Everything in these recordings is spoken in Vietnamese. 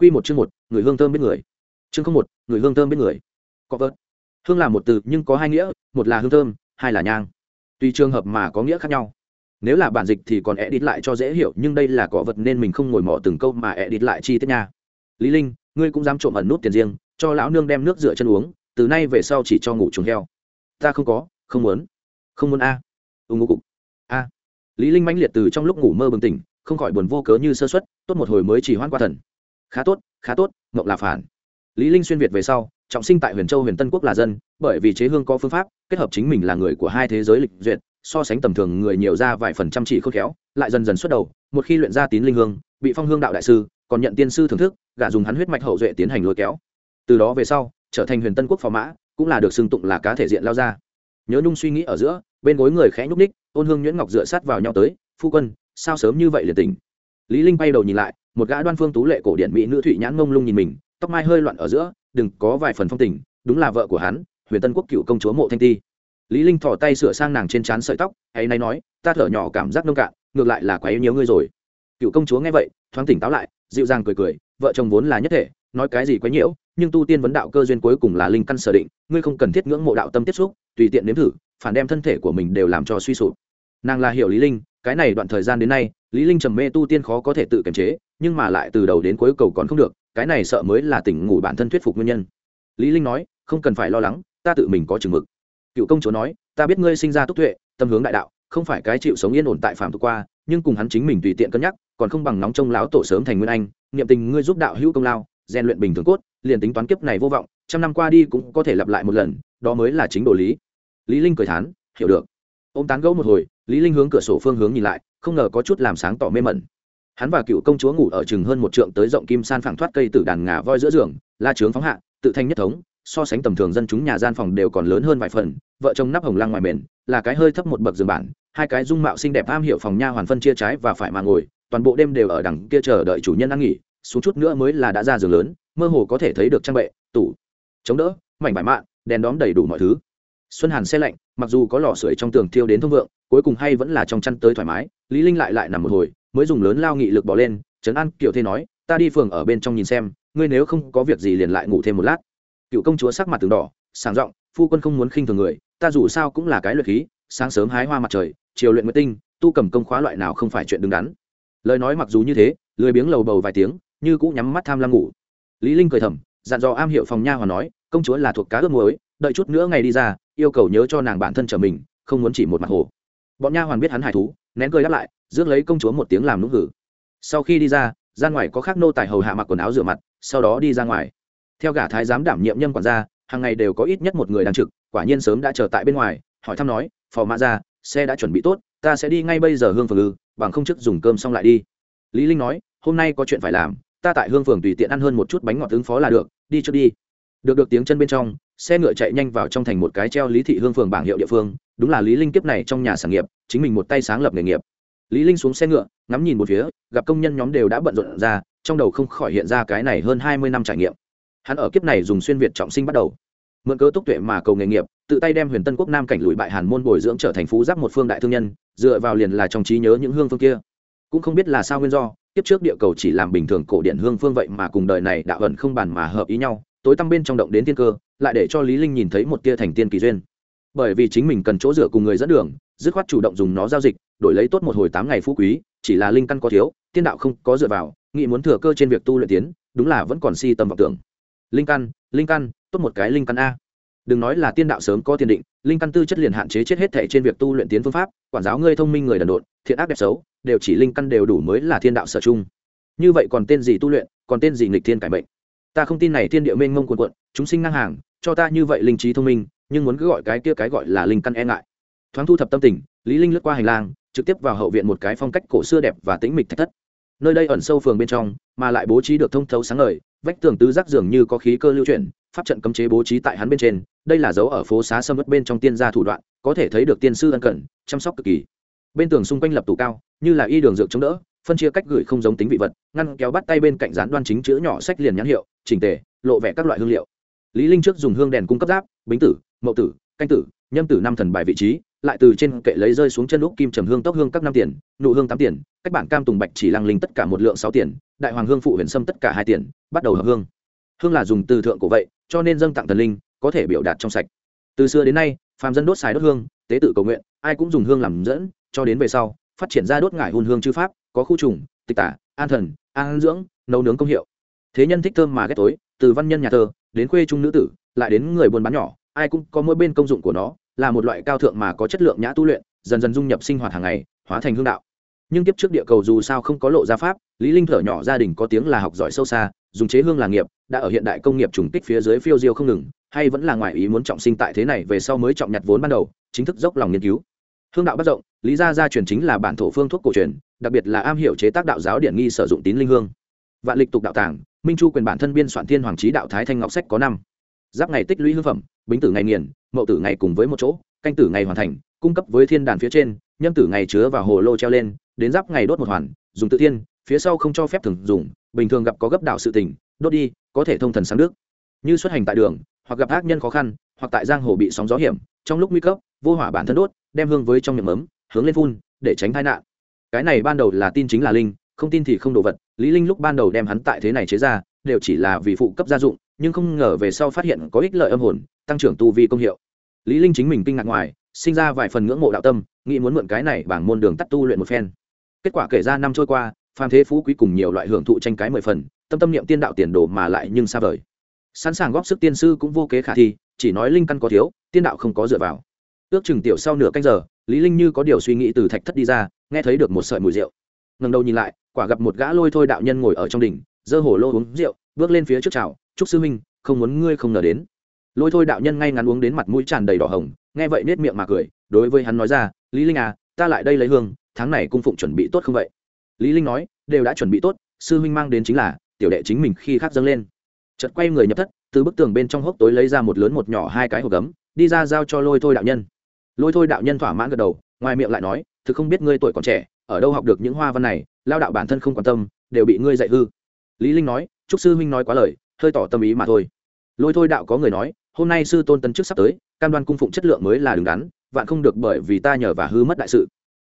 Quy một chương một, người hương thơm bên người. Chương không một, người hương thơm bên người. Có vợt. Hương là một từ nhưng có hai nghĩa, một là hương thơm, hai là nhang. Tuy trường hợp mà có nghĩa khác nhau. Nếu là bản dịch thì còn edit lại cho dễ hiểu, nhưng đây là cọ vật nên mình không ngồi mò từng câu mà edit lại chi tiết nha. Lý Linh, ngươi cũng dám trộm ẩn nút tiền riêng, cho lão nương đem nước rửa chân uống, từ nay về sau chỉ cho ngủ chuồng heo. Ta không có, không muốn. Không muốn a. Ung ngủ cục. A. Lý Linh mãnh liệt từ trong lúc ngủ mơ bừng tỉnh, không khỏi buồn vô cớ như sơ suất, tốt một hồi mới chỉ hoan qua thần khá tốt khá tốt, ngộng là phản. Lý linh xuyên việt về sau, trọng sinh tại huyền châu huyền tân quốc là dân, bởi vì chế hương có phương pháp, kết hợp chính mình là người của hai thế giới lịch duyệt, so sánh tầm thường người nhiều ra vài phần trăm chỉ khôn khéo, lại dần dần xuất đầu, một khi luyện ra tín linh hương, bị phong hương đạo đại sư, còn nhận tiên sư thưởng thức, gả dùng hắn huyết mạch hậu duệ tiến hành lôi kéo. Từ đó về sau, trở thành huyền tân quốc phò mã, cũng là được xưng tụng là cá thể diện lao ra. Nhớ nhung suy nghĩ ở giữa, bên gối người khẽ nhúc ních ôn hương nhuyễn ngọc dựa sát vào nhau tới, phu quân, sao sớm như vậy liền tỉnh? Lý linh bay đầu nhìn lại một gã đoan phương tú lệ cổ điển mỹ nữ thụy nhãn ngông lung nhìn mình, tóc mai hơi loạn ở giữa, đừng có vài phần phong tình, đúng là vợ của hắn, huyền tân quốc cựu công chúa mộ thanh ti. Lý linh thò tay sửa sang nàng trên trán sợi tóc hay nay nói, ta thở nhỏ cảm giác nông cạn, ngược lại là quá yêu nhiều ngươi rồi. Cựu công chúa nghe vậy, thoáng tỉnh táo lại, dịu dàng cười cười, vợ chồng vốn là nhất thể, nói cái gì quá nhiễu, nhưng tu tiên vấn đạo cơ duyên cuối cùng là linh căn sở định, ngươi không cần thiết ngưỡng mộ đạo tâm tiếp xúc, tùy tiện nếm thử, phản đem thân thể của mình đều làm cho suy sụp. Nàng là hiểu lý linh, cái này đoạn thời gian đến nay, lý linh trầm mê tu tiên khó có thể tự kiềm chế nhưng mà lại từ đầu đến cuối cầu còn không được, cái này sợ mới là tỉnh ngủ bản thân thuyết phục nguyên nhân. Lý linh nói, không cần phải lo lắng, ta tự mình có chừng mực. Cựu công chúa nói, ta biết ngươi sinh ra túc tuệ, tâm hướng đại đạo, không phải cái chịu sống yên ổn tại phàm tục qua, nhưng cùng hắn chính mình tùy tiện cân nhắc, còn không bằng nóng trông láo tổ sớm thành nguyên anh, niệm tình ngươi giúp đạo hữu công lao, rèn luyện bình thường cốt, liền tính toán kiếp này vô vọng, trăm năm qua đi cũng có thể lặp lại một lần, đó mới là chính đồ lý. Lý linh cười thán, hiểu được. Ôm tán gẫu một hồi, lý linh hướng cửa sổ phương hướng nhìn lại, không ngờ có chút làm sáng tỏ mê mẩn hắn và cựu công chúa ngủ ở chừng hơn một trượng tới rộng kim san phẳng thoát cây tử đàn ngà voi giữa giường, la trướng phóng hạ, tự thanh nhất thống, so sánh tầm thường dân chúng nhà gian phòng đều còn lớn hơn vài phần, vợ chồng nắp hồng lăng ngoài mền, là cái hơi thấp một bậc giường bản, hai cái dung mạo xinh đẹp am hiểu phòng nha hoàn phân chia trái và phải mà ngồi, toàn bộ đêm đều ở đằng kia chờ đợi chủ nhân ăn nghỉ, xuống chút nữa mới là đã ra giường lớn, mơ hồ có thể thấy được trang bệ, tủ, chống đỡ, mảnh vải mạn, đèn đóm đầy đủ mọi thứ. Xuân hàn xe lạnh, mặc dù có lò sưởi trong tường thiêu đến thông vượng, cuối cùng hay vẫn là trong chăn tới thoải mái, lý linh lại lại nằm một hồi mới dùng lớn lao nghị lực bỏ lên, trấn an kiểu thế nói, ta đi phường ở bên trong nhìn xem, ngươi nếu không có việc gì liền lại ngủ thêm một lát. Cựu công chúa sắc mặt từng đỏ sàng giọng, phu quân không muốn khinh thường người, ta dù sao cũng là cái luyện khí, sáng sớm hái hoa mặt trời, chiều luyện nguyệt tinh, tu cầm công khóa loại nào không phải chuyện đứng đắn. Lời nói mặc dù như thế, lười biếng lầu bầu vài tiếng, như cũng nhắm mắt tham lam ngủ. Lý linh cười thầm, dặn dò am hiệu phòng nha hoàn nói, công chúa là thuộc cá ướp muối, đợi chút nữa ngày đi ra, yêu cầu nhớ cho nàng bản thân trở mình, không muốn chỉ một mặt hồ. Bọn nha hoàn biết hắn hải thú nén cười đáp lại, rước lấy công chúa một tiếng làm nũng hử. Sau khi đi ra ra ngoài có khác nô tài hầu hạ mặc quần áo rửa mặt, sau đó đi ra ngoài. Theo gả thái giám đảm nhiệm nhân quản gia, hàng ngày đều có ít nhất một người đang trực, quả nhiên sớm đã chờ tại bên ngoài, hỏi thăm nói, phò mã ra, xe đã chuẩn bị tốt, ta sẽ đi ngay bây giờ hương phường ư, bằng không chức dùng cơm xong lại đi. Lý linh nói, hôm nay có chuyện phải làm, ta tại hương phường tùy tiện ăn hơn một chút bánh ngọt ứng phó là được, đi trước đi. Được được tiếng chân bên trong, xe ngựa chạy nhanh vào trong thành một cái treo lý thị hương phường bảng hiệu địa phương đúng là lý linh kiếp này trong nhà sản nghiệp, chính mình một tay sáng lập nghề nghiệp. Lý linh xuống xe ngựa, ngắm nhìn một phía, gặp công nhân nhóm đều đã bận rộn ra, trong đầu không khỏi hiện ra cái này hơn hai mươi năm trải nghiệm. Hắn ở kiếp này dùng xuyên việt trọng sinh bắt đầu. Mượn cớ túc tuệ mà cầu nghề nghiệp, tự tay đem huyền tân quốc nam cảnh lùi bại hàn môn bồi dưỡng trở thành phú giáp một phương đại thương nhân, dựa vào liền là trong trí nhớ những hương phương kia. Cũng không biết là sao nguyên do, kiếp trước địa cầu chỉ làm bình thường cổ điển hương phương vậy mà cùng đời này đạo ẩn không bàn mà hợp ý nhau, tối tăm bên trong động đến thiên cơ, lại để cho lý linh nhìn thấy một tia thành tiên kỳ duyên bởi vì chính mình cần chỗ dựa cùng người dẫn đường, dứt khoát chủ động dùng nó giao dịch, đổi lấy tốt một hồi tám ngày phú quý, chỉ là linh căn có thiếu, tiên đạo không có dựa vào, nghĩ muốn thừa cơ trên việc tu luyện tiến, đúng là vẫn còn si tâm vọng tưởng. Linh căn linh căn, tốt một cái linh căn a. Đừng nói là tiên đạo sớm có tiền định, linh căn tư chất liền hạn chế chết hết thệ trên việc tu luyện tiến phương pháp, quản giáo ngươi thông minh người đần độn, thiện ác đẹp xấu, đều chỉ linh căn đều đủ mới là thiên đạo sở chung. Như vậy còn tên gì tu luyện, còn tên gì nghịch thiên cải mệnh? Ta không tin này thiên địa mênh mông cuồn cuộn, chúng sinh ngang hàng, cho ta như vậy linh trí thông minh nhưng muốn cứ gọi cái kia cái gọi là linh căn e ngại. Thoáng thu thập tâm tình, lý linh lướt qua hành lang, trực tiếp vào hậu viện một cái phong cách cổ xưa đẹp và tĩnh mịch thạch thất. Nơi đây ẩn sâu phường bên trong, mà lại bố trí được thông thấu sáng ngời, vách tường tứ giác dường như có khí cơ lưu chuyển, pháp trận cấm chế bố trí tại hắn bên trên, đây là dấu ở phố xá sâm ớt bên trong tiên gia thủ đoạn, có thể thấy được tiên sư ân cận chăm sóc cực kỳ. Bên tường xung quanh lập tủ cao, như là y đường dược chống đỡ, phân chia cách gửi không giống tính vị vật, ngăn kéo bắt tay bên cạnh dán đoan chính chữ nhỏ sách liền nhãn hiệu, chỉnh tề, lộ vẻ các loại hương liệu. Lý linh trước dùng hương đèn cung cấp giáp, bính tử mậu tử, canh tử, nhâm tử năm thần bài vị trí, lại từ trên kệ lấy rơi xuống chân lúc kim trầm hương tốc hương các năm tiền, nụ hương tám tiền, cách bản cam tùng bạch chỉ lăng linh tất cả một lượng sáu tiền, đại hoàng hương phụ huyền sâm tất cả hai tiền, bắt đầu hợp hương. Hương là dùng từ thượng cổ vậy, cho nên dâng tặng thần linh, có thể biểu đạt trong sạch. Từ xưa đến nay, phàm dân đốt xài đốt hương, tế tự cầu nguyện, ai cũng dùng hương làm dẫn, cho đến về sau, phát triển ra đốt ngải hôn hương chư pháp, có khu trùng, tịch tả, an thần, an dưỡng, nấu nướng công hiệu. Thế nhân thích thơm mà ghét tối, từ văn nhân nhà thơ, đến khuê trung nữ tử, lại đến người buôn bán nhỏ ai cũng có mỗi bên công dụng của nó, là một loại cao thượng mà có chất lượng nhã tu luyện, dần dần dung nhập sinh hoạt hàng ngày, hóa thành hương đạo. Nhưng kiếp trước địa cầu dù sao không có lộ ra pháp, lý linh thở nhỏ gia đình có tiếng là học giỏi sâu xa, dùng chế hương là nghiệp, đã ở hiện đại công nghiệp trùng kích phía dưới phiêu diêu không ngừng, hay vẫn là ngoại ý muốn trọng sinh tại thế này về sau mới trọng nhặt vốn ban đầu, chính thức dốc lòng nghiên cứu. Hương đạo bắt rộng, lý gia gia truyền chính là bản thổ phương thuốc cổ truyền, đặc biệt là am hiểu chế tác đạo giáo điển nghi sử dụng tín linh hương. Vạn lịch tục đạo tàng, minh chu quyền bản thân biên soạn thiên hoàng trí đạo thái thanh ngọc sách có năm giáp ngày tích lũy hư phẩm, bính tử ngày nghiền, mậu tử ngày cùng với một chỗ, canh tử ngày hoàn thành, cung cấp với thiên đàn phía trên, nhâm tử ngày chứa vào hồ lô treo lên, đến giáp ngày đốt một hoàn, dùng tự thiên, phía sau không cho phép thường dùng, bình thường gặp có gấp đạo sự tình, đốt đi, có thể thông thần sáng đức. Như xuất hành tại đường, hoặc gặp ác nhân khó khăn, hoặc tại giang hồ bị sóng gió hiểm, trong lúc nguy cấp, vô hỏa bản thân đốt, đem hương với trong miệng ấm, hướng lên phun, để tránh tai nạn. Cái này ban đầu là tin chính là linh, không tin thì không đồ vật, lý linh lúc ban đầu đem hắn tại thế này chế ra, đều chỉ là vì phụ cấp gia dụng nhưng không ngờ về sau phát hiện có ích lợi âm hồn, tăng trưởng tu vi công hiệu. Lý linh chính mình kinh ngạc ngoài, sinh ra vài phần ngưỡng mộ đạo tâm, nghĩ muốn mượn cái này bảng môn đường tắt tu luyện một phen. Kết quả kể ra năm trôi qua, phàm thế phú quý cùng nhiều loại hưởng thụ tranh cái mười phần, tâm tâm niệm tiên đạo tiền đồ mà lại nhưng xa vời. Sẵn sàng góp sức tiên sư cũng vô kế khả thi, chỉ nói linh căn có thiếu, tiên đạo không có dựa vào. Ước chừng tiểu sau nửa canh giờ, lý linh như có điều suy nghĩ từ thạch thất đi ra, nghe thấy được một sợi mùi rượu. Ngẩng đầu nhìn lại, quả gặp một gã lôi thôi đạo nhân ngồi ở trong đỉnh dơ hồ lô uống rượu, bước lên phía trước chào chúc sư huynh, không muốn ngươi không ngờ đến. Lôi thôi đạo nhân ngay ngắn uống đến mặt mũi tràn đầy đỏ hồng, nghe vậy nết miệng mà cười, đối với hắn nói ra, lý linh à ta lại đây lấy hương, tháng này cung phụng chuẩn bị tốt không vậy? Lý linh nói, đều đã chuẩn bị tốt, sư huynh mang đến chính là, tiểu đệ chính mình khi khác dâng lên. Chợt quay người nhập thất, từ bức tường bên trong hốc tối lấy ra một lớn một nhỏ hai cái hộp gấm, đi ra giao cho lôi thôi đạo nhân. Lôi thôi đạo nhân thỏa mãn gật đầu, ngoài miệng lại nói, thực không biết ngươi tuổi còn trẻ, ở đâu học được những hoa văn này, lao đạo bản thân không quan tâm, đều bị ngươi dạy hư. Lý linh nói, trúc sư huynh nói quá lời hơi tỏ tâm ý mà thôi. Lôi thôi đạo có người nói, hôm nay sư tôn tân trước sắp tới, cam đoan cung phụng chất lượng mới là đứng đắn, vạn không được bởi vì ta nhờ và hư mất đại sự.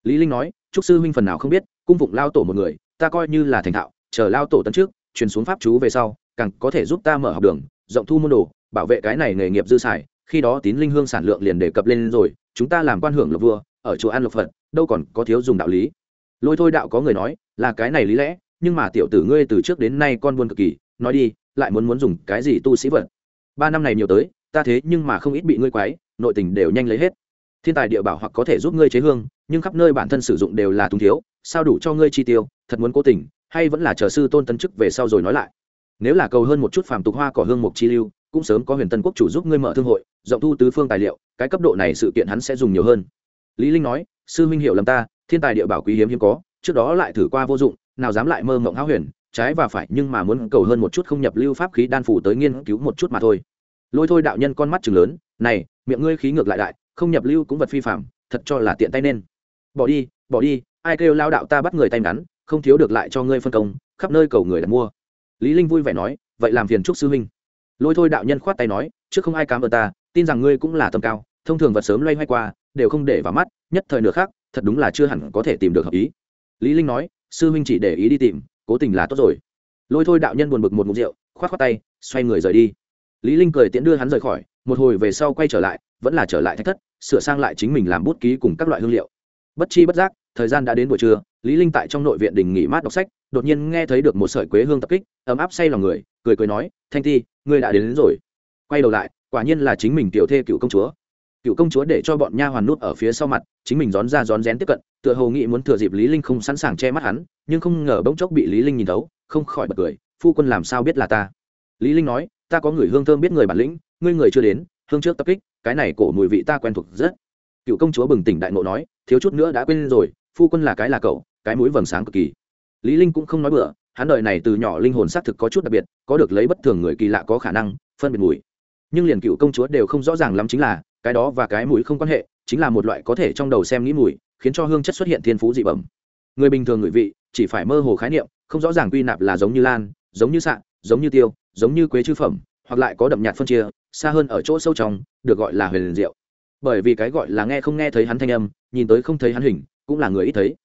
Lý linh nói trúc sư huynh phần nào không biết, cung phụng lao tổ một người, ta coi như là thành thạo, chờ lao tổ tân trước truyền xuống pháp chú về sau, càng có thể giúp ta mở học đường, rộng thu môn đồ, bảo vệ cái này nghề nghiệp dư xài, khi đó tín linh hương sản lượng liền đề cập lên rồi, chúng ta làm quan hưởng lộc vua, ở chùa an lộc phật, đâu còn có thiếu dùng đạo lý. Lôi thôi đạo có người nói, là cái này lý lẽ, nhưng mà tiểu tử ngươi từ trước đến nay con buôn cực kỳ, nói đi lại muốn muốn dùng cái gì tu sĩ vật. Ba năm này nhiều tới, ta thế nhưng mà không ít bị ngươi quái, nội tình đều nhanh lấy hết. Thiên tài địa bảo hoặc có thể giúp ngươi chế hương, nhưng khắp nơi bản thân sử dụng đều là túng thiếu, sao đủ cho ngươi chi tiêu, thật muốn cố tình, hay vẫn là chờ sư tôn tân chức về sau rồi nói lại. Nếu là cầu hơn một chút phàm tục hoa cỏ hương mục chi lưu, cũng sớm có huyền tân quốc chủ giúp ngươi mở thương hội, rộng thu tứ phương tài liệu, cái cấp độ này sự kiện hắn sẽ dùng nhiều hơn. Lý linh nói, sư minh hiểu lầm ta, thiên tài địa bảo quý hiếm hiếm có, trước đó lại thử qua vô dụng, nào dám lại mơ mộng háo huyền trái và phải nhưng mà muốn cầu hơn một chút không nhập lưu pháp khí đan phủ tới nghiên cứu một chút mà thôi. Lôi thôi đạo nhân con mắt chừng lớn, này, miệng ngươi khí ngược lại đại, không nhập lưu cũng vật phi phạm, thật cho là tiện tay nên. Bỏ đi bỏ đi, ai kêu lao đạo ta bắt người tay ngắn, không thiếu được lại cho ngươi phân công, khắp nơi cầu người đặt mua. Lý linh vui vẻ nói, vậy làm phiền trúc sư huynh. Lôi thôi đạo nhân khoát tay nói, trước không ai cám ơn ta, tin rằng ngươi cũng là tầm cao, thông thường vật sớm loay hoay qua, đều không để vào mắt, nhất thời nửa khác thật đúng là chưa hẳn có thể tìm được hợp ý. Lý linh nói, sư huynh chỉ để ý đi tìm cố tình là tốt rồi. Lôi thôi đạo nhân buồn bực một ngụm rượu khoát khoát tay xoay người rời đi. Lý linh cười tiễn đưa hắn rời khỏi một hồi về sau quay trở lại vẫn là trở lại thách thất sửa sang lại chính mình làm bút ký cùng các loại hương liệu. Bất chi bất giác thời gian đã đến buổi trưa lý linh tại trong nội viện đình nghỉ mát đọc sách đột nhiên nghe thấy được một sợi quế hương tập kích ấm áp say lòng người cười cười nói thanh ti ngươi đã đến, đến rồi. Quay đầu lại quả nhiên là chính mình tiểu thê cựu công chúa cựu công chúa để cho bọn nha hoàn nút ở phía sau mặt, chính mình rón ra rón rén tiếp cận, tựa hồ nghĩ muốn thừa dịp lý linh không sẵn sàng che mắt hắn, nhưng không ngờ bỗng chốc bị lý linh nhìn thấu, không khỏi bật cười, phu quân làm sao biết là ta? Lý linh nói, ta có người hương thơm biết người bản lĩnh, ngươi người chưa đến, hương trước tập kích, cái này cổ mùi vị ta quen thuộc rất. Cựu công chúa bừng tỉnh đại ngộ nói, thiếu chút nữa đã quên rồi, phu quân là cái là cậu, cái mũi vầng sáng cực kỳ. Lý linh cũng không nói bừa, hắn đời này từ nhỏ linh hồn xác thực có chút đặc biệt, có được lấy bất thường người kỳ lạ có khả năng, phân biệt mùi. Nhưng liền cựu công chúa đều không rõ ràng lắm chính là cái đó và cái mũi không quan hệ, chính là một loại có thể trong đầu xem nghĩ mùi, khiến cho hương chất xuất hiện thiên phú dị bẩm. Người bình thường ngửi vị, chỉ phải mơ hồ khái niệm, không rõ ràng quy nạp là giống như lan, giống như sạn giống như tiêu, giống như quế chư phẩm, hoặc lại có đậm nhạt phân chia, xa hơn ở chỗ sâu trong, được gọi là huyền diệu. Bởi vì cái gọi là nghe không nghe thấy hắn thanh âm, nhìn tới không thấy hắn hình, cũng là người ít thấy.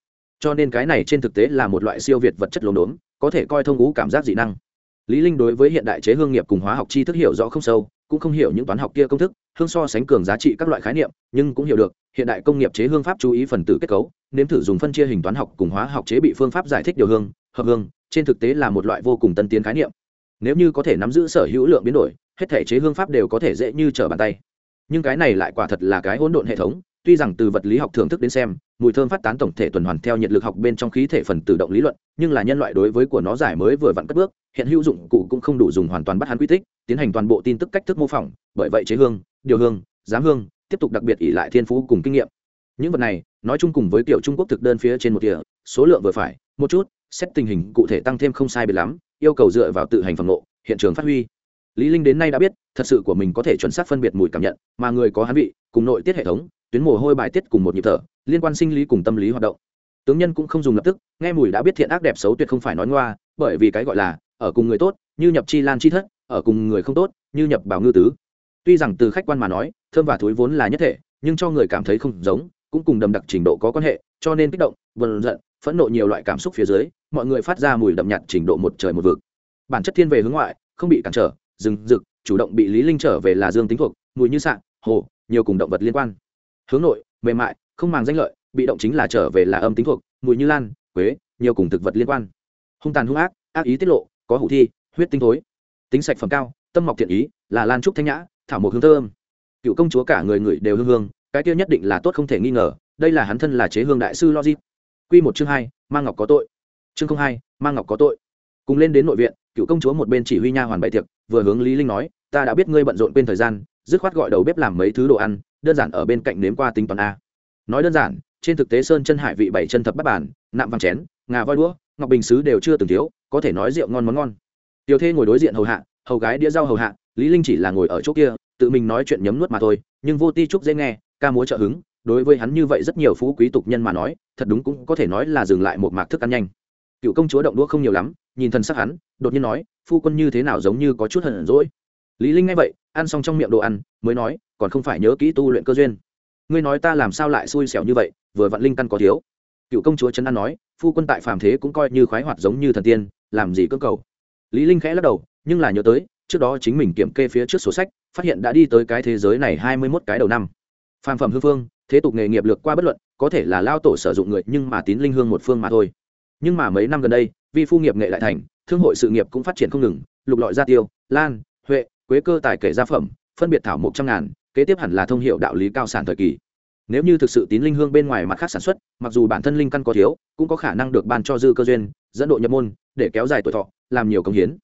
Cho nên cái này trên thực tế là một loại siêu việt vật chất lốm đốm, có thể coi thông ngũ cảm giác dị năng. Lý linh đối với hiện đại chế hương nghiệp cùng hóa học tri thức hiểu rõ không sâu cũng không hiểu những toán học kia công thức, hương so sánh cường giá trị các loại khái niệm, nhưng cũng hiểu được, hiện đại công nghiệp chế hương pháp chú ý phần tử kết cấu, nếm thử dùng phân chia hình toán học cùng hóa học chế bị phương pháp giải thích điều hương, hợp hương, trên thực tế là một loại vô cùng tân tiến khái niệm. Nếu như có thể nắm giữ sở hữu lượng biến đổi, hết thể chế hương pháp đều có thể dễ như trở bàn tay. Nhưng cái này lại quả thật là cái hỗn độn hệ thống tuy rằng từ vật lý học thưởng thức đến xem, mùi thơm phát tán tổng thể tuần hoàn theo nhiệt lực học bên trong khí thể phần tự động lý luận, nhưng là nhân loại đối với của nó giải mới vừa vặn cất bước, hiện hữu dụng cụ cũng không đủ dùng hoàn toàn bắt hắn quy tích, tiến hành toàn bộ tin tức cách thức mô phỏng, bởi vậy chế hương, điều hương, giám hương, tiếp tục đặc biệt ỷ lại thiên phú cùng kinh nghiệm. Những vật này, nói chung cùng với kiểu trung quốc thực đơn phía trên một địa số lượng vừa phải, một chút, xét tình hình cụ thể tăng thêm không sai biệt lắm, yêu cầu dựa vào tự hành phòng nộ hiện trường phát huy. Lý linh đến nay đã biết, thật sự của mình có thể chuẩn xác phân biệt mùi cảm nhận, mà người có hắn vị, cùng nội tiết hệ thống tuyến mồ hôi bài tiết cùng một nhịp thở, liên quan sinh lý cùng tâm lý hoạt động. Tướng nhân cũng không dùng lập tức, nghe mùi đã biết thiện ác đẹp xấu tuyệt không phải nói ngoa, bởi vì cái gọi là, ở cùng người tốt, như nhập chi lan chi thất, ở cùng người không tốt, như nhập bảo ngư tứ. Tuy rằng từ khách quan mà nói, thơm và thối vốn là nhất thể, nhưng cho người cảm thấy không giống, cũng cùng đậm đặc trình độ có quan hệ, cho nên kích động, vần giận, phẫn nộ nhiều loại cảm xúc phía dưới, mọi người phát ra mùi đậm nhạt trình độ một trời một vực. Bản chất thiên về hướng ngoại, không bị cản trở dừng rực, chủ động bị lý linh trở về là dương tính thuộc, mùi như sạn, hồ, nhiều cùng động vật liên quan hướng nội, mềm mại, không màng danh lợi, bị động chính là trở về là âm tính thuộc, mùi như lan, quế, nhiều cùng thực vật liên quan. Hung tàn hung ác ác ý tiết lộ, có hủ thi, huyết tinh thối. Tính sạch phẩm cao, tâm mọc thiện ý, là lan trúc thanh nhã, thảo mộc hương thơm. Cựu công chúa cả người người đều hương hương, cái tiêu nhất định là tốt không thể nghi ngờ, đây là hắn thân là chế hương đại sư logic. Quy một chương hai mang ngọc có tội. Chương không hai mang ngọc có tội. Cùng lên đến nội viện, cựu công chúa một bên chỉ huy nha hoàn bày tiệc, vừa hướng lý linh nói, ta đã biết ngươi bận rộn quên thời gian, dứt khoát gọi đầu bếp làm mấy thứ đồ ăn đơn giản ở bên cạnh nếm qua tính toán a. Nói đơn giản, trên thực tế sơn chân hải vị bảy chân thập bắt bản, nạm vàng chén, ngà voi đũa, ngọc bình sứ đều chưa từng thiếu, có thể nói rượu ngon món ngon. Tiểu thê ngồi đối diện hầu hạ, hầu gái đĩa rau hầu hạ, lý linh chỉ là ngồi ở chỗ kia, tự mình nói chuyện nhấm nuốt mà thôi, nhưng vô ti trúc dễ nghe, ca múa trợ hứng, đối với hắn như vậy rất nhiều phú quý tục nhân mà nói, thật đúng cũng có thể nói là dừng lại một mạc thức ăn nhanh. Cựu công chúa động đũa không nhiều lắm, nhìn thân sắc hắn, đột nhiên nói, phu quân như thế nào giống như có chút hận rỗi lý linh nghe vậy ăn xong trong miệng đồ ăn, mới nói, còn không phải nhớ kỹ tu luyện cơ duyên. Ngươi nói ta làm sao lại xui xẻo như vậy, vừa vặn linh căn có thiếu. Cựu công chúa trấn an nói, phu quân tại phàm thế cũng coi như khoái hoạt giống như thần tiên, làm gì cơ cầu. Lý linh khẽ lắc đầu, nhưng là nhớ tới, trước đó chính mình kiểm kê phía trước sổ sách, phát hiện đã đi tới cái thế giới này hai mươi 21 cái đầu năm. Phàm phẩm hư phương, thế tục nghề nghiệp lược qua bất luận, có thể là lao tổ sử dụng người, nhưng mà tín linh hương một phương mà thôi. Nhưng mà mấy năm gần đây vì phu nghiệp nghệ lại thành, thương hội sự nghiệp cũng phát triển không ngừng, lục lọi gia tiêu, lan, huệ quế cơ tài kể gia phẩm, phân biệt thảo một trăm ngàn, kế tiếp hẳn là thông hiệu đạo lý cao sản thời kỳ. Nếu như thực sự tín linh hương bên ngoài mặt khác sản xuất, mặc dù bản thân linh căn có thiếu, cũng có khả năng được ban cho dư cơ duyên, dẫn độ nhập môn, để kéo dài tuổi thọ, làm nhiều công hiến.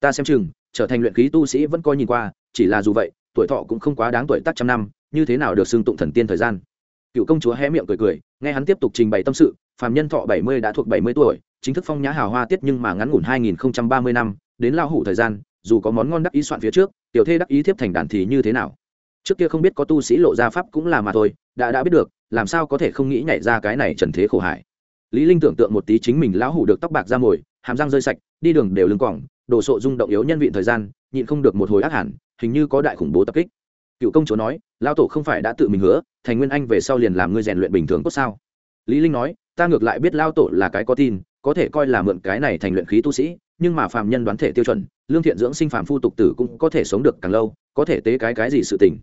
Ta xem chừng, trở thành luyện khí tu sĩ vẫn coi nhìn qua, chỉ là dù vậy, tuổi thọ cũng không quá đáng tuổi tác trăm năm, như thế nào được xưng tụng thần tiên thời gian? Cựu công chúa hé miệng cười cười, nghe hắn tiếp tục trình bày tâm sự, phàm nhân thọ bảy mươi đã thuộc bảy mươi tuổi, chính thức phong nhã hào hoa tiết nhưng mà ngắn ngủn hai nghìn ba mươi năm, đến lao hủ thời gian dù có món ngon đắc ý soạn phía trước, tiểu thê đắc ý thiếp thành đàn thì như thế nào? Trước kia không biết có tu sĩ lộ ra pháp cũng là mà thôi, đã đã biết được, làm sao có thể không nghĩ nhảy ra cái này trần thế khổ hải. Lý linh tưởng tượng một tí chính mình lão hủ được tóc bạc ra mồi, hàm răng rơi sạch, đi đường đều lưng quỏng đồ sộ rung động yếu nhân vịn thời gian, nhịn không được một hồi ác hẳn, hình như có đại khủng bố tập kích. Cựu công chúa nói, lão tổ không phải đã tự mình hứa, thành nguyên anh về sau liền làm ngươi rèn luyện bình thường có sao? Lý linh nói, ta ngược lại biết lão tổ là cái có tin, có thể coi là mượn cái này thành luyện khí tu sĩ nhưng mà phàm nhân đoán thể tiêu chuẩn, lương thiện dưỡng sinh phàm phu tục tử cũng có thể sống được càng lâu, có thể tế cái cái gì sự tình.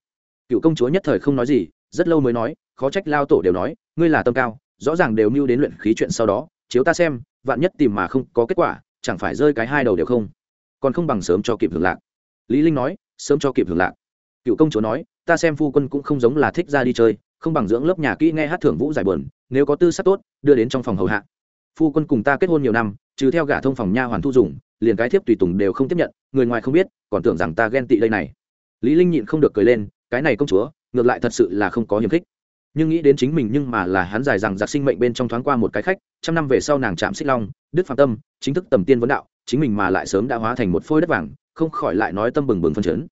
Cựu công chúa nhất thời không nói gì, rất lâu mới nói, khó trách lao tổ đều nói, ngươi là tâm cao, rõ ràng đều mưu đến luyện khí chuyện sau đó, chiếu ta xem, vạn nhất tìm mà không có kết quả, chẳng phải rơi cái hai đầu đều không? Còn không bằng sớm cho kịp hưởng lạc. Lý linh nói, sớm cho kịp hưởng lạc. Cựu công chúa nói, ta xem phu quân cũng không giống là thích ra đi chơi, không bằng dưỡng lớp nhà kỹ nghe hát thưởng vũ giải buồn, nếu có tư sắc tốt, đưa đến trong phòng hầu hạ. Phu quân cùng ta kết hôn nhiều năm trừ theo gả thông phòng nha hoàn thu dùng, liền cái thiếp tùy tùng đều không tiếp nhận, người ngoài không biết, còn tưởng rằng ta ghen tị đây này. Lý linh nhịn không được cười lên, cái này công chúa, ngược lại thật sự là không có hiềm khích. Nhưng nghĩ đến chính mình nhưng mà là hắn dài rằng giặc sinh mệnh bên trong thoáng qua một cái khách, trăm năm về sau nàng chạm xích long đức phạm tâm, chính thức tầm tiên vấn đạo, chính mình mà lại sớm đã hóa thành một phôi đất vàng, không khỏi lại nói tâm bừng bừng phân chấn.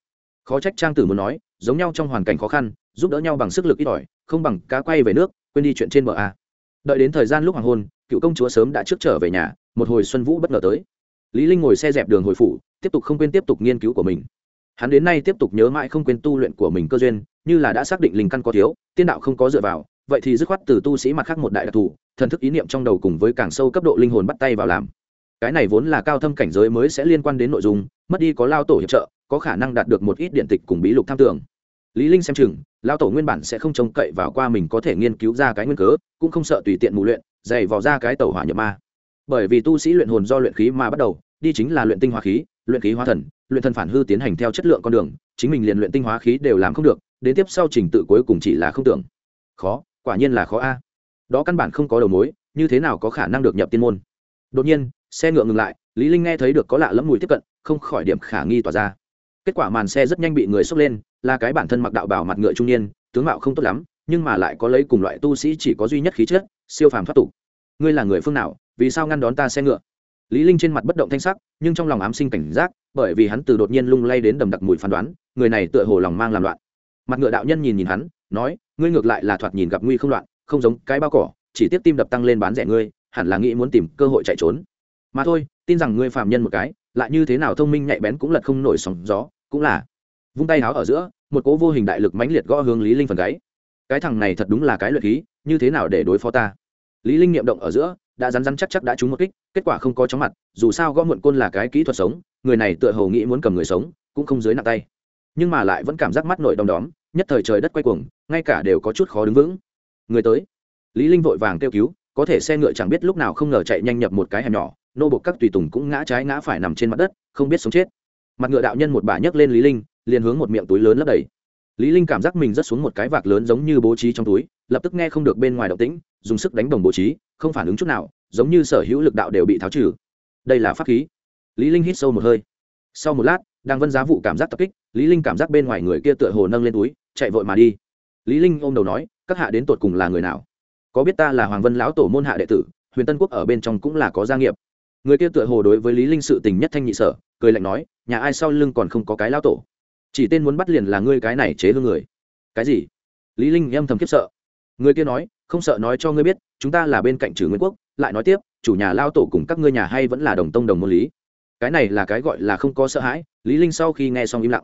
Khó trách trang tử muốn nói, giống nhau trong hoàn cảnh khó khăn, giúp đỡ nhau bằng sức lực ít ỏi, không bằng cá quay về nước, quên đi chuyện trên bờ a. Đợi đến thời gian lúc hoàng hôn, cựu công chúa sớm đã trước trở về nhà một hồi xuân vũ bất ngờ tới. Lý linh ngồi xe dẹp đường hồi phủ, tiếp tục không quên tiếp tục nghiên cứu của mình. Hắn đến nay tiếp tục nhớ mãi không quên tu luyện của mình cơ duyên, như là đã xác định linh căn có thiếu, tiên đạo không có dựa vào, vậy thì dứt khoát từ tu sĩ mặt khác một đại đặc thù, thần thức ý niệm trong đầu cùng với càng sâu cấp độ linh hồn bắt tay vào làm. Cái này vốn là cao thâm cảnh giới mới sẽ liên quan đến nội dung, mất đi có lao tổ hiệp trợ, có khả năng đạt được một ít điện tịch cùng bí lục tham tưởng. Lý linh xem chừng, lao tổ nguyên bản sẽ không trông cậy vào qua mình có thể nghiên cứu ra cái nguyên cớ, cũng không sợ tùy tiện mù luyện, dày vào ra cái tẩu hỏa nhập ma bởi vì tu sĩ luyện hồn do luyện khí mà bắt đầu, đi chính là luyện tinh hóa khí, luyện khí hóa thần, luyện thần phản hư tiến hành theo chất lượng con đường, chính mình liền luyện tinh hóa khí đều làm không được, đến tiếp sau trình tự cuối cùng chỉ là không tưởng. Khó, quả nhiên là khó a. Đó căn bản không có đầu mối, như thế nào có khả năng được nhập tiên môn? Đột nhiên, xe ngựa ngừng lại, lý linh nghe thấy được có lạ lẫm mùi tiếp cận, không khỏi điểm khả nghi tỏa ra. Kết quả màn xe rất nhanh bị người xốc lên, là cái bản thân mặc đạo bào mặt ngựa trung niên, tướng mạo không tốt lắm, nhưng mà lại có lấy cùng loại tu sĩ chỉ có duy nhất khí chất, siêu phàm thoát tục ngươi là người phương nào, vì sao ngăn đón ta xe ngựa? Lý linh trên mặt bất động thanh sắc, nhưng trong lòng ám sinh cảnh giác, bởi vì hắn từ đột nhiên lung lay đến đầm đặc mùi phán đoán, người này tựa hồ lòng mang làm loạn. Mặt ngựa đạo nhân nhìn nhìn hắn, nói, ngươi ngược lại là thoạt nhìn gặp nguy không loạn, không giống cái bao cỏ, chỉ tiếp tim đập tăng lên bán rẻ ngươi, hẳn là nghĩ muốn tìm cơ hội chạy trốn. Mà thôi, tin rằng ngươi phạm nhân một cái, lại như thế nào thông minh nhạy bén cũng lật không nổi sóng gió, cũng là. Vung tay háo ở giữa, một cỗ vô hình đại lực mãnh liệt gõ hướng lý linh phần gáy. Cái thằng này thật đúng là cái luyện khí, như thế nào để đối phó ta? Lý linh niệm động ở giữa, đã rắn rắn chắc chắc đã trúng một kích, kết quả không có chóng mặt, dù sao gõ muộn côn là cái kỹ thuật sống, người này tựa hồ nghĩ muốn cầm người sống, cũng không dưới nặng tay. Nhưng mà lại vẫn cảm giác mắt nổi đom đóm, nhất thời trời đất quay cuồng, ngay cả đều có chút khó đứng vững. Người tới. Lý linh vội vàng kêu cứu, có thể xe ngựa chẳng biết lúc nào không ngờ chạy nhanh nhập một cái hẻm nhỏ, nô bộc các tùy tùng cũng ngã trái ngã phải nằm trên mặt đất, không biết sống chết. Mặt ngựa đạo nhân một bà nhấc lên lý linh, liền hướng một miệng túi lớn lấp đầy. Lý linh cảm giác mình rất xuống một cái vạc lớn giống như bố trí trong túi, lập tức nghe không được bên ngoài động tĩnh dùng sức đánh đồng bố trí, không phản ứng chút nào, giống như sở hữu lực đạo đều bị tháo trừ. Đây là pháp khí. Lý linh hít sâu một hơi. Sau một lát đang vân giá vụ cảm giác tập kích, lý linh cảm giác bên ngoài người kia tựa hồ nâng lên túi, chạy vội mà đi. Lý linh ôm đầu nói, các hạ đến tột cùng là người nào? Có biết ta là hoàng vân lão tổ môn hạ đệ tử, huyền tân quốc ở bên trong cũng là có gia nghiệp. Người kia tựa hồ đối với lý linh sự tình nhất thanh nhị sở, cười lạnh nói, nhà ai sau lưng còn không có cái lão tổ? Chỉ tên muốn bắt liền là ngươi cái này chế hương người. Cái gì? Lý linh âm thầm kiếp sợ người kia nói, không sợ nói cho ngươi biết, chúng ta là bên cạnh trừ nguyên quốc, lại nói tiếp, chủ nhà lao tổ cùng các ngươi nhà hay vẫn là đồng tông đồng môn lý. Cái này là cái gọi là không có sợ hãi. Lý linh sau khi nghe xong im lặng.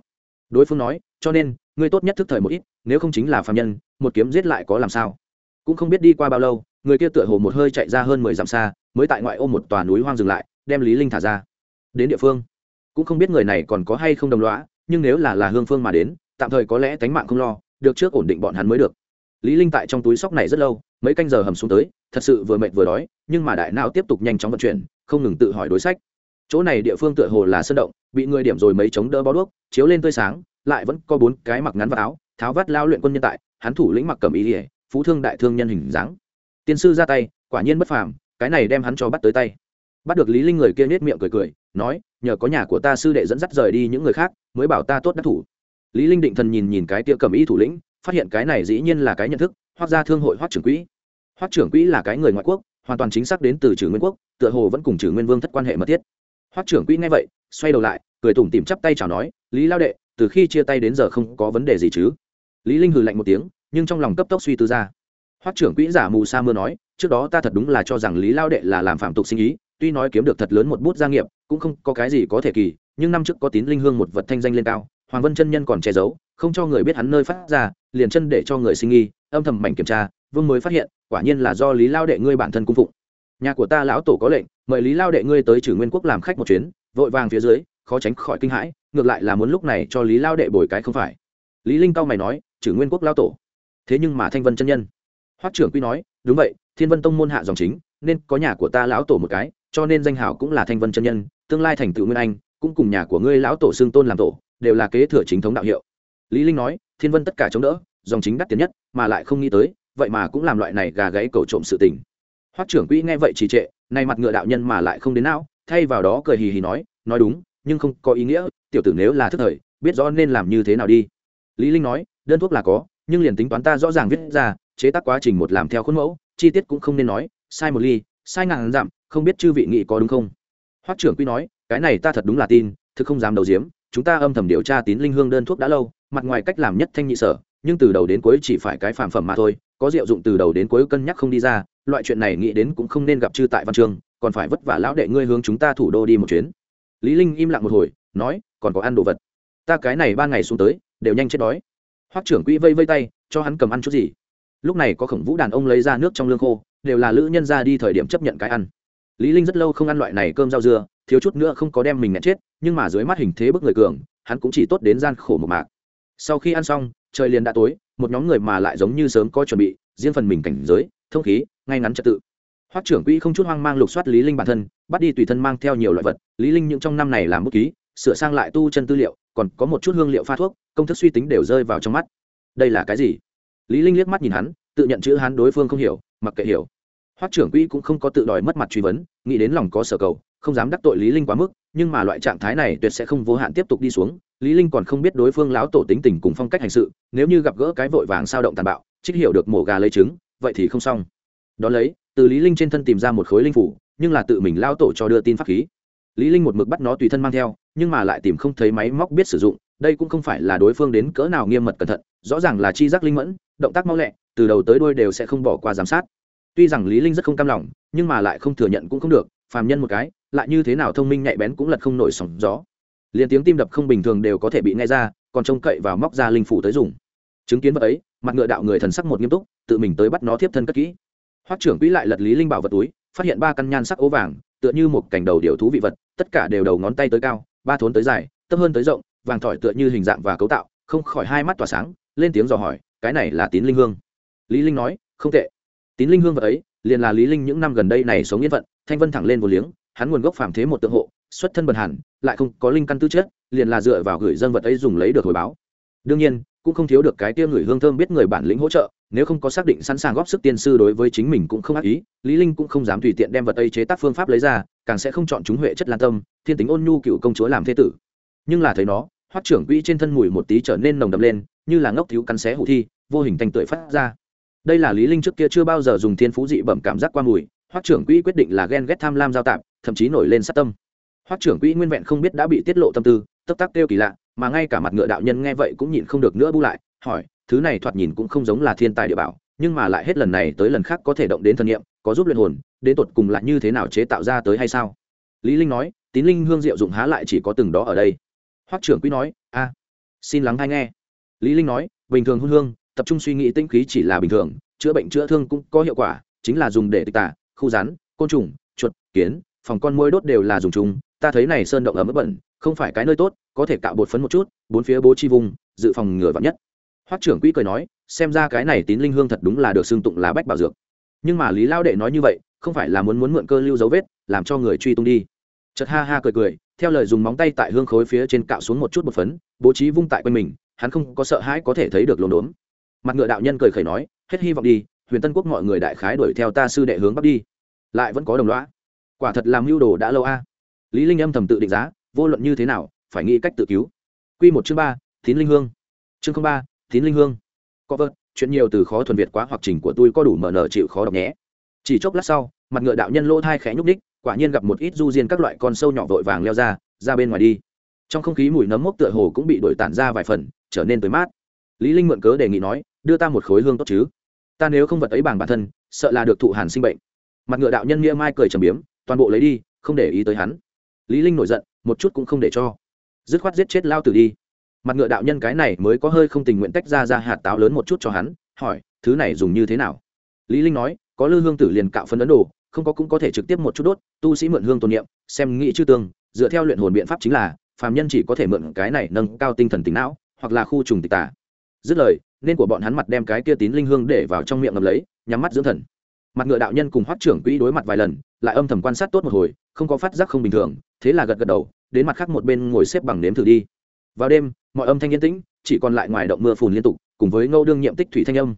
Đối phương nói, cho nên, ngươi tốt nhất thức thời một ít, nếu không chính là phàm nhân, một kiếm giết lại có làm sao? Cũng không biết đi qua bao lâu, người kia tựa hồ một hơi chạy ra hơn mười dặm xa, mới tại ngoại ô một tòa núi hoang dừng lại, đem lý linh thả ra. Đến địa phương, cũng không biết người này còn có hay không đồng lõa, nhưng nếu là là hương phương mà đến, tạm thời có lẽ tánh mạng không lo, được trước ổn định bọn hắn mới được lý linh tại trong túi sóc này rất lâu, mấy canh giờ hầm xuống tới, thật sự vừa mệt vừa đói, nhưng mà đại não tiếp tục nhanh chóng vận chuyển, không ngừng tự hỏi đối sách. Chỗ này địa phương tựa hồ là sơn động, bị người điểm rồi mấy chống đỡ bó đuốc, chiếu lên tươi sáng, lại vẫn có bốn cái mặc ngắn vào áo, tháo vắt lao luyện quân nhân tại, hắn thủ lĩnh mặc cầm ý ỉa phú thương đại thương nhân hình dáng. Tiên sư ra tay, quả nhiên bất phàm, cái này đem hắn cho bắt tới tay. Bắt được lý linh người kia nết miệng cười cười, nói, nhờ có nhà của ta sư đệ dẫn dắt rời đi những người khác, mới bảo ta tốt đắc thủ. Lý linh định thần nhìn nhìn cái tia cầm ý thủ lĩnh phát hiện cái này dĩ nhiên là cái nhận thức hoác ra thương hội hoác trưởng quỹ. Hoác trưởng quỹ là cái người ngoại quốc, hoàn toàn chính xác đến từ trừ nguyên quốc, tựa hồ vẫn cùng trừ nguyên vương thất quan hệ mật thiết. Hoác trưởng quỹ nghe vậy, xoay đầu lại, cười tủm tỉm chắp tay chào nói, lý lao đệ, từ khi chia tay đến giờ không có vấn đề gì chứ? Lý linh hừ lạnh một tiếng, nhưng trong lòng cấp tốc suy tư ra. Hoác trưởng quỹ giả mù sa mưa nói, trước đó ta thật đúng là cho rằng lý lao đệ là làm phạm tục sinh ý, tuy nói kiếm được thật lớn một bút gia nghiệp, cũng không có cái gì có thể kỳ, nhưng năm trước có tín linh hương một vật thanh danh lên cao, hoàng vân chân nhân còn che giấu, không cho người biết hắn nơi phát ra liền chân để cho người sinh nghi, âm thầm mảnh kiểm tra, vương mới phát hiện, quả nhiên là do lý lao đệ ngươi bản thân cung phụng. Nhà của ta lão tổ có lệnh, mời lý lao đệ ngươi tới trừ nguyên quốc làm khách một chuyến, vội vàng phía dưới, khó tránh khỏi kinh hãi, ngược lại là muốn lúc này cho lý lao đệ bồi cái không phải. Lý linh cao mày nói, trừ nguyên quốc lao tổ. Thế nhưng mà thanh vân chân nhân. Hoắc trưởng quy nói, đúng vậy, thiên vân tông môn hạ dòng chính, nên có nhà của ta lão tổ một cái, cho nên danh hào cũng là thanh vân chân nhân, tương lai thành tựu nguyên anh, cũng cùng nhà của ngươi lão tổ xương tôn làm tổ, đều là kế thừa chính thống đạo hiệu. Lý linh nói thiên vân tất cả chống đỡ, dòng chính đắt tiền nhất, mà lại không nghĩ tới, vậy mà cũng làm loại này gà gáy cầu trộm sự tình. Hoắc trưởng quỹ nghe vậy trì trệ, nay mặt ngựa đạo nhân mà lại không đến não, thay vào đó cười hì hì nói nói đúng, nhưng không có ý nghĩa, tiểu tử nếu là thức thời, biết rõ nên làm như thế nào đi. Lý linh nói, đơn thuốc là có, nhưng liền tính toán ta rõ ràng viết ra, chế tác quá trình một làm theo khuôn mẫu, chi tiết cũng không nên nói, sai một ly, sai ngàn dặm, không biết chư vị nghị có đúng không? Hoắc trưởng quy nói, cái này ta thật đúng là tin, thực không dám đầu diếm chúng ta âm thầm điều tra tín linh hương đơn thuốc đã lâu mặt ngoài cách làm nhất thanh nhị sở, nhưng từ đầu đến cuối chỉ phải cái phản phẩm mà thôi, có diệu dụng từ đầu đến cuối cân nhắc không đi ra, loại chuyện này nghĩ đến cũng không nên gặp chư tại văn trường, còn phải vất vả lão đệ ngươi hướng chúng ta thủ đô đi một chuyến. Lý linh im lặng một hồi, nói, còn có ăn đồ vật. Ta cái này ba ngày xuống tới, đều nhanh chết đói. Hoắc trưởng quỹ vây vây tay, cho hắn cầm ăn chút gì. Lúc này có khổng vũ đàn ông lấy ra nước trong lương khô, đều là lữ nhân ra đi thời điểm chấp nhận cái ăn. Lý linh rất lâu không ăn loại này cơm rau dưa, thiếu chút nữa không có đem mình nẹt chết, nhưng mà dưới mắt hình thế bức người cường, hắn cũng chỉ tốt đến gian khổ một mạc sau khi ăn xong, trời liền đã tối, một nhóm người mà lại giống như sớm có chuẩn bị, riêng phần mình cảnh giới, thông khí, ngay ngắn trật tự. Hoắc trưởng quỹ không chút hoang mang lục soát lý linh bản thân, bắt đi tùy thân mang theo nhiều loại vật, lý linh những trong năm này làm bút ký, sửa sang lại tu chân tư liệu, còn có một chút hương liệu pha thuốc, công thức suy tính đều rơi vào trong mắt. Đây là cái gì? Lý linh liếc mắt nhìn hắn, tự nhận chữ hắn đối phương không hiểu, mặc kệ hiểu. Hoắc trưởng quỹ cũng không có tự đòi mất mặt truy vấn, nghĩ đến lòng có sở cầu không dám đắc tội lý linh quá mức, nhưng mà loại trạng thái này tuyệt sẽ không vô hạn tiếp tục đi xuống. Lý linh còn không biết đối phương lão tổ tính tình cùng phong cách hành sự, nếu như gặp gỡ cái vội vàng sao động tàn bạo, trích hiểu được mổ gà lấy trứng, vậy thì không xong. Đón lấy, từ lý linh trên thân tìm ra một khối linh phủ, nhưng là tự mình lao tổ cho đưa tin pháp khí. Lý linh một mực bắt nó tùy thân mang theo, nhưng mà lại tìm không thấy máy móc biết sử dụng, đây cũng không phải là đối phương đến cỡ nào nghiêm mật cẩn thận, rõ ràng là chi giác linh mẫn, động tác mau lẹ, từ đầu tới đuôi đều sẽ không bỏ qua giám sát. Tuy rằng lý linh rất không cam lòng, nhưng mà lại không thừa nhận cũng không được phàm nhân một cái, lại như thế nào thông minh nhạy bén cũng lật không nổi sóng gió. Liền tiếng tim đập không bình thường đều có thể bị nghe ra, còn trông cậy vào móc ra linh phủ tới dùng. Chứng kiến vật ấy, mặt ngựa đạo người thần sắc một nghiêm túc, tự mình tới bắt nó tiếp thân cất kỹ. Hoắc trưởng quỹ lại lật lý linh bảo vật túi, phát hiện ba căn nhan sắc ố vàng, tựa như một cảnh đầu điều thú vị vật, tất cả đều đầu ngón tay tới cao, ba thốn tới dài tấp hơn tới rộng, vàng thỏi tựa như hình dạng và cấu tạo, không khỏi hai mắt tỏa sáng, lên tiếng dò hỏi, cái này là tín linh hương? Lý linh nói, không tệ. Tín linh hương vật ấy, liền là lý linh những năm gần đây này sống yên vận thanh vân thẳng lên vô liếng, hắn nguồn gốc phàm thế một tượng hộ, xuất thân bần hàn, lại không có linh căn tư chất, liền là dựa vào gửi dân vật ấy dùng lấy được hồi báo. Đương nhiên, cũng không thiếu được cái kia người hương thơm biết người bản lĩnh hỗ trợ, nếu không có xác định sẵn sàng góp sức tiên sư đối với chính mình cũng không ác ý, lý linh cũng không dám tùy tiện đem vật ấy chế tác phương pháp lấy ra, càng sẽ không chọn chúng huệ chất lan tâm, thiên tính ôn nhu cựu công chúa làm thế tử. Nhưng là thấy nó, hoắc trưởng quỹ trên thân mùi một tí trở nên nồng đậm lên, như là ngốc thiếu cắn xé hủ thi, vô hình thành tưởi phát ra. Đây là lý linh trước kia chưa bao giờ dùng thiên phú dị bẩm cảm giác qua mùi hoắc trưởng quỹ quyết định là ghen ghét tham lam giao tạp, thậm chí nổi lên sát tâm. Hoắc trưởng quỹ nguyên vẹn không biết đã bị tiết lộ tâm tư tấp tắc kêu kỳ lạ, mà ngay cả mặt ngựa đạo nhân nghe vậy cũng nhịn không được nữa bu lại, hỏi, thứ này thoạt nhìn cũng không giống là thiên tài địa bảo, nhưng mà lại hết lần này tới lần khác có thể động đến thân nghiệm có giúp luyện hồn, đến tột cùng lại như thế nào chế tạo ra tới hay sao? Lý linh nói, tín linh hương diệu dụng há lại chỉ có từng đó ở đây. Hoắc trưởng quỹ nói, a, xin lắng hay nghe. Lý linh nói, bình thường hương hương, tập trung suy nghĩ tinh khí chỉ là bình thường, chữa bệnh chữa thương cũng có hiệu quả, chính là dùng để tịch tả khu rắn, côn trùng, chuột, kiến, phòng con môi đốt đều là dùng chung ta thấy này sơn động ở mức bẩn, không phải cái nơi tốt, có thể cạo bột phấn một chút, bốn phía bố chi vùng, dự phòng ngừa vạn nhất. Hoắc trưởng quỹ cười nói, xem ra cái này tín linh hương thật đúng là được xương tụng lá bách bảo dược. Nhưng mà lý lao đệ nói như vậy, không phải là muốn muốn mượn cơ lưu dấu vết, làm cho người truy tung đi. Chợt ha ha cười cười, theo lời dùng móng tay tại hương khối phía trên cạo xuống một chút bột phấn, bố trí vung tại quanh mình, hắn không có sợ hãi có thể thấy được lồn đốn mặt ngựa đạo nhân cười khẩy nói, hết hy vọng đi huyền tân quốc mọi người đại khái đuổi theo ta sư đệ hướng bắc đi. Lại vẫn có đồng loã quả thật làm mưu đồ đã lâu a. Lý linh âm thầm tự định giá, vô luận như thế nào, phải nghĩ cách tự cứu. Quy một chương ba tín linh hương. Chương ba tín linh hương. Có vợt chuyện nhiều từ khó thuần việt quá hoặc trình của tôi có đủ mở nở chịu khó đọc nhé. Chỉ chốc lát sau, mặt ngựa đạo nhân lỗ thai khẽ nhúc đích quả nhiên gặp một ít du diên các loại con sâu nhỏ vội vàng leo ra ra bên ngoài đi. Trong không khí mùi nấm mốc tựa hồ cũng bị đổi tản ra vài phần, trở nên tới mát. Lý linh mượn cớ đề nghị nói, đưa ta một khối hương tốt chứ? Ta nếu không vật ấy bằng bản thân, sợ là được thụ hàn sinh bệnh. Mặt ngựa đạo nhân nghĩa mai cười trầm biếm, toàn bộ lấy đi, không để ý tới hắn. Lý linh nổi giận, một chút cũng không để cho. Dứt khoát giết chết lao tử đi. Mặt ngựa đạo nhân cái này mới có hơi không tình nguyện tách ra ra hạt táo lớn một chút cho hắn, hỏi, thứ này dùng như thế nào? Lý linh nói, có lư hương tử liền cạo phân ấn đồ, không có cũng có thể trực tiếp một chút đốt, tu sĩ mượn hương tôn niệm, xem nghĩ chư tương, dựa theo luyện hồn biện pháp chính là, phàm nhân chỉ có thể mượn cái này nâng cao tinh thần tính não, hoặc là khu trùng tịch tả dứt lời, nên của bọn hắn mặt đem cái kia tín linh hương để vào trong miệng ngầm lấy, nhắm mắt dưỡng thần. Mặt ngựa đạo nhân cùng hoắt trưởng quỹ đối mặt vài lần, lại âm thầm quan sát tốt một hồi, không có phát giác không bình thường, thế là gật gật đầu, đến mặt khác một bên ngồi xếp bằng nếm thử đi. Vào đêm, mọi âm thanh yên tĩnh, chỉ còn lại ngoài động mưa phùn liên tục, cùng với ngâu đương nhiệm tích thủy thanh âm.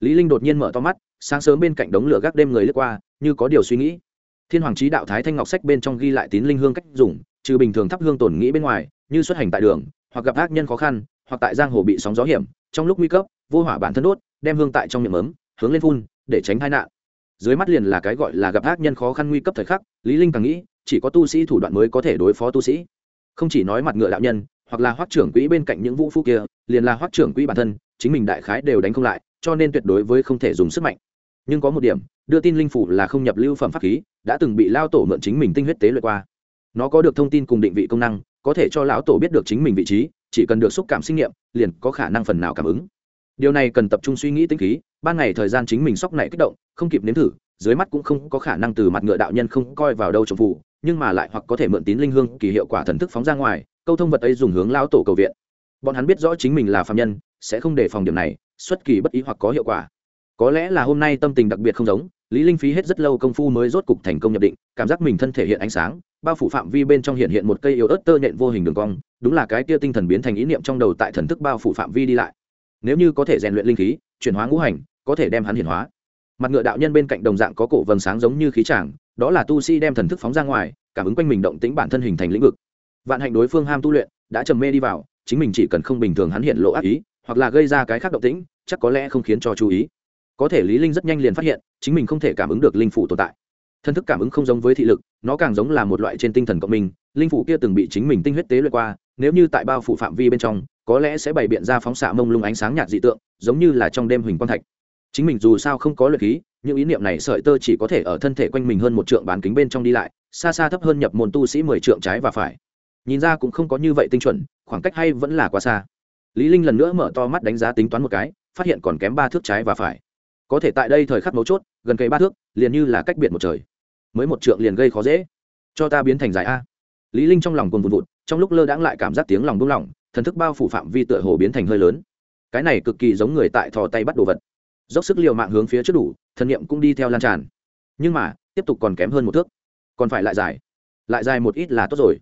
Lý linh đột nhiên mở to mắt, sáng sớm bên cạnh đống lửa gác đêm người lướt qua, như có điều suy nghĩ. Thiên hoàng trí đạo thái thanh ngọc sách bên trong ghi lại tín linh hương cách dùng, trừ bình thường thắp hương tổn nghĩ bên ngoài, như xuất hành tại đường, hoặc gặp ác nhân khó khăn hoặc tại giang hồ bị sóng gió hiểm, trong lúc nguy cấp, vô hỏa bản thân đốt, đem hương tại trong miệng ấm, hướng lên phun, để tránh tai nạn. Dưới mắt liền là cái gọi là gặp ác nhân khó khăn nguy cấp thời khắc, lý linh càng nghĩ, chỉ có tu sĩ thủ đoạn mới có thể đối phó tu sĩ. Không chỉ nói mặt ngựa đạo nhân, hoặc là hoắc trưởng quỹ bên cạnh những vũ phu kia, liền là hoắc trưởng quỹ bản thân, chính mình đại khái đều đánh không lại, cho nên tuyệt đối với không thể dùng sức mạnh. Nhưng có một điểm, đưa tin linh phủ là không nhập lưu phẩm pháp khí, đã từng bị lao tổ mượn chính mình tinh huyết tế luyện qua. Nó có được thông tin cùng định vị công năng, có thể cho lão tổ biết được chính mình vị trí chỉ cần được xúc cảm sinh nghiệm, liền có khả năng phần nào cảm ứng. Điều này cần tập trung suy nghĩ tinh khí, ban ngày thời gian chính mình sóc này kích động, không kịp nếm thử, dưới mắt cũng không có khả năng từ mặt ngựa đạo nhân không coi vào đâu trong vụ nhưng mà lại hoặc có thể mượn tín linh hương kỳ hiệu quả thần thức phóng ra ngoài, câu thông vật ấy dùng hướng lao tổ cầu viện. Bọn hắn biết rõ chính mình là phạm nhân, sẽ không đề phòng điểm này, xuất kỳ bất ý hoặc có hiệu quả. Có lẽ là hôm nay tâm tình đặc biệt không giống, lý linh phí hết rất lâu công phu mới rốt cục thành công nhập định, cảm giác mình thân thể hiện ánh sáng, bao phủ phạm vi bên trong hiện hiện một cây yếu ớt tơ nện vô hình đường cong đúng là cái kia tinh thần biến thành ý niệm trong đầu tại thần thức bao phủ phạm vi đi lại. Nếu như có thể rèn luyện linh khí chuyển hóa ngũ hành có thể đem hắn hiển hóa. Mặt ngựa đạo nhân bên cạnh đồng dạng có cổ vầng sáng giống như khí tràng đó là tu sĩ đem thần thức phóng ra ngoài cảm ứng quanh mình động tĩnh bản thân hình thành lĩnh vực. Vạn hạnh đối phương ham tu luyện đã trầm mê đi vào chính mình chỉ cần không bình thường hắn hiện lộ ác ý hoặc là gây ra cái khác động tĩnh chắc có lẽ không khiến cho chú ý. Có thể lý linh rất nhanh liền phát hiện chính mình không thể cảm ứng được linh phủ tồn tại. Thân thức cảm ứng không giống với thị lực nó càng giống là một loại trên tinh thần cộng mình, linh phủ kia từng bị chính mình tinh huyết tế luyện qua nếu như tại bao phủ phạm vi bên trong, có lẽ sẽ bày biện ra phóng xạ mông lung ánh sáng nhạt dị tượng, giống như là trong đêm huỳnh quang thạch. Chính mình dù sao không có luyện khí, những ý niệm này sợi tơ chỉ có thể ở thân thể quanh mình hơn một trượng bán kính bên trong đi lại, xa xa thấp hơn nhập môn tu sĩ mười trượng trái và phải. Nhìn ra cũng không có như vậy tinh chuẩn, khoảng cách hay vẫn là quá xa. Lý linh lần nữa mở to mắt đánh giá tính toán một cái, phát hiện còn kém ba thước trái và phải. Có thể tại đây thời khắc mấu chốt, gần cây ba thước, liền như là cách biệt một trời. Mới một trượng liền gây khó dễ. Cho ta biến thành dài a. Lý linh trong lòng cuồng vụt vụt trong lúc lơ đãng lại cảm giác tiếng lòng buông lỏng, thần thức bao phủ phạm vi tựa hồ biến thành hơi lớn. Cái này cực kỳ giống người tại thò tay bắt đồ vật. Dốc sức liều mạng hướng phía trước đủ, thần niệm cũng đi theo lan tràn. Nhưng mà, tiếp tục còn kém hơn một thước. Còn phải lại dài. Lại dài một ít là tốt rồi.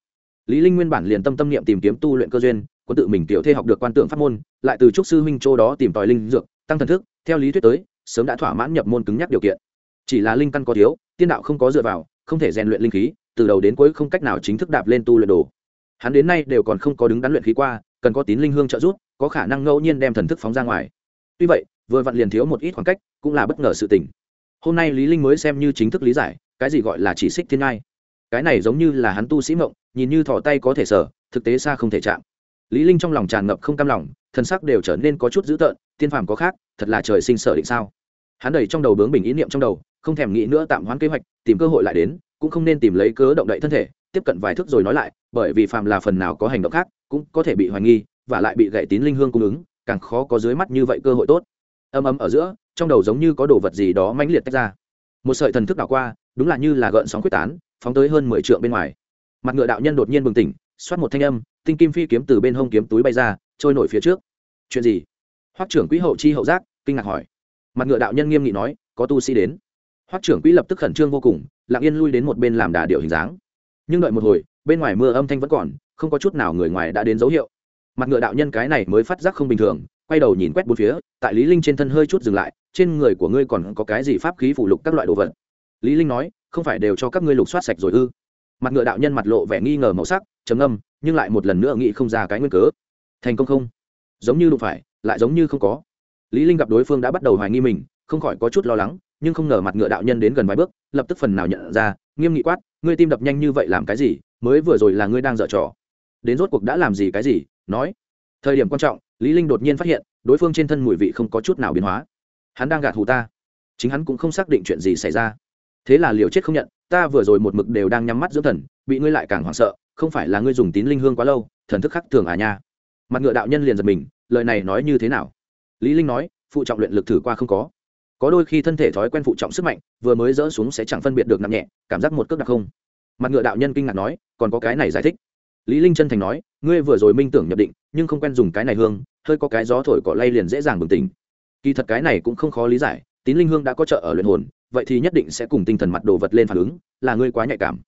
Lý linh nguyên bản liền tâm tâm niệm tìm kiếm tu luyện cơ duyên, quân tự mình tiểu thê học được quan tượng pháp môn, lại từ trúc sư huynh châu đó tìm tòi linh dược, tăng thần thức, theo lý thuyết tới, sớm đã thỏa mãn nhập môn cứng nhắc điều kiện. Chỉ là linh căn có thiếu, tiên đạo không có dựa vào, không thể rèn luyện linh khí, từ đầu đến cuối không cách nào chính thức đạp lên tu luyện đồ hắn đến nay đều còn không có đứng đắn luyện khí qua, cần có tín linh hương trợ giúp, có khả năng ngẫu nhiên đem thần thức phóng ra ngoài. Tuy vậy, vừa vặn liền thiếu một ít khoảng cách, cũng là bất ngờ sự tình. Hôm nay lý linh mới xem như chính thức lý giải, cái gì gọi là chỉ xích thiên ngai. Cái này giống như là hắn tu sĩ mộng, nhìn như thò tay có thể sở, thực tế xa không thể chạm. Lý linh trong lòng tràn ngập không cam lòng thân sắc đều trở nên có chút dữ tợn, tiên phàm có khác, thật là trời sinh sở định sao? Hắn đầy trong đầu bướng bình ý niệm trong đầu, không thèm nghĩ nữa tạm hoãn kế hoạch, tìm cơ hội lại đến, cũng không nên tìm lấy cớ động đậy thân thể, tiếp cận vài thước rồi nói lại bởi vì phàm là phần nào có hành động khác, cũng có thể bị hoài nghi, và lại bị gậy tín linh hương cung ứng, càng khó có dưới mắt như vậy cơ hội tốt. Âm ấm ở giữa, trong đầu giống như có đồ vật gì đó mãnh liệt tách ra. Một sợi thần thức đảo qua, đúng là như là gợn sóng quyết tán, phóng tới hơn mười trượng bên ngoài. Mặt ngựa đạo nhân đột nhiên bừng tỉnh, xoát một thanh âm, tinh kim phi kiếm từ bên hông kiếm túi bay ra, trôi nổi phía trước. Chuyện gì? Hoắc trưởng quỹ hậu chi hậu giác, kinh ngạc hỏi. Mặt ngựa đạo nhân nghiêm nghị nói, có tu sĩ đến. Hoắc trưởng quỹ lập tức khẩn trương vô cùng, lặng yên lui đến một bên làm đà điệu hình dáng. Nhưng đợi một hồi bên ngoài mưa âm thanh vẫn còn, không có chút nào người ngoài đã đến dấu hiệu. Mặt ngựa đạo nhân cái này mới phát giác không bình thường, quay đầu nhìn quét bốn phía, tại lý linh trên thân hơi chút dừng lại, trên người của ngươi còn có cái gì pháp khí phủ lục các loại đồ vật? Lý linh nói, không phải đều cho các ngươi lục soát sạch rồi ư? Mặt ngựa đạo nhân mặt lộ vẻ nghi ngờ màu sắc, trầm âm nhưng lại một lần nữa nghĩ không ra cái nguyên cớ. Thành công không? Giống như đụng phải, lại giống như không có. Lý linh gặp đối phương đã bắt đầu hoài nghi mình, không khỏi có chút lo lắng, nhưng không ngờ mặt ngựa đạo nhân đến gần vài bước, lập tức phần nào nhận ra, nghiêm nghị quát, ngươi tim đập nhanh như vậy làm cái gì? Mới vừa rồi là ngươi đang dở trò. Đến rốt cuộc đã làm gì cái gì? Nói. Thời điểm quan trọng, lý linh đột nhiên phát hiện, đối phương trên thân mùi vị không có chút nào biến hóa. Hắn đang gạt hù ta. Chính hắn cũng không xác định chuyện gì xảy ra. Thế là liều chết không nhận, ta vừa rồi một mực đều đang nhắm mắt dưỡng thần, bị ngươi lại càng hoảng sợ, không phải là ngươi dùng tín linh hương quá lâu, thần thức khắc thường à nha. Mặt ngựa đạo nhân liền giật mình, lời này nói như thế nào? Lý linh nói, phụ trọng luyện lực thử qua không có. Có đôi khi thân thể thói quen phụ trọng sức mạnh, vừa mới dỡ xuống sẽ chẳng phân biệt được nặng nhẹ, cảm giác một cước đặc không mặt ngựa đạo nhân kinh ngạc nói, còn có cái này giải thích. Lý linh chân thành nói, ngươi vừa rồi minh tưởng nhập định, nhưng không quen dùng cái này hương, hơi có cái gió thổi cỏ lay liền dễ dàng bừng tỉnh. Kỳ thật cái này cũng không khó lý giải, tín linh hương đã có trợ ở luyện hồn, vậy thì nhất định sẽ cùng tinh thần mặt đồ vật lên phản ứng, là ngươi quá nhạy cảm.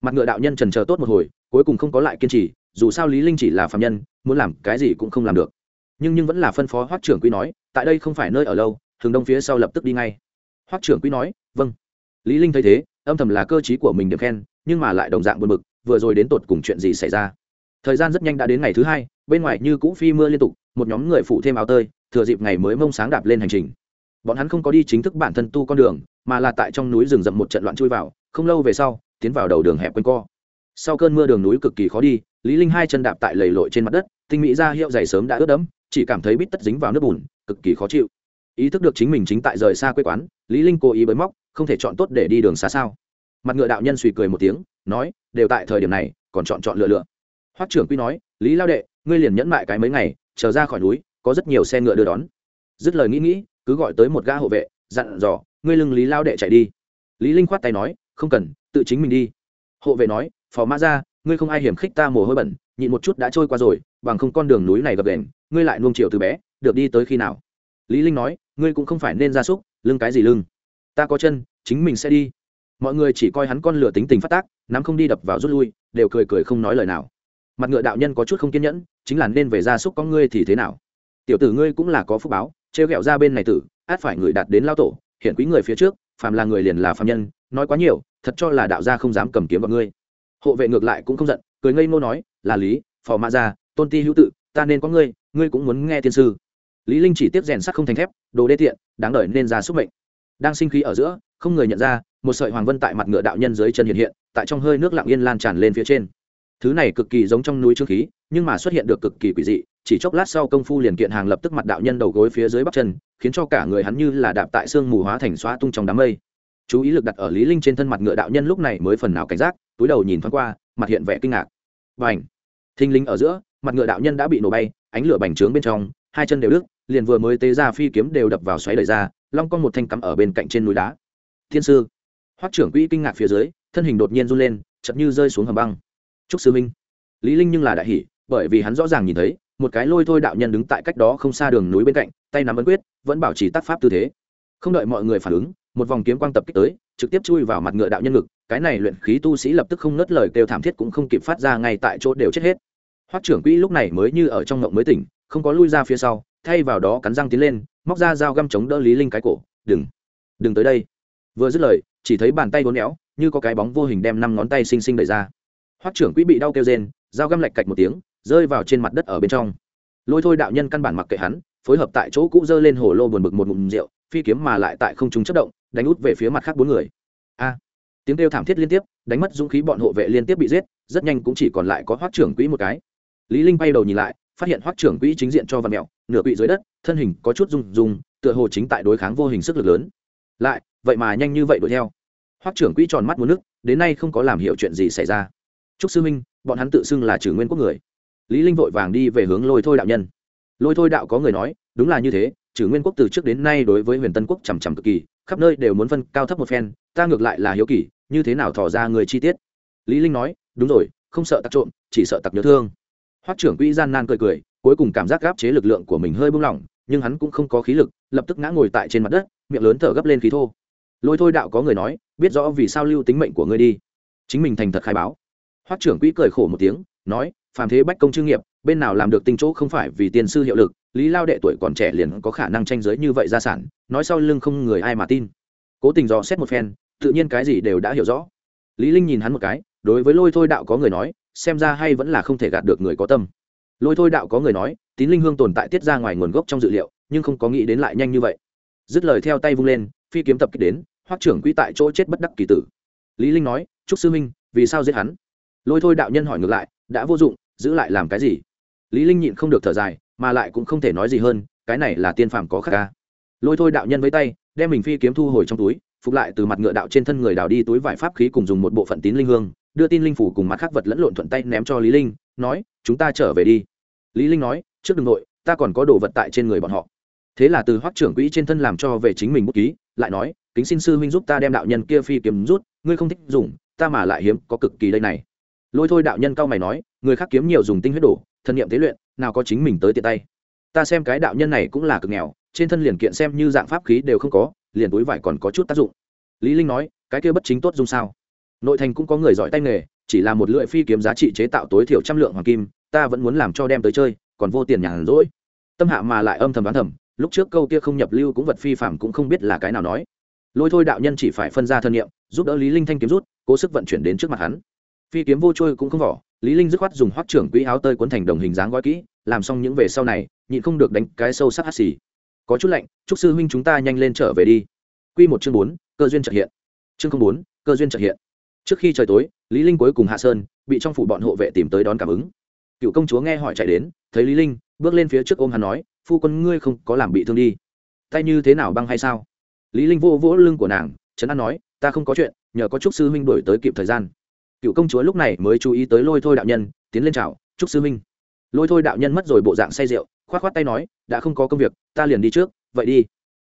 Mặt ngựa đạo nhân trần chờ tốt một hồi, cuối cùng không có lại kiên trì, dù sao lý linh chỉ là phạm nhân, muốn làm cái gì cũng không làm được. Nhưng nhưng vẫn là phân phó hoắc trưởng quý nói, tại đây không phải nơi ở lâu thường đông phía sau lập tức đi ngay. Hoắc trưởng quý nói vâng. Lý linh thấy thế, âm thầm là cơ trí của mình được khen nhưng mà lại đồng dạng buồn bực, vừa rồi đến tột cùng chuyện gì xảy ra. Thời gian rất nhanh đã đến ngày thứ hai, bên ngoài như cũ phi mưa liên tục, một nhóm người phụ thêm áo tơi, thừa dịp ngày mới mông sáng đạp lên hành trình. Bọn hắn không có đi chính thức bản thân tu con đường, mà là tại trong núi rừng rậm một trận loạn chui vào, không lâu về sau, tiến vào đầu đường hẹp quanh co. Sau cơn mưa đường núi cực kỳ khó đi, lý linh hai chân đạp tại lầy lội trên mặt đất, tinh mỹ ra hiệu giày sớm đã ướt đẫm, chỉ cảm thấy bít tất dính vào nước bùn, cực kỳ khó chịu. Ý thức được chính mình chính tại rời xa quê quán, lý linh cố ý bới móc, không thể chọn tốt để đi đường xa sao mặt ngựa đạo nhân suy cười một tiếng nói đều tại thời điểm này còn chọn chọn lựa lựa. Hoắc trưởng quy nói lý lao đệ ngươi liền nhẫn mại cái mấy ngày chờ ra khỏi núi có rất nhiều xe ngựa đưa đón. Dứt lời nghĩ nghĩ cứ gọi tới một gã hộ vệ dặn dò ngươi lưng lý lao đệ chạy đi. Lý linh khoát tay nói không cần tự chính mình đi. Hộ vệ nói phò mã ra ngươi không ai hiểm khích ta mồ hôi bẩn nhịn một chút đã trôi qua rồi bằng không con đường núi này gập đèn, ngươi lại nuông chiều từ bé được đi tới khi nào? Lý linh nói ngươi cũng không phải nên ra súc lưng cái gì lưng? Ta có chân chính mình sẽ đi mọi người chỉ coi hắn con lửa tính tình phát tác, nắm không đi đập vào rút lui, đều cười cười không nói lời nào. Mặt ngựa đạo nhân có chút không kiên nhẫn, chính là nên về gia súc con ngươi thì thế nào? Tiểu tử ngươi cũng là có phúc báo, trêu ghẹo ra bên này tử, át phải người đạt đến lao tổ hiện quý người phía trước, phàm là người liền là phàm nhân, nói quá nhiều, thật cho là đạo gia không dám cầm kiếm vào ngươi. Hộ vệ ngược lại cũng không giận, cười ngây ngô nói, là lý, phò mã gia, tôn ti hữu tự, ta nên có ngươi ngươi cũng muốn nghe tiên sư. Lý linh chỉ tiếp rèn sắt không thành thép, đồ đê tiện, đáng đời nên ra xúc mệnh. Đang sinh khí ở giữa, không người nhận ra một sợi hoàng vân tại mặt ngựa đạo nhân dưới chân hiện hiện, tại trong hơi nước lặng yên lan tràn lên phía trên. Thứ này cực kỳ giống trong núi trương khí, nhưng mà xuất hiện được cực kỳ quỷ dị, chỉ chốc lát sau công phu liền kiện hàng lập tức mặt đạo nhân đầu gối phía dưới bắp chân, khiến cho cả người hắn như là đạp tại xương mù hóa thành xóa tung trong đám mây. Chú ý lực đặt ở lý linh trên thân mặt ngựa đạo nhân lúc này mới phần nào cảnh giác, túi đầu nhìn thoáng qua, mặt hiện vẻ kinh ngạc. Bành! Thinh linh ở giữa, mặt ngựa đạo nhân đã bị nổ bay, ánh lửa bành trướng bên trong, hai chân đều đứt, liền vừa mới tế ra phi kiếm đều đập vào xoáy đời ra, long con một thanh cắm ở bên cạnh trên núi đá. Thiên sư! Hoắc trưởng quỹ kinh ngạc phía dưới, thân hình đột nhiên run lên chậm như rơi xuống hầm băng. Trúc sư minh. Lý linh nhưng là đại hỉ, bởi vì hắn rõ ràng nhìn thấy, một cái lôi thôi đạo nhân đứng tại cách đó không xa đường núi bên cạnh, tay nắm ấn quyết, vẫn bảo trì tác pháp tư thế. Không đợi mọi người phản ứng, một vòng kiếm quang tập kích tới, trực tiếp chui vào mặt ngựa đạo nhân ngực, cái này luyện khí tu sĩ lập tức không nớt lời kêu thảm thiết cũng không kịp phát ra ngay tại chỗ đều chết hết. Hoắc trưởng quỹ lúc này mới như ở trong ngộng mới tỉnh, không có lui ra phía sau, thay vào đó cắn răng tiến lên, móc ra dao găm chống đỡ lý linh cái cổ, đừng đừng tới đây vừa dứt lời, chỉ thấy bàn tay vốn éo, như có cái bóng vô hình đem năm ngón tay xinh xinh đẩy ra. Hoắc trưởng quỹ bị đau kêu rên, dao găm lạch cạch một tiếng, rơi vào trên mặt đất ở bên trong. Lôi thôi đạo nhân căn bản mặc kệ hắn, phối hợp tại chỗ cũ dơ lên hồ lô buồn bực một ngụm rượu, phi kiếm mà lại tại không trung chất động, đánh út về phía mặt khác bốn người. A! Tiếng kêu thảm thiết liên tiếp, đánh mất dũng khí bọn hộ vệ liên tiếp bị giết, rất nhanh cũng chỉ còn lại có hoắc trưởng quỹ một cái. Lý linh bay đầu nhìn lại, phát hiện hoắc trưởng quỹ chính diện cho văn mèo nửa quỵ dưới đất, thân hình có chút rung rung, tựa hồ chính tại đối kháng vô hình sức lực lớn. Lại vậy mà nhanh như vậy đuổi theo. Hoắc trưởng quỹ tròn mắt muốn nước, đến nay không có làm hiểu chuyện gì xảy ra. Trúc sư minh, bọn hắn tự xưng là trừ nguyên quốc người. Lý linh vội vàng đi về hướng lôi thôi đạo nhân. Lôi thôi đạo có người nói, đúng là như thế, trừ nguyên quốc từ trước đến nay đối với huyền tân quốc chằm chằm cực kỳ, khắp nơi đều muốn phân cao thấp một phen, ta ngược lại là hiếu kỳ, như thế nào thò ra người chi tiết? Lý linh nói, đúng rồi, không sợ tặc trộm, chỉ sợ tặc nhớ thương. Hoắc trưởng quỹ gian nan cười cười, cuối cùng cảm giác gáp chế lực lượng của mình hơi buông lỏng, nhưng hắn cũng không có khí lực, lập tức ngã ngồi tại trên mặt đất, miệng lớn thở gấp lên khí thô lôi thôi đạo có người nói, biết rõ vì sao lưu tính mệnh của ngươi đi. Chính mình thành thật khai báo. Hoắc trưởng quỹ cười khổ một tiếng, nói, phàm thế bách công chư nghiệp, bên nào làm được tinh chỗ không phải vì tiền sư hiệu lực, lý lao đệ tuổi còn trẻ liền có khả năng tranh giới như vậy gia sản, nói sau lưng không người ai mà tin. Cố tình dò xét một phen, tự nhiên cái gì đều đã hiểu rõ. Lý linh nhìn hắn một cái, đối với lôi thôi đạo có người nói, xem ra hay vẫn là không thể gạt được người có tâm. Lôi thôi đạo có người nói, tín linh hương tồn tại tiết ra ngoài nguồn gốc trong dự liệu, nhưng không có nghĩ đến lại nhanh như vậy. Dứt lời theo tay vung lên, phi kiếm tập kích đến hoắc trưởng quỹ tại chỗ chết bất đắc kỳ tử. Lý linh nói, trúc sư minh vì sao giết hắn? Lôi thôi đạo nhân hỏi ngược lại, đã vô dụng, giữ lại làm cái gì? Lý linh nhịn không được thở dài, mà lại cũng không thể nói gì hơn, cái này là tiên phàm có khác ca. Lôi thôi đạo nhân với tay, đem mình phi kiếm thu hồi trong túi, phục lại từ mặt ngựa đạo trên thân người đào đi túi vải pháp khí cùng dùng một bộ phận tín linh hương, đưa tin linh phủ cùng mặt khác vật lẫn lộn thuận tay ném cho lý linh, nói, chúng ta trở về đi. Lý linh nói, trước đường nội ta còn có đồ vật tại trên người bọn họ. Thế là từ hoắc trưởng quỹ trên thân làm cho về chính mình bút ký, lại nói kính xin sư huynh giúp ta đem đạo nhân kia phi kiếm rút, ngươi không thích dùng, ta mà lại hiếm, có cực kỳ đây này. Lôi thôi đạo nhân cao mày nói, người khác kiếm nhiều dùng tinh huyết đổ, thân niệm tế luyện, nào có chính mình tới tiện tay. Ta xem cái đạo nhân này cũng là cực nghèo, trên thân liền kiện xem như dạng pháp khí đều không có, liền túi vải còn có chút tác dụng. Lý linh nói, cái kia bất chính tốt dùng sao? Nội thành cũng có người giỏi tay nghề, chỉ là một lưỡi phi kiếm giá trị chế tạo tối thiểu trăm lượng hoàng kim, ta vẫn muốn làm cho đem tới chơi, còn vô tiền nhàn rỗi. Tâm hạ mà lại âm thầm đoán thầm, lúc trước câu kia không nhập lưu cũng vật phi phạm cũng không biết là cái nào nói lôi thôi đạo nhân chỉ phải phân ra thân nhiệm, giúp đỡ lý linh thanh kiếm rút, cố sức vận chuyển đến trước mặt hắn. Phi kiếm vô trôi cũng không vỏ, lý linh dứt khoát dùng hoắc trưởng quỹ áo tơi cuốn thành đồng hình dáng gói kỹ, làm xong những về sau này, nhịn không được đánh cái sâu sắc hắt xì. Có chút lạnh, chúc sư huynh chúng ta nhanh lên trở về đi. Quy một chương bốn, cơ duyên trợ hiện. Chương không bốn, cơ duyên trợ hiện. Trước khi trời tối, lý linh cuối cùng hạ sơn, bị trong phủ bọn hộ vệ tìm tới đón cảm ứng. Cựu công chúa nghe hỏi chạy đến, thấy lý linh, bước lên phía trước ôm hắn nói, phu quân ngươi không có làm bị thương đi. Tay như thế nào băng hay sao? Lý linh vô vỗ lưng của nàng trấn an nói, ta không có chuyện, nhờ có trúc sư huynh đuổi tới kịp thời gian. Cựu công chúa lúc này mới chú ý tới lôi thôi đạo nhân, tiến lên chào, trúc sư huynh lôi thôi đạo nhân mất rồi bộ dạng say rượu, khoát khoát tay nói, đã không có công việc, ta liền đi trước, vậy đi.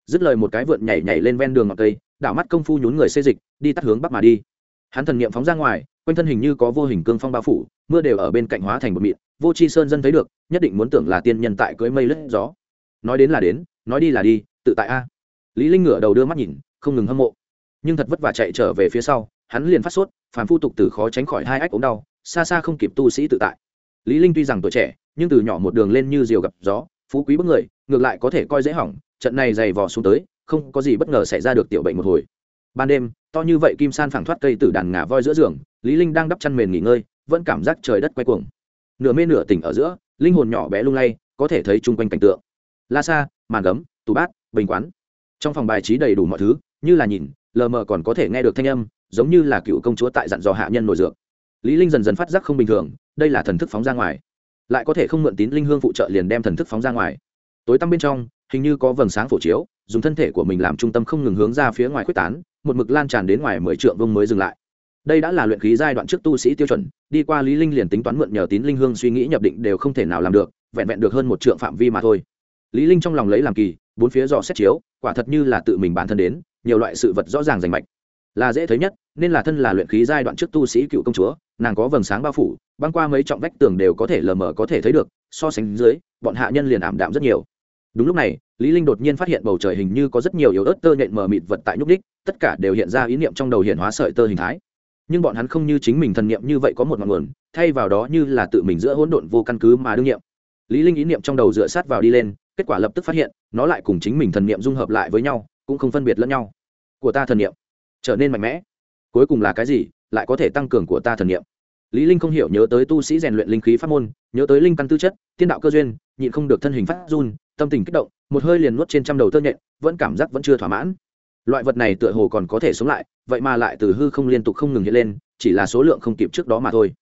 Dứt lời một cái vượn nhảy nhảy lên ven đường ngọc cây, đảo mắt công phu nhún người xê dịch, đi tắt hướng bắc mà đi. Hắn thần niệm phóng ra ngoài, quanh thân hình như có vô hình cương phong bao phủ, mưa đều ở bên cạnh hóa thành một mịn. Vô c h i sơn dân thấy được, nhất định muốn tưởng là tiên nhân tại cưới mây lất gió. Nói đến là đến, nói đi là đi, tự tại a lý linh ngửa đầu đưa mắt nhìn, không ngừng hâm mộ. Nhưng thật vất vả chạy trở về phía sau, hắn liền phát sốt, phàm phu tục tử khó tránh khỏi hai ách ốm đau, xa xa không kịp tu sĩ tự tại. Lý linh tuy rằng tuổi trẻ, nhưng từ nhỏ một đường lên như diều gặp gió, phú quý bất người, ngược lại có thể coi dễ hỏng, trận này dày vò xuống tới, không có gì bất ngờ xảy ra được tiểu bệnh một hồi. Ban đêm, to như vậy kim san phẳng thoát cây từ đàn ngà voi giữa giường, lý linh đang đắp chăn mền nghỉ ngơi, vẫn cảm giác trời đất quay cuồng. Nửa mê nửa tỉnh ở giữa, linh hồn nhỏ bé lung lay, có thể thấy chung quanh cảnh tượng. La sa, màn gấm, tủ bát, bình quán trong phòng bài trí đầy đủ mọi thứ, như là nhìn, lờ mờ còn có thể nghe được thanh âm, giống như là cựu công chúa tại dặn dò hạ nhân nổi dược. Lý linh dần dần phát giác không bình thường, đây là thần thức phóng ra ngoài. Lại có thể không mượn tín linh hương phụ trợ liền đem thần thức phóng ra ngoài. Tối tăm bên trong, hình như có vầng sáng phổ chiếu, dùng thân thể của mình làm trung tâm không ngừng hướng ra phía ngoài quyết tán, một mực lan tràn đến ngoài mười trượng vương mới dừng lại. Đây đã là luyện khí giai đoạn trước tu sĩ tiêu chuẩn, đi qua lý linh liền tính toán mượn nhờ tín linh hương suy nghĩ nhập định đều không thể nào làm được, vẹn vẹn được hơn một trượng phạm vi mà thôi. Lý linh trong lòng lấy làm kỳ bốn phía dò xét chiếu, quả thật như là tự mình bản thân đến, nhiều loại sự vật rõ ràng rành mạch. Là dễ thấy nhất, nên là thân là luyện khí giai đoạn trước tu sĩ cựu công chúa, nàng có vầng sáng bao phủ, băng qua mấy trọng vách tường đều có thể lờ mờ có thể thấy được, so sánh dưới, bọn hạ nhân liền ảm đạm rất nhiều. Đúng lúc này, lý linh đột nhiên phát hiện bầu trời hình như có rất nhiều yếu ớt tơ nhện mờ mịt vật tại nhúc đích tất cả đều hiện ra ý niệm trong đầu hiện hóa sợi tơ hình thái. Nhưng bọn hắn không như chính mình thần niệm như vậy có một ngọn nguồn, thay vào đó như là tự mình giữa hỗn độn vô căn cứ mà đương nhiệm. Lý linh ý niệm trong đầu dựa sát vào đi lên, kết quả lập tức phát hiện nó lại cùng chính mình thần niệm dung hợp lại với nhau, cũng không phân biệt lẫn nhau. Của ta thần niệm trở nên mạnh mẽ. Cuối cùng là cái gì, lại có thể tăng cường của ta thần niệm? Lý linh không hiểu nhớ tới tu sĩ rèn luyện linh khí pháp môn, nhớ tới linh căn tư chất tiên đạo cơ duyên, nhịn không được thân hình phát run, tâm tình kích động, một hơi liền nuốt trên trăm đầu tơ nhện, vẫn cảm giác vẫn chưa thỏa mãn. Loại vật này tựa hồ còn có thể sống lại, vậy mà lại từ hư không liên tục không ngừng hiện lên, chỉ là số lượng không kịp trước đó mà thôi.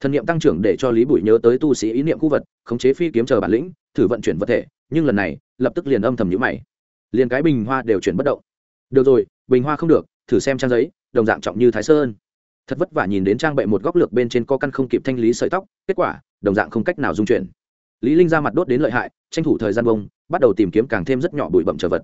Thần niệm tăng trưởng để cho lý bụi nhớ tới tu sĩ ý niệm khu vật, khống chế phi kiếm chờ bản lĩnh, thử vận chuyển vật thể nhưng lần này, lập tức liền âm thầm nhíu mày. Liền cái bình hoa đều chuyển bất động. Được rồi, bình hoa không được, thử xem trang giấy, đồng dạng trọng như thái sơn. Thật vất vả nhìn đến trang bệ một góc lược bên trên có căn không kịp thanh lý sợi tóc, kết quả, đồng dạng không cách nào dung chuyển. Lý linh ra mặt đốt đến lợi hại, tranh thủ thời gian bông, bắt đầu tìm kiếm càng thêm rất nhỏ bụi bậm trở vật.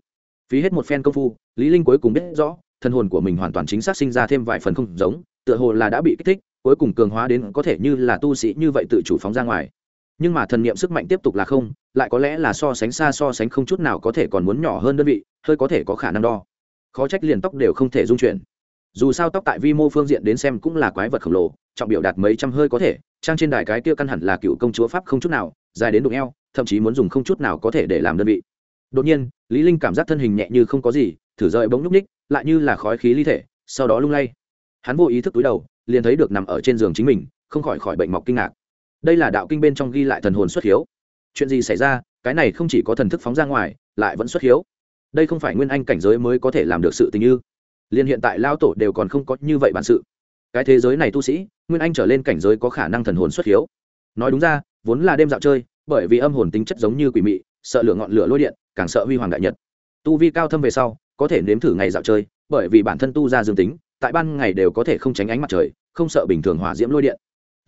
Phí hết một phen công phu, lý linh cuối cùng biết rõ, thân hồn của mình hoàn toàn chính xác sinh ra thêm vài phần không giống, tựa hồ là đã bị kích thích, cuối cùng cường hóa đến có thể như là tu sĩ như vậy tự chủ phóng ra ngoài nhưng mà thần niệm sức mạnh tiếp tục là không, lại có lẽ là so sánh xa so sánh không chút nào có thể còn muốn nhỏ hơn đơn vị, hơi có thể có khả năng đo. Khó trách liền tóc đều không thể dung chuyển. Dù sao tóc tại vi mô phương diện đến xem cũng là quái vật khổng lồ, trọng biểu đạt mấy trăm hơi có thể, trang trên đài cái kia căn hẳn là cựu công chúa pháp không chút nào, dài đến đụng eo, thậm chí muốn dùng không chút nào có thể để làm đơn vị. Đột nhiên, lý linh cảm giác thân hình nhẹ như không có gì, thử rời bỗng nhúc ních lại như là khói khí ly thể, sau đó lung lay. Hắn vô ý thức túi đầu, liền thấy được nằm ở trên giường chính mình, không khỏi khỏi bệnh mọc kinh ngạc đây là đạo kinh bên trong ghi lại thần hồn xuất hiếu. Chuyện gì xảy ra, cái này không chỉ có thần thức phóng ra ngoài, lại vẫn xuất hiếu. Đây không phải nguyên anh cảnh giới mới có thể làm được sự tình như. Liên hiện tại lao tổ đều còn không có như vậy bản sự. Cái thế giới này tu sĩ, nguyên anh trở lên cảnh giới có khả năng thần hồn xuất hiếu. Nói đúng ra, vốn là đêm dạo chơi, bởi vì âm hồn tính chất giống như quỷ mị, sợ lửa ngọn lửa lôi điện, càng sợ huy hoàng đại nhật. Tu vi cao thâm về sau, có thể nếm thử ngày dạo chơi, bởi vì bản thân tu ra dương tính, tại ban ngày đều có thể không tránh ánh mặt trời, không sợ bình thường hỏa diễm lôi điện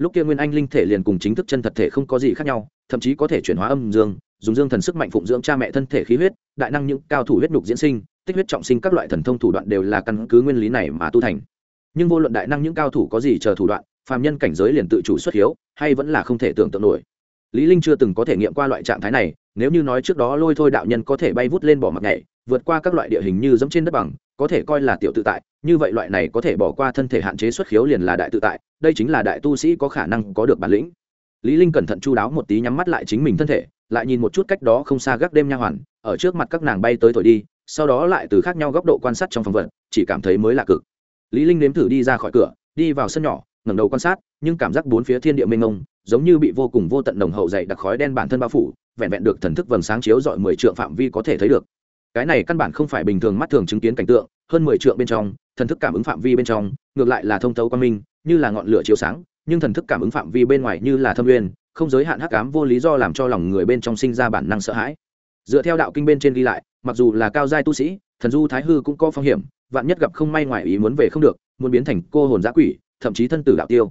lúc kia nguyên anh linh thể liền cùng chính thức chân thật thể không có gì khác nhau, thậm chí có thể chuyển hóa âm dương, dùng dương thần sức mạnh phụng dưỡng cha mẹ thân thể khí huyết, đại năng những cao thủ huyết nhục diễn sinh, tích huyết trọng sinh các loại thần thông thủ đoạn đều là căn cứ nguyên lý này mà tu thành. Nhưng vô luận đại năng những cao thủ có gì chờ thủ đoạn, phàm nhân cảnh giới liền tự chủ xuất hiếu, hay vẫn là không thể tưởng tượng nổi. Lý linh chưa từng có thể nghiệm qua loại trạng thái này, nếu như nói trước đó lôi thôi đạo nhân có thể bay vút lên bỏ mặt nhảy vượt qua các loại địa hình như giống trên đất bằng, có thể coi là tiểu tự tại, như vậy loại này có thể bỏ qua thân thể hạn chế xuất khiếu liền là đại tự tại, đây chính là đại tu sĩ có khả năng có được bản lĩnh. Lý linh cẩn thận chu đáo một tí nhắm mắt lại chính mình thân thể, lại nhìn một chút cách đó không xa gác đêm nha hoàn, ở trước mặt các nàng bay tới thổi đi, sau đó lại từ khác nhau góc độ quan sát trong phòng vật, chỉ cảm thấy mới lạ cực. Lý linh nếm thử đi ra khỏi cửa, đi vào sân nhỏ, ngẩng đầu quan sát, nhưng cảm giác bốn phía thiên địa mênh mông, giống như bị vô cùng vô tận nồng hậu dày đặc khói đen bản thân bao phủ, vẹn vẹn được thần thức vầng sáng chiếu dọi mười trượng phạm vi có thể thấy được cái này căn bản không phải bình thường mắt thường chứng kiến cảnh tượng, hơn mười triệu bên trong, thần thức cảm ứng phạm vi bên trong, ngược lại là thông thấu quan minh, như là ngọn lửa chiếu sáng, nhưng thần thức cảm ứng phạm vi bên ngoài như là thâm uyên, không giới hạn hắc ám vô lý do làm cho lòng người bên trong sinh ra bản năng sợ hãi. Dựa theo đạo kinh bên trên ghi lại, mặc dù là cao giai tu sĩ, thần du thái hư cũng có phong hiểm, vạn nhất gặp không may ngoài ý muốn về không được, muốn biến thành cô hồn giã quỷ, thậm chí thân tử đạo tiêu.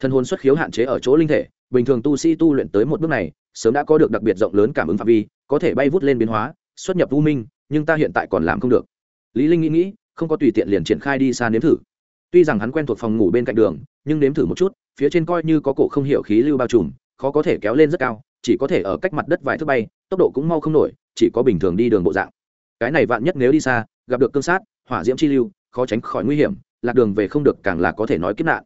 Thần hồn xuất khiếu hạn chế ở chỗ linh thể, bình thường tu sĩ tu luyện tới một bước này, sớm đã có được đặc biệt rộng lớn cảm ứng phạm vi, có thể bay vút lên biến hóa, xuất nhập u minh nhưng ta hiện tại còn làm không được. Lý linh nghĩ nghĩ, không có tùy tiện liền triển khai đi xa nếm thử. Tuy rằng hắn quen thuộc phòng ngủ bên cạnh đường, nhưng nếm thử một chút, phía trên coi như có cổ không hiểu khí lưu bao trùm, khó có thể kéo lên rất cao, chỉ có thể ở cách mặt đất vài thước bay, tốc độ cũng mau không nổi, chỉ có bình thường đi đường bộ dạng. Cái này vạn nhất nếu đi xa, gặp được cương sát, hỏa diễm chi lưu, khó tránh khỏi nguy hiểm, lạc đường về không được càng là có thể nói kiếp nạn.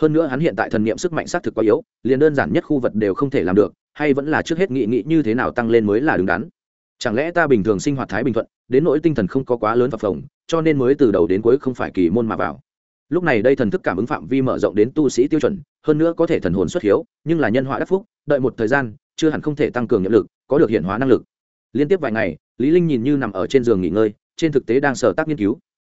Hơn nữa hắn hiện tại thần niệm sức mạnh xác thực quá yếu, liền đơn giản nhất khu vật đều không thể làm được, hay vẫn là trước hết nghị nghị như thế nào tăng lên mới là đứng đắn chẳng lẽ ta bình thường sinh hoạt thái bình thuận, đến nỗi tinh thần không có quá lớn phập phồng, cho nên mới từ đầu đến cuối không phải kỳ môn mà vào. Lúc này đây thần thức cảm ứng phạm vi mở rộng đến tu sĩ tiêu chuẩn, hơn nữa có thể thần hồn xuất hiếu, nhưng là nhân họa đắc phúc, đợi một thời gian, chưa hẳn không thể tăng cường nhiệm lực, có được hiện hóa năng lực. Liên tiếp vài ngày, lý linh nhìn như nằm ở trên giường nghỉ ngơi, trên thực tế đang sở tác nghiên cứu.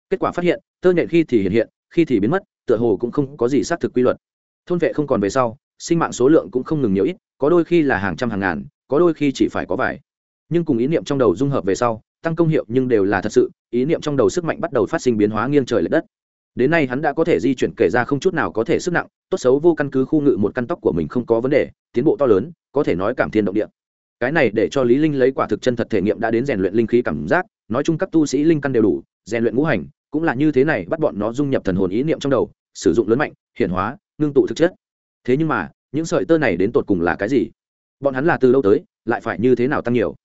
Kết quả phát hiện, tơ nhện khi thì hiện hiện, khi thì biến mất, tựa hồ cũng không có gì xác thực quy luật. Thôn vệ không còn về sau, sinh mạng số lượng cũng không ngừng nhiều ít, có đôi khi là hàng trăm hàng ngàn, có đôi khi chỉ phải có vài nhưng cùng ý niệm trong đầu dung hợp về sau, tăng công hiệu nhưng đều là thật sự, ý niệm trong đầu sức mạnh bắt đầu phát sinh biến hóa nghiêng trời l ệ đất. Đến nay hắn đã có thể di chuyển kể ra không chút nào có thể sức nặng, tốt xấu vô căn cứ khu ngự một căn tóc của mình không có vấn đề, tiến bộ to lớn, có thể nói cảm thiên động địa. Cái này để cho lý linh lấy quả thực chân thật thể nghiệm đã đến rèn luyện linh khí cảm giác, nói chung các tu sĩ linh căn đều đủ, rèn luyện ngũ hành, cũng là như thế này bắt bọn nó dung nhập thần hồn ý niệm trong đầu, sử dụng lớn mạnh, hiển hóa, ngưng tụ thực chất. Thế nhưng mà, những sợi tơ này đến tột cùng là cái gì? Bọn hắn là từ lâu tới, lại phải như thế nào tăng nhiều?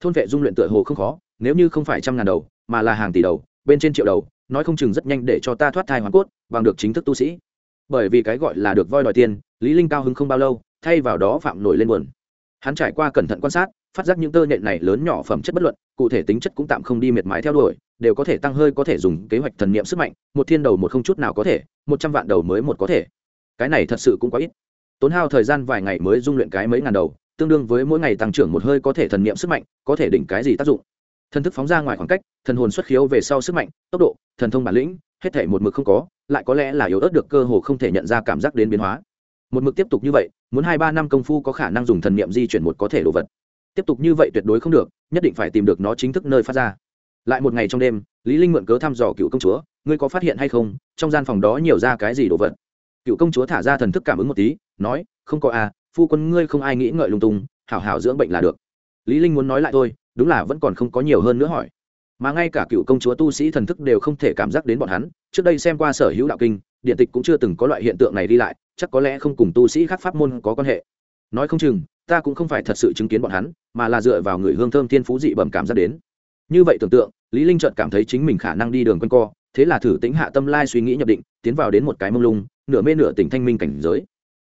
Thôn vệ dung luyện tựa hồ không khó, nếu như không phải trăm ngàn đầu, mà là hàng tỷ đầu, bên trên triệu đầu, nói không chừng rất nhanh để cho ta thoát thai hoàn cốt, bằng được chính thức tu sĩ. Bởi vì cái gọi là được voi đòi tiền, lý linh cao hứng không bao lâu, thay vào đó phạm nổi lên buồn. Hắn trải qua cẩn thận quan sát, phát giác những tơ nhện này lớn nhỏ phẩm chất bất luận, cụ thể tính chất cũng tạm không đi miệt mài theo đuổi, đều có thể tăng hơi có thể dùng kế hoạch thần niệm sức mạnh, một thiên đầu một không chút nào có thể, một trăm vạn đầu mới một có thể. Cái này thật sự cũng quá ít. Tốn hao thời gian vài ngày mới dung luyện cái mấy ngàn đầu tương đương với mỗi ngày tăng trưởng một hơi có thể thần niệm sức mạnh, có thể đỉnh cái gì tác dụng. Thần thức phóng ra ngoài khoảng cách, thần hồn xuất khiếu về sau sức mạnh, tốc độ, thần thông bản lĩnh, hết thể một mực không có, lại có lẽ là yếu ớt được cơ hồ không thể nhận ra cảm giác đến biến hóa. Một mực tiếp tục như vậy, muốn hai ba năm công phu có khả năng dùng thần niệm di chuyển một có thể đồ vật. Tiếp tục như vậy tuyệt đối không được, nhất định phải tìm được nó chính thức nơi phát ra. Lại một ngày trong đêm, lý linh mượn cớ thăm dò cựu công chúa, ngươi có phát hiện hay không? Trong gian phòng đó nhiều ra cái gì đồ vật? Cựu công chúa thả ra thần thức cảm ứng một tí, nói, không có à phu quân ngươi không ai nghĩ ngợi lung tung, hảo hảo dưỡng bệnh là được. Lý linh muốn nói lại thôi, đúng là vẫn còn không có nhiều hơn nữa hỏi. Mà ngay cả cựu công chúa tu sĩ thần thức đều không thể cảm giác đến bọn hắn, trước đây xem qua sở hữu đạo kinh, điện tịch cũng chưa từng có loại hiện tượng này đi lại, chắc có lẽ không cùng tu sĩ khác pháp môn có quan hệ. Nói không chừng, ta cũng không phải thật sự chứng kiến bọn hắn, mà là dựa vào người hương thơm thiên phú dị bẩm cảm giác đến. Như vậy tưởng tượng, lý linh chợt cảm thấy chính mình khả năng đi đường quanh co, thế là thử tính hạ tâm lai suy nghĩ nhập định, tiến vào đến một cái mông lung, nửa mê nửa tỉnh thanh minh cảnh giới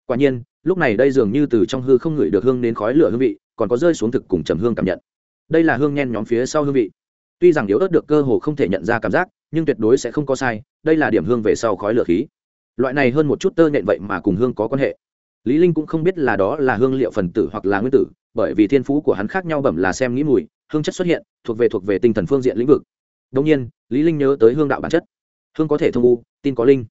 quả nhiên, lúc này đây dường như từ trong hư không ngửi được hương đến khói lửa hương vị, còn có rơi xuống thực cùng trầm hương cảm nhận. Đây là hương nhen nhóm phía sau hương vị. Tuy rằng yếu ớt được cơ hồ không thể nhận ra cảm giác, nhưng tuyệt đối sẽ không có sai, đây là điểm hương về sau khói lửa khí. Loại này hơn một chút tơ nhện vậy mà cùng hương có quan hệ. Lý linh cũng không biết là đó là hương liệu phần tử hoặc là nguyên tử, bởi vì thiên phú của hắn khác nhau bẩm là xem nghĩ mùi, hương chất xuất hiện, thuộc về thuộc về tinh thần phương diện lĩnh vực. Đương nhiên, lý linh nhớ tới hương đạo bản chất. Hương có thể thông u, tin có linh.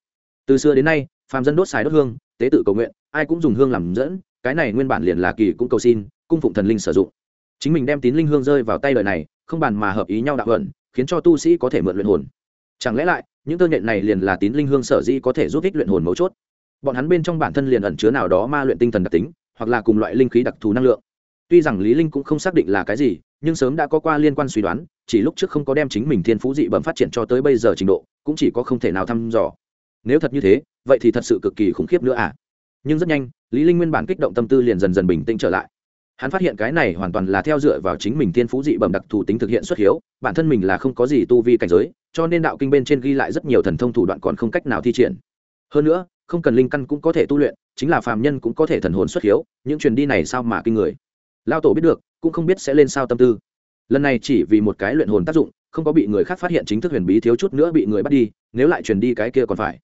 Từ xưa đến nay, phàm dân đốt xài đốt hương, tế tự cầu nguyện ai cũng dùng hương làm dẫn, cái này nguyên bản liền là kỳ cũng cầu xin, cung phụng thần linh sử dụng. Chính mình đem tín linh hương rơi vào tay đời này, không bàn mà hợp ý nhau đạo vận khiến cho tu sĩ có thể mượn luyện hồn. Chẳng lẽ lại, những tơ nhện này liền là tín linh hương sở di có thể giúp ích luyện hồn mấu chốt? Bọn hắn bên trong bản thân liền ẩn chứa nào đó ma luyện tinh thần đặc tính, hoặc là cùng loại linh khí đặc thù năng lượng. Tuy rằng lý linh cũng không xác định là cái gì, nhưng sớm đã có qua liên quan suy đoán, chỉ lúc trước không có đem chính mình thiên phú dị bẩm phát triển cho tới bây giờ trình độ, cũng chỉ có không thể nào thăm dò. Nếu thật như thế, vậy thì thật sự cực kỳ khủng khiếp nữa à? Nhưng rất nhanh, lý linh nguyên bản kích động tâm tư liền dần dần bình tĩnh trở lại. Hắn phát hiện cái này hoàn toàn là theo dựa vào chính mình thiên phú dị bẩm đặc thù tính thực hiện xuất hiếu, bản thân mình là không có gì tu vi cảnh giới, cho nên đạo kinh bên trên ghi lại rất nhiều thần thông thủ đoạn còn không cách nào thi triển. Hơn nữa, không cần linh căn cũng có thể tu luyện, chính là phàm nhân cũng có thể thần hồn xuất hiếu, những truyền đi này sao mà kinh người? Lao tổ biết được, cũng không biết sẽ lên sao tâm tư. Lần này chỉ vì một cái luyện hồn tác dụng, không có bị người khác phát hiện chính thức huyền bí thiếu chút nữa bị người bắt đi, nếu lại truyền đi cái kia còn phải.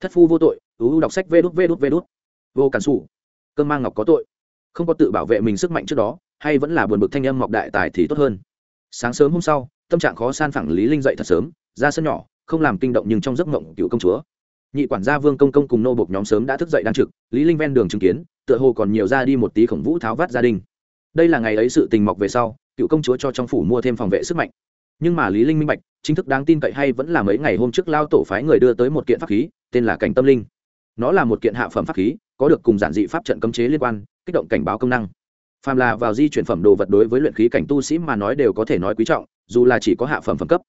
Thất phu vô tội ưu đọc sách vê đút vê đút vê đút vô cản xù cơm mang ngọc có tội. Không có tự bảo vệ mình sức mạnh trước đó, hay vẫn là buồn bực thanh âm ngọc đại tài thì tốt hơn. Sáng sớm hôm sau, tâm trạng khó san phẳng lý linh dậy thật sớm, ra sân nhỏ, không làm kinh động nhưng trong giấc mộng cựu công chúa. Nhị quản gia vương công công cùng nô bộc nhóm sớm đã thức dậy đang trực, lý linh ven đường chứng kiến, tựa hồ còn nhiều ra đi một tí khổng vũ tháo vát gia đình. Đây là ngày ấy sự tình mọc về sau, cựu công chúa cho trong phủ mua thêm phòng vệ sức mạnh. Nhưng mà lý linh minh bạch, chính thức đáng tin cậy hay vẫn là mấy ngày hôm trước lao tổ phái người đưa tới một kiện pháp khí, tên là cảnh tâm linh. Nó là một kiện hạ phẩm pháp khí có được cùng giản dị pháp trận cấm chế liên quan, kích động cảnh báo công năng. Phàm là vào di chuyển phẩm đồ vật đối với luyện khí cảnh tu sĩ mà nói đều có thể nói quý trọng, dù là chỉ có hạ phẩm phẩm cấp.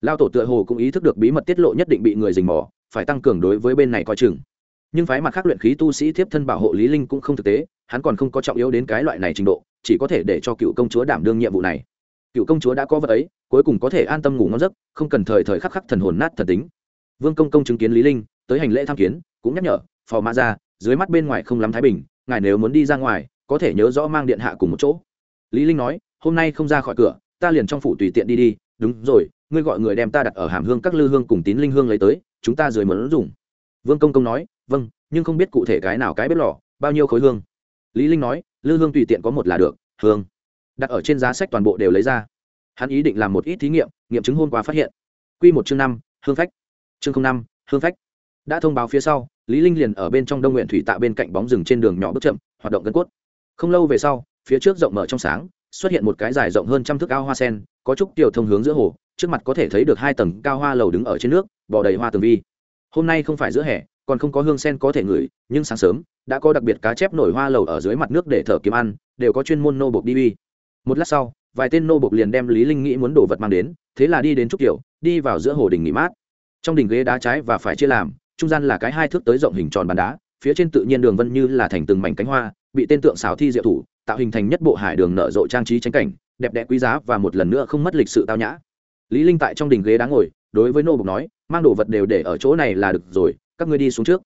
Lao tổ tựa hồ cũng ý thức được bí mật tiết lộ nhất định bị người dình mò, phải tăng cường đối với bên này coi chừng. Nhưng phái mặt khác luyện khí tu sĩ tiếp thân bảo hộ lý linh cũng không thực tế, hắn còn không có trọng yếu đến cái loại này trình độ, chỉ có thể để cho cựu công chúa đảm đương nhiệm vụ này. Cựu công chúa đã có vật ấy, cuối cùng có thể an tâm ngủ ngon giấc, không cần thời thời khắc khắc thần hồn nát thần tính. Vương công công chứng kiến lý linh, tới hành lễ tham kiến, cũng nhắc nhở, phò mã ra dưới mắt bên ngoài không lắm thái bình, ngài nếu muốn đi ra ngoài, có thể nhớ rõ mang điện hạ cùng một chỗ. Lý linh nói, hôm nay không ra khỏi cửa, ta liền trong phủ tùy tiện đi đi. Đúng rồi, ngươi gọi người đem ta đặt ở hàm hương các lư hương cùng tín linh hương lấy tới, chúng ta dưới muốn dùng. Vương công công nói vâng nhưng không biết cụ thể cái nào cái bếp lò, bao nhiêu khối hương. Lý linh nói, lư hương tùy tiện có một là được, hương. Đặt ở trên giá sách toàn bộ đều lấy ra. Hắn ý định làm một ít thí nghiệm nghiệm chứng hôm qua phát hiện. Quy một chương năm, hương phách. Chương năm, hương phách đã thông báo phía sau, lý linh liền ở bên trong đông nguyện thủy tạ bên cạnh bóng rừng trên đường nhỏ bước chậm, hoạt động gân cốt. Không lâu về sau, phía trước rộng mở trong sáng, xuất hiện một cái dài rộng hơn trăm thước ao hoa sen, có chút tiểu thông hướng giữa hồ, trước mặt có thể thấy được hai tầng cao hoa lầu đứng ở trên nước, bò đầy hoa tường vi. Hôm nay không phải giữa hè, còn không có hương sen có thể ngửi, nhưng sáng sớm, đã có đặc biệt cá chép nổi hoa lầu ở dưới mặt nước để thở kiếm ăn, đều có chuyên môn nô bộc đi uy. Một lát sau, vài tên nô bộc liền đem lý linh nghĩ muốn đổ vật mang đến, thế là đi đến trúc tiểu, đi vào giữa hồ đình nghỉ mát. Trong đình ghế đá trái và phải chia làm trung gian là cái hai thước tới rộng hình tròn bàn đá, phía trên tự nhiên đường vân như là thành từng mảnh cánh hoa, bị tên tượng xào thi diệu thủ, tạo hình thành nhất bộ hải đường nở rộ trang trí tránh cảnh, đẹp đẽ quý giá và một lần nữa không mất lịch sự tao nhã. Lý linh tại trong đình ghế đáng ngồi, đối với nô bộc nói, mang đồ vật đều để ở chỗ này là được rồi, các ngươi đi xuống trước.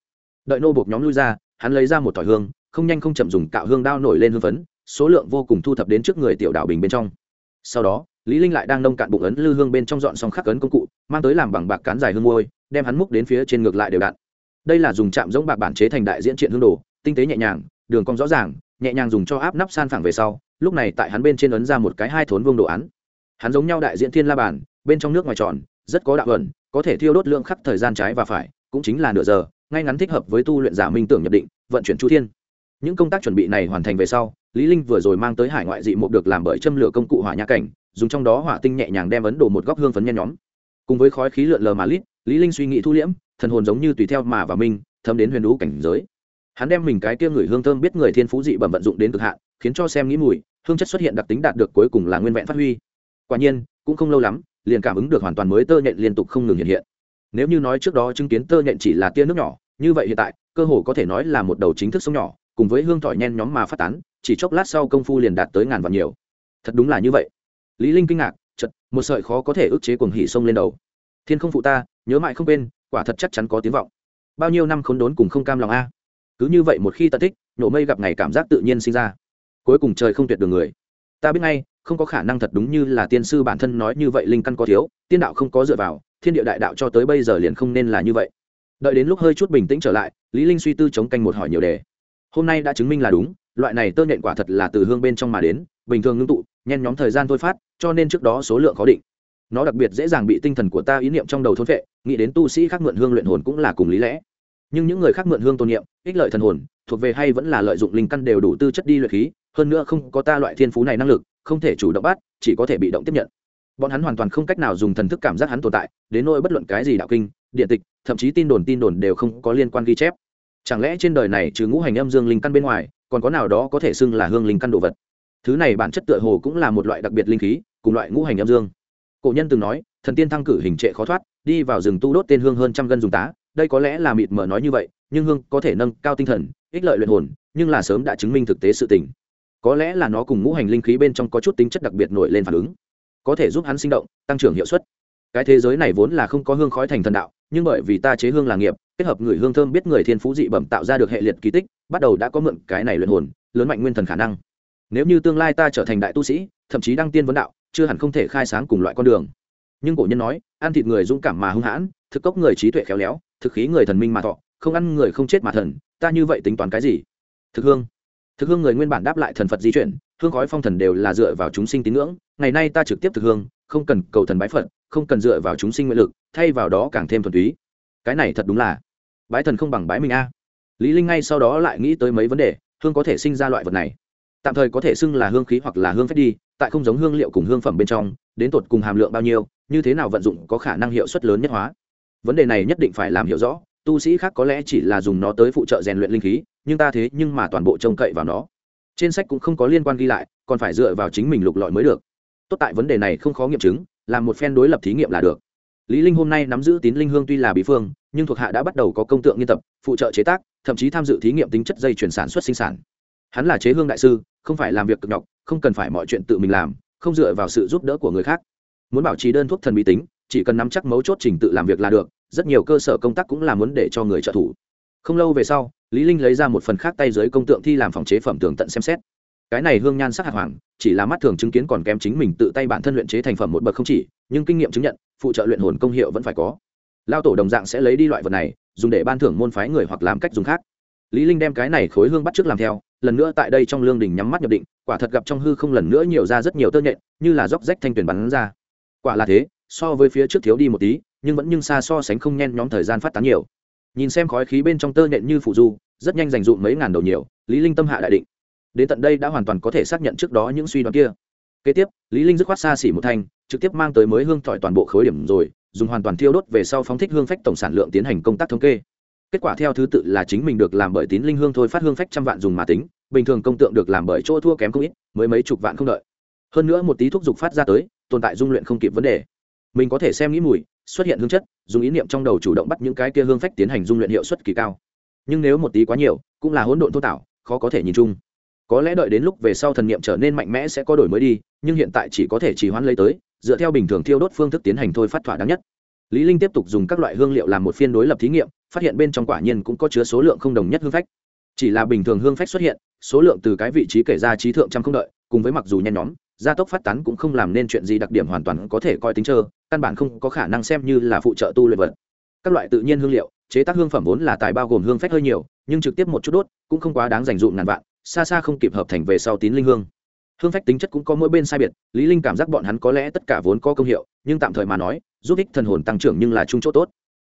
Đợi nô bộc nhóm lui ra, hắn lấy ra một thỏi hương, không nhanh không chậm dùng cạo hương đao nổi lên hương phấn, số lượng vô cùng thu thập đến trước người tiểu đạo bình bên trong. Sau đó, lý linh lại đang nông cạn bụng ấn lư hương bên trong dọn xong khắc ấn công cụ, mang tới làm bằng bạc cán dài hương môi đem hắn múc đến phía trên ngược lại đều đặn. Đây là dùng chạm giống bạc bản chế thành đại diễn triện hương đồ, tinh tế nhẹ nhàng, đường cong rõ ràng, nhẹ nhàng dùng cho áp nắp san phẳng về sau, lúc này tại hắn bên trên ấn ra một cái hai thốn vương đồ án. Hắn giống nhau đại diễn thiên la bàn bên trong nước ngoài tròn, rất có đạo ẩn, có thể thiêu đốt lượng khắc thời gian trái và phải, cũng chính là nửa giờ, ngay ngắn thích hợp với tu luyện giả minh tưởng nhập định, vận chuyển chu thiên. Những công tác chuẩn bị này hoàn thành về sau, lý linh vừa rồi mang tới hải ngoại dị mục được làm bởi châm lửa công cụ hỏa nhã cảnh, dùng trong đó hỏa tinh nhẹ nhàng đem ấn đổ một góc hương phấn nhen nhóm. Cùng với khói khí lượn lờ mà lít lý linh suy nghĩ thu liễm thần hồn giống như tùy theo mà và mình, thấm đến huyền đũ cảnh giới. Hắn đem mình cái kia người hương thơm biết người thiên phú dị bẩm vận dụng đến cực hạn khiến cho xem nghĩ mùi hương chất xuất hiện đặc tính đạt được cuối cùng là nguyên vẹn phát huy. Quả nhiên cũng không lâu lắm liền cảm ứng được hoàn toàn mới tơ nhện liên tục không ngừng hiện hiện. Nếu như nói trước đó chứng kiến tơ nhện chỉ là tia nước nhỏ như vậy hiện tại cơ hồ có thể nói là một đầu chính thức sông nhỏ cùng với hương thỏi nhen nhóm mà phát tán chỉ chốc lát sau công phu liền đạt tới ngàn vạn nhiều. Thật đúng là như vậy. Lý linh kinh ngạc chật một sợi khó có thể ức chế cuồng hỉ sông lên đầu thiên không phụ ta, nhớ mãi không quên, quả thật chắc chắn có tiếng vọng. Bao nhiêu năm khốn đốn cùng không cam lòng a. Cứ như vậy một khi ta thích, nổ mây gặp ngày cảm giác tự nhiên sinh ra. Cuối cùng trời không tuyệt đường người. Ta biết ngay, không có khả năng thật đúng như là tiên sư bản thân nói như vậy linh căn có thiếu, tiên đạo không có dựa vào, thiên địa đại đạo cho tới bây giờ liền không nên là như vậy. Đợi đến lúc hơi chút bình tĩnh trở lại, lý linh suy tư chống canh một hỏi nhiều đề. Hôm nay đã chứng minh là đúng, loại này tơ nhện quả thật là từ hương bên trong mà đến, bình thường ngưng tụ, nhen nhóm thời gian thôi phát, cho nên trước đó số lượng khó định nó đặc biệt dễ dàng bị tinh thần của ta ý niệm trong đầu thôn vệ nghĩ đến tu sĩ khác mượn hương luyện hồn cũng là cùng lý lẽ. Nhưng những người khác mượn hương tôn niệm, ích lợi thần hồn, thuộc về hay vẫn là lợi dụng linh căn đều đủ tư chất đi luyện khí, hơn nữa không có ta loại thiên phú này năng lực, không thể chủ động bắt, chỉ có thể bị động tiếp nhận. Bọn hắn hoàn toàn không cách nào dùng thần thức cảm giác hắn tồn tại, đến nỗi bất luận cái gì đạo kinh, điện tịch, thậm chí tin đồn tin đồn đều không có liên quan ghi chép. Chẳng lẽ trên đời này trừ ngũ hành âm dương linh căn bên ngoài, còn có nào đó có thể xưng là hương linh căn đồ vật? Thứ này bản chất tựa hồ cũng là một loại đặc biệt linh khí, cùng loại ngũ hành âm dương cổ nhân từng nói, thần tiên thăng cử hình trệ khó thoát, đi vào rừng tu đốt tên hương hơn trăm gân dùng tá, đây có lẽ là mịt mờ nói như vậy, nhưng hương có thể nâng cao tinh thần, ích lợi luyện hồn, nhưng là sớm đã chứng minh thực tế sự tình. Có lẽ là nó cùng ngũ hành linh khí bên trong có chút tính chất đặc biệt nổi lên phản ứng, có thể giúp hắn sinh động, tăng trưởng hiệu suất. Cái thế giới này vốn là không có hương khói thành thần đạo, nhưng bởi vì ta chế hương là nghiệp, kết hợp người hương thơm biết người thiên phú dị bẩm tạo ra được hệ liệt kỳ tích, bắt đầu đã có mượn cái này luyện hồn, lớn mạnh nguyên thần khả năng. Nếu như tương lai ta trở thành đại tu sĩ, thậm chí đăng tiên vấn đạo chưa hẳn không thể khai sáng cùng loại con đường. Nhưng cổ nhân nói, ăn thịt người dũng cảm mà hung hãn, thực cốc người trí tuệ khéo léo, thực khí người thần minh mà thọ, không ăn người không chết mà thần, ta như vậy tính toán cái gì? Thực hương. Thực hương người nguyên bản đáp lại thần phật di chuyển, hương khói phong thần đều là dựa vào chúng sinh tín ngưỡng, ngày nay ta trực tiếp thực hương, không cần cầu thần bái phật, không cần dựa vào chúng sinh nguyện lực, thay vào đó càng thêm thuần túy. Cái này thật đúng là bái thần không bằng bái mình a. Lý linh ngay sau đó lại nghĩ tới mấy vấn đề, hương có thể sinh ra loại vật này. Tạm thời có thể xưng là hương khí hoặc là hương phép đi tại không giống hương liệu cùng hương phẩm bên trong, đến tột cùng hàm lượng bao nhiêu, như thế nào vận dụng có khả năng hiệu suất lớn nhất hóa. Vấn đề này nhất định phải làm hiểu rõ, tu sĩ khác có lẽ chỉ là dùng nó tới phụ trợ rèn luyện linh khí, nhưng ta thế nhưng mà toàn bộ trông cậy vào nó. Trên sách cũng không có liên quan ghi lại, còn phải dựa vào chính mình lục lọi mới được. Tốt tại vấn đề này không khó nghiệm chứng, làm một phen đối lập thí nghiệm là được. Lý linh hôm nay nắm giữ tín linh hương tuy là bí phương, nhưng thuộc hạ đã bắt đầu có công tượng nghiên tập, phụ trợ chế tác, thậm chí tham dự thí nghiệm tính chất dây chuyển sản xuất sinh sản hắn là chế hương đại sư, không phải làm việc cực nhọc, không cần phải mọi chuyện tự mình làm, không dựa vào sự giúp đỡ của người khác. Muốn bảo trì đơn thuốc thần bí tính, chỉ cần nắm chắc mấu chốt trình tự làm việc là được, rất nhiều cơ sở công tác cũng là muốn để cho người trợ thủ. Không lâu về sau, lý linh lấy ra một phần khác tay dưới công tượng thi làm phòng chế phẩm tường tận xem xét. Cái này hương nhan sắc hạt hoàng, chỉ là mắt thường chứng kiến còn kém chính mình tự tay bản thân luyện chế thành phẩm một bậc không chỉ, nhưng kinh nghiệm chứng nhận, phụ trợ luyện hồn công hiệu vẫn phải có. Lao tổ đồng dạng sẽ lấy đi loại vật này, dùng để ban thưởng môn phái người hoặc làm cách dùng khác. Lý linh đem cái này khối hương bắt trước làm theo lần nữa tại đây trong lương đình nhắm mắt nhập định, quả thật gặp trong hư không lần nữa nhiều ra rất nhiều tơ nhện, như là róc rách thanh tuyển bắn ra. Quả là thế, so với phía trước thiếu đi một tí, nhưng vẫn nhưng xa so sánh không nhen nhóm thời gian phát tán nhiều. Nhìn xem khói khí bên trong tơ nhện như phụ du, rất nhanh dành dụm mấy ngàn đầu nhiều, lý linh tâm hạ đại định. Đến tận đây đã hoàn toàn có thể xác nhận trước đó những suy đoán kia. Kế tiếp, lý linh dứt khoát xa xỉ một thanh, trực tiếp mang tới mới hương thỏi toàn bộ khối điểm rồi, dùng hoàn toàn thiêu đốt về sau phóng thích hương phách tổng sản lượng tiến hành công tác thống kê kết quả theo thứ tự là chính mình được làm bởi tín linh hương thôi phát hương phách trăm vạn dùng mà tính, bình thường công tượng được làm bởi chỗ thua kém không ít, mới mấy chục vạn không đợi. Hơn nữa một tí thuốc dục phát ra tới, tồn tại dung luyện không kịp vấn đề. Mình có thể xem nghĩ mùi, xuất hiện hương chất, dùng ý niệm trong đầu chủ động bắt những cái kia hương phách tiến hành dung luyện hiệu suất kỳ cao. Nhưng nếu một tí quá nhiều, cũng là hỗn độn thô tạo, khó có thể nhìn chung. Có lẽ đợi đến lúc về sau thần niệm trở nên mạnh mẽ sẽ có đổi mới đi, nhưng hiện tại chỉ có thể chỉ hoãn lấy tới, dựa theo bình thường thiêu đốt phương thức tiến hành thôi phát thỏa đáng nhất. Lý linh tiếp tục dùng các loại hương liệu làm một phiên đối lập thí nghiệm phát hiện bên trong quả nhiên cũng có chứa số lượng không đồng nhất hương phách. Chỉ là bình thường hương phách xuất hiện, số lượng từ cái vị trí kể ra trí thượng trăm không đợi, cùng với mặc dù nhen nhóm, gia tốc phát tán cũng không làm nên chuyện gì đặc điểm hoàn toàn có thể coi tính trơ, căn bản không có khả năng xem như là phụ trợ tu luyện vật. Các loại tự nhiên hương liệu, chế tác hương phẩm vốn là tài bao gồm hương phách hơi nhiều, nhưng trực tiếp một chút đốt, cũng không quá đáng dành dụm ngàn vạn, xa xa không kịp hợp thành về sau tín linh hương. Hương phách tính chất cũng có mỗi bên sai biệt, lý linh cảm giác bọn hắn có lẽ tất cả vốn có công hiệu, nhưng tạm thời mà nói, giúp ích thần hồn tăng trưởng nhưng là trung chỗ tốt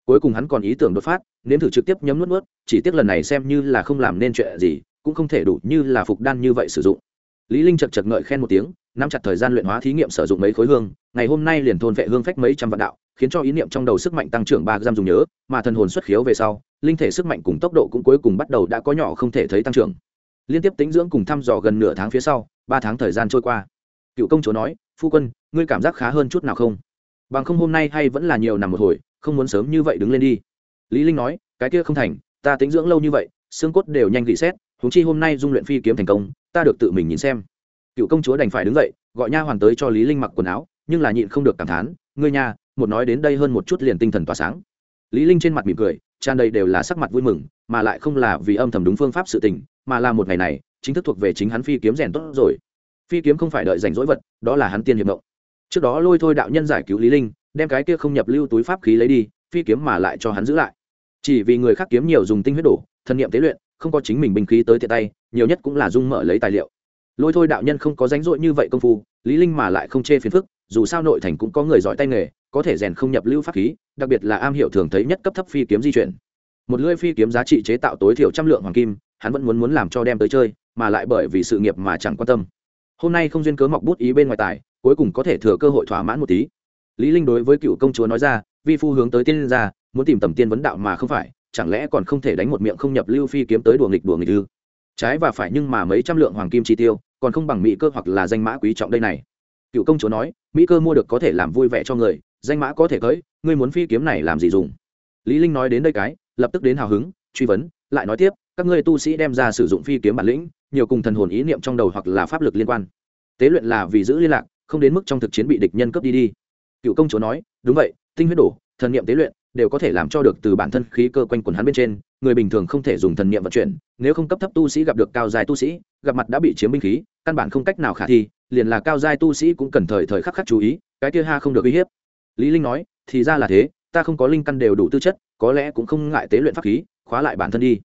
cuối cùng hắn còn ý tưởng đột phát, nếm thử trực tiếp nhấm nuốt nuốt, chỉ tiếc lần này xem như là không làm nên chuyện gì, cũng không thể đủ như là phục đan như vậy sử dụng. Lý linh chật chật ngợi khen một tiếng, nắm chặt thời gian luyện hóa thí nghiệm sử dụng mấy khối hương, ngày hôm nay liền thôn vệ hương phách mấy trăm vạn đạo, khiến cho ý niệm trong đầu sức mạnh tăng trưởng ba giam dùng nhớ, mà thần hồn xuất khiếu về sau, linh thể sức mạnh cùng tốc độ cũng cuối cùng bắt đầu đã có nhỏ không thể thấy tăng trưởng. Liên tiếp tính dưỡng cùng thăm dò gần nửa tháng phía sau, ba tháng thời gian trôi qua. Cựu công chúa nói, phu quân, ngươi cảm giác khá hơn chút nào không? Bằng không hôm nay hay vẫn là nhiều nằm một hồi không muốn sớm như vậy đứng lên đi. Lý linh nói, cái kia không thành, ta tính dưỡng lâu như vậy, xương cốt đều nhanh gỉ xét, huống chi hôm nay dung luyện phi kiếm thành công, ta được tự mình nhìn xem. Cựu công chúa đành phải đứng dậy, gọi nha hoàn tới cho lý linh mặc quần áo, nhưng là nhịn không được cảm thán, ngươi nha, một nói đến đây hơn một chút liền tinh thần tỏa sáng. Lý linh trên mặt mỉm cười, tràn đầy đều là sắc mặt vui mừng, mà lại không là vì âm thầm đúng phương pháp sự tình, mà là một ngày này, chính thức thuộc về chính hắn phi kiếm rèn tốt rồi. Phi kiếm không phải đợi rảnh rỗi vật, đó là hắn tiên hiệp mộng. Trước đó lôi thôi đạo nhân giải cứu lý linh đem cái kia không nhập lưu túi pháp khí lấy đi, phi kiếm mà lại cho hắn giữ lại. Chỉ vì người khác kiếm nhiều dùng tinh huyết đổ thân niệm tế luyện, không có chính mình binh khí tới tiện tay, nhiều nhất cũng là dung mở lấy tài liệu. Lôi thôi đạo nhân không có rảnh rỗi như vậy công phu, lý linh mà lại không chê phiền phức, dù sao nội thành cũng có người giỏi tay nghề, có thể rèn không nhập lưu pháp khí, đặc biệt là am hiểu thường thấy nhất cấp thấp phi kiếm di chuyển. Một lưỡi phi kiếm giá trị chế tạo tối thiểu trăm lượng hoàng kim, hắn vẫn muốn muốn làm cho đem tới chơi, mà lại bởi vì sự nghiệp mà chẳng quan tâm. Hôm nay không duyên cớ mọc bút ý bên ngoài tài, cuối cùng có thể thừa cơ hội thỏa mãn một tí lý linh đối với cựu công chúa nói ra, vi phu hướng tới tiên gia, muốn tìm tầm tiên vấn đạo mà không phải, chẳng lẽ còn không thể đánh một miệng không nhập lưu phi kiếm tới đùa nghịch đùa nghịch ư? Trái và phải nhưng mà mấy trăm lượng hoàng kim chi tiêu, còn không bằng mỹ cơ hoặc là danh mã quý trọng đây này. Cựu công chúa nói, mỹ cơ mua được có thể làm vui vẻ cho người, danh mã có thể cưỡi ngươi muốn phi kiếm này làm gì dùng? Lý linh nói đến đây cái, lập tức đến hào hứng, truy vấn, lại nói tiếp, các ngươi tu sĩ đem ra sử dụng phi kiếm bản lĩnh, nhiều cùng thần hồn ý niệm trong đầu hoặc là pháp lực liên quan. Tế luyện là vì giữ liên lạc, không đến mức trong thực chiến bị địch nhân cướp đi đi cựu công chúa nói, đúng vậy, tinh huyết đổ, thần niệm tế luyện đều có thể làm cho được từ bản thân khí cơ quanh quần hắn bên trên. Người bình thường không thể dùng thần niệm vận chuyển, nếu không cấp thấp tu sĩ gặp được cao dài tu sĩ, gặp mặt đã bị chiếm binh khí, căn bản không cách nào khả thi, liền là cao giai tu sĩ cũng cần thời thời khắc khắc chú ý, cái kia ha không được uy hiếp. Lý linh nói, thì ra là thế, ta không có linh căn đều đủ tư chất, có lẽ cũng không ngại tế luyện pháp khí, khóa lại bản thân đi.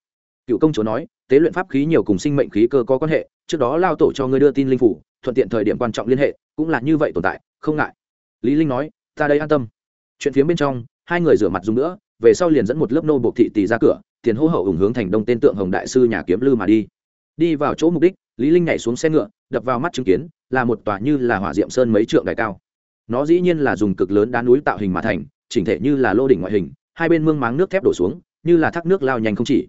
Cựu công chúa nói, tế luyện pháp khí nhiều cùng sinh mệnh khí cơ có quan hệ, trước đó lao tổ cho ngươi đưa tin linh phủ, thuận tiện thời điểm quan trọng liên hệ, cũng là như vậy tồn tại, không ngại lý linh nói, ta đây an tâm. Chuyện phía bên trong, hai người rửa mặt dùng nữa, về sau liền dẫn một lớp nô buộc thị tỷ ra cửa, tiền hô hậu ủng hướng thành đông tên tượng hồng đại sư nhà kiếm lư mà đi. Đi vào chỗ mục đích, lý linh nhảy xuống xe ngựa, đập vào mắt chứng kiến, là một tòa như là hỏa diệm sơn mấy trượng đài cao. Nó dĩ nhiên là dùng cực lớn đá núi tạo hình mà thành, chỉnh thể như là lô đỉnh ngoại hình, hai bên mương máng nước thép đổ xuống, như là thác nước lao nhanh không chỉ.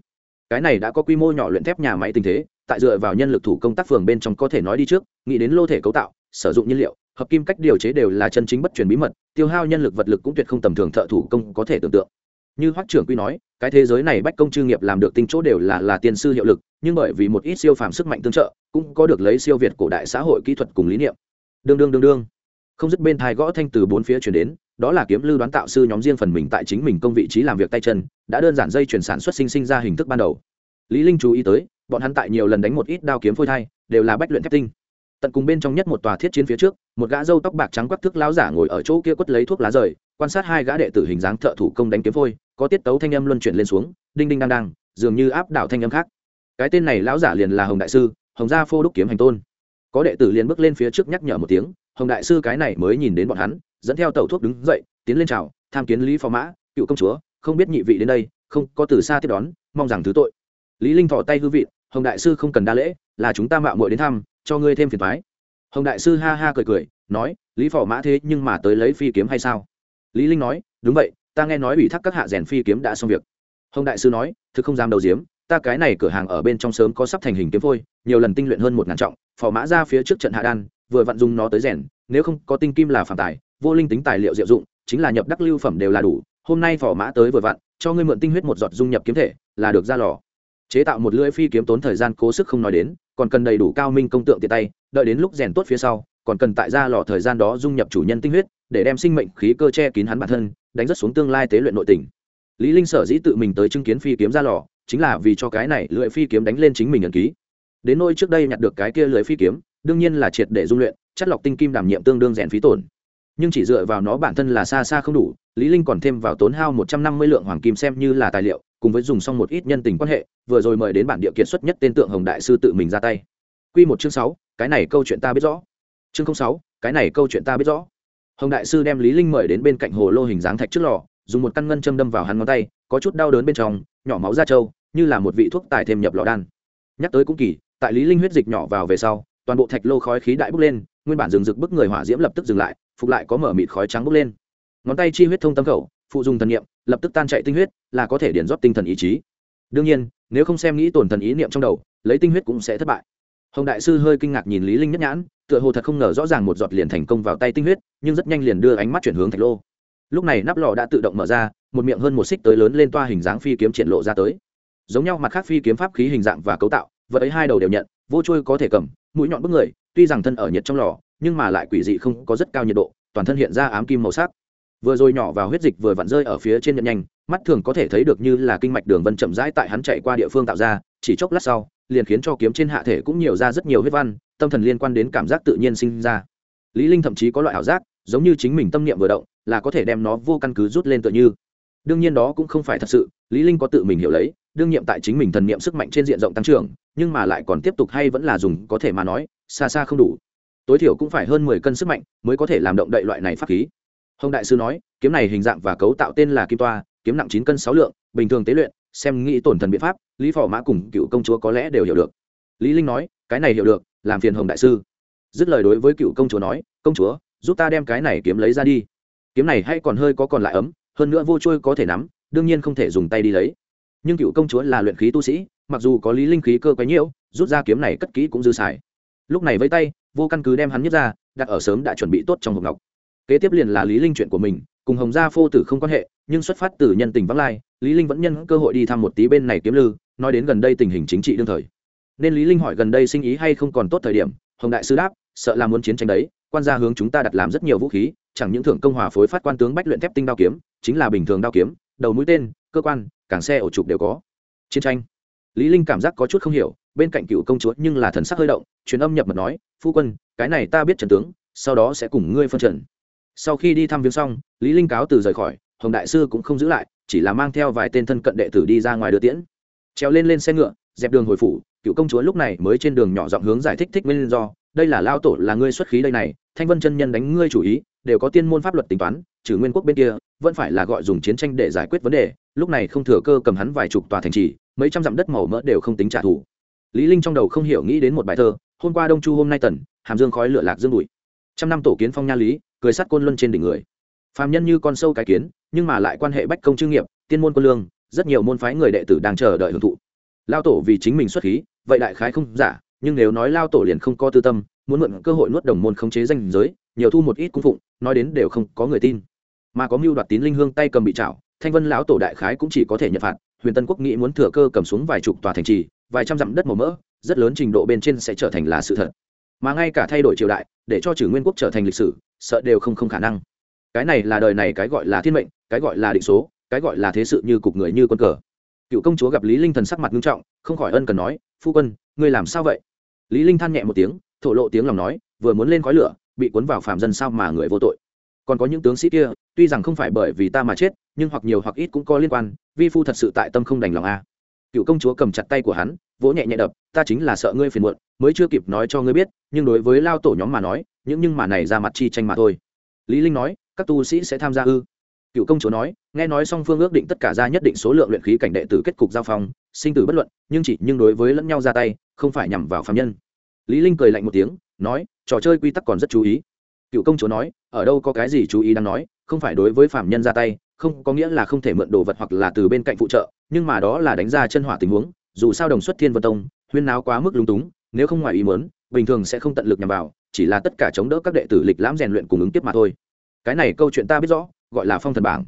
Cái này đã có quy mô nhỏ luyện thép nhà máy tình thế, tại dựa vào nhân lực thủ công tác phường bên trong có thể nói đi trước, nghĩ đến lô thể cấu tạo, sử dụng nhiên liệu hợp kim cách điều chế đều là chân chính bất truyền bí mật, tiêu hao nhân lực vật lực cũng tuyệt không tầm thường thợ thủ công có thể tưởng tượng. Như hoắc trưởng quy nói, cái thế giới này bách công chư nghiệp làm được tinh chỗ đều là là tiền sư hiệu lực, nhưng bởi vì một ít siêu phàm sức mạnh tương trợ, cũng có được lấy siêu việt cổ đại xã hội kỹ thuật cùng lý niệm. Đương đương đương đương. Không dứt bên thai gõ thanh từ bốn phía chuyển đến, đó là kiếm lưu đoán tạo sư nhóm riêng phần mình tại chính mình công vị trí làm việc tay chân, đã đơn giản dây chuyển sản xuất sinh sinh ra hình thức ban đầu. Lý linh chú ý tới, bọn hắn tại nhiều lần đánh một ít đao kiếm phôi thai, đều là bách luyện thép tinh tận cùng bên trong nhất một tòa thiết chiến phía trước, một gã râu tóc bạc trắng quắc thước lão giả ngồi ở chỗ kia quất lấy thuốc lá rời, quan sát hai gã đệ tử hình dáng thợ thủ công đánh kiếm phôi, có tiết tấu thanh âm luân chuyển lên xuống, đinh đinh đang đang, dường như áp đảo thanh âm khác. Cái tên này lão giả liền là hồng đại sư, hồng gia phô đúc kiếm hành tôn. Có đệ tử liền bước lên phía trước nhắc nhở một tiếng, hồng đại sư cái này mới nhìn đến bọn hắn, dẫn theo tẩu thuốc đứng dậy, tiến lên chào, tham kiến lý phò mã, cựu công chúa, không biết nhị vị đến đây, không, có từ xa tiếp đón, mong rằng thứ tội. Lý linh thọ tay hư vị, hồng đại sư không cần đa lễ, là chúng ta mạo muội đến thăm cho ngươi thêm phiền toái. Hồng đại sư ha ha cười cười, nói, lý phò mã thế nhưng mà tới lấy phi kiếm hay sao? Lý linh nói, đúng vậy, ta nghe nói ủy thác các hạ rèn phi kiếm đã xong việc. Hồng đại sư nói, thực không dám đầu diếm ta cái này cửa hàng ở bên trong sớm có sắp thành hình kiếm phôi, nhiều lần tinh luyện hơn một ngàn trọng, phò mã ra phía trước trận hạ đan, vừa vặn dùng nó tới rèn, nếu không có tinh kim là phản tài, vô linh tính tài liệu diệu dụng, chính là nhập đắc lưu phẩm đều là đủ, hôm nay phò mã tới vừa vặn, cho ngươi mượn tinh huyết một giọt dung nhập kiếm thể, là được ra lò. Chế tạo một lưỡi phi kiếm tốn thời gian cố sức không nói đến còn cần đầy đủ cao minh công tượng tiện tay, đợi đến lúc rèn tốt phía sau, còn cần tại ra lò thời gian đó dung nhập chủ nhân tinh huyết, để đem sinh mệnh khí cơ che kín hắn bản thân, đánh rất xuống tương lai tế luyện nội tình. Lý linh sở dĩ tự mình tới chứng kiến phi kiếm ra lò, chính là vì cho cái này lưỡi phi kiếm đánh lên chính mình ẩn ký. Đến nôi trước đây nhặt được cái kia lưỡi phi kiếm, đương nhiên là triệt để dung luyện, chất lọc tinh kim đảm nhiệm tương đương rèn phí tổn. Nhưng chỉ dựa vào nó bản thân là xa xa không đủ, lý linh còn thêm vào tốn hao một trăm năm mươi lượng hoàng kim xem như là tài liệu cùng với dùng xong một ít nhân tình quan hệ, vừa rồi mời đến bản địa kiệt xuất nhất tên tượng hồng đại sư tự mình ra tay. Quy một chương sáu, cái này câu chuyện ta biết rõ. Chương sáu, cái này câu chuyện ta biết rõ. Hồng đại sư đem lý linh mời đến bên cạnh hồ lô hình dáng thạch trước lò, dùng một căn ngân châm đâm vào hắn ngón tay, có chút đau đớn bên trong, nhỏ máu ra trâu, như là một vị thuốc tài thêm nhập lò đan. Nhắc tới cũng kỳ, tại lý linh huyết dịch nhỏ vào về sau, toàn bộ thạch lô khói khí đại bốc lên, nguyên bản rừng rực bức người hỏa diễm lập tức dừng lại, phục lại có mở mịt khói trắng bốc lên. Ngón tay chi huyết thông tâm khẩu phụ dùng thần niệm, lập tức tan chạy tinh huyết, là có thể điển rót tinh thần ý chí. Đương nhiên, nếu không xem nghĩ tổn thần ý niệm trong đầu, lấy tinh huyết cũng sẽ thất bại. Hồng đại sư hơi kinh ngạc nhìn lý linh nhất nhãn, tựa hồ thật không ngờ rõ ràng một giọt liền thành công vào tay tinh huyết, nhưng rất nhanh liền đưa ánh mắt chuyển hướng thạch lô. Lúc này nắp lò đã tự động mở ra, một miệng hơn một xích tới lớn lên toa hình dáng phi kiếm triển lộ ra tới. Giống nhau mặt khác phi kiếm pháp khí hình dạng và cấu tạo, vật ấy hai đầu đều nhận, vô trôi có thể cầm, mũi nhọn bức người, tuy rằng thân ở nhiệt trong lò, nhưng mà lại quỷ dị không có rất cao nhiệt độ, toàn thân hiện ra ám kim màu sắc vừa rồi nhỏ vào huyết dịch vừa vặn rơi ở phía trên nhận nhanh, mắt thường có thể thấy được như là kinh mạch đường vân chậm rãi tại hắn chạy qua địa phương tạo ra, chỉ chốc lát sau, liền khiến cho kiếm trên hạ thể cũng nhiều ra rất nhiều huyết văn, tâm thần liên quan đến cảm giác tự nhiên sinh ra. Lý linh thậm chí có loại ảo giác, giống như chính mình tâm niệm vừa động, là có thể đem nó vô căn cứ rút lên tựa như. Đương nhiên đó cũng không phải thật sự, lý linh có tự mình hiểu lấy, đương nhiệm tại chính mình thần niệm sức mạnh trên diện rộng tăng trưởng, nhưng mà lại còn tiếp tục hay vẫn là dùng, có thể mà nói, xa xa không đủ. Tối thiểu cũng phải hơn mười cân sức mạnh mới có thể làm động đậy loại này pháp khí hồng đại sư nói, kiếm này hình dạng và cấu tạo tên là kim toa, kiếm nặng chín cân sáu lượng, bình thường tế luyện, xem nghĩ tổn thần biện pháp, lý phò mã cùng cựu công chúa có lẽ đều hiểu được. Lý linh nói, cái này hiểu được, làm phiền hồng đại sư. Dứt lời đối với cựu công chúa nói, công chúa, giúp ta đem cái này kiếm lấy ra đi. Kiếm này hay còn hơi có còn lại ấm, hơn nữa vô trôi có thể nắm, đương nhiên không thể dùng tay đi lấy. Nhưng cựu công chúa là luyện khí tu sĩ, mặc dù có lý linh khí cơ quấy nhiễu, rút ra kiếm này cất kỹ cũng dư xài. Lúc này với tay, vô căn cứ đem hắn nhất ra, đặt ở sớm đã chuẩn bị tốt trong hộp ngọc kế tiếp liền là lý linh chuyện của mình, cùng hồng gia phô tử không quan hệ, nhưng xuất phát từ nhân tình vắng lai, lý linh vẫn nhân cơ hội đi thăm một tí bên này kiếm lư, nói đến gần đây tình hình chính trị đương thời. Nên lý linh hỏi gần đây sinh ý hay không còn tốt thời điểm, hồng đại sư đáp, sợ là muốn chiến tranh đấy, quan gia hướng chúng ta đặt làm rất nhiều vũ khí, chẳng những thưởng công hòa phối phát quan tướng bách luyện thép tinh đao kiếm, chính là bình thường đao kiếm, đầu mũi tên, cơ quan cảng xe ổ trục đều có. Chiến tranh. Lý linh cảm giác có chút không hiểu, bên cạnh cựu công chúa nhưng là thần sắc hơi động, truyền âm nhập mật nói, phu quân, cái này ta biết trận tướng, sau đó sẽ cùng ngươi phân trần sau khi đi thăm viếng xong, lý linh cáo từ rời khỏi, hồng đại sư cũng không giữ lại, chỉ là mang theo vài tên thân cận đệ tử đi ra ngoài đưa tiễn. Treo lên lên xe ngựa, dẹp đường hồi phủ, cựu công chúa lúc này mới trên đường nhỏ giọng hướng giải thích thích nguyên do, đây là lao tổ là ngươi xuất khí đây này, thanh vân chân nhân đánh ngươi chủ ý, đều có tiên môn pháp luật tính toán, trừ nguyên quốc bên kia, vẫn phải là gọi dùng chiến tranh để giải quyết vấn đề, lúc này không thừa cơ cầm hắn vài chục tòa thành trì, mấy trăm dặm đất màu mỡ đều không tính trả thù. Lý linh trong đầu không hiểu nghĩ đến một bài thơ, hôm qua đông chu hôm nay tần, hàm dương khói lửa lạc dương bụi. Trăm năm tổ kiến phong nha lý cười sát côn luân trên đỉnh người. Phàm nhân như con sâu cái kiến, nhưng mà lại quan hệ bách công chư nghiệp, tiên môn quân lương, rất nhiều môn phái người đệ tử đang chờ đợi hưởng thụ. Lao tổ vì chính mình xuất khí, vậy đại khái không giả, nhưng nếu nói lao tổ liền không có tư tâm, muốn mượn cơ hội nuốt đồng môn khống chế danh giới, nhiều thu một ít cung phụng, nói đến đều không có người tin. Mà có mưu đoạt tín linh hương tay cầm bị chảo thanh vân lão tổ đại khái cũng chỉ có thể nhận phạt, huyền tân quốc nghĩ muốn thừa cơ cầm xuống vài chục tòa thành trì, vài trăm dặm đất màu mỡ, rất lớn trình độ bên trên sẽ trở thành là sự thật mà ngay cả thay đổi triều đại, để cho trừ nguyên quốc trở thành lịch sử, sợ đều không không khả năng. Cái này là đời này cái gọi là thiên mệnh, cái gọi là định số, cái gọi là thế sự như cục người như quân cờ. Cựu công chúa gặp lý linh thần sắc mặt nghiêm trọng, không khỏi ân cần nói, phu quân, ngươi làm sao vậy? Lý linh than nhẹ một tiếng, thổ lộ tiếng lòng nói, vừa muốn lên khói lửa, bị cuốn vào phạm dân sao mà người vô tội. Còn có những tướng sĩ kia, tuy rằng không phải bởi vì ta mà chết, nhưng hoặc nhiều hoặc ít cũng có liên quan, vi phu thật sự tại tâm không đành lòng a. Cựu công chúa cầm chặt tay của hắn vỗ nhẹ nhẹ đập, ta chính là sợ ngươi phiền muộn, mới chưa kịp nói cho ngươi biết, nhưng đối với lao tổ nhóm mà nói, những nhưng mà này ra mặt chi tranh mà thôi. Lý linh nói, các tu sĩ sẽ tham gia ư? Cựu công chúa nói, nghe nói song phương ước định tất cả ra nhất định số lượng luyện khí cảnh đệ tử kết cục giao phong, sinh tử bất luận, nhưng chỉ, nhưng đối với lẫn nhau ra tay, không phải nhằm vào phạm nhân. Lý linh cười lạnh một tiếng, nói, trò chơi quy tắc còn rất chú ý. Cựu công chúa nói, ở đâu có cái gì chú ý đang nói, không phải đối với phạm nhân ra tay, không, có nghĩa là không thể mượn đồ vật hoặc là từ bên cạnh phụ trợ, nhưng mà đó là đánh ra chân hỏa tình huống dù sao đồng xuất thiên vân tông, huyên náo quá mức lung túng, nếu không ngoài ý muốn, bình thường sẽ không tận lực nhằm vào, chỉ là tất cả chống đỡ các đệ tử lịch lãm rèn luyện cùng ứng tiếp mà thôi. Cái này câu chuyện ta biết rõ, gọi là phong thần bảng.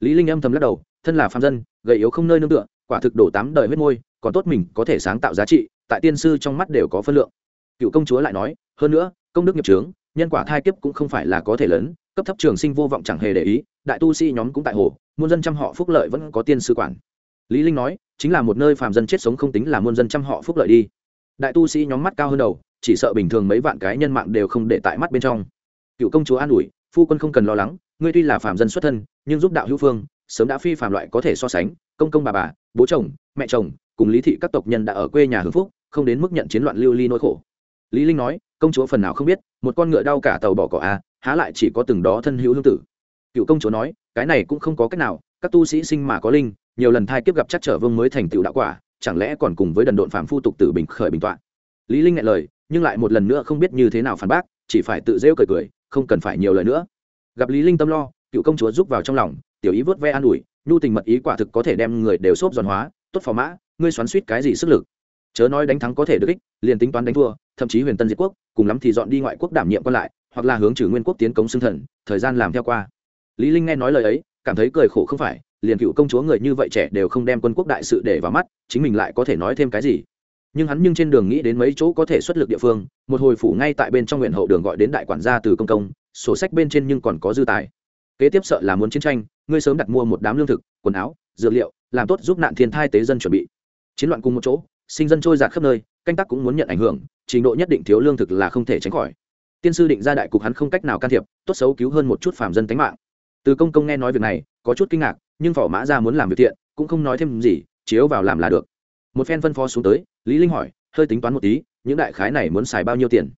Lý linh âm thầm lắc đầu, thân là phàm dân, gầy yếu không nơi nương tựa, quả thực đổ tám đời huyết môi, còn tốt mình có thể sáng tạo giá trị, tại tiên sư trong mắt đều có phân lượng. Cựu công chúa lại nói, hơn nữa, công đức nghiệp trướng nhân quả thai kiếp cũng không phải là có thể lớn, cấp thấp trường sinh vô vọng chẳng hề để ý, đại tu sĩ nhóm cũng tại hồ, muôn dân trăm họ phúc lợi vẫn có tiên sư quản lý linh nói, chính là một nơi phàm dân chết sống không tính là muôn dân trăm họ phúc lợi đi. Đại tu sĩ nhóm mắt cao hơn đầu, chỉ sợ bình thường mấy vạn cái nhân mạng đều không để tại mắt bên trong. Cựu công chúa an ủi, phu quân không cần lo lắng, ngươi tuy là phàm dân xuất thân, nhưng giúp đạo hữu phương, sớm đã phi phàm loại có thể so sánh, công công bà bà, bố chồng, mẹ chồng, cùng lý thị các tộc nhân đã ở quê nhà hưng phúc, không đến mức nhận chiến loạn lưu ly nỗi khổ. Lý linh nói, công chúa phần nào không biết, một con ngựa đau cả tàu bỏ cỏ a há lại chỉ có từng đó thân hữu hương tử. Cựu công chúa nói, cái này cũng không có cách nào các tu sĩ sinh mà có linh, nhiều lần thai kiếp gặp chắc trở vương mới thành tựu đạo quả, chẳng lẽ còn cùng với đần độn phạm phu tục tử bình khởi bình tọa lý linh ngại lời, nhưng lại một lần nữa không biết như thế nào phản bác, chỉ phải tự rêu cười cười, không cần phải nhiều lời nữa. Gặp lý linh tâm lo, cựu công chúa rúc vào trong lòng, tiểu ý vớt ve an ủi, nhu tình mật ý quả thực có thể đem người đều xốp giòn hóa, tốt phò mã, ngươi xoắn suýt cái gì sức lực? Chớ nói đánh thắng có thể được ích, liền tính toán đánh thua, thậm chí huyền tân diệt quốc, cùng lắm thì dọn đi ngoại quốc đảm nhiệm còn lại, hoặc là hướng trừ nguyên quốc tiến cống xưng thần, thời gian làm theo qua. Lý linh nghe nói lời ấy cảm thấy cười khổ không phải, liền cựu công chúa người như vậy trẻ đều không đem quân quốc đại sự để vào mắt, chính mình lại có thể nói thêm cái gì. Nhưng hắn nhưng trên đường nghĩ đến mấy chỗ có thể xuất lực địa phương, một hồi phủ ngay tại bên trong huyện hậu đường gọi đến đại quản gia từ công công, sổ sách bên trên nhưng còn có dư tài. Kế tiếp sợ là muốn chiến tranh, ngươi sớm đặt mua một đám lương thực, quần áo, dược liệu, làm tốt giúp nạn thiên thai tế dân chuẩn bị. Chiến loạn cùng một chỗ, sinh dân trôi giạt khắp nơi, canh tác cũng muốn nhận ảnh hưởng, trình độ nhất định thiếu lương thực là không thể tránh khỏi. Tiên sư định ra đại cục hắn không cách nào can thiệp, tốt xấu cứu hơn một chút phạm dân tính mạng từ công công nghe nói việc này, có chút kinh ngạc, nhưng phỏ mã ra muốn làm việc thiện, cũng không nói thêm gì, chiếu vào làm là được. Một phen phân phó xuống tới, lý linh hỏi, hơi tính toán một tí, những đại khái này muốn xài bao nhiêu tiền?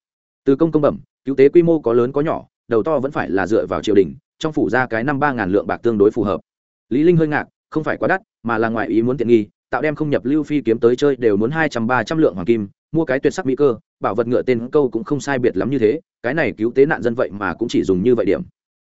Từ công công bẩm, cứu tế quy mô có lớn có nhỏ, đầu to vẫn phải là dựa vào triều đình, trong phủ ra cái năm ba ngàn lượng bạc tương đối phù hợp. Lý linh hơi ngạc, không phải quá đắt, mà là ngoại ý muốn tiện nghi, tạo đem không nhập lưu phi kiếm tới chơi đều muốn hai trăm ba trăm lượng hoàng kim, mua cái tuyệt sắc mỹ cơ, bảo vật ngựa tên câu cũng không sai biệt lắm như thế, cái này cứu tế nạn dân vậy mà cũng chỉ dùng như vậy điểm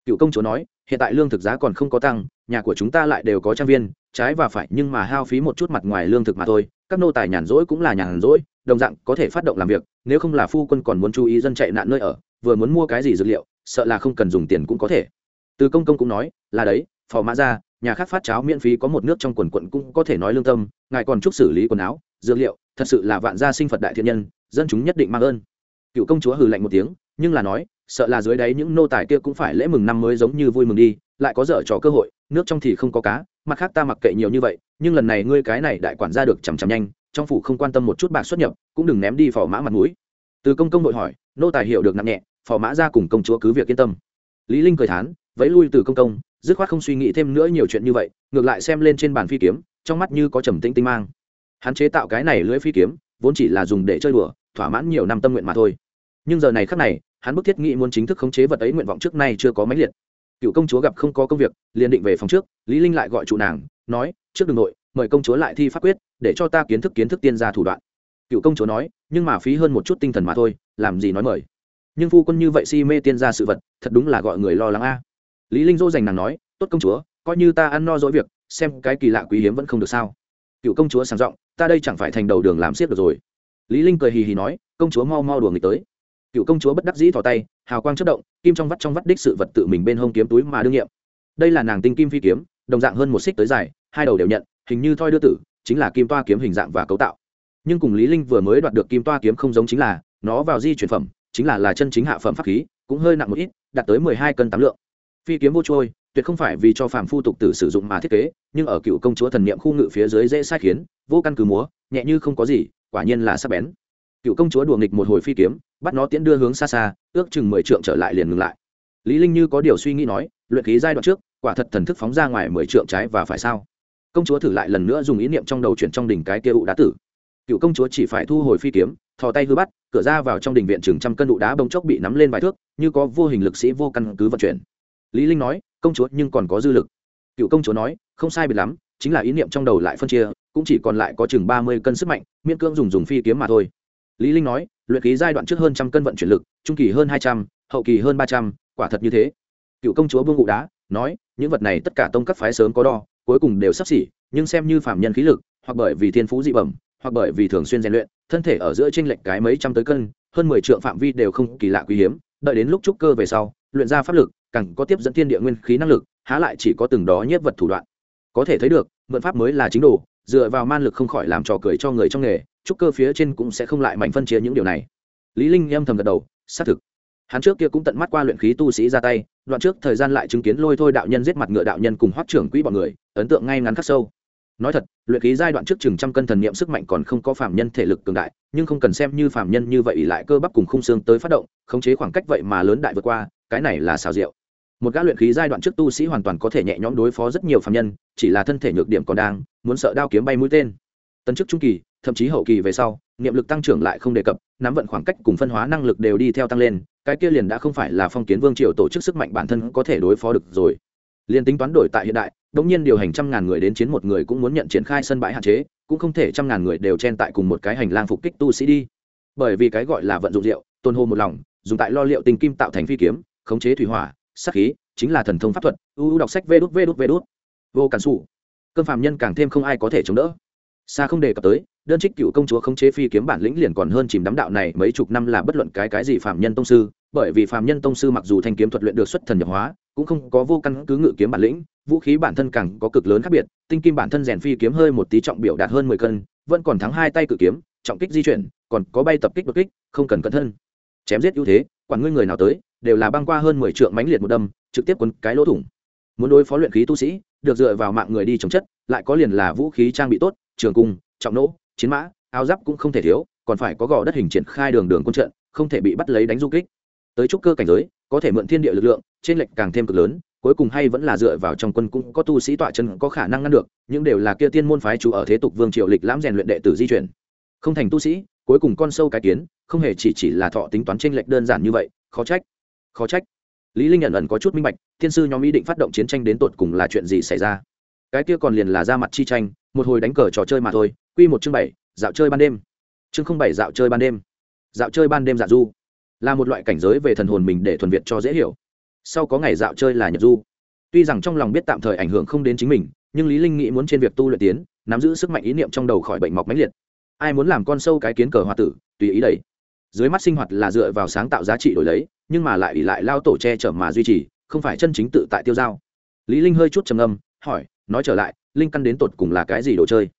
cựu công chúa nói, hiện tại lương thực giá còn không có tăng, nhà của chúng ta lại đều có trang viên, trái và phải nhưng mà hao phí một chút mặt ngoài lương thực mà thôi, các nô tài nhàn rỗi cũng là nhàn rỗi, đồng dạng có thể phát động làm việc, nếu không là phu quân còn muốn chú ý dân chạy nạn nơi ở, vừa muốn mua cái gì dược liệu, sợ là không cần dùng tiền cũng có thể. Từ công công cũng nói, là đấy, phò mã ra, nhà khác phát cháo miễn phí có một nước trong quần quận cũng có thể nói lương tâm, ngài còn chúc xử lý quần áo, dược liệu, thật sự là vạn gia sinh phật đại thiện nhân, dân chúng nhất định mang ơn. Cựu công chúa hừ lạnh một tiếng, nhưng là nói sợ là dưới đáy những nô tài kia cũng phải lễ mừng năm mới giống như vui mừng đi, lại có dở trò cơ hội, nước trong thì không có cá, mặt khác ta mặc kệ nhiều như vậy, nhưng lần này ngươi cái này đại quản gia được chằm chằm nhanh, trong phủ không quan tâm một chút bạc xuất nhập, cũng đừng ném đi phò mã mặt mũi. Từ công công đội hỏi, nô tài hiểu được nặng nhẹ, phò mã ra cùng công chúa cứ việc yên tâm. Lý linh cười thán, vẫy lui từ công công, dứt khoát không suy nghĩ thêm nữa nhiều chuyện như vậy, ngược lại xem lên trên bàn phi kiếm, trong mắt như có trầm tĩnh tinh mang. Hắn chế tạo cái này lưỡi phi kiếm, vốn chỉ là dùng để chơi đùa, thỏa mãn nhiều năm tâm nguyện mà thôi. Nhưng giờ này khắc này hắn bức thiết nghĩ muốn chính thức khống chế vật ấy nguyện vọng trước nay chưa có máy liệt. Cựu công chúa gặp không có công việc, liền định về phòng trước, lý linh lại gọi chủ nàng, nói, trước đường nội, mời công chúa lại thi pháp quyết, để cho ta kiến thức kiến thức tiên gia thủ đoạn. Cựu công chúa nói, nhưng mà phí hơn một chút tinh thần mà thôi, làm gì nói mời? Nhưng phu quân như vậy si mê tiên gia sự vật, thật đúng là gọi người lo lắng a. Lý linh dỗ dành nàng nói, tốt công chúa, coi như ta ăn no dỗi việc, xem cái kỳ lạ quý hiếm vẫn không được sao. Cựu công chúa sáng giọng, ta đây chẳng phải thành đầu đường làm xiết được rồi. Lý linh cười hì hì nói, công chúa mau mau đùa người tới cựu công chúa bất đắc dĩ thò tay, hào quang chất động, kim trong vắt trong vắt đích sự vật tự mình bên hông kiếm túi mà đương nhiệm. Đây là nàng tinh kim phi kiếm, đồng dạng hơn một xích tới dài, hai đầu đều nhận, hình như thoi đưa tử, chính là kim toa kiếm hình dạng và cấu tạo. Nhưng cùng lý linh vừa mới đoạt được kim toa kiếm không giống chính là, nó vào di chuyển phẩm, chính là là chân chính hạ phẩm pháp khí, cũng hơi nặng một ít, đạt tới mười hai cân tám lượng. Phi kiếm vô trôi, tuyệt không phải vì cho phàm phu tục tử sử dụng mà thiết kế, nhưng ở cựu công chúa thần niệm khu ngự phía dưới dễ sai khiến, vô căn cứ múa, nhẹ như không có gì, quả nhiên là sắc bén cựu công chúa đùa nghịch một hồi phi kiếm, bắt nó tiễn đưa hướng xa xa, ước chừng mười trượng trở lại liền ngừng lại. Lý linh như có điều suy nghĩ nói, luyện khí giai đoạn trước, quả thật thần thức phóng ra ngoài mười trượng trái và phải sao? Công chúa thử lại lần nữa dùng ý niệm trong đầu chuyển trong đỉnh cái kia ụ đá tử. Cựu công chúa chỉ phải thu hồi phi kiếm, thò tay hư bắt, cửa ra vào trong đình viện chừng trăm cân ụ đá bông chốc bị nắm lên vài thước, như có vô hình lực sĩ vô căn cứ vận chuyển. Lý linh nói, công chúa, nhưng còn có dư lực. Cựu công chúa nói, không sai biệt lắm, chính là ý niệm trong đầu lại phân chia, cũng chỉ còn lại có chừng ba mươi cân sức mạnh, miễn cưỡng dùng dùng phi kiếm mà thôi lý linh nói, luyện khí giai đoạn trước hơn trăm cân vận chuyển lực, trung kỳ hơn hai trăm, hậu kỳ hơn ba trăm, quả thật như thế. Cựu công chúa Vương ngụ đá, nói, những vật này tất cả tông các phái sớm có đo, cuối cùng đều sắp xỉ, nhưng xem như phạm nhân khí lực, hoặc bởi vì thiên phú dị bẩm, hoặc bởi vì thường xuyên rèn luyện, thân thể ở giữa tranh lệch cái mấy trăm tới cân, hơn mười trượng phạm vi đều không kỳ lạ quý hiếm, đợi đến lúc trúc cơ về sau, luyện ra pháp lực, càng có tiếp dẫn thiên địa nguyên khí năng lực, há lại chỉ có từng đó nhất vật thủ đoạn. Có thể thấy được, mượn pháp mới là chính đồ, dựa vào man lực không khỏi làm trò cười cho người trong nghề trúc cơ phía trên cũng sẽ không lại mạnh phân chia những điều này. Lý linh âm thầm gật đầu, xác thực. Hắn trước kia cũng tận mắt qua luyện khí tu sĩ ra tay, đoạn trước thời gian lại chứng kiến lôi thôi đạo nhân giết mặt ngựa đạo nhân cùng hoắc trưởng quỹ bọn người, ấn tượng ngay ngắn khắc sâu. Nói thật, luyện khí giai đoạn trước chừng trăm cân thần niệm sức mạnh còn không có phạm nhân thể lực cường đại, nhưng không cần xem như phạm nhân như vậy lại cơ bắp cùng khung xương tới phát động, khống chế khoảng cách vậy mà lớn đại vượt qua, cái này là xào rượu một gã luyện khí giai đoạn trước tu sĩ hoàn toàn có thể nhẹ nhõm đối phó rất nhiều phạm nhân, chỉ là thân thể nhược điểm còn đang, muốn sợ đao kiếm bay mũi tên. Tấn chức trung kỳ thậm chí hậu kỳ về sau, niệm lực tăng trưởng lại không đề cập, nắm vận khoảng cách cùng phân hóa năng lực đều đi theo tăng lên, cái kia liền đã không phải là phong kiến vương triều tổ chức sức mạnh bản thân có thể đối phó được rồi. Liền tính toán đổi tại hiện đại, đống nhiên điều hành trăm ngàn người đến chiến một người cũng muốn nhận triển khai sân bãi hạn chế, cũng không thể trăm ngàn người đều chen tại cùng một cái hành lang phục kích tu sĩ đi. Bởi vì cái gọi là vận dụng rượu, tôn hô một lòng, dùng tại lo liệu tình kim tạo thành phi kiếm, khống chế thủy hỏa sắc khí, chính là thần thông pháp thuật ưu đọc sách vê đút vê đút vê đút. Vô cản xù cơn phạm nhân càng thêm không ai có thể chống đỡ xa không đề cập tới, đơn trích cựu công chúa khống chế phi kiếm bản lĩnh liền còn hơn chìm đắm đạo này mấy chục năm là bất luận cái cái gì phạm nhân tông sư, bởi vì phạm nhân tông sư mặc dù thanh kiếm thuật luyện được xuất thần nhập hóa, cũng không có vô căn cứ ngự kiếm bản lĩnh, vũ khí bản thân càng có cực lớn khác biệt, tinh kim bản thân rèn phi kiếm hơi một tí trọng biểu đạt hơn mười cân, vẫn còn thắng hai tay cự kiếm, trọng kích di chuyển, còn có bay tập kích đột kích, không cần cẩn thân. Chém giết ưu thế, quản ngươi người nào tới, đều là băng qua hơn mười trượng mánh liệt một đâm, trực tiếp quấn cái lỗ thủng. Muốn đối phó luyện khí tu sĩ, được dựa vào mạng người đi chống chất, lại có liền là vũ khí trang bị tốt trường cung, trọng nỗ, chiến mã, áo giáp cũng không thể thiếu, còn phải có gò đất hình triển khai đường đường quân trận, không thể bị bắt lấy đánh du kích. Tới trúc cơ cảnh giới, có thể mượn thiên địa lực lượng, trên lệnh càng thêm cực lớn, cuối cùng hay vẫn là dựa vào trong quân cũng có tu sĩ tọa chân có khả năng ngăn được, những đều là kia tiên môn phái chủ ở thế tục vương triều lịch lãm rèn luyện đệ tử di chuyển. Không thành tu sĩ, cuối cùng con sâu cái kiến, không hề chỉ chỉ là thọ tính toán tranh lệch đơn giản như vậy, khó trách khó trách. Lý linh nhận ẩn có chút minh bạch, thiên sư nhóm ý định phát động chiến tranh đến tột cùng là chuyện gì xảy ra? Cái kia còn liền là ra mặt chi tranh, một hồi đánh cờ trò chơi mà thôi, quy một chương bảy, dạo chơi ban đêm. Chương không bảy, dạo chơi ban đêm. Dạo chơi ban đêm dạ du. Là một loại cảnh giới về thần hồn mình để thuần việt cho dễ hiểu. Sau có ngày dạo chơi là nhật du. Tuy rằng trong lòng biết tạm thời ảnh hưởng không đến chính mình, nhưng lý linh nghĩ muốn trên việc tu luyện tiến, nắm giữ sức mạnh ý niệm trong đầu khỏi bệnh mọc mãnh liệt. Ai muốn làm con sâu cái kiến cờ hoa tử, tùy ý đấy. dưới mắt sinh hoạt là dựa vào sáng tạo giá trị đổi lấy, nhưng mà lại ủy lại lao tổ che chở mà duy trì, không phải chân chính tự tại tiêu giao lý linh hơi chút trầm âm hỏi, nói trở lại, linh căn đến tột cùng là cái gì đồ chơi?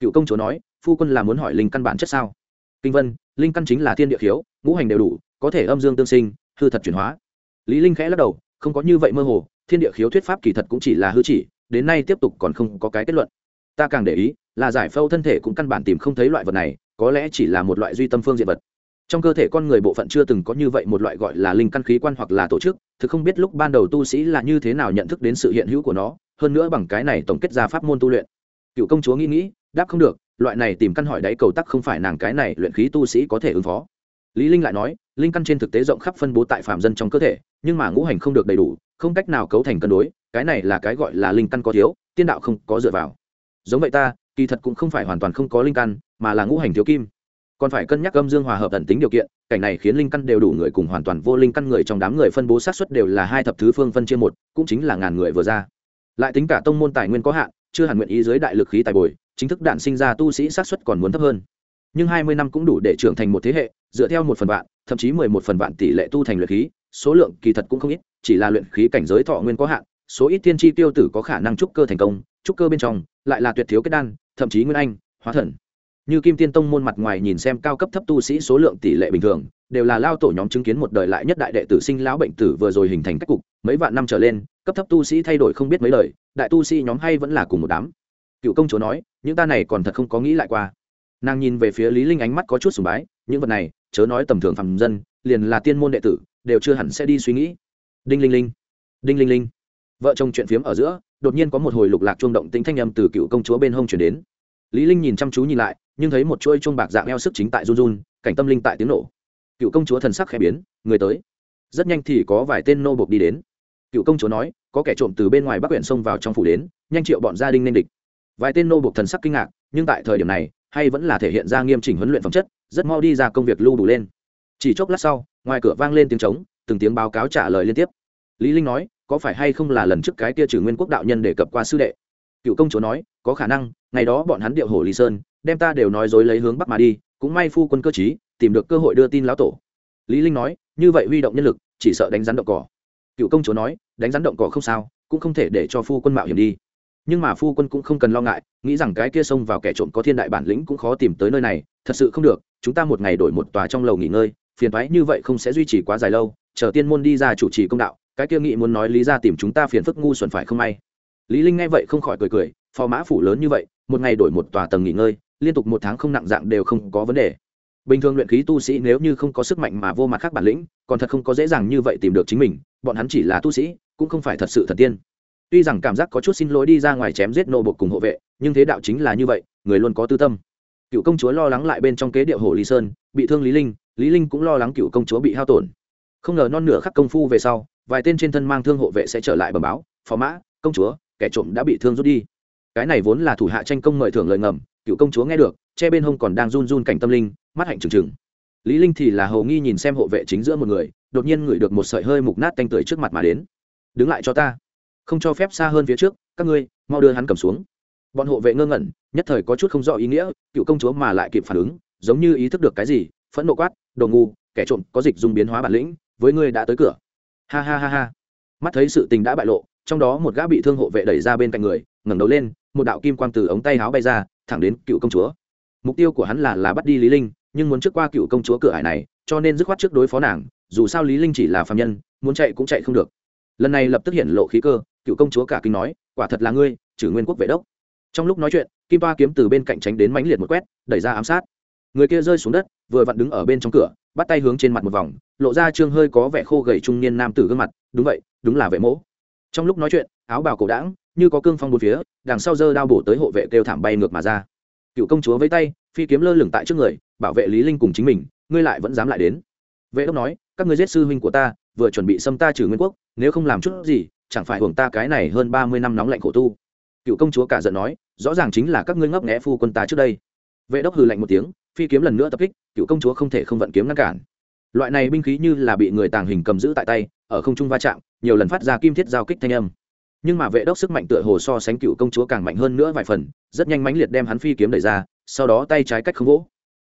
Cựu công chúa nói, phu quân là muốn hỏi linh căn bản chất sao? Kinh vân, linh căn chính là thiên địa khiếu, ngũ hành đều đủ, có thể âm dương tương sinh, hư thật chuyển hóa. Lý linh khẽ lắc đầu, không có như vậy mơ hồ, thiên địa khiếu thuyết pháp kỳ thật cũng chỉ là hư chỉ, đến nay tiếp tục còn không có cái kết luận. Ta càng để ý, là giải phẫu thân thể cũng căn bản tìm không thấy loại vật này, có lẽ chỉ là một loại duy tâm phương diện vật. Trong cơ thể con người bộ phận chưa từng có như vậy một loại gọi là linh căn khí quan hoặc là tổ chức, thực không biết lúc ban đầu tu sĩ là như thế nào nhận thức đến sự hiện hữu của nó hơn nữa bằng cái này tổng kết ra pháp môn tu luyện. Cựu công chúa nghĩ nghĩ, đáp không được, loại này tìm căn hỏi đáy cầu tắc không phải nàng cái này luyện khí tu sĩ có thể ứng phó. Lý linh lại nói, linh căn trên thực tế rộng khắp phân bố tại phạm dân trong cơ thể, nhưng mà ngũ hành không được đầy đủ, không cách nào cấu thành cân đối, cái này là cái gọi là linh căn có thiếu, tiên đạo không có dựa vào. Giống vậy ta, kỳ thật cũng không phải hoàn toàn không có linh căn, mà là ngũ hành thiếu kim. Còn phải cân nhắc âm dương hòa hợp tận tính điều kiện, cảnh này khiến linh căn đều đủ người cùng hoàn toàn vô linh căn người trong đám người phân bố sát xuất đều là hai thập thứ phương phân chia một, cũng chính là ngàn người vừa ra lại tính cả tông môn tài nguyên có hạn, chưa hẳn nguyện ý dưới đại lực khí tài bồi, chính thức đạn sinh ra tu sĩ sát xuất còn muốn thấp hơn. Nhưng hai mươi năm cũng đủ để trưởng thành một thế hệ, dựa theo một phần vạn, thậm chí mười một phần vạn tỷ lệ tu thành luyện khí, số lượng kỳ thật cũng không ít, chỉ là luyện khí cảnh giới thọ nguyên có hạn, số ít tiên tri tiêu tử có khả năng trúc cơ thành công, trúc cơ bên trong, lại là tuyệt thiếu kết đan, thậm chí nguyên anh, hóa thần như kim tiên tông môn mặt ngoài nhìn xem cao cấp thấp tu sĩ số lượng tỷ lệ bình thường, đều là lao tổ nhóm chứng kiến một đời lại nhất đại đệ tử sinh lão bệnh tử vừa rồi hình thành cách cục, mấy vạn năm trở lên, cấp thấp tu sĩ thay đổi không biết mấy lời, đại tu sĩ nhóm hay vẫn là cùng một đám. Cựu công chúa nói, những ta này còn thật không có nghĩ lại qua. Nàng nhìn về phía lý linh ánh mắt có chút sùng bái, những vật này, chớ nói tầm thường phàm dân, liền là tiên môn đệ tử, đều chưa hẳn sẽ đi suy nghĩ. Đinh linh linh, đinh linh linh. Vợ chồng chuyện phiếm ở giữa, đột nhiên có một hồi lục lạc chuông động tính thanh âm từ cựu công chúa bên hông chuyển đến lý linh nhìn chăm chú nhìn lại, nhưng thấy một chuôi chuông bạc dạng eo sức chính tại run run, cảnh tâm linh tại tiếng nổ. Cựu công chúa thần sắc khẽ biến, người tới. Rất nhanh thì có vài tên nô buộc đi đến. Cựu công chúa nói, có kẻ trộm từ bên ngoài bắc huyện xông vào trong phủ đến, nhanh triệu bọn gia đình nên địch. Vài tên nô buộc thần sắc kinh ngạc, nhưng tại thời điểm này, hay vẫn là thể hiện ra nghiêm chỉnh huấn luyện phẩm chất, rất mau đi ra công việc lưu đủ lên. Chỉ chốc lát sau, ngoài cửa vang lên tiếng trống, từng tiếng báo cáo trả lời liên tiếp. Lý linh nói, có phải hay không là lần trước cái kia trừ nguyên quốc đạo nhân để cập qua sư đệ? Cựu công chúa nói, có khả năng ngày đó bọn hắn điệu hồ lý sơn, đem ta đều nói dối lấy hướng bắc mà đi, cũng may phu quân cơ chí tìm được cơ hội đưa tin lão tổ. Lý linh nói, như vậy huy động nhân lực, chỉ sợ đánh rắn động cỏ. Cựu công chúa nói, đánh rắn động cỏ không sao, cũng không thể để cho phu quân mạo hiểm đi. Nhưng mà phu quân cũng không cần lo ngại, nghĩ rằng cái kia xông vào kẻ trộm có thiên đại bản lĩnh cũng khó tìm tới nơi này, thật sự không được, chúng ta một ngày đổi một tòa trong lầu nghỉ ngơi, phiền thoái như vậy không sẽ duy trì quá dài lâu, chờ tiên môn đi ra chủ trì công đạo, cái kia nghị muốn nói lý ra tìm chúng ta phiền phức ngu xuẩn phải không may. Lý linh nghe vậy không khỏi cười cười, phò mã phủ lớn như vậy một ngày đổi một tòa tầng nghỉ ngơi, liên tục một tháng không nặng dạng đều không có vấn đề. Bình thường luyện khí tu sĩ nếu như không có sức mạnh mà vô mặt khác bản lĩnh, còn thật không có dễ dàng như vậy tìm được chính mình, bọn hắn chỉ là tu sĩ, cũng không phải thật sự thần tiên. Tuy rằng cảm giác có chút xin lỗi đi ra ngoài chém giết nô bột cùng hộ vệ, nhưng thế đạo chính là như vậy, người luôn có tư tâm. Cựu công chúa lo lắng lại bên trong kế điệu hồ lý sơn, bị thương lý linh lý linh cũng lo lắng cựu công chúa bị hao tổn. Không ngờ non nửa khắc công phu về sau, vài tên trên thân mang thương hộ vệ sẽ trở lại bẩm báo, phó mã, công chúa, kẻ trộm đã bị thương rút đi cái này vốn là thủ hạ tranh công mời thưởng lời ngầm, cựu công chúa nghe được, che bên hông còn đang run run cảnh tâm linh, mắt hạnh trừng trừng. Lý linh thì là hầu nghi nhìn xem hộ vệ chính giữa một người, đột nhiên ngửi được một sợi hơi mục nát tanh tưởi trước mặt mà đến. Đứng lại cho ta. Không cho phép xa hơn phía trước, các ngươi, mau đưa hắn cầm xuống. Bọn hộ vệ ngơ ngẩn, nhất thời có chút không rõ ý nghĩa, cựu công chúa mà lại kịp phản ứng, giống như ý thức được cái gì, phẫn nộ quát, đồ ngu, kẻ trộm, có dịch dùng biến hóa bản lĩnh, với ngươi đã tới cửa. Ha ha ha ha. Mắt thấy sự tình đã bại lộ, trong đó một gã bị thương hộ vệ đẩy ra bên cạnh người ngẩng đầu lên, một đạo kim quang từ ống tay áo bay ra, thẳng đến cựu công chúa. Mục tiêu của hắn là là bắt đi lý linh, nhưng muốn trước qua cựu công chúa cửa ải này, cho nên dứt khoát trước đối phó nàng, dù sao lý linh chỉ là phàm nhân, muốn chạy cũng chạy không được. Lần này lập tức hiện lộ khí cơ, cựu công chúa cả kinh nói, quả thật là ngươi, trừ nguyên quốc vệ đốc. Trong lúc nói chuyện, kim toa kiếm từ bên cạnh tránh đến mãnh liệt một quét, đẩy ra ám sát. Người kia rơi xuống đất, vừa vặn đứng ở bên trong cửa, bắt tay hướng trên mặt một vòng, lộ ra trương hơi có vẻ khô gầy trung niên nam tử gương mặt, đúng vậy, đúng là vệ mỗ trong lúc nói chuyện áo bào cổ đãng, như có cương phong bốn phía, đằng sau dơ đao bổ tới hộ vệ kêu thảm bay ngược mà ra. Cựu công chúa với tay, phi kiếm lơ lửng tại trước người, bảo vệ lý linh cùng chính mình, ngươi lại vẫn dám lại đến. Vệ đốc nói, các ngươi giết sư huynh của ta, vừa chuẩn bị xâm ta trừ nguyên quốc, nếu không làm chút gì, chẳng phải hưởng ta cái này hơn ba mươi năm nóng lạnh khổ tu. Cựu công chúa cả giận nói, rõ ràng chính là các ngươi ngấp nghé phu quân ta trước đây. Vệ đốc hừ lạnh một tiếng, phi kiếm lần nữa tập kích, cựu công chúa không thể không vận kiếm ngăn cản. Loại này binh khí như là bị người tàng hình cầm giữ tại tay, ở không trung va chạm, nhiều lần phát ra kim thiết giao kích thanh âm nhưng mà vệ đốc sức mạnh tựa hồ so sánh cựu công chúa càng mạnh hơn nữa vài phần, rất nhanh mãnh liệt đem hắn phi kiếm đẩy ra, sau đó tay trái cách không vỗ.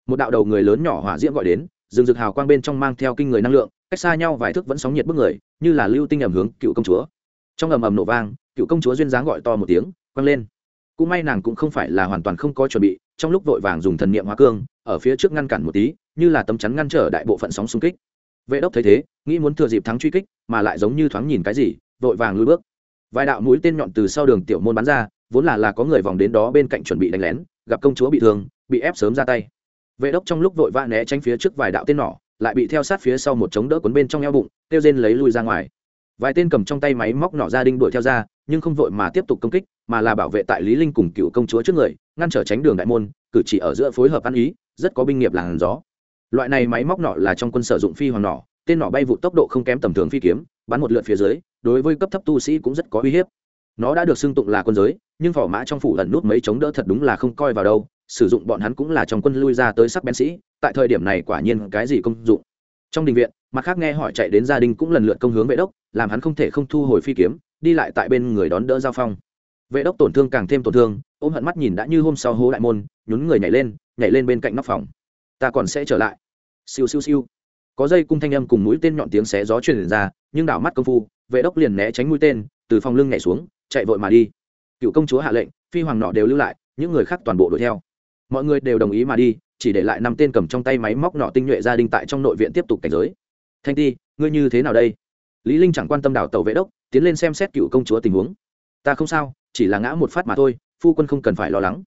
Một đạo đầu người lớn nhỏ hỏa diễm gọi đến, rừng rực hào quang bên trong mang theo kinh người năng lượng, cách xa nhau vài thước vẫn sóng nhiệt bức người, như là lưu tinh ẩm hướng cựu công chúa. Trong ầm ầm nổ vang, cựu công chúa duyên dáng gọi to một tiếng, quăng lên. Cũng may nàng cũng không phải là hoàn toàn không có chuẩn bị, trong lúc vội vàng dùng thần niệm hóa cương, ở phía trước ngăn cản một tí, như là tấm chắn ngăn trở đại bộ phận sóng xung kích. Vệ đốc thấy thế, nghĩ muốn thừa dịp thắng truy kích, mà lại giống như thoáng nhìn cái gì, vội vàng lùi bước vài đạo mũi tên nhọn từ sau đường tiểu môn bắn ra, vốn là là có người vòng đến đó bên cạnh chuẩn bị đánh lén, gặp công chúa bị thương, bị ép sớm ra tay. Vệ đốc trong lúc vội vã né tránh phía trước vài đạo tên nỏ, lại bị theo sát phía sau một chống đỡ cuốn bên trong eo bụng tiêu rên lấy lui ra ngoài. Vài tên cầm trong tay máy móc nỏ ra đinh đuổi theo ra, nhưng không vội mà tiếp tục công kích, mà là bảo vệ tại lý linh cùng cựu công chúa trước người, ngăn trở tránh đường đại môn, cử chỉ ở giữa phối hợp ăn ý, rất có binh nghiệp làn gió. Loại này máy móc nỏ là trong quân sử dụng phi hoàng nỏ, tên nỏ bay vụ tốc độ không kém tầm thường phi kiếm bắn một lượt phía dưới, đối với cấp thấp tu sĩ cũng rất có uy hiếp. Nó đã được xưng tụng là quân giới, nhưng phỏ mã trong phủ ẩn nút mấy chống đỡ thật đúng là không coi vào đâu, sử dụng bọn hắn cũng là trong quân lui ra tới sắc bén sĩ, tại thời điểm này quả nhiên cái gì công dụng. Trong đình viện, mặt khác nghe hỏi chạy đến gia đình cũng lần lượt công hướng vệ đốc, làm hắn không thể không thu hồi phi kiếm, đi lại tại bên người đón đỡ giao phong. Vệ đốc tổn thương càng thêm tổn thương, ôm hận mắt nhìn đã như hôm sau hố đại môn, nhún người nhảy lên nhảy lên bên cạnh nóc phòng. Ta còn sẽ trở lại. Siêu siêu siêu. Có dây cung thanh âm cùng mũi tên nhọn tiếng xé gió truyền ra nhưng đảo mắt công phu, vệ đốc liền né tránh mũi tên, từ phòng lưng nhảy xuống, chạy vội mà đi. Cựu công chúa hạ lệnh, phi hoàng nọ đều lưu lại, những người khác toàn bộ đuổi theo. Mọi người đều đồng ý mà đi, chỉ để lại năm tên cầm trong tay máy móc nọ tinh nhuệ gia đình tại trong nội viện tiếp tục cảnh giới. Thanh ti, ngươi như thế nào đây? Lý linh chẳng quan tâm đảo tàu vệ đốc, tiến lên xem xét cựu công chúa tình huống. Ta không sao, chỉ là ngã một phát mà thôi, phu quân không cần phải lo lắng.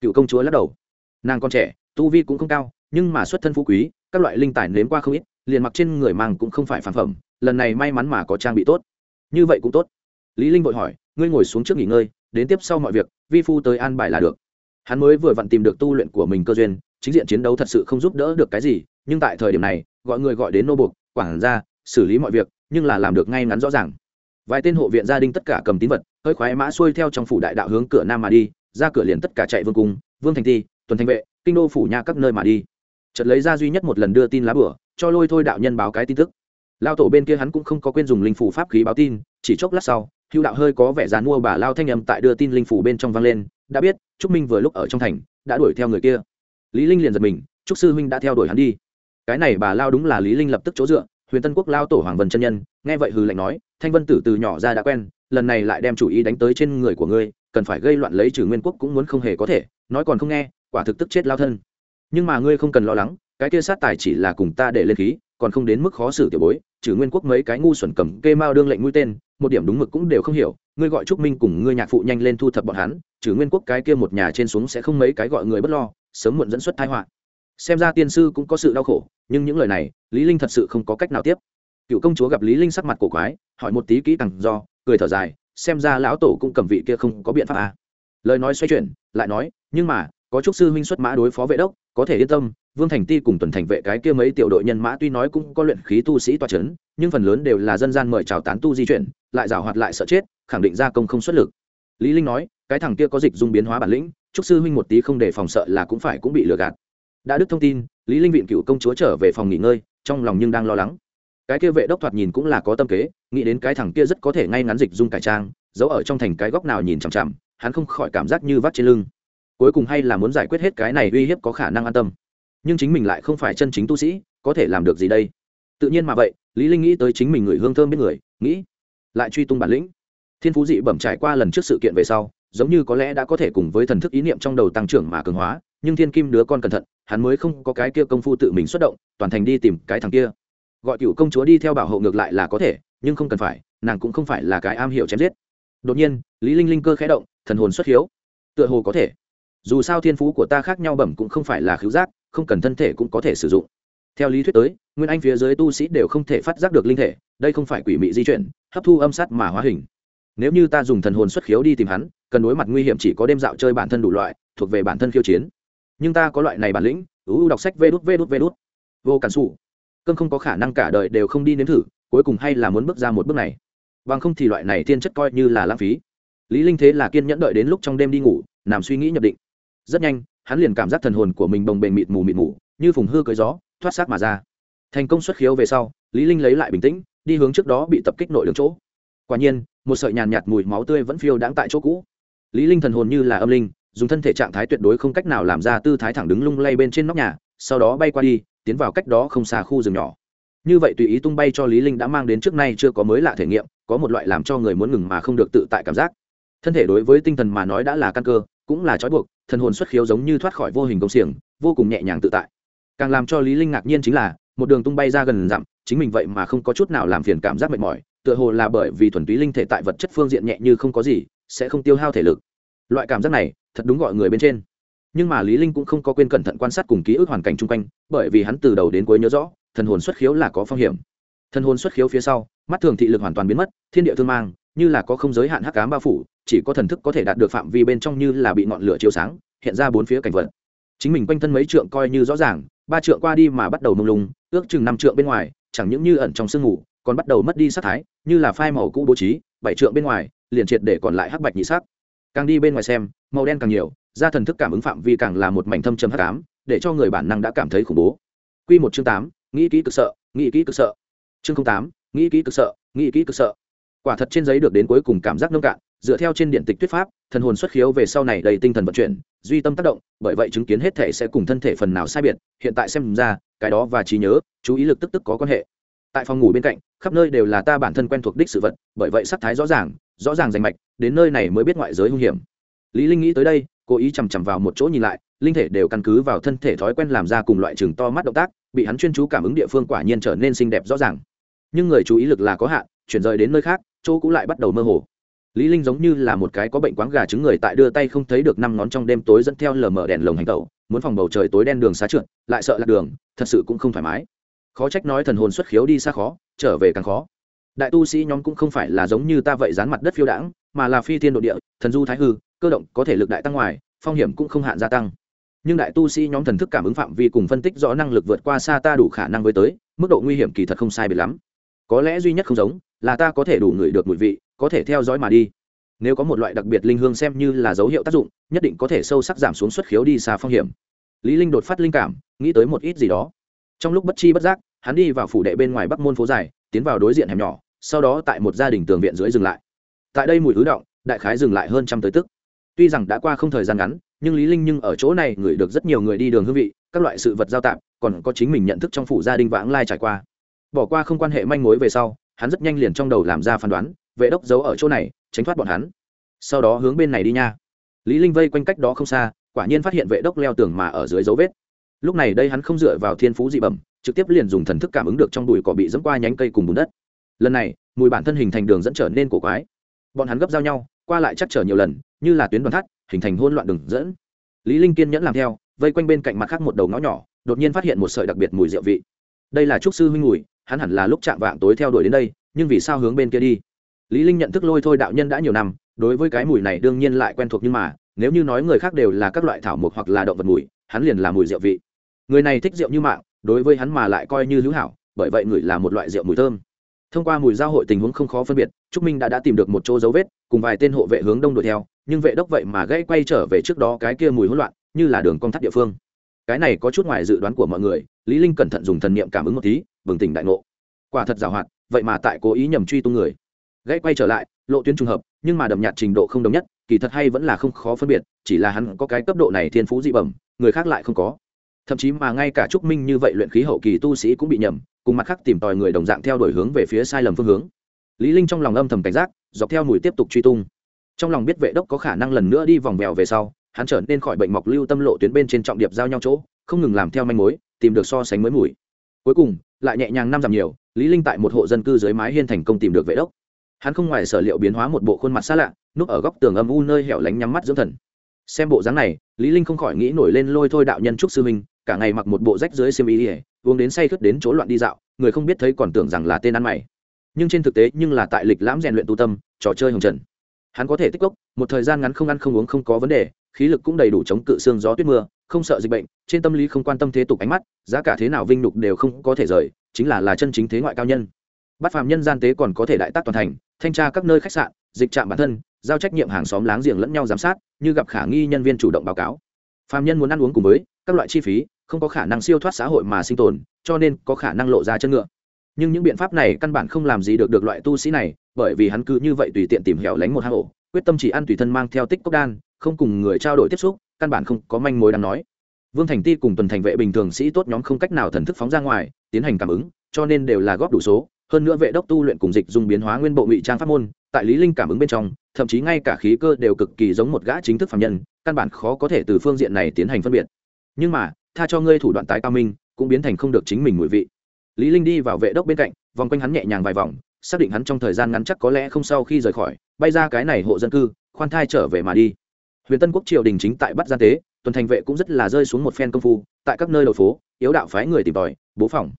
Cựu công chúa lắc đầu. Nàng còn trẻ, tu vi cũng không cao, nhưng mà xuất thân phú quý, các loại linh tài nếm qua không ít liền mặc trên người mang cũng không phải phản phẩm, lần này may mắn mà có trang bị tốt. Như vậy cũng tốt. Lý linh vội hỏi, ngươi ngồi xuống trước nghỉ ngơi, đến tiếp sau mọi việc, vi phu tới an bài là được. Hắn mới vừa vặn tìm được tu luyện của mình cơ duyên, chính diện chiến đấu thật sự không giúp đỡ được cái gì, nhưng tại thời điểm này, gọi người gọi đến nô buộc, quản gia, xử lý mọi việc, nhưng là làm được ngay ngắn rõ ràng. Vài tên hộ viện gia đình tất cả cầm tín vật, hơi khoái mã xuôi theo trong phủ đại đạo hướng cửa nam mà đi, ra cửa liền tất cả chạy vương cung, vương thành ti, tuần thanh vệ, kinh đô phủ nha các nơi mà đi. Chợt lấy ra duy nhất một lần đưa tin lá bửa cho lôi thôi đạo nhân báo cái tin tức. Lao tổ bên kia hắn cũng không có quên dùng linh phủ pháp khí báo tin, chỉ chốc lát sau hữu đạo hơi có vẻ dàn mua bà lao thanh âm tại đưa tin linh phủ bên trong vang lên, đã biết, trúc minh vừa lúc ở trong thành, đã đuổi theo người kia. Lý linh liền giật mình, trúc sư huynh đã theo đuổi hắn đi. Cái này bà lao đúng là lý linh lập tức chỗ dựa, huyền tân quốc lao tổ hoàng vân chân nhân, nghe vậy hừ lạnh nói, thanh vân tử từ nhỏ ra đã quen, lần này lại đem chủ ý đánh tới trên người của ngươi, cần phải gây loạn lấy trừ nguyên quốc cũng muốn không hề có thể, nói còn không nghe, quả thực tức chết lao thân. Nhưng mà ngươi không cần lo lắng cái kia sát tài chỉ là cùng ta để lên khí, còn không đến mức khó xử tiểu bối, trừ nguyên quốc mấy cái ngu xuẩn cầm kê mao đương lệnh mũi tên, một điểm đúng mực cũng đều không hiểu, ngươi gọi trúc minh cùng ngươi nhạc phụ nhanh lên thu thập bọn hắn, trừ nguyên quốc cái kia một nhà trên xuống sẽ không mấy cái gọi người bất lo, sớm muộn dẫn xuất thái họa xem ra tiên sư cũng có sự đau khổ, nhưng những lời này, lý linh thật sự không có cách nào tiếp cựu công chúa gặp lý linh sắc mặt cổ quái, hỏi một tí kỹ càng do, cười thở dài, xem ra lão tổ cũng cầm vị kia không có biện pháp à. lời nói xoay chuyển, lại nói, nhưng mà có trúc sư huynh xuất mã đối phó vệ đốc, có thể yên tâm, vương thành ti cùng tuần thành vệ cái kia mấy tiểu đội nhân mã tuy nói cũng có luyện khí tu sĩ toa c h ấ n nhưng phần lớn đều là dân gian mời chào tán tu di chuyển, lại giảo hoạt lại sợ chết, khẳng định gia công không xuất lực. Lý linh nói, cái thằng kia có dịch dung biến hóa bản lĩnh trúc sư huynh một tí không để phòng sợ là cũng phải cũng bị lừa gạt. Đã đức thông tin, lý linh viện cựu công chúa trở về phòng nghỉ ngơi, trong lòng nhưng đang lo lắng. Cái kia vệ đốc thoạt nhìn cũng là có tâm kế, nghĩ đến cái thằng kia rất có thể ngay ngắn dịch dung cải trang, giấu ở trong thành cái góc nào nhìn chằm chằm, hắn không khỏi cảm giác như vắt trên lưng cuối cùng hay là muốn giải quyết hết cái này uy hiếp có khả năng an tâm. Nhưng chính mình lại không phải chân chính tu sĩ, có thể làm được gì đây? Tự nhiên mà vậy, lý linh nghĩ tới chính mình người hương thơm biết người, nghĩ, lại truy tung bản lĩnh. Thiên phú dị bẩm trải qua lần trước sự kiện về sau, giống như có lẽ đã có thể cùng với thần thức ý niệm trong đầu tăng trưởng mà cường hóa, nhưng thiên kim đứa con cẩn thận, hắn mới không có cái kia công phu tự mình xuất động, toàn thành đi tìm cái thằng kia. Gọi cựu công chúa đi theo bảo hộ ngược lại là có thể, nhưng không cần phải, nàng cũng không phải là cái am hiểu chém giết. Đột nhiên, lý linh linh cơ khẽ động, thần hồn xuất hiếu. Tựa hồ có thể dù sao thiên phú của ta khác nhau bẩm cũng không phải là khiếu giác, không cần thân thể cũng có thể sử dụng. Theo lý thuyết tới, nguyên anh phía dưới tu sĩ đều không thể phát giác được linh thể, đây không phải quỷ mị di chuyển, hấp thu âm sát mà hóa hình. Nếu như ta dùng thần hồn xuất khiếu đi tìm hắn, cần đối mặt nguy hiểm chỉ có đêm dạo chơi bản thân đủ loại, thuộc về bản thân khiêu chiến. Nhưng ta có loại này bản lĩnh ưu đọc sách vê đút vê đút vê đút. Vô cản xù cơn không có khả năng cả đời đều không đi nếm thử, cuối cùng hay là muốn bước ra một bước này. Bằng không thì loại này thiên chất coi như là lãng phí. Lý linh thế là kiên nhẫn đợi đến lúc trong đêm đi ngủ, nằm suy nghĩ nhập định rất nhanh, hắn liền cảm giác thần hồn của mình bồng bềnh mịt mù mịt mù, như phùng hư cưới gió, thoát xác mà ra. Thành công xuất khiếu về sau, lý linh lấy lại bình tĩnh, đi hướng trước đó bị tập kích nội đường chỗ. Quả nhiên, một sợi nhàn nhạt mùi máu tươi vẫn phiêu đãng tại chỗ cũ. Lý linh thần hồn như là âm linh, dùng thân thể trạng thái tuyệt đối không cách nào làm ra tư thái thẳng đứng lung lay bên trên nóc nhà, sau đó bay qua đi, tiến vào cách đó không xa khu rừng nhỏ. Như vậy tùy ý tung bay cho lý linh đã mang đến trước nay chưa có mới lạ thể nghiệm, có một loại làm cho người muốn ngừng mà không được tự tại cảm giác. Thân thể đối với tinh thần mà nói đã là căn cơ cũng là trói buộc, thần hồn xuất khiếu giống như thoát khỏi vô hình công xiềng, vô cùng nhẹ nhàng tự tại. Càng làm cho lý linh ngạc nhiên chính là, một đường tung bay ra gần dặm, chính mình vậy mà không có chút nào làm phiền cảm giác mệt mỏi, tựa hồ là bởi vì thuần túy linh thể tại vật chất phương diện nhẹ như không có gì, sẽ không tiêu hao thể lực. Loại cảm giác này, thật đúng gọi người bên trên. Nhưng mà lý linh cũng không có quên cẩn thận quan sát cùng ký ức hoàn cảnh chung quanh, bởi vì hắn từ đầu đến cuối nhớ rõ, thần hồn xuất khiếu là có phong hiểm. Thần hồn xuất khiếu phía sau, mắt thường thị lực hoàn toàn biến mất, thiên địa thương mang như là có không giới hạn hắc ám bao phủ, chỉ có thần thức có thể đạt được phạm vi bên trong như là bị ngọn lửa chiếu sáng, hiện ra bốn phía cảnh vật. Chính mình quanh thân mấy trượng coi như rõ ràng, ba trượng qua đi mà bắt đầu mông lung, ước chừng năm trượng bên ngoài, chẳng những như ẩn trong sương ngủ còn bắt đầu mất đi sắc thái, như là phai màu cũ bố trí, bảy trượng bên ngoài, liền triệt để còn lại hắc bạch nhị sắc. Càng đi bên ngoài xem, màu đen càng nhiều, ra thần thức cảm ứng phạm vi càng là một mảnh thâm trầm hắc ám, để cho người bản năng đã cảm thấy khủng bố. Quy một chương tám, nghĩ kỹ cực sợ, nghĩ kỹ cực sợ. Chương tám, nghĩ kỹ cực sợ, nghĩ kỹ cực sợ quả thật trên giấy được đến cuối cùng cảm giác nông cạn, dựa theo trên điện tịch thuyết pháp, thần hồn xuất khiếu về sau này đầy tinh thần vận chuyển, duy tâm tác động, bởi vậy chứng kiến hết thể sẽ cùng thân thể phần nào sai biệt, hiện tại xem ra, cái đó và trí nhớ, chú ý lực tức tức có quan hệ. Tại phòng ngủ bên cạnh, khắp nơi đều là ta bản thân quen thuộc đích sự vật, bởi vậy sắc thái rõ ràng rõ ràng rành mạch, đến nơi này mới biết ngoại giới hung hiểm. Lý linh nghĩ tới đây, cố ý chằm chằm vào một chỗ nhìn lại, linh thể đều căn cứ vào thân thể thói quen làm ra cùng loại trường to mắt động tác, bị hắn chuyên chú cảm ứng địa phương quả nhiên trở nên xinh đẹp rõ ràng. Nhưng người chú ý lực là có hạn, chuyển rời đến nơi khác chỗ cũng lại bắt đầu mơ hồ. Lý linh giống như là một cái có bệnh quáng gà trứng người tại đưa tay không thấy được năm ngón trong đêm tối dẫn theo lờ mờ đèn lồng hành tẩu, muốn phòng bầu trời tối đen đường xá trượt, lại sợ lạc đường, thật sự cũng không thoải mái. Khó trách nói thần hồn xuất khiếu đi xa khó, trở về càng khó. Đại tu sĩ nhóm cũng không phải là giống như ta vậy dán mặt đất phiêu đãng, mà là phi thiên độ địa, thần du thái hư, cơ động có thể lực đại tăng ngoài, phong hiểm cũng không hạn gia tăng. Nhưng đại tu sĩ nhóm thần thức cảm ứng phạm vi cùng phân tích rõ năng lực vượt qua xa ta đủ khả năng với tới, mức độ nguy hiểm kỳ thật không sai biệt lắm có lẽ duy nhất không giống là ta có thể đủ ngửi được mùi vị, có thể theo dõi mà đi. Nếu có một loại đặc biệt linh hương xem như là dấu hiệu tác dụng, nhất định có thể sâu sắc giảm xuống xuất khiếu đi xa phong hiểm. Lý linh đột phát linh cảm, nghĩ tới một ít gì đó. Trong lúc bất chi bất giác, hắn đi vào phủ đệ bên ngoài bắc môn phố dài, tiến vào đối diện hẻm nhỏ, sau đó tại một gia đình tường viện dưới dừng lại. Tại đây mùi ứ động, đại khái dừng lại hơn trăm tới tức. Tuy rằng đã qua không thời gian ngắn, nhưng lý linh nhưng ở chỗ này ngửi được rất nhiều người đi đường hương vị, các loại sự vật giao tạm còn có chính mình nhận thức trong phủ gia đình vãng lai trải qua bỏ qua không quan hệ manh mối về sau, hắn rất nhanh liền trong đầu làm ra phán đoán, vệ đốc giấu ở chỗ này, tránh thoát bọn hắn. Sau đó hướng bên này đi nha. Lý linh vây quanh cách đó không xa, quả nhiên phát hiện vệ đốc leo tường mà ở dưới dấu vết. Lúc này đây hắn không dựa vào thiên phú dị bẩm, trực tiếp liền dùng thần thức cảm ứng được trong bụi cỏ bị dẫm qua nhánh cây cùng bùn đất. Lần này, mùi bản thân hình thành đường dẫn trở nên cổ quái. Bọn hắn gấp giao nhau, qua lại chắc trở nhiều lần, như là tuyến đoàn thắt, hình thành hỗn loạn đường dẫn. Lý linh kiên nhẫn làm theo, vây quanh bên cạnh mặt khác một đầu ngõ nhỏ, đột nhiên phát hiện một sợi đặc biệt mùi rượu vị. Đây là trúc sư huynh mùi hắn hẳn là lúc chạm vạng tối theo đuổi đến đây, nhưng vì sao hướng bên kia đi? Lý linh nhận thức lôi thôi đạo nhân đã nhiều năm, đối với cái mùi này đương nhiên lại quen thuộc nhưng mà, nếu như nói người khác đều là các loại thảo mộc hoặc là động vật mùi, hắn liền là mùi rượu vị. Người này thích rượu như mạng, đối với hắn mà lại coi như hữu hảo, bởi vậy người là một loại rượu mùi thơm. Thông qua mùi giao hội tình huống không khó phân biệt, trúc minh đã đã tìm được một chỗ dấu vết, cùng vài tên hộ vệ hướng đông đuổi theo, nhưng vệ đốc vậy mà gãy quay trở về trước đó cái kia mùi hỗn loạn, như là đường cong thắt địa phương. Cái này có chút ngoài dự đoán của mọi người, lý linh cẩn thận dùng thần niệm cảm ứng một tí bừng tỉnh đại ngộ. Quả thật giàu hoạt, vậy mà tại cố ý nhầm truy tung người. Gãy quay trở lại, lộ tuyến trùng hợp, nhưng mà đậm nhạt trình độ không đồng nhất, kỳ thật hay vẫn là không khó phân biệt, chỉ là hắn có cái cấp độ này thiên phú dị bẩm, người khác lại không có. Thậm chí mà ngay cả trúc minh như vậy luyện khí hậu kỳ tu sĩ cũng bị nhầm, cùng mặt khác tìm tòi người đồng dạng theo đuổi hướng về phía sai lầm phương hướng. Lý linh trong lòng âm thầm cảnh giác, dọc theo mùi tiếp tục truy tung. Trong lòng biết vệ đốc có khả năng lần nữa đi vòng vèo về sau, hắn trở nên khỏi bệnh mọc lưu tâm lộ tuyến bên trên trọng điệp giao nhau chỗ, không ngừng làm theo manh mối, tìm được so sánh mới mùi. Cuối cùng lại nhẹ nhàng năm giảm nhiều, lý linh tại một hộ dân cư dưới mái hiên thành công tìm được vệ đốc. Hắn không ngoài sở liệu biến hóa một bộ khuôn mặt xa lạ, núp ở góc tường âm u nơi hẻo lánh nhắm mắt dưỡng thần. Xem bộ dáng này, lý linh không khỏi nghĩ nổi lên lôi thôi đạo nhân trúc sư minh cả ngày mặc một bộ rách dưới xiêm y ỉa uống đến say khướt đến chỗ loạn đi dạo, người không biết thấy còn tưởng rằng là tên ăn mày. Nhưng trên thực tế, nhưng là tại lịch lãm rèn luyện tu tâm, trò chơi hồng trần. Hắn có thể tích cốc, một thời gian ngắn không ăn không uống không có vấn đề, khí lực cũng đầy đủ chống cự xương gió tuyết mưa, không sợ dịch bệnh, trên tâm lý không quan tâm thế tục ánh mắt giá cả thế nào vinh nhục đều không có thể rời, chính là là chân chính thế ngoại cao nhân. Bắt phàm nhân gian tế còn có thể đại tác toàn thành, thanh tra các nơi khách sạn, dịch trạm bản thân, giao trách nhiệm hàng xóm láng giềng lẫn nhau giám sát, như gặp khả nghi nhân viên chủ động báo cáo. Phàm nhân muốn ăn uống cùng với các loại chi phí, không có khả năng siêu thoát xã hội mà sinh tồn, cho nên có khả năng lộ ra chân ngựa. Nhưng những biện pháp này căn bản không làm gì được được loại tu sĩ này, bởi vì hắn cứ như vậy tùy tiện tìm hẻo lánh một hang ổ, quyết tâm chỉ ăn tùy thân mang theo tích cốc đan, không cùng người trao đổi tiếp xúc, căn bản không có manh mối đáng nói vương thành ti cùng tuần thành vệ bình thường sĩ tốt nhóm không cách nào thần thức phóng ra ngoài, tiến hành cảm ứng, cho nên đều là góp đủ số. Hơn nữa vệ đốc tu luyện cùng dịch dùng biến hóa nguyên bộ ngụy trang pháp môn, tại lý linh cảm ứng bên trong, thậm chí ngay cả khí cơ đều cực kỳ giống một gã chính thức phạm nhân, căn bản khó có thể từ phương diện này tiến hành phân biệt. Nhưng mà, tha cho ngươi thủ đoạn tái cao minh, cũng biến thành không được chính mình mùi vị. Lý linh đi vào vệ đốc bên cạnh, vòng quanh hắn nhẹ nhàng vài vòng, xác định hắn trong thời gian ngắn chắc có lẽ không sau khi rời khỏi, bay ra cái này hộ dân cư, khoan thai trở về mà đi. Huyền tân quốc triều đình chính tại bắt gian tế tuần thành vệ cũng rất là rơi xuống một phen công phu, tại các nơi đầu phố, yếu đạo phái người tìm tòi, bố phòng.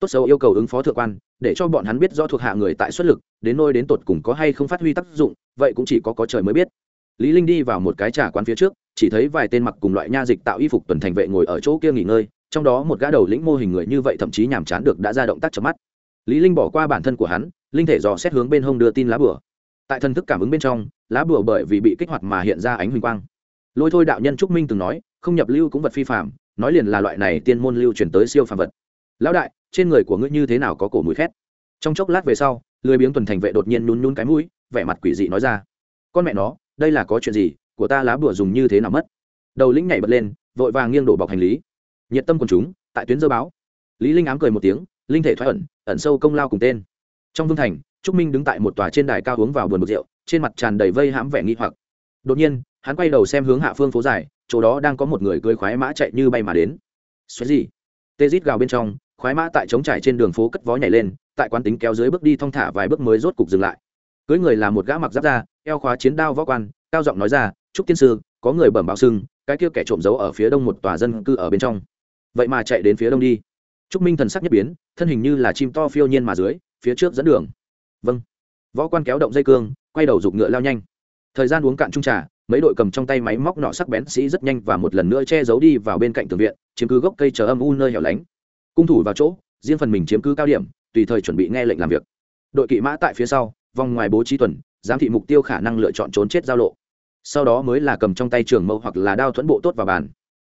Tốt xấu yêu cầu ứng phó thượng quan, để cho bọn hắn biết do thuộc hạ người tại xuất lực, đến nơi đến tột cùng có hay không phát huy tác dụng, vậy cũng chỉ có có trời mới biết. Lý linh đi vào một cái trà quán phía trước, chỉ thấy vài tên mặc cùng loại nha dịch tạo y phục tuần thành vệ ngồi ở chỗ kia nghỉ ngơi, trong đó một gã đầu lĩnh mô hình người như vậy thậm chí nhàm chán được đã ra động tác chớp mắt. Lý linh bỏ qua bản thân của hắn, linh thể dò xét hướng bên hông đưa tin lá bửa. tại thần thức cảm ứng bên trong, lá bửa bởi vì bị kích hoạt mà hiện ra ánh huỳnh quang lôi thôi đạo nhân trúc minh từng nói, không nhập lưu cũng vật phi phạm nói liền là loại này tiên môn lưu truyền tới siêu phàm vật. Lão đại, trên người của ngươi như thế nào có cổ mũi khét? Trong chốc lát về sau, lười biếng tuần thành vệ đột nhiên nhún nhún cái mũi, vẻ mặt quỷ dị nói ra. Con mẹ nó, đây là có chuyện gì, của ta lá bùa dùng như thế nào mất? Đầu lĩnh nhảy bật lên, vội vàng nghiêng đổ bọc hành lý. Nhiệt tâm quần chúng, tại tuyến dơ báo. Lý linh ám cười một tiếng, linh thể thoái ẩn ẩn sâu công lao cùng tên. Trong vương thành, trúc minh đứng tại một tòa trên đài cao uống vào buồn bực rượu, trên mặt tràn đầy vây hãm vẻ nghi hoặc. Đột nhiên hắn quay đầu xem hướng hạ phương phố dài, chỗ đó đang có một người cưới khoái mã chạy như bay mà đến. Xoáy gì? Tê rít gào bên trong, khoái mã tại trống trải trên đường phố cất vó nhảy lên, tại quán tính kéo dưới bước đi thong thả vài bước mới rốt cục dừng lại. Cưới người là một gã mặc giáp da, eo khóa chiến đao võ quan, cao giọng nói ra chúc tiên sư, có người bẩm báo sưng cái kia kẻ trộm giấu ở phía đông một tòa dân cư ở bên trong. Vậy mà chạy đến phía đông đi. Trúc minh thần sắc nhất biến, thân hình như là chim to phiêu nhiên mà dưới, phía trước dẫn đường. Vâng. Võ quan kéo động dây cương, quay đầu giục ngựa lao nhanh. Thời gian uống cạn trung trà mấy đội cầm trong tay máy móc nọ sắc bén sĩ rất nhanh và một lần nữa che giấu đi vào bên cạnh tường viện, chiếm cứ gốc cây chờ âm u nơi hẻo lánh. Cung thủ vào chỗ, riêng phần mình chiếm cứ cao điểm, tùy thời chuẩn bị nghe lệnh làm việc. Đội kỵ mã tại phía sau, vòng ngoài bố trí tuần, giám thị mục tiêu khả năng lựa chọn trốn chết giao lộ. Sau đó mới là cầm trong tay trường mâu hoặc là đao thuẫn bộ tốt vào bàn.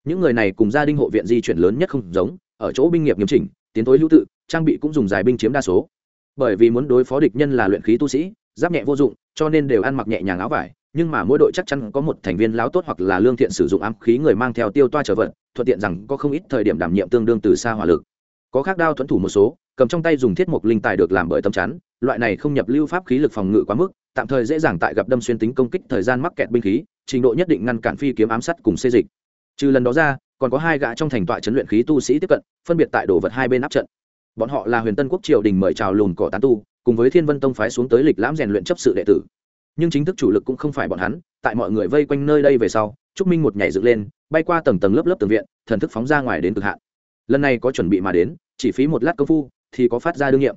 Những người này cùng gia đình hộ viện di chuyển lớn nhất không giống, ở chỗ binh nghiệp nghiêm chỉnh, tiến tối hữu tự, trang bị cũng dùng dài binh chiếm đa số. Bởi vì muốn đối phó địch nhân là luyện khí tu sĩ, giáp nhẹ vô dụng, cho nên đều ăn mặc nhẹ nhàng áo vải nhưng mà mỗi đội chắc chắn có một thành viên láo tốt hoặc là lương thiện sử dụng ám khí người mang theo tiêu toa trở vận, thuận tiện rằng có không ít thời điểm đảm nhiệm tương đương từ xa hỏa lực. Có khác đao thuẫn thủ một số, cầm trong tay dùng thiết mục linh tài được làm bởi tấm chắn, loại này không nhập lưu pháp khí lực phòng ngự quá mức, tạm thời dễ dàng tại gặp đâm xuyên tính công kích thời gian mắc kẹt binh khí, trình độ nhất định ngăn cản phi kiếm ám sát cùng xê dịch. Trừ lần đó ra, còn có hai gã trong thành tọa chấn luyện khí tu sĩ tiếp cận, phân biệt tại đồ vật hai bên áp trận. Bọn họ là huyền tân quốc triều đình mời chào lùn cỏ tán tu, cùng với thiên vân tông phái xuống tới lịch lãm rèn luyện chấp sự đệ tử nhưng chính thức chủ lực cũng không phải bọn hắn, tại mọi người vây quanh nơi đây về sau, trúc minh một nhảy dựng lên, bay qua tầng tầng lớp lớp tường viện, thần thức phóng ra ngoài đến cực hạn. Lần này có chuẩn bị mà đến, chỉ phí một lát công phu, thì có phát ra đương nhiệm.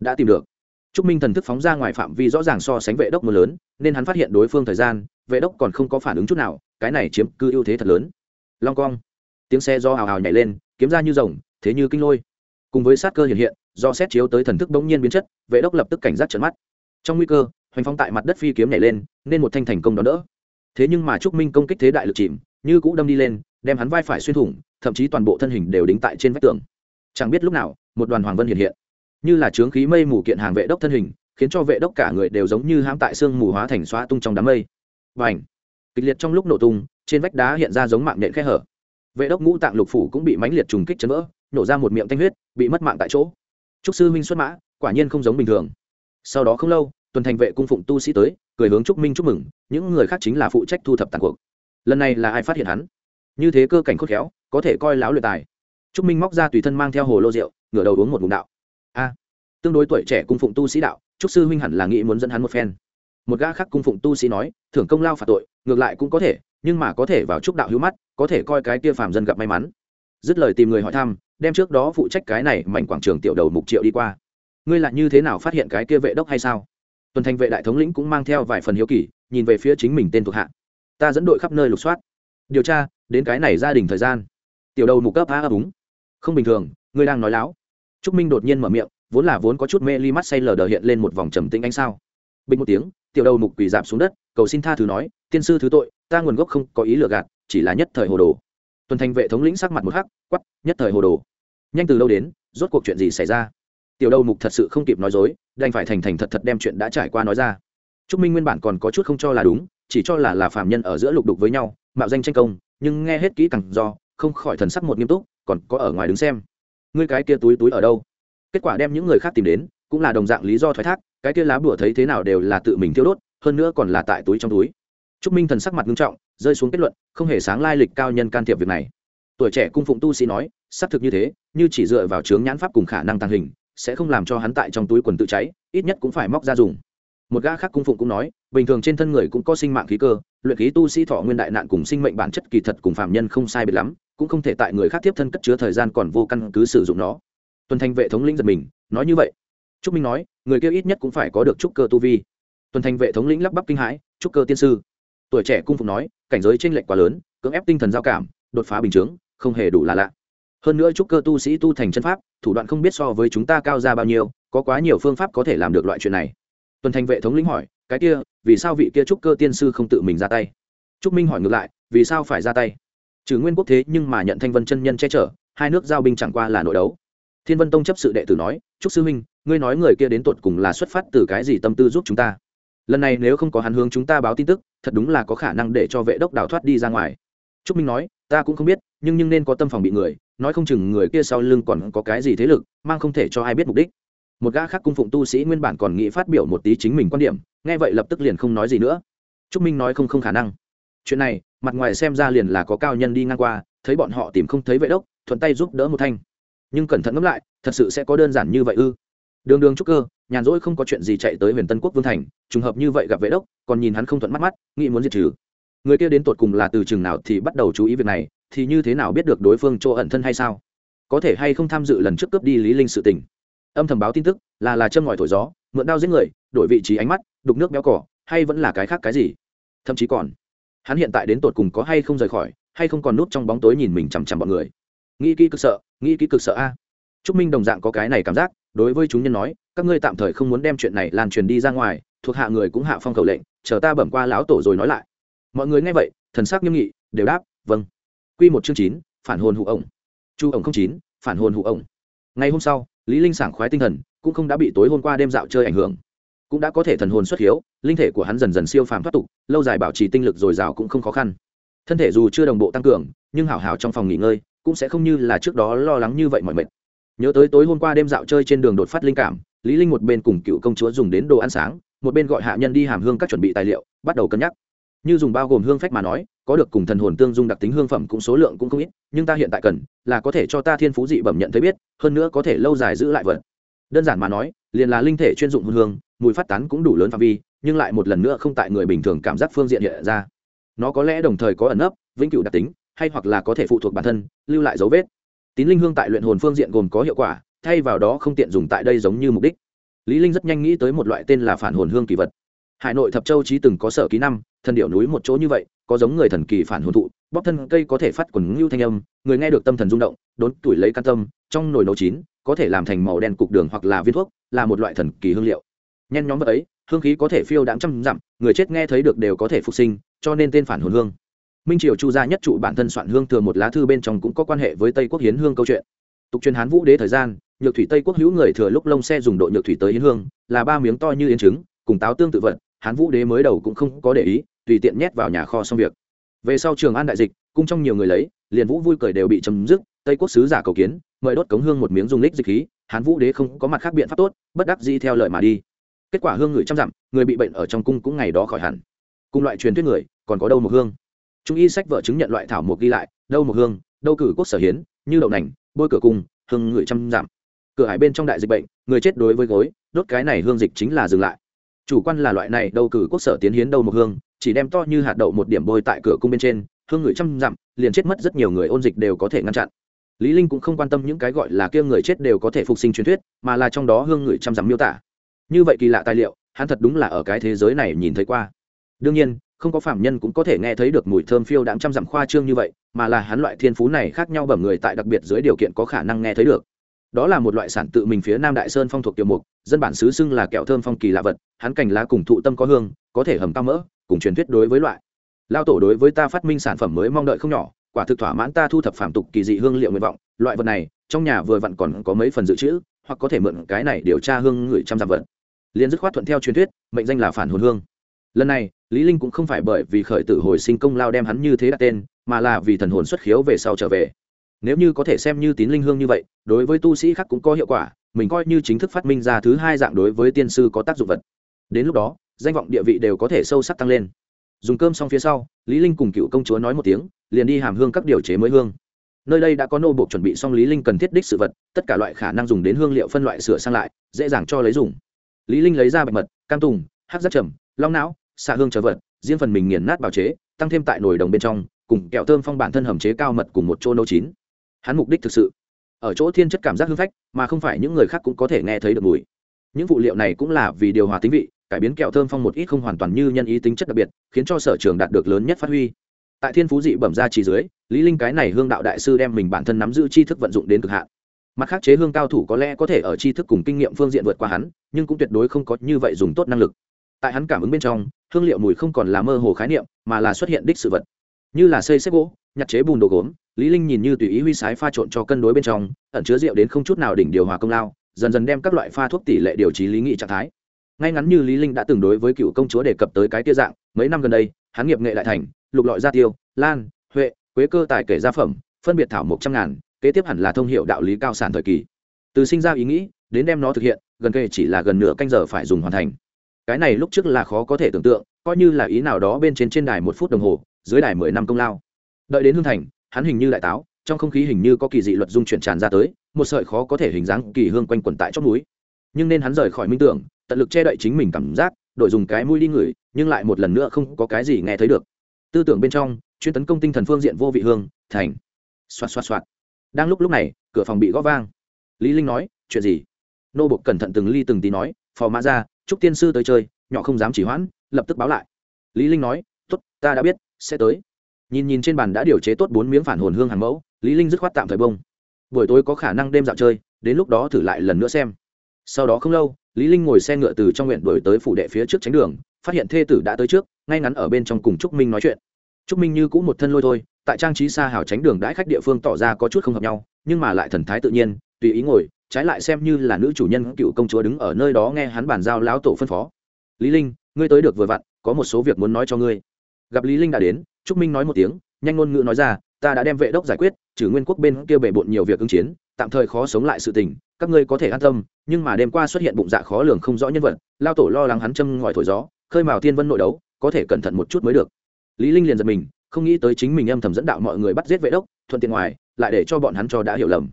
Đã tìm được. Trúc minh thần thức phóng ra ngoài phạm vi rõ ràng so sánh vệ đốc mưa lớn, nên hắn phát hiện đối phương thời gian, vệ đốc còn không có phản ứng chút nào, cái này chiếm cứ ưu thế thật lớn. Long cong tiếng xe do hào hào nhảy lên, kiếm ra như rồng, thế như kinh lôi. Cùng với sát cơ hiện hiện, do xét chiếu tới thần thức bỗng nhiên biến chất, vệ đốc lập tức cảnh giác trợn mắt. Trong nguy cơ hoành phong tại mặt đất phi kiếm nhảy lên, nên một thanh thành công đó đỡ. Thế nhưng mà trúc minh công kích thế đại lực chìm, như cũ đâm đi lên, đem hắn vai phải xuyên thủng, thậm chí toàn bộ thân hình đều đính tại trên vách tường. Chẳng biết lúc nào, một đoàn hoàng vân hiện hiện. Như là trướng khí mây mù kiện hàng vệ đốc thân hình, khiến cho vệ đốc cả người đều giống như hãm tại xương mù hóa thành xóa tung trong đám mây. Và ảnh kịch liệt trong lúc nổ tung, trên vách đá hiện ra giống mạng nhện khe hở. Vệ đốc ngũ tạng lục phủ cũng bị mãnh liệt trùng kích chấn vỡ, nổ ra một miệng thanh huyết, bị mất mạng tại chỗ. Trúc sư minh xuất mã, quả nhiên không giống bình thường. Sau đó không lâu tuần thành vệ cung phụng tu sĩ tới, cười hướng trúc minh chúc mừng, những người khác chính là phụ trách thu thập tàn cuộc. Lần này là ai phát hiện hắn? Như thế cơ cảnh khôn khéo, có thể coi láo luyện tài. Trúc minh móc ra tùy thân mang theo hồ lô rượu, ngửa đầu uống một vùng đạo. A, tương đối tuổi trẻ cung phụng tu sĩ đạo, trúc sư huynh hẳn là nghĩ muốn dẫn hắn một phen. Một gã khác cung phụng tu sĩ nói, thưởng công lao phạt tội, ngược lại cũng có thể, nhưng mà có thể vào trúc đạo hữu mắt, có thể coi cái kia phàm dân gặp may mắn. Dứt lời tìm người hỏi thăm, đem trước đó phụ trách cái này mảnh quảng trường tiểu đầu mục triệu đi qua. Ngươi là như thế nào phát hiện cái kia vệ đốc hay sao? Tuần thành vệ đại thống lĩnh cũng mang theo vài phần hiếu kỳ nhìn về phía chính mình tên thuộc hạ. Ta dẫn đội khắp nơi lục soát. Điều tra đến cái này gia đình thời gian. Tiểu đầu mục cấp a đúng, không bình thường ngươi đang nói láo. Trúc minh đột nhiên mở miệng vốn là vốn có chút mê ly mắt say lờ đờ hiện lên một vòng trầm tĩnh ánh sao. Bình một tiếng tiểu đầu mục quỳ dạp xuống đất cầu xin tha thứ nói tiên sư thứ tội ta nguồn gốc không có ý lừa gạt chỉ là nhất thời hồ đồ. Tuần thành vệ thống lĩnh sắc mặt một hắc quắp nhất thời hồ đồ. Nhanh từ lâu đến rốt cuộc chuyện gì xảy ra? Tiểu đầu mục thật sự không kịp nói dối, đành phải thành thành thật thật đem chuyện đã trải qua nói ra. Trúc minh nguyên bản còn có chút không cho là đúng, chỉ cho là là phạm nhân ở giữa lục đục với nhau, mạo danh tranh công, nhưng nghe hết kỹ càng do, không khỏi thần sắc một nghiêm túc, còn có ở ngoài đứng xem. Ngươi cái kia túi túi ở đâu? Kết quả đem những người khác tìm đến, cũng là đồng dạng lý do thoái thác, cái kia lá bùa thấy thế nào đều là tự mình thiêu đốt, hơn nữa còn là tại túi trong túi. Trúc minh thần sắc mặt nghiêm trọng, rơi xuống kết luận, không hề sáng lai lịch cao nhân can thiệp việc này. Tuổi trẻ cung phụng tu sĩ nói, xác thực như thế, như chỉ dựa vào chướng nhãn pháp cùng khả năng tăng hình sẽ không làm cho hắn tại trong túi quần tự cháy, ít nhất cũng phải móc ra dùng. Một gã khác cung phụng cũng nói, bình thường trên thân người cũng có sinh mạng khí cơ, luyện khí tu sĩ thọ nguyên đại nạn cùng sinh mệnh bản chất kỳ thật cùng phạm nhân không sai biệt lắm, cũng không thể tại người khác tiếp thân cất chứa thời gian còn vô căn cứ sử dụng nó. Tuần thành vệ thống lĩnh giật mình, nói như vậy. Trúc minh nói, người kia ít nhất cũng phải có được trúc cơ tu vi. Tuần thành vệ thống lĩnh lắp bắp kinh hãi, trúc cơ tiên sư. Tuổi trẻ cung phụng nói, cảnh giới tranh lệch quá lớn, cưỡng ép tinh thần giao cảm, đột phá bình chướng, không hề đủ là lạ hơn nữa trúc cơ tu sĩ tu thành chân pháp, thủ đoạn không biết so với chúng ta cao ra bao nhiêu, có quá nhiều phương pháp có thể làm được loại chuyện này. Tuần thành vệ thống lĩnh hỏi, cái kia, vì sao vị kia trúc cơ tiên sư không tự mình ra tay? Trúc minh hỏi ngược lại, vì sao phải ra tay? Trừ nguyên quốc thế nhưng mà nhận thanh vân chân nhân che chở, hai nước giao binh chẳng qua là nội đấu. Thiên vân tông chấp sự đệ tử nói, trúc sư minh ngươi nói người kia đến tột cùng là xuất phát từ cái gì tâm tư giúp chúng ta? Lần này nếu không có hắn hướng chúng ta báo tin tức, thật đúng là có khả năng để cho vệ đốc đào thoát đi ra ngoài. Trúc minh nói, ta cũng không biết, nhưng nhưng nên có tâm phòng bị người nói không chừng người kia sau lưng còn có cái gì thế lực, mang không thể cho ai biết mục đích. Một gã khác cung phụng tu sĩ nguyên bản còn nghĩ phát biểu một tí chính mình quan điểm, nghe vậy lập tức liền không nói gì nữa. Trúc minh nói không không khả năng. Chuyện này, mặt ngoài xem ra liền là có cao nhân đi ngang qua, thấy bọn họ tìm không thấy vệ đốc, thuận tay giúp đỡ một thanh. Nhưng cẩn thận ngẫm lại, thật sự sẽ có đơn giản như vậy ư? Đường đường trúc cơ, nhàn rỗi không có chuyện gì chạy tới huyền tân quốc vương thành, trùng hợp như vậy gặp vệ đốc, còn nhìn hắn không thuận mắt mắt, nghĩ muốn diệt trừ. Người kia đến tột cùng là từ chừng nào thì bắt đầu chú ý việc này thì như thế nào biết được đối phương chỗ ẩn thân hay sao? Có thể hay không tham dự lần trước cướp đi lý linh sự tình? Âm thầm báo tin tức, là là châm ngòi thổi gió, mượn đao giết người, đổi vị trí ánh mắt, đục nước béo cỏ, hay vẫn là cái khác cái gì? Thậm chí còn, hắn hiện tại đến tột cùng có hay không rời khỏi, hay không còn núp trong bóng tối nhìn mình chằm chằm bọn người? Nghĩ kỹ cực sợ, nghĩ kỹ cực sợ a. Trúc minh đồng dạng có cái này cảm giác, đối với chúng nhân nói, các ngươi tạm thời không muốn đem chuyện này lan truyền đi ra ngoài, thuộc hạ người cũng hạ phong khẩu lệnh, chờ ta bẩm qua lão tổ rồi nói lại. Mọi người nghe vậy, thần sắc nghiêm nghị, đều đáp vâng quy một chương chín, phản hồn hụ ổng. Chu ổng không chín, phản hồn hụ ổng. Ngày hôm sau, lý linh sảng khoái tinh thần, cũng không đã bị tối hôm qua đêm dạo chơi ảnh hưởng. Cũng đã có thể thần hồn xuất hiếu, linh thể của hắn dần dần siêu phàm thoát tục, lâu dài bảo trì tinh lực dồi dào cũng không khó khăn. Thân thể dù chưa đồng bộ tăng cường, nhưng hảo hảo trong phòng nghỉ ngơi, cũng sẽ không như là trước đó lo lắng như vậy mọi mệt. Nhớ tới tối hôm qua đêm dạo chơi trên đường đột phát linh cảm, lý linh một bên cùng cựu công chúa dùng đến đồ ăn sáng, một bên gọi hạ nhân đi hàm hương các chuẩn bị tài liệu, bắt đầu cân nhắc. Như dùng bao gồm hương phách mà nói có được cùng thần hồn tương dung đặc tính hương phẩm cũng số lượng cũng không ít, nhưng ta hiện tại cần là có thể cho ta thiên phú dị bẩm nhận thấy biết, hơn nữa có thể lâu dài giữ lại vật. Đơn giản mà nói, liền là linh thể chuyên dụng hương hương, mùi phát tán cũng đủ lớn phạm vi, nhưng lại một lần nữa không tại người bình thường cảm giác phương diện hiện ra. Nó có lẽ đồng thời có ẩn ấp vĩnh cửu đặc tính, hay hoặc là có thể phụ thuộc bản thân, lưu lại dấu vết. Tín linh hương tại luyện hồn phương diện gồm có hiệu quả, thay vào đó không tiện dùng tại đây giống như mục đích. Lý linh rất nhanh nghĩ tới một loại tên là phản hồn hương kỳ vật. Hải nội thập châu chí từng có sở ký năm, thần điểu núi một chỗ như vậy có giống người thần kỳ phản hồn thụ bóc thân cây có thể phát quần ngưu thanh âm, người nghe được tâm thần rung động, đốn tuổi lấy can tâm, trong nồi nấu chín, có thể làm thành màu đen cục đường hoặc là viên thuốc, là một loại thần kỳ hương liệu. Nhen nhóm vật ấy, hương khí có thể phiêu đạm trăm dặm, người chết nghe thấy được đều có thể phục sinh, cho nên tên phản hồn hương. Minh triều chu gia nhất trụ bản thân soạn hương thừa một lá thư bên trong cũng có quan hệ với tây quốc hiến hương câu chuyện. Tục truyền hán vũ đế thời gian, nhược thủy tây quốc hữu người thừa lúc lông xe dùng độ nhược thủy tới hiến hương, là ba miếng to như yến trứng, cùng táo tương tự vận hán vũ đế mới đầu cũng không có để ý, tùy tiện nhét vào nhà kho xong việc. Về sau trường an đại dịch, cung trong nhiều người lấy, liền vũ vui cười đều bị chấm dứt, tây quốc sứ giả cầu kiến, mời đốt cống hương một miếng dùng lích dịch khí, hán vũ đế không có mặt khác biện pháp tốt, bất đắc dĩ theo lời mà đi. Kết quả hương người trăm dặm, người bị bệnh ở trong cung cũng ngày đó khỏi hẳn. Cùng loại truyền thuyết người, còn có đâu một hương. Trung y sách vợ chứng nhận loại thảo mộc ghi lại, đâu một hương, đâu cử quốc sở hiến, như đậu nành, bôi cửa cung, hương người trăm dặm. Cửa hải bên trong đại dịch bệnh, người chết đối với gối, đốt cái này hương dịch chính là dừng lại chủ quan là loại này đâu cử quốc sở tiến hiến đâu một hương, chỉ đem to như hạt đậu một điểm bôi tại cửa cung bên trên, hương người trăm dặm, liền chết mất rất nhiều người ôn dịch đều có thể ngăn chặn. Lý linh cũng không quan tâm những cái gọi là kia người chết đều có thể phục sinh truyền thuyết, mà là trong đó hương người trăm dặm miêu tả. Như vậy kỳ lạ tài liệu, hắn thật đúng là ở cái thế giới này nhìn thấy qua. Đương nhiên, không có phạm nhân cũng có thể nghe thấy được mùi thơm phiêu đạm trăm dặm khoa trương như vậy, mà là hắn loại thiên phú này khác nhau bẩm người tại đặc biệt dưới điều kiện có khả năng nghe thấy được đó là một loại sản tự mình phía nam đại sơn phong thuộc tiểu mục, dân bản xứ xưng là kẹo thơm phong kỳ lạ vật, hắn cành lá cùng thụ tâm có hương, có thể hầm cao mỡ, cùng truyền thuyết đối với loại. Lao tổ đối với ta phát minh sản phẩm mới mong đợi không nhỏ, quả thực thỏa mãn ta thu thập phạm tục kỳ dị hương liệu nguyện vọng, loại vật này, trong nhà vừa vặn còn có mấy phần dự trữ, hoặc có thể mượn cái này điều tra hương người trăm dặm vật. Liền dứt khoát thuận theo truyền thuyết, mệnh danh là phản hồn hương. Lần này, lý linh cũng không phải bởi vì khởi tử hồi sinh công lao đem hắn như thế đặt tên, mà là vì thần hồn xuất khiếu về sau trở về nếu như có thể xem như tín linh hương như vậy, đối với tu sĩ khác cũng có hiệu quả, mình coi như chính thức phát minh ra thứ hai dạng đối với tiên sư có tác dụng vật. Đến lúc đó, danh vọng địa vị đều có thể sâu sắc tăng lên. Dùng cơm xong phía sau, lý linh cùng cựu công chúa nói một tiếng, liền đi hàm hương các điều chế mới hương. Nơi đây đã có nô buộc chuẩn bị xong lý linh cần thiết đích sự vật, tất cả loại khả năng dùng đến hương liệu phân loại sửa sang lại, dễ dàng cho lấy dùng. Lý linh lấy ra bạch mật, cam tùng, hắc giác trầm, long não, xạ hương trở vật, riêng phần mình nghiền nát bào chế, tăng thêm tại nồi đồng bên trong, cùng kẹo thơm phong bản thân hầm chế cao mật cùng một chỗ nấu chín hắn mục đích thực sự. Ở chỗ thiên chất cảm giác hương phách, mà không phải những người khác cũng có thể nghe thấy được mùi. Những phụ liệu này cũng là vì điều hòa tính vị, cải biến kẹo thơm phong một ít không hoàn toàn như nhân ý tính chất đặc biệt, khiến cho sở trường đạt được lớn nhất phát huy. Tại thiên phú dị bẩm ra chỉ dưới, lý linh cái này hương đạo đại sư đem mình bản thân nắm giữ tri thức vận dụng đến cực hạn. Mặt khác chế hương cao thủ có lẽ có thể ở tri thức cùng kinh nghiệm phương diện vượt qua hắn, nhưng cũng tuyệt đối không có như vậy dùng tốt năng lực. Tại hắn cảm ứng bên trong, hương liệu mùi không còn là mơ hồ khái niệm, mà là xuất hiện đích sự vật. Như là xây xếp gỗ, nhặt chế bùn đồ gốm lý linh nhìn như tùy ý huy sái pha trộn cho cân đối bên trong, ẩn chứa rượu đến không chút nào đỉnh điều hòa công lao, dần dần đem các loại pha thuốc tỷ lệ điều trí lý nghị trạng thái. Ngay ngắn như lý linh đã từng đối với cựu công chúa đề cập tới cái tia dạng, mấy năm gần đây, hắn nghiệp nghệ lại thành, lục lọi gia tiêu, lan, huệ, quế cơ tài kể gia phẩm, phân biệt thảo một trăm ngàn, kế tiếp hẳn là thông hiệu đạo lý cao sản thời kỳ. Từ sinh ra ý nghĩ, đến đem nó thực hiện, gần kề chỉ là gần nửa canh giờ phải dùng hoàn thành. Cái này lúc trước là khó có thể tưởng tượng, coi như là ý nào đó bên trên trên đài một phút đồng hồ, dưới đài mười năm công lao. Đợi đến hương thành hắn hình như đại táo, trong không khí hình như có kỳ dị luật dung chuyển tràn ra tới, một sợi khó có thể hình dáng kỳ hương quanh quẩn tại trong núi nhưng nên hắn rời khỏi minh tưởng, tận lực che đậy chính mình cảm giác đội dùng cái mũi đi ngửi, nhưng lại một lần nữa không có cái gì nghe thấy được. Tư tưởng bên trong, chuyên tấn công tinh thần phương diện vô vị hương, thành. Xoạt xoạt xoạt. Đang lúc lúc này, cửa phòng bị gõ vang. Lý linh nói, chuyện gì? Nô bộc cẩn thận từng ly từng tí nói, phò mã ra, chúc tiên sư tới chơi, nhỏ không dám chỉ hoãn, lập tức báo lại. Lý linh nói, tốt, ta đã biết, sẽ tới nhìn nhìn trên bàn đã điều chế tốt bốn miếng phản hồn hương hàng mẫu, lý linh dứt khoát tạm thời bông. Buổi tối có khả năng đêm dạo chơi, đến lúc đó thử lại lần nữa xem. Sau đó không lâu, lý linh ngồi xe ngựa từ trong nguyện đuổi tới phủ đệ phía trước tránh đường, phát hiện thê tử đã tới trước, ngay ngắn ở bên trong cùng trúc minh nói chuyện. Trúc minh như cũ một thân lôi thôi, tại trang trí xa hào tránh đường đãi khách địa phương tỏ ra có chút không hợp nhau, nhưng mà lại thần thái tự nhiên, tùy ý ngồi, trái lại xem như là nữ chủ nhân cựu công chúa đứng ở nơi đó nghe hắn bàn giao lão tổ phân phó. Lý linh, ngươi tới được vừa vặn, có một số việc muốn nói cho ngươi. Gặp lý linh đã đến trúc minh nói một tiếng, nhanh ngôn ngữ nói ra, ta đã đem vệ đốc giải quyết, trừ nguyên quốc bên kia bể bộn nhiều việc ứng chiến, tạm thời khó sống lại sự tình, các ngươi có thể an tâm, nhưng mà đêm qua xuất hiện bụng dạ khó lường không rõ nhân vật, lao tổ lo lắng hắn châm ngòi thổi gió, khơi mào thiên vân nội đấu, có thể cẩn thận một chút mới được. Lý linh liền giật mình, không nghĩ tới chính mình âm thầm dẫn đạo mọi người bắt giết vệ đốc, thuận tiện ngoài, lại để cho bọn hắn cho đã hiểu lầm.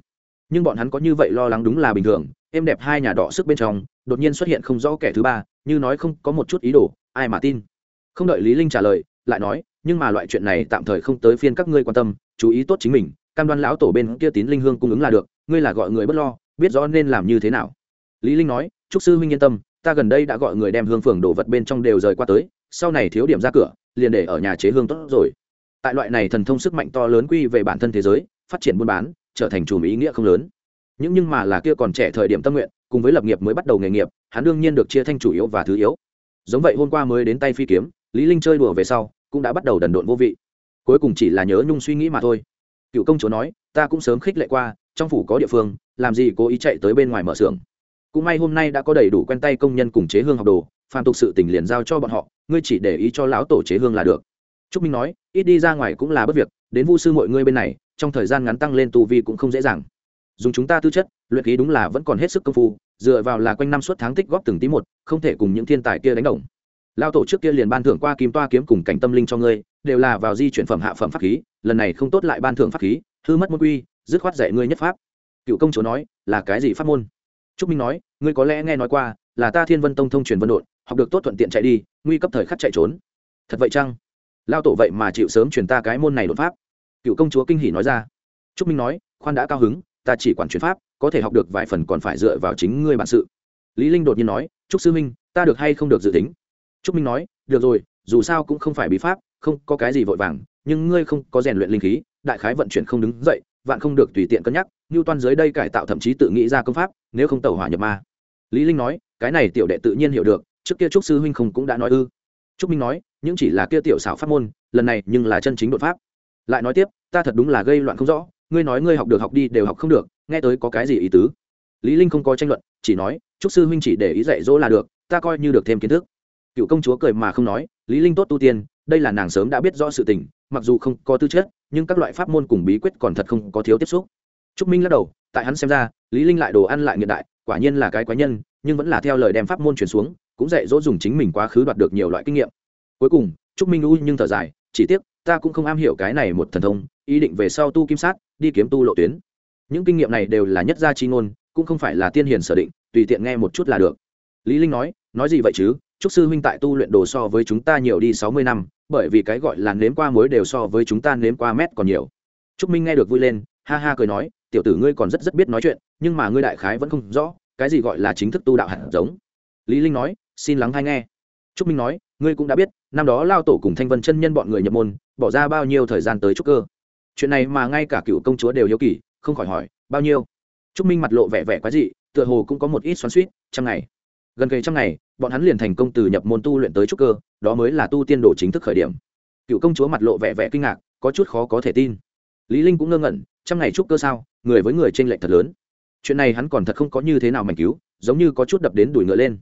Nhưng bọn hắn có như vậy lo lắng đúng là bình thường, êm đẹp hai nhà đỏ sức bên trong, đột nhiên xuất hiện không rõ kẻ thứ ba, như nói không có một chút ý đồ, ai mà tin. Không đợi lý linh trả lời lại nói, nhưng mà loại chuyện này tạm thời không tới phiên các ngươi quan tâm, chú ý tốt chính mình, cam đoan lão tổ bên kia tín linh hương cung ứng là được, ngươi là gọi người bất lo, biết rõ nên làm như thế nào. Lý linh nói, trúc sư huynh yên tâm, ta gần đây đã gọi người đem hương phường đồ vật bên trong đều rời qua tới, sau này thiếu điểm ra cửa, liền để ở nhà chế hương tốt rồi. Tại loại này thần thông sức mạnh to lớn quy về bản thân thế giới, phát triển buôn bán, trở thành chủ ý nghĩa không lớn. Những nhưng mà là kia còn trẻ thời điểm tâm nguyện, cùng với lập nghiệp mới bắt đầu nghề nghiệp, hắn đương nhiên được chia thanh chủ yếu và thứ yếu. Giống vậy hôm qua mới đến tay phi kiếm lý linh chơi đùa về sau, cũng đã bắt đầu đần độn vô vị. Cuối cùng chỉ là nhớ nhung suy nghĩ mà thôi. Cựu công chúa nói, ta cũng sớm khích lệ qua, trong phủ có địa phương, làm gì cố ý chạy tới bên ngoài mở xưởng. Cũng may hôm nay đã có đầy đủ quen tay công nhân cùng chế hương học đồ, phàm tục sự tình liền giao cho bọn họ, ngươi chỉ để ý cho lão tổ chế hương là được. Trúc minh nói, ít đi ra ngoài cũng là bất việc, đến vu sư mọi ngươi bên này, trong thời gian ngắn tăng lên tu vi cũng không dễ dàng. Dùng chúng ta tư chất, luyện khí đúng là vẫn còn hết sức công phu, dựa vào là quanh năm suốt tháng tích góp từng tí một, không thể cùng những thiên tài kia đánh đồng lao tổ trước kia liền ban thưởng qua kim toa kiếm cùng cảnh tâm linh cho ngươi, đều là vào di chuyển phẩm hạ phẩm pháp khí, lần này không tốt lại ban thưởng pháp khí, hư mất môn quy, dứt khoát dạy ngươi nhất pháp. Cựu công chúa nói, là cái gì pháp môn? Trúc minh nói, ngươi có lẽ nghe nói qua, là ta thiên vân tông thông truyền vân đột học được tốt thuận tiện chạy đi, nguy cấp thời khắc chạy trốn. Thật vậy chăng? Lao tổ vậy mà chịu sớm truyền ta cái môn này đột pháp. Cựu công chúa kinh hỉ nói ra. Trúc minh nói, khoan đã cao hứng, ta chỉ quản truyền pháp, có thể học được vài phần còn phải dựa vào chính ngươi bản sự. Lý linh đột nhiên nói, trúc sư minh ta được hay không được dự tính? Trúc minh nói, được rồi, dù sao cũng không phải bí pháp, không có cái gì vội vàng, nhưng ngươi không có rèn luyện linh khí, đại khái vận chuyển không đứng dậy, vạn không được tùy tiện cân nhắc như toan dưới đây cải tạo thậm chí tự nghĩ ra công pháp, nếu không tẩu hỏa nhập ma. Lý linh nói, cái này tiểu đệ tự nhiên hiểu được, trước kia trúc sư huynh không cũng đã nói ư? Trúc minh nói, những chỉ là kia tiểu xảo pháp môn, lần này nhưng là chân chính đột pháp. Lại nói tiếp, ta thật đúng là gây loạn không rõ, ngươi nói ngươi học được học đi đều học không được, nghe tới có cái gì ý tứ? Lý linh không có tranh luận, chỉ nói, trúc sư huynh chỉ để ý dạy dỗ là được, ta coi như được thêm kiến thức cựu công chúa cười mà không nói, lý linh tốt tu tiên, đây là nàng sớm đã biết rõ sự tình, mặc dù không có tư chất, nhưng các loại pháp môn cùng bí quyết còn thật không có thiếu tiếp xúc. Trúc minh lắc đầu, tại hắn xem ra, lý linh lại đồ ăn lại hiện đại, quả nhiên là cái quái nhân, nhưng vẫn là theo lời đem pháp môn truyền xuống, cũng dạy dỗ dùng chính mình quá khứ đoạt được nhiều loại kinh nghiệm. Cuối cùng, trúc minh u nhưng thở dài, chỉ tiếc, ta cũng không am hiểu cái này một thần thông, ý định về sau tu kim sát, đi kiếm tu lộ tuyến. Những kinh nghiệm này đều là nhất gia chi ngôn, cũng không phải là tiên hiền sở định, tùy tiện nghe một chút là được. Lý linh nói nói gì vậy chứ? Chúc sư huynh tại tu luyện đồ so với chúng ta nhiều đi sáu mươi năm, bởi vì cái gọi là nếm qua muối đều so với chúng ta nếm qua mét còn nhiều. Chúc minh nghe được vui lên, ha ha cười nói, tiểu tử ngươi còn rất rất biết nói chuyện, nhưng mà ngươi đại khái vẫn không rõ, cái gì gọi là chính thức tu đạo hạt giống. Lý linh nói, xin lắng hay nghe. Trúc minh nói, ngươi cũng đã biết, năm đó lao tổ cùng thanh vân chân nhân bọn người nhập môn, bỏ ra bao nhiêu thời gian tới trúc cơ. Chuyện này mà ngay cả cựu công chúa đều hiếu kỳ, không khỏi hỏi, bao nhiêu? Trúc minh mặt lộ vẻ vẻ quái dị, tựa hồ cũng có một ít xoắn suýt trong ngày gần kề trăm ngày, bọn hắn liền thành công từ nhập môn tu luyện tới trúc cơ, đó mới là tu tiên đồ chính thức khởi điểm. Cựu công chúa mặt lộ vẻ vẻ kinh ngạc, có chút khó có thể tin. Lý linh cũng ngơ ngẩn, trăm ngày trúc cơ sao, người với người trên lệch thật lớn. Chuyện này hắn còn thật không có như thế nào mảnh cứu, giống như có chút đập đến đuổi ngựa lên.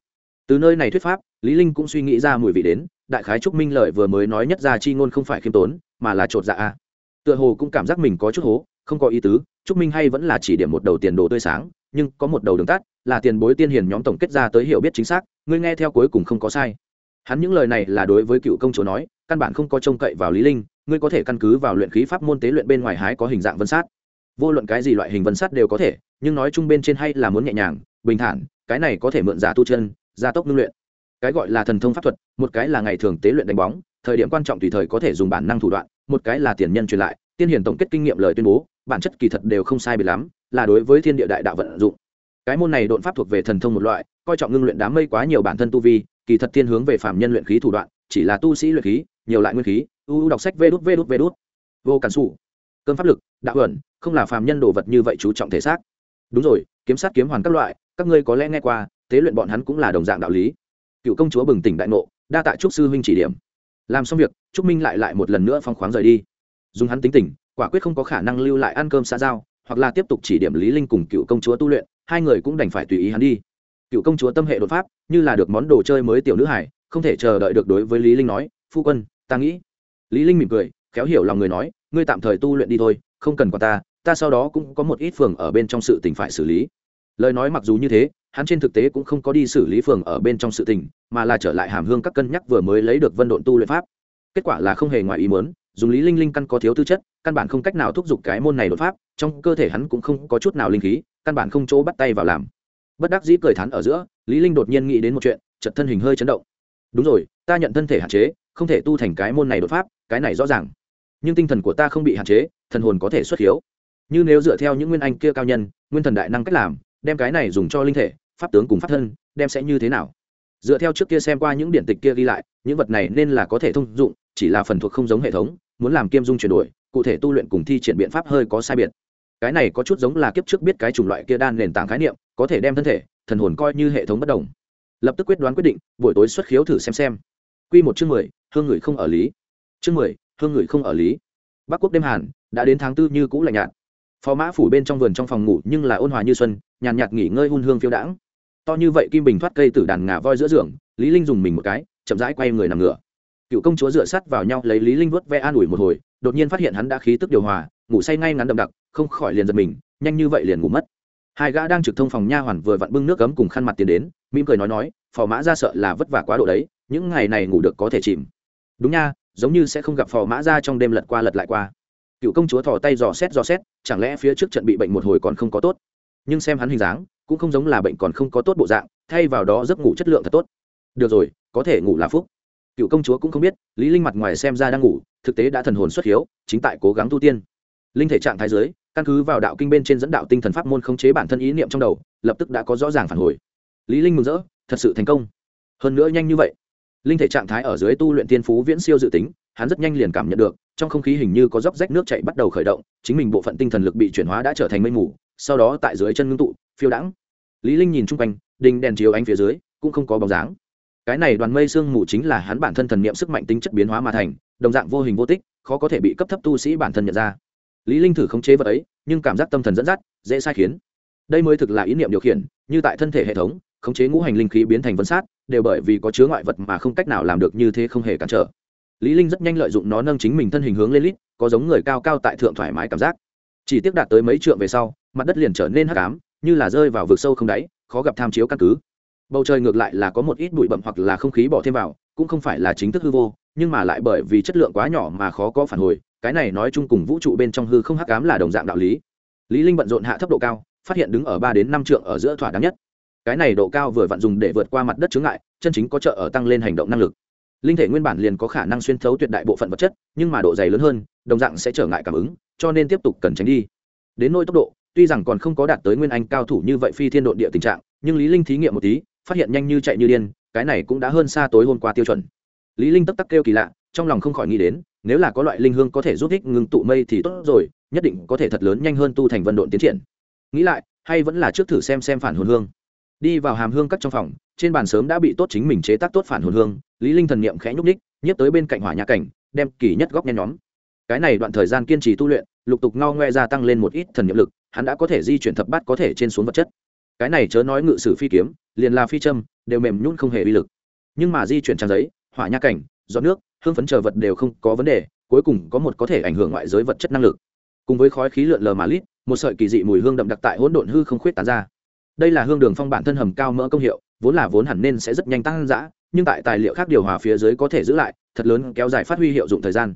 Từ nơi này thuyết pháp, lý linh cũng suy nghĩ ra mùi vị đến, đại khái trúc minh lợi vừa mới nói nhất ra chi ngôn không phải khiêm tốn, mà là trột dạ a. Tựa hồ cũng cảm giác mình có chút hố không có ý tứ, trúc minh hay vẫn là chỉ điểm một đầu tiền đồ tươi sáng, nhưng có một đầu đường tắt, là tiền bối tiên hiền nhóm tổng kết ra tới hiểu biết chính xác, ngươi nghe theo cuối cùng không có sai. Hắn những lời này là đối với cựu công chúa nói, căn bản không có trông cậy vào lý linh, ngươi có thể căn cứ vào luyện khí pháp môn tế luyện bên ngoài hái có hình dạng vân sát. Vô luận cái gì loại hình vân sát đều có thể, nhưng nói chung bên trên hay là muốn nhẹ nhàng, bình thản, cái này có thể mượn giả tu chân, gia tốc ngưng luyện. Cái gọi là thần thông pháp thuật, một cái là ngày thường tế luyện đánh bóng, thời điểm quan trọng tùy thời có thể dùng bản năng thủ đoạn, một cái là tiền nhân truyền lại, tiên hiển tổng kết kinh nghiệm lời tuyên bố bản chất kỳ thật đều không sai biệt lắm, là đối với thiên địa đại đạo vận dụng. Cái môn này độn pháp thuộc về thần thông một loại, coi trọng ngưng luyện đám mây quá nhiều bản thân tu vi, kỳ thật thiên hướng về phạm nhân luyện khí thủ đoạn, chỉ là tu sĩ luyện khí, nhiều lại nguyên khí, u đọc sách vê đút vê đút vê đút. Vô cản sụ cơn pháp lực, đạo ẩn, không là phàm nhân đồ vật như vậy chú trọng thể xác. Đúng rồi, kiếm sát kiếm hoàn các loại, các ngươi có lẽ nghe qua, tế luyện bọn hắn cũng là đồng dạng đạo lý. Cựu công chúa bừng tỉnh đại ngộ, đa tạ trúc sư huynh chỉ điểm. Làm xong việc trúc minh lại lại một lần nữa phong khoáng rời đi. Dùng hắn tính tình quả quyết không có khả năng lưu lại ăn cơm xã giao, hoặc là tiếp tục chỉ điểm lý linh cùng cựu công chúa tu luyện, hai người cũng đành phải tùy ý hắn đi. Cựu công chúa tâm hệ đột pháp, như là được món đồ chơi mới tiểu nữ hải, không thể chờ đợi được đối với lý linh nói, phu quân, ta nghĩ. Lý linh mỉm cười, khéo hiểu lòng người nói, ngươi tạm thời tu luyện đi thôi, không cần qua ta ta sau đó cũng có một ít phường ở bên trong sự tình phải xử lý. Lời nói mặc dù như thế, hắn trên thực tế cũng không có đi xử lý phường ở bên trong sự tình, mà là trở lại hàm hương các cân nhắc vừa mới lấy được vân độn tu luyện pháp. Kết quả là không hề ngoài ý muốn dùng lý linh linh căn có thiếu tư chất, căn bản không cách nào thúc giục cái môn này đột pháp, trong cơ thể hắn cũng không có chút nào linh khí, căn bản không chỗ bắt tay vào làm. Bất đắc dĩ cười thán ở giữa, lý linh đột nhiên nghĩ đến một chuyện, chợt thân hình hơi chấn động. Đúng rồi, ta nhận thân thể hạn chế, không thể tu thành cái môn này đột pháp, cái này rõ ràng. Nhưng tinh thần của ta không bị hạn chế, thần hồn có thể xuất hiếu. Như nếu dựa theo những nguyên anh kia cao nhân, nguyên thần đại năng cách làm, đem cái này dùng cho linh thể, pháp tướng cùng pháp thân, đem sẽ như thế nào? Dựa theo trước kia xem qua những điển tịch kia ghi lại, những vật này nên là có thể thông dụng chỉ là phần thuộc không giống hệ thống, muốn làm kiêm dung chuyển đổi, cụ thể tu luyện cùng thi triển biện pháp hơi có sai biệt. Cái này có chút giống là kiếp trước biết cái chủng loại kia đan nền tảng khái niệm, có thể đem thân thể, thần hồn coi như hệ thống bất đồng. Lập tức quyết đoán quyết định, buổi tối xuất khiếu thử xem xem. Q một chương mười, hương người không ở lý. Chương mười, hương người không ở lý. Bắc quốc đêm hàn, đã đến tháng tư như cũ lạnh nhạt. Phó mã phủ bên trong vườn trong phòng ngủ nhưng là ôn hòa như xuân, nhàn nhạt nghỉ ngơi hun hương phiêu đãng. To như vậy kim bình thoát cây từ đàn ngà voi giữa giường, lý linh dùng mình một cái, chậm rãi quay người nằm ngửa cựu công chúa dựa sát vào nhau lấy lý linh vuốt ve an ủi một hồi, đột nhiên phát hiện hắn đã khí tức điều hòa, ngủ say ngay ngắn đậm đặc, không khỏi liền giật mình, nhanh như vậy liền ngủ mất. Hai gã đang trực thông phòng nha hoàn vừa vặn bưng nước cấm cùng khăn mặt tiến đến, mỉm cười nói nói, phò mã ra sợ là vất vả quá độ đấy, những ngày này ngủ được có thể chìm. Đúng nha, giống như sẽ không gặp phò mã ra trong đêm lật qua lật lại qua. Cựu công chúa thò tay dò xét dò xét, chẳng lẽ phía trước trận bị bệnh một hồi còn không có tốt? Nhưng xem hắn hình dáng, cũng không giống là bệnh còn không có tốt bộ dạng, thay vào đó giấc ngủ chất lượng thật tốt. Được rồi, có thể ngủ là phúc cựu công chúa cũng không biết, lý linh mặt ngoài xem ra đang ngủ, thực tế đã thần hồn xuất hiếu, chính tại cố gắng tu tiên. Linh thể trạng thái giới, căn cứ vào đạo kinh bên trên dẫn đạo tinh thần pháp môn khống chế bản thân ý niệm trong đầu, lập tức đã có rõ ràng phản hồi. Lý linh mừng rỡ, thật sự thành công. Hơn nữa nhanh như vậy. Linh thể trạng thái ở dưới tu luyện tiên phú viễn siêu dự tính, hắn rất nhanh liền cảm nhận được, trong không khí hình như có dốc rách nước chảy bắt đầu khởi động, chính mình bộ phận tinh thần lực bị chuyển hóa đã trở thành mây mù, sau đó tại dưới chân ngưng tụ, phiêu đãng. Lý linh nhìn chung quanh, đình đèn chiếu ánh phía dưới, cũng không có bóng dáng cái này đoàn mây sương mù chính là hắn bản thân thần niệm sức mạnh tính chất biến hóa mà thành, đồng dạng vô hình vô tích, khó có thể bị cấp thấp tu sĩ bản thân nhận ra. Lý linh thử khống chế vật ấy, nhưng cảm giác tâm thần dẫn dắt, dễ sai khiến. Đây mới thực là ý niệm điều khiển, như tại thân thể hệ thống, khống chế ngũ hành linh khí biến thành vân sát, đều bởi vì có chứa ngoại vật mà không cách nào làm được như thế không hề cản trở. Lý linh rất nhanh lợi dụng nó nâng chính mình thân hình hướng lên lít, có giống người cao cao tại thượng thoải mái cảm giác. Chỉ tiếp đạt tới mấy trượng về sau, mặt đất liền trở nên hắc ám, như là rơi vào vực sâu không đáy, khó gặp tham chiếu căn cứ bầu trời ngược lại là có một ít bụi bậm hoặc là không khí bỏ thêm vào, cũng không phải là chính thức hư vô, nhưng mà lại bởi vì chất lượng quá nhỏ mà khó có phản hồi, cái này nói chung cùng vũ trụ bên trong hư không hắc ám là đồng dạng đạo lý. Lý linh bận rộn hạ thấp độ cao, phát hiện đứng ở ba đến năm trượng ở giữa thỏa đáng nhất. Cái này độ cao vừa vặn dùng để vượt qua mặt đất chướng ngại, chân chính có trợ ở tăng lên hành động năng lực. Linh thể nguyên bản liền có khả năng xuyên thấu tuyệt đại bộ phận vật chất, nhưng mà độ dày lớn hơn, đồng dạng sẽ trở ngại cảm ứng, cho nên tiếp tục cần tránh đi. Đến nỗi tốc độ, tuy rằng còn không có đạt tới nguyên anh cao thủ như vậy phi thiên độ địa tình trạng, nhưng lý linh thí nghiệm một tí phát hiện nhanh như chạy như điên, cái này cũng đã hơn xa tối hôm qua tiêu chuẩn. Lý linh tấp tắc kêu kỳ lạ, trong lòng không khỏi nghĩ đến, nếu là có loại linh hương có thể giúp ích ngừng tụ mây thì tốt rồi, nhất định có thể thật lớn nhanh hơn tu thành vân độn tiến triển. Nghĩ lại, hay vẫn là trước thử xem xem phản hồn hương. Đi vào hàm hương cắt trong phòng, trên bàn sớm đã bị tốt chính mình chế tác tốt phản hồn hương, lý linh thần niệm khẽ nhúc ních nhiếp tới bên cạnh hỏa nhà cảnh, đem kỳ nhất góc nhen nhóm. Cái này đoạn thời gian kiên trì tu luyện, lục tục ngao ngoe gia tăng lên một ít thần niệm lực, hắn đã có thể di chuyển thập bát có thể trên xuống vật chất cái này chớ nói ngự sử phi kiếm, liền là phi châm, đều mềm nhún không hề uy lực. Nhưng mà di chuyển trang giấy, hỏa nha cảnh, giọt nước, hương phấn chờ vật đều không có vấn đề, cuối cùng có một có thể ảnh hưởng ngoại giới vật chất năng lực. Cùng với khói khí lượn lờ mà lít, một sợi kỳ dị mùi hương đậm đặc tại hỗn độn hư không khuyết tán ra. Đây là hương đường phong bản thân hầm cao mỡ công hiệu, vốn là vốn hẳn nên sẽ rất nhanh tăng dã, nhưng tại tài liệu khác điều hòa phía dưới có thể giữ lại, thật lớn kéo dài phát huy hiệu dụng thời gian.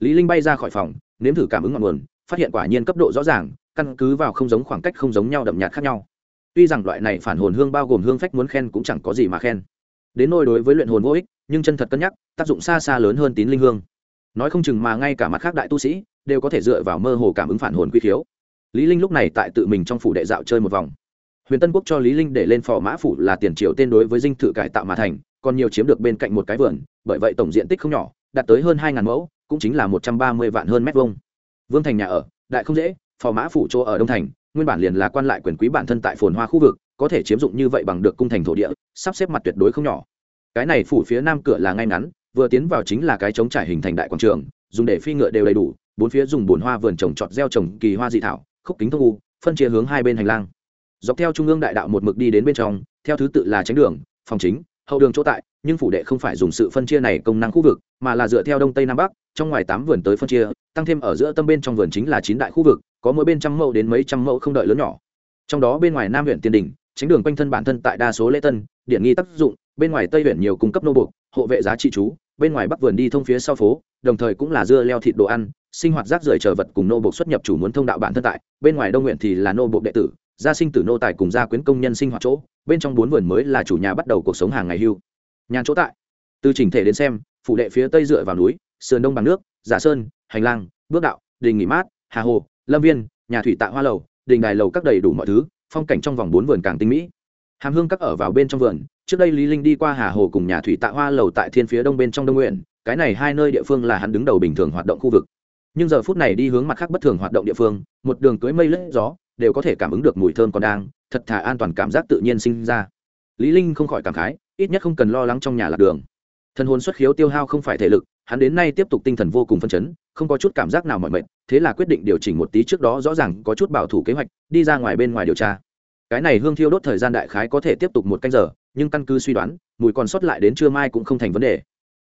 Lý linh bay ra khỏi phòng, nếm thử cảm ứng ngọn nguồn, phát hiện quả nhiên cấp độ rõ ràng, căn cứ vào không giống khoảng cách không giống nhau đậm nhạt khác nhau tuy rằng loại này phản hồn hương bao gồm hương phách muốn khen cũng chẳng có gì mà khen. Đến nôi đối với luyện hồn vô ích, nhưng chân thật cân nhắc, tác dụng xa xa lớn hơn tín linh hương. Nói không chừng mà ngay cả mặt khác đại tu sĩ đều có thể dựa vào mơ hồ cảm ứng phản hồn quy khiếu. Lý linh lúc này tại tự mình trong phủ đệ dạo chơi một vòng. Huyền tân quốc cho lý linh để lên phò mã phủ là tiền triều tên đối với dinh thự cải tạo mà thành, còn nhiều chiếm được bên cạnh một cái vườn, bởi vậy tổng diện tích không nhỏ, đạt tới hơn hai ngàn mẫu, cũng chính là một trăm ba mươi vạn hơn mét vuông. Vương thành nhà ở, đại không dễ, phò mã phủ chỗ ở đông thành nguyên bản liền là quan lại quyền quý bản thân tại phồn hoa khu vực, có thể chiếm dụng như vậy bằng được cung thành thổ địa, sắp xếp mặt tuyệt đối không nhỏ. Cái này phủ phía nam cửa là ngay ngắn, vừa tiến vào chính là cái trống trải hình thành đại quảng trường, dùng để phi ngựa đều đầy đủ, bốn phía dùng bồn hoa vườn trồng trọt gieo trồng kỳ hoa dị thảo, khúc kính thông u, phân chia hướng hai bên hành lang. Dọc theo trung ương đại đạo một mực đi đến bên trong, theo thứ tự là tránh đường, phòng chính, hậu đường chỗ tại, nhưng phủ đệ không phải dùng sự phân chia này công năng khu vực, mà là dựa theo đông tây nam bắc, trong ngoài tám vườn tới phân chia, tăng thêm ở giữa tâm bên trong vườn chính là chín đại khu vực có mỗi bên trăm mẫu đến mấy trăm mẫu không đợi lớn nhỏ. Trong đó bên ngoài nam huyện tiền đình, tránh đường quanh thân bản thân tại đa số lễ tân điện nghi tác dụng, bên ngoài tây huyện nhiều cung cấp nô buộc, hộ vệ giá trị chú, bên ngoài bắc vườn đi thông phía sau phố, đồng thời cũng là dưa leo thịt đồ ăn, sinh hoạt rác rưởi chờ vật cùng nô buộc xuất nhập chủ muốn thông đạo bản thân tại, bên ngoài đông nguyện thì là nô buộc đệ tử, gia sinh tử nô tài cùng gia quyến công nhân sinh hoạt chỗ, bên trong bốn vườn mới là chủ nhà bắt đầu cuộc sống hàng ngày hưu. Nhàn chỗ tại. Từ chỉnh thể đến xem, phủ đệ phía tây dựa vào núi, sườn đông bằng nước, giả sơn, hành lang, bước đạo, đình nghỉ mát, hà hồ lâm viên, nhà thủy tạ hoa lầu, đình đài lầu các đầy đủ mọi thứ, phong cảnh trong vòng bốn vườn càng tinh mỹ. Hàm hương các ở vào bên trong vườn, trước đây lý linh đi qua hà hồ cùng nhà thủy tạ hoa lầu tại thiên phía đông bên trong đông nguyện, cái này hai nơi địa phương là hắn đứng đầu bình thường hoạt động khu vực. Nhưng giờ phút này đi hướng mặt khác bất thường hoạt động địa phương, một đường cưới mây lướt gió, đều có thể cảm ứng được mùi thơm còn đang, thật thà an toàn cảm giác tự nhiên sinh ra. Lý linh không khỏi cảm khái, ít nhất không cần lo lắng trong nhà lạc đường. Thân hồn xuất khiếu tiêu hao không phải thể lực hắn đến nay tiếp tục tinh thần vô cùng phân chấn, không có chút cảm giác nào mỏi mệt, thế là quyết định điều chỉnh một tí trước đó rõ ràng có chút bảo thủ kế hoạch, đi ra ngoài bên ngoài điều tra. Cái này hương thiêu đốt thời gian đại khái có thể tiếp tục một canh giờ, nhưng căn cứ suy đoán, mùi còn sót lại đến trưa mai cũng không thành vấn đề.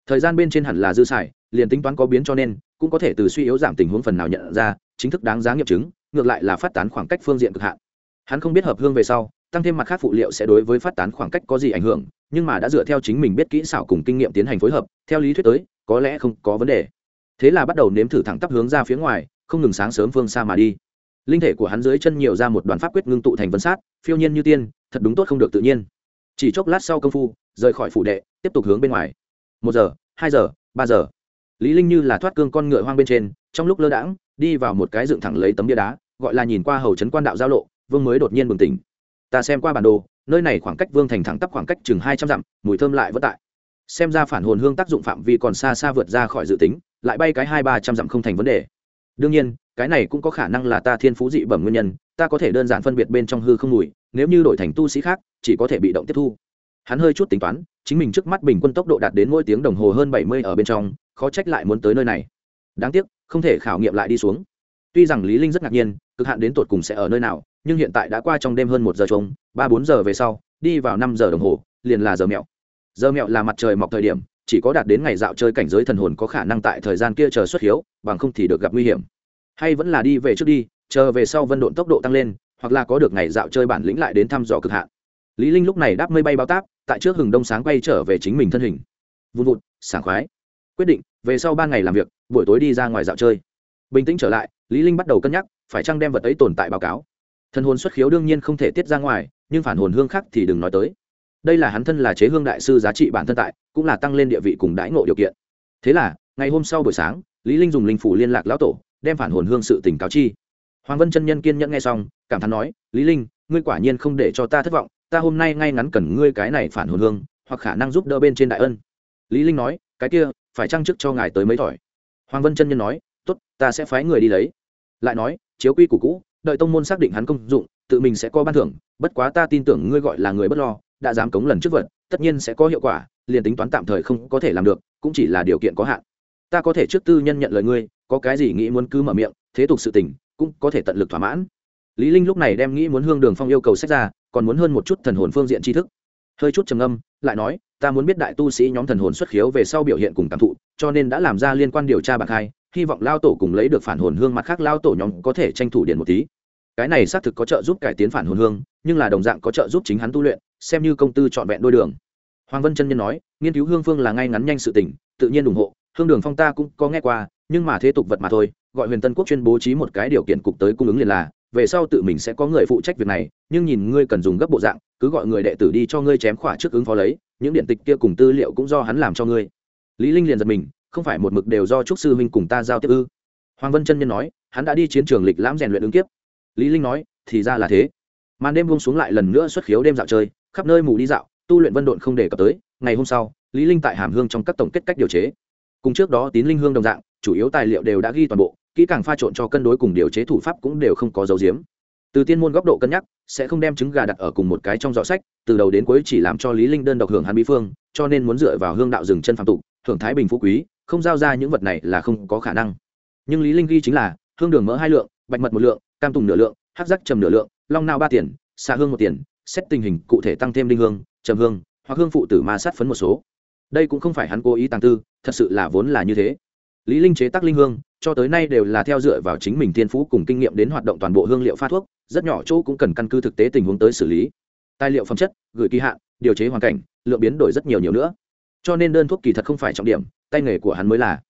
Thời gian bên trên hẳn là dư xài, liền tính toán có biến cho nên, cũng có thể từ suy yếu giảm tình huống phần nào nhận ra, chính thức đáng giá nghiệm chứng, ngược lại là phát tán khoảng cách phương diện cực hạn. Hắn không biết hợp hương về sau tăng thêm mặt khác phụ liệu sẽ đối với phát tán khoảng cách có gì ảnh hưởng, nhưng mà đã dựa theo chính mình biết kỹ xảo cùng kinh nghiệm tiến hành phối hợp, theo lý thuyết tới, có lẽ không có vấn đề. Thế là bắt đầu nếm thử thẳng tắp hướng ra phía ngoài, không ngừng sáng sớm phương xa mà đi. Linh thể của hắn dưới chân nhiều ra một đoàn pháp quyết ngưng tụ thành vân sát, phiêu nhiên như tiên, thật đúng tốt không được tự nhiên. Chỉ chốc lát sau công phu, rời khỏi phủ đệ, tiếp tục hướng bên ngoài. Một giờ, hai giờ, ba giờ. Lý linh như là thoát cương con ngựa hoang bên trên, trong lúc lơ đãng, đi vào một cái dựng thẳng lấy tấm bia đá, gọi là nhìn qua hầu trấn quan đạo giao lộ, vương mới đột nhiên bừng tỉnh ta xem qua bản đồ, nơi này khoảng cách vương thành thẳng tắp khoảng cách chừng hai trăm dặm, mùi thơm lại vất tại. Xem ra phản hồn hương tác dụng phạm vi còn xa xa vượt ra khỏi dự tính, lại bay cái hai ba trăm dặm không thành vấn đề. Đương nhiên, cái này cũng có khả năng là ta thiên phú dị bẩm nguyên nhân, ta có thể đơn giản phân biệt bên trong hư không mùi, nếu như đổi thành tu sĩ khác, chỉ có thể bị động tiếp thu. Hắn hơi chút tính toán, chính mình trước mắt bình quân tốc độ đạt đến mỗi tiếng đồng hồ hơn bảy mươi ở bên trong, khó trách lại muốn tới nơi này. Đáng tiếc, không thể khảo nghiệm lại đi xuống. Tuy rằng lý linh rất ngạc nhiên, cực hạn đến tột cùng sẽ ở nơi nào nhưng hiện tại đã qua trong đêm hơn một giờ trống ba bốn giờ về sau, đi vào năm giờ đồng hồ, liền là giờ mẹo. Giờ mẹo là mặt trời mọc thời điểm, chỉ có đạt đến ngày dạo chơi cảnh giới thần hồn có khả năng tại thời gian kia chờ xuất hiếu, bằng không thì được gặp nguy hiểm. Hay vẫn là đi về trước đi, chờ về sau vân độn tốc độ tăng lên, hoặc là có được ngày dạo chơi bản lĩnh lại đến thăm dò cực hạn. Lý linh lúc này đáp mây bay bao táp, tại trước hừng đông sáng quay trở về chính mình thân hình. Vun vụt sảng khoái. Quyết định, về sau ba ngày làm việc, buổi tối đi ra ngoài dạo chơi. Bình tĩnh trở lại, lý linh bắt đầu cân nhắc, phải chăng đem vật ấy tồn tại báo cáo thân hồn xuất khiếu đương nhiên không thể tiết ra ngoài, nhưng phản hồn hương khác thì đừng nói tới. Đây là hắn thân là chế hương đại sư giá trị bản thân tại, cũng là tăng lên địa vị cùng đãi ngộ điều kiện. Thế là, ngày hôm sau buổi sáng, lý linh dùng linh phủ liên lạc lão tổ, đem phản hồn hương sự tình cáo chi. Hoàng vân chân nhân kiên nhẫn nghe xong, cảm thán nói, lý linh, ngươi quả nhiên không để cho ta thất vọng, ta hôm nay ngay ngắn cần ngươi cái này phản hồn hương, hoặc khả năng giúp đỡ bên trên đại ân. Lý linh nói, cái kia, phải trang chức cho ngài tới mấy thỏi? Hoàng vân chân nhân nói, tốt, ta sẽ phái người đi lấy. Lại nói, chiếu quy củ cũ đợi tông môn xác định hắn công dụng, tự mình sẽ có ban thưởng, bất quá ta tin tưởng ngươi gọi là người bất lo, đã dám cống lần trước vật tất nhiên sẽ có hiệu quả, liền tính toán tạm thời không có thể làm được, cũng chỉ là điều kiện có hạn. Ta có thể trước tư nhân nhận lời ngươi, có cái gì nghĩ muốn cứ mở miệng, thế tục sự tình, cũng có thể tận lực thỏa mãn. Lý linh lúc này đem nghĩ muốn hương đường phong yêu cầu sách ra, còn muốn hơn một chút thần hồn phương diện tri thức. Hơi chút trầm âm lại nói, ta muốn biết đại tu sĩ nhóm thần hồn xuất khiếu về sau biểu hiện cùng cảm thụ, cho nên đã làm ra liên quan điều tra bạc hai, hy vọng lao tổ cùng lấy được phản hồn hương mặt khác lao tổ nhóm có thể tranh thủ điện một tí cái này xác thực có trợ giúp cải tiến phản hồn hương, nhưng là đồng dạng có trợ giúp chính hắn tu luyện, xem như công tư trọn vẹn đôi đường. Hoàng vân chân nhân nói, nghiên cứu hương phương là ngay ngắn nhanh sự tỉnh tự nhiên ủng hộ, hương đường phong ta cũng có nghe qua, nhưng mà thế tục vật mà thôi, gọi huyền tân quốc chuyên bố trí một cái điều kiện cục tới cung ứng liền là, về sau tự mình sẽ có người phụ trách việc này, nhưng nhìn ngươi cần dùng gấp bộ dạng, cứ gọi người đệ tử đi cho ngươi chém khỏa trước ứng phó lấy, những điện tịch kia cùng tư liệu cũng do hắn làm cho ngươi. Lý linh liền giật mình, không phải một mực đều do trúc sư huynh cùng ta giao tiếp ư? Hoàng vân chân nhân nói, hắn đã đi chiến trường lịch lãm rèn luyện ứng kiếp lý linh nói, thì ra là thế. Màn đêm buông xuống lại lần nữa xuất khiếu đêm dạo chơi, khắp nơi mù đi dạo, tu luyện vân độn không để cập tới. Ngày hôm sau, lý linh tại hàm hương trong các tổng kết cách điều chế. Cùng trước đó tín linh hương đồng dạng, chủ yếu tài liệu đều đã ghi toàn bộ, kỹ càng pha trộn cho cân đối cùng điều chế thủ pháp cũng đều không có dấu diếm từ tiên môn góc độ cân nhắc, sẽ không đem trứng gà đặt ở cùng một cái trong giỏ sách, từ đầu đến cuối chỉ làm cho lý linh đơn độc hưởng hàn bí phương, cho nên muốn dựa vào hương đạo rừng chân phạm tục hưởng thái bình phú quý, không giao ra những vật này là không có khả năng. Nhưng lý linh ghi chính là, hương đường mỡ hai lượng, bạch mật một lượng cam tùng nửa lượng, hắc giác trầm nửa lượng, long nao ba tiền xạ hương một tiền, xét tình hình cụ thể tăng thêm linh hương, trầm hương, hoặc hương phụ tử ma sát phấn một số. Đây cũng không phải hắn cố ý tăng tư, thật sự là vốn là như thế. Lý linh chế tác linh hương, cho tới nay đều là theo dựa vào chính mình thiên phú cùng kinh nghiệm đến hoạt động toàn bộ hương liệu pha thuốc, rất nhỏ chỗ cũng cần căn cứ thực tế tình huống tới xử lý. Tài liệu phẩm chất, gửi kỳ hạn, điều chế hoàn cảnh, lượng biến đổi rất nhiều nhiều nữa. Cho nên đơn thuốc kỳ thật không phải trọng điểm, tay nghề của hắn mới là.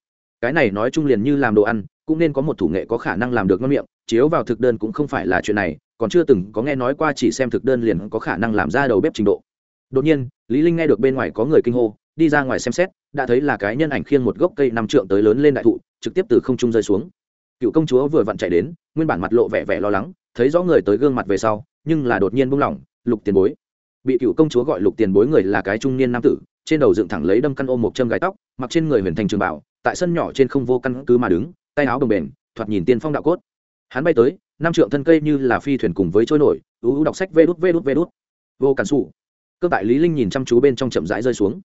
Cái này nói chung liền như làm đồ ăn cũng nên có một thủ nghệ có khả năng làm được ngon miệng, chiếu vào thực đơn cũng không phải là chuyện này, còn chưa từng có nghe nói qua chỉ xem thực đơn liền có khả năng làm ra đầu bếp trình độ. Đột nhiên, lý linh nghe được bên ngoài có người kinh hô, đi ra ngoài xem xét, đã thấy là cái nhân ảnh khiêng một gốc cây năm trượng tới lớn lên đại thụ, trực tiếp từ không trung rơi xuống. Cựu công chúa vừa vặn chạy đến, nguyên bản mặt lộ vẻ vẻ lo lắng, thấy rõ người tới gương mặt về sau, nhưng là đột nhiên buông lỏng, lục tiền bối. Bị cựu công chúa gọi lục tiền bối người là cái trung niên nam tử, trên đầu dựng thẳng lấy đâm căn ôm một châm gai tóc, mặc trên người huyền thành trường bảo, tại sân nhỏ trên không vô căn cứ mà đứng tay áo bồng bềnh thoạt nhìn tiên phong đạo cốt. Hắn bay tới, năm trượng thân cây như là phi thuyền cùng với trôi nổi, ú ú đọc sách vê đút vê đút vê đút. Vô cản sụ cơ tại lý linh nhìn chăm chú bên trong chậm rãi rơi xuống.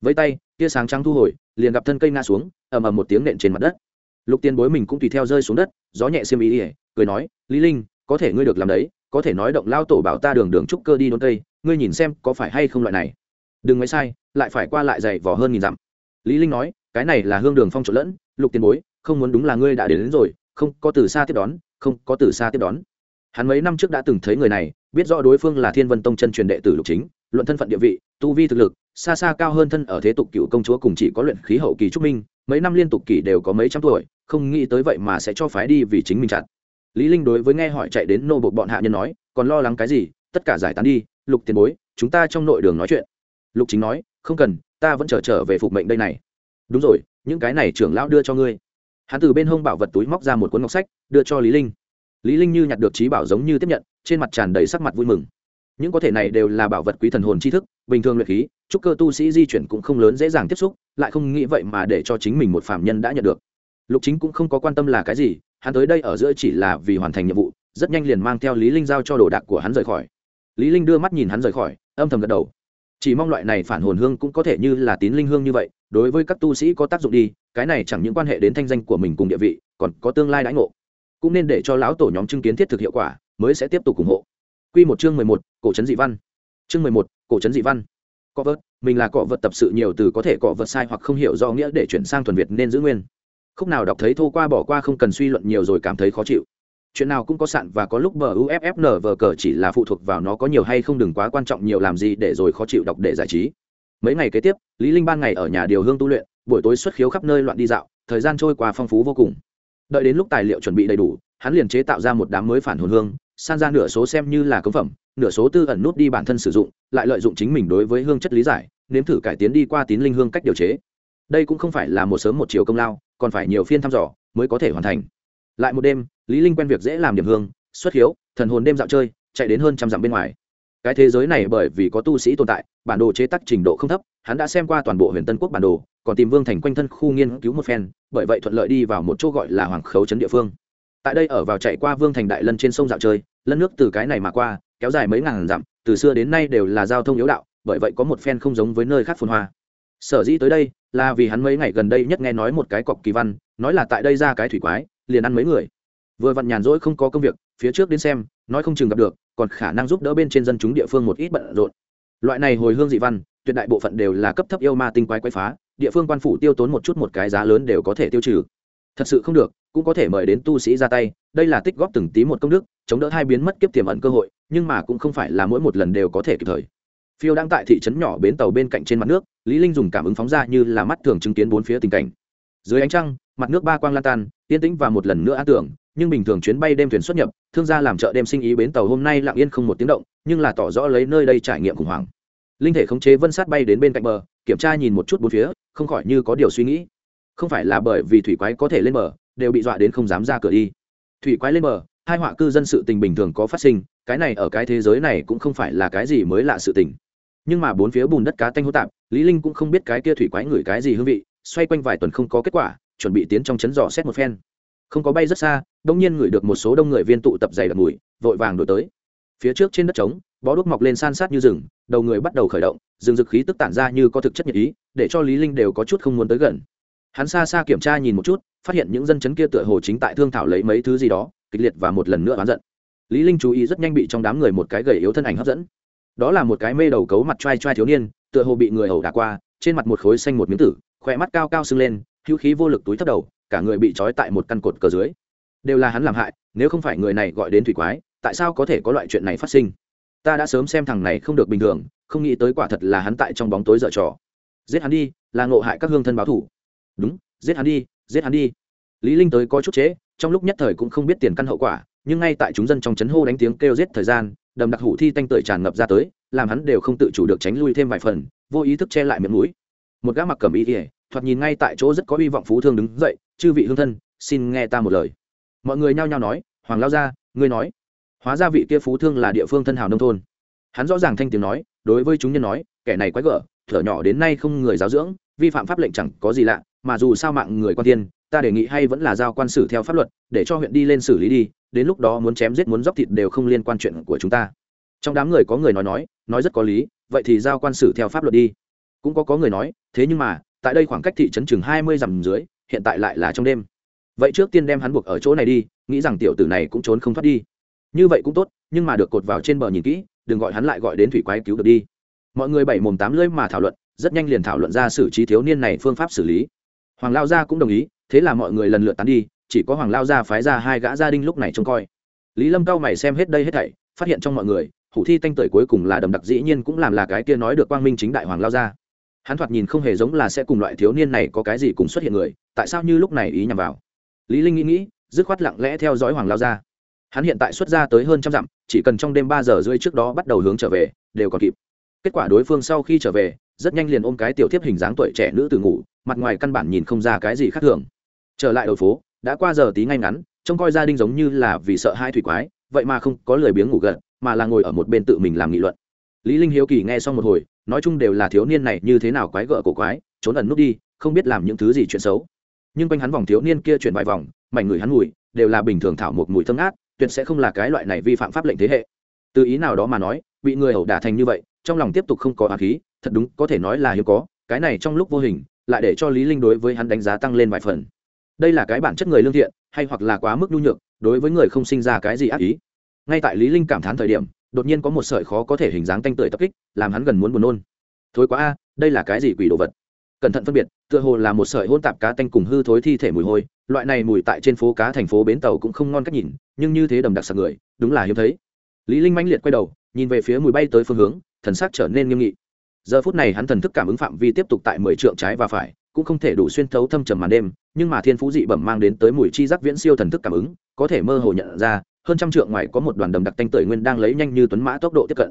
Với tay, tia sáng trắng thu hồi, liền gặp thân cây ngã xuống, ầm ầm một tiếng nện trên mặt đất. Lục tiên bối mình cũng tùy theo rơi xuống đất, gió nhẹ xiêm ý ỉa cười nói, lý linh, có thể ngươi được làm đấy, có thể nói động lao tổ bảo ta đường đường trúc cơ đi đốn cây, ngươi nhìn xem có phải hay không loại này. Đừng nói sai, lại phải qua lại dày vò hơn nghìn dặm. Lý linh nói, cái này là hương đường phong trộn lẫn, lục tiền bối không muốn đúng là ngươi đã đến, đến rồi không có từ xa tiếp đón không có từ xa tiếp đón. Hắn mấy năm trước đã từng thấy người này biết rõ đối phương là thiên vân tông chân truyền đệ tử lục chính luận thân phận địa vị tu vi thực lực xa xa cao hơn thân ở thế tục cựu công chúa cùng chỉ có luyện khí hậu kỳ trúc minh mấy năm liên tục kỳ đều có mấy trăm tuổi không nghĩ tới vậy mà sẽ cho phái đi vì chính mình chặt. lý linh đối với nghe hỏi chạy đến nô bộ bọn hạ nhân nói còn lo lắng cái gì? Tất cả giải tán đi lục tiền bối chúng ta trong nội đường nói chuyện. Lục chính nói không cần ta vẫn chờ trở, trở về phục mệnh đây này. Đúng rồi những cái này trưởng lão đưa cho ngươi hắn từ bên hông bảo vật túi móc ra một cuốn ngọc sách, đưa cho lý linh. Lý linh như nhặt được trí bảo giống như tiếp nhận, trên mặt tràn đầy sắc mặt vui mừng. Những có thể này đều là bảo vật quý thần hồn tri thức, bình thường luyện khí trúc cơ tu sĩ di chuyển cũng không lớn dễ dàng tiếp xúc, lại không nghĩ vậy mà để cho chính mình một phạm nhân đã nhận được. Lục chính cũng không có quan tâm là cái gì, hắn tới đây ở giữa chỉ là vì hoàn thành nhiệm vụ, rất nhanh liền mang theo lý linh giao cho đồ đạc của hắn rời khỏi. Lý linh đưa mắt nhìn hắn rời khỏi, âm thầm gật đầu. Chỉ mong loại này phản hồn hương cũng có thể như là tín linh hương như vậy, đối với các tu sĩ có tác dụng đi cái này chẳng những quan hệ đến thanh danh của mình cùng địa vị còn có tương lai đãi ngộ. Cũng nên để cho lão tổ nhóm chứng kiến thiết thực hiệu quả mới sẽ tiếp tục ủng hộ. Quy một chương mười một, cổ trấn dị văn. Chương mười một, cổ trấn dị văn. Cọ vợt mình là cọ vật tập sự nhiều từ có thể cọ vật sai hoặc không hiểu do nghĩa để chuyển sang thuần việt nên giữ nguyên. Khúc nào đọc thấy thô qua bỏ qua không cần suy luận nhiều rồi cảm thấy khó chịu. Chuyện nào cũng có sạn và có lúc bờ uffn vờ cờ chỉ là phụ thuộc vào nó có nhiều hay không đừng quá quan trọng nhiều làm gì để rồi khó chịu đọc để giải trí. Mấy ngày kế tiếp lý linh ban ngày ở nhà điều hương tu luyện buổi tối xuất khiếu khắp nơi loạn đi dạo, thời gian trôi qua phong phú vô cùng. Đợi đến lúc tài liệu chuẩn bị đầy đủ, hắn liền chế tạo ra một đám mới phản hồn hương, san ra nửa số xem như là cống phẩm, nửa số tư ẩn nút đi bản thân sử dụng, lại lợi dụng chính mình đối với hương chất lý giải, nếm thử cải tiến đi qua tín linh hương cách điều chế. Đây cũng không phải là một sớm một chiều công lao, còn phải nhiều phiên thăm dò mới có thể hoàn thành. Lại một đêm, lý linh quen việc dễ làm điểm hương, xuất hiếu thần hồn đêm dạo chơi, chạy đến hơn trăm dặm bên ngoài. Cái thế giới này bởi vì có tu sĩ tồn tại, bản đồ chế tác trình độ không thấp hắn đã xem qua toàn bộ huyền tân quốc bản đồ, còn tìm vương thành quanh thân khu nghiên cứu một phen, bởi vậy thuận lợi đi vào một chỗ gọi là hoàng khấu trấn địa phương. Tại đây ở vào chạy qua vương thành đại lân trên sông dạo chơi, lân nước từ cái này mà qua, kéo dài mấy ngàn dặm, từ xưa đến nay đều là giao thông yếu đạo, bởi vậy có một phen không giống với nơi khác phồn hoa. Sở dĩ tới đây, là vì hắn mấy ngày gần đây nhất nghe nói một cái cọc kỳ văn, nói là tại đây ra cái thủy quái, liền ăn mấy người. Vừa vặn nhàn rỗi không có công việc, phía trước đến xem, nói không chừng gặp được, còn khả năng giúp đỡ bên trên dân chúng địa phương một ít bận rộn. Loại này hồi hương dị văn tuyệt đại bộ phận đều là cấp thấp yêu ma tinh quái quái phá, địa phương quan phủ tiêu tốn một chút một cái giá lớn đều có thể tiêu trừ. Thật sự không được, cũng có thể mời đến tu sĩ ra tay, đây là tích góp từng tí một công đức, chống đỡ hai biến mất kiếp tiềm ẩn cơ hội, nhưng mà cũng không phải là mỗi một lần đều có thể kịp thời. Phiêu đang tại thị trấn nhỏ bến tàu bên cạnh trên mặt nước, lý linh dùng cảm ứng phóng ra như là mắt thường chứng kiến bốn phía tình cảnh. Dưới ánh trăng, mặt nước ba quang lan tan, yên tĩnh và một lần nữa an tưởng, nhưng bình thường chuyến bay đêm thuyền xuất nhập, thương gia làm chợ đêm sinh ý bến tàu hôm nay lặng yên không một tiếng động, nhưng là tỏ rõ lấy nơi đây trải nghiệm khủng hoảng linh thể khống chế vân sát bay đến bên cạnh bờ, kiểm tra nhìn một chút bốn phía, không khỏi như có điều suy nghĩ. Không phải là bởi vì thủy quái có thể lên bờ, đều bị dọa đến không dám ra cửa đi. Thủy quái lên bờ hai họa cư dân sự tình bình thường có phát sinh, cái này ở cái thế giới này cũng không phải là cái gì mới lạ sự tình. Nhưng mà bốn phía bùn đất cá tanh hô tạp, lý linh cũng không biết cái kia thủy quái ngửi cái gì hương vị, xoay quanh vài tuần không có kết quả, chuẩn bị tiến trong chấn dò xét một phen. Không có bay rất xa, đông nhiên ngửi được một số đông người viên tụ tập dày đặc mùi, vội vàng đổi tới. Phía trước trên đất trống bó đuốc mọc lên san sát như rừng, đầu người bắt đầu khởi động, rừng rực khí tức tản ra như có thực chất nhiệt ý, để cho lý linh đều có chút không muốn tới gần. Hắn xa xa kiểm tra nhìn một chút, phát hiện những dân chấn kia tựa hồ chính tại thương thảo lấy mấy thứ gì đó, kịch liệt và một lần nữa oán giận. Lý linh chú ý rất nhanh bị trong đám người một cái gầy yếu thân ảnh hấp dẫn. Đó là một cái mê đầu cấu mặt trai trai thiếu niên, tựa hồ bị người hầu đả qua, trên mặt một khối xanh một miếng tử, khỏe mắt cao cao sưng lên, hữu khí vô lực túi thấp đầu, cả người bị trói tại một căn cột cờ dưới. Đều là hắn làm hại, nếu không phải người này gọi đến thủy quái, tại sao có thể có loại chuyện này phát sinh? Ta đã sớm xem thằng này không được bình thường, không nghĩ tới quả thật là hắn tại trong bóng tối dở trò. Giết hắn đi, là ngộ hại các hương thân báo thủ. Đúng, giết hắn đi, giết hắn đi. Lý linh tới có chút chế, trong lúc nhất thời cũng không biết tiền căn hậu quả, nhưng ngay tại chúng dân trong chấn hô đánh tiếng kêu giết thời gian, đầm đặc hủ thi tanh tưởi tràn ngập ra tới, làm hắn đều không tự chủ được tránh lui thêm vài phần, vô ý thức che lại miệng mũi. Một gã mặc cẩm y ỉa thoạt nhìn ngay tại chỗ rất có hy vọng phú thương đứng dậy, chư vị hương thân, xin nghe ta một lời. Mọi người nhao nhao nói, hoàng lao gia, ngươi nói hóa ra vị kia phú thương là địa phương thân hào nông thôn. Hắn rõ ràng thanh tiếng nói, đối với chúng nhân nói, kẻ này quái gở, thở nhỏ đến nay không người giáo dưỡng, vi phạm pháp lệnh chẳng có gì lạ, mà dù sao mạng người quan tiên ta đề nghị hay vẫn là giao quan xử theo pháp luật, để cho huyện đi lên xử lý đi, đến lúc đó muốn chém giết muốn dóc thịt đều không liên quan chuyện của chúng ta. Trong đám người có người nói nói nói rất có lý, vậy thì giao quan xử theo pháp luật đi. Cũng có có người nói, thế nhưng mà, tại đây khoảng cách thị trấn chừng hai mươi dặm dưới, hiện tại lại là trong đêm. Vậy trước tiên đem hắn buộc ở chỗ này đi, nghĩ rằng tiểu tử này cũng trốn không thoát đi như vậy cũng tốt, nhưng mà được cột vào trên bờ nhìn kỹ, đừng gọi hắn lại gọi đến thủy quái cứu được đi. Mọi người bảy mồm tám lưỡi mà thảo luận, rất nhanh liền thảo luận ra xử trí thiếu niên này phương pháp xử lý. Hoàng lao gia cũng đồng ý, thế là mọi người lần lượt tán đi, chỉ có hoàng lao gia phái ra hai gã gia đình lúc này trông coi. Lý lâm cao mày xem hết đây hết thảy, phát hiện trong mọi người, hủ thi tanh tưởi cuối cùng là đầm đặc dĩ nhiên cũng làm là cái kia nói được quang minh chính đại hoàng lao gia. Hắn thoạt nhìn không hề giống là sẽ cùng loại thiếu niên này có cái gì cùng xuất hiện người, tại sao như lúc này ý nhằm vào? Lý linh nghĩ nghĩ, dứt khoát lặng lẽ theo dõi hoàng lao gia hắn hiện tại xuất ra tới hơn trăm dặm, chỉ cần trong đêm ba giờ rưỡi trước đó bắt đầu hướng trở về, đều còn kịp. Kết quả đối phương sau khi trở về, rất nhanh liền ôm cái tiểu thiếp hình dáng tuổi trẻ nữ từ ngủ, mặt ngoài căn bản nhìn không ra cái gì khác thường. Trở lại đầu phố, đã qua giờ tí ngay ngắn, trông coi gia đình giống như là vì sợ hai thủy quái, vậy mà không có lời biếng ngủ gật, mà là ngồi ở một bên tự mình làm nghị luận. Lý linh hiếu kỳ nghe xong một hồi, nói chung đều là thiếu niên này như thế nào quái gợ cổ quái, trốn ẩn nút đi, không biết làm những thứ gì chuyện xấu. Nhưng quanh hắn vòng thiếu niên kia chuyển vài vòng, mảnh người hắn mùi, đều là bình thường thảo một mùi thơm ngát tuyệt sẽ không là cái loại này vi phạm pháp lệnh thế hệ. Từ ý nào đó mà nói, bị người ẩu đả thành như vậy, trong lòng tiếp tục không có á khí, thật đúng, có thể nói là hiếm có, cái này trong lúc vô hình, lại để cho lý linh đối với hắn đánh giá tăng lên vài phần. Đây là cái bản chất người lương thiện, hay hoặc là quá mức nhu nhược, đối với người không sinh ra cái gì ác ý. Ngay tại lý linh cảm thán thời điểm, đột nhiên có một sợi khó có thể hình dáng tanh tưởi tập kích, làm hắn gần muốn buồn nôn. Thối quá a, đây là cái gì quỷ đồ vật? Cẩn thận phân biệt, tựa hồ là một sợi hôn tạp cá tanh cùng hư thối thi thể mùi hôi, loại này mùi tại trên phố cá thành phố bến tàu cũng không ngon cách nhìn, nhưng như thế đầm đặc sặc người, đúng là hiếm thấy. Lý linh mãnh liệt quay đầu, nhìn về phía mùi bay tới phương hướng, thần sắc trở nên nghiêm nghị. Giờ phút này hắn thần thức cảm ứng phạm vi tiếp tục tại mười trượng trái và phải, cũng không thể đủ xuyên thấu thâm trầm màn đêm, nhưng mà thiên phú dị bẩm mang đến tới mùi chi giác viễn siêu thần thức cảm ứng, có thể mơ hồ nhận ra, hơn trăm trượng ngoài có một đoàn đầm đặc tanh tưởi nguyên đang lấy nhanh như tuấn mã tốc độ tiếp cận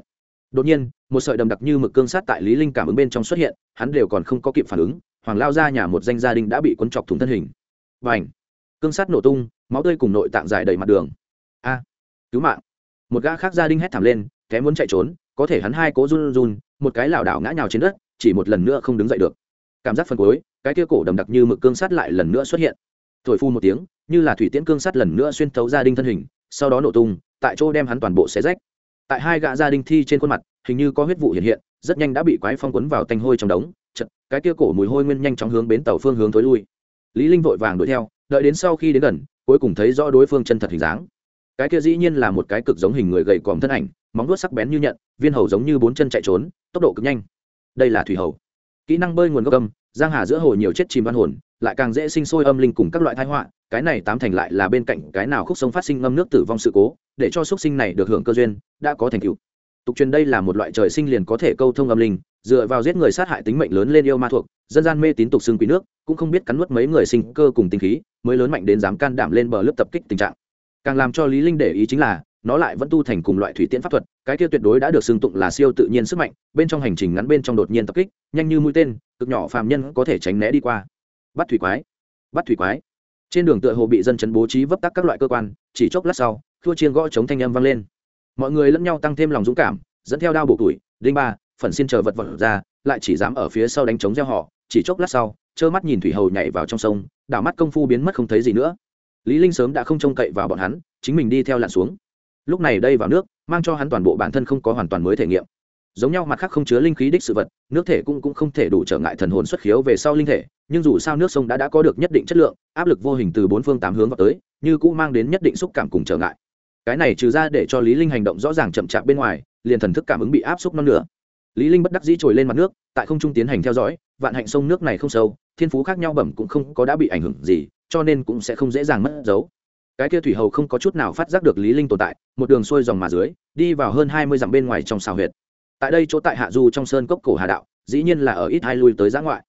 đột nhiên, một sợi đầm đặc như mực cương sát tại lý linh cảm ứng bên trong xuất hiện, hắn đều còn không có kịp phản ứng, hoàng lao ra nhà một danh gia đình đã bị cuốn chọc thủng thân hình. Và ảnh cương sát nổ tung, máu tươi cùng nội tạng dài đầy mặt đường. A! Cứu mạng! Một gã khác gia đình hét thảm lên, kém muốn chạy trốn, có thể hắn hai cố run run một cái lảo đảo ngã nhào trên đất, chỉ một lần nữa không đứng dậy được. Cảm giác phần cuối, cái kia cổ đầm đặc như mực cương sắt lại lần nữa xuất hiện. Thổi phu một tiếng, như là thủy tiễn cương sắt lần nữa xuyên thấu gia đình thân hình, sau đó nổ tung, tại chỗ đem hắn toàn bộ xé rách tại hai gã gia đình thi trên khuôn mặt, hình như có huyết vụ hiện hiện, rất nhanh đã bị quái phong quấn vào tanh hôi trong đống, chật, cái kia cổ mùi hôi nguyên nhanh chóng hướng bến tàu phương hướng thối lui. Lý linh vội vàng đuổi theo, đợi đến sau khi đến gần, cuối cùng thấy rõ đối phương chân thật hình dáng. Cái kia dĩ nhiên là một cái cực giống hình người gầy còm thân ảnh, móng vuốt sắc bén như nhận, viên hầu giống như bốn chân chạy trốn, tốc độ cực nhanh. Đây là thủy hầu. Kỹ năng bơi nguồn gốc âm, giang hà giữa hồ nhiều chết chìm văn hồn, lại càng dễ sinh sôi âm linh cùng các loại thái họa cái này tám thành lại là bên cạnh cái nào khúc sông phát sinh ngâm nước tử vong sự cố, để cho xúc sinh này được hưởng cơ duyên, đã có thành tựu. Tục truyền đây là một loại trời sinh liền có thể câu thông âm linh, dựa vào giết người sát hại tính mệnh lớn lên yêu ma thuộc, dân gian mê tín tục xương quý nước, cũng không biết cắn nuốt mấy người sinh cơ cùng tinh khí, mới lớn mạnh đến dám can đảm lên bờ lớp tập kích tình trạng. Càng làm cho lý linh để ý chính là, nó lại vẫn tu thành cùng loại thủy tiễn pháp thuật, cái kia tuyệt đối đã được xưng tụng là siêu tự nhiên sức mạnh, bên trong hành trình ngắn bên trong đột nhiên tập kích, nhanh như mũi tên, cực nhỏ phàm nhân có thể tránh né đi qua. Bắt thủy quái, bắt thủy quái trên đường tựa hồ bị dân chấn bố trí vấp tắc các loại cơ quan, chỉ chốc lát sau thua chiên gõ chống thanh âm vang lên. Mọi người lẫn nhau tăng thêm lòng dũng cảm, dẫn theo đao bổ tuổi, đinh ba, phần xin chờ vật vật ra, lại chỉ dám ở phía sau đánh chống gieo họ, chỉ chốc lát sau, trơ mắt nhìn thủy hầu nhảy vào trong sông, đảo mắt công phu biến mất không thấy gì nữa. Lý linh sớm đã không trông cậy vào bọn hắn, chính mình đi theo lặn xuống. Lúc này đây vào nước, mang cho hắn toàn bộ bản thân không có hoàn toàn mới thể nghiệm giống nhau mặt khác không chứa linh khí đích sự vật, nước thể cũng cũng không thể đủ trở ngại thần hồn xuất khiếu về sau linh thể, nhưng dù sao nước sông đã đã có được nhất định chất lượng, áp lực vô hình từ bốn phương tám hướng vào tới, như cũng mang đến nhất định xúc cảm cùng trở ngại. Cái này trừ ra để cho lý linh hành động rõ ràng chậm chạp bên ngoài, liền thần thức cảm ứng bị áp xúc non nữa lý linh bất đắc dĩ trồi lên mặt nước, tại không trung tiến hành theo dõi, vạn hạnh sông nước này không sâu, thiên phú khác nhau bẩm cũng không có đã bị ảnh hưởng gì, cho nên cũng sẽ không dễ dàng mất dấu. Cái kia thủy hầu không có chút nào phát giác được lý linh tồn tại, một đường xuôi dòng mà dưới, đi vào hơn hai mươi dặm bên ngoài trong xào huyệt tại đây chỗ tại hạ du trong sơn cốc cổ hà đạo, dĩ nhiên là ở ít hai lui tới giã ngoại.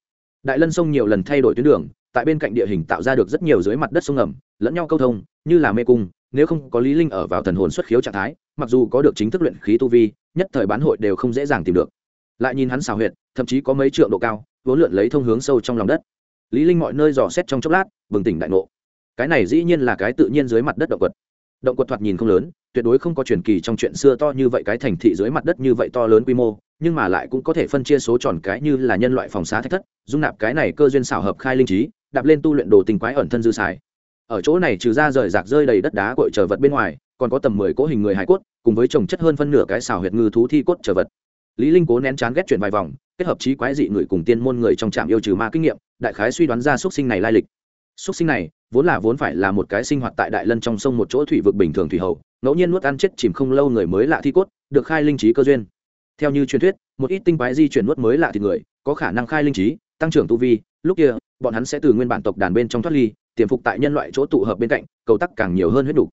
Đại lân sông nhiều lần thay đổi tuyến đường, tại bên cạnh địa hình tạo ra được rất nhiều dưới mặt đất sông ngầm, lẫn nhau câu thông, như là mê cung, nếu không có lý linh ở vào thần hồn xuất khiếu trạng thái, mặc dù có được chính thức luyện khí tu vi, nhất thời bán hội đều không dễ dàng tìm được. Lại nhìn hắn xào huyệt, thậm chí có mấy trượng độ cao vốn lượn lấy thông hướng sâu trong lòng đất. Lý linh mọi nơi dò xét trong chốc lát, bừng tỉnh đại ngộ. Cái này dĩ nhiên là cái tự nhiên dưới mặt đất động vật động quật thoạt nhìn không lớn, tuyệt đối không có truyền kỳ trong chuyện xưa to như vậy cái thành thị dưới mặt đất như vậy to lớn quy mô, nhưng mà lại cũng có thể phân chia số tròn cái như là nhân loại phòng xá thách thất, dung nạp cái này cơ duyên xảo hợp khai linh trí, đạp lên tu luyện đồ tình quái ẩn thân dư xài. Ở chỗ này trừ ra rời rạc rơi đầy đất đá cội trở vật bên ngoài, còn có tầm mười cỗ hình người hải cốt, cùng với trồng chất hơn phân nửa cái xào huyệt ngư thú thi cốt trở vật. Lý linh cố nén chán ghét chuyển vài vòng, kết hợp trí quái dị người cùng tiên môn người trong trạm yêu trừ ma kinh nghiệm, đại khái suy đoán ra xuất sinh này lai lịch. Xuất sinh này vốn là vốn phải là một cái sinh hoạt tại đại lân trong sông một chỗ thủy vực bình thường thủy hậu, ngẫu nhiên nuốt ăn chết chìm không lâu người mới lạ thi cốt, được khai linh trí cơ duyên. Theo như truyền thuyết, một ít tinh quái di chuyển nuốt mới lạ thì người, có khả năng khai linh trí, tăng trưởng tu vi, lúc kia, bọn hắn sẽ từ nguyên bản tộc đàn bên trong thoát ly, tiềm phục tại nhân loại chỗ tụ hợp bên cạnh, cầu tắc càng nhiều hơn huyết đủ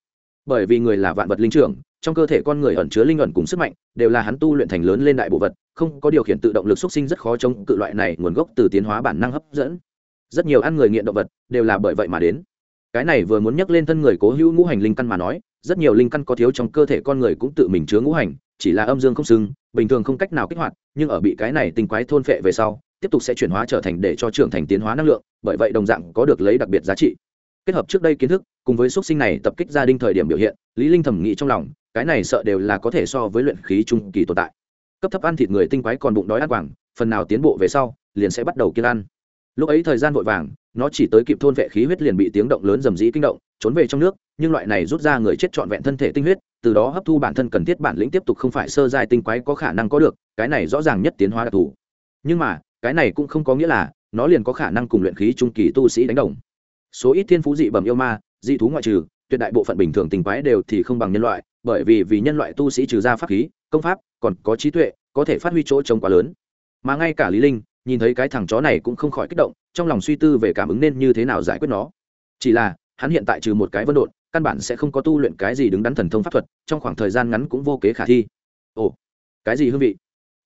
bởi vì người là vạn vật linh trưởng, trong cơ thể con người ẩn chứa linh ẩn cùng sức mạnh, đều là hắn tu luyện thành lớn lên đại bộ vật, không có điều khiển tự động lực xuất sinh rất khó chống cự loại này nguồn gốc từ tiến hóa bản năng hấp dẫn rất nhiều ăn người nghiện động vật đều là bởi vậy mà đến. Cái này vừa muốn nhắc lên thân người cố hữu ngũ hành linh căn mà nói, rất nhiều linh căn có thiếu trong cơ thể con người cũng tự mình chứa ngũ hành, chỉ là âm dương không xưng, bình thường không cách nào kích hoạt, nhưng ở bị cái này tinh quái thôn phệ về sau, tiếp tục sẽ chuyển hóa trở thành để cho trưởng thành tiến hóa năng lượng, bởi vậy đồng dạng có được lấy đặc biệt giá trị. Kết hợp trước đây kiến thức, cùng với xuất sinh này tập kích gia đình thời điểm biểu hiện, lý linh thẩm nghĩ trong lòng, cái này sợ đều là có thể so với luyện khí trung kỳ tồn tại. Cấp thấp ăn thịt người tinh quái còn bụng đói ăn quảng, phần nào tiến bộ về sau, liền sẽ bắt đầu kiêng ăn lúc ấy thời gian vội vàng, nó chỉ tới kịp thôn vệ khí huyết liền bị tiếng động lớn rầm rĩ kinh động, trốn về trong nước, nhưng loại này rút ra người chết trọn vẹn thân thể tinh huyết, từ đó hấp thu bản thân cần thiết bản lĩnh tiếp tục không phải sơ giai tinh quái có khả năng có được, cái này rõ ràng nhất tiến hóa đặc thù. Nhưng mà, cái này cũng không có nghĩa là nó liền có khả năng cùng luyện khí trung kỳ tu sĩ đánh đồng. Số ít thiên phú dị bẩm yêu ma, dị thú ngoại trừ, tuyệt đại bộ phận bình thường tinh quái đều thì không bằng nhân loại, bởi vì vì nhân loại tu sĩ trừ ra pháp khí, công pháp, còn có trí tuệ, có thể phát huy chỗ trống quá lớn. Mà ngay cả lý linh nhìn thấy cái thằng chó này cũng không khỏi kích động, trong lòng suy tư về cảm ứng nên như thế nào giải quyết nó. Chỉ là, hắn hiện tại trừ một cái vân độn, căn bản sẽ không có tu luyện cái gì đứng đắn thần thông pháp thuật, trong khoảng thời gian ngắn cũng vô kế khả thi. Ồ, cái gì hương vị?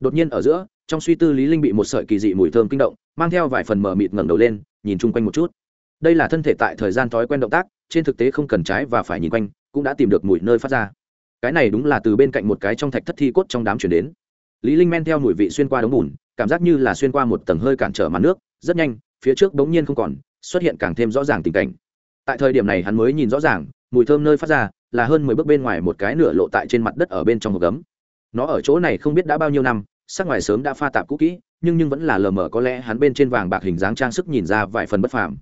Đột nhiên ở giữa, trong suy tư lý linh bị một sợi kỳ dị mùi thơm kinh động, mang theo vài phần mờ mịt ngẩng đầu lên, nhìn chung quanh một chút. Đây là thân thể tại thời gian thói quen động tác, trên thực tế không cần trái và phải nhìn quanh, cũng đã tìm được mùi nơi phát ra. Cái này đúng là từ bên cạnh một cái trong thạch thất thi cốt trong đám chuyển đến. Lý linh men theo mùi vị xuyên qua đống bùn cảm giác như là xuyên qua một tầng hơi cản trở màn nước, rất nhanh, phía trước bỗng nhiên không còn, xuất hiện càng thêm rõ ràng tình cảnh. Tại thời điểm này hắn mới nhìn rõ ràng, mùi thơm nơi phát ra, là hơn mười bước bên ngoài một cái nửa lộ tại trên mặt đất ở bên trong hộp gấm. Nó ở chỗ này không biết đã bao nhiêu năm, sắc ngoài sớm đã pha tạp cũ kỹ, nhưng nhưng vẫn là lờ mờ, có lẽ hắn bên trên vàng bạc hình dáng trang sức nhìn ra vài phần bất phàm.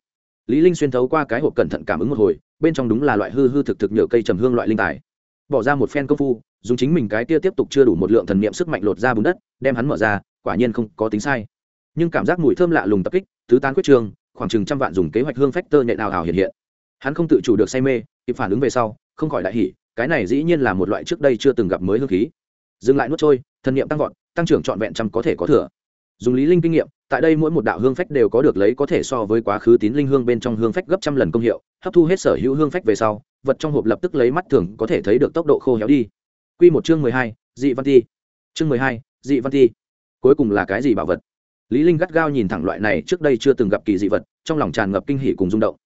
Lý linh xuyên thấu qua cái hộp cẩn thận cảm ứng một hồi, bên trong đúng là loại hư hư thực thực nhựa cây trầm hương loại linh tài. Bỏ ra một phen công phu, dùng chính mình cái kia tiếp tục chưa đủ một lượng thần niệm sức mạnh lột ra bùn đất, đem hắn mở ra quả nhiên không có tính sai. Nhưng cảm giác mùi thơm lạ lùng tập kích tứ tán quyết trường khoảng chừng trăm vạn dùng kế hoạch hương phách tơ nhện ảo ảo hiện hiện. Hắn không tự chủ được say mê kịp phản ứng về sau không khỏi đại hỉ cái này dĩ nhiên là một loại trước đây chưa từng gặp mới hương khí. Dừng lại nuốt trôi thần niệm tăng vọt tăng trưởng trọn vẹn trăm có thể có thừa. Dùng lý linh kinh nghiệm tại đây mỗi một đạo hương phách đều có được lấy có thể so với quá khứ tín linh hương bên trong hương phách gấp trăm lần công hiệu hấp thu hết sở hữu hương phách về sau vật trong hộp lập tức lấy mắt thường có thể thấy được tốc độ khô héo đi. Quy một chương mười hai, dị văn ti. Chương mười hai, dị văn ti cuối cùng là cái gì bảo vật? Lý linh gắt gao nhìn thẳng loại này trước đây chưa từng gặp kỳ dị vật, trong lòng tràn ngập kinh hỉ cùng rung động.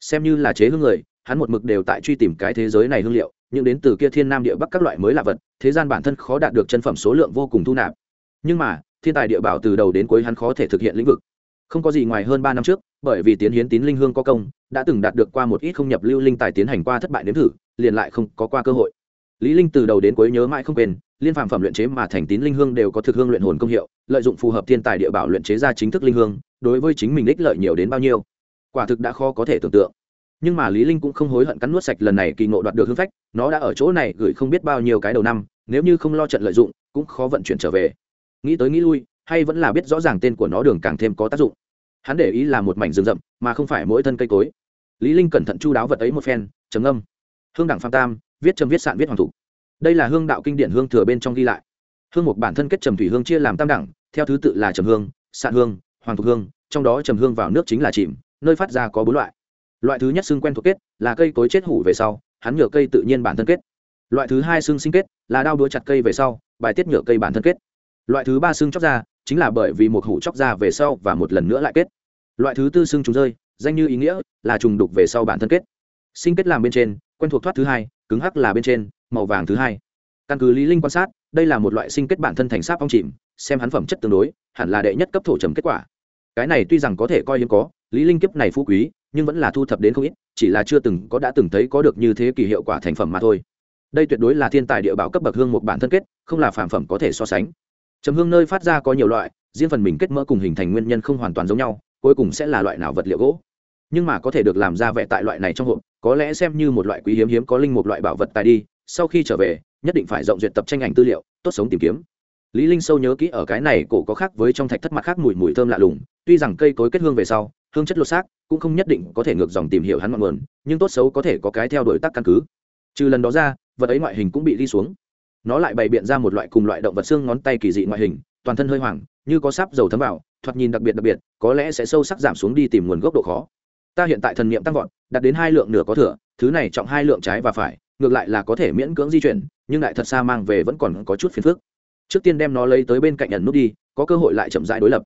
Xem như là chế hương người, hắn một mực đều tại truy tìm cái thế giới này hương liệu, nhưng đến từ kia thiên nam địa bắc các loại mới lạ vật, thế gian bản thân khó đạt được chân phẩm số lượng vô cùng thu nạp. Nhưng mà, thiên tài địa bảo từ đầu đến cuối hắn khó thể thực hiện lĩnh vực. Không có gì ngoài hơn ba năm trước, bởi vì tiến hiến tín linh hương có công, đã từng đạt được qua một ít không nhập lưu linh tài tiến hành qua thất bại nếm thử, liền lại không có qua cơ hội. Lý linh từ đầu đến cuối nhớ mãi không quên liên phạm phẩm luyện chế mà thành tín linh hương đều có thực hương luyện hồn công hiệu, lợi dụng phù hợp thiên tài địa bảo luyện chế ra chính thức linh hương, đối với chính mình ích lợi nhiều đến bao nhiêu. Quả thực đã khó có thể tưởng tượng. Nhưng mà lý linh cũng không hối hận cắn nuốt sạch lần này kỳ ngộ đoạt được hương phách, nó đã ở chỗ này gửi không biết bao nhiêu cái đầu năm, nếu như không lo trận lợi dụng, cũng khó vận chuyển trở về. Nghĩ tới nghĩ lui, hay vẫn là biết rõ ràng tên của nó đường càng thêm có tác dụng. Hắn để ý là một mảnh rừng rậm, mà không phải mỗi thân cây cối. Lý linh cẩn thận chu đáo vật ấy một phen, trầm âm hương đẳng phan tam, viết trầm viết sạn viết hoàng thủ đây là hương đạo kinh điển hương thừa bên trong ghi lại. Hương một bản thân kết trầm thủy hương chia làm tam đẳng, theo thứ tự là trầm hương, sạn hương, hoàng thục hương, trong đó trầm hương vào nước chính là chìm, nơi phát ra có bốn loại. Loại thứ nhất xương quen thuộc kết là cây cối chết hủ về sau, hắn nhựa cây tự nhiên bản thân kết. Loại thứ hai xương sinh kết là đao đũa chặt cây về sau, bài tiết nhựa cây bản thân kết. Loại thứ ba xương chóc ra chính là bởi vì một hủ chóc ra về sau và một lần nữa lại kết. Loại thứ tư xương trùng rơi, danh như ý nghĩa là trùng đục về sau bản thân kết. Sinh kết làm bên trên, quen thuộc thoát thứ hai cứng hắc là bên trên, màu vàng thứ hai. Căn cứ lý linh quan sát, đây là một loại sinh kết bản thân thành sáp phong chìm, xem hắn phẩm chất tương đối, hẳn là đệ nhất cấp thổ trầm kết quả. Cái này tuy rằng có thể coi hiếm có, lý linh kiếp này phú quý, nhưng vẫn là thu thập đến không ít, chỉ là chưa từng có đã từng thấy có được như thế kỳ hiệu quả thành phẩm mà thôi. Đây tuyệt đối là thiên tài địa bảo cấp bậc hương một bản thân kết, không là phàm phẩm có thể so sánh. Trầm hương nơi phát ra có nhiều loại, riêng phần mình kết mỡ cùng hình thành nguyên nhân không hoàn toàn giống nhau, cuối cùng sẽ là loại nào vật liệu gỗ? Nhưng mà có thể được làm ra vẻ tại loại này trong hộp có lẽ xem như một loại quý hiếm hiếm có linh một loại bảo vật tài đi sau khi trở về nhất định phải rộng duyệt tập tranh ảnh tư liệu tốt sống tìm kiếm. Lý linh sâu nhớ kỹ ở cái này cổ có khác với trong thạch thất mặt khác mùi mùi thơm lạ lùng tuy rằng cây cối kết hương về sau hương chất lột xác cũng không nhất định có thể ngược dòng tìm hiểu hắn ngọn nguồn nhưng tốt xấu có thể có cái theo đuổi tác căn cứ. Trừ lần đó ra vật ấy ngoại hình cũng bị đi xuống. Nó lại bày biện ra một loại cùng loại động vật xương ngón tay kỳ dị ngoại hình toàn thân hơi hoảng, như có sáp dầu thấm vào thoạt nhìn đặc biệt đặc biệt có lẽ sẽ sâu sắc giảm xuống đi tìm nguồn gốc độ khó ta hiện tại thần niệm tăng vọt, đạt đến hai lượng nửa có thừa, thứ này trọng hai lượng trái và phải, ngược lại là có thể miễn cưỡng di chuyển, nhưng lại thật xa mang về vẫn còn có chút phiền phức. Trước tiên đem nó lấy tới bên cạnh ẩn nút đi, có cơ hội lại chậm rãi đối lập.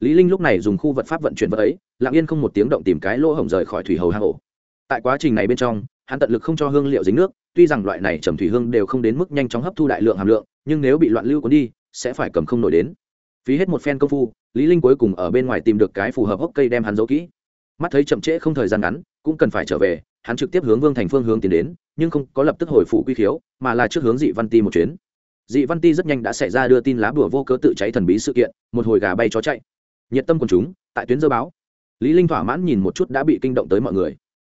Lý linh lúc này dùng khu vật pháp vận chuyển vật ấy, lặng yên không một tiếng động tìm cái lỗ hổng rời khỏi thủy hầu hang ổ. Tại quá trình này bên trong, hắn tận lực không cho hương liệu dính nước, tuy rằng loại này trầm thủy hương đều không đến mức nhanh chóng hấp thu đại lượng hàm lượng, nhưng nếu bị loạn lưu cuốn đi, sẽ phải cầm không nổi đến. Phí hết một phen công phu, lý linh cuối cùng ở bên ngoài tìm được cái phù hợp hốc cây đem hắn giấu kỹ mắt thấy chậm trễ không thời gian ngắn, cũng cần phải trở về, hắn trực tiếp hướng vương thành phương hướng tiến đến, nhưng không có lập tức hồi phủ quy khiếu, mà là trước hướng dị văn ti một chuyến. Dị văn ti rất nhanh đã xảy ra đưa tin lá bùa vô cớ tự cháy thần bí sự kiện, một hồi gà bay chó chạy. Nhiệt tâm quần chúng, tại tuyến dơ báo. Lý linh thỏa mãn nhìn một chút đã bị kinh động tới mọi người.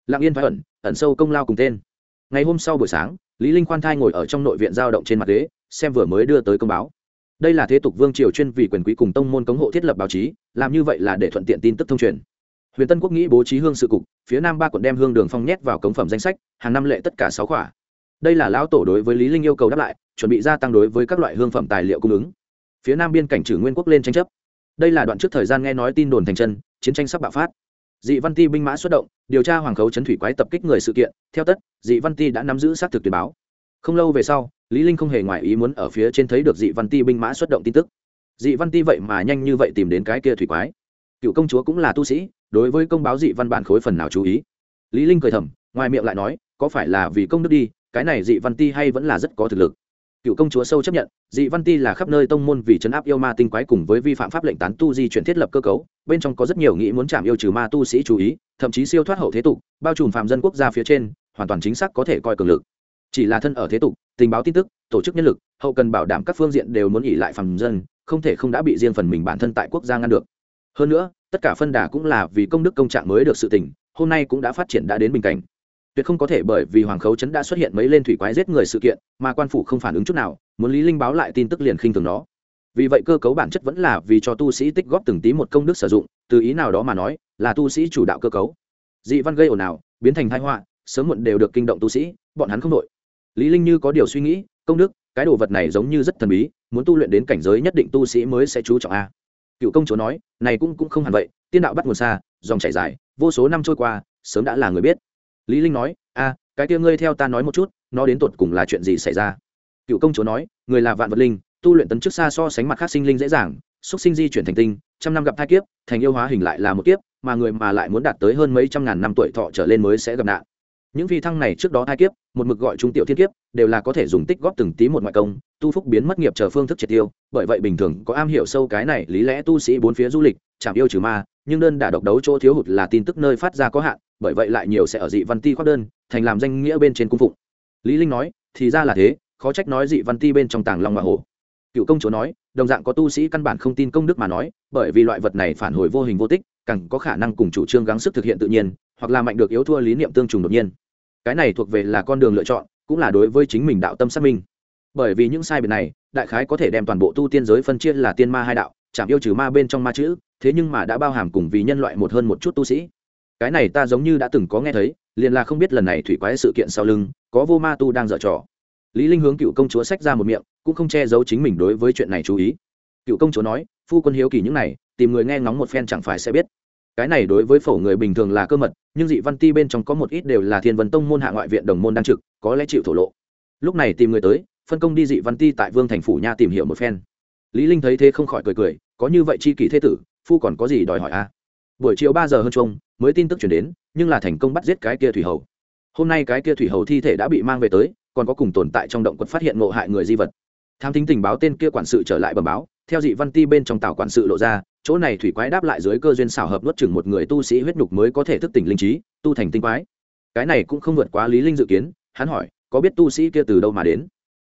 Lặng yên phải ẩn ẩn sâu công lao cùng tên. Ngày hôm sau buổi sáng, lý linh khoan thai ngồi ở trong nội viện giao động trên mặt ghế, xem vừa mới đưa tới công báo. Đây là thế tục vương triều chuyên vì quyền quý cùng tông môn cống hộ thiết lập báo chí, làm như vậy là để thuận tiện tin tức thông truyền huyền tân quốc nghĩ bố trí hương sự cục, phía nam ba quận đem hương đường phong nhét vào cống phẩm danh sách, hàng năm lệ tất cả sáu khỏa. Đây là lão tổ đối với lý linh yêu cầu đáp lại, chuẩn bị gia tăng đối với các loại hương phẩm tài liệu cung ứng. Phía nam biên cảnh trừ nguyên quốc lên tranh chấp. Đây là đoạn trước thời gian nghe nói tin đồn thành chân, chiến tranh sắp bạo phát. Dị văn ti binh mã xuất động, điều tra hoàng khấu chấn thủy quái tập kích người sự kiện, theo tất, dị văn ti đã nắm giữ xác thực tuyển báo. Không lâu về sau, lý linh không hề ngoại ý muốn ở phía trên thấy được dị văn ti binh mã xuất động tin tức. Dị văn ti vậy mà nhanh như vậy tìm đến cái kia thủy quái. Cựu công chúa cũng là tu sĩ đối với công báo dị văn bản khối phần nào chú ý. Lý linh cười thầm, ngoài miệng lại nói, có phải là vì công đức đi, cái này dị văn ti hay vẫn là rất có thực lực. Cựu công chúa sâu chấp nhận, dị văn ti là khắp nơi tông môn vì chấn áp yêu ma tinh quái cùng với vi phạm pháp lệnh tán tu di chuyển thiết lập cơ cấu, bên trong có rất nhiều nghĩ muốn chạm yêu trừ ma tu sĩ chú ý, thậm chí siêu thoát hậu thế tục, bao trùm phạm dân quốc gia phía trên, hoàn toàn chính xác có thể coi cường lực. Chỉ là thân ở thế tục, tình báo tin tức, tổ chức nhân lực, hậu cần bảo đảm các phương diện đều muốn ỉ lại phạm dân, không thể không đã bị riêng phần mình bản thân tại quốc gia ngăn được hơn nữa, tất cả phân đà cũng là vì công đức công trạng mới được sự tỉnh, hôm nay cũng đã phát triển đã đến bình cảnh. Tuyệt không có thể bởi vì hoàng khấu trấn đã xuất hiện mấy lên thủy quái giết người sự kiện, mà quan phủ không phản ứng chút nào, muốn lý linh báo lại tin tức liền khinh thường nó. Vì vậy cơ cấu bản chất vẫn là vì cho tu sĩ tích góp từng tí một công đức sử dụng, từ ý nào đó mà nói, là tu sĩ chủ đạo cơ cấu. Dị văn gây ồn ào, biến thành tai họa, sớm muộn đều được kinh động tu sĩ, bọn hắn không đội lý linh như có điều suy nghĩ, công đức, cái đồ vật này giống như rất thần bí, muốn tu luyện đến cảnh giới nhất định tu sĩ mới sẽ chú trọng a cựu công chúa nói, này cũng cũng không hẳn vậy, tiên đạo bắt nguồn xa, dòng chảy dài, vô số năm trôi qua, sớm đã là người biết. Lý linh nói, a, cái kia ngươi theo ta nói một chút, nó đến tột cùng là chuyện gì xảy ra? Cựu công chúa nói, người là vạn vật linh, tu luyện tấn chức xa so sánh mặt khác sinh linh dễ dàng, xúc sinh di chuyển thành tinh, trăm năm gặp thai kiếp, thành yêu hóa hình lại là một kiếp, mà người mà lại muốn đạt tới hơn mấy trăm ngàn năm tuổi thọ trở lên mới sẽ gặp nạn những phi thăng này trước đó hai kiếp, một mực gọi trung tiểu thiên kiếp, đều là có thể dùng tích góp từng tí một ngoại công, tu phúc biến mất nghiệp chờ phương thức triệt tiêu. Bởi vậy bình thường có am hiểu sâu cái này, lý lẽ tu sĩ bốn phía du lịch, chạm yêu trừ ma, nhưng đơn đả độc đấu chỗ thiếu hụt là tin tức nơi phát ra có hạn, bởi vậy lại nhiều sẽ ở dị văn ti khoác đơn, thành làm danh nghĩa bên trên cung phụng. Lý linh nói, thì ra là thế, khó trách nói dị văn ti bên trong tàng long mà hồ cựu công chúa nói, đồng dạng có tu sĩ căn bản không tin công đức mà nói, bởi vì loại vật này phản hồi vô hình vô tích, càng có khả năng cùng chủ trương gắng sức thực hiện tự nhiên, hoặc là mạnh được yếu thua lý niệm tương trùng đột nhiên cái này thuộc về là con đường lựa chọn, cũng là đối với chính mình đạo tâm xác minh. Bởi vì những sai biệt này, đại khái có thể đem toàn bộ tu tiên giới phân chia là tiên ma hai đạo, chạm yêu trừ ma bên trong ma chữ, thế nhưng mà đã bao hàm cùng vì nhân loại một hơn một chút tu sĩ. Cái này ta giống như đã từng có nghe thấy, liền là không biết lần này thủy quái sự kiện sau lưng, có vô ma tu đang dở trò. Lý linh hướng cựu công chúa sách ra một miệng, cũng không che giấu chính mình đối với chuyện này chú ý. Cựu công chúa nói, phu quân hiếu kỳ những này, tìm người nghe ngóng một phen chẳng phải sẽ biết cái này đối với phổ người bình thường là cơ mật, nhưng dị văn ti bên trong có một ít đều là thiên vân tông môn hạ ngoại viện đồng môn đang trực, có lẽ chịu thổ lộ. Lúc này tìm người tới, phân công đi dị văn ti tại vương thành phủ nha tìm hiểu một phen. Lý linh thấy thế không khỏi cười cười, có như vậy chi kỷ thế tử, phu còn có gì đòi hỏi a à? buổi chiều ba giờ hơn chung mới tin tức chuyển đến, nhưng là thành công bắt giết cái kia thủy hầu. Hôm nay cái kia thủy hầu thi thể đã bị mang về tới, còn có cùng tồn tại trong động quật phát hiện ngộ hại người di vật. Tham thính tình báo tên kia quản sự trở lại bẩm báo, theo dị văn ti bên trong tàu quản sự lộ ra chỗ này thủy quái đáp lại dưới cơ duyên xảo hợp nuốt chừng một người tu sĩ huyết nhục mới có thể thức tỉnh linh trí, tu thành tinh quái. Cái này cũng không vượt quá lý linh dự kiến, hắn hỏi, có biết tu sĩ kia từ đâu mà đến?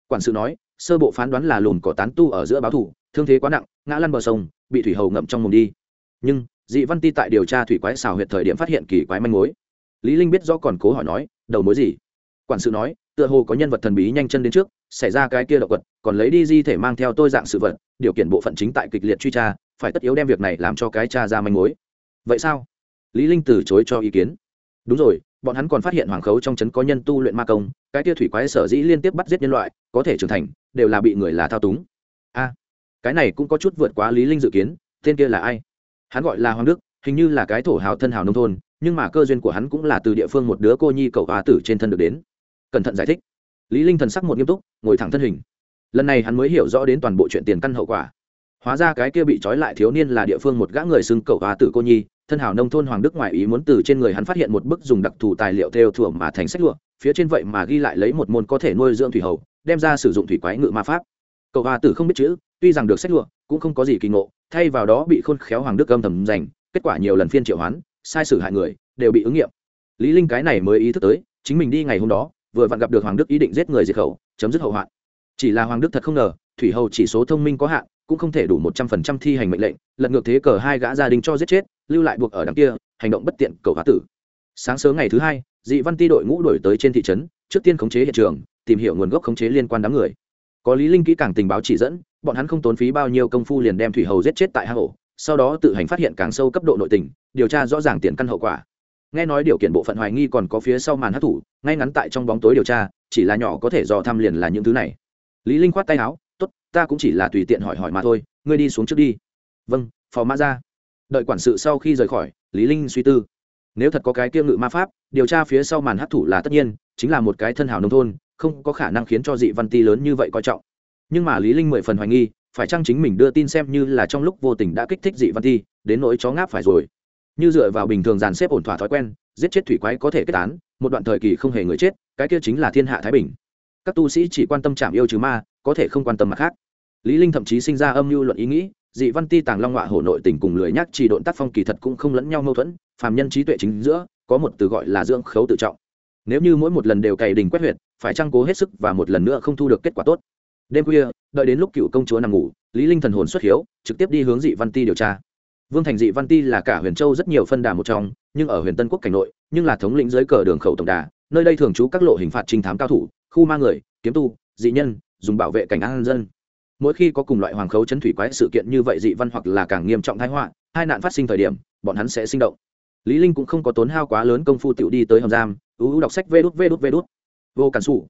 Quản sự nói, sơ bộ phán đoán là lùn cỏ tán tu ở giữa báo thủ thương thế quá nặng, ngã lăn bờ sông, bị thủy hầu ngậm trong mồm đi. Nhưng, dị văn ti tại điều tra thủy quái xào huyệt thời điểm phát hiện kỳ quái manh mối. Lý linh biết rõ còn cố hỏi nói, đầu mối gì? Quản sự nói, tựa hồ có nhân vật thần bí nhanh chân đến trước, xảy ra cái kia động vật, còn lấy đi di thể mang theo tôi dạng sự vật, điều kiện bộ phận chính tại kịch liệt truy tra phải tất yếu đem việc này làm cho cái cha ra manh mối. Vậy sao? Lý linh từ chối cho ý kiến. Đúng rồi, bọn hắn còn phát hiện hoàng khấu trong trấn có nhân tu luyện ma công, cái kia thủy quái sở dĩ liên tiếp bắt giết nhân loại, có thể trưởng thành, đều là bị người là thao túng. A, cái này cũng có chút vượt quá lý linh dự kiến, tên kia là ai? Hắn gọi là hoàng đức, hình như là cái thổ hào thân hào nông thôn, nhưng mà cơ duyên của hắn cũng là từ địa phương một đứa cô nhi cậu hòa tử trên thân được đến. Cẩn thận giải thích. Lý linh thần sắc một nghiêm túc, ngồi thẳng thân hình. Lần này hắn mới hiểu rõ đến toàn bộ chuyện tiền căn hậu quả hóa ra cái kia bị trói lại thiếu niên là địa phương một gã người xưng cậu hoa tử cô nhi, thân hảo nông thôn hoàng đức ngoại ý muốn từ trên người hắn phát hiện một bức dùng đặc thù tài liệu theo thủa mà thành sách lụa, phía trên vậy mà ghi lại lấy một môn có thể nuôi dưỡng thủy hầu, đem ra sử dụng thủy quái ngự ma pháp. Cậu hoa tử không biết chữ, tuy rằng được sách lụa, cũng không có gì kỳ ngộ, thay vào đó bị khôn khéo hoàng đức âm thầm giành, kết quả nhiều lần phiên triệu hoán, sai sử hại người, đều bị ứng nghiệm. Lý linh cái này mới ý thức tới, chính mình đi ngày hôm đó, vừa vặn gặp được hoàng đức ý định giết người diệt khẩu, chấm dứt hậu hoạn. Chỉ là hoàng đức thật không ngờ thủy hầu chỉ số thông minh có hạn, cũng không thể đủ một trăm phần trăm thi hành mệnh lệnh, lật ngược thế cờ hai gã gia đình cho giết chết, lưu lại buộc ở đằng kia, hành động bất tiện cầu hóa tử. Sáng sớm ngày thứ hai, dị văn ti đội ngũ đổi tới trên thị trấn, trước tiên khống chế hiện trường, tìm hiểu nguồn gốc khống chế liên quan đám người. Có lý linh kỹ càng tình báo chỉ dẫn, bọn hắn không tốn phí bao nhiêu công phu liền đem thủy hầu giết chết tại hang ổ, sau đó tự hành phát hiện càng sâu cấp độ nội tình, điều tra rõ ràng tiền căn hậu quả. Nghe nói điều kiện bộ phận hoài nghi còn có phía sau màn hát thủ ngay ngắn tại trong bóng tối điều tra, chỉ là nhỏ có thể dò thăm liền là những thứ này. Lý linh khoát tay áo ta cũng chỉ là tùy tiện hỏi hỏi mà thôi, ngươi đi xuống trước đi. Vâng phò mã ra. Đợi quản sự sau khi rời khỏi, lý linh suy tư. Nếu thật có cái kiêng ngự ma pháp, điều tra phía sau màn hát thủ là tất nhiên, chính là một cái thân hào nông thôn, không có khả năng khiến cho dị văn ti lớn như vậy coi trọng. Nhưng mà lý linh mười phần hoài nghi, phải chăng chính mình đưa tin xem như là trong lúc vô tình đã kích thích dị văn ti, đến nỗi chó ngáp phải rồi. Như dựa vào bình thường dàn xếp ổn thỏa thói quen, giết chết thủy quái có thể kết án, một đoạn thời kỳ không hề người chết, cái kia chính là thiên hạ thái bình các tu sĩ chỉ quan tâm chạm yêu trừ ma, có thể không quan tâm mặt khác. Lý linh thậm chí sinh ra âm mưu luận ý nghĩ, dị văn ti tàng long ngọa hổ nội tình cùng lười nhắc chỉ độn tác phong kỳ thật cũng không lẫn nhau mâu thuẫn, phàm nhân trí tuệ chính giữa, có một từ gọi là dưỡng khấu tự trọng. Nếu như mỗi một lần đều cày đình quét huyệt, phải trang cố hết sức và một lần nữa không thu được kết quả tốt? Đêm khuya, đợi đến lúc cựu công chúa nằm ngủ, lý linh thần hồn xuất hiếu, trực tiếp đi hướng dị văn ti điều tra. Vương thành dị văn ti là cả huyền châu rất nhiều phân đà một trong, nhưng ở huyền tân quốc cảnh nội, nhưng là thống lĩnh dưới cờ đường khẩu tổng đà, nơi đây thường trú các lộ hình phạt trinh thám cao thủ khu ma người, kiếm tu, dị nhân, dùng bảo vệ cảnh an dân. Mỗi khi có cùng loại hoàng khấu chấn thủy quái sự kiện như vậy dị văn hoặc là càng nghiêm trọng thái họa, hai nạn phát sinh thời điểm, bọn hắn sẽ sinh động. Lý linh cũng không có tốn hao quá lớn công phu tiểu đi tới hầm giam ưu đọc sách vê đút vê đút vê đút. Vô cản sụ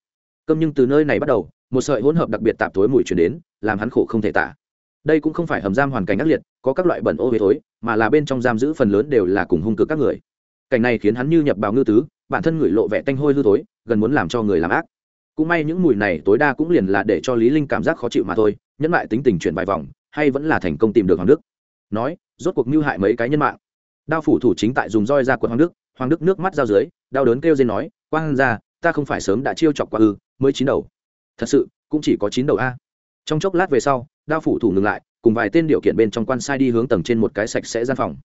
cơm nhưng từ nơi này bắt đầu, một sợi hỗn hợp đặc biệt tạp thối mùi truyền đến, làm hắn khổ không thể tả. Đây cũng không phải hầm giam hoàn cảnh ác liệt, có các loại bẩn ô huế thối, mà là bên trong giam giữ phần lớn đều là cùng hung cực các người. Cảnh này khiến hắn như nhập bào ngư tứ, bản thân người lộ vẻ tanh hôi hư thối, gần muốn làm cho người làm ác cũng may những mùi này tối đa cũng liền là để cho lý linh cảm giác khó chịu mà thôi, nhẫn lại tính tình chuyển vài vòng, hay vẫn là thành công tìm được hoàng đức. Nói, rốt cuộc mưu hại mấy cái nhân mạng. Đao phủ thủ chính tại dùng roi ra quật hoàng đức hoàng đức nước mắt giao dưới, đau đớn kêu dên nói, quang ra ta không phải sớm đã chiêu chọc qua ư, mới chín đầu. Thật sự, cũng chỉ có chín đầu a. Trong chốc lát về sau, đao phủ thủ ngừng lại, cùng vài tên điều kiện bên trong quan sai đi hướng tầng trên một cái sạch sẽ gian phòng.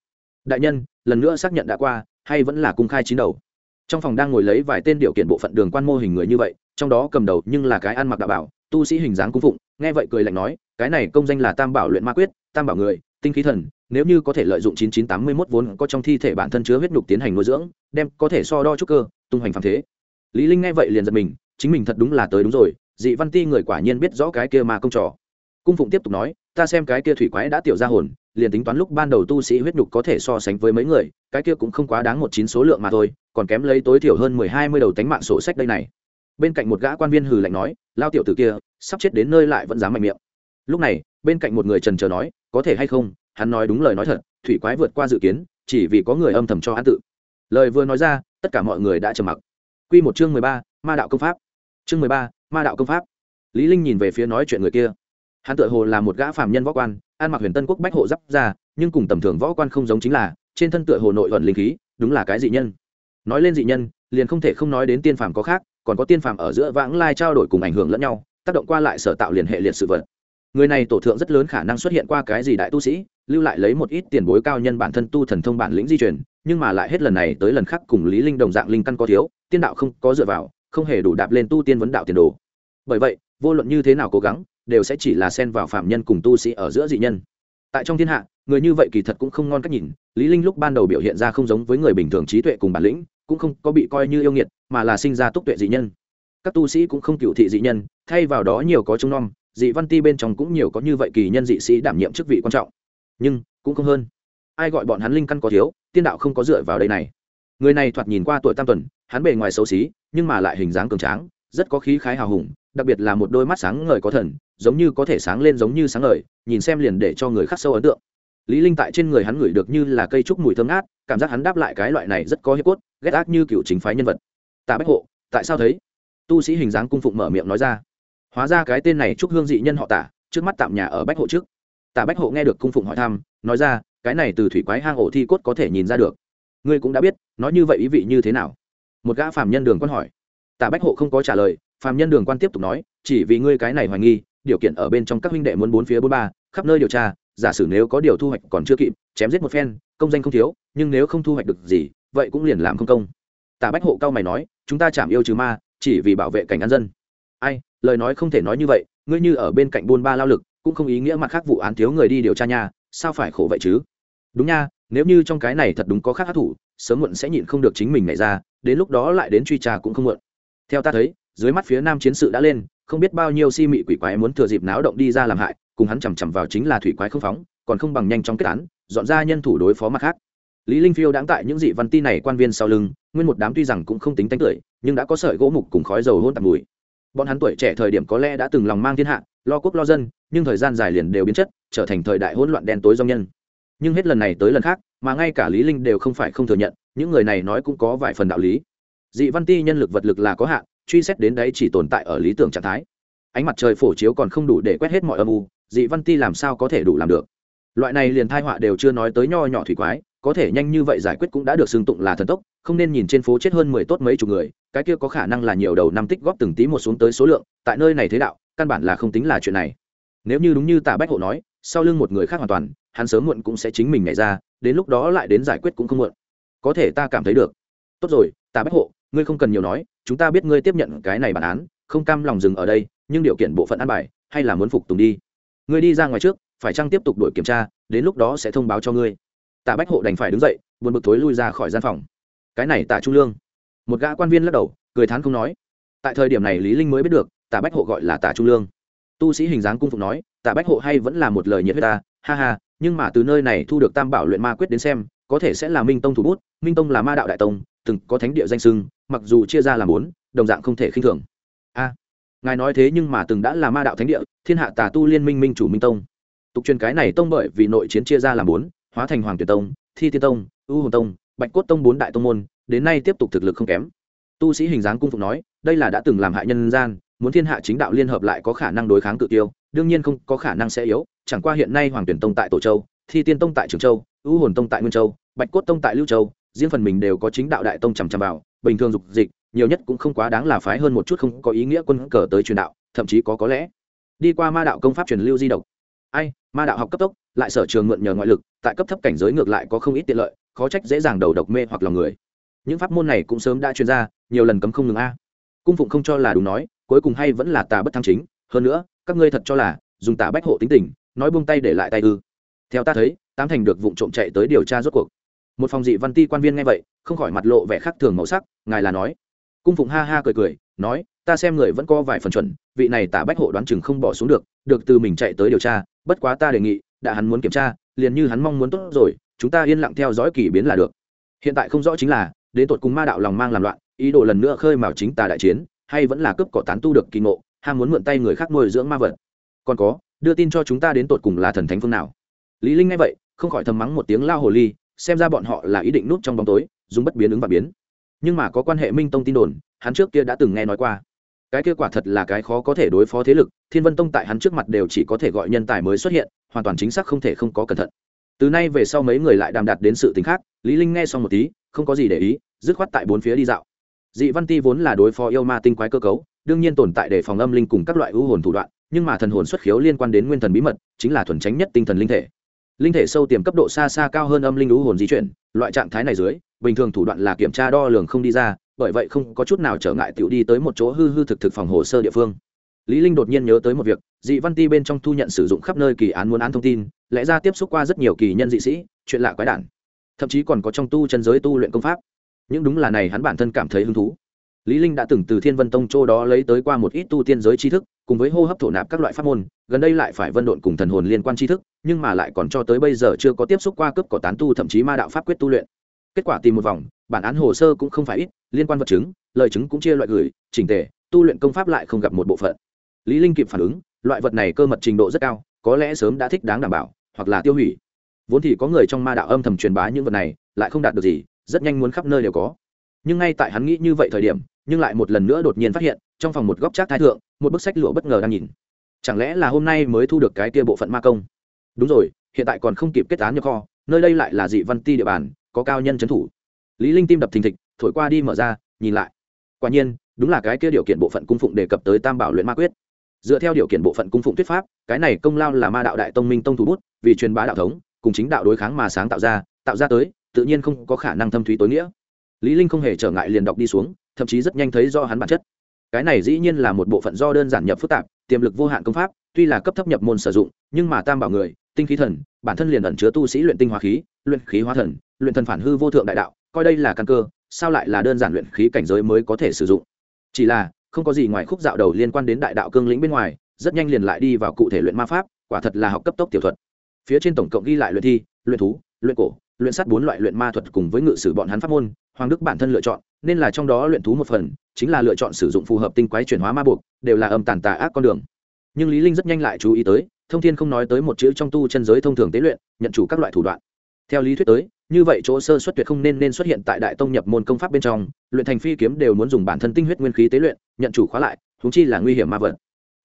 Đại nhân, lần nữa xác nhận đã qua, hay vẫn là cung khai chín đầu? Trong phòng đang ngồi lấy vài tên điều kiện bộ phận đường quan mô hình người như vậy trong đó cầm đầu nhưng là cái ăn mặc đạo bảo, tu sĩ hình dáng cung phụng, nghe vậy cười lạnh nói, cái này công danh là tam bảo luyện ma quyết, tam bảo người, tinh khí thần, nếu như có thể lợi dụng 9981 vốn có trong thi thể bản thân chứa huyết nhục tiến hành nuôi dưỡng, đem có thể so đo trúc cơ, tung hoành phàm thế. Lý linh nghe vậy liền giật mình, chính mình thật đúng là tới đúng rồi, dị văn ti người quả nhiên biết rõ cái kia mà công trò. Cung phụng tiếp tục nói, ta xem cái kia thủy quái đã tiểu ra hồn, liền tính toán lúc ban đầu tu sĩ huyết nhục có thể so sánh với mấy người, cái kia cũng không quá đáng một chín số lượng mà thôi, còn kém lấy tối thiểu hơn mười hai mươi đầu tánh mạng sổ sách đây này bên cạnh một gã quan viên hừ lạnh nói, lao tiểu tử kia, sắp chết đến nơi lại vẫn dám mạnh miệng. Lúc này, bên cạnh một người trần chờ nói, có thể hay không? Hắn nói đúng lời nói thật, thủy quái vượt qua dự kiến, chỉ vì có người âm thầm cho hắn tự. Lời vừa nói ra, tất cả mọi người đã trầm mặc. Quy một chương mười ba, ma đạo công pháp. Chương mười ba, ma đạo công pháp. Lý linh nhìn về phía nói chuyện người kia. Hắn tựa hồ là một gã phàm nhân võ quan, ăn mặc huyền tân quốc bách hộ giáp ra, nhưng cùng tầm thường võ quan không giống chính là, trên thân tựa hồ nội ẩn linh khí, đúng là cái dị nhân. Nói lên dị nhân, liền không thể không nói đến tiên phàm có khác còn có tiên phàm ở giữa vãng lai trao đổi cùng ảnh hưởng lẫn nhau, tác động qua lại sở tạo liền hệ liệt sự vật. Người này tổ thượng rất lớn khả năng xuất hiện qua cái gì đại tu sĩ, lưu lại lấy một ít tiền bối cao nhân bản thân tu thần thông bản lĩnh di chuyển nhưng mà lại hết lần này tới lần khác cùng lý linh đồng dạng linh căn có thiếu, tiên đạo không có dựa vào, không hề đủ đạp lên tu tiên vấn đạo tiền đồ. Bởi vậy, vô luận như thế nào cố gắng, đều sẽ chỉ là xen vào phạm nhân cùng tu sĩ ở giữa dị nhân. Tại trong thiên hạ, người như vậy kỳ thật cũng không ngon cách nhìn, lý linh lúc ban đầu biểu hiện ra không giống với người bình thường trí tuệ cùng bản lĩnh, cũng không có bị coi như yêu nghiệt mà là sinh ra túc tuệ dị nhân. Các tu sĩ cũng không cựu thị dị nhân, thay vào đó nhiều có trông nom, dị văn ti bên trong cũng nhiều có như vậy kỳ nhân dị sĩ đảm nhiệm chức vị quan trọng. Nhưng, cũng không hơn. Ai gọi bọn hắn linh căn có thiếu, tiên đạo không có dựa vào đây này. Người này thoạt nhìn qua tuổi tam tuần, hắn bề ngoài xấu xí, nhưng mà lại hình dáng cường tráng, rất có khí khái hào hùng, đặc biệt là một đôi mắt sáng ngời có thần, giống như có thể sáng lên giống như sáng ngời, nhìn xem liền để cho người khắc sâu ấn tượng. Lý linh tại trên người hắn ngửi được như là cây trúc mùi thơm ngát, cảm giác hắn đáp lại cái loại này rất có hiếp cốt, ghét ác như cựu chính phái nhân vật tạ bách hộ, tại sao thấy? Tu sĩ hình dáng cung phụng mở miệng nói ra. Hóa ra cái tên này chúc hương dị nhân họ tả, trước mắt tạm nhà ở bách hộ trước. Tạ bách hộ nghe được cung phụng hỏi thăm, nói ra, cái này từ thủy quái hang ổ thi cốt có thể nhìn ra được. Ngươi cũng đã biết, nói như vậy ý vị như thế nào? Một gã phàm nhân đường quan hỏi. Tạ bách hộ không có trả lời, phàm nhân đường quan tiếp tục nói, chỉ vì ngươi cái này hoài nghi, điều kiện ở bên trong các huynh đệ muốn bốn phía bốn ba, khắp nơi điều tra, giả sử nếu có điều thu hoạch còn chưa kịp, chém giết một phen, công danh không thiếu, nhưng nếu không thu hoạch được gì, vậy cũng liền làm không công. Tạ bách hộ cao mày nói chúng ta chạm yêu trừ ma, chỉ vì bảo vệ cảnh an dân. Ai, lời nói không thể nói như vậy, ngươi như ở bên cạnh buôn ba lao lực, cũng không ý nghĩa mặt khác vụ án thiếu người đi điều tra nha, sao phải khổ vậy chứ? Đúng nha, nếu như trong cái này thật đúng có khác hát thủ sớm muộn sẽ nhịn không được chính mình nhảy ra, đến lúc đó lại đến truy trà cũng không muộn. Theo ta thấy, dưới mắt phía nam chiến sự đã lên, không biết bao nhiêu si mị quỷ quái muốn thừa dịp náo động đi ra làm hại, cùng hắn chằm chằm vào chính là thủy quái không phóng, còn không bằng nhanh chóng kết án, dọn ra nhân thủ đối phó mặt khác lý linh phiêu đáng tại những dị văn ti này quan viên sau lưng, nguyên một đám tuy rằng cũng không tính tánh tuổi nhưng đã có sợi gỗ mục cùng khói dầu hôn tạp mùi. Bọn hắn tuổi trẻ thời điểm có lẽ đã từng lòng mang thiên hạ, lo quốc lo dân, nhưng thời gian dài liền đều biến chất, trở thành thời đại hỗn loạn đen tối do nhân. Nhưng hết lần này tới lần khác, mà ngay cả lý linh đều không phải không thừa nhận, những người này nói cũng có vài phần đạo lý. Dị văn ti nhân lực vật lực là có hạn, truy xét đến đấy chỉ tồn tại ở lý tưởng trạng thái. Ánh mặt trời phổ chiếu còn không đủ để quét hết mọi âm u, dị văn ti làm sao có thể đủ làm được? Loại này liền thai họa đều chưa nói tới nho nhỏ thủy quái có thể nhanh như vậy giải quyết cũng đã được xưng tụng là thần tốc, không nên nhìn trên phố chết hơn mười tốt mấy chục người, cái kia có khả năng là nhiều đầu năm tích góp từng tí một xuống tới số lượng, tại nơi này thế đạo, căn bản là không tính là chuyện này. Nếu như đúng như tạ bách hộ nói, sau lưng một người khác hoàn toàn, hắn sớm muộn cũng sẽ chính mình nhảy ra, đến lúc đó lại đến giải quyết cũng không muộn. Có thể ta cảm thấy được. Tốt rồi, tạ bách hộ, ngươi không cần nhiều nói, chúng ta biết ngươi tiếp nhận cái này bản án, không cam lòng dừng ở đây, nhưng điều kiện bộ phận ăn bài, hay là muốn phục tùng đi. Ngươi đi ra ngoài trước, phải chăng tiếp tục đổi kiểm tra, đến lúc đó sẽ thông báo cho ngươi tạ bách hộ đành phải đứng dậy, buồn bực thối lui ra khỏi gian phòng. Cái này tạ trung lương. Một gã quan viên lắc đầu, cười thán không nói. Tại thời điểm này lý linh mới biết được tạ bách hộ gọi là tạ trung lương. Tu sĩ hình dáng cung phục nói tạ bách hộ hay vẫn là một lời nhiệt huyết ta, ha ha, nhưng mà từ nơi này thu được tam bảo luyện ma quyết đến xem, có thể sẽ là minh tông thủ bút, minh tông là ma đạo đại tông, từng có thánh địa danh sưng mặc dù chia ra làm bốn, đồng dạng không thể khinh thường. A, ngài nói thế nhưng mà từng đã là ma đạo thánh địa, thiên hạ tà tu liên minh minh chủ minh tông. Tục truyền cái này tông bởi vì nội chiến chia ra làm bốn hóa thành hoàng tuyệt tông, thi tiên tông, ưu hồn tông, bạch cốt tông bốn đại tông môn, đến nay tiếp tục thực lực không kém. Tu sĩ hình dáng cung phục nói, đây là đã từng làm hại nhân gian, muốn thiên hạ chính đạo liên hợp lại có khả năng đối kháng cự tiêu, đương nhiên không có khả năng sẽ yếu, chẳng qua hiện nay hoàng tuyển tông tại tổ châu, thi tiên tông tại trường châu, ưu hồn tông tại nguyên châu, bạch cốt tông tại lưu châu, riêng phần mình đều có chính đạo đại tông chằm chằm vào, bình thường dục dịch, nhiều nhất cũng không quá đáng là phái hơn một chút không có ý nghĩa quân cờ tới truyền đạo, thậm chí có có lẽ. Đi qua ma đạo công pháp truyền lưu di độc. Ai, ma đạo học cấp tốc lại sở trường mượn nhờ ngoại lực, tại cấp thấp cảnh giới ngược lại có không ít tiện lợi, khó trách dễ dàng đầu độc mê hoặc lòng người. Những pháp môn này cũng sớm đã chuyên ra, nhiều lần cấm không ngừng a. À. Cung phụng không cho là đúng nói, cuối cùng hay vẫn là tà bất thăng chính, hơn nữa, các ngươi thật cho là, dùng tà bách hộ tính tình, nói buông tay để lại tay ư. Theo ta thấy, tám thành được vụ trộm chạy tới điều tra rốt cuộc. Một phòng dị văn ti quan viên nghe vậy, không khỏi mặt lộ vẻ khác thường màu sắc, ngài là nói. Cung phụng ha ha cười cười, nói, ta xem người vẫn có vài phần chuẩn, vị này tả bách hộ đoán chừng không bỏ xuống được được từ mình chạy tới điều tra, bất quá ta đề nghị đã hắn muốn kiểm tra, liền như hắn mong muốn tốt rồi, chúng ta yên lặng theo dõi kỳ biến là được. Hiện tại không rõ chính là, đến tột cùng ma đạo lòng mang làm loạn, ý đồ lần nữa khơi mào chính tà đại chiến, hay vẫn là cướp cỏ tán tu được kỳ ngộ, ham muốn mượn tay người khác nuôi dưỡng ma vật. Còn có, đưa tin cho chúng ta đến tột cùng là thần thánh phương nào. Lý linh nghe vậy, không khỏi thầm mắng một tiếng lao hồ ly, xem ra bọn họ là ý định núp trong bóng tối, dùng bất biến ứng và biến. Nhưng mà có quan hệ minh tông tin đồn, hắn trước kia đã từng nghe nói qua cái kết quả thật là cái khó có thể đối phó thế lực, thiên vân tông tại hắn trước mặt đều chỉ có thể gọi nhân tài mới xuất hiện, hoàn toàn chính xác không thể không có cẩn thận. Từ nay về sau mấy người lại đàm đạt đến sự t khác, lý linh nghe xong một tí, không có gì để ý, dứt khoát tại bốn phía đi dạo. Dị văn ti vốn là đối phó yêu ma tinh quái cơ cấu, đương nhiên tồn tại để phòng âm linh cùng các loại ưu hồn thủ đoạn, nhưng mà thần hồn xuất khiếu liên quan đến nguyên thần bí mật, chính là thuần tránh nhất tinh thần linh thể. Linh thể sâu tiềm cấp độ xa xa cao hơn âm linh ưu hồn di chuyển, loại trạng thái này dưới, bình thường thủ đoạn là kiểm tra đo lường không đi ra bởi vậy không có chút nào trở ngại tiểu đi tới một chỗ hư hư thực thực phòng hồ sơ địa phương. Lý linh đột nhiên nhớ tới một việc, dị văn ti bên trong thu nhận sử dụng khắp nơi kỳ án muốn án thông tin, lẽ ra tiếp xúc qua rất nhiều kỳ nhân dị sĩ, chuyện lạ quái đản. Thậm chí còn có trong tu chân giới tu luyện công pháp. Những đúng là này hắn bản thân cảm thấy hứng thú. Lý linh đã từng từ thiên vân tông châu đó lấy tới qua một ít tu tiên giới tri thức, cùng với hô hấp thổ nạp các loại pháp môn, gần đây lại phải vân độn cùng thần hồn liên quan tri thức, nhưng mà lại còn cho tới bây giờ chưa có tiếp xúc qua cấp cỏ tán tu thậm chí ma đạo pháp quyết tu luyện kết quả tìm một vòng, bản án hồ sơ cũng không phải ít, liên quan vật chứng, lời chứng cũng chia loại gửi, chỉnh tề, tu luyện công pháp lại không gặp một bộ phận. Lý linh kịp phản ứng, loại vật này cơ mật trình độ rất cao, có lẽ sớm đã thích đáng đảm bảo, hoặc là tiêu hủy. Vốn thì có người trong ma đạo âm thầm truyền bá những vật này, lại không đạt được gì, rất nhanh muốn khắp nơi đều có. Nhưng ngay tại hắn nghĩ như vậy thời điểm, nhưng lại một lần nữa đột nhiên phát hiện, trong phòng một góc trác thái thượng, một bức sách lụa bất ngờ đang nhìn. Chẳng lẽ là hôm nay mới thu được cái kia bộ phận ma công? Đúng rồi, hiện tại còn không kịp kết án nhập kho, nơi đây lại là dị văn ti địa bàn có cao nhân trấn thủ. Lý linh tim đập thình thịch, thổi qua đi mở ra, nhìn lại. Quả nhiên, đúng là cái kia điều kiện bộ phận cung phụng đề cập tới tam bảo luyện ma quyết. Dựa theo điều kiện bộ phận cung phụng thuyết pháp, cái này công lao là ma đạo đại tông minh tông thủ bút, vì truyền bá đạo thống, cùng chính đạo đối kháng mà sáng tạo ra tạo ra tới, tự nhiên không có khả năng thâm thúy tối nghĩa. Lý linh không hề trở ngại liền đọc đi xuống, thậm chí rất nhanh thấy do hắn bản chất. Cái này dĩ nhiên là một bộ phận do đơn giản nhập phức tạp, tiềm lực vô hạn công pháp, tuy là cấp thấp nhập môn sử dụng, nhưng mà tam bảo người, tinh khí thần, bản thân liền ẩn chứa tu sĩ luyện tinh hóa khí, luyện khí hóa thần luyện thần phản hư vô thượng đại đạo, coi đây là căn cơ, sao lại là đơn giản luyện khí cảnh giới mới có thể sử dụng? Chỉ là, không có gì ngoài khúc dạo đầu liên quan đến đại đạo cương lĩnh bên ngoài, rất nhanh liền lại đi vào cụ thể luyện ma pháp, quả thật là học cấp tốc tiểu thuật. Phía trên tổng cộng ghi lại luyện thi, luyện thú, luyện cổ, luyện sắt bốn loại luyện ma thuật cùng với ngự sử bọn hắn pháp môn, hoàng đức bản thân lựa chọn, nên là trong đó luyện thú một phần, chính là lựa chọn sử dụng phù hợp tinh quái chuyển hóa ma buộc, đều là âm tàn tà ác con đường. Nhưng lý linh rất nhanh lại chú ý tới, thông thiên không nói tới một chữ trong tu chân giới thông thường tế luyện, nhận chủ các loại thủ đoạn. Theo lý thuyết tới như vậy chỗ sơ xuất tuyệt không nên nên xuất hiện tại đại tông nhập môn công pháp bên trong, luyện thành phi kiếm đều muốn dùng bản thân tinh huyết nguyên khí tế luyện, nhận chủ khóa lại thúng chi là nguy hiểm ma vật.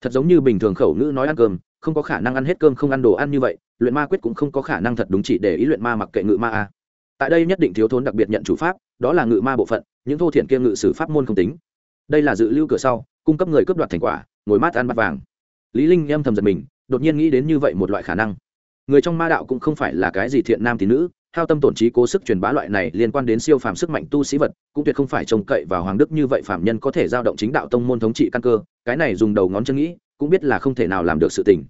Thật giống như bình thường khẩu ngữ nói ăn cơm, không có khả năng ăn hết cơm không ăn đồ ăn như vậy, luyện ma quyết cũng không có khả năng thật đúng chỉ để ý luyện ma mặc kệ ngự ma a. Tại đây nhất định thiếu thốn đặc biệt nhận chủ pháp, đó là ngự ma bộ phận, những thô thiện kia ngự sử pháp môn không tính. Đây là dự lưu cửa sau, cung cấp người cướp đoạt thành quả, ngồi mát ăn bát vàng. Lý linh em thầm giật mình, đột nhiên nghĩ đến như vậy một loại khả năng. Người trong ma đạo cũng không phải là cái gì thiện nam tín nữ hao tâm tổn trí cố sức truyền bá loại này liên quan đến siêu phàm sức mạnh tu sĩ vật, cũng tuyệt không phải trông cậy vào hoàng đức như vậy phạm nhân có thể giao động chính đạo tông môn thống trị căn cơ, cái này dùng đầu ngón chân nghĩ, cũng biết là không thể nào làm được sự tình.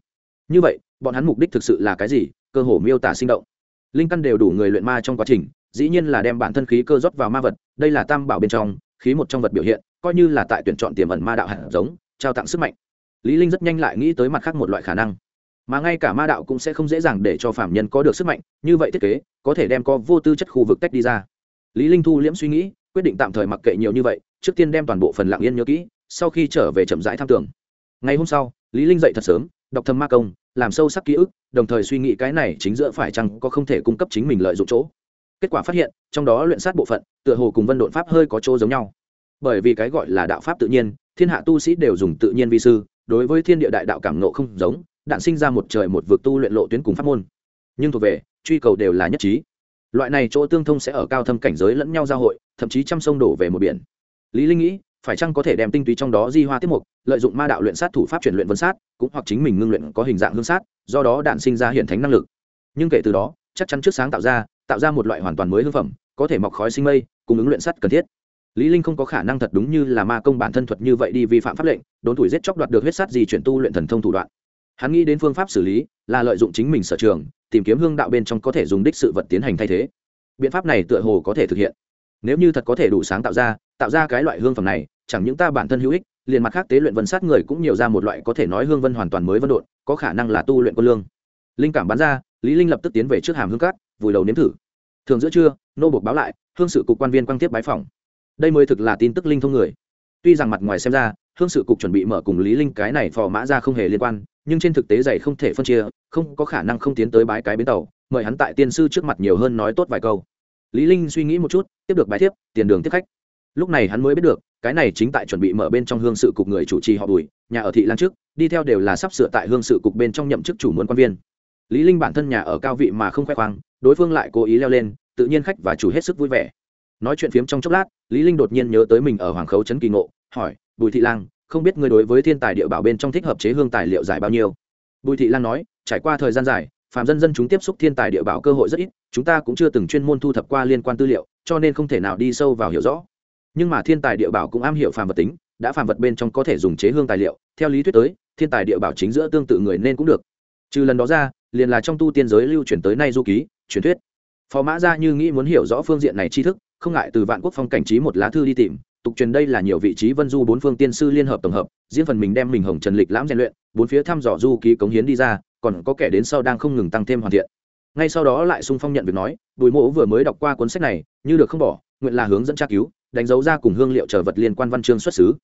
Như vậy, bọn hắn mục đích thực sự là cái gì? Cơ hồ miêu tả sinh động. Linh căn đều đủ người luyện ma trong quá trình, dĩ nhiên là đem bản thân khí cơ rót vào ma vật, đây là tam bảo bên trong, khí một trong vật biểu hiện, coi như là tại tuyển chọn tiềm ẩn ma đạo hạt giống, trao tặng sức mạnh. Lý linh rất nhanh lại nghĩ tới mặt khác một loại khả năng mà ngay cả ma đạo cũng sẽ không dễ dàng để cho phạm nhân có được sức mạnh, như vậy thiết kế, có thể đem có vô tư chất khu vực tách đi ra. Lý linh thu liễm suy nghĩ, quyết định tạm thời mặc kệ nhiều như vậy, trước tiên đem toàn bộ phần lặng yên nhớ kỹ, sau khi trở về chậm rãi tham tưởng. Ngày hôm sau, lý linh dậy thật sớm, đọc thầm ma công, làm sâu sắc ký ức, đồng thời suy nghĩ cái này chính giữa phải chăng có không thể cung cấp chính mình lợi dụng chỗ. Kết quả phát hiện, trong đó luyện sát bộ phận, tựa hồ cùng vân độn pháp hơi có chỗ giống nhau. Bởi vì cái gọi là đạo pháp tự nhiên, thiên hạ tu sĩ đều dùng tự nhiên vi sư, đối với thiên địa đại đạo cảm nộ không giống đạn sinh ra một trời một vực tu luyện lộ tuyến cùng pháp môn. Nhưng thuộc về, truy cầu đều là nhất trí. Loại này chỗ tương thông sẽ ở cao thâm cảnh giới lẫn nhau giao hội, thậm chí trăm sông đổ về một biển. Lý linh nghĩ, phải chăng có thể đem tinh túy trong đó di hoa tiết mục, lợi dụng ma đạo luyện sát thủ pháp chuyển luyện vân sát, cũng hoặc chính mình ngưng luyện có hình dạng hương sát, do đó đạn sinh ra hiện thánh năng lực. Nhưng kể từ đó, chắc chắn trước sáng tạo ra tạo ra một loại hoàn toàn mới hương phẩm, có thể mọc khói sinh mây cung ứng luyện sắt cần thiết. Lý linh không có khả năng thật đúng như là ma công bản thân thuật như vậy đi vi phạm pháp lệnh, đốn tuổi giết chóc đoạt được huyết sát gì chuyển tu luyện thần thông thủ đoạn hắn nghĩ đến phương pháp xử lý là lợi dụng chính mình sở trường, tìm kiếm hương đạo bên trong có thể dùng đích sự vật tiến hành thay thế. Biện pháp này tựa hồ có thể thực hiện. Nếu như thật có thể đủ sáng tạo ra tạo ra cái loại hương phẩm này, chẳng những ta bản thân hữu ích, liền mặt khác tế luyện vân sát người cũng nhiều ra một loại có thể nói hương vân hoàn toàn mới vân độn, có khả năng là tu luyện quân lương. Linh cảm bắn ra, lý linh lập tức tiến về trước hàm hương cát, vùi đầu nếm thử. Thường giữa trưa, nô buộc báo lại, hương sự cục quan viên quang tiếp bái phòng đây mới thực là tin tức linh thông người. Tuy rằng mặt ngoài xem ra, hương sự cục chuẩn bị mở cùng lý linh cái này phò mã ra không hề liên quan nhưng trên thực tế dày không thể phân chia, không có khả năng không tiến tới bái cái bến tàu, mời hắn tại tiên sư trước mặt nhiều hơn nói tốt vài câu. Lý linh suy nghĩ một chút, tiếp được bài thiếp, tiền đường tiếp khách. Lúc này hắn mới biết được, cái này chính tại chuẩn bị mở bên trong hương sự cục người chủ trì họ bùi, nhà ở thị lan trước, đi theo đều là sắp sửa tại hương sự cục bên trong nhậm chức chủ muốn quan viên. Lý linh bản thân nhà ở cao vị mà không khoe khoang, đối phương lại cố ý leo lên, tự nhiên khách và chủ hết sức vui vẻ. Nói chuyện phiếm trong chốc lát, lý linh đột nhiên nhớ tới mình ở hoàng khấu trấn kỳ ngộ, hỏi, bùi thị lang không biết ngươi đối với thiên tài địa bảo bên trong thích hợp chế hương tài liệu giải bao nhiêu. Bùi thị Lan nói, trải qua thời gian dài phạm dân dân chúng tiếp xúc thiên tài địa bảo cơ hội rất ít, chúng ta cũng chưa từng chuyên môn thu thập qua liên quan tư liệu, cho nên không thể nào đi sâu vào hiểu rõ. Nhưng mà thiên tài địa bảo cũng am hiểu phàm vật tính, đã phàm vật bên trong có thể dùng chế hương tài liệu, theo lý thuyết tới, thiên tài địa bảo chính giữa tương tự người nên cũng được. Trừ lần đó ra, liền là trong tu tiên giới lưu truyền tới nay du ký, truyền thuyết. Phó mã ra như nghĩ muốn hiểu rõ phương diện này tri thức, không ngại từ vạn quốc phong cảnh trí một lá thư đi tìm tục truyền đây là nhiều vị trí vân du bốn phương tiên sư liên hợp tổng hợp, riêng phần mình đem mình hồng trần lịch lãm rèn luyện, bốn phía thăm dò du ký cống hiến đi ra, còn có kẻ đến sau đang không ngừng tăng thêm hoàn thiện. Ngay sau đó lại sung phong nhận việc nói, bùi mộ vừa mới đọc qua cuốn sách này, như được không bỏ, nguyện là hướng dẫn tra cứu, đánh dấu ra cùng hương liệu trở vật liên quan văn chương xuất xứ.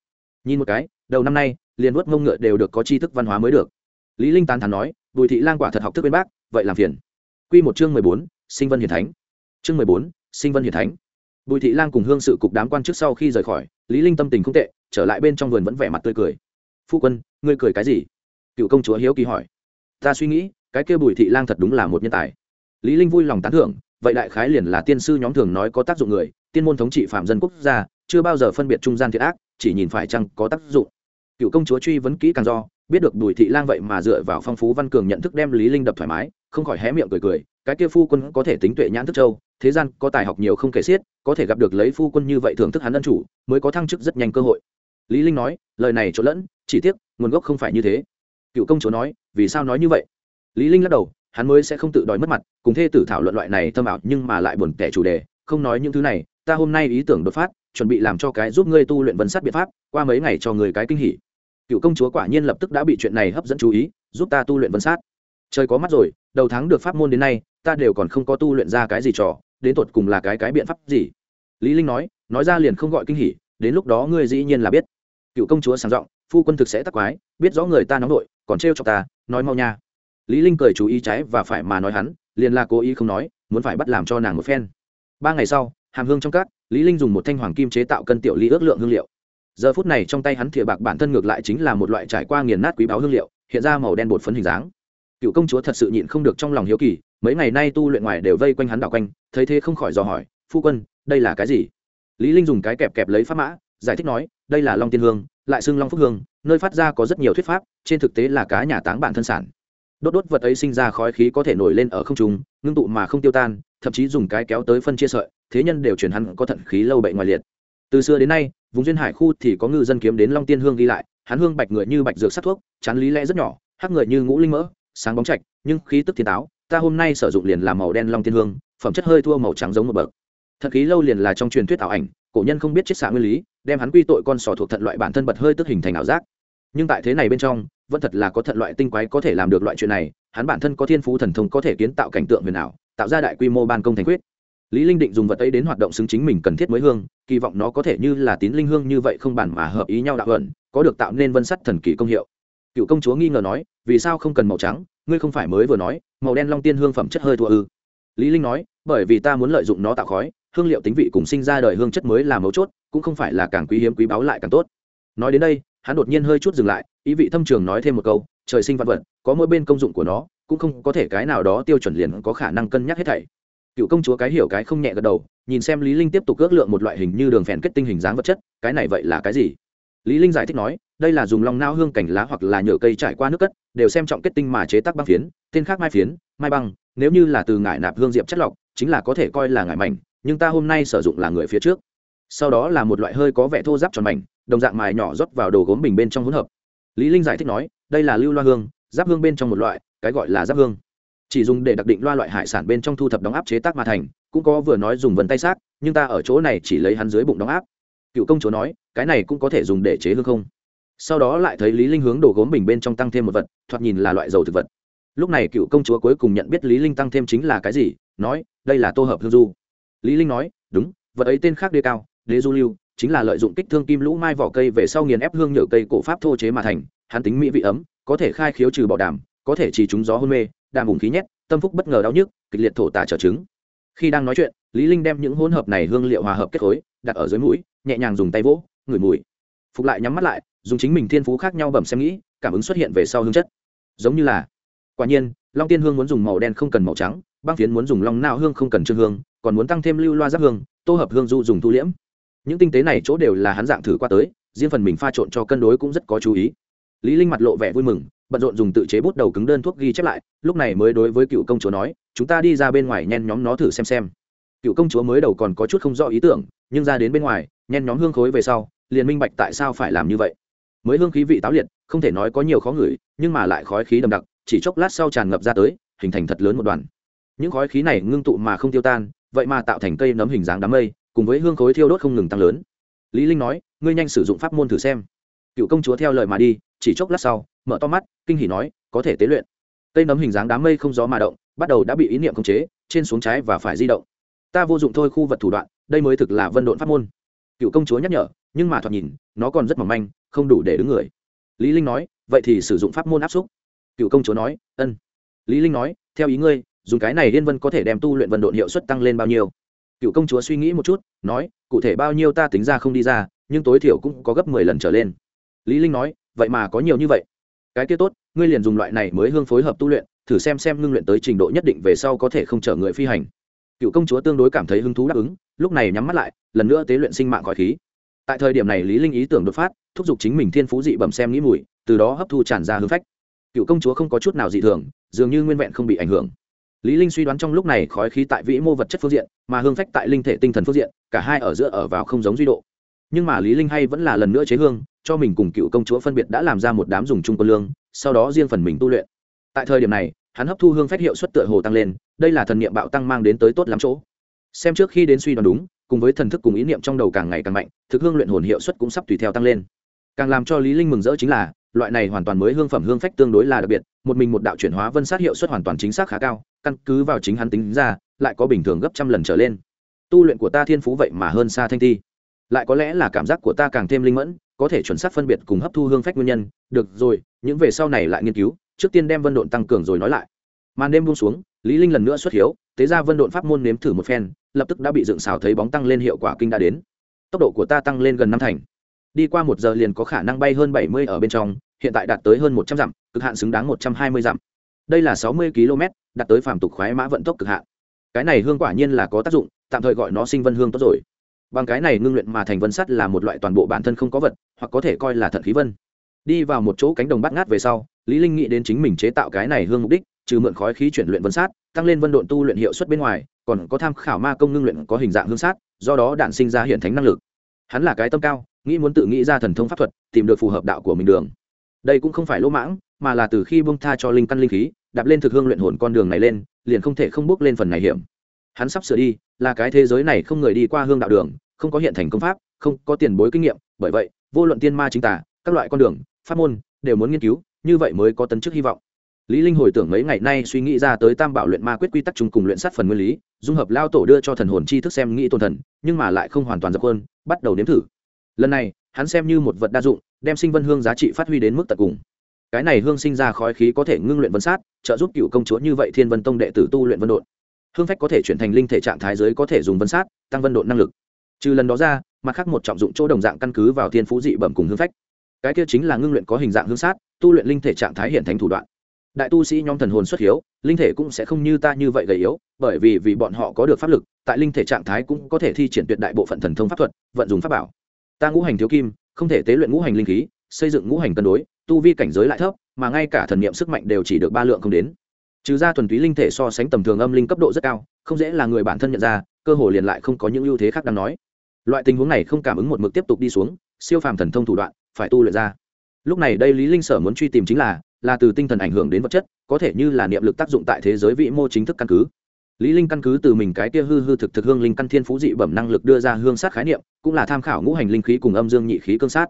Nhìn một cái, đầu năm nay, liền vuốt mông ngựa đều được có tri thức văn hóa mới được. Lý linh tán thán nói, bùi thị Lang quả thật học thức bên bác, vậy làm phiền. Quy một chương mười bốn, sinh vân hiển thánh. Chương mười bốn, sinh vân hiển thánh bùi thị lan cùng hương sự cục đám quan trước sau khi rời khỏi, lý linh tâm tình không tệ, trở lại bên trong vườn vẫn vẻ mặt tươi cười. Phu quân, ngươi cười cái gì? Cựu công chúa hiếu kỳ hỏi. Ta suy nghĩ, cái kia bùi thị lang thật đúng là một nhân tài. Lý linh vui lòng tán thưởng, vậy đại khái liền là tiên sư nhóm thường nói có tác dụng người, tiên môn thống trị phạm dân quốc gia, chưa bao giờ phân biệt trung gian thiện ác, chỉ nhìn phải chăng có tác dụng. Cựu công chúa truy vấn kỹ càng do, biết được bùi thị lang vậy mà dựa vào phong phú văn cường nhận thức đem lý linh đập thoải mái, không khỏi hé miệng cười cười, cái kia phu quân có thể tính tuệ nhãn thức châu thế gian có tài học nhiều không kể xiết, có thể gặp được lấy phu quân như vậy thưởng thức hắn ân chủ, mới có thăng chức rất nhanh cơ hội. Lý linh nói, lời này chỗ lẫn, chỉ tiếc, nguồn gốc không phải như thế. Cựu công chúa nói, vì sao nói như vậy? Lý linh lắc đầu, hắn mới sẽ không tự đòi mất mặt, cùng thê tử thảo luận loại này thâm ảo nhưng mà lại buồn tẻ chủ đề, không nói những thứ này, ta hôm nay ý tưởng đột phát, chuẩn bị làm cho cái giúp ngươi tu luyện vân sát biện pháp, qua mấy ngày cho người cái kinh hỉ. Cựu công chúa quả nhiên lập tức đã bị chuyện này hấp dẫn chú ý, giúp ta tu luyện vân sát. Trời có mắt rồi, đầu tháng được pháp môn đến nay, ta đều còn không có tu luyện ra cái gì trò đến tột cùng là cái cái biện pháp gì? Lý linh nói nói ra liền không gọi kinh hỉ, đến lúc đó ngươi dĩ nhiên là biết. Cựu công chúa sáng giọng, phu quân thực sẽ tắc quái, biết rõ người ta nóng nội còn trêu cho ta, nói mau nha. Lý linh cười chú ý trái và phải mà nói hắn, liền là cố ý không nói, muốn phải bắt làm cho nàng một phen. Ba ngày sau, hàm hương trong cát lý linh dùng một thanh hoàng kim chế tạo cân tiểu ly ước lượng hương liệu. Giờ phút này trong tay hắn thìa bạc bản thân ngược lại chính là một loại trải qua nghiền nát quý báu hương liệu, hiện ra màu đen bột phấn hình dáng cựu công chúa thật sự nhịn không được trong lòng hiếu kỳ, mấy ngày nay tu luyện ngoài đều vây quanh hắn đảo quanh, thấy thế không khỏi dò hỏi, phu quân, đây là cái gì? Lý linh dùng cái kẹp kẹp lấy pháp mã, giải thích nói, đây là long tiên hương, lại xưng long phúc hương, nơi phát ra có rất nhiều thuyết pháp, trên thực tế là cá nhà táng bản thân sản. Đốt đốt vật ấy sinh ra khói khí có thể nổi lên ở không trung, ngưng tụ mà không tiêu tan, thậm chí dùng cái kéo tới phân chia sợi, thế nhân đều truyền hắn có thận khí lâu bệnh ngoài liệt. Từ xưa đến nay, vùng duyên hải khu thì có ngư dân kiếm đến long tiên hương ghi lại, hắn hương bạch người như bạch dược sắc thuốc, chán lý lẽ rất nhỏ, hắc người như ngũ linh mỡ sáng bóng trạch nhưng khí tức thiên táo, ta hôm nay sử dụng liền làm màu đen long thiên hương, phẩm chất hơi thua màu trắng giống một bậc. Thật khí lâu liền là trong truyền thuyết ảo ảnh, cổ nhân không biết chiết xạ nguyên lý, đem hắn quy tội con sò thuộc thận loại bản thân bật hơi tức hình thành ảo giác. Nhưng tại thế này bên trong, vẫn thật là có thận loại tinh quái có thể làm được loại chuyện này, hắn bản thân có thiên phú thần thông có thể kiến tạo cảnh tượng huyền ảo, tạo ra đại quy mô ban công thành quyết. Lý linh định dùng vật ấy đến hoạt động xứng chính mình cần thiết mới hương, kỳ vọng nó có thể như là tín linh hương như vậy không bản mà hợp ý nhau đạo ẩn, có được tạo nên vân sắt thần kỳ công hiệu cựu công chúa nghi ngờ nói, vì sao không cần màu trắng? Ngươi không phải mới vừa nói, màu đen long tiên hương phẩm chất hơi thua ư? Lý linh nói, bởi vì ta muốn lợi dụng nó tạo khói, hương liệu tính vị cùng sinh ra đời hương chất mới là mấu chốt, cũng không phải là càng quý hiếm quý báu lại càng tốt. Nói đến đây, hắn đột nhiên hơi chút dừng lại, ý vị thâm trường nói thêm một câu, trời sinh văn vật, có mỗi bên công dụng của nó, cũng không có thể cái nào đó tiêu chuẩn liền có khả năng cân nhắc hết thảy. Cựu công chúa cái hiểu cái không nhẹ gật đầu, nhìn xem lý linh tiếp tục ước lượng một loại hình như đường phèn kết tinh hình dáng vật chất, cái này vậy là cái gì? Lý linh giải thích nói, đây là dùng long nao hương cảnh lá hoặc là nhựa cây trải qua nước cất, đều xem trọng kết tinh mà chế tác băng phiến, tên khác mai phiến, mai băng, nếu như là từ ngải nạp hương diệp chất lọc, chính là có thể coi là ngải mảnh, nhưng ta hôm nay sử dụng là người phía trước. Sau đó là một loại hơi có vẻ thô giáp tròn mảnh, đồng dạng mài nhỏ rót vào đồ gốm bình bên trong hỗn hợp. Lý linh giải thích nói, đây là lưu loa hương, giáp hương bên trong một loại, cái gọi là giáp hương. Chỉ dùng để đặc định loa loại hải sản bên trong thu thập đóng áp chế tác mà thành, cũng có vừa nói dùng vân tay xác, nhưng ta ở chỗ này chỉ lấy hắn dưới bụng đóng áp cựu công chúa nói, cái này cũng có thể dùng để chế hương không? Sau đó lại thấy lý linh hướng đồ gốm bình bên trong tăng thêm một vật, thoạt nhìn là loại dầu thực vật. Lúc này cựu công chúa cuối cùng nhận biết lý linh tăng thêm chính là cái gì, nói, đây là tô hợp hương du. Lý linh nói, đúng, vật ấy tên khác đê cao đế du lưu, chính là lợi dụng kích thương kim lũ mai vỏ cây về sau nghiền ép hương nhựa cây cổ pháp thô chế mà thành, hắn tính mỹ vị ấm, có thể khai khiếu trừ bỏ đảm có thể chỉ trúng gió hôn mê, đàm ủng khí nhét, tâm phúc bất ngờ đau nhức, kịch liệt thổ tả trở chứng khi đang nói chuyện, lý linh đem những hỗn hợp này hương liệu hòa hợp kết khối, đặt ở dưới mũi nhẹ nhàng dùng tay vỗ, ngửi mùi. Phục lại nhắm mắt lại, dùng chính mình thiên phú khác nhau bẩm xem nghĩ, cảm ứng xuất hiện về sau hương chất. Giống như là, quả nhiên, long tiên hương muốn dùng màu đen không cần màu trắng, băng phiến muốn dùng long nao hương không cần trương hương, còn muốn tăng thêm lưu loa giáp hương, tô hợp hương du dùng thu liễm. Những tinh tế này chỗ đều là hắn dạng thử qua tới, riêng phần mình pha trộn cho cân đối cũng rất có chú ý. Lý linh mặt lộ vẻ vui mừng, bận rộn dùng tự chế bút đầu cứng đơn thuốc ghi chép lại, lúc này mới đối với cựu công chúa nói, chúng ta đi ra bên ngoài nhen nhóm nó thử xem xem. Cựu công chúa mới đầu còn có chút không rõ ý tưởng, nhưng ra đến bên ngoài nhen nhóm hương khối về sau, liền minh bạch tại sao phải làm như vậy. Mới hương khí vị táo liệt, không thể nói có nhiều khó ngửi, nhưng mà lại khói khí đầm đặc, chỉ chốc lát sau tràn ngập ra tới, hình thành thật lớn một đoàn. Những khói khí này ngưng tụ mà không tiêu tan, vậy mà tạo thành cây nấm hình dáng đám mây, cùng với hương khối thiêu đốt không ngừng tăng lớn. Lý linh nói, ngươi nhanh sử dụng pháp môn thử xem. Cựu công chúa theo lời mà đi, chỉ chốc lát sau, mở to mắt, kinh hỉ nói, có thể tế luyện. Cây nấm hình dáng đám mây không gió mà động, bắt đầu đã bị ý niệm khống chế, trên xuống trái và phải di động. Ta vô dụng thôi khu vật thủ đoạn, đây mới thực là vân độn pháp môn cựu công chúa nhắc nhở, nhưng mà thoạt nhìn, nó còn rất mỏng manh, không đủ để đứng người. Lý linh nói, vậy thì sử dụng pháp môn áp xúc. Cựu công chúa nói, ân. Lý linh nói, theo ý ngươi, dùng cái này liên vân có thể đem tu luyện vận độn hiệu suất tăng lên bao nhiêu? Cựu công chúa suy nghĩ một chút, nói, cụ thể bao nhiêu ta tính ra không đi ra, nhưng tối thiểu cũng có gấp mười lần trở lên. Lý linh nói, vậy mà có nhiều như vậy. Cái kia tốt, ngươi liền dùng loại này mới hương phối hợp tu luyện, thử xem xem ngưng luyện tới trình độ nhất định về sau có thể không chở người phi hành cựu công chúa tương đối cảm thấy hứng thú đáp ứng, lúc này nhắm mắt lại, lần nữa tế luyện sinh mạng khỏi khí. Tại thời điểm này, lý linh ý tưởng đột phát, thúc giục chính mình thiên phú dị bẩm xem nghĩ mùi, từ đó hấp thu tràn ra hương phách. Cựu công chúa không có chút nào dị thường, dường như nguyên vẹn không bị ảnh hưởng. Lý linh suy đoán trong lúc này khói khí tại vĩ mô vật chất phương diện, mà hương phách tại linh thể tinh thần phương diện, cả hai ở giữa ở vào không giống duy độ. Nhưng mà lý linh hay vẫn là lần nữa chế hương, cho mình cùng cựu công chúa phân biệt đã làm ra một đám dùng chung quân lương, sau đó riêng phần mình tu luyện. Tại thời điểm này hắn hấp thu hương phách hiệu suất tựa hồ tăng lên, đây là thần niệm bạo tăng mang đến tới tốt lắm chỗ. Xem trước khi đến suy đoán đúng, cùng với thần thức cùng ý niệm trong đầu càng ngày càng mạnh, thực hương luyện hồn hiệu suất cũng sắp tùy theo tăng lên. Càng làm cho lý linh mừng rỡ chính là, loại này hoàn toàn mới hương phẩm hương phách tương đối là đặc biệt, một mình một đạo chuyển hóa vân sát hiệu suất hoàn toàn chính xác khá cao, căn cứ vào chính hắn tính ra, lại có bình thường gấp trăm lần trở lên. Tu luyện của ta thiên phú vậy mà hơn xa thanh thi lại có lẽ là cảm giác của ta càng thêm linh mẫn, có thể chuẩn xác phân biệt cùng hấp thu hương phách nguyên nhân. Được rồi, những về sau này lại nghiên cứu trước tiên đem vân độn tăng cường rồi nói lại. Màn đêm buông xuống, lý linh lần nữa xuất hiếu tế ra vân độn pháp môn nếm thử một phen, lập tức đã bị dựng xào thấy bóng tăng lên hiệu quả kinh đã đến. Tốc độ của ta tăng lên gần năm thành. Đi qua một giờ liền có khả năng bay hơn bảy mươi ở bên trong, hiện tại đạt tới hơn một trăm dặm, cực hạn xứng đáng một trăm hai mươi dặm. Đây là sáu mươi km, đạt tới phàm tục khoái mã vận tốc cực hạn. Cái này hương quả nhiên là có tác dụng, tạm thời gọi nó sinh vân hương tốt rồi. Bằng cái này ngưng luyện mà thành vân sắt là một loại toàn bộ bản thân không có vật, hoặc có thể coi là thận khí vân đi vào một chỗ cánh đồng bát ngát về sau, lý linh nghĩ đến chính mình chế tạo cái này hương mục đích, trừ mượn khói khí chuyển luyện vân sát, tăng lên vân độn tu luyện hiệu suất bên ngoài, còn có tham khảo ma công ngưng luyện có hình dạng hương sát, do đó đản sinh ra hiện thánh năng lực. Hắn là cái tâm cao, nghĩ muốn tự nghĩ ra thần thông pháp thuật, tìm được phù hợp đạo của mình đường. Đây cũng không phải lỗ mãng, mà là từ khi buông tha cho linh căn linh khí, đạp lên thực hương luyện hồn con đường này lên, liền không thể không bước lên phần này hiểm. Hắn sắp sửa đi, là cái thế giới này không người đi qua hương đạo đường, không có hiện thành công pháp, không có tiền bối kinh nghiệm, bởi vậy, vô luận tiên ma chính tả các loại con đường pháp môn, đều muốn nghiên cứu, như vậy mới có tấn chức hy vọng. Lý linh hồi tưởng mấy ngày nay suy nghĩ ra tới tam bảo luyện ma quyết quy tắc chung cùng luyện sát phần nguyên lý, dung hợp lao tổ đưa cho thần hồn chi thức xem nghĩ tôn thần, nhưng mà lại không hoàn toàn dập hơn bắt đầu nếm thử. Lần này, hắn xem như một vật đa dụng, đem sinh vân hương giá trị phát huy đến mức tận cùng. Cái này hương sinh ra khói khí có thể ngưng luyện vân sát, trợ giúp cựu công chúa như vậy thiên vân tông đệ tử tu luyện vân độn. Hương phách có thể chuyển thành linh thể trạng thái giới có thể dùng vân sát, tăng vân độn năng lực. Trừ lần đó ra, mặt khác một trọng dụng chỗ đồng dạng căn cứ vào thiên phú dị bẩm cùng hương phách cái kia chính là ngưng luyện có hình dạng hương sát, tu luyện linh thể trạng thái hiện thánh thủ đoạn. Đại tu sĩ nhóm thần hồn xuất hiếu, linh thể cũng sẽ không như ta như vậy gầy yếu, bởi vì vì bọn họ có được pháp lực, tại linh thể trạng thái cũng có thể thi triển tuyệt đại bộ phận thần thông pháp thuật, vận dụng pháp bảo. Ta ngũ hành thiếu kim, không thể tế luyện ngũ hành linh khí, xây dựng ngũ hành cân đối, tu vi cảnh giới lại thấp, mà ngay cả thần niệm sức mạnh đều chỉ được ba lượng không đến. Trừ ra thuần túy linh thể so sánh tầm thường âm linh cấp độ rất cao, không dễ là người bản thân nhận ra, cơ hồ liền lại không có những ưu thế khác đáng nói. Loại tình huống này không cảm ứng một mực tiếp tục đi xuống, siêu phàm thần thông thủ đoạn phải tu luyện ra. Lúc này đây lý linh sở muốn truy tìm chính là là từ tinh thần ảnh hưởng đến vật chất, có thể như là niệm lực tác dụng tại thế giới vị mô chính thức căn cứ. Lý linh căn cứ từ mình cái kia hư hư thực thực hương linh căn thiên phú dị bẩm năng lực đưa ra hương sát khái niệm, cũng là tham khảo ngũ hành linh khí cùng âm dương nhị khí cương sát.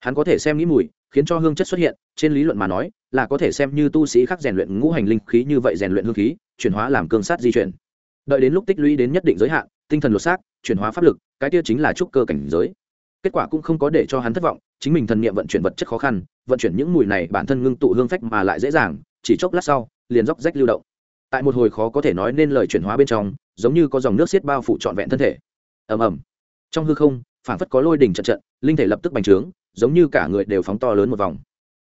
Hắn có thể xem nghĩ mùi, khiến cho hương chất xuất hiện, trên lý luận mà nói, là có thể xem như tu sĩ khác rèn luyện ngũ hành linh khí như vậy rèn luyện hương khí, chuyển hóa làm cương sát di chuyển. Đợi đến lúc tích lũy đến nhất định giới hạn, tinh thần lột xác, chuyển hóa pháp lực, cái kia chính là trúc cơ cảnh giới. Kết quả cũng không có để cho hắn thất vọng chính mình thần niệm vận chuyển vật chất khó khăn, vận chuyển những mùi này bản thân ngưng tụ hương phách mà lại dễ dàng, chỉ chốc lát sau, liền róc rách lưu động. Tại một hồi khó có thể nói nên lời chuyển hóa bên trong, giống như có dòng nước xiết bao phủ trọn vẹn thân thể. Ầm ầm. Trong hư không phản phất có lôi đỉnh trận trận, linh thể lập tức bành trướng, giống như cả người đều phóng to lớn một vòng.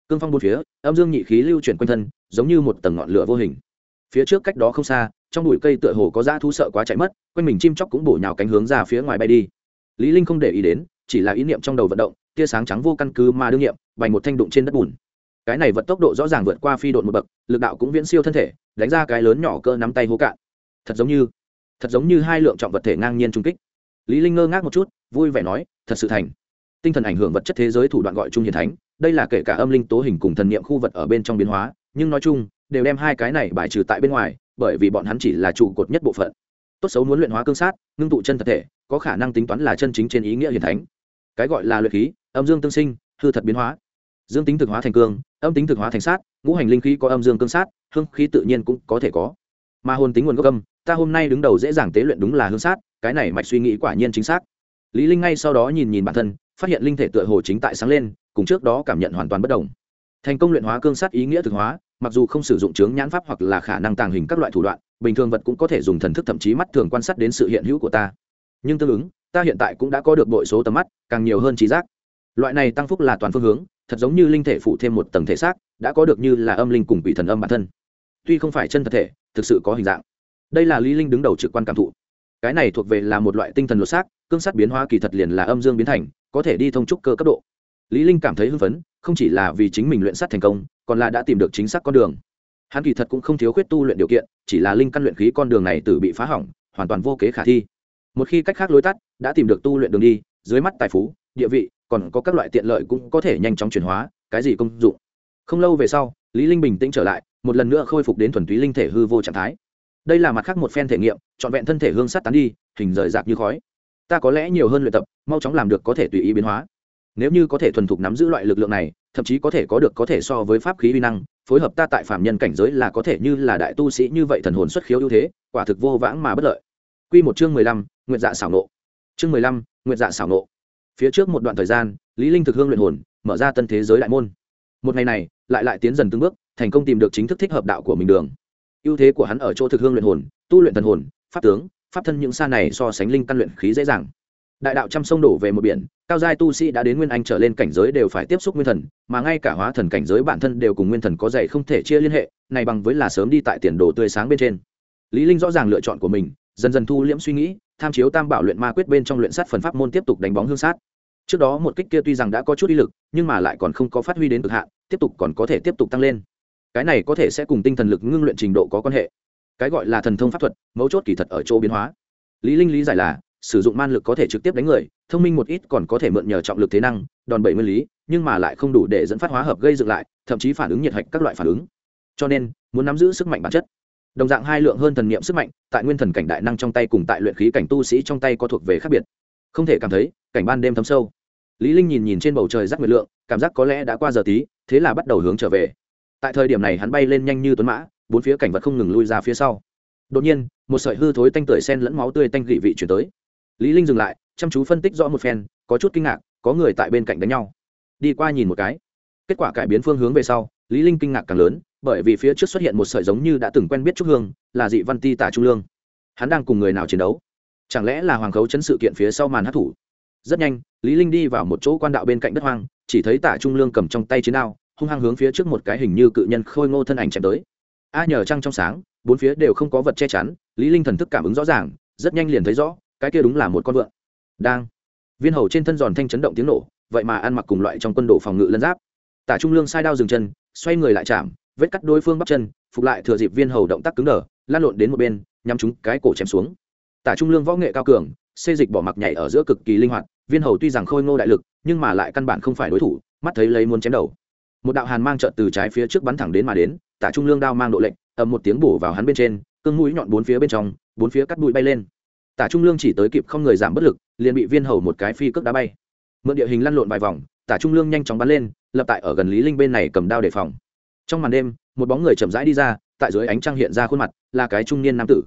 Cương phong bốn phía, âm dương nhị khí lưu chuyển quanh thân, giống như một tầng ngọn lửa vô hình. Phía trước cách đó không xa, trong bụi cây tựa hồ có dã thú sợ quá chạy mất, quanh mình chim chóc cũng bổ nhào cánh hướng ra phía ngoài bay đi. Lý linh không để ý đến chỉ là ý niệm trong đầu vận động, tia sáng trắng vô căn cứ mà đương nhiệm bành một thanh đụng trên đất bùn. Cái này vật tốc độ rõ ràng vượt qua phi độn một bậc, lực đạo cũng viễn siêu thân thể, đánh ra cái lớn nhỏ cơ nắm tay hố cạn. Thật giống như, thật giống như hai lượng trọng vật thể ngang nhiên trung kích. Lý linh ngơ ngác một chút, vui vẻ nói, thật sự thành. Tinh thần ảnh hưởng vật chất thế giới thủ đoạn gọi chung hiền thánh, đây là kể cả âm linh tố hình cùng thần niệm khu vật ở bên trong biến hóa, nhưng nói chung, đều đem hai cái này bài trừ tại bên ngoài, bởi vì bọn hắn chỉ là trụ cột nhất bộ phận. Tốt xấu muốn luyện hóa cương sát, ngưng tụ chân thật thể, có khả năng tính toán là chân chính trên ý nghĩa hiền thánh cái gọi là luyện khí, âm dương tương sinh, hư thật biến hóa. Dương tính thực hóa thành cương, âm tính thực hóa thành sát, ngũ hành linh khí có âm dương cương sát, hương khí tự nhiên cũng có thể có. Mà hồn tính nguồn gốc âm, ta hôm nay đứng đầu dễ dàng tế luyện đúng là hương sát, cái này mạch suy nghĩ quả nhiên chính xác. Lý linh ngay sau đó nhìn nhìn bản thân, phát hiện linh thể tựa hồ chính tại sáng lên, cùng trước đó cảm nhận hoàn toàn bất đồng. Thành công luyện hóa cương sát ý nghĩa thực hóa, mặc dù không sử dụng chướng nhãn pháp hoặc là khả năng tàng hình các loại thủ đoạn, bình thường vật cũng có thể dùng thần thức thậm chí mắt thường quan sát đến sự hiện hữu của ta. Nhưng tương ứng ta hiện tại cũng đã có được bội số tầm mắt, càng nhiều hơn trí giác. Loại này tăng phúc là toàn phương hướng, thật giống như linh thể phụ thêm một tầng thể xác, đã có được như là âm linh cùng quỷ thần âm bản thân. Tuy không phải chân thật thể, thực sự có hình dạng. Đây là lý linh đứng đầu trực quan cảm thụ. Cái này thuộc về là một loại tinh thần lột xác, cương sát biến hóa kỳ thật liền là âm dương biến thành, có thể đi thông trúc cơ cấp độ. Lý linh cảm thấy hưng phấn, không chỉ là vì chính mình luyện sát thành công, còn là đã tìm được chính xác con đường. Hắn kỳ thật cũng không thiếu khuyết tu luyện điều kiện, chỉ là linh căn luyện khí con đường này từ bị phá hỏng, hoàn toàn vô kế khả thi. Một khi cách khác lối tắt đã tìm được tu luyện đường đi dưới mắt tài phú địa vị còn có các loại tiện lợi cũng có thể nhanh chóng chuyển hóa cái gì công dụng? Không lâu về sau lý linh bình tĩnh trở lại một lần nữa khôi phục đến thuần túy linh thể hư vô trạng thái. Đây là mặt khác một phen thể nghiệm trọn vẹn thân thể hương sắt tán đi hình rời rạc như khói. Ta có lẽ nhiều hơn luyện tập mau chóng làm được có thể tùy ý biến hóa. Nếu như có thể thuần thục nắm giữ loại lực lượng này thậm chí có thể có được có thể so với pháp khí uy năng phối hợp ta tại phạm nhân cảnh giới là có thể như là đại tu sĩ như vậy thần hồn xuất khiếu ưu thế quả thực vô vãng mà bất lợi. Quy một chương mười lăm, nguyện dạ xảo nộ. Chương mười lăm, nguyện dạ xảo nộ. Phía trước một đoạn thời gian, Lý Linh thực hương luyện hồn, mở ra tân thế giới đại môn. Một ngày này, lại lại tiến dần từng bước, thành công tìm được chính thức thích hợp đạo của mình đường. ưu thế của hắn ở chỗ thực hương luyện hồn, tu luyện thần hồn, pháp tướng, pháp thân những xa này so sánh linh căn luyện khí dễ dàng đại đạo trăm sông đổ về một biển cao giai tu sĩ đã đến nguyên anh trở lên cảnh giới đều phải tiếp xúc nguyên thần mà ngay cả hóa thần cảnh giới bản thân đều cùng nguyên thần có dạy không thể chia liên hệ này bằng với là sớm đi tại tiền đồ tươi sáng bên trên lý linh rõ ràng lựa chọn của mình dần dần thu liễm suy nghĩ tham chiếu tam bảo luyện ma quyết bên trong luyện sát phần pháp môn tiếp tục đánh bóng hương sát. Trước đó một kích kia tuy rằng đã có chút uy lực, nhưng mà lại còn không có phát huy đến cực hạn, tiếp tục còn có thể tiếp tục tăng lên. Cái này có thể sẽ cùng tinh thần lực ngưng luyện trình độ có quan hệ. Cái gọi là thần thông pháp thuật, mấu chốt kỳ thật ở chỗ biến hóa. Lý linh lý giải là, sử dụng man lực có thể trực tiếp đánh người, thông minh một ít còn có thể mượn nhờ trọng lực thế năng, đòn bẩy nguyên lý, nhưng mà lại không đủ để dẫn phát hóa hợp gây dựng lại, thậm chí phản ứng nhiệt hạch các loại phản ứng. Cho nên, muốn nắm giữ sức mạnh bản chất đồng dạng hai lượng hơn thần niệm sức mạnh, tại nguyên thần cảnh đại năng trong tay cùng tại luyện khí cảnh tu sĩ trong tay có thuộc về khác biệt. Không thể cảm thấy, cảnh ban đêm thấm sâu. Lý linh nhìn nhìn trên bầu trời rắc nguyệt lượng, cảm giác có lẽ đã qua giờ tí, thế là bắt đầu hướng trở về. Tại thời điểm này hắn bay lên nhanh như tuấn mã, bốn phía cảnh vật không ngừng lui ra phía sau. Đột nhiên, một sợi hư thối tanh tưởi sen lẫn máu tươi tanh gỉ vị chuyển tới. Lý linh dừng lại, chăm chú phân tích rõ một phen, có chút kinh ngạc, có người tại bên cạnh đánh nhau. Đi qua nhìn một cái. Kết quả cải biến phương hướng về sau, lý linh kinh ngạc càng lớn bởi vì phía trước xuất hiện một sợi giống như đã từng quen biết trúc hương, là dị văn ti tả trung lương. Hắn đang cùng người nào chiến đấu? Chẳng lẽ là hoàng khấu chấn sự kiện phía sau màn hát thủ? Rất nhanh, lý linh đi vào một chỗ quan đạo bên cạnh đất hoang, chỉ thấy tả trung lương cầm trong tay chiến đao, hung hăng hướng phía trước một cái hình như cự nhân khôi ngô thân ảnh chém tới. A nhờ trăng trong sáng, bốn phía đều không có vật che chắn, lý linh thần thức cảm ứng rõ ràng, rất nhanh liền thấy rõ, cái kia đúng là một con vượn. Đang. Viên hầu trên thân giòn thanh chấn động tiếng nổ, vậy mà ăn mặc cùng loại trong quân đội phòng ngự lân giáp. Tả trung lương sai đao dừng chân, xoay người lại chạm vết cắt đối phương bắp chân, phục lại thừa dịp viên hầu động tác cứng đờ lan lộn đến một bên, nhắm chúng cái cổ chém xuống. Tả trung lương võ nghệ cao cường, xê dịch bỏ mặc nhảy ở giữa cực kỳ linh hoạt, viên hầu tuy rằng khôi ngô đại lực, nhưng mà lại căn bản không phải đối thủ, mắt thấy lấy muốn chém đầu. Một đạo hàn mang trợn từ trái phía trước bắn thẳng đến mà đến, tả trung lương đao mang độ lệnh, ầm một tiếng bổ vào hắn bên trên, cương mũi nhọn bốn phía bên trong, bốn phía cắt bụi bay lên. Tả trung lương chỉ tới kịp không người giảm bất lực, liền bị viên hầu một cái phi cước đá bay. Mượn địa hình lăn lộn vài vòng, tả trung lương nhanh chóng bắn lên, lập tại ở gần lý linh bên này cầm đao đề phòng trong màn đêm, một bóng người chậm rãi đi ra, tại dưới ánh trăng hiện ra khuôn mặt, là cái trung niên nam tử.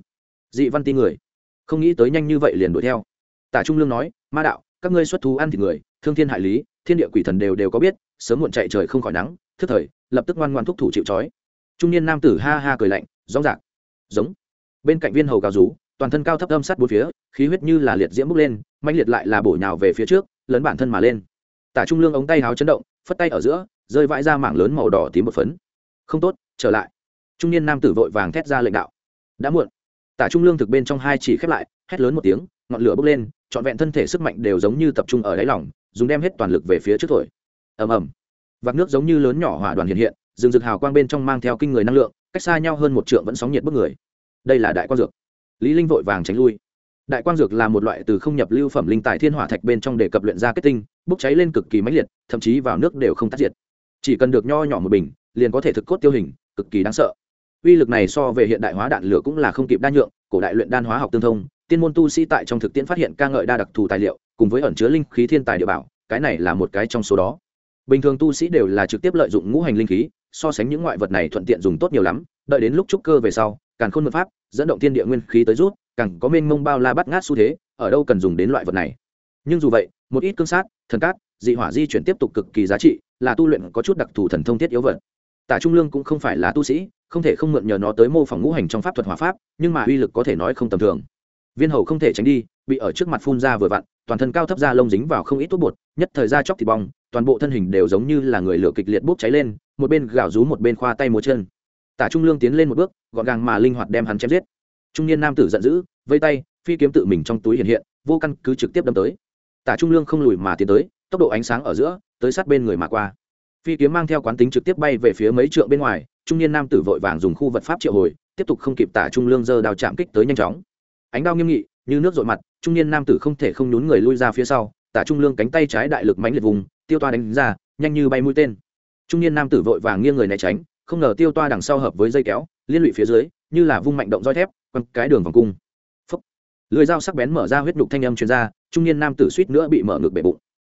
Dị văn ti người. Không nghĩ tới nhanh như vậy liền đuổi theo. Tả trung lương nói, ma đạo, các ngươi xuất thú ăn thịt người, thương thiên hại lý, thiên địa quỷ thần đều đều có biết, sớm muộn chạy trời không khỏi nắng, thức thời, lập tức ngoan ngoan thúc thủ chịu trói. Trung niên nam tử ha ha cười lạnh rõ rạc dạ. giống. Bên cạnh viên hầu cao rú, toàn thân cao thấp âm sát bốn phía, khí huyết như là liệt diễm bốc lên mạnh liệt lại là bổ nhào về phía trước, lấn bản thân mà lên. Tả trung lương ống tay háo chấn động, phất tay ở giữa, rơi vãi ra mảng lớn màu đỏ tím một phấn không tốt, trở lại. Trung niên nam tử vội vàng thét ra lệnh đạo. Đã muộn. Tả trung lương thực bên trong hai chỉ khép lại, hét lớn một tiếng, ngọn lửa bốc lên, trọn vẹn thân thể sức mạnh đều giống như tập trung ở đáy lỏng dùng đem hết toàn lực về phía trước thổi. Ầm ầm. Vạc nước giống như lớn nhỏ hỏa đoàn hiện hiện, rừng rực hào quang bên trong mang theo kinh người năng lượng, cách xa nhau hơn một trượng vẫn sóng nhiệt bức người. Đây là đại quang dược. Lý linh vội vàng tránh lui. Đại quang dược là một loại từ không nhập lưu phẩm linh tài thiên hỏa thạch bên trong để cập luyện ra kết tinh, bốc cháy lên cực kỳ mãnh liệt, thậm chí vào nước đều không tắt diệt. Chỉ cần được nho nhỏ một bình liền có thể thực cốt tiêu hình, cực kỳ đáng sợ. Uy lực này so về hiện đại hóa đạn lửa cũng là không kịp đa nhượng, cổ đại luyện đan hóa học tương thông, tiên môn tu sĩ tại trong thực tiễn phát hiện ca ngợi đa đặc thù tài liệu, cùng với ẩn chứa linh khí thiên tài địa bảo, cái này là một cái trong số đó. Bình thường tu sĩ đều là trực tiếp lợi dụng ngũ hành linh khí, so sánh những ngoại vật này thuận tiện dùng tốt nhiều lắm, đợi đến lúc trúc cơ về sau, càng khôn mật pháp, dẫn động thiên địa nguyên khí tới rút, càng có mênh mông bao la bắt ngát xu thế, ở đâu cần dùng đến loại vật này. Nhưng dù vậy, một ít cương sát, thần cát, dị hỏa di chuyển tiếp tục cực kỳ giá trị, là tu luyện có chút đặc thù thần thông thiết yếu vật tả trung lương cũng không phải là tu sĩ, không thể không mượn nhờ nó tới mô phỏng ngũ hành trong pháp thuật hòa pháp, nhưng mà uy lực có thể nói không tầm thường. Viên hầu không thể tránh đi, bị ở trước mặt phun ra vừa vặn, toàn thân cao thấp da lông dính vào không ít thuốc bột, nhất thời da chóc thì bong, toàn bộ thân hình đều giống như là người lửa kịch liệt bốc cháy lên, một bên gào rú một bên khoa tay múa chân. Tả trung lương tiến lên một bước, gọn gàng mà linh hoạt đem hắn chém giết. Trung niên nam tử giận dữ, vây tay, phi kiếm tự mình trong túi hiện hiện, vô căn cứ trực tiếp đâm tới. Tả trung lương không lùi mà tiến tới, tốc độ ánh sáng ở giữa, tới sát bên người mà qua phi kiếm mang theo quán tính trực tiếp bay về phía mấy trượng bên ngoài, trung niên nam tử vội vàng dùng khu vật pháp triệu hồi, tiếp tục không kịp tả trung lương giơ đao chạm kích tới nhanh chóng. Ánh đao nghiêm nghị, như nước dội mặt, trung niên nam tử không thể không nhún người lui ra phía sau, tả trung lương cánh tay trái đại lực mánh liệt vùng, tiêu toa đánh ra, nhanh như bay mũi tên. Trung niên nam tử vội vàng nghiêng người né tránh, không ngờ tiêu toa đằng sau hợp với dây kéo, liên lụy phía dưới, như là vung mạnh động roi thép, quăng cái đường vòng cung. Phấp lưỡi dao sắc bén mở ra huyết nhục thanh âm chuyên gia trung niên nam tử suýt nữa bị mở ngực bể bụng.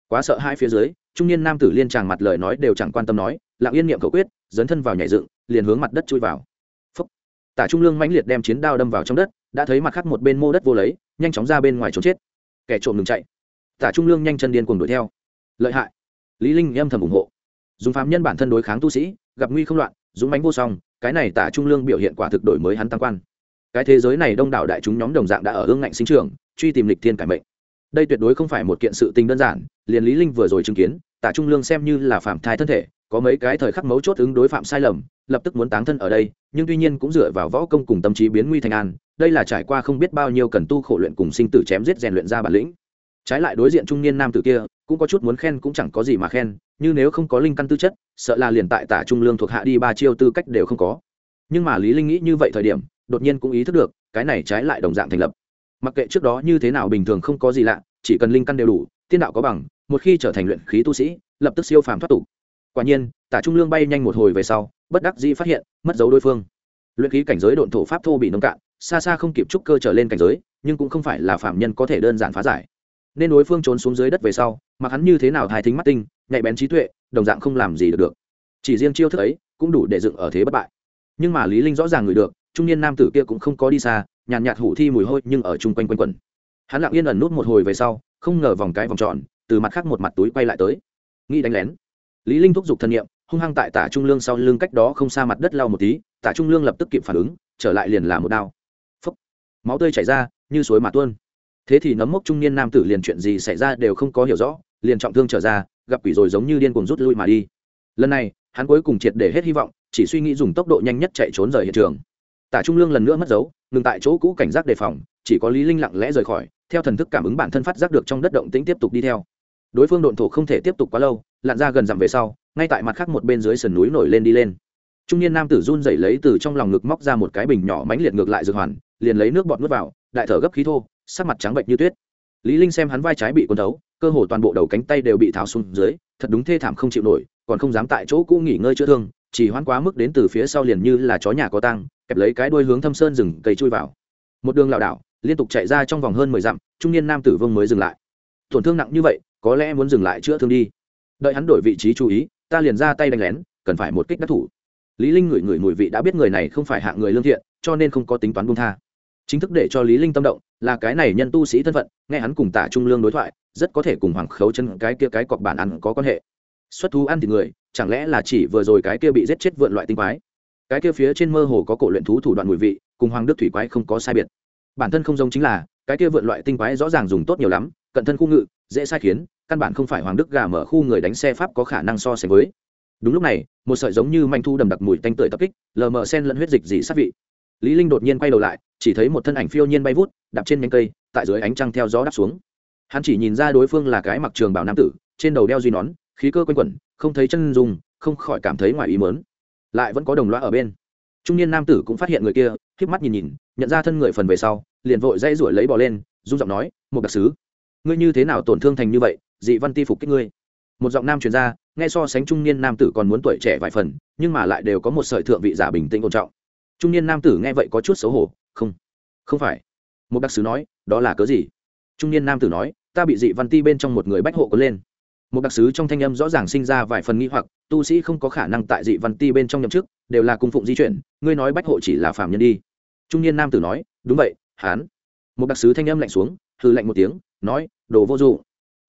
Quá sợ hai phía dưới trung niên nam tử liên tràng mặt lời nói đều chẳng quan tâm nói, lặng yên niệm cầu quyết, dấn thân vào nhảy dựng, liền hướng mặt đất chui vào. Phúc. tả trung lương mãnh liệt đem chiến đao đâm vào trong đất, đã thấy mặt khác một bên mô đất vô lấy, nhanh chóng ra bên ngoài trốn chết. Kẻ trộm đừng chạy. Tả trung lương nhanh chân điên cuồng đuổi theo. Lợi hại. Lý linh âm thầm ủng hộ. Dùng phạm nhân bản thân đối kháng tu sĩ, gặp nguy không loạn, dũng mãnh vô song, cái này tả trung lương biểu hiện quả thực đổi mới hắn tăng quan. Cái thế giới này đông đảo đại chúng nhóm đồng dạng đã ở hương ngạnh sinh trường truy tìm lịch thiên cải mệnh đây tuyệt đối không phải một kiện sự tình đơn giản, liền lý linh vừa rồi chứng kiến tả trung lương xem như là phạm thai thân thể, có mấy cái thời khắc mấu chốt ứng đối phạm sai lầm, lập tức muốn táng thân ở đây, nhưng tuy nhiên cũng dựa vào võ công cùng tâm trí biến nguy thành an, đây là trải qua không biết bao nhiêu cần tu khổ luyện cùng sinh tử chém giết rèn luyện ra bản lĩnh. Trái lại đối diện trung niên nam tử kia, cũng có chút muốn khen cũng chẳng có gì mà khen, như nếu không có linh căn tư chất, sợ là liền tại tả trung lương thuộc hạ đi ba chiêu tư cách đều không có. Nhưng mà lý linh nghĩ như vậy thời điểm, đột nhiên cũng ý thức được, cái này trái lại đồng dạng thành lập mặc kệ trước đó như thế nào bình thường không có gì lạ chỉ cần linh căn đều đủ tiên đạo có bằng một khi trở thành luyện khí tu sĩ lập tức siêu phàm thoát tục. Quả nhiên tả trung lương bay nhanh một hồi về sau bất đắc dĩ phát hiện mất dấu đối phương. Luyện khí cảnh giới độn thổ pháp thô bị nông cạn xa xa không kịp trúc cơ trở lên cảnh giới nhưng cũng không phải là phạm nhân có thể đơn giản phá giải. Nên đối phương trốn xuống dưới đất về sau mà hắn như thế nào thái thính mắt tinh nhạy bén trí tuệ đồng dạng không làm gì được, được. chỉ riêng chiêu thức ấy cũng đủ để dựng ở thế bất bại. Nhưng mà lý linh rõ ràng người được trung niên nam tử kia cũng không có đi xa, nhàn nhạt hủ thi mùi hôi nhưng ở chung quanh quanh quẩn. Hắn lặng yên ẩn nút một hồi về sau, không ngờ vòng cái vòng tròn, từ mặt khác một mặt túi quay lại tới. Nghĩ đánh lén. Lý linh thúc giục thân nhiệm, hung hăng tại tả trung lương sau lưng cách đó không xa mặt đất lau một tí, tả trung lương lập tức kịp phản ứng, trở lại liền là một đao. Phốc. máu tươi chảy ra, như suối mà tuôn. Thế thì nấm mốc trung niên nam tử liền chuyện gì xảy ra đều không có hiểu rõ, liền trọng thương trở ra, gặp quỷ rồi giống như điên cuồng rút lui mà đi. Lần này, hắn cuối cùng triệt để hết hy vọng, chỉ suy nghĩ dùng tốc độ nhanh nhất chạy trốn rời hiện trường tả trung lương lần nữa mất dấu, ngừng tại chỗ cũ cảnh giác đề phòng, chỉ có lý linh lặng lẽ rời khỏi, theo thần thức cảm ứng bản thân phát giác được trong đất động tĩnh tiếp tục đi theo. Đối phương độn thổ không thể tiếp tục quá lâu, lặn ra gần dặm về sau, ngay tại mặt khác một bên dưới sườn núi nổi lên đi lên. Trung niên nam tử run rẩy lấy từ trong lòng ngực móc ra một cái bình nhỏ mánh liệt ngược lại dược hoàn, liền lấy nước bọt nuốt vào, đại thở gấp khí thô, sắc mặt trắng bệnh như tuyết. Lý linh xem hắn vai trái bị cuốn thấu cơ hồ toàn bộ đầu cánh tay đều bị tháo xuống dưới, thật đúng thê thảm không chịu nổi, còn không dám tại chỗ cũ nghỉ ngơi chữa thương chỉ hoãn quá mức đến từ phía sau liền như là chó nhà có tăng kẹp lấy cái đuôi hướng thâm sơn rừng cây chui vào. Một đường lảo đảo, liên tục chạy ra trong vòng hơn mười dặm, trung niên nam tử vương mới dừng lại. Tổn thương nặng như vậy, có lẽ muốn dừng lại chữa thương đi. Đợi hắn đổi vị trí chú ý, ta liền ra tay đánh lén, cần phải một kích đắc thủ. Lý linh ngửi ngửi mùi vị đã biết người này không phải hạng người lương thiện, cho nên không có tính toán buông tha. Chính thức để cho lý linh tâm động, là cái này nhân tu sĩ thân phận, nghe hắn cùng tả trung lương đối thoại, rất có thể cùng hoàng khấu chân cái kia cái cọc bản ăn có quan hệ. Xuất thú ăn thịt người chẳng lẽ là chỉ vừa rồi cái kia bị giết chết vượn loại tinh quái? Cái kia phía trên mơ hồ có cổ luyện thú thủ đoạn mùi vị, cùng hoàng đức thủy quái không có sai biệt. Bản thân không giống chính là, cái kia vượn loại tinh quái rõ ràng dùng tốt nhiều lắm, cận thân khu ngự, dễ sai khiến, căn bản không phải hoàng đức gà mở khu người đánh xe pháp có khả năng so sánh với. Đúng lúc này, một sợi giống như manh thu đầm đặc mùi tanh tưởi tập kích, lờ mờ sen lẫn huyết dịch dị sát vị. Lý linh đột nhiên quay đầu lại, chỉ thấy một thân ảnh phiêu nhiên bay vút, đạp trên nhánh cây, tại dưới ánh trăng theo gió đáp xuống. Hắn chỉ nhìn ra đối phương là cái mặc trường bảo nam tử, trên đầu đeo duy nón khí cơ quanh quẩn, không thấy chân dùng không khỏi cảm thấy ngoài ý mớn lại vẫn có đồng loa ở bên. Trung niên nam tử cũng phát hiện người kia khiếp mắt nhìn nhìn, nhận ra thân người phần về sau, liền vội dây rủi lấy bò lên, run giọng nói một đặc sứ, ngươi như thế nào tổn thương thành như vậy, dị văn ti phục kích ngươi? Một giọng nam truyền ra, nghe so sánh trung niên nam tử còn muốn tuổi trẻ vài phần, nhưng mà lại đều có một sợi thượng vị giả bình tĩnh ổn trọng. Trung niên nam tử nghe vậy có chút xấu hổ, không không phải. Một đặc sứ nói, đó là cớ gì? Trung niên nam tử nói, ta bị dị văn ti bên trong một người bách hộ có lên một đặc sứ trong thanh âm rõ ràng sinh ra vài phần nghi hoặc, tu sĩ không có khả năng tại dị văn ti bên trong nhậm chức, đều là cung phụng di chuyển, ngươi nói bách hộ chỉ là phạm nhân đi. Trung niên nam tử nói, đúng vậy, hán. Một đặc sứ thanh âm lạnh xuống hư lạnh một tiếng, nói, đồ vô dụ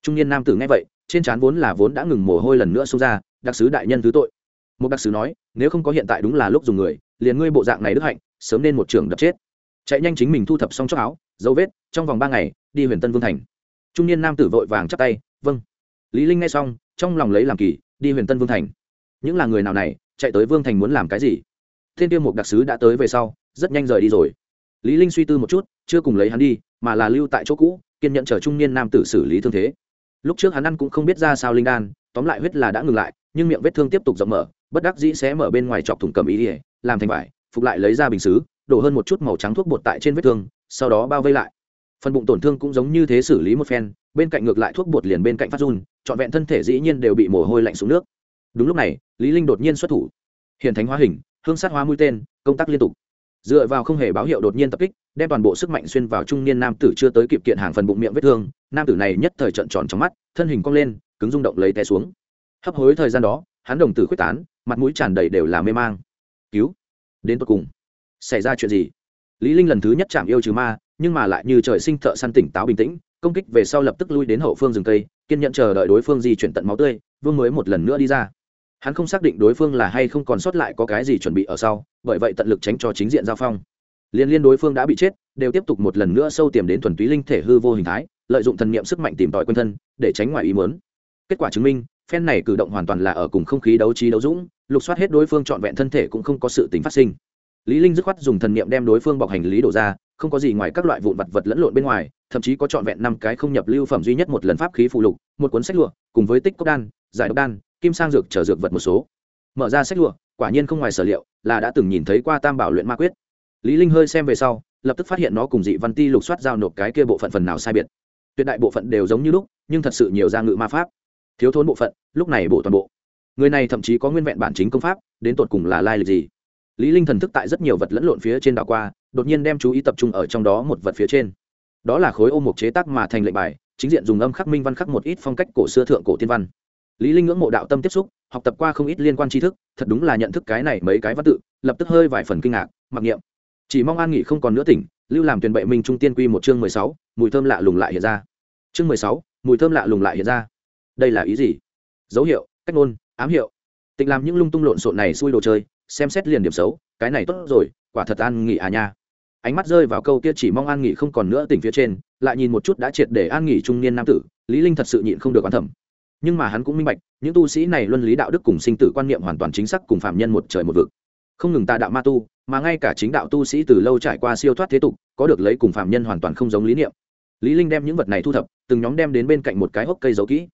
trung niên nam tử nghe vậy, trên trán vốn là vốn đã ngừng mồ hôi lần nữa xông ra, đặc sứ đại nhân thứ tội. Một đặc sứ nói, nếu không có hiện tại đúng là lúc dùng người, liền ngươi bộ dạng này đức hạnh, sớm nên một trường đập chết. Chạy nhanh chính mình thu thập xong chóc áo, dấu vết, trong vòng ba ngày, đi huyền tân vương thành. Trung niên nam tử vội vàng chắp tay vâng lý linh nghe xong, trong lòng lấy làm kỳ, đi huyền tân vương thành. Những là người nào này, chạy tới vương thành muốn làm cái gì? Thiên tiêu mục đặc sứ đã tới về sau, rất nhanh rời đi rồi. Lý linh suy tư một chút, chưa cùng lấy hắn đi, mà là lưu tại chỗ cũ, kiên nhận chờ trung niên nam tử xử lý thương thế. Lúc trước hắn ăn cũng không biết ra sao linh đan, tóm lại huyết là đã ngừng lại, nhưng miệng vết thương tiếp tục rộng mở, bất đắc dĩ sẽ mở bên ngoài chọc thủng cầm ý ỉa làm thành vải, phục lại lấy ra bình xứ, đổ hơn một chút màu trắng thuốc bột tại trên vết thương, sau đó bao vây lại. Phần bụng tổn thương cũng giống như thế xử lý một phen bên cạnh ngược lại thuốc bột liền bên cạnh phát run, trọn vẹn thân thể dĩ nhiên đều bị mồ hôi lạnh xuống nước. Đúng lúc này, lý linh đột nhiên xuất thủ. Hiện thánh hóa hình, hương sát hóa mũi tên, công tác liên tục. Dựa vào không hề báo hiệu đột nhiên tập kích, đem toàn bộ sức mạnh xuyên vào trung niên nam tử chưa tới kịp kiện hàng phần bụng miệng vết thương, nam tử này nhất thời trận tròn trong mắt, thân hình cong lên, cứng rung động lấy té xuống. Hấp hối thời gian đó, hắn đồng tử quyết tán, mặt mũi tràn đầy đều là mê mang. Cứu! Đến tận cùng xảy ra chuyện gì? Lý linh lần thứ nhất chạm yêu trừ ma, nhưng mà lại như trời sinh thợ săn tỉnh táo bình tĩnh công kích về sau lập tức lui đến hậu phương rừng cây, kiên nhẫn chờ đợi đối phương di chuyển tận máu tươi, vương mới một lần nữa đi ra. Hắn không xác định đối phương là hay không còn sót lại có cái gì chuẩn bị ở sau, bởi vậy tận lực tránh cho chính diện giao phong. Liên liên đối phương đã bị chết, đều tiếp tục một lần nữa sâu tiềm đến thuần túy linh thể hư vô hình thái, lợi dụng thần niệm sức mạnh tìm tòi quân thân, để tránh ngoài ý muốn. Kết quả chứng minh, phen này cử động hoàn toàn là ở cùng không khí đấu trí đấu dũng, lục soát hết đối phương trọn vẹn thân thể cũng không có sự tính phát sinh. Lý linh dứt khoát dùng thần niệm đem đối phương bọc hành lý đổ ra không có gì ngoài các loại vụn vật vật lẫn lộn bên ngoài, thậm chí có trọn vẹn năm cái không nhập lưu phẩm duy nhất một lần pháp khí phụ lục, một cuốn sách lụa, cùng với tích cốc đan, giải độc đan, kim sang dược trở dược vật một số. Mở ra sách lụa, quả nhiên không ngoài sở liệu, là đã từng nhìn thấy qua tam bảo luyện ma quyết. Lý linh hơi xem về sau, lập tức phát hiện nó cùng dị văn ti lục soát giao nộp cái kia bộ phận phần nào sai biệt. Tuyệt đại bộ phận đều giống như lúc, nhưng thật sự nhiều ra ngự ma pháp. Thiếu thốn bộ phận, lúc này bổ toàn bộ. Người này thậm chí có nguyên vẹn bản chính công pháp, đến tột cùng là lai lịch gì? Lý linh thần thức tại rất nhiều vật lẫn lộn phía trên đảo qua đột nhiên đem chú ý tập trung ở trong đó một vật phía trên. Đó là khối ô mục chế tác mà thành lệnh bài, chính diện dùng âm khắc minh văn khắc một ít phong cách cổ xưa thượng cổ tiên văn. Lý linh ngưỡng mộ đạo tâm tiếp xúc, học tập qua không ít liên quan tri thức, thật đúng là nhận thức cái này mấy cái văn tự, lập tức hơi vài phần kinh ngạc, mặc niệm. Chỉ mong an nghỉ không còn nữa tỉnh, lưu làm tuyển bệ minh trung tiên quy một chương mười sáu, mùi thơm lạ lùng lại hiện ra. Chương mười sáu, mùi thơm lạ lùng lại hiện ra. Đây là ý gì? Dấu hiệu, cách ngôn, ám hiệu. Tịnh làm những lung tung lộn xộn này xui đồ chơi, xem xét liền điểm xấu, cái này tốt rồi, quả thật an nghỉ à nha ánh mắt rơi vào câu kia chỉ mong an nghỉ không còn nữa tỉnh phía trên, lại nhìn một chút đã triệt để an nghỉ trung niên nam tử, lý linh thật sự nhịn không được quan thẩm nhưng mà hắn cũng minh bạch, những tu sĩ này luân lý đạo đức cùng sinh tử quan niệm hoàn toàn chính xác cùng phạm nhân một trời một vực. Không ngừng tà đạo ma tu, mà ngay cả chính đạo tu sĩ từ lâu trải qua siêu thoát thế tục, có được lấy cùng phạm nhân hoàn toàn không giống lý niệm. Lý linh đem những vật này thu thập, từng nhóm đem đến bên cạnh một cái hốc cây giấu kỹ.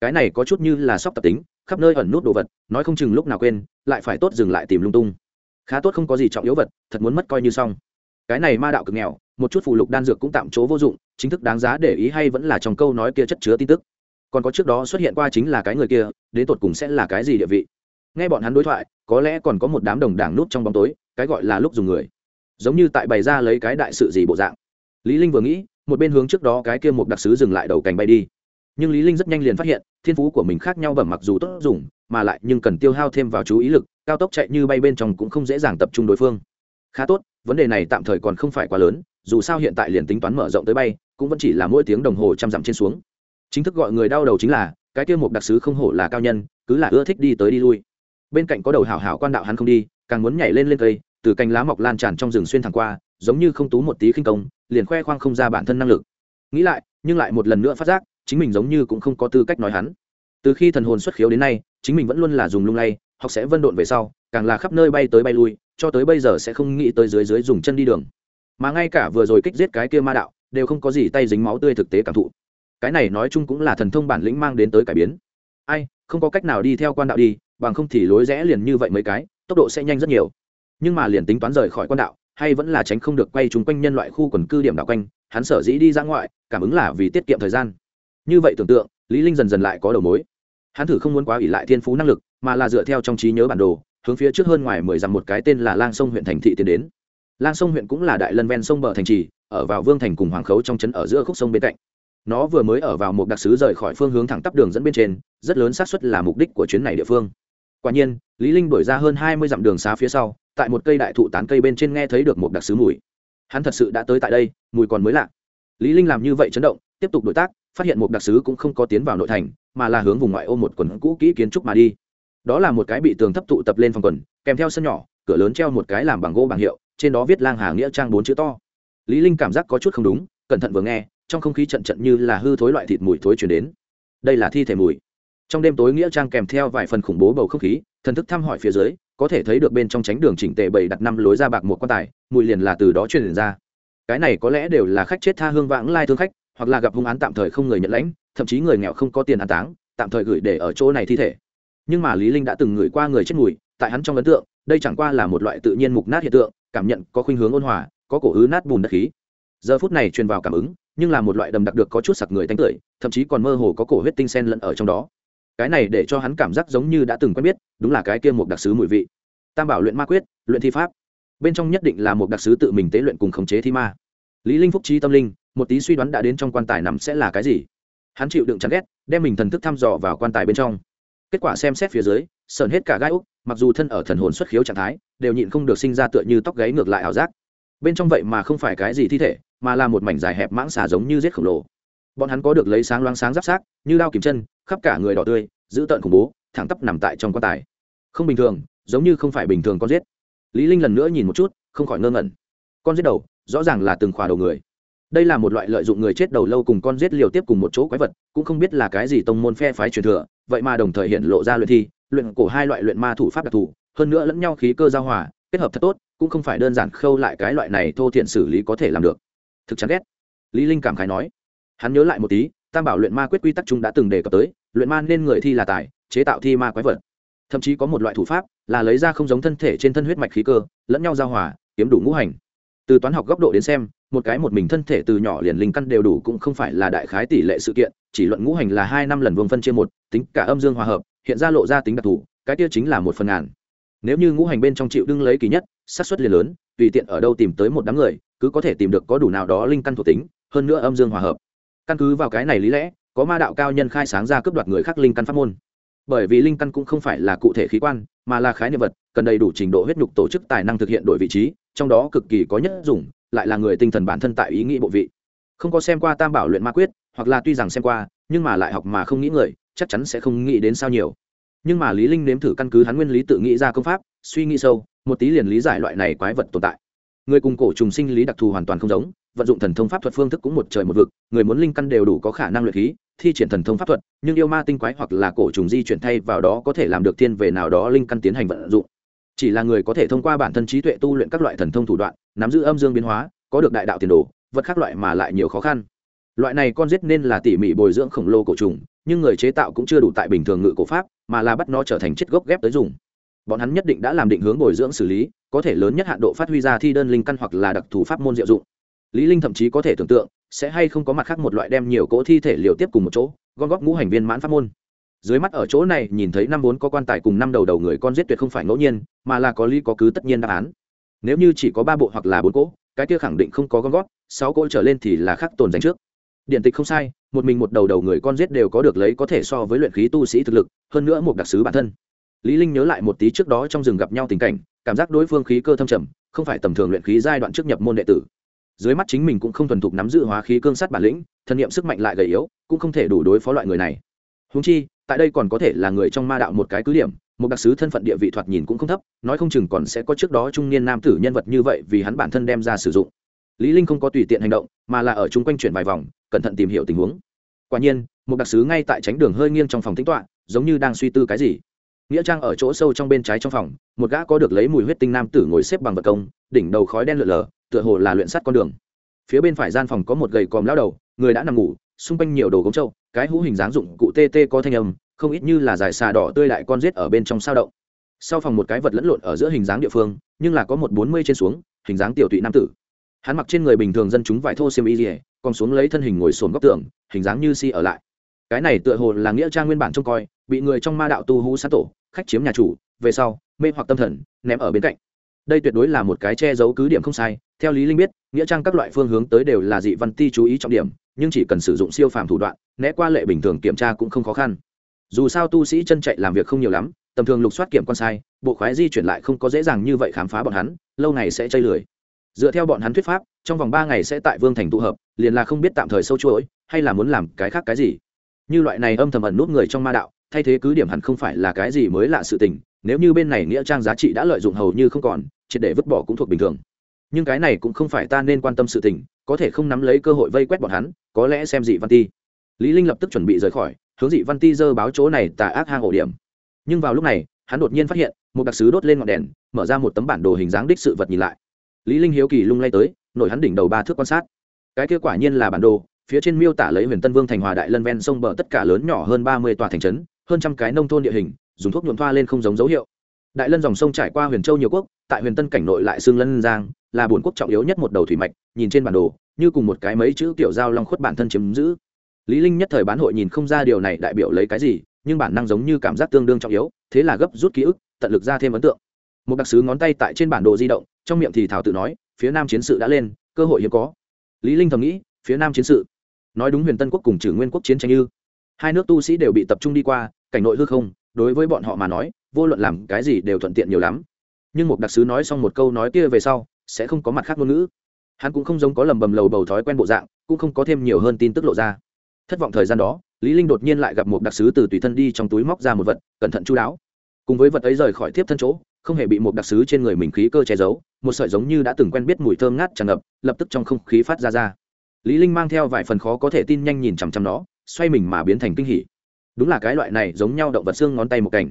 Cái này có chút như là sóc tập tính, khắp nơi ẩn nút đồ vật, nói không chừng lúc nào quên, lại phải tốt dừng lại tìm lung tung. Khá tốt không có gì trọng yếu vật, thật muốn mất coi như xong cái này ma đạo cực nghèo, một chút phù lục đan dược cũng tạm chỗ vô dụng, chính thức đáng giá để ý hay vẫn là trong câu nói kia chất chứa tin tức. Còn có trước đó xuất hiện qua chính là cái người kia, đến tột cùng sẽ là cái gì địa vị? Nghe bọn hắn đối thoại, có lẽ còn có một đám đồng đảng nút trong bóng tối, cái gọi là lúc dùng người. Giống như tại bày ra lấy cái đại sự gì bộ dạng. Lý linh vừa nghĩ, một bên hướng trước đó cái kia một đặc sứ dừng lại đầu cành bay đi. Nhưng lý linh rất nhanh liền phát hiện, thiên phú của mình khác nhau bẩm mặc dù tốt dùng, mà lại nhưng cần tiêu hao thêm vào chú ý lực, cao tốc chạy như bay bên trong cũng không dễ dàng tập trung đối phương. Khá tốt vấn đề này tạm thời còn không phải quá lớn, dù sao hiện tại liền tính toán mở rộng tới bay, cũng vẫn chỉ là mỗi tiếng đồng hồ trăm dặm trên xuống. Chính thức gọi người đau đầu chính là, cái tiêu mục đặc sứ không hổ là cao nhân, cứ là ưa thích đi tới đi lui. Bên cạnh có đầu hảo hảo quan đạo hắn không đi, càng muốn nhảy lên lên cây, từ cành lá mọc lan tràn trong rừng xuyên thẳng qua, giống như không tú một tí khinh công, liền khoe khoang không ra bản thân năng lực. Nghĩ lại, nhưng lại một lần nữa phát giác, chính mình giống như cũng không có tư cách nói hắn. Từ khi thần hồn xuất khiếu đến nay, chính mình vẫn luôn là dùng lung lay, học sẽ vân độn về sau càng là khắp nơi bay tới bay lui, cho tới bây giờ sẽ không nghĩ tới dưới dưới dùng chân đi đường. Mà ngay cả vừa rồi kích giết cái kia ma đạo, đều không có gì tay dính máu tươi thực tế cảm thụ. Cái này nói chung cũng là thần thông bản lĩnh mang đến tới cải biến. Ai, không có cách nào đi theo quan đạo đi, bằng không thì lối rẽ liền như vậy mấy cái, tốc độ sẽ nhanh rất nhiều. Nhưng mà liền tính toán rời khỏi quan đạo, hay vẫn là tránh không được quay chúng quanh nhân loại khu quần cư điểm đạo quanh, hắn sở dĩ đi ra ngoại, cảm ứng là vì tiết kiệm thời gian. Như vậy tưởng tượng, lý linh dần dần lại có đầu mối. Hắn thử không muốn quá ủy lại thiên phú năng lực, mà là dựa theo trong trí nhớ bản đồ hướng phía trước hơn ngoài mười dặm một cái tên là lang sông huyện thành thị tiến đến. Lang sông huyện cũng là đại lân ven sông bờ thành trì, ở vào vương thành cùng hoàng khấu trong trấn ở giữa khúc sông bên cạnh. Nó vừa mới ở vào một đặc sứ rời khỏi phương hướng thẳng tắp đường dẫn bên trên, rất lớn xác suất là mục đích của chuyến này địa phương. Quả nhiên, lý linh đổi ra hơn hai mươi dặm đường xá phía sau, tại một cây đại thụ tán cây bên trên nghe thấy được một đặc sứ mùi. Hắn thật sự đã tới tại đây, mùi còn mới lạ. Lý linh làm như vậy chấn động, tiếp tục đối tác, phát hiện một đặc sứ cũng không có tiến vào nội thành, mà là hướng vùng ngoại ô một quần cũ kỹ kiến trúc mà đi đó là một cái bị tường thấp tụ tập lên phòng quần, kèm theo sân nhỏ, cửa lớn treo một cái làm bằng gỗ bảng hiệu, trên đó viết lang hà nghĩa trang bốn chữ to. Lý linh cảm giác có chút không đúng, cẩn thận vừa nghe, trong không khí trận trận như là hư thối loại thịt mùi thối truyền đến. Đây là thi thể mùi. Trong đêm tối nghĩa trang kèm theo vài phần khủng bố bầu không khí, thần thức thăm hỏi phía dưới, có thể thấy được bên trong tránh đường chỉnh tề bày đặt năm lối ra bạc một quan tài, mùi liền là từ đó truyền ra. Cái này có lẽ đều là khách chết tha hương vãng lai thương khách, hoặc là gặp hung án tạm thời không người nhận lãnh, thậm chí người nghèo không có tiền an táng, tạm thời gửi để ở chỗ này thi thể nhưng mà lý linh đã từng ngửi qua người chết mùi, tại hắn trong ấn tượng, đây chẳng qua là một loại tự nhiên mục nát hiện tượng, cảm nhận có khuynh hướng ôn hòa, có cổ ứ nát bùn đất khí. Giờ phút này truyền vào cảm ứng, nhưng là một loại đầm đặc được có chút sặc người thanh tưởi, thậm chí còn mơ hồ có cổ huyết tinh sen lẫn ở trong đó. Cái này để cho hắn cảm giác giống như đã từng quen biết, đúng là cái kia một đặc sứ mùi vị. Tam bảo luyện ma quyết, luyện thi pháp. Bên trong nhất định là một đặc sứ tự mình tế luyện cùng khống chế thi ma. Lý linh phúc trí tâm linh, một tí suy đoán đã đến trong quan tài nằm sẽ là cái gì. Hắn chịu đựng chán ghét, đem mình thần thức thăm dò vào quan tài bên trong kết quả xem xét phía dưới, sờn hết cả gai úc, mặc dù thân ở thần hồn xuất khiếu trạng thái, đều nhịn không được sinh ra tựa như tóc gáy ngược lại ảo giác. Bên trong vậy mà không phải cái gì thi thể, mà là một mảnh dài hẹp mãng xà giống như giết khổng lồ. Bọn hắn có được lấy sáng loáng sáng giáp sát, như đao kìm chân, khắp cả người đỏ tươi, giữ tợn khủng bố, thẳng tắp nằm tại trong quan tài. Không bình thường, giống như không phải bình thường con giết. Lý linh lần nữa nhìn một chút, không khỏi ngơ ngẩn. Con giết đầu, rõ ràng là từng khỏa đầu người. Đây là một loại lợi dụng người chết đầu lâu cùng con giết liều tiếp cùng một chỗ quái vật, cũng không biết là cái gì tông môn phe phái truyền thừa vậy mà đồng thời hiện lộ ra luyện thi, luyện cổ hai loại luyện ma thủ pháp đặc thù, hơn nữa lẫn nhau khí cơ giao hòa, kết hợp thật tốt, cũng không phải đơn giản khâu lại cái loại này thô thiện xử lý có thể làm được. Thực chán ghét. Lý linh cảm khái nói. Hắn nhớ lại một tí, tam bảo luyện ma quyết quy tắc chúng đã từng đề cập tới, luyện ma nên người thi là tài, chế tạo thi ma quái vật. Thậm chí có một loại thủ pháp là lấy ra không giống thân thể trên thân huyết mạch khí cơ, lẫn nhau giao hòa, kiếm đủ ngũ hành. Từ toán học góc độ đến xem một cái một mình thân thể từ nhỏ liền linh căn đều đủ cũng không phải là đại khái tỷ lệ sự kiện, chỉ luận ngũ hành là hai năm lần vương phân chia một, tính cả âm dương hòa hợp, hiện ra lộ ra tính đặc thù, cái kia chính là một phần ngàn. Nếu như ngũ hành bên trong chịu đương lấy kỳ nhất, xác suất liền lớn, tùy tiện ở đâu tìm tới một đám người, cứ có thể tìm được có đủ nào đó linh căn thuộc tính, hơn nữa âm dương hòa hợp. Căn cứ vào cái này lý lẽ, có ma đạo cao nhân khai sáng ra cướp đoạt người khác linh căn pháp môn. Bởi vì linh căn cũng không phải là cụ thể khí quan, mà là khái niệm vật, cần đầy đủ trình độ huyết nhục tổ chức tài năng thực hiện đổi vị trí trong đó cực kỳ có nhất dùng, lại là người tinh thần bản thân tại ý nghĩ bộ vị. Không có xem qua tam bảo luyện ma quyết, hoặc là tuy rằng xem qua, nhưng mà lại học mà không nghĩ người, chắc chắn sẽ không nghĩ đến sao nhiều. Nhưng mà lý linh nếm thử căn cứ hắn nguyên lý tự nghĩ ra công pháp, suy nghĩ sâu, một tí liền lý giải loại này quái vật tồn tại. Người cùng cổ trùng sinh lý đặc thù hoàn toàn không giống, vận dụng thần thông pháp thuật phương thức cũng một trời một vực, người muốn linh căn đều đủ có khả năng luyện khí, thi triển thần thông pháp thuật, nhưng yêu ma tinh quái hoặc là cổ trùng di chuyển thay vào đó có thể làm được thiên về nào đó linh căn tiến hành vận dụng chỉ là người có thể thông qua bản thân trí tuệ tu luyện các loại thần thông thủ đoạn, nắm giữ âm dương biến hóa, có được đại đạo tiền đồ, vật khác loại mà lại nhiều khó khăn. Loại này con giết nên là tỉ mỉ bồi dưỡng khổng lồ cổ trùng, nhưng người chế tạo cũng chưa đủ tại bình thường ngự cổ pháp, mà là bắt nó trở thành chất gốc ghép tới dùng. Bọn hắn nhất định đã làm định hướng bồi dưỡng xử lý, có thể lớn nhất hạn độ phát huy ra thi đơn linh căn hoặc là đặc thù pháp môn diệu dụng. Lý linh thậm chí có thể tưởng tượng, sẽ hay không có mặt khác một loại đem nhiều cỗ thi thể liều tiếp cùng một chỗ, gom góp ngũ hành viên mãn pháp môn dưới mắt ở chỗ này nhìn thấy năm vốn có quan tài cùng năm đầu đầu người con giết tuyệt không phải ngẫu nhiên, mà là có lý có cứ tất nhiên đáp án. Nếu như chỉ có ba bộ hoặc là bốn cỗ, cái kia khẳng định không có gom góp, sáu cỗ trở lên thì là khắc tồn dành trước. Điện tịch không sai, một mình một đầu đầu người con giết đều có được lấy có thể so với luyện khí tu sĩ thực lực, hơn nữa một đặc sứ bản thân. Lý linh nhớ lại một tí trước đó trong rừng gặp nhau tình cảnh, cảm giác đối phương khí cơ thâm trầm, không phải tầm thường luyện khí giai đoạn trước nhập môn đệ tử. Dưới mắt chính mình cũng không thuần thục nắm giữ hóa khí cương sát bản lĩnh, thân nhiệm sức mạnh lại gầy yếu, cũng không thể đủ đối phó loại người này. Húng chi tại đây còn có thể là người trong ma đạo một cái cứ điểm, một đặc sứ thân phận địa vị thoạt nhìn cũng không thấp, nói không chừng còn sẽ có trước đó trung niên nam tử nhân vật như vậy vì hắn bản thân đem ra sử dụng. Lý linh không có tùy tiện hành động, mà là ở chung quanh chuyển vài vòng, cẩn thận tìm hiểu tình huống. Quả nhiên, một đặc sứ ngay tại tránh đường hơi nghiêng trong phòng tính toán giống như đang suy tư cái gì. Nghĩa trang ở chỗ sâu trong bên trái trong phòng, một gã có được lấy mùi huyết tinh nam tử ngồi xếp bằng vật công, đỉnh đầu khói đen lượn lờ, tựa hồ là luyện sắt con đường. Phía bên phải gian phòng có một gầy còm lao đầu, người đã nằm ngủ, xung quanh nhiều đồ gống trâu, cái hũ hình dáng dụng cụ tê tê có thanh âm không ít như là dài xà đỏ tươi lại con rết ở bên trong sao động. Sau phòng một cái vật lẫn lộn ở giữa hình dáng địa phương, nhưng là có một bốn mươi trên xuống, hình dáng tiểu tụy nam tử. Hắn mặc trên người bình thường dân chúng vải thô xiêm y dỉa còn xuống lấy thân hình ngồi sồn góc tường, hình dáng như si ở lại. Cái này tựa hồ là nghĩa trang nguyên bản trông coi, bị người trong ma đạo tu hú sát tổ, khách chiếm nhà chủ, về sau, mê hoặc tâm thần, ném ở bên cạnh. Đây tuyệt đối là một cái che giấu cứ điểm không sai, theo lý linh biết, nghĩa trang các loại phương hướng tới đều là dị văn ti chú ý trọng điểm, nhưng chỉ cần sử dụng siêu phàm thủ đoạn, né qua lệ bình thường kiểm tra cũng không khó khăn dù sao tu sĩ chân chạy làm việc không nhiều lắm, tầm thường lục soát kiểm quan sai, bộ khoái di chuyển lại không có dễ dàng như vậy khám phá bọn hắn, lâu ngày sẽ chơi lười. Dựa theo bọn hắn thuyết pháp, trong vòng ba ngày sẽ tại vương thành tụ hợp, liền là không biết tạm thời sâu chuỗi, hay là muốn làm cái khác cái gì. Như loại này âm thầm ẩn nút người trong ma đạo, thay thế cứ điểm hẳn không phải là cái gì mới lạ sự tình, nếu như bên này nghĩa trang giá trị đã lợi dụng hầu như không còn, triệt để vứt bỏ cũng thuộc bình thường. Nhưng cái này cũng không phải ta nên quan tâm sự tình, có thể không nắm lấy cơ hội vây quét bọn hắn, có lẽ xem dị văn ti. Lý linh lập tức chuẩn bị rời khỏi hướng dị văn ti dơ báo chỗ này tà ác hang ổ điểm. Nhưng vào lúc này, hắn đột nhiên phát hiện, một đặc sứ đốt lên ngọn đèn, mở ra một tấm bản đồ hình dáng đích sự vật nhìn lại. Lý linh hiếu kỳ lung lay tới nổi hắn đỉnh đầu ba thước quan sát. Cái kia quả nhiên là bản đồ, phía trên miêu tả lấy huyền tân vương thành hòa đại lân ven sông bờ tất cả lớn nhỏ hơn ba mươi tòa thành trấn, hơn trăm cái nông thôn địa hình, dùng thuốc nhuộm thoa lên không giống dấu hiệu. Đại lân dòng sông trải qua huyền châu nhiều quốc, tại huyền tân cảnh nội lại xương lân giang, là bồn quốc trọng yếu nhất một đầu thủy mạch, nhìn trên bản đồ, như cùng một cái mấy chữ kiểu giao long khuất bản thân chiếm giữ lý linh nhất thời bán hội nhìn không ra điều này đại biểu lấy cái gì, nhưng bản năng giống như cảm giác tương đương trọng yếu, thế là gấp rút ký ức, tận lực ra thêm ấn tượng. Một đặc sứ ngón tay tại trên bản đồ di động, trong miệng thì thảo tự nói, phía nam chiến sự đã lên, cơ hội hiếm có. Lý linh thầm nghĩ, phía nam chiến sự? Nói đúng huyền tân quốc cùng trừ nguyên quốc chiến tranh như, hai nước tu sĩ đều bị tập trung đi qua, cảnh nội hư không, đối với bọn họ mà nói, vô luận làm cái gì đều thuận tiện nhiều lắm. Nhưng một đặc sứ nói xong một câu nói kia về sau, sẽ không có mặt khác ngôn ngữ. Hắn cũng không giống có lầm bầm lầu bầu thói quen bộ dạng, cũng không có thêm nhiều hơn tin tức lộ ra thất vọng thời gian đó, lý linh đột nhiên lại gặp một đặc sứ từ tùy thân đi trong túi móc ra một vật, cẩn thận chu đáo. Cùng với vật ấy rời khỏi tiếp thân chỗ, không hề bị một đặc sứ trên người mình khí cơ che giấu, một sợi giống như đã từng quen biết mùi thơm ngát tràn ngập, lập tức trong không khí phát ra ra. Lý linh mang theo vài phần khó có thể tin nhanh nhìn chằm chằm nó, xoay mình mà biến thành kinh hỉ. Đúng là cái loại này giống nhau động vật xương ngón tay một cảnh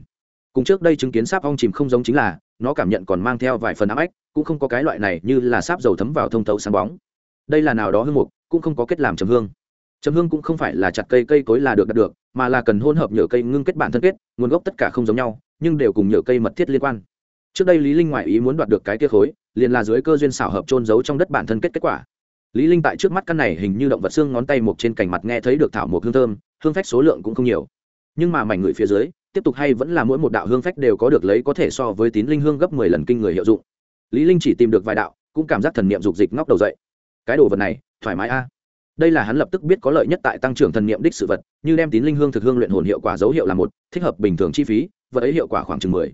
cùng trước đây chứng kiến sáp ong chìm không giống chính là, nó cảm nhận còn mang theo vài phần ám ách cũng không có cái loại này như là sáp dầu thấm vào thông thấu sáng bóng. Đây là nào đó hương mục, cũng không có kết làm trầm hương trầm hương cũng không phải là chặt cây cây cối là được đạt được, mà là cần hỗn hợp nhựa cây ngưng kết bản thân kết, nguồn gốc tất cả không giống nhau, nhưng đều cùng nhựa cây mật thiết liên quan. Trước đây lý linh ngoại ý muốn đoạt được cái kia khối, liền là dưới cơ duyên xảo hợp trôn giấu trong đất bản thân kết kết quả. Lý linh tại trước mắt căn này hình như động vật xương ngón tay một trên cành mặt nghe thấy được thảo một hương thơm, hương phách số lượng cũng không nhiều. Nhưng mà mảnh người phía dưới, tiếp tục hay vẫn là mỗi một đạo hương phách đều có được lấy có thể so với tín linh hương gấp mười lần kinh người hiệu dụng. Lý linh chỉ tìm được vài đạo, cũng cảm giác thần niệm dục dịch ngóc đầu dậy. Cái đồ vật này, thoải mái a đây là hắn lập tức biết có lợi nhất tại tăng trưởng thần niệm đích sự vật, như đem tín linh hương thực hương luyện hồn hiệu quả dấu hiệu là một, thích hợp bình thường chi phí vật ấy hiệu quả khoảng chừng mười.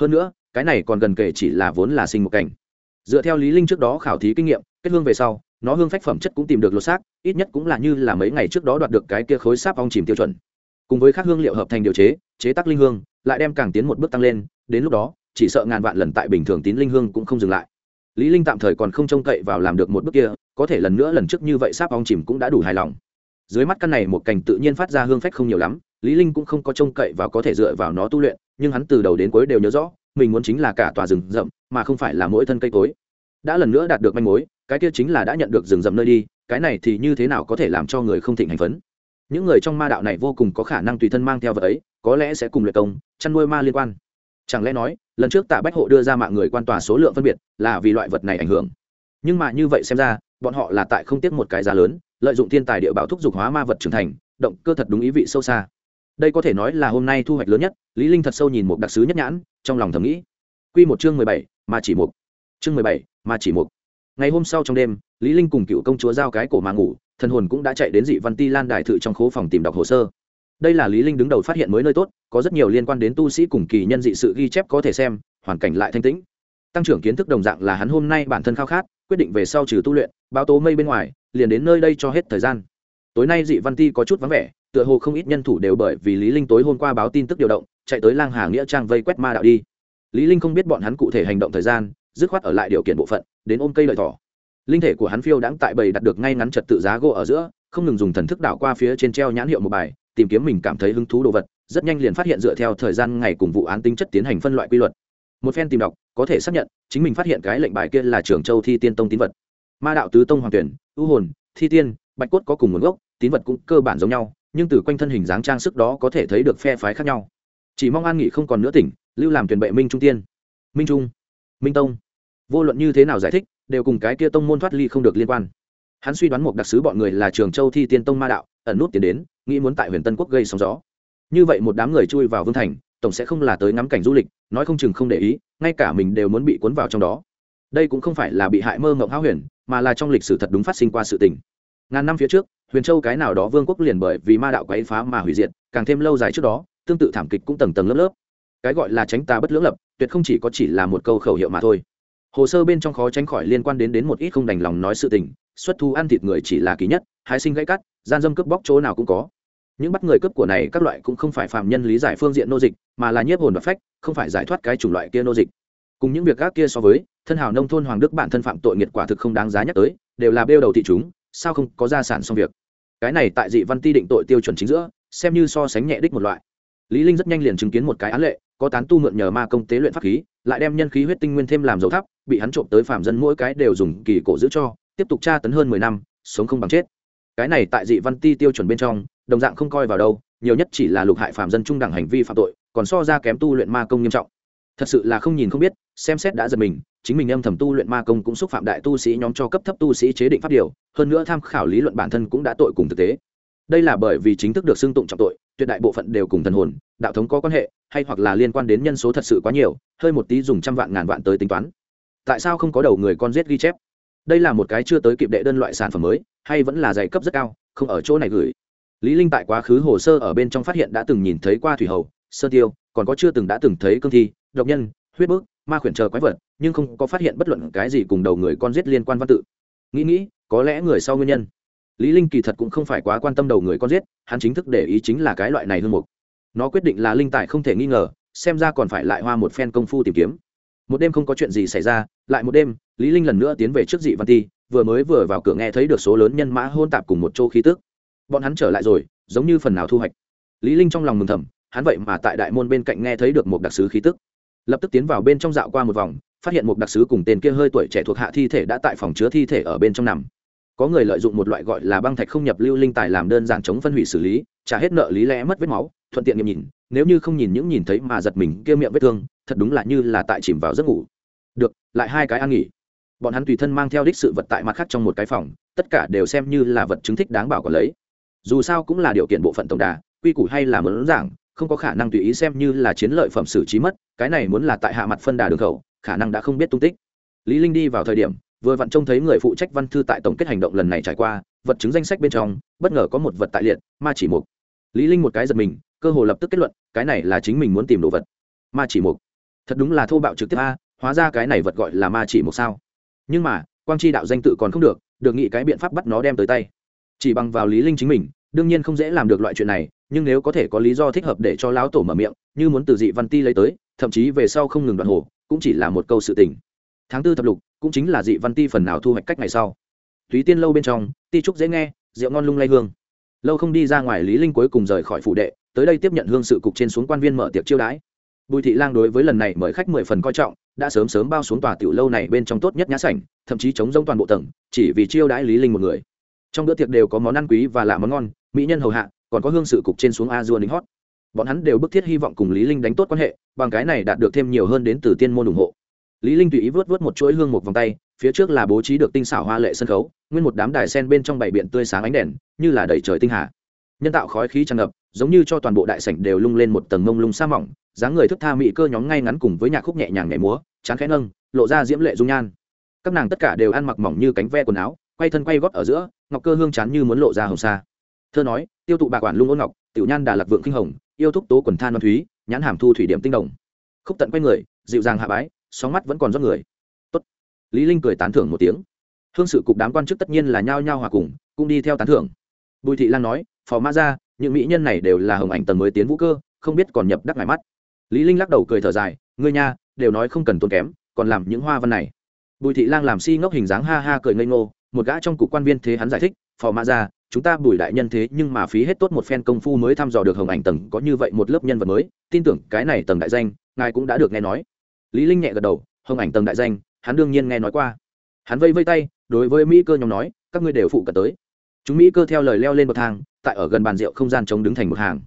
Hơn nữa, cái này còn gần kể chỉ là vốn là sinh một cảnh. Dựa theo lý linh trước đó khảo thí kinh nghiệm, kết hương về sau, nó hương phách phẩm chất cũng tìm được lột xác, ít nhất cũng là như là mấy ngày trước đó đoạt được cái kia khối sáp ong chìm tiêu chuẩn. Cùng với các hương liệu hợp thành điều chế chế tác linh hương, lại đem càng tiến một bước tăng lên, đến lúc đó, chỉ sợ ngàn vạn lần tại bình thường tín linh hương cũng không dừng lại. Lý linh tạm thời còn không trông cậy vào làm được một bước kia có thể lần nữa lần trước như vậy sáp ong chìm cũng đã đủ hài lòng. Dưới mắt căn này một cành tự nhiên phát ra hương phách không nhiều lắm, lý linh cũng không có trông cậy và có thể dựa vào nó tu luyện, nhưng hắn từ đầu đến cuối đều nhớ rõ, mình muốn chính là cả tòa rừng rậm, mà không phải là mỗi thân cây cối. Đã lần nữa đạt được manh mối, cái kia chính là đã nhận được rừng rậm nơi đi, cái này thì như thế nào có thể làm cho người không thịnh hành phấn? Những người trong ma đạo này vô cùng có khả năng tùy thân mang theo vật ấy, có lẽ sẽ cùng luyện công, chăn nuôi ma liên quan. Chẳng lẽ nói, lần trước tạ bách hộ đưa ra mạng người quan tòa số lượng phân biệt là vì loại vật này ảnh hưởng? Nhưng mà như vậy xem ra bọn họ là tại không tiếc một cái giá lớn lợi dụng thiên tài địa bảo thúc giục hóa ma vật trưởng thành động cơ thật đúng ý vị sâu xa. Đây có thể nói là hôm nay thu hoạch lớn nhất lý linh thật sâu nhìn một đặc sứ nhất nhãn trong lòng thầm nghĩ. Quy một chương mười bảy, mà chỉ một chương mười bảy, mà chỉ một ngày hôm sau trong đêm lý linh cùng cựu công chúa giao cái cổ mà ngủ thần hồn cũng đã chạy đến dị văn ti lan đài thự trong khố phòng tìm đọc hồ sơ. Đây là lý linh đứng đầu phát hiện mới nơi tốt có rất nhiều liên quan đến tu sĩ cùng kỳ nhân dị sự ghi chép có thể xem hoàn cảnh lại thanh tĩnh. Tăng trưởng kiến thức đồng dạng là hắn hôm nay bản thân khao khát quyết định về sau trừ tu luyện báo tố mây bên ngoài, liền đến nơi đây cho hết thời gian. Tối nay dị văn ti có chút vắng vẻ, tựa hồ không ít nhân thủ đều bởi vì lý linh tối hôm qua báo tin tức điều động, chạy tới lang hà nghĩa trang vây quét ma đạo đi. Lý linh không biết bọn hắn cụ thể hành động thời gian, dứt khoát ở lại điều kiện bộ phận, đến ôm cây lợi thỏ. Linh thể của hắn phiêu đãng tại bầy đặt được ngay ngắn trật tự giá gỗ ở giữa, không ngừng dùng thần thức đảo qua phía trên treo nhãn hiệu một bài, tìm kiếm mình cảm thấy hứng thú đồ vật, rất nhanh liền phát hiện dựa theo thời gian ngày cùng vụ án tính chất tiến hành phân loại quy luật. Một phen tìm đọc, có thể xác nhận, chính mình phát hiện cái lệnh bài kia là trường châu thi tiên tông tín vật ma đạo tứ tông hoàng tuyển, ưu hồn, thi tiên, bạch cốt có cùng nguồn gốc, tín vật cũng cơ bản giống nhau, nhưng từ quanh thân hình dáng trang sức đó có thể thấy được phe phái khác nhau. Chỉ mong an nghị không còn nữa tỉnh, lưu làm tuyển bệ minh trung tiên. Minh trung, minh tông. Vô luận như thế nào giải thích, đều cùng cái kia tông môn thoát ly không được liên quan. Hắn suy đoán một đặc sứ bọn người là trường châu thi tiên tông ma đạo, ẩn nút tiến đến, nghĩ muốn tại huyền tân quốc gây sóng gió. Như vậy một đám người chui vào vương thành, tổng sẽ không là tới ngắm cảnh du lịch, nói không chừng không để ý, ngay cả mình đều muốn bị cuốn vào trong đó. Đây cũng không phải là bị hại mơ ngộng háo huyền mà là trong lịch sử thật đúng phát sinh qua sự tình. Ngàn năm phía trước, huyền châu cái nào đó vương quốc liền bởi vì ma đạo quấy phá mà hủy diệt, càng thêm lâu dài trước đó, tương tự thảm kịch cũng tầng tầng lớp lớp. Cái gọi là tránh ta bất lưỡng lập, tuyệt không chỉ có chỉ là một câu khẩu hiệu mà thôi. Hồ sơ bên trong khó tránh khỏi liên quan đến đến một ít không đành lòng nói sự tình, xuất thu ăn thịt người chỉ là ký nhất, hái sinh gãy cắt, gian dâm cướp bóc chỗ nào cũng có. Những bắt người cướp của này các loại cũng không phải phạm nhân lý giải phương diện nô dịch, mà là nhiếp hồn và phách, không phải giải thoát cái chủng loại kia nô dịch. Cùng những việc các kia so với thân hào nông thôn hoàng đức bản thân phạm tội nghiệt quả thực không đáng giá nhắc tới, đều là bêu đầu thị chúng, sao không có gia sản xong việc? Cái này tại dị văn ti định tội tiêu chuẩn chính giữa, xem như so sánh nhẹ đích một loại. Lý linh rất nhanh liền chứng kiến một cái án lệ, có tán tu mượn nhờ ma công tế luyện pháp khí, lại đem nhân khí huyết tinh nguyên thêm làm dầu thắp bị hắn trộm tới phạm dân mỗi cái đều dùng kỳ cổ giữ cho, tiếp tục tra tấn hơn mười năm, sống không bằng chết. Cái này tại dị văn ti tiêu chuẩn bên trong, đồng dạng không coi vào đâu, nhiều nhất chỉ là lục hại phạm dân trung đẳng hành vi phạm tội, còn so ra kém tu luyện ma công nghiêm trọng thật sự là không nhìn không biết, xem xét đã giật mình, chính mình âm thầm tu luyện ma công cũng xúc phạm đại tu sĩ nhóm cho cấp thấp tu sĩ chế định pháp điều, hơn nữa tham khảo lý luận bản thân cũng đã tội cùng thực tế. Đây là bởi vì chính thức được xưng tụng trọng tội, tuyệt đại bộ phận đều cùng thần hồn, đạo thống có quan hệ, hay hoặc là liên quan đến nhân số thật sự quá nhiều, hơi một tí dùng trăm vạn ngàn vạn tới tính toán. Tại sao không có đầu người con giết ghi chép? Đây là một cái chưa tới kịp đệ đơn loại sản phẩm mới, hay vẫn là giày cấp rất cao, không ở chỗ này gửi. Lý linh tại quá khứ hồ sơ ở bên trong phát hiện đã từng nhìn thấy qua thủy hầu sơ tiêu, còn có chưa từng đã từng thấy cương thi độc nhân, huyết bức, ma khuyển chờ quái vật, nhưng không có phát hiện bất luận cái gì cùng đầu người con giết liên quan văn tự. Nghĩ nghĩ, có lẽ người sau nguyên nhân. Lý linh kỳ thật cũng không phải quá quan tâm đầu người con giết, hắn chính thức để ý chính là cái loại này hương mục. Nó quyết định là linh tài không thể nghi ngờ, xem ra còn phải lại hoa một phen công phu tìm kiếm. Một đêm không có chuyện gì xảy ra, lại một đêm, lý linh lần nữa tiến về trước dị văn ti, vừa mới vừa vào cửa nghe thấy được số lớn nhân mã hôn tạp cùng một chỗ khí tức. Bọn hắn trở lại rồi, giống như phần nào thu hoạch. Lý linh trong lòng mừng thầm, hắn vậy mà tại đại môn bên cạnh nghe thấy được một đặc sứ khí tức lập tức tiến vào bên trong dạo qua một vòng, phát hiện một đặc sứ cùng tên kia hơi tuổi trẻ thuộc hạ thi thể đã tại phòng chứa thi thể ở bên trong nằm. Có người lợi dụng một loại gọi là băng thạch không nhập lưu linh tài làm đơn giản chống phân hủy xử lý, trả hết nợ lý lẽ mất vết máu, thuận tiện nghiệm nhìn, nếu như không nhìn những nhìn thấy mà giật mình kia miệng vết thương, thật đúng là như là tại chìm vào giấc ngủ. Được, lại hai cái ăn nghỉ. Bọn hắn tùy thân mang theo đích sự vật tại mặt khác trong một cái phòng, tất cả đều xem như là vật chứng thích đáng bảo còn lấy. Dù sao cũng là điều kiện bộ phận tổng đà, quy củ hay là mớn giảng không có khả năng tùy ý xem như là chiến lợi phẩm xử trí mất, cái này muốn là tại hạ mặt phân đà đường khẩu, khả năng đã không biết tung tích. Lý linh đi vào thời điểm, vừa vặn trông thấy người phụ trách văn thư tại tổng kết hành động lần này trải qua, vật chứng danh sách bên trong, bất ngờ có một vật tại liệt, ma chỉ mục. Lý linh một cái giật mình, cơ hồ lập tức kết luận, cái này là chính mình muốn tìm đồ vật. Ma chỉ mục. Thật đúng là thô bạo trực tiếp a, hóa ra cái này vật gọi là ma chỉ mục sao? Nhưng mà, quang chi đạo danh tự còn không được được nghĩ cái biện pháp bắt nó đem tới tay. Chỉ bằng vào lý linh chính mình, đương nhiên không dễ làm được loại chuyện này nhưng nếu có thể có lý do thích hợp để cho lão tổ mở miệng, như muốn từ dị văn ti lấy tới, thậm chí về sau không ngừng đoạn hồ, cũng chỉ là một câu sự tình. Tháng tư thập lục, cũng chính là dị văn ti phần nào thu hoạch cách ngày sau. Thúy tiên lâu bên trong, ti trúc dễ nghe, rượu ngon lung lay hương. Lâu không đi ra ngoài lý linh cuối cùng rời khỏi phủ đệ, tới đây tiếp nhận hương sự cục trên xuống quan viên mở tiệc chiêu đãi. Bùi thị lang đối với lần này mời khách mười phần coi trọng, đã sớm sớm bao xuống tòa tiểu lâu này bên trong tốt nhất nhã sảnh, thậm chí chống rông toàn bộ tầng, chỉ vì chiêu đãi lý linh một người trong bữa tiệc đều có món ăn quý và lạ món ngon, mỹ nhân hầu hạ, còn có hương sự cục trên xuống a dua lính hót bọn hắn đều bức thiết hy vọng cùng lý linh đánh tốt quan hệ, bằng cái này đạt được thêm nhiều hơn đến từ tiên môn ủng hộ. Lý linh tùy ý vớt vớt một chuỗi hương một vòng tay, phía trước là bố trí được tinh xảo hoa lệ sân khấu, nguyên một đám đài sen bên trong bảy biển tươi sáng ánh đèn, như là đầy trời tinh hà. Nhân tạo khói khí tràn ngập, giống như cho toàn bộ đại sảnh đều lung lên một tầng mông lung sa mỏng, dáng người thức tha mỹ cơ nhóm ngay ngắn cùng với nhạc khúc nhẹ nhàng nhảy múa chán khẽ nâng, lộ ra diễm lệ dung nhan. Các nàng tất cả đều ăn mặc mỏng như cánh ve quần áo, quay thân quay gót ở giữa ngọc cơ hương chán như muốn lộ ra hồng sa. Thơ nói, tiêu tụ bạc quản lung ôn ngọc, tiểu nhan đà lạc vượng kinh hồng, yêu thúc tố quần than văn thúy, nhãn hàm thu thủy điểm tinh đồng. Khúc tận quay người, dịu dàng hạ bái, sóng mắt vẫn còn rót người. Tốt. Lý linh cười tán thưởng một tiếng. Hương sự cục đám quan chức tất nhiên là nhao nhao hòa cùng, cũng đi theo tán thưởng. Bùi thị lang nói, phò mã ra những mỹ nhân này đều là hồng ảnh tầng mới tiến vũ cơ, không biết còn nhập đắc ngài mắt. Lý linh lắc đầu cười thở dài, ngươi nha, đều nói không cần tốn kém, còn làm những hoa văn này. Bùi thị lang làm si ngốc hình dáng ha ha cười ngây ngô một gã trong cục quan viên thế hắn giải thích, phò mã ra chúng ta bùi đại nhân thế nhưng mà phí hết tốt một phen công phu mới thăm dò được hồng ảnh tầng, có như vậy một lớp nhân vật mới, tin tưởng cái này tầng đại danh, ngài cũng đã được nghe nói. Lý linh nhẹ gật đầu, hồng ảnh tầng đại danh, hắn đương nhiên nghe nói qua. Hắn vây vây tay, đối với mỹ cơ nhóm nói, các ngươi đều phụ cận tới. Chúng mỹ cơ theo lời leo lên bậc thang, tại ở gần bàn rượu không gian chống đứng thành một hàng.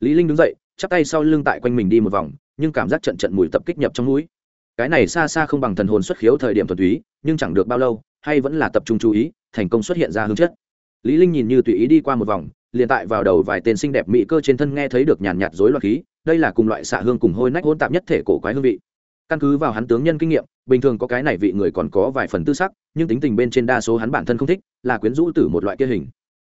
Lý linh đứng dậy, chắp tay sau lưng tại quanh mình đi một vòng, nhưng cảm giác trận trận mùi tập kích nhập trong mũi. Cái này xa xa không bằng thần hồn xuất khiếu thời điểm thuần túy, nhưng chẳng được bao lâu hay vẫn là tập trung chú ý, thành công xuất hiện ra hướng chất. Lý linh nhìn như tùy ý đi qua một vòng, liền tại vào đầu vài tên xinh đẹp mỹ cơ trên thân nghe thấy được nhàn nhạt rối loạn khí, đây là cùng loại xạ hương cùng hôi nách hỗn tạp nhất thể cổ quái hương vị. Căn cứ vào hắn tướng nhân kinh nghiệm, bình thường có cái này vị người còn có vài phần tư sắc, nhưng tính tình bên trên đa số hắn bản thân không thích, là quyến rũ tử một loại kia hình.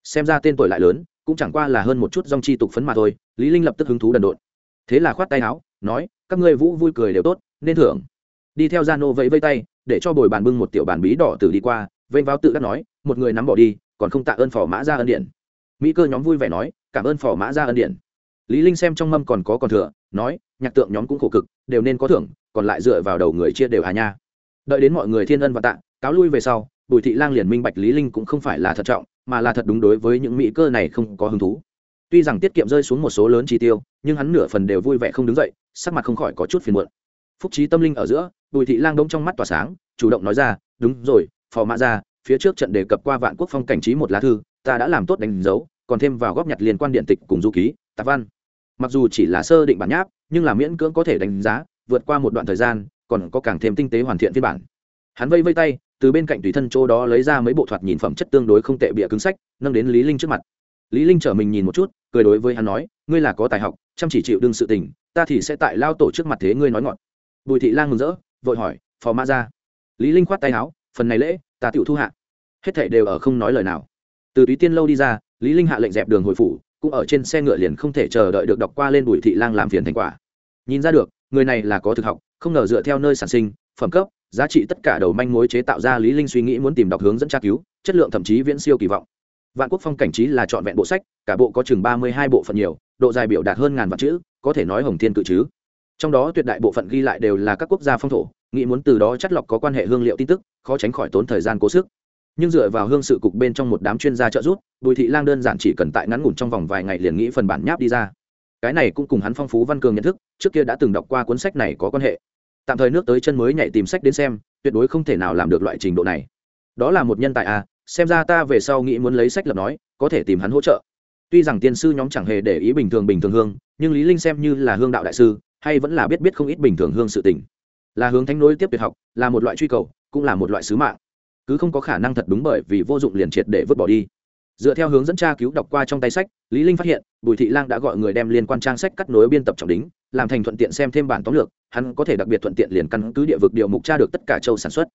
Xem ra tên tuổi lại lớn, cũng chẳng qua là hơn một chút dòng chi tục phấn mà thôi, lý linh lập tức hứng thú đần độn. Thế là khoát tay áo, nói, các ngươi vũ vui cười đều tốt, nên thưởng đi theo gia nô vẫy vây tay, để cho bồi bàn bưng một tiểu bàn bí đỏ tử đi qua, vênh vào tự đắc nói, một người nắm bỏ đi, còn không tạ ơn phò mã ra ân điện mỹ cơ nhóm vui vẻ nói, cảm ơn phò mã ra ân điện lý linh xem trong mâm còn có còn thừa, nói, nhạc tượng nhóm cũng khổ cực, đều nên có thưởng, còn lại dựa vào đầu người chia đều hà nha. Đợi đến mọi người thiên ân và tạ, cáo lui về sau, bùi thị lang liền minh bạch lý linh cũng không phải là thật trọng, mà là thật đúng đối với những mỹ cơ này không có hứng thú. Tuy rằng tiết kiệm rơi xuống một số lớn chi tiêu, nhưng hắn nửa phần đều vui vẻ không đứng dậy, sắc mặt không khỏi có chút phiền muộn. Phúc trí tâm linh ở giữa bùi thị lang đông trong mắt tỏa sáng, chủ động nói ra, đúng rồi, phò mã ra, phía trước trận đề cập qua vạn quốc phong cảnh trí một lá thư, ta đã làm tốt đánh dấu, còn thêm vào góp nhặt liên quan điện tịch cùng du ký, tạp văn. Mặc dù chỉ là sơ định bản nháp, nhưng là miễn cưỡng có thể đánh giá, vượt qua một đoạn thời gian, còn có càng thêm tinh tế hoàn thiện phiên bản. Hắn vây vây tay, từ bên cạnh tùy thân chỗ đó lấy ra mấy bộ thoạt nhìn phẩm chất tương đối không tệ bịa cứng sách, nâng đến lý linh trước mặt. Lý linh trở mình nhìn một chút, cười đối với hắn nói, ngươi là có tài học, chăm chỉ chịu đương sự tình, ta thì sẽ tại lao tổ trước mặt thế ngươi nói ngọn. Bùi thị lang mừng rỡ vội hỏi, phò mã ra. Lý linh khoát tay áo, phần này lễ, ta tiểu thu hạ. Hết thảy đều ở không nói lời nào. Từ túy tiên lâu đi ra, lý linh hạ lệnh dẹp đường hồi phủ, cũng ở trên xe ngựa liền không thể chờ đợi được đọc qua lên bùi thị lang làm phiền thành quả. Nhìn ra được, người này là có thực học, không ngờ dựa theo nơi sản sinh, phẩm cấp, giá trị tất cả đầu manh mối chế tạo ra lý linh suy nghĩ muốn tìm đọc hướng dẫn tra cứu, chất lượng thậm chí viễn siêu kỳ vọng. Vạn quốc phong cảnh trí là chọn vẹn bộ sách, cả bộ có chừng ba mươi hai bộ phận nhiều, độ dài biểu đạt hơn ngàn vạn chữ, có thể nói hồng thiên cự chứ trong đó tuyệt đại bộ phận ghi lại đều là các quốc gia phong thổ, nghĩ muốn từ đó chắt lọc có quan hệ hương liệu tin tức, khó tránh khỏi tốn thời gian cố sức. Nhưng dựa vào hương sự cục bên trong một đám chuyên gia trợ giúp, bùi thị lang đơn giản chỉ cần tại ngắn ngủn trong vòng vài ngày liền nghĩ phần bản nháp đi ra. Cái này cũng cùng hắn phong phú văn cường nhận thức, trước kia đã từng đọc qua cuốn sách này có quan hệ. Tạm thời nước tới chân mới nhảy tìm sách đến xem, tuyệt đối không thể nào làm được loại trình độ này. Đó là một nhân tài à xem ra ta về sau nghĩ muốn lấy sách lập nói, có thể tìm hắn hỗ trợ. Tuy rằng tiên sư nhóm chẳng hề để ý bình thường bình thường hương, nhưng lý linh xem như là hương đạo đại sư hay vẫn là biết biết không ít bình thường hương sự tình. Là hướng thánh nối tiếp tuyệt học, là một loại truy cầu, cũng là một loại sứ mạng. Cứ không có khả năng thật đúng bởi vì vô dụng liền triệt để vứt bỏ đi. Dựa theo hướng dẫn tra cứu đọc qua trong tay sách, lý linh phát hiện, bùi thị lang đã gọi người đem liên quan trang sách cắt nối biên tập trọng đính, làm thành thuận tiện xem thêm bản tóm lược, hắn có thể đặc biệt thuận tiện liền căn cứ địa vực điều mục tra được tất cả châu sản xuất.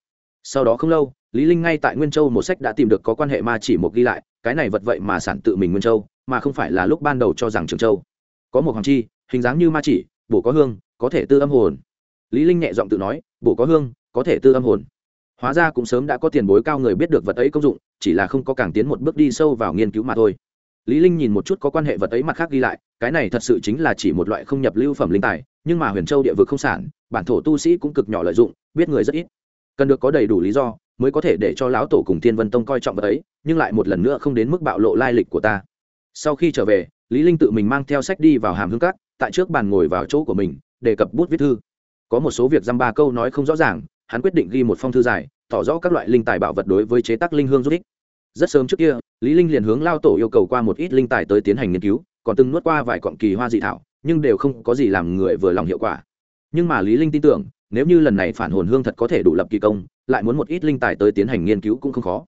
Sau đó không lâu, lý linh ngay tại nguyên châu một sách đã tìm được có quan hệ ma chỉ một ghi lại, cái này vật vậy mà sản tự mình nguyên châu, mà không phải là lúc ban đầu cho rằng trường châu. Có một hoàng chi, hình dáng như ma chỉ bổ có hương, có thể tư âm hồn. Lý linh nhẹ giọng tự nói, bổ có hương, có thể tư âm hồn. Hóa ra cũng sớm đã có tiền bối cao người biết được vật ấy công dụng, chỉ là không có càng tiến một bước đi sâu vào nghiên cứu mà thôi. Lý linh nhìn một chút có quan hệ vật ấy mặt khác ghi lại, cái này thật sự chính là chỉ một loại không nhập lưu phẩm linh tài, nhưng mà huyền châu địa vực không sản, bản thổ tu sĩ cũng cực nhỏ lợi dụng, biết người rất ít. Cần được có đầy đủ lý do, mới có thể để cho lão tổ cùng thiên vân tông coi trọng vật ấy, nhưng lại một lần nữa không đến mức bạo lộ lai lịch của ta. Sau khi trở về, lý linh tự mình mang theo sách đi vào hàm hương cát tại trước bàn ngồi vào chỗ của mình, đề cập bút viết thư. Có một số việc dăm ba câu nói không rõ ràng, hắn quyết định ghi một phong thư dài, tỏ rõ các loại linh tài bảo vật đối với chế tác linh hương giúp ích. Rất sớm trước kia, lý linh liền hướng lao tổ yêu cầu qua một ít linh tài tới tiến hành nghiên cứu, còn từng nuốt qua vài cọng kỳ hoa dị thảo, nhưng đều không có gì làm người vừa lòng hiệu quả. Nhưng mà lý linh tin tưởng, nếu như lần này phản hồn hương thật có thể đủ lập kỳ công, lại muốn một ít linh tài tới tiến hành nghiên cứu cũng không khó.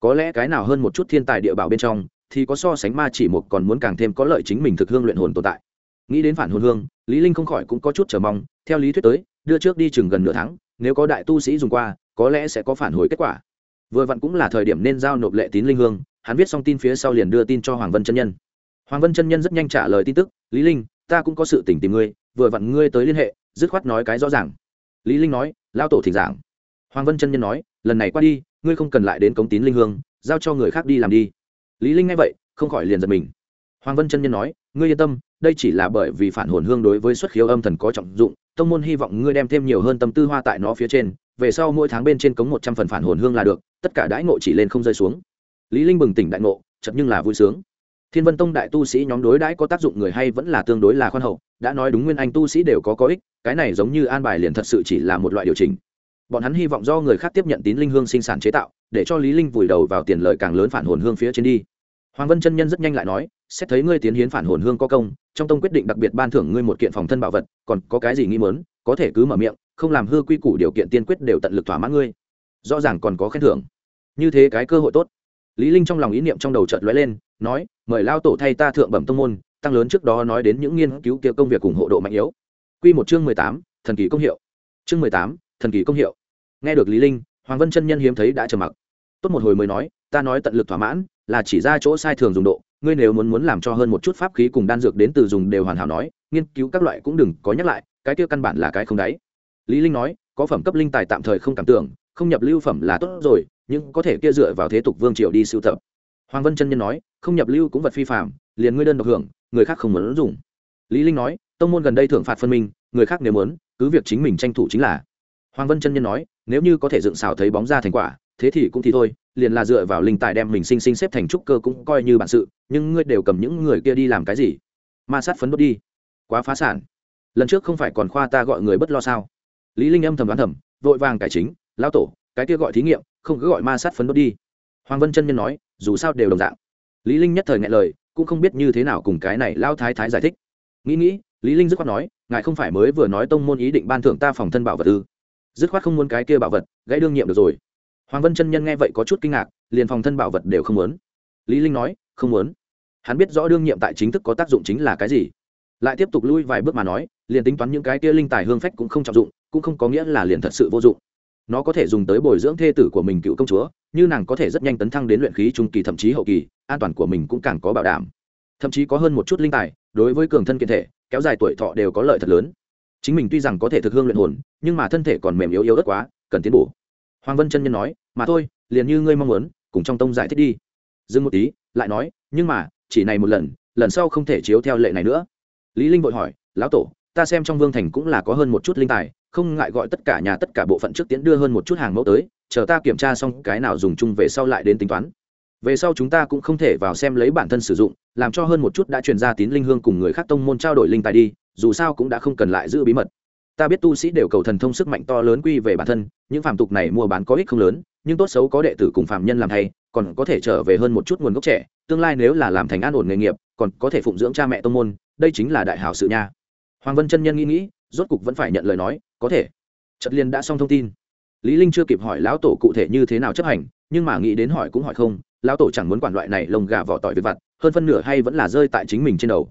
Có lẽ cái nào hơn một chút thiên tài địa bảo bên trong, thì có so sánh ma chỉ một còn muốn càng thêm có lợi chính mình thực hương luyện hồn tồn tại nghĩ đến phản hồn hương, lý linh không khỏi cũng có chút chờ mong, theo lý thuyết tới, đưa trước đi chừng gần nửa tháng, nếu có đại tu sĩ dùng qua, có lẽ sẽ có phản hồi kết quả. Vừa vặn cũng là thời điểm nên giao nộp lệ tín linh hương, hắn viết xong tin phía sau liền đưa tin cho hoàng vân chân nhân. Hoàng vân chân nhân rất nhanh trả lời tin tức, lý linh, ta cũng có sự tình tìm ngươi, vừa vặn ngươi tới liên hệ, dứt khoát nói cái rõ ràng. Lý linh nói lao tổ thỉnh giảng. Hoàng vân chân nhân nói, lần này qua đi, ngươi không cần lại đến cống tín linh hương, giao cho người khác đi làm đi. Lý linh nghe vậy, không khỏi liền giật mình. Hoàng vân chân nhân nói, ngươi yên tâm đây chỉ là bởi vì phản hồn hương đối với xuất khiếu âm thần có trọng dụng, tông môn hy vọng ngươi đem thêm nhiều hơn tâm tư hoa tại nó phía trên, về sau mỗi tháng bên trên cống một trăm phần phản hồn hương là được, tất cả đãi ngộ chỉ lên không rơi xuống. Lý linh bừng tỉnh đại ngộ chật nhưng là vui sướng. Thiên vân tông đại tu sĩ nhóm đối đãi có tác dụng người hay vẫn là tương đối là khoan hậu, đã nói đúng nguyên anh tu sĩ đều có có ích, cái này giống như an bài liền thật sự chỉ là một loại điều chỉnh. Bọn hắn hy vọng do người khác tiếp nhận tín linh hương sinh sản chế tạo, để cho lý linh vùi đầu vào tiền lợi càng lớn phản hồn hương phía trên đi. Hoàng vân chân nhân rất nhanh lại nói xét thấy ngươi tiến hiến phản hồn hương có công trong tông quyết định đặc biệt ban thưởng ngươi một kiện phòng thân bảo vật còn có cái gì nghi mớn có thể cứ mở miệng không làm hư quy củ điều kiện tiên quyết đều tận lực thỏa mãn ngươi. Rõ ràng còn có khen thưởng. Như thế cái cơ hội tốt. Lý linh trong lòng ý niệm trong đầu chợt lóe lên nói mời lao tổ thay ta thượng bẩm tông môn tăng lớn trước đó nói đến những nghiên cứu kia công việc ủng hộ độ mạnh yếu. Quy một chương mười tám, thần kỳ công hiệu. Chương mười tám, thần kỳ công hiệu. Nghe được lý linh hoàng vân chân nhân hiếm thấy đã trầm mặc. Tốt một hồi mới nói ta nói tận lực thỏa mãn là chỉ ra chỗ sai thường dùng độ ngươi nếu muốn muốn làm cho hơn một chút pháp khí cùng đan dược đến từ dùng đều hoàn hảo nói, nghiên cứu các loại cũng đừng có nhắc lại, cái kia căn bản là cái không đáy. Lý linh nói, có phẩm cấp linh tài tạm thời không cảm tưởng, không nhập lưu phẩm là tốt rồi, nhưng có thể kia dựa vào thế tục vương triều đi sưu tập. Hoàng vân chân nhân nói, không nhập lưu cũng vật phi phạm liền ngươi đơn độc hưởng, người khác không muốn dùng. Lý linh nói, tông môn gần đây thưởng phạt phân minh, người khác nếu muốn, cứ việc chính mình tranh thủ chính là. Hoàng vân chân nhân nói, nếu như có thể dựng xào thấy bóng ra thành quả thế thì cũng thì thôi, liền là dựa vào linh tài đem mình sinh sinh xếp thành trúc cơ cũng coi như bản sự, nhưng ngươi đều cầm những người kia đi làm cái gì? Ma sát phấn đốt đi. Quá phá sản. Lần trước không phải còn khoa ta gọi người bất lo sao? Lý linh âm thầm đoán thầm, vội vàng cải chính, lão tổ, cái kia gọi thí nghiệm, không cứ gọi ma sát phấn đốt đi. Hoàng vân chân nhân nói, dù sao đều đồng dạng. Lý linh nhất thời ngại lời, cũng không biết như thế nào cùng cái này lao thái thái giải thích. Nghĩ nghĩ, lý linh dứt khoát nói, ngài không phải mới vừa nói tông môn ý định ban thưởng ta phòng thân bảo vật ư? Dứt khoát không muốn cái kia bảo vật, gãy đương nhiệm được rồi hoàng vân chân nhân nghe vậy có chút kinh ngạc, liền phòng thân bảo vật đều không muốn. Lý linh nói, không muốn. Hắn biết rõ đương nhiệm tại chính thức có tác dụng chính là cái gì. Lại tiếp tục lui vài bước mà nói, liền tính toán những cái kia linh tài hương phách cũng không trọng dụng, cũng không có nghĩa là liền thật sự vô dụng. Nó có thể dùng tới bồi dưỡng thê tử của mình cựu công chúa, như nàng có thể rất nhanh tấn thăng đến luyện khí trung kỳ thậm chí hậu kỳ, an toàn của mình cũng càng có bảo đảm. Thậm chí có hơn một chút linh tài, đối với cường thân kiện thể, kéo dài tuổi thọ đều có lợi thật lớn. Chính mình tuy rằng có thể thực hương luyện hồn, nhưng mà thân thể còn mềm yếu yếu đất quá, cần tiến bổ. Hoàng vân chân nhân nói mà thôi, liền như ngươi mong muốn, cùng trong tông giải thích đi. Dừng một tí, lại nói, nhưng mà, chỉ này một lần lần sau không thể chiếu theo lệ này nữa. Lý linh vội hỏi, lão tổ, ta xem trong vương thành cũng là có hơn một chút linh tài, không ngại gọi tất cả nhà tất cả bộ phận trước tiến đưa hơn một chút hàng mẫu tới, chờ ta kiểm tra xong cái nào dùng chung về sau lại đến tính toán. Về sau chúng ta cũng không thể vào xem lấy bản thân sử dụng, làm cho hơn một chút đã truyền ra tín linh hương cùng người khác tông môn trao đổi linh tài đi, dù sao cũng đã không cần lại giữ bí mật. Ta biết tu sĩ đều cầu thần thông sức mạnh to lớn quy về bản thân, những phàm tục này mua bán có ích không lớn nhưng tốt xấu có đệ tử cùng phạm nhân làm thay còn có thể trở về hơn một chút nguồn gốc trẻ, tương lai nếu là làm thành an ổn nghề nghiệp, còn có thể phụng dưỡng cha mẹ tông môn, đây chính là đại hảo sự nha. Hoàng vân chân nhân nghĩ nghĩ, rốt cục vẫn phải nhận lời nói, có thể. Trật liên đã xong thông tin. Lý linh chưa kịp hỏi lão tổ cụ thể như thế nào chấp hành, nhưng mà nghĩ đến hỏi cũng hỏi không, lão tổ chẳng muốn quản loại này lồng gà vỏ tỏi về vặt, hơn phân nửa hay vẫn là rơi tại chính mình trên đầu.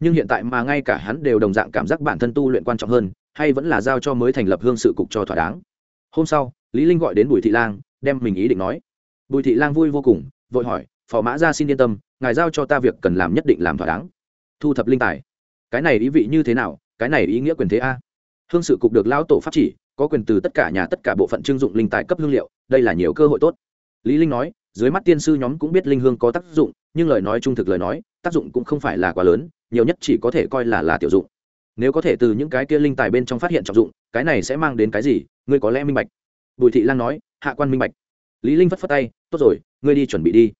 Nhưng hiện tại mà ngay cả hắn đều đồng dạng cảm giác bản thân tu luyện quan trọng hơn, hay vẫn là giao cho mới thành lập hương sự cục cho thỏa đáng. Hôm sau, lý linh gọi đến bùi thị lang đem mình ý định nói. Bùi thị lang vui vô cùng, vội hỏi, phò mã ra xin yên tâm, ngài giao cho ta việc cần làm nhất định làm thỏa đáng. Thu thập linh tài. Cái này ý vị như thế nào? Cái này ý nghĩa quyền thế a? Hương sự cục được lão tổ pháp chỉ, có quyền từ tất cả nhà tất cả bộ phận trưng dụng linh tài cấp hương liệu, đây là nhiều cơ hội tốt. Lý linh nói, dưới mắt tiên sư nhóm cũng biết linh hương có tác dụng, nhưng lời nói trung thực lời nói, tác dụng cũng không phải là quá lớn, nhiều nhất chỉ có thể coi là là tiểu dụng. Nếu có thể từ những cái kia linh tài bên trong phát hiện trọng dụng, cái này sẽ mang đến cái gì? Ngươi có lẽ minh bạch. Bùi thị lang nói hạ quan minh bạch. Lý linh phất phất tay, tốt rồi, ngươi đi chuẩn bị đi.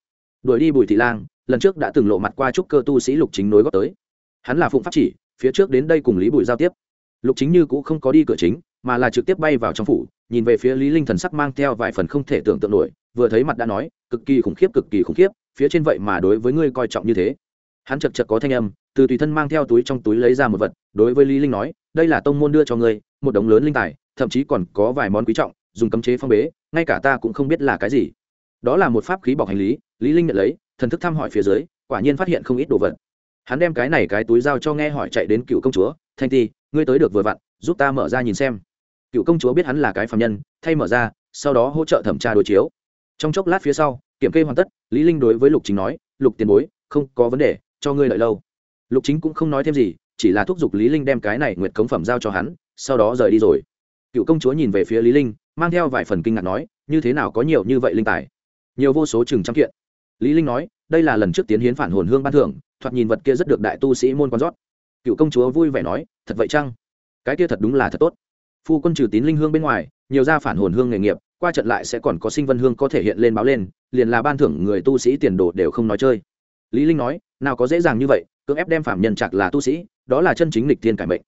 Đuổi đi bùi thị lang, lần trước đã từng lộ mặt qua trúc cơ tu sĩ lục chính nối góp tới. Hắn là phụng pháp chỉ, phía trước đến đây cùng lý bùi giao tiếp. Lục chính như cũng không có đi cửa chính, mà là trực tiếp bay vào trong phủ, nhìn về phía lý linh thần sắc mang theo vài phần không thể tưởng tượng nổi, vừa thấy mặt đã nói, cực kỳ khủng khiếp, cực kỳ khủng khiếp, phía trên vậy mà đối với ngươi coi trọng như thế. Hắn chật chật có thanh âm, từ tùy thân mang theo túi trong túi lấy ra một vật, đối với lý linh nói, đây là tông môn đưa cho ngươi, một đống lớn linh tài, thậm chí còn có vài món quý trọng, dùng cấm chế phong bế ngay cả ta cũng không biết là cái gì. Đó là một pháp khí bọc hành lý lý linh nhận lấy, thần thức thăm hỏi phía dưới, quả nhiên phát hiện không ít đồ vật. Hắn đem cái này cái túi giao cho nghe hỏi chạy đến cựu công chúa, thanh ti, ngươi tới được vừa vặn, giúp ta mở ra nhìn xem. Cựu công chúa biết hắn là cái phạm nhân, thay mở ra, sau đó hỗ trợ thẩm tra đối chiếu. Trong chốc lát phía sau, kiểm kê hoàn tất, lý linh đối với lục chính nói, lục tiền bối, không có vấn đề, cho ngươi đợi lâu. Lục chính cũng không nói thêm gì, chỉ là thúc giục lý linh đem cái này nguyệt cống phẩm giao cho hắn, sau đó rời đi rồi. Cựu công chúa nhìn về phía lý linh mang theo vài phần kinh ngạc nói, như thế nào có nhiều như vậy linh tài? Nhiều vô số chừng trăm kiện. Lý linh nói, đây là lần trước tiến hiến phản hồn hương ban thưởng, thoạt nhìn vật kia rất được đại tu sĩ môn quan rót. Cựu công chúa vui vẻ nói, thật vậy chăng? Cái kia thật đúng là thật tốt. Phu quân trừ tín linh hương bên ngoài, nhiều gia phản hồn hương nghề nghiệp, qua trận lại sẽ còn có sinh vân hương có thể hiện lên báo lên, liền là ban thưởng người tu sĩ tiền đồ đều không nói chơi. Lý linh nói, nào có dễ dàng như vậy, cưỡng ép đem phạm nhân chặt là tu sĩ, đó là chân chính lịch thiên cải mệnh.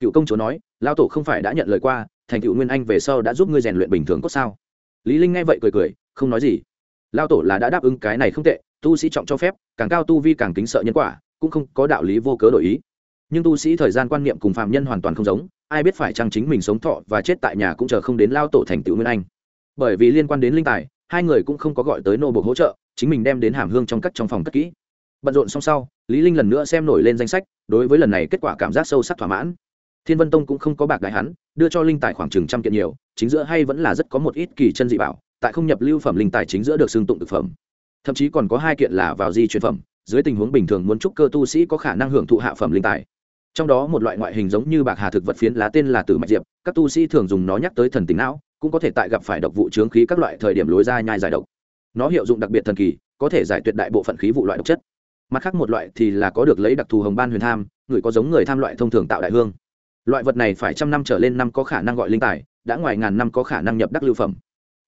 Cựu công chúa nói lao tổ không phải đã nhận lời qua thành tựu nguyên anh về sau đã giúp ngươi rèn luyện bình thường có sao? Lý linh nghe vậy cười cười, không nói gì. Lao tổ là đã đáp ứng cái này không tệ, tu sĩ trọng cho phép, càng cao tu vi càng kính sợ nhân quả, cũng không có đạo lý vô cớ đổi ý. Nhưng tu sĩ thời gian quan niệm cùng phạm nhân hoàn toàn không giống, ai biết phải chăng chính mình sống thọ và chết tại nhà cũng chờ không đến lao tổ thành tựu nguyên anh. Bởi vì liên quan đến linh tài, hai người cũng không có gọi tới nô bộ hỗ trợ, chính mình đem đến hàm hương trong các trong phòng cất kỹ. Bận rộn xong sau, lý linh lần nữa xem nổi lên danh sách, đối với lần này kết quả cảm giác sâu sắc thỏa mãn. Thiên vân tông cũng không có bạc đại hắn đưa cho linh tài khoảng chừng trăm kiện nhiều, chính giữa hay vẫn là rất có một ít kỳ chân dị bảo, tại không nhập lưu phẩm linh tài chính giữa được xương tụng thực phẩm. Thậm chí còn có hai kiện là vào di chuyển phẩm, dưới tình huống bình thường muốn trúc cơ tu sĩ có khả năng hưởng thụ hạ phẩm linh tài. Trong đó một loại ngoại hình giống như bạc hà thực vật phiến lá tên là tử mạch diệp, các tu sĩ thường dùng nó nhắc tới thần tính não, cũng có thể tại gặp phải độc vụ chướng khí các loại thời điểm lối ra nhai giải độc. Nó hiệu dụng đặc biệt thần kỳ, có thể giải tuyệt đại bộ phận khí vụ loại độc chất. Mặt khác một loại thì là có được lấy đặc thù hồng ban huyền tham, người có giống người tham loại thông thường tạo đại hương loại vật này phải trăm năm trở lên năm có khả năng gọi linh tài, đã ngoài ngàn năm có khả năng nhập đắc lưu phẩm.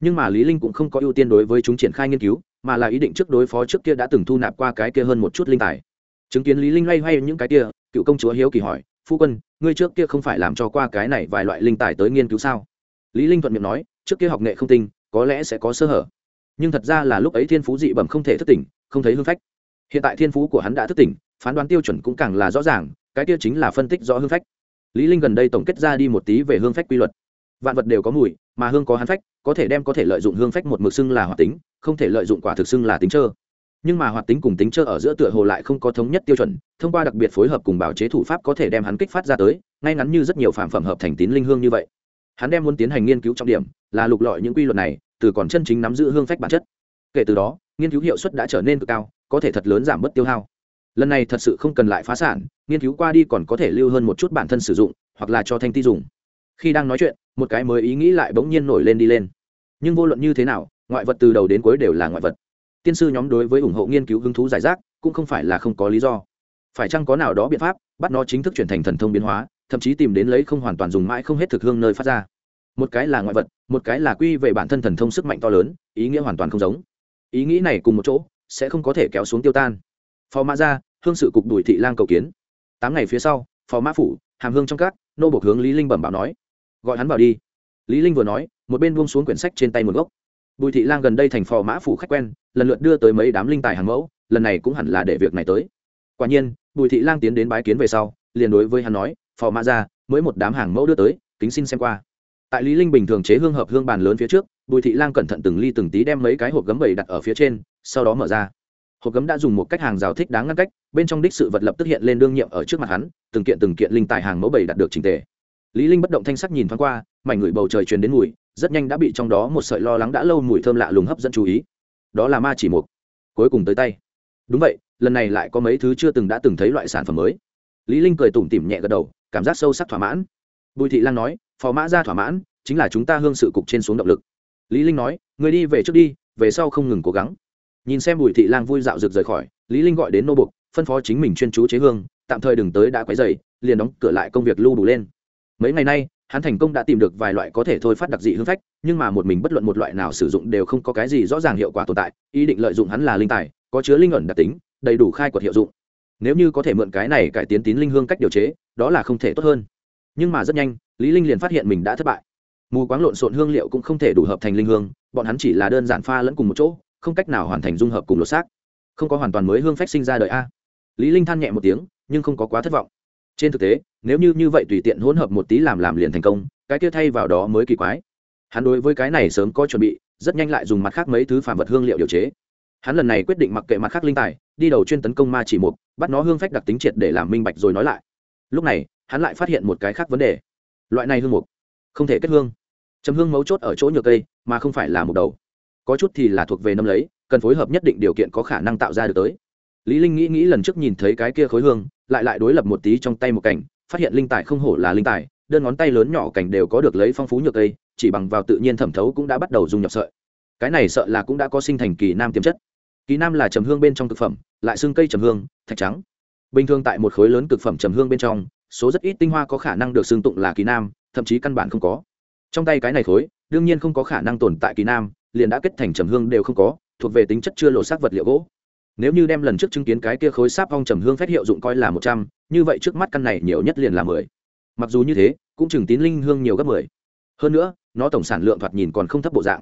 Nhưng mà lý linh cũng không có ưu tiên đối với chúng triển khai nghiên cứu, mà là ý định trước đối phó trước kia đã từng thu nạp qua cái kia hơn một chút linh tài. Chứng kiến lý linh loay hoay những cái kia, cựu công chúa hiếu kỳ hỏi, phu quân, ngươi trước kia không phải làm cho qua cái này vài loại linh tài tới nghiên cứu sao? Lý linh thuận miệng nói, trước kia học nghệ không tinh, có lẽ sẽ có sơ hở. Nhưng thật ra là lúc ấy thiên phú dị bẩm không thể thức tỉnh, không thấy hương phách. Hiện tại thiên phú của hắn đã thức tỉnh, phán đoán tiêu chuẩn cũng càng là rõ ràng, cái kia chính là phân tích rõ hương phách lý linh gần đây tổng kết ra đi một tí về hương phách quy luật. Vạn vật đều có mùi, mà hương có hắn phách, có thể đem có thể lợi dụng hương phách một mực xưng là hoạt tính, không thể lợi dụng quả thực xưng là tính trơ nhưng mà hoạt tính cùng tính trơ ở giữa tựa hồ lại không có thống nhất tiêu chuẩn, thông qua đặc biệt phối hợp cùng bảo chế thủ pháp có thể đem hắn kích phát ra tới, ngay ngắn như rất nhiều phản phẩm hợp thành tín linh hương như vậy. Hắn đem muốn tiến hành nghiên cứu trọng điểm, là lục lọi những quy luật này, từ còn chân chính nắm giữ hương phách bản chất. Kể từ đó, nghiên cứu hiệu suất đã trở nên cực cao, có thể thật lớn giảm bớt tiêu hao lần này thật sự không cần lại phá sản, nghiên cứu qua đi còn có thể lưu hơn một chút bản thân sử dụng, hoặc là cho thanh ti dùng. Khi đang nói chuyện, một cái mới ý nghĩ lại bỗng nhiên nổi lên đi lên. Nhưng vô luận như thế nào, ngoại vật từ đầu đến cuối đều là ngoại vật. Tiên sư nhóm đối với ủng hộ nghiên cứu hứng thú giải rác, cũng không phải là không có lý do. Phải chăng có nào đó biện pháp, bắt nó chính thức chuyển thành thần thông biến hóa, thậm chí tìm đến lấy không hoàn toàn dùng mãi không hết thực hương nơi phát ra. Một cái là ngoại vật, một cái là quy về bản thân thần thông sức mạnh to lớn, ý nghĩa hoàn toàn không giống. Ý nghĩ này cùng một chỗ, sẽ không có thể kéo xuống tiêu tan phò mã ra hương sự cục đuổi thị lang cầu kiến. Tám ngày phía sau phò mã phủ, hàm hương trong các, nô bộc hướng lý linh bẩm bảo nói. Gọi hắn vào đi. Lý linh vừa nói, một bên buông xuống quyển sách trên tay một gốc. Bùi thị lang gần đây thành phò mã phủ khách quen, lần lượt đưa tới mấy đám linh tài hàng mẫu, lần này cũng hẳn là để việc này tới. Quả nhiên, bùi thị lang tiến đến bái kiến về sau, liền đối với hắn nói phò mã ra mới một đám hàng mẫu đưa tới, kính xin xem qua. Tại lý linh bình thường chế hương hợp hương bàn lớn phía trước, bùi thị lang cẩn thận từng ly từng tí đem mấy cái hộp gấm bầy đặt ở phía trên, sau đó mở ra hộp gấm đã dùng một cách hàng rào thích đáng ngăn cách, bên trong đích sự vật lập tức hiện lên đương nhiệm ở trước mặt hắn, từng kiện từng kiện linh tài hàng mẫu bảy đạt được trình tề. Lý linh bất động thanh sắc nhìn thoáng qua, mảnh người bầu trời truyền đến mùi, rất nhanh đã bị trong đó một sợi lo lắng đã lâu mùi thơm lạ lùng hấp dẫn chú ý. Đó là ma chỉ mục. Cuối cùng tới tay. Đúng vậy, lần này lại có mấy thứ chưa từng đã từng thấy loại sản phẩm mới. Lý linh cười tủm tỉm nhẹ gật đầu, cảm giác sâu sắc thỏa mãn. Bùi thị lang nói, phò mã ra thỏa mãn, chính là chúng ta hương sự cục trên xuống động lực. Lý linh nói người đi về trước đi, về sau không ngừng cố gắng nhìn xem bùi thị lang vui dạo rực rời khỏi, lý linh gọi đến nô bục, phân phó chính mình chuyên chú chế hương, tạm thời đừng tới đã quấy dày liền đóng cửa lại công việc lưu đủ lên. Mấy ngày nay, hắn thành công đã tìm được vài loại có thể thôi phát đặc dị hương phách, nhưng mà một mình bất luận một loại nào sử dụng đều không có cái gì rõ ràng hiệu quả tồn tại, ý định lợi dụng hắn là linh tài, có chứa linh ẩn đặc tính, đầy đủ khai quật hiệu dụng. Nếu như có thể mượn cái này cải tiến tín linh hương cách điều chế, đó là không thể tốt hơn. Nhưng mà rất nhanh, lý linh liền phát hiện mình đã thất bại. Mù quáng lộn xộn hương liệu cũng không thể đủ hợp thành linh hương, bọn hắn chỉ là đơn giản pha lẫn cùng một chỗ không cách nào hoàn thành dung hợp cùng lột xác. Không có hoàn toàn mới hương phách sinh ra đời a. Lý linh than nhẹ một tiếng, nhưng không có quá thất vọng. Trên thực tế, nếu như như vậy tùy tiện hỗn hợp một tí làm làm liền thành công, cái kia thay vào đó mới kỳ quái. Hắn đối với cái này sớm có chuẩn bị, rất nhanh lại dùng mặt khác mấy thứ phản vật hương liệu điều chế. Hắn lần này quyết định mặc kệ mặt khác linh tài, đi đầu chuyên tấn công ma chỉ một bắt nó hương phách đặc tính triệt để làm minh bạch rồi nói lại. Lúc này, hắn lại phát hiện một cái khác vấn đề. Loại này hương mục, không thể kết hương. Chấm hương mấu chốt ở chỗ nhược cây, mà không phải là một đầu có chút thì là thuộc về nâm lấy, cần phối hợp nhất định điều kiện có khả năng tạo ra được tới. Lý linh nghĩ nghĩ lần trước nhìn thấy cái kia khối hương, lại lại đối lập một tí trong tay một cảnh phát hiện linh tài không hổ là linh tài, đơn ngón tay lớn nhỏ cảnh đều có được lấy phong phú nhược cây, chỉ bằng vào tự nhiên thẩm thấu cũng đã bắt đầu dung nhập sợi. Cái này sợ là cũng đã có sinh thành kỳ nam tiềm chất. Kỳ nam là trầm hương bên trong thực phẩm, lại xương cây trầm hương, thạch trắng. Bình thường tại một khối lớn cực phẩm trầm hương bên trong, số rất ít tinh hoa có khả năng được xương tụng là kỳ nam, thậm chí căn bản không có. Trong tay cái này khối, đương nhiên không có khả năng tồn tại kỳ nam liền đã kết thành trầm hương đều không có, thuộc về tính chất chưa lộ xác vật liệu gỗ. Nếu như đem lần trước chứng kiến cái kia khối sáp ong trầm hương phép hiệu dụng coi là một trăm, như vậy trước mắt căn này nhiều nhất liền là mười. Mặc dù như thế, cũng chừng tín linh hương nhiều gấp mười. Hơn nữa, nó tổng sản lượng thoạt nhìn còn không thấp bộ dạng.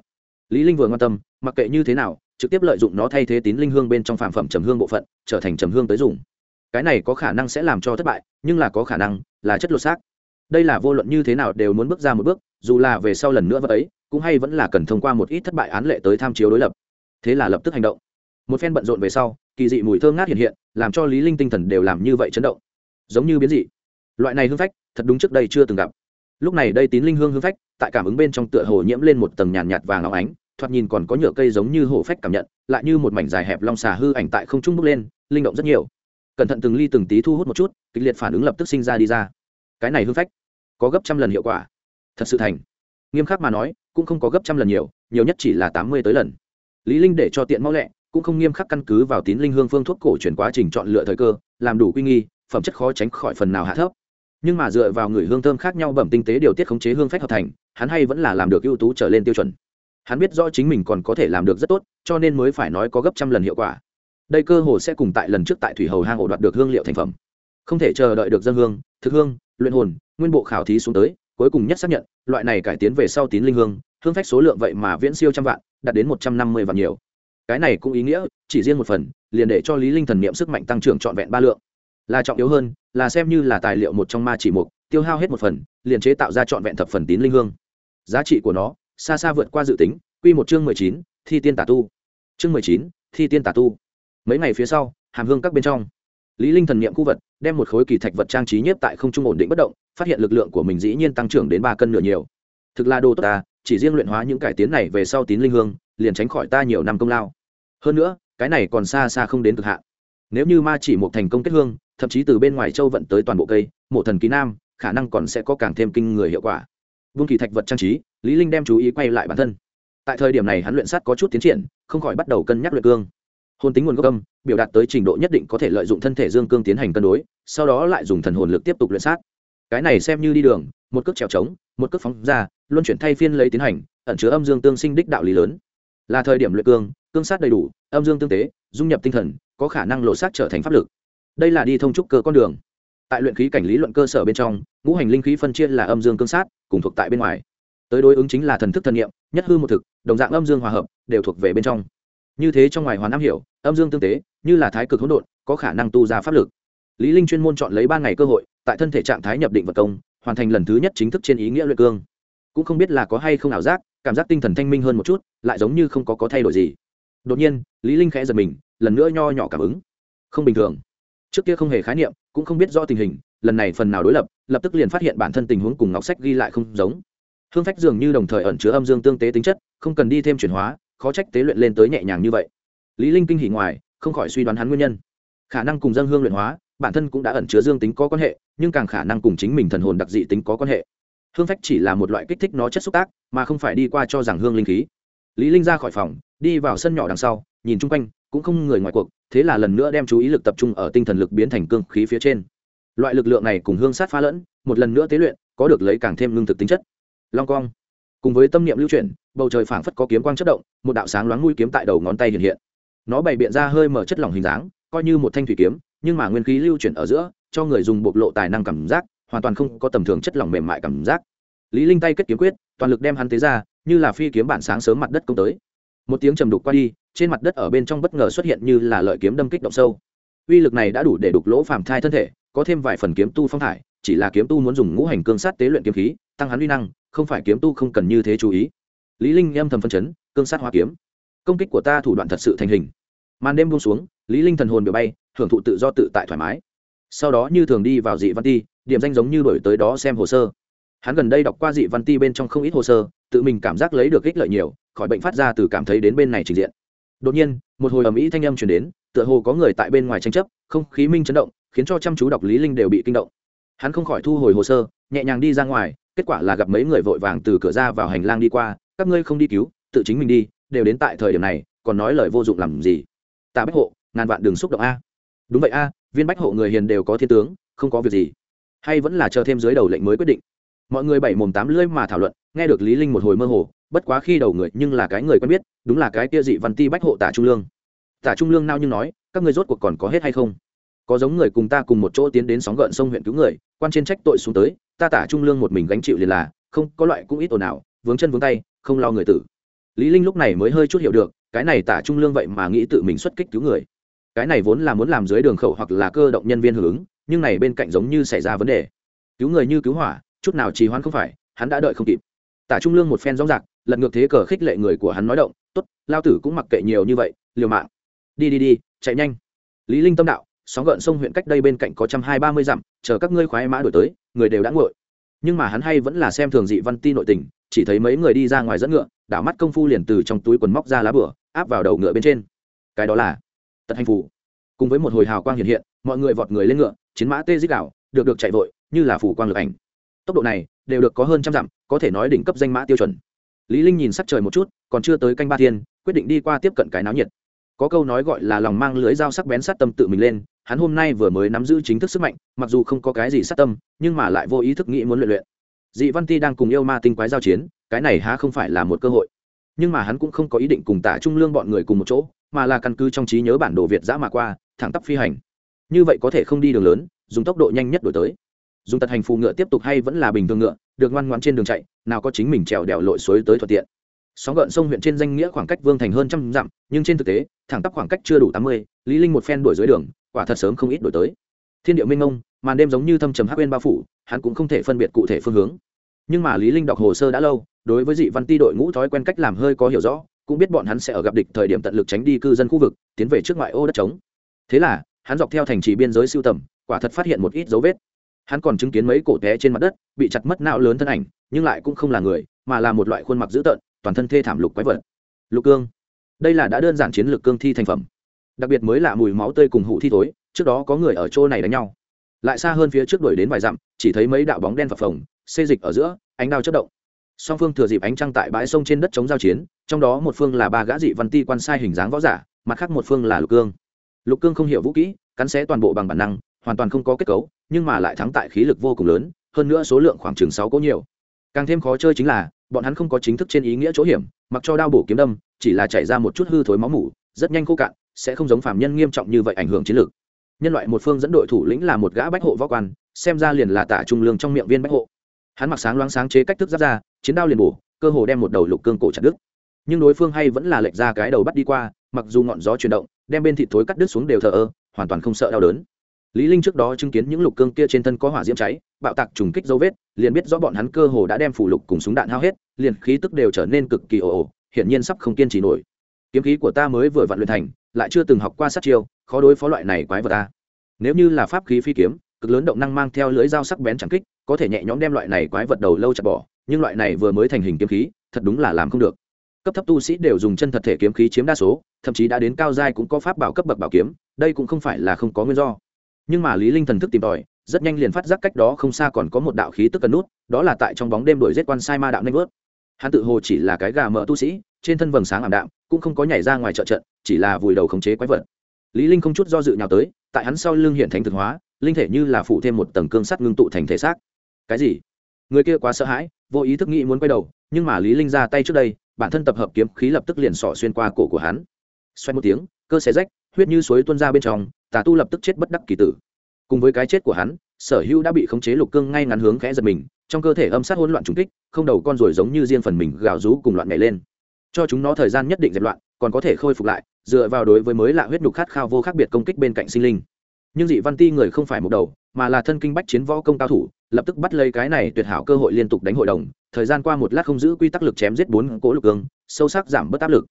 Lý linh vừa quan tâm, mặc kệ như thế nào, trực tiếp lợi dụng nó thay thế tín linh hương bên trong phàm phẩm trầm hương bộ phận, trở thành trầm hương tới dùng. Cái này có khả năng sẽ làm cho thất bại, nhưng là có khả năng là chất lột xác. Đây là vô luận như thế nào đều muốn bước ra một bước, dù là về sau lần nữa vật ấy cũng hay vẫn là cần thông qua một ít thất bại án lệ tới tham chiếu đối lập. Thế là lập tức hành động. Một phen bận rộn về sau kỳ dị mùi thơm ngát hiện hiện làm cho lý linh tinh thần đều làm như vậy chấn động. Giống như biến dị. Loại này hương phách thật đúng trước đây chưa từng gặp. Lúc này đây tín linh hương hương phách tại cảm ứng bên trong tựa hồ nhiễm lên một tầng nhàn nhạt, nhạt vàng óng ánh thoạt nhìn còn có nhựa cây giống như hổ phách cảm nhận lại như một mảnh dài hẹp long xà hư ảnh tại không trung bốc lên linh động rất nhiều. Cẩn thận từng ly từng tí thu hút một chút kịch liệt phản ứng lập tức sinh ra đi ra. Cái này hương phách có gấp trăm lần hiệu quả. Thật sự thành nghiêm khắc mà nói, cũng không có gấp trăm lần nhiều nhiều nhất chỉ là tám mươi tới lần. Lý linh để cho tiện mau lẹ, cũng không nghiêm khắc căn cứ vào tín linh hương phương thuốc cổ truyền quá trình chọn lựa thời cơ, làm đủ quy nghi, phẩm chất khó tránh khỏi phần nào hạ thấp. Nhưng mà dựa vào người hương thơm khác nhau bẩm tinh tế điều tiết khống chế hương phách hợp thành, hắn hay vẫn là làm được ưu tú trở lên tiêu chuẩn. Hắn biết rõ chính mình còn có thể làm được rất tốt, cho nên mới phải nói có gấp trăm lần hiệu quả. Đây cơ hồ sẽ cùng tại lần trước tại thủy hầu hang ổ đoạt được hương liệu thành phẩm. Không thể chờ đợi được dân hương, thực hương, luyện hồn, nguyên bộ khảo thí xuống tới cuối cùng nhất xác nhận, loại này cải tiến về sau tín linh hương hương phách số lượng vậy mà viễn siêu trăm vạn, đạt đến một trăm năm mươi vạn nhiều. Cái này cũng ý nghĩa, chỉ riêng một phần, liền để cho lý linh thần niệm sức mạnh tăng trưởng trọn vẹn ba lượng. Là trọng yếu hơn, là xem như là tài liệu một trong ma chỉ mục, tiêu hao hết một phần, liền chế tạo ra trọn vẹn thập phần tín linh hương. Giá trị của nó, xa xa vượt qua dự tính, quy một chương mười chín, thi tiên tà tu. Chương mười chín, thi tiên tà tu. Mấy ngày phía sau, hàm hương các bên trong lý linh thần niệm khu vật, đem một khối kỳ thạch vật trang trí nhiếp tại không trung ổn định bất động, phát hiện lực lượng của mình dĩ nhiên tăng trưởng đến ba cân nửa nhiều. Thực là đồ tốt ta, chỉ riêng luyện hóa những cải tiến này về sau tín linh hương, liền tránh khỏi ta nhiều năm công lao. Hơn nữa, cái này còn xa xa không đến cực hạn. Nếu như ma chỉ một thành công kết hương, thậm chí từ bên ngoài châu vận tới toàn bộ cây, mộ thần ký nam, khả năng còn sẽ có càng thêm kinh người hiệu quả. Vương kỳ thạch vật trang trí, lý linh đem chú ý quay lại bản thân. Tại thời điểm này hắn luyện sát có chút tiến triển, không khỏi bắt đầu cân nhắc luyện cương hồn tính nguồn gốc âm, biểu đạt tới trình độ nhất định có thể lợi dụng thân thể dương cương tiến hành cân đối, sau đó lại dùng thần hồn lực tiếp tục luyện sát. Cái này xem như đi đường, một cước trèo trống, một cước phóng ra, luân chuyển thay phiên lấy tiến hành, ẩn chứa âm dương tương sinh đích đạo lý lớn. Là thời điểm luyện cương cương sát đầy đủ, âm dương tương tế, dung nhập tinh thần, có khả năng lộ sát trở thành pháp lực. Đây là đi thông trúc cơ con đường. Tại luyện khí cảnh lý luận cơ sở bên trong, ngũ hành linh khí phân chia là âm dương cương sát, cùng thuộc tại bên ngoài. Tới đối ứng chính là thần thức thần nghiệm nhất hư một thực, đồng dạng âm dương hòa hợp, đều thuộc về bên trong như thế trong ngoài hoàn am hiểu, âm dương tương tế, như là thái cực hỗn độn, có khả năng tu ra pháp lực. Lý linh chuyên môn chọn lấy ba ngày cơ hội, tại thân thể trạng thái nhập định vật công, hoàn thành lần thứ nhất chính thức trên ý nghĩa luyện cương. Cũng không biết là có hay không ảo giác, cảm giác tinh thần thanh minh hơn một chút, lại giống như không có có thay đổi gì. Đột nhiên, lý linh khẽ giật mình, lần nữa nho nhỏ cảm ứng. Không bình thường. Trước kia không hề khái niệm, cũng không biết rõ tình hình, lần này phần nào đối lập lập tức liền phát hiện bản thân tình huống cùng ngọc sách ghi lại không giống. Hương phách dường như đồng thời ẩn chứa âm dương tương tế tính chất, không cần đi thêm chuyển hóa khó trách tế luyện lên tới nhẹ nhàng như vậy. Lý linh kinh hỉ ngoài, không khỏi suy đoán hắn nguyên nhân. Khả năng cùng dân hương luyện hóa, bản thân cũng đã ẩn chứa dương tính có quan hệ, nhưng càng khả năng cùng chính mình thần hồn đặc dị tính có quan hệ. Hương phách chỉ là một loại kích thích nó chất xúc tác, mà không phải đi qua cho rằng hương linh khí. Lý linh ra khỏi phòng, đi vào sân nhỏ đằng sau, nhìn chung quanh, cũng không người ngoài cuộc, thế là lần nữa đem chú ý lực tập trung ở tinh thần lực biến thành cương khí phía trên. Loại lực lượng này cùng hương sát phá lẫn, một lần nữa tế luyện, có được lấy càng thêm lương thực tính chất. Long cong cùng với tâm niệm lưu chuyển, bầu trời phảng phất có kiếm quang chất động, một đạo sáng loáng mũi kiếm tại đầu ngón tay hiện hiện. Nó bày biện ra hơi mở chất lỏng hình dáng, coi như một thanh thủy kiếm, nhưng mà nguyên khí lưu chuyển ở giữa, cho người dùng bộc lộ tài năng cảm giác, hoàn toàn không có tầm thường chất lỏng mềm mại cảm giác. Lý linh tay kết kiếm quyết, toàn lực đem hắn tế ra, như là phi kiếm bản sáng sớm mặt đất công tới. Một tiếng trầm đục qua đi, trên mặt đất ở bên trong bất ngờ xuất hiện như là lợi kiếm đâm kích động sâu. Uy lực này đã đủ để đục lỗ phàm thai thân thể, có thêm vài phần kiếm tu phong thải, chỉ là kiếm tu muốn dùng ngũ hành cương sát tế luyện kiếm khí, tăng hắn uy năng không phải kiếm tu không cần như thế chú ý. Lý linh âm thầm phân chấn, cương sát hóa kiếm. Công kích của ta thủ đoạn thật sự thành hình. Màn đêm buông xuống, lý linh thần hồn biểu bay, hưởng thụ tự do tự tại thoải mái. Sau đó như thường đi vào dị văn ti, điểm danh giống như đổi tới đó xem hồ sơ. Hắn gần đây đọc qua dị văn ti bên trong không ít hồ sơ, tự mình cảm giác lấy được ích lợi nhiều, khỏi bệnh phát ra từ cảm thấy đến bên này trình diện. Đột nhiên, một hồi ầm ĩ thanh âm truyền đến, tựa hồ có người tại bên ngoài tranh chấp, không khí minh chấn động, khiến cho chăm chú đọc lý linh đều bị kinh động. Hắn không khỏi thu hồi hồ sơ, nhẹ nhàng đi ra ngoài kết quả là gặp mấy người vội vàng từ cửa ra vào hành lang đi qua, các ngươi không đi cứu, tự chính mình đi, đều đến tại thời điểm này, còn nói lời vô dụng làm gì? Tạ bách hộ, ngàn vạn đường xúc động a. Đúng vậy a, viên bách hộ người hiền đều có thiên tướng, không có việc gì. Hay vẫn là chờ thêm dưới đầu lệnh mới quyết định. Mọi người bảy mồm tám lưỡi mà thảo luận, nghe được lý linh một hồi mơ hồ, bất quá khi đầu người nhưng là cái người quen biết, đúng là cái kia dị văn ti bách hộ tả trung lương. Tả trung lương nao nhưng nói, các ngươi rốt cuộc còn có hết hay không? Có giống người cùng ta cùng một chỗ tiến đến sóng gợn sông huyện cứu người, quan trên trách tội xuống tới ta tả trung lương một mình gánh chịu liền là, không có loại cũng ít ồn nào vướng chân vướng tay, không lo người tử. Lý linh lúc này mới hơi chút hiểu được, cái này tả trung lương vậy mà nghĩ tự mình xuất kích cứu người. Cái này vốn là muốn làm dưới đường khẩu hoặc là cơ động nhân viên hưởng ứng, nhưng này bên cạnh giống như xảy ra vấn đề. Cứu người như cứu hỏa, chút nào trì hoãn không phải, hắn đã đợi không kịp. Tả trung lương một phen rõ rạc lật ngược thế cờ khích lệ người của hắn nói động, tốt, lao tử cũng mặc kệ nhiều như vậy, liều mạng. Đi đi đi, chạy nhanh. Lý linh tâm đạo sóng gợn sông huyện cách đây bên cạnh có trăm hai ba mươi dặm, chờ các ngươi khoái mã đổi tới người đều đã nguội. Nhưng mà hắn hay vẫn là xem thường dị văn ti nội tình, chỉ thấy mấy người đi ra ngoài dẫn ngựa, đảo mắt công phu liền từ trong túi quần móc ra lá bửa, áp vào đầu ngựa bên trên. Cái đó là tật hành phủ cùng với một hồi hào quang hiện hiện, mọi người vọt người lên ngựa, chiến mã tê dích đảo, được được chạy vội, như là phủ quang lực ảnh. Tốc độ này đều được có hơn trăm dặm, có thể nói đỉnh cấp danh mã tiêu chuẩn. Lý linh nhìn sắc trời một chút, còn chưa tới canh ba thiên, quyết định đi qua tiếp cận cái náo nhiệt. Có câu nói gọi là lòng mang lưới dao sắc bén sát tâm tự mình lên hắn hôm nay vừa mới nắm giữ chính thức sức mạnh, mặc dù không có cái gì sát tâm, nhưng mà lại vô ý thức nghĩ muốn luyện luyện. Dị văn ti đang cùng yêu ma tinh quái giao chiến, cái này há không phải là một cơ hội. Nhưng mà hắn cũng không có ý định cùng tả trung lương bọn người cùng một chỗ, mà là căn cứ trong trí nhớ bản đồ việt giã mà qua, thẳng tắp phi hành. Như vậy có thể không đi đường lớn, dùng tốc độ nhanh nhất đổi tới. Dùng tật hành phù ngựa tiếp tục hay vẫn là bình thường ngựa, được ngoan ngoãn trên đường chạy, nào có chính mình trèo đèo lội suối tới thuận tiện sóng gợn sông huyện trên danh nghĩa khoảng cách vương thành hơn trăm dặm, nhưng trên thực tế, thẳng tắp khoảng cách chưa đủ tám mươi, lý linh một phen đuổi dưới đường, quả thật sớm không ít đổi tới. Thiên địa minh ngông màn đêm giống như thâm trầm hắc bên bao phủ, hắn cũng không thể phân biệt cụ thể phương hướng. Nhưng mà lý linh đọc hồ sơ đã lâu, đối với dị văn ti đội ngũ thói quen cách làm hơi có hiểu rõ, cũng biết bọn hắn sẽ ở gặp địch thời điểm tận lực tránh đi cư dân khu vực, tiến về trước ngoại ô đất trống. Thế là, hắn dọc theo thành trì biên giới siêu tầm, quả thật phát hiện một ít dấu vết. Hắn còn chứng kiến mấy cổ té trên mặt đất, bị chặt mất não lớn thân ảnh, nhưng lại cũng không là người, mà là một loại khuôn mặt dữ tợn toàn thân thê thảm lục quái vật. Lục cương. Đây là đã đơn giản chiến lược cương thi thành phẩm. Đặc biệt mới là mùi máu tươi cùng hụ thi thối, trước đó có người ở chỗ này đánh nhau. Lại xa hơn phía trước đuổi đến vài dặm, chỉ thấy mấy đạo bóng đen phập phồng, xê dịch ở giữa, ánh đao chất động. Song phương thừa dịp ánh trăng tại bãi sông trên đất chống giao chiến, trong đó một phương là ba gã dị văn ti quan sai hình dáng võ giả, mặt khác một phương là lục cương. Lục cương không hiểu vũ kỹ, cắn xé toàn bộ bằng bản năng, hoàn toàn không có kết cấu, nhưng mà lại thắng tại khí lực vô cùng lớn, hơn nữa số lượng khoảng chừng sáu cỗ nhiều. Càng thêm khó chơi chính là bọn hắn không có chính thức trên ý nghĩa chỗ hiểm, mặc cho đao bổ kiếm đâm, chỉ là chảy ra một chút hư thối máu mủ, rất nhanh khô cạn, sẽ không giống phạm nhân nghiêm trọng như vậy ảnh hưởng chiến lược. Nhân loại một phương dẫn đội thủ lĩnh là một gã bách hộ võ quan, xem ra liền là tạ trung lương trong miệng viên bách hộ. Hắn mặc sáng loáng sáng chế cách thức giáp ra, chiến đao liền bổ, cơ hồ đem một đầu lục cương cổ chặt đứt. Nhưng đối phương hay vẫn là lệch ra cái đầu bắt đi qua, mặc dù ngọn gió chuyển động, đem bên thịt thối cắt đứt xuống đều thờ ơ, hoàn toàn không sợ đau đớn. Lý linh trước đó chứng kiến những lục cương kia trên thân có hỏa diễm cháy, bạo tạc trùng kích dấu vết liền biết rõ bọn hắn cơ hồ đã đem phủ lục cùng súng đạn hao hết, liền khí tức đều trở nên cực kỳ ồ ồ, hiển nhiên sắp không kiên trì nổi. Kiếm khí của ta mới vừa vặn luyện thành, lại chưa từng học qua sát chiêu, khó đối phó loại này quái vật ta. Nếu như là pháp khí phi kiếm, cực lớn động năng mang theo lưỡi dao sắc bén chẳng kích, có thể nhẹ nhõm đem loại này quái vật đầu lâu chặt bỏ, nhưng loại này vừa mới thành hình kiếm khí, thật đúng là làm không được. Cấp thấp tu sĩ đều dùng chân thật thể kiếm khí chiếm đa số, thậm chí đã đến cao giai cũng có pháp bảo cấp bậc bảo kiếm, đây cũng không phải là không có nguyên do nhưng mà lý linh thần thức tìm tòi, rất nhanh liền phát giác cách đó không xa còn có một đạo khí tức cần nút, đó là tại trong bóng đêm đuổi giết quan sai ma đạo nhanh vớt. Hắn tự hồ chỉ là cái gà mỡ tu sĩ, trên thân vầng sáng ảm đạm, cũng không có nhảy ra ngoài trợ trận, chỉ là vùi đầu khống chế quái vật. Lý linh không chút do dự nhào tới, tại hắn sau lưng hiện thánh thực hóa, linh thể như là phụ thêm một tầng cương sắt ngưng tụ thành thể xác. Cái gì? Người kia quá sợ hãi, vô ý thức nghĩ muốn quay đầu, nhưng mà lý linh ra tay trước đây, bản thân tập hợp kiếm khí lập tức liền sọ xuyên qua cổ của hắn. Xoay một tiếng, cơ xé rách, huyết như suối tuôn ra bên trong tà tu lập tức chết bất đắc kỳ tử. Cùng với cái chết của hắn, sở hữu đã bị khống chế lục cương ngay ngắn hướng khẽ giật mình, trong cơ thể âm sát hỗn loạn trùng kích, không đầu con rồi giống như riêng phần mình gào rú cùng loạn nhảy lên. Cho chúng nó thời gian nhất định dẹp loạn, còn có thể khôi phục lại, dựa vào đối với mới lạ huyết nhục khát khao vô khác biệt công kích bên cạnh sinh linh. Nhưng dị văn ti người không phải một đầu, mà là thân kinh bách chiến võ công cao thủ, lập tức bắt lấy cái này tuyệt hảo cơ hội liên tục đánh hội đồng, thời gian qua một lát không giữ quy tắc lực chém giết bốn cỗ lục cương, sâu sắc giảm bớt áp lực.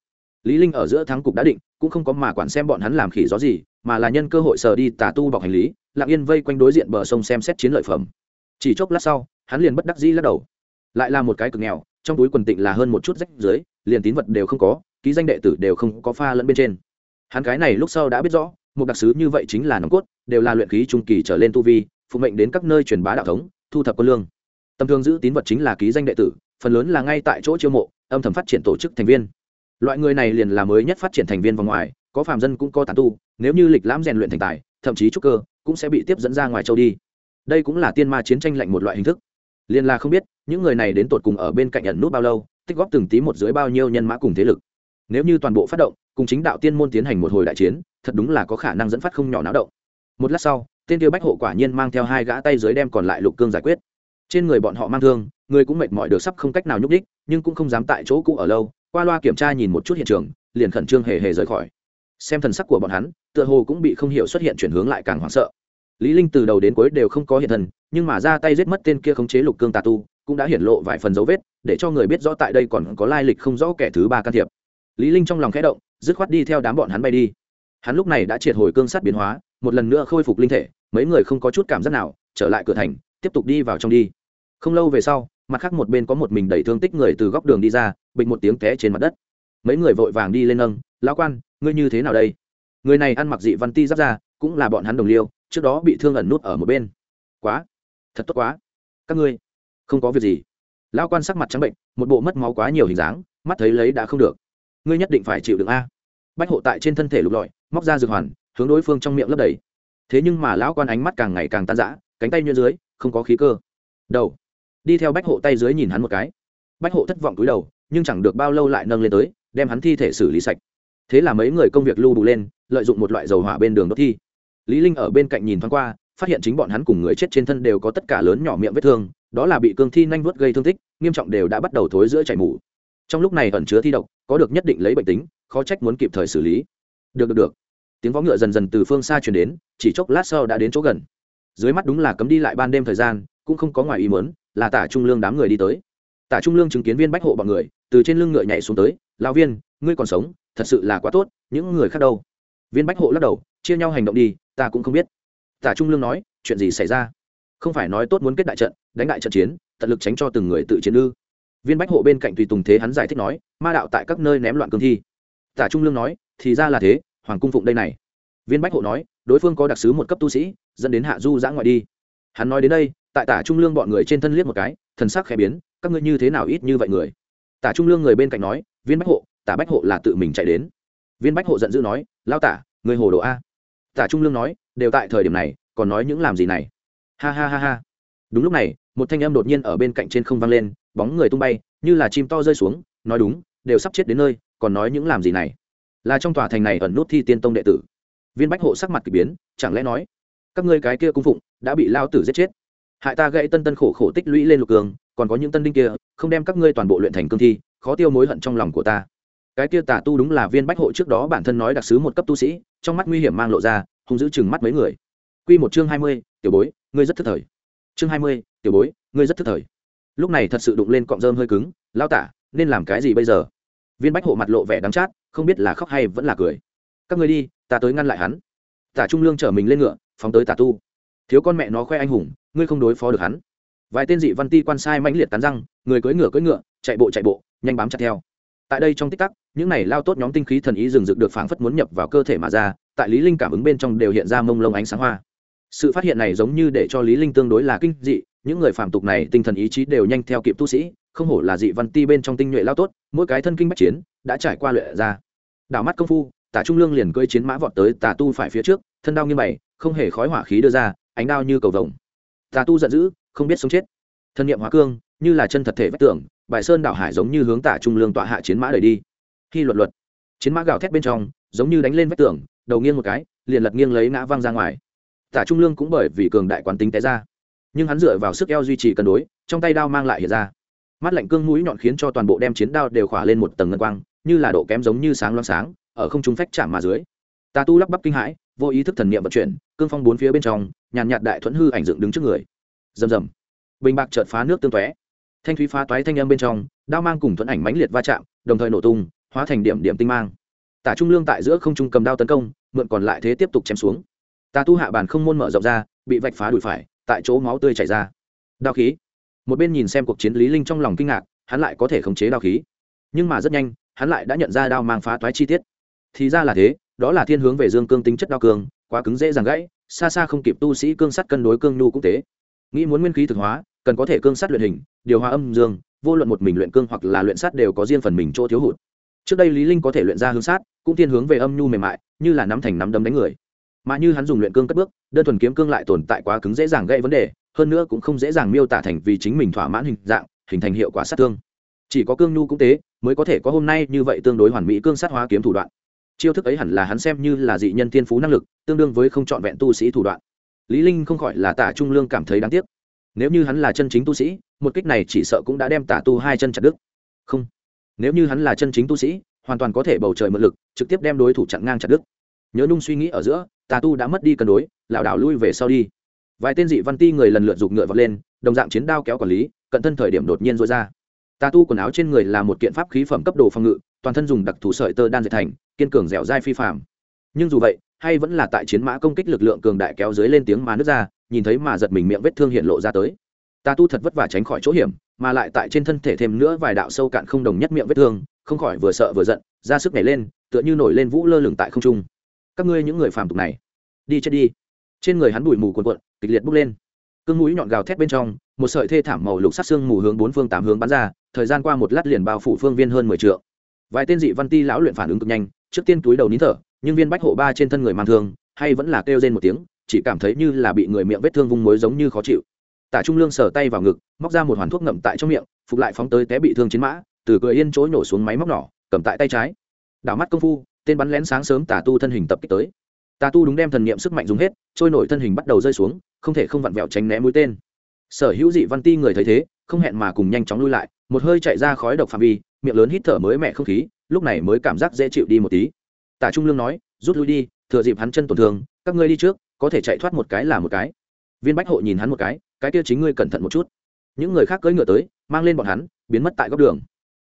Lý linh ở giữa thắng cục đã định, cũng không có mà quản xem bọn hắn làm khỉ gió gì mà là nhân cơ hội sờ đi tà tu bọc hành lý, lặng yên vây quanh đối diện bờ sông xem xét chiến lợi phẩm. Chỉ chốc lát sau, hắn liền bất đắc dĩ lắc đầu. Lại là một cái cực nghèo, trong túi quần tịnh là hơn một chút rách dưới liền tín vật đều không có, ký danh đệ tử đều không có pha lẫn bên trên. Hắn cái này lúc sau đã biết rõ, một đặc sứ như vậy chính là nòng cốt, đều là luyện khí trung kỳ trở lên tu vi, phụ mệnh đến các nơi truyền bá đạo thống, thu thập quân lương. Tầm thường giữ tín vật chính là ký danh đệ tử, phần lớn là ngay tại chỗ chiêu mộ, âm thầm phát triển tổ chức thành viên. Loại người này liền là mới nhất phát triển thành viên vòng ngoài có phàm dân cũng có tán tu, nếu như lịch lãm rèn luyện thành tài, thậm chí trúc cơ, cũng sẽ bị tiếp dẫn ra ngoài châu đi. Đây cũng là tiên ma chiến tranh lạnh một loại hình thức. Liền là không biết, những người này đến tột cùng ở bên cạnh ẩn nút bao lâu, tích góp từng tí một dưới bao nhiêu nhân mã cùng thế lực. Nếu như toàn bộ phát động, cùng chính đạo tiên môn tiến hành một hồi đại chiến, thật đúng là có khả năng dẫn phát không nhỏ náo động. Một lát sau, tên tiêu bách hộ quả nhiên mang theo hai gã tay dưới đem còn lại lục cương giải quyết. Trên người bọn họ mang thương, người cũng mệt mỏi được sắp không cách nào nhúc đích nhưng cũng không dám tại chỗ cũ ở lâu, qua loa kiểm tra nhìn một chút hiện trường, liền khẩn trương hề hề rời khỏi xem thần sắc của bọn hắn tựa hồ cũng bị không hiểu xuất hiện chuyển hướng lại càng hoảng sợ. Lý linh từ đầu đến cuối đều không có hiện thần, nhưng mà ra tay giết mất tên kia khống chế lục cương tà tu cũng đã hiển lộ vài phần dấu vết để cho người biết rõ tại đây còn có lai lịch không rõ kẻ thứ ba can thiệp. Lý linh trong lòng khẽ động dứt khoát đi theo đám bọn hắn bay đi. Hắn lúc này đã triệt hồi cương sát biến hóa một lần nữa khôi phục linh thể mấy người không có chút cảm giác nào trở lại cửa thành tiếp tục đi vào trong đi. Không lâu về sau mặt khác một bên có một mình đẩy thương tích người từ góc đường đi ra bình một tiếng té trên mặt đất. Mấy người vội vàng đi lên nâng lão quan ngươi như thế nào đây? Người này ăn mặc dị văn ti giáp ra cũng là bọn hắn đồng liêu, trước đó bị thương ẩn nút ở một bên. Quá, thật tốt quá. Các ngươi, không có việc gì. Lão quan sắc mặt trắng bệnh, một bộ mất máu quá nhiều hình dáng, mắt thấy lấy đã không được. Ngươi nhất định phải chịu được a. Bách hộ tại trên thân thể lục lọi, móc ra dược hoàn, hướng đối phương trong miệng lấp đầy. Thế nhưng mà lão quan ánh mắt càng ngày càng tan rã, cánh tay như dưới, không có khí cơ. Đầu, đi theo bách hộ tay dưới nhìn hắn một cái. Bách hộ thất vọng túi đầu, nhưng chẳng được bao lâu lại nâng lên tới, đem hắn thi thể xử lý sạch thế là mấy người công việc lưu đủ lên, lợi dụng một loại dầu hỏa bên đường đốt thi. Lý linh ở bên cạnh nhìn thoáng qua, phát hiện chính bọn hắn cùng người chết trên thân đều có tất cả lớn nhỏ miệng vết thương, đó là bị cương thi nhanh vuốt gây thương tích, nghiêm trọng đều đã bắt đầu thối giữa chảy mủ trong lúc này ẩn chứa thi độc, có được nhất định lấy bệnh tính, khó trách muốn kịp thời xử lý. Được được được. Tiếng vó ngựa dần dần từ phương xa truyền đến, chỉ chốc lát sau đã đến chỗ gần. Dưới mắt đúng là cấm đi lại ban đêm thời gian, cũng không có ngoài ý muốn, là tả trung lương đám người đi tới. Tả trung lương chứng kiến viên bách hộ bọn người, từ trên lưng ngựa nhảy xuống tới, lão viên, ngươi còn sống thật sự là quá tốt, những người khác đâu? Viên bách hộ lắc đầu, chia nhau hành động đi, ta cũng không biết. Tả trung lương nói, chuyện gì xảy ra? Không phải nói tốt muốn kết đại trận, đánh đại trận chiến, tận lực tránh cho từng người tự chiến ư. Viên bách hộ bên cạnh tùy tùng thế hắn giải thích nói, ma đạo tại các nơi ném loạn cương thi. Tả trung lương nói, thì ra là thế, hoàng cung phụng đây này. Viên bách hộ nói, đối phương có đặc sứ một cấp tu sĩ, dẫn đến hạ du giã ngoại đi. Hắn nói đến đây, tại tả trung lương bọn người trên thân liếc một cái, thần sắc khẽ biến, các ngươi như thế nào ít như vậy người? Tả trung lương người bên cạnh nói, viên bách hộ tả bách hộ là tự mình chạy đến. Viên bách hộ giận dữ nói lao tả, người hồ đồ a. Tả trung lương nói, đều tại thời điểm này, còn nói những làm gì này? Ha ha ha ha. Đúng lúc này, một thanh âm đột nhiên ở bên cạnh trên không vang lên, bóng người tung bay, như là chim to rơi xuống, nói đúng, đều sắp chết đến nơi, còn nói những làm gì này? Là trong tòa thành này ẩn nút thi tiên tông đệ tử. Viên bách hộ sắc mặt k ỳ biến, chẳng lẽ nói, các ngươi cái kia cung phụng, đã bị lao tử giết chết. Hại ta gãy tân tân khổ khổ tích lũy lên lục cường, còn có những tân đinh kia, không đem các ngươi toàn bộ luyện thành cương thi, khó tiêu mối hận trong lòng của ta cái kia tà tu đúng là viên bách hộ trước đó bản thân nói đặc sứ một cấp tu sĩ, trong mắt nguy hiểm mang lộ ra, hung giữ chừng mắt mấy người. Q một chương hai mươi, tiểu bối, ngươi rất thức thời. Chương hai mươi, tiểu bối, ngươi rất thức thời. Lúc này thật sự đụng lên cọng rơm hơi cứng lao tả, nên làm cái gì bây giờ? Viên bách hộ mặt lộ vẻ đắng chát, không biết là khóc hay vẫn là cười. Các người đi, ta tới ngăn lại hắn. Tả trung lương chở mình lên ngựa, phóng tới tả tu. Thiếu con mẹ nó khoe anh hùng, ngươi không đối phó được hắn. Vài tên dị văn ti quan sai mãnh liệt tán răng, người cưỡi ngựa cưỡi ngựa, chạy bộ chạy bộ, nhanh bám chặt theo. Tại đây trong tích tắc những này lao tốt nhóm tinh khí thần ý rừng rực được phảng phất muốn nhập vào cơ thể mà ra, tại lý linh cảm ứng bên trong đều hiện ra mông lông ánh sáng hoa. Sự phát hiện này giống như để cho lý linh tương đối là kinh dị, những người phàm tục này tinh thần ý chí đều nhanh theo kịp tu sĩ, không hổ là dị văn ti bên trong tinh nhuệ lao tốt, mỗi cái thân kinh bách chiến, đã trải qua luyện ra. Đảo mắt công phu, tả trung lương liền cưỡi chiến mã vọt tới tà tu phải phía trước, thân đao như bày không hề khói hỏa khí đưa ra, ánh đao như cầu vồng. Tà tu giận dữ, không biết sống chết. Thân niệm hóa cương, như là chân thật thể vách tường, bài sơn đảo hải giống như hướng tả trung lương tọa hạ chiến mã đẩy đi khi luật luật. Chiến mã gào thét bên trong, giống như đánh lên vách tường, đầu nghiêng một cái, liền lật nghiêng lấy ngã văng ra ngoài. Tả trung lương cũng bởi vì cường đại quán tính té ra. Nhưng hắn dựa vào sức eo duy trì cân đối, trong tay đao mang lại hiện ra. Mắt lạnh cương mũi nhọn khiến cho toàn bộ đem chiến đao đều khỏa lên một tầng ngân quang, như là độ kém giống như sáng loáng sáng, ở không trung phách chạm mà dưới. Tà tu lắp bắp kinh hãi, vô ý thức thần niệm vận chuyển, cương phong bốn phía bên trong, nhàn nhạt đại thuẫn hư ảnh dựng đứng trước người. Rầm rầm. Bình bạc chợt phá nước tương tóe. Thanh thúy phá toái thanh âm bên trong, đao mang cùng thuẫn ảnh mãnh liệt va chạm, đồng thời nổ tung hóa thành điểm điểm tinh mang. Tả trung lương tại giữa không trung cầm đao tấn công, mượn còn lại thế tiếp tục chém xuống. Tà tu hạ bàn không môn mở rộng ra, bị vạch phá đùi phải, tại chỗ máu tươi chảy ra. Đao khí. Một bên nhìn xem cuộc chiến lý linh trong lòng kinh ngạc, hắn lại có thể khống chế đao khí. Nhưng mà rất nhanh, hắn lại đã nhận ra đao mang phá toái chi tiết. Thì ra là thế, đó là thiên hướng về dương cương tính chất đao cương quá cứng dễ dàng gãy, xa xa không kịp tu sĩ cương sắt cân đối cương nhu cũng tế nghĩ muốn nguyên khí thực hóa, cần có thể cương sắt luyện hình, điều hòa âm dương, vô luận một mình luyện cương hoặc là luyện sắt đều có riêng phần mình chỗ thiếu hụt trước đây lý linh có thể luyện ra hướng sát, cũng thiên hướng về âm nhu mềm mại, như là nắm thành nắm đấm đánh người. Mà như hắn dùng luyện cương cất bước, đơn thuần kiếm cương lại tồn tại quá cứng dễ dàng gây vấn đề, hơn nữa cũng không dễ dàng miêu tả thành vì chính mình thỏa mãn hình dạng, hình thành hiệu quả sát thương. Chỉ có cương nhu cũng tế mới có thể có hôm nay như vậy tương đối hoàn mỹ cương sát hóa kiếm thủ đoạn. Chiêu thức ấy hẳn là hắn xem như là dị nhân thiên phú năng lực, tương đương với không trọn vẹn tu sĩ thủ đoạn. Lý linh không khỏi là tả trung lương cảm thấy đáng tiếc. Nếu như hắn là chân chính tu sĩ, một kích này chỉ sợ cũng đã đem tả tu hai chân chặt đứt. Không nếu như hắn là chân chính tu sĩ, hoàn toàn có thể bầu trời mượn lực, trực tiếp đem đối thủ chặn ngang chặt đứt. Nhớ nung suy nghĩ ở giữa, tà tu đã mất đi cân đối, lảo đảo lui về sau đi. Vài tên dị văn ti người lần lượt giục ngựa vọt lên, đồng dạng chiến đao kéo quản lý, cận thân thời điểm đột nhiên rối ra. Tà tu quần áo trên người là một kiện pháp khí phẩm cấp đồ phòng ngự, toàn thân dùng đặc thù sợi tơ đan dệt thành, kiên cường dẻo dai phi phạm nhưng dù vậy, hay vẫn là tại chiến mã công kích lực lượng cường đại kéo dưới lên tiếng mà nước ra, nhìn thấy mà giật mình miệng vết thương hiện lộ ra tới. Tà tu thật vất vả tránh khỏi chỗ hiểm mà lại tại trên thân thể thêm nữa vài đạo sâu cạn không đồng nhất miệng vết thương, không khỏi vừa sợ vừa giận, ra sức nhảy lên, tựa như nổi lên vũ lơ lửng tại không trung. Các ngươi những người phàm tục này, đi chết đi. Trên người hắn bụi mù cuồn cuộn, kịch liệt bốc lên. Cương mũi nhọn gào thét bên trong, một sợi thê thảm màu lục sắc xương mù hướng bốn phương tám hướng bắn ra, thời gian qua một lát liền bao phủ phương viên hơn mười triệu vài tên dị văn ti lão luyện phản ứng cực nhanh, trước tiên túi đầu nín thở, nhưng viên bách hộ ba trên thân người mang thương, hay vẫn là kêu rên một tiếng, chỉ cảm thấy như là bị người miệng vết thương vung mối giống như khó chịu tả trung lương sờ tay vào ngực, móc ra một hoàn thuốc ngậm tại trong miệng, phục lại phóng tới té bị thương chiến mã, từ cười yên chối nổ xuống máy móc nỏ cầm tại tay trái. Đảo mắt công phu, tên bắn lén sáng sớm tà tu thân hình tập kích tới. Tà tu đúng đem thần niệm sức mạnh dùng hết, trôi nổi thân hình bắt đầu rơi xuống, không thể không vặn vẹo tránh né mũi tên. Sở hữu dị văn ti người thấy thế, không hẹn mà cùng nhanh chóng lui lại, một hơi chạy ra khói độc phạm vi, miệng lớn hít thở mới mẹ không khí, lúc này mới cảm giác dễ chịu đi một tí. Tả trung lương nói, rút lui đi, thừa dịp hắn chân tổn thương, các ngươi đi trước, có thể chạy thoát một cái là một cái. Viên bách hộ nhìn hắn một cái cái kia chính ngươi cẩn thận một chút. Những người khác cưỡi ngựa tới, mang lên bọn hắn, biến mất tại góc đường.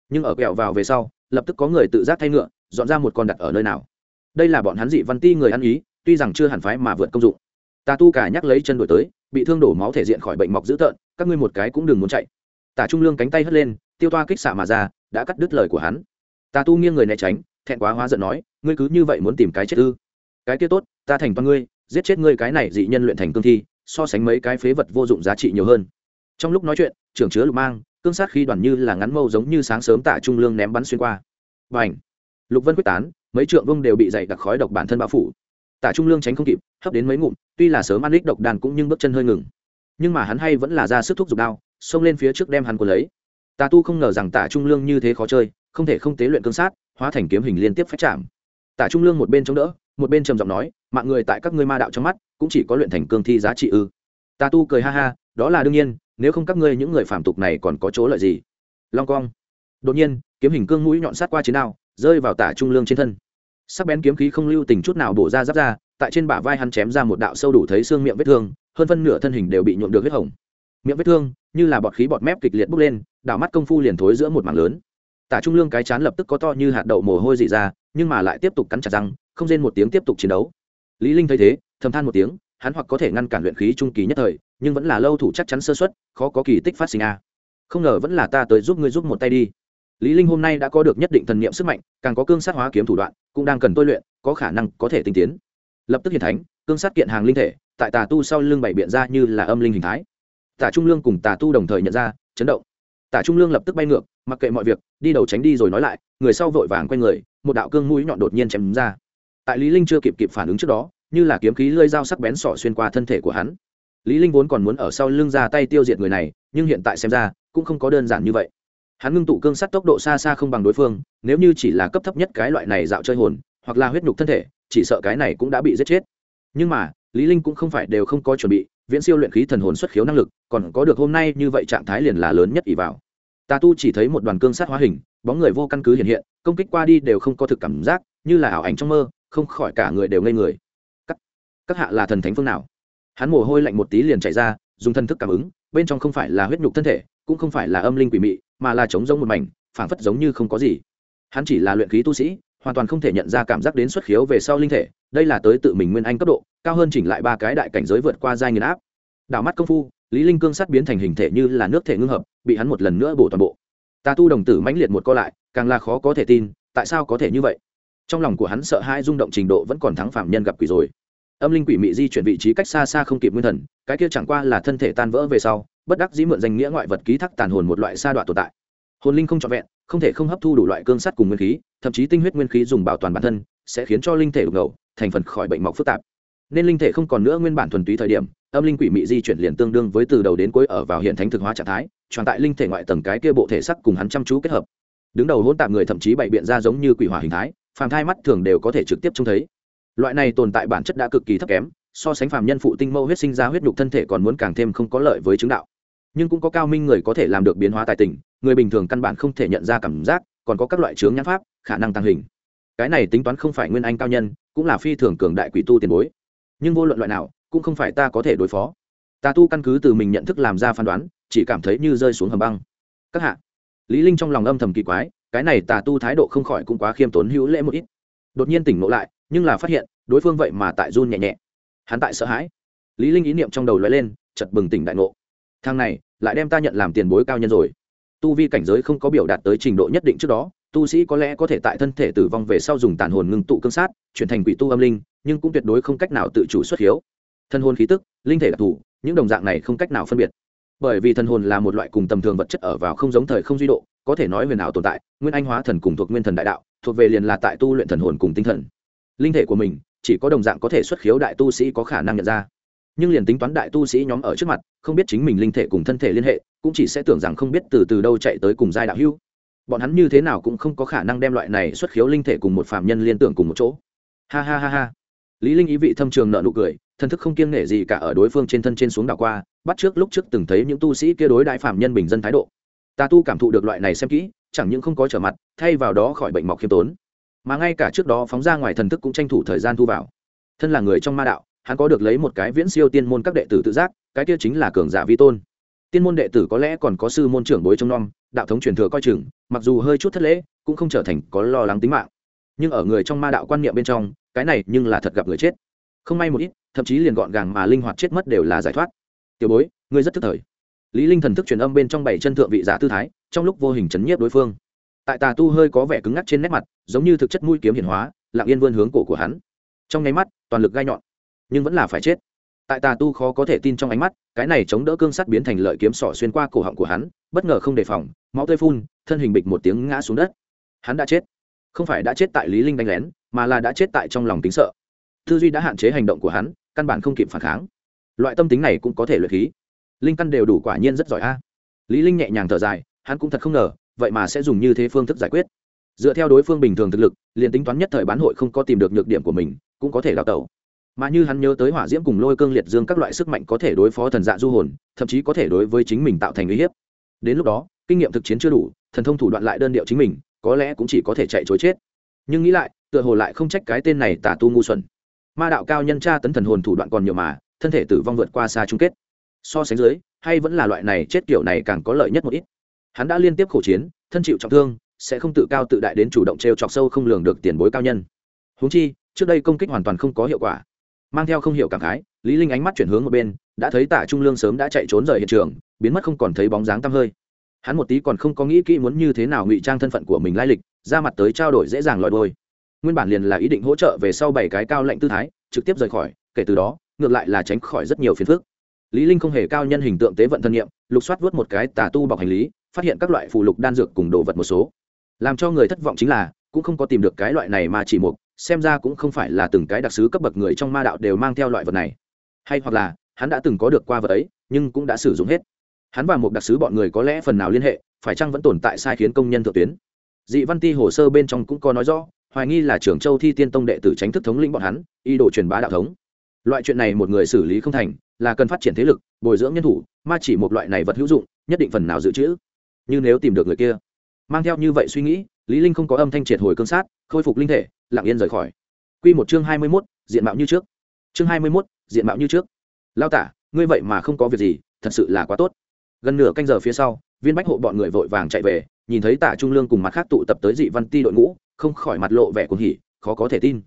Nhưng ở kẹo vào về sau, lập tức có người tự giác thay ngựa, dọn ra một con đặt ở nơi nào. Đây là bọn hắn dị văn ti người ăn ý, tuy rằng chưa hẳn phái mà vượt công dụng. Tà tu cả nhắc lấy chân đổi tới, bị thương đổ máu thể diện khỏi bệnh mọc dữ tợn, các ngươi một cái cũng đừng muốn chạy. Tả trung lương cánh tay hất lên, tiêu toa kích xạ mà ra, đã cắt đứt lời của hắn. Tà tu nghiêng người né tránh, thẹn quá hóa giận nói, ngươi cứ như vậy muốn tìm cái chết ư? Cái kia tốt, ta thành toàn ngươi, giết chết ngươi cái này dị nhân luyện thành cương thi so sánh mấy cái phế vật vô dụng giá trị nhiều hơn. Trong lúc nói chuyện, trưởng chứa lục mang, cương sát khi đoàn như là ngắn mâu giống như sáng sớm tạ trung lương ném bắn xuyên qua. Và ảnh lục vân quyết tán, mấy trượng vương đều bị dày đặc khói độc bản thân bao phủ. Tạ trung lương tránh không kịp, hấp đến mấy ngụm, tuy là sớm ăn lích độc đàn cũng nhưng bước chân hơi ngừng. Nhưng mà hắn hay vẫn là ra sức thúc giục đao, xông lên phía trước đem hắn cuốn lấy. Tà tu không ngờ rằng tả trung lương như thế khó chơi, không thể không tế luyện cương sát, hóa thành kiếm hình liên tiếp phách chạm. Tả trung lương một bên chống đỡ một bên trầm giọng nói, mạng người tại các ngươi ma đạo trong mắt, cũng chỉ có luyện thành cương thi giá trị ư? Ta tu cười ha ha, đó là đương nhiên, nếu không các ngươi những người phạm tục này còn có chỗ lợi gì? Long cong. Đột nhiên, kiếm hình cương mũi nhọn sát qua chiến đao, rơi vào tả trung lương trên thân. Sắc bén kiếm khí không lưu tình chút nào bổ ra giáp ra, tại trên bả vai hắn chém ra một đạo sâu đủ thấy xương miệng vết thương, hơn phân nửa thân hình đều bị nhuộm được huyết hồng. Miệng vết thương như là bọt khí bọt mép kịch liệt bốc lên, đảo mắt công phu liền thối giữa một mảng lớn. Tả trung lương cái chán lập tức có to như hạt đậu mồ hôi dị ra, nhưng mà lại tiếp tục cắn chặt răng không rên một tiếng tiếp tục chiến đấu. Lý linh thấy thế, thầm than một tiếng, hắn hoặc có thể ngăn cản luyện khí trung kỳ nhất thời, nhưng vẫn là lâu thủ chắc chắn sơ suất, khó có kỳ tích phát sinh a. Không ngờ vẫn là ta tới giúp ngươi giúp một tay đi. Lý linh hôm nay đã có được nhất định thần niệm sức mạnh, càng có cương sát hóa kiếm thủ đoạn, cũng đang cần tôi luyện, có khả năng có thể tinh tiến. Lập tức hiện thánh, cương sát kiện hàng linh thể, tại tà tu sau lưng bảy biện ra như là âm linh hình thái. Tả trung lương cùng tà tu đồng thời nhận ra, chấn động. Tả trung lương lập tức bay ngược, mặc kệ mọi việc, đi đầu tránh đi rồi nói lại, người sau vội vàng quay người, một đạo cương mũi nhọn đột nhiên chém ra tại lý linh chưa kịp kịp phản ứng trước đó, như là kiếm khí lưỡi dao sắc bén sỏ xuyên qua thân thể của hắn. Lý linh vốn còn muốn ở sau lưng ra tay tiêu diệt người này, nhưng hiện tại xem ra, cũng không có đơn giản như vậy. Hắn ngưng tụ cương sắt tốc độ xa xa không bằng đối phương, nếu như chỉ là cấp thấp nhất cái loại này dạo chơi hồn, hoặc là huyết nhục thân thể, chỉ sợ cái này cũng đã bị giết chết. Nhưng mà, lý linh cũng không phải đều không có chuẩn bị, viễn siêu luyện khí thần hồn xuất khiếu năng lực, còn có được hôm nay như vậy trạng thái liền là lớn nhất ỷ vào. Tà tu chỉ thấy một đoàn cương sát hóa hình, bóng người vô căn cứ hiện hiện, công kích qua đi đều không có thực cảm giác, như là ảo ảnh trong mơ không khỏi cả người đều ngây người. Các, các hạ là thần thánh phương nào? Hắn mồ hôi lạnh một tí liền chạy ra dùng thân thức cảm ứng bên trong không phải là huyết nhục thân thể cũng không phải là âm linh quỷ mị mà là trống giống một mảnh phảng phất giống như không có gì. Hắn chỉ là luyện khí tu sĩ hoàn toàn không thể nhận ra cảm giác đến xuất khiếu về sau linh thể đây là tới tự mình nguyên anh cấp độ cao hơn chỉnh lại ba cái đại cảnh giới vượt qua giai nghiền áp. Đảo mắt công phu lý linh cương sắt biến thành hình thể như là nước thể ngưng hợp bị hắn một lần nữa bổ toàn bộ. Ta tu đồng tử mãnh liệt một co lại càng là khó có thể tin tại sao có thể như vậy? Trong lòng của hắn sợ hai rung động trình độ vẫn còn thắng phạm nhân gặp quỷ rồi. Âm linh quỷ mị di chuyển vị trí cách xa xa không kịp nguyên thần, cái kia chẳng qua là thân thể tan vỡ về sau, bất đắc dĩ mượn danh nghĩa ngoại vật ký thác tàn hồn một loại sa đoạn tồn tại. Hồn linh không trọn vẹn, không thể không hấp thu đủ loại cương sắt cùng nguyên khí, thậm chí tinh huyết nguyên khí dùng bảo toàn bản thân, sẽ khiến cho linh thể đục ngầu, thành phần khỏi bệnh mọc phức tạp. Nên linh thể không còn nữa nguyên bản thuần túy thời điểm, âm linh quỷ mị di chuyển liền tương đương với từ đầu đến cuối ở vào hiện thánh thực hóa trạng thái, tròn tại linh thể ngoại tầng cái kia bộ thể sắc cùng hắn chăm chú kết hợp. Đứng đầu hỗn tạp người thậm chí bày biện ra giống như quỷ hỏa hình thái phàm thai mắt thường đều có thể trực tiếp trông thấy. Loại này tồn tại bản chất đã cực kỳ thấp kém, so sánh phàm nhân phụ tinh mâu huyết sinh ra huyết đục thân thể còn muốn càng thêm không có lợi với chứng đạo. Nhưng cũng có cao minh người có thể làm được biến hóa tài tình, người bình thường căn bản không thể nhận ra cảm giác, còn có các loại chướng nhãn pháp, khả năng tăng hình. Cái này tính toán không phải nguyên anh cao nhân, cũng là phi thường cường đại quỷ tu tiền bối. Nhưng vô luận loại nào, cũng không phải ta có thể đối phó. Ta tu căn cứ từ mình nhận thức làm ra phán đoán, chỉ cảm thấy như rơi xuống hầm băng. Các hạ. Lý linh trong lòng âm thầm kỳ quái cái này tà tu thái độ không khỏi cũng quá khiêm tốn hữu lễ một ít. Đột nhiên tỉnh ngộ lại, nhưng là phát hiện, đối phương vậy mà tại run nhẹ nhẹ. Hắn tại sợ hãi. Lý linh ý niệm trong đầu lóe lên, chợt bừng tỉnh đại ngộ. Thằng này, lại đem ta nhận làm tiền bối cao nhân rồi. Tu vi cảnh giới không có biểu đạt tới trình độ nhất định trước đó, tu sĩ có lẽ có thể tại thân thể tử vong về sau dùng tàn hồn ngưng tụ cương sát, chuyển thành quỷ tu âm linh, nhưng cũng tuyệt đối không cách nào tự chủ xuất hiếu. Thân hồn khí tức, linh thể đặc thù, những đồng dạng này không cách nào phân biệt. Bởi vì thân hồn là một loại cùng tầm thường vật chất ở vào không giống thời không duy độ có thể nói huyền ảo tồn tại, nguyên anh hóa thần cùng thuộc nguyên thần đại đạo, thuộc về liền là tại tu luyện thần hồn cùng tinh thần. Linh thể của mình, chỉ có đồng dạng có thể xuất khiếu đại tu sĩ có khả năng nhận ra. Nhưng liền tính toán đại tu sĩ nhóm ở trước mặt, không biết chính mình linh thể cùng thân thể liên hệ, cũng chỉ sẽ tưởng rằng không biết từ từ đâu chạy tới cùng giai đạo hưu bọn hắn như thế nào cũng không có khả năng đem loại này xuất khiếu linh thể cùng một phạm nhân liên tưởng cùng một chỗ. Ha ha ha ha. Lý linh ý vị thâm trường nợ nụ cười thân thức không kiêng nể gì cả ở đối phương trên thân trên xuống đảo qua, bắt trước lúc trước từng thấy những tu sĩ kia đối đại phạm nhân bình dân thái độ ta tu cảm thụ được loại này xem kỹ, chẳng những không có trở mặt, thay vào đó khỏi bệnh mọc khiêm tốn. Mà ngay cả trước đó phóng ra ngoài thần thức cũng tranh thủ thời gian thu vào. Thân là người trong ma đạo, hắn có được lấy một cái viễn siêu tiên môn các đệ tử tự giác, cái kia chính là cường giả vi tôn. Tiên môn đệ tử có lẽ còn có sư môn trưởng bối trong nom, đạo thống truyền thừa coi chừng, mặc dù hơi chút thất lễ, cũng không trở thành có lo lắng tính mạng. Nhưng ở người trong ma đạo quan niệm bên trong, cái này nhưng là thật gặp người chết. Không may một ít, thậm chí liền gọn gàng mà linh hoạt chết mất đều là giải thoát. Tiểu bối, ngươi rất thức thời lý linh thần thức truyền âm bên trong bảy chân thượng vị giả tư thái, trong lúc vô hình chấn nhiếp đối phương. Tại tà tu hơi có vẻ cứng ngắc trên nét mặt, giống như thực chất mũi kiếm hiển hóa, lặng yên vươn hướng cổ của hắn. Trong nháy mắt, toàn lực gai nhọn, nhưng vẫn là phải chết. Tại tà tu khó có thể tin trong ánh mắt, cái này chống đỡ cương sắt biến thành lợi kiếm sỏ xuyên qua cổ họng của hắn, bất ngờ không đề phòng, máu tươi phun, thân hình bịch một tiếng ngã xuống đất. Hắn đã chết. Không phải đã chết tại lý linh đánh lén, mà là đã chết tại trong lòng tính sợ. Tư duy đã hạn chế hành động của hắn, căn bản không kịp phản kháng. Loại tâm tính này cũng có thể luyện khí linh căn đều đủ quả nhiên rất giỏi a. Lý linh nhẹ nhàng thở dài, hắn cũng thật không ngờ, vậy mà sẽ dùng như thế phương thức giải quyết. Dựa theo đối phương bình thường thực lực, liền tính toán nhất thời bán hội không có tìm được nhược điểm của mình, cũng có thể đào tẩu. Mà như hắn nhớ tới hỏa diễm cùng lôi cương liệt dương các loại sức mạnh có thể đối phó thần dạ du hồn, thậm chí có thể đối với chính mình tạo thành uy hiếp. Đến lúc đó, kinh nghiệm thực chiến chưa đủ, thần thông thủ đoạn lại đơn điệu chính mình, có lẽ cũng chỉ có thể chạy chối chết. Nhưng nghĩ lại, tựa hồ lại không trách cái tên này tà tu ngu xuẩn. Ma đạo cao nhân tra tấn thần hồn thủ đoạn còn nhiều mà, thân thể tử vong vượt qua xa chung kết so sánh dưới, hay vẫn là loại này chết kiểu này càng có lợi nhất một ít. Hắn đã liên tiếp khổ chiến, thân chịu trọng thương, sẽ không tự cao tự đại đến chủ động t r e o chọc sâu không lường được tiền bối cao nhân. Húng chi, trước đây công kích hoàn toàn không có hiệu quả. Mang theo không hiểu cảm khái, lý linh ánh mắt chuyển hướng một bên, đã thấy tả trung lương sớm đã chạy trốn rời hiện trường, biến mất không còn thấy bóng dáng tăm hơi. Hắn một tí còn không có nghĩ kỹ muốn như thế nào ngụy trang thân phận của mình lai lịch, ra mặt tới trao đổi dễ dàng lòi đôi nguyên bản liền là ý định hỗ trợ về sau bảy cái cao lệnh tư thái, trực tiếp rời khỏi, kể từ đó, ngược lại là tránh khỏi rất nhiều phiền phức lý linh không hề cao nhân hình tượng tế vận thân nhiệm, lục soát vớt một cái tà tu bọc hành lý, phát hiện các loại phụ lục đan dược cùng đồ vật một số. Làm cho người thất vọng chính là, cũng không có tìm được cái loại này mà chỉ một xem ra cũng không phải là từng cái đặc sứ cấp bậc người trong ma đạo đều mang theo loại vật này. Hay hoặc là, hắn đã từng có được qua vật ấy, nhưng cũng đã sử dụng hết. Hắn và một đặc sứ bọn người có lẽ phần nào liên hệ, phải chăng vẫn tồn tại sai khiến công nhân thượng tuyến? Dị văn ti hồ sơ bên trong cũng có nói rõ, hoài nghi là trưởng châu thi tiên tông đệ tử tránh thức thống lĩnh bọn hắn y đồ truyền bá đạo thống loại chuyện này một người xử lý không thành là cần phát triển thế lực bồi dưỡng nhân thủ mà chỉ một loại này vật hữu dụng nhất định phần nào dự trữ. Như nếu tìm được người kia. Mang theo như vậy suy nghĩ lý linh không có âm thanh triệt hồi cương sát khôi phục linh thể lặng yên rời khỏi. Quy một chương hai mươi 21, diện mạo như trước. Chương hai mươi 21, diện mạo như trước. Lao tả ngươi vậy mà không có việc gì thật sự là quá tốt. Gần nửa canh giờ phía sau viên bách hộ bọn người vội vàng chạy về nhìn thấy tả trung lương cùng mặt khác tụ tập tới dị văn ti đội ngũ không khỏi mặt lộ vẻ cuồng hỉ khó có thể tin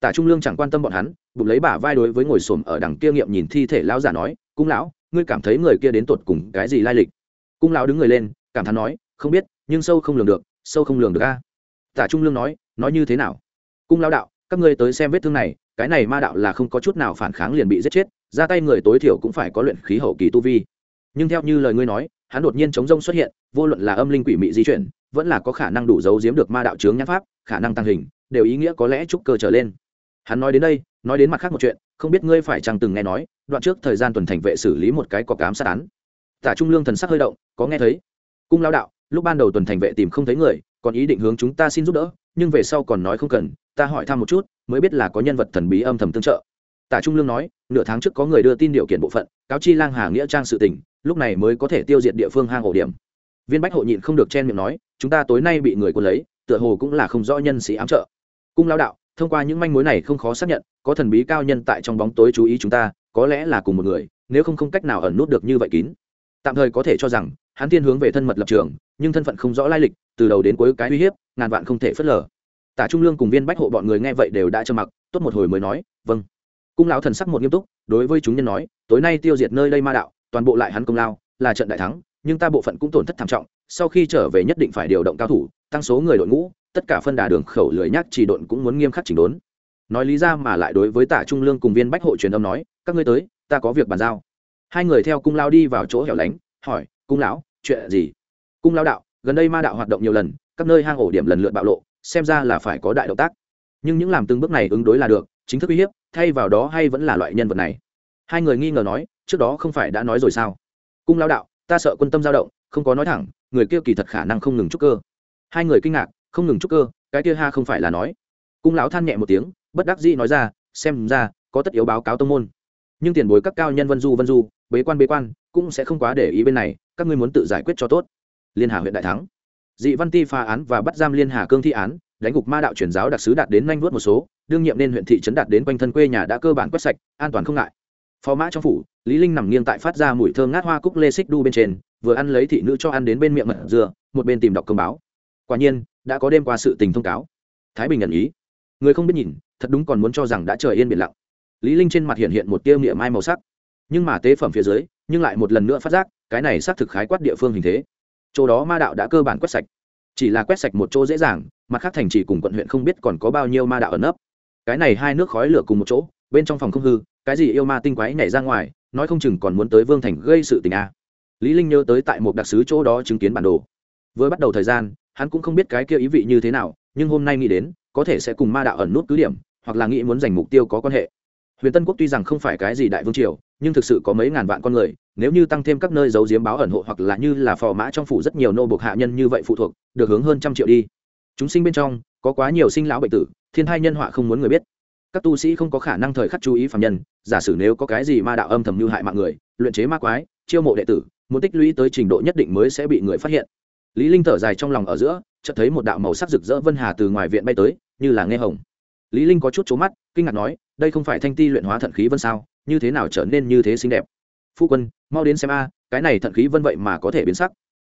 tả trung lương chẳng quan tâm bọn hắn, bụng lấy bả vai đối với ngồi xổm ở đằng kia nghiệm nhìn thi thể lão giả nói, cung lão, ngươi cảm thấy người kia đến tột cùng cái gì lai lịch? Cung lão đứng người lên, cảm thán nói, không biết, nhưng sâu không lường được, sâu không lường được a. Tả trung lương nói nói như thế nào? Cung lão đạo, các ngươi tới xem vết thương này, cái này ma đạo là không có chút nào phản kháng liền bị giết chết, ra tay người tối thiểu cũng phải có luyện khí hậu kỳ tu vi. Nhưng theo như lời ngươi nói, hắn đột nhiên chống rông xuất hiện, vô luận là âm linh quỷ mị di chuyển, vẫn là có khả năng đủ giấu giếm được ma đạo chướng nhãn pháp, khả năng tăng hình, đều ý nghĩa có lẽ trúc cơ trở lên hắn nói đến đây, nói đến mặt khác một chuyện, không biết ngươi phải chăng từng nghe nói, đoạn trước thời gian tuần thành vệ xử lý một cái có cám sát án. Tả trung lương thần sắc hơi động, có nghe thấy. Cung lao đạo, lúc ban đầu tuần thành vệ tìm không thấy người, còn ý định hướng chúng ta xin giúp đỡ, nhưng về sau còn nói không cần, ta hỏi thăm một chút, mới biết là có nhân vật thần bí âm thầm tương trợ. Tả trung lương nói, nửa tháng trước có người đưa tin điều kiện bộ phận, cáo chi lang hà nghĩa trang sự tình, lúc này mới có thể tiêu diệt địa phương hang ổ điểm. Viên bách hộ nhịn không được chen miệng nói, chúng ta tối nay bị người quân lấy, tựa hồ cũng là không rõ nhân sĩ ám trợ. Cung lao đạo thông qua những manh mối này không khó xác nhận, có thần bí cao nhân tại trong bóng tối chú ý chúng ta, có lẽ là cùng một người, nếu không không cách nào ẩn nút được như vậy kín. Tạm thời có thể cho rằng, hắn tiên hướng về thân mật lập trường, nhưng thân phận không rõ lai lịch, từ đầu đến cuối cái uy hiếp, ngàn vạn không thể phớt lờ. Tả trung lương cùng viên bách hộ bọn người nghe vậy đều đã trơ mặc, tốt một hồi mới nói vâng. Cung lão thần sắc một nghiêm túc, đối với chúng nhân nói, tối nay tiêu diệt nơi đây ma đạo, toàn bộ lại hắn công lao, là trận đại thắng nhưng ta bộ phận cũng tổn thất thảm trọng, sau khi trở về nhất định phải điều động cao thủ, tăng số người đội ngũ, tất cả phân đà đường khẩu lười nhác chỉ độn cũng muốn nghiêm khắc chỉnh đốn. Nói lý ra mà lại đối với tả trung lương cùng viên bách hộ truyền âm nói, các ngươi tới, ta có việc bàn giao. Hai người theo cung lao đi vào chỗ hẻo lánh, hỏi, cung lão, chuyện gì? Cung lao đạo, gần đây ma đạo hoạt động nhiều lần, các nơi hang ổ điểm lần lượt bạo lộ, xem ra là phải có đại động tác. Nhưng những làm từng bước này ứng đối là được, chính thức uy hiếp, thay vào đó hay vẫn là loại nhân vật này. Hai người nghi ngờ nói, trước đó không phải đã nói rồi sao? Cung lao đạo ta sợ quân tâm dao động, không có nói thẳng, người kia kỳ thật khả năng không ngừng trúc cơ. Hai người kinh ngạc, không ngừng trúc cơ, cái kia ha không phải là nói. Cung lão than nhẹ một tiếng, bất đắc dĩ nói ra, xem ra, có tất yếu báo cáo tông môn. Nhưng tiền bối các cao nhân vân du vân du, bế quan bế quan, cũng sẽ không quá để ý bên này, các ngươi muốn tự giải quyết cho tốt. Liên hà huyện đại thắng. Dị văn ti phá án và bắt giam liên hà cương thi án, đánh gục ma đạo truyền giáo đặc sứ đạt đến nhanh vuốt một số, đương nhiệm nên huyện thị trấn đạt đến quanh thân quê nhà đã cơ bản quét sạch, an toàn không ngại phó mã trong phủ, lý linh nằm nghiêng tại phát ra mùi thơm ngát hoa cúc lê xích đu bên trên, vừa ăn lấy thị nữ cho ăn đến bên miệng mật dừa, một bên tìm đọc công báo. Quả nhiên, đã có đêm qua sự tình thông cáo. Thái bình nhận ý. Người không biết nhìn, thật đúng còn muốn cho rằng đã trời yên biển lặng. Lý linh trên mặt hiện hiện một tia miệng mai màu sắc. Nhưng mà tế phẩm phía dưới, nhưng lại một lần nữa phát giác, cái này xác thực khái quát địa phương hình thế. Chỗ đó ma đạo đã cơ bản quét sạch. Chỉ là quét sạch một chỗ dễ dàng, mặt khác thành chỉ cùng quận huyện không biết còn có bao nhiêu ma đạo ẩn nấp. Cái này hai nước khói lửa cùng một chỗ, bên trong phòng không hư cái gì yêu ma tinh quái nhảy ra ngoài, nói không chừng còn muốn tới vương thành gây sự tình a. Lý linh nhớ tới tại một đặc sứ chỗ đó chứng kiến bản đồ. Vừa bắt đầu thời gian, hắn cũng không biết cái kia ý vị như thế nào, nhưng hôm nay nghĩ đến, có thể sẽ cùng ma đạo ẩn nút cứ điểm, hoặc là nghĩ muốn giành mục tiêu có quan hệ. Huyền tân quốc tuy rằng không phải cái gì đại vương triều, nhưng thực sự có mấy ngàn vạn con người, nếu như tăng thêm các nơi giấu giếm báo ẩn hộ hoặc là như là phò mã trong phủ rất nhiều nô buộc hạ nhân như vậy phụ thuộc, được hướng hơn trăm triệu đi. Chúng sinh bên trong, có quá nhiều sinh lão bệnh tử, thiên thai nhân họa không muốn người biết các tu sĩ không có khả năng thời khắc chú ý phạm nhân, giả sử nếu có cái gì ma đạo âm thầm mưu hại mạng người, luyện chế ma quái, chiêu mộ đệ tử, muốn tích lũy tới trình độ nhất định mới sẽ bị người phát hiện. Lý linh thở dài trong lòng ở giữa, chợt thấy một đạo màu sắc rực rỡ vân hà từ ngoài viện bay tới, như là nghe hồng. Lý linh có chút chố mắt, kinh ngạc nói, đây không phải thanh ti luyện hóa thận khí vân sao? Như thế nào trở nên như thế xinh đẹp? Phu quân, mau đến xem a, cái này thận khí vân vậy mà có thể biến sắc.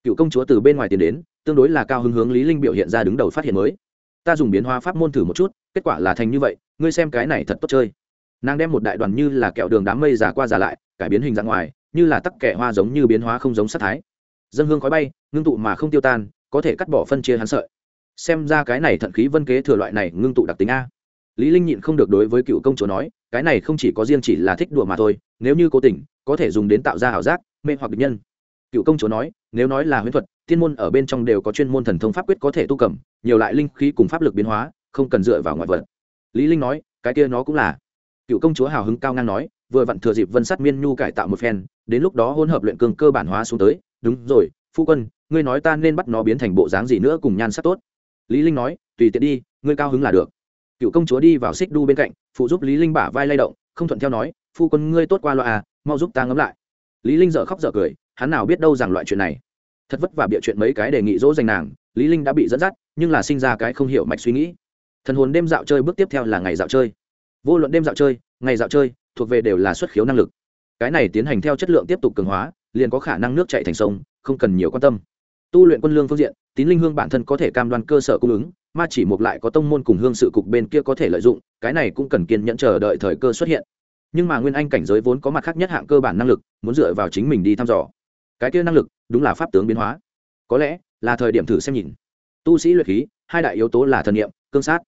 Cựu công chúa từ bên ngoài tiến đến, tương đối là cao hứng hướng lý linh biểu hiện ra đứng đầu phát hiện mới. Ta dùng biến hóa pháp môn thử một chút kết quả là thành như vậy, ngươi xem cái này thật tốt chơi. Nàng đem một đại đoàn như là kẹo đường đám mây giả qua giả lại, cải biến hình dạng ngoài, như là tắc kẻ hoa giống như biến hóa không giống sát thái. Dân hương khói bay, ngưng tụ mà không tiêu tan, có thể cắt bỏ phân chia hắn sợi. Xem ra cái này thận khí vân kế thừa loại này ngưng tụ đặc tính a. Lý linh nhịn không được đối với cựu công chúa nói, cái này không chỉ có riêng chỉ là thích đùa mà thôi, nếu như cố tình, có thể dùng đến tạo ra hảo giác, mê hoặc địch nhân. Cựu công chúa nói, nếu nói là huyễn thuật tiên môn ở bên trong đều có chuyên môn thần thông pháp quyết có thể tu cầm, nhiều lại linh khí cùng pháp lực biến hóa không cần dựa vào ngoại vật. Lý linh nói, cái kia nó cũng là. Cựu công chúa hào hứng cao ngang nói, vừa vặn thừa dịp vân sát miên nhu cải tạo một phen, đến lúc đó hỗn hợp luyện cương cơ bản hóa xuống tới. Đúng rồi, phu quân, ngươi nói ta nên bắt nó biến thành bộ dáng gì nữa cùng nhan sắc tốt. Lý linh nói, tùy tiện đi, ngươi cao hứng là được. Cựu công chúa đi vào xích đu bên cạnh, phụ giúp lý linh bả vai lay động, không thuận theo nói, phu quân, ngươi tốt qua loa à mau giúp ta ngấm lại. Lý linh dở khóc dở cười, hắn nào biết đâu rằng loại chuyện này. Thật vất vả bịa chuyện mấy cái đề nghị dỗ dành nàng, lý linh đã bị dẫn dắt, nhưng là sinh ra cái không hiểu mạch suy nghĩ thần hồn đêm dạo chơi bước tiếp theo là ngày dạo chơi. Vô luận đêm dạo chơi, ngày dạo chơi, thuộc về đều là xuất khiếu năng lực. Cái này tiến hành theo chất lượng tiếp tục cường hóa, liền có khả năng nước chạy thành sông, không cần nhiều quan tâm. Tu luyện quân lương phương diện, tín linh hương bản thân có thể cam đoan cơ sở cung ứng, mà chỉ một lại có tông môn cùng hương sự cục bên kia có thể lợi dụng, cái này cũng cần kiên nhẫn chờ đợi thời cơ xuất hiện. Nhưng mà nguyên anh cảnh giới vốn có mặt khác nhất hạng cơ bản năng lực, muốn dựa vào chính mình đi thăm dò. Cái kia năng lực, đúng là pháp tướng biến hóa. Có lẽ là thời điểm thử xem nhìn. Tu sĩ luyện khí, hai đại yếu tố là thần niệm, cương sát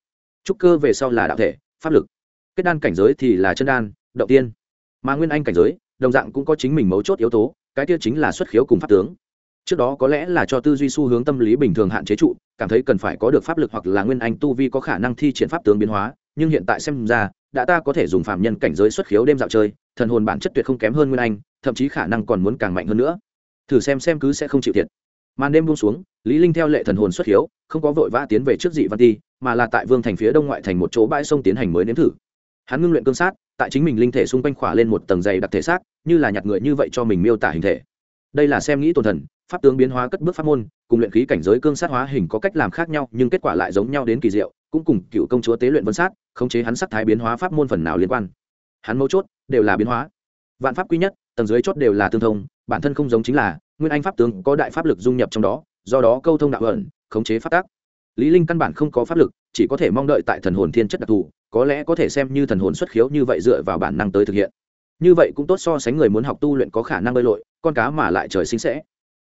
trúc cơ về sau là đạo thể, pháp lực. Kết đan cảnh giới thì là chân đan, động tiên. Mà nguyên anh cảnh giới, đồng dạng cũng có chính mình mấu chốt yếu tố, cái kia chính là xuất khiếu cùng pháp tướng. Trước đó có lẽ là cho tư duy xu hướng tâm lý bình thường hạn chế trụ, cảm thấy cần phải có được pháp lực hoặc là nguyên anh tu vi có khả năng thi triển pháp tướng biến hóa, nhưng hiện tại xem ra, đã ta có thể dùng phạm nhân cảnh giới xuất khiếu đêm dạo chơi, thần hồn bản chất tuyệt không kém hơn nguyên anh, thậm chí khả năng còn muốn càng mạnh hơn nữa. Thử xem xem cứ sẽ không chịu thiệt. Màn đêm buông xuống, lý linh theo lệ thần hồn xuất hiếu không có vội vã tiến về trước dị văn ti mà là tại vương thành phía đông ngoại thành một chỗ bãi sông tiến hành mới nếm thử. Hắn ngưng luyện cương sát, tại chính mình linh thể xung quanh khỏa lên một tầng dày đặc thể xác, như là nhặt người như vậy cho mình miêu tả hình thể. Đây là xem nghĩ tổn thần, pháp tướng biến hóa cất bước pháp môn, cùng luyện khí cảnh giới cương sát hóa hình có cách làm khác nhau, nhưng kết quả lại giống nhau đến kỳ diệu, cũng cùng cựu công chúa tế luyện vân sát, khống chế hắn sắc thái biến hóa pháp môn phần nào liên quan. Hắn mấu chốt đều là biến hóa. Vạn pháp quy nhất, tầng dưới chốt đều là tương thông, bản thân không giống chính là, nguyên anh pháp tướng có đại pháp lực dung nhập trong đó, do đó câu thông đạo ẩn, khống chế pháp tác lý linh căn bản không có pháp lực, chỉ có thể mong đợi tại thần hồn thiên chất đặc thù, có lẽ có thể xem như thần hồn xuất khiếu như vậy dựa vào bản năng tới thực hiện. Như vậy cũng tốt so sánh người muốn học tu luyện có khả năng bơi lội, con cá mà lại trời sinh sẽ.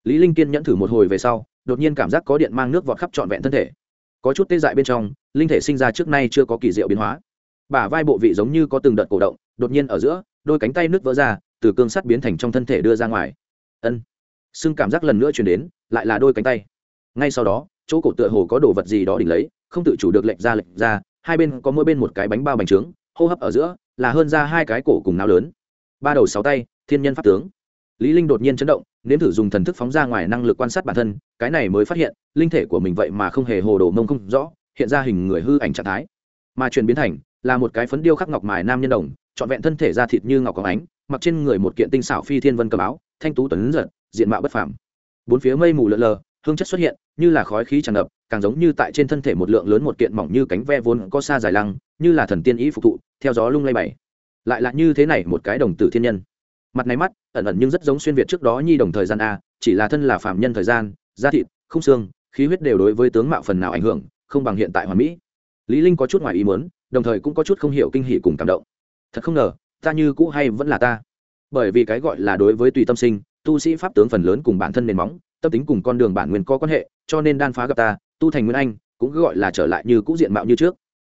Lý linh kiên nhẫn thử một hồi về sau, đột nhiên cảm giác có điện mang nước vọt khắp trọn vẹn thân thể. Có chút tê dại bên trong, linh thể sinh ra trước nay chưa có kỳ diệu biến hóa. Bả vai bộ vị giống như có từng đợt cổ động, đột nhiên ở giữa, đôi cánh tay nước vỡ ra, từ cương sắt biến thành trong thân thể đưa ra ngoài. Ân. Xương cảm giác lần nữa truyền đến, lại là đôi cánh tay. Ngay sau đó chỗ cổ tựa hồ có đồ vật gì đó đỉnh lấy, không tự chủ được lệnh ra lệnh ra, hai bên có mỗi bên một cái bánh bao bánh trướng, hô hấp ở giữa là hơn ra hai cái cổ cùng não lớn. Ba đầu sáu tay, thiên nhân pháp tướng. Lý linh đột nhiên chấn động, nếm thử dùng thần thức phóng ra ngoài năng lực quan sát bản thân, cái này mới phát hiện, linh thể của mình vậy mà không hề hồ đồ mông không rõ, hiện ra hình người hư ảnh trạng thái. Mà chuyển biến thành, là một cái phấn điêu khắc ngọc mài nam nhân đồng, trọn vẹn thân thể da thịt như ngọc có ánh, mặc trên người một kiện tinh xảo phi thiên vân cầm áo thanh tú tuấn giật, diện mạo bất phàm. Bốn phía mây mù lợn lờ hương chất xuất hiện, như là khói khí tràn ngập, càng giống như tại trên thân thể một lượng lớn một kiện mỏng như cánh ve vốn có xa dài lăng, như là thần tiên ý phục thụ, theo gió lung lay bày. Lại là như thế này một cái đồng tử thiên nhân. Mặt này mắt, ẩn ẩn nhưng rất giống xuyên việt trước đó nhi đồng thời gian a, chỉ là thân là phạm nhân thời gian, da thịt không xương, khí huyết đều đối với tướng mạo phần nào ảnh hưởng, không bằng hiện tại hoàn mỹ. Lý linh có chút ngoài ý muốn, đồng thời cũng có chút không hiểu kinh hỉ cùng cảm động. Thật không ngờ, ta như cũ hay vẫn là ta. Bởi vì cái gọi là đối với tùy tâm sinh, tu sĩ pháp tướng phần lớn cùng bản thân nền móng tâm tính cùng con đường bản nguyên có quan hệ, cho nên đan phá gặp ta, tu thành nguyên anh, cũng gọi là trở lại như cũ diện mạo như trước.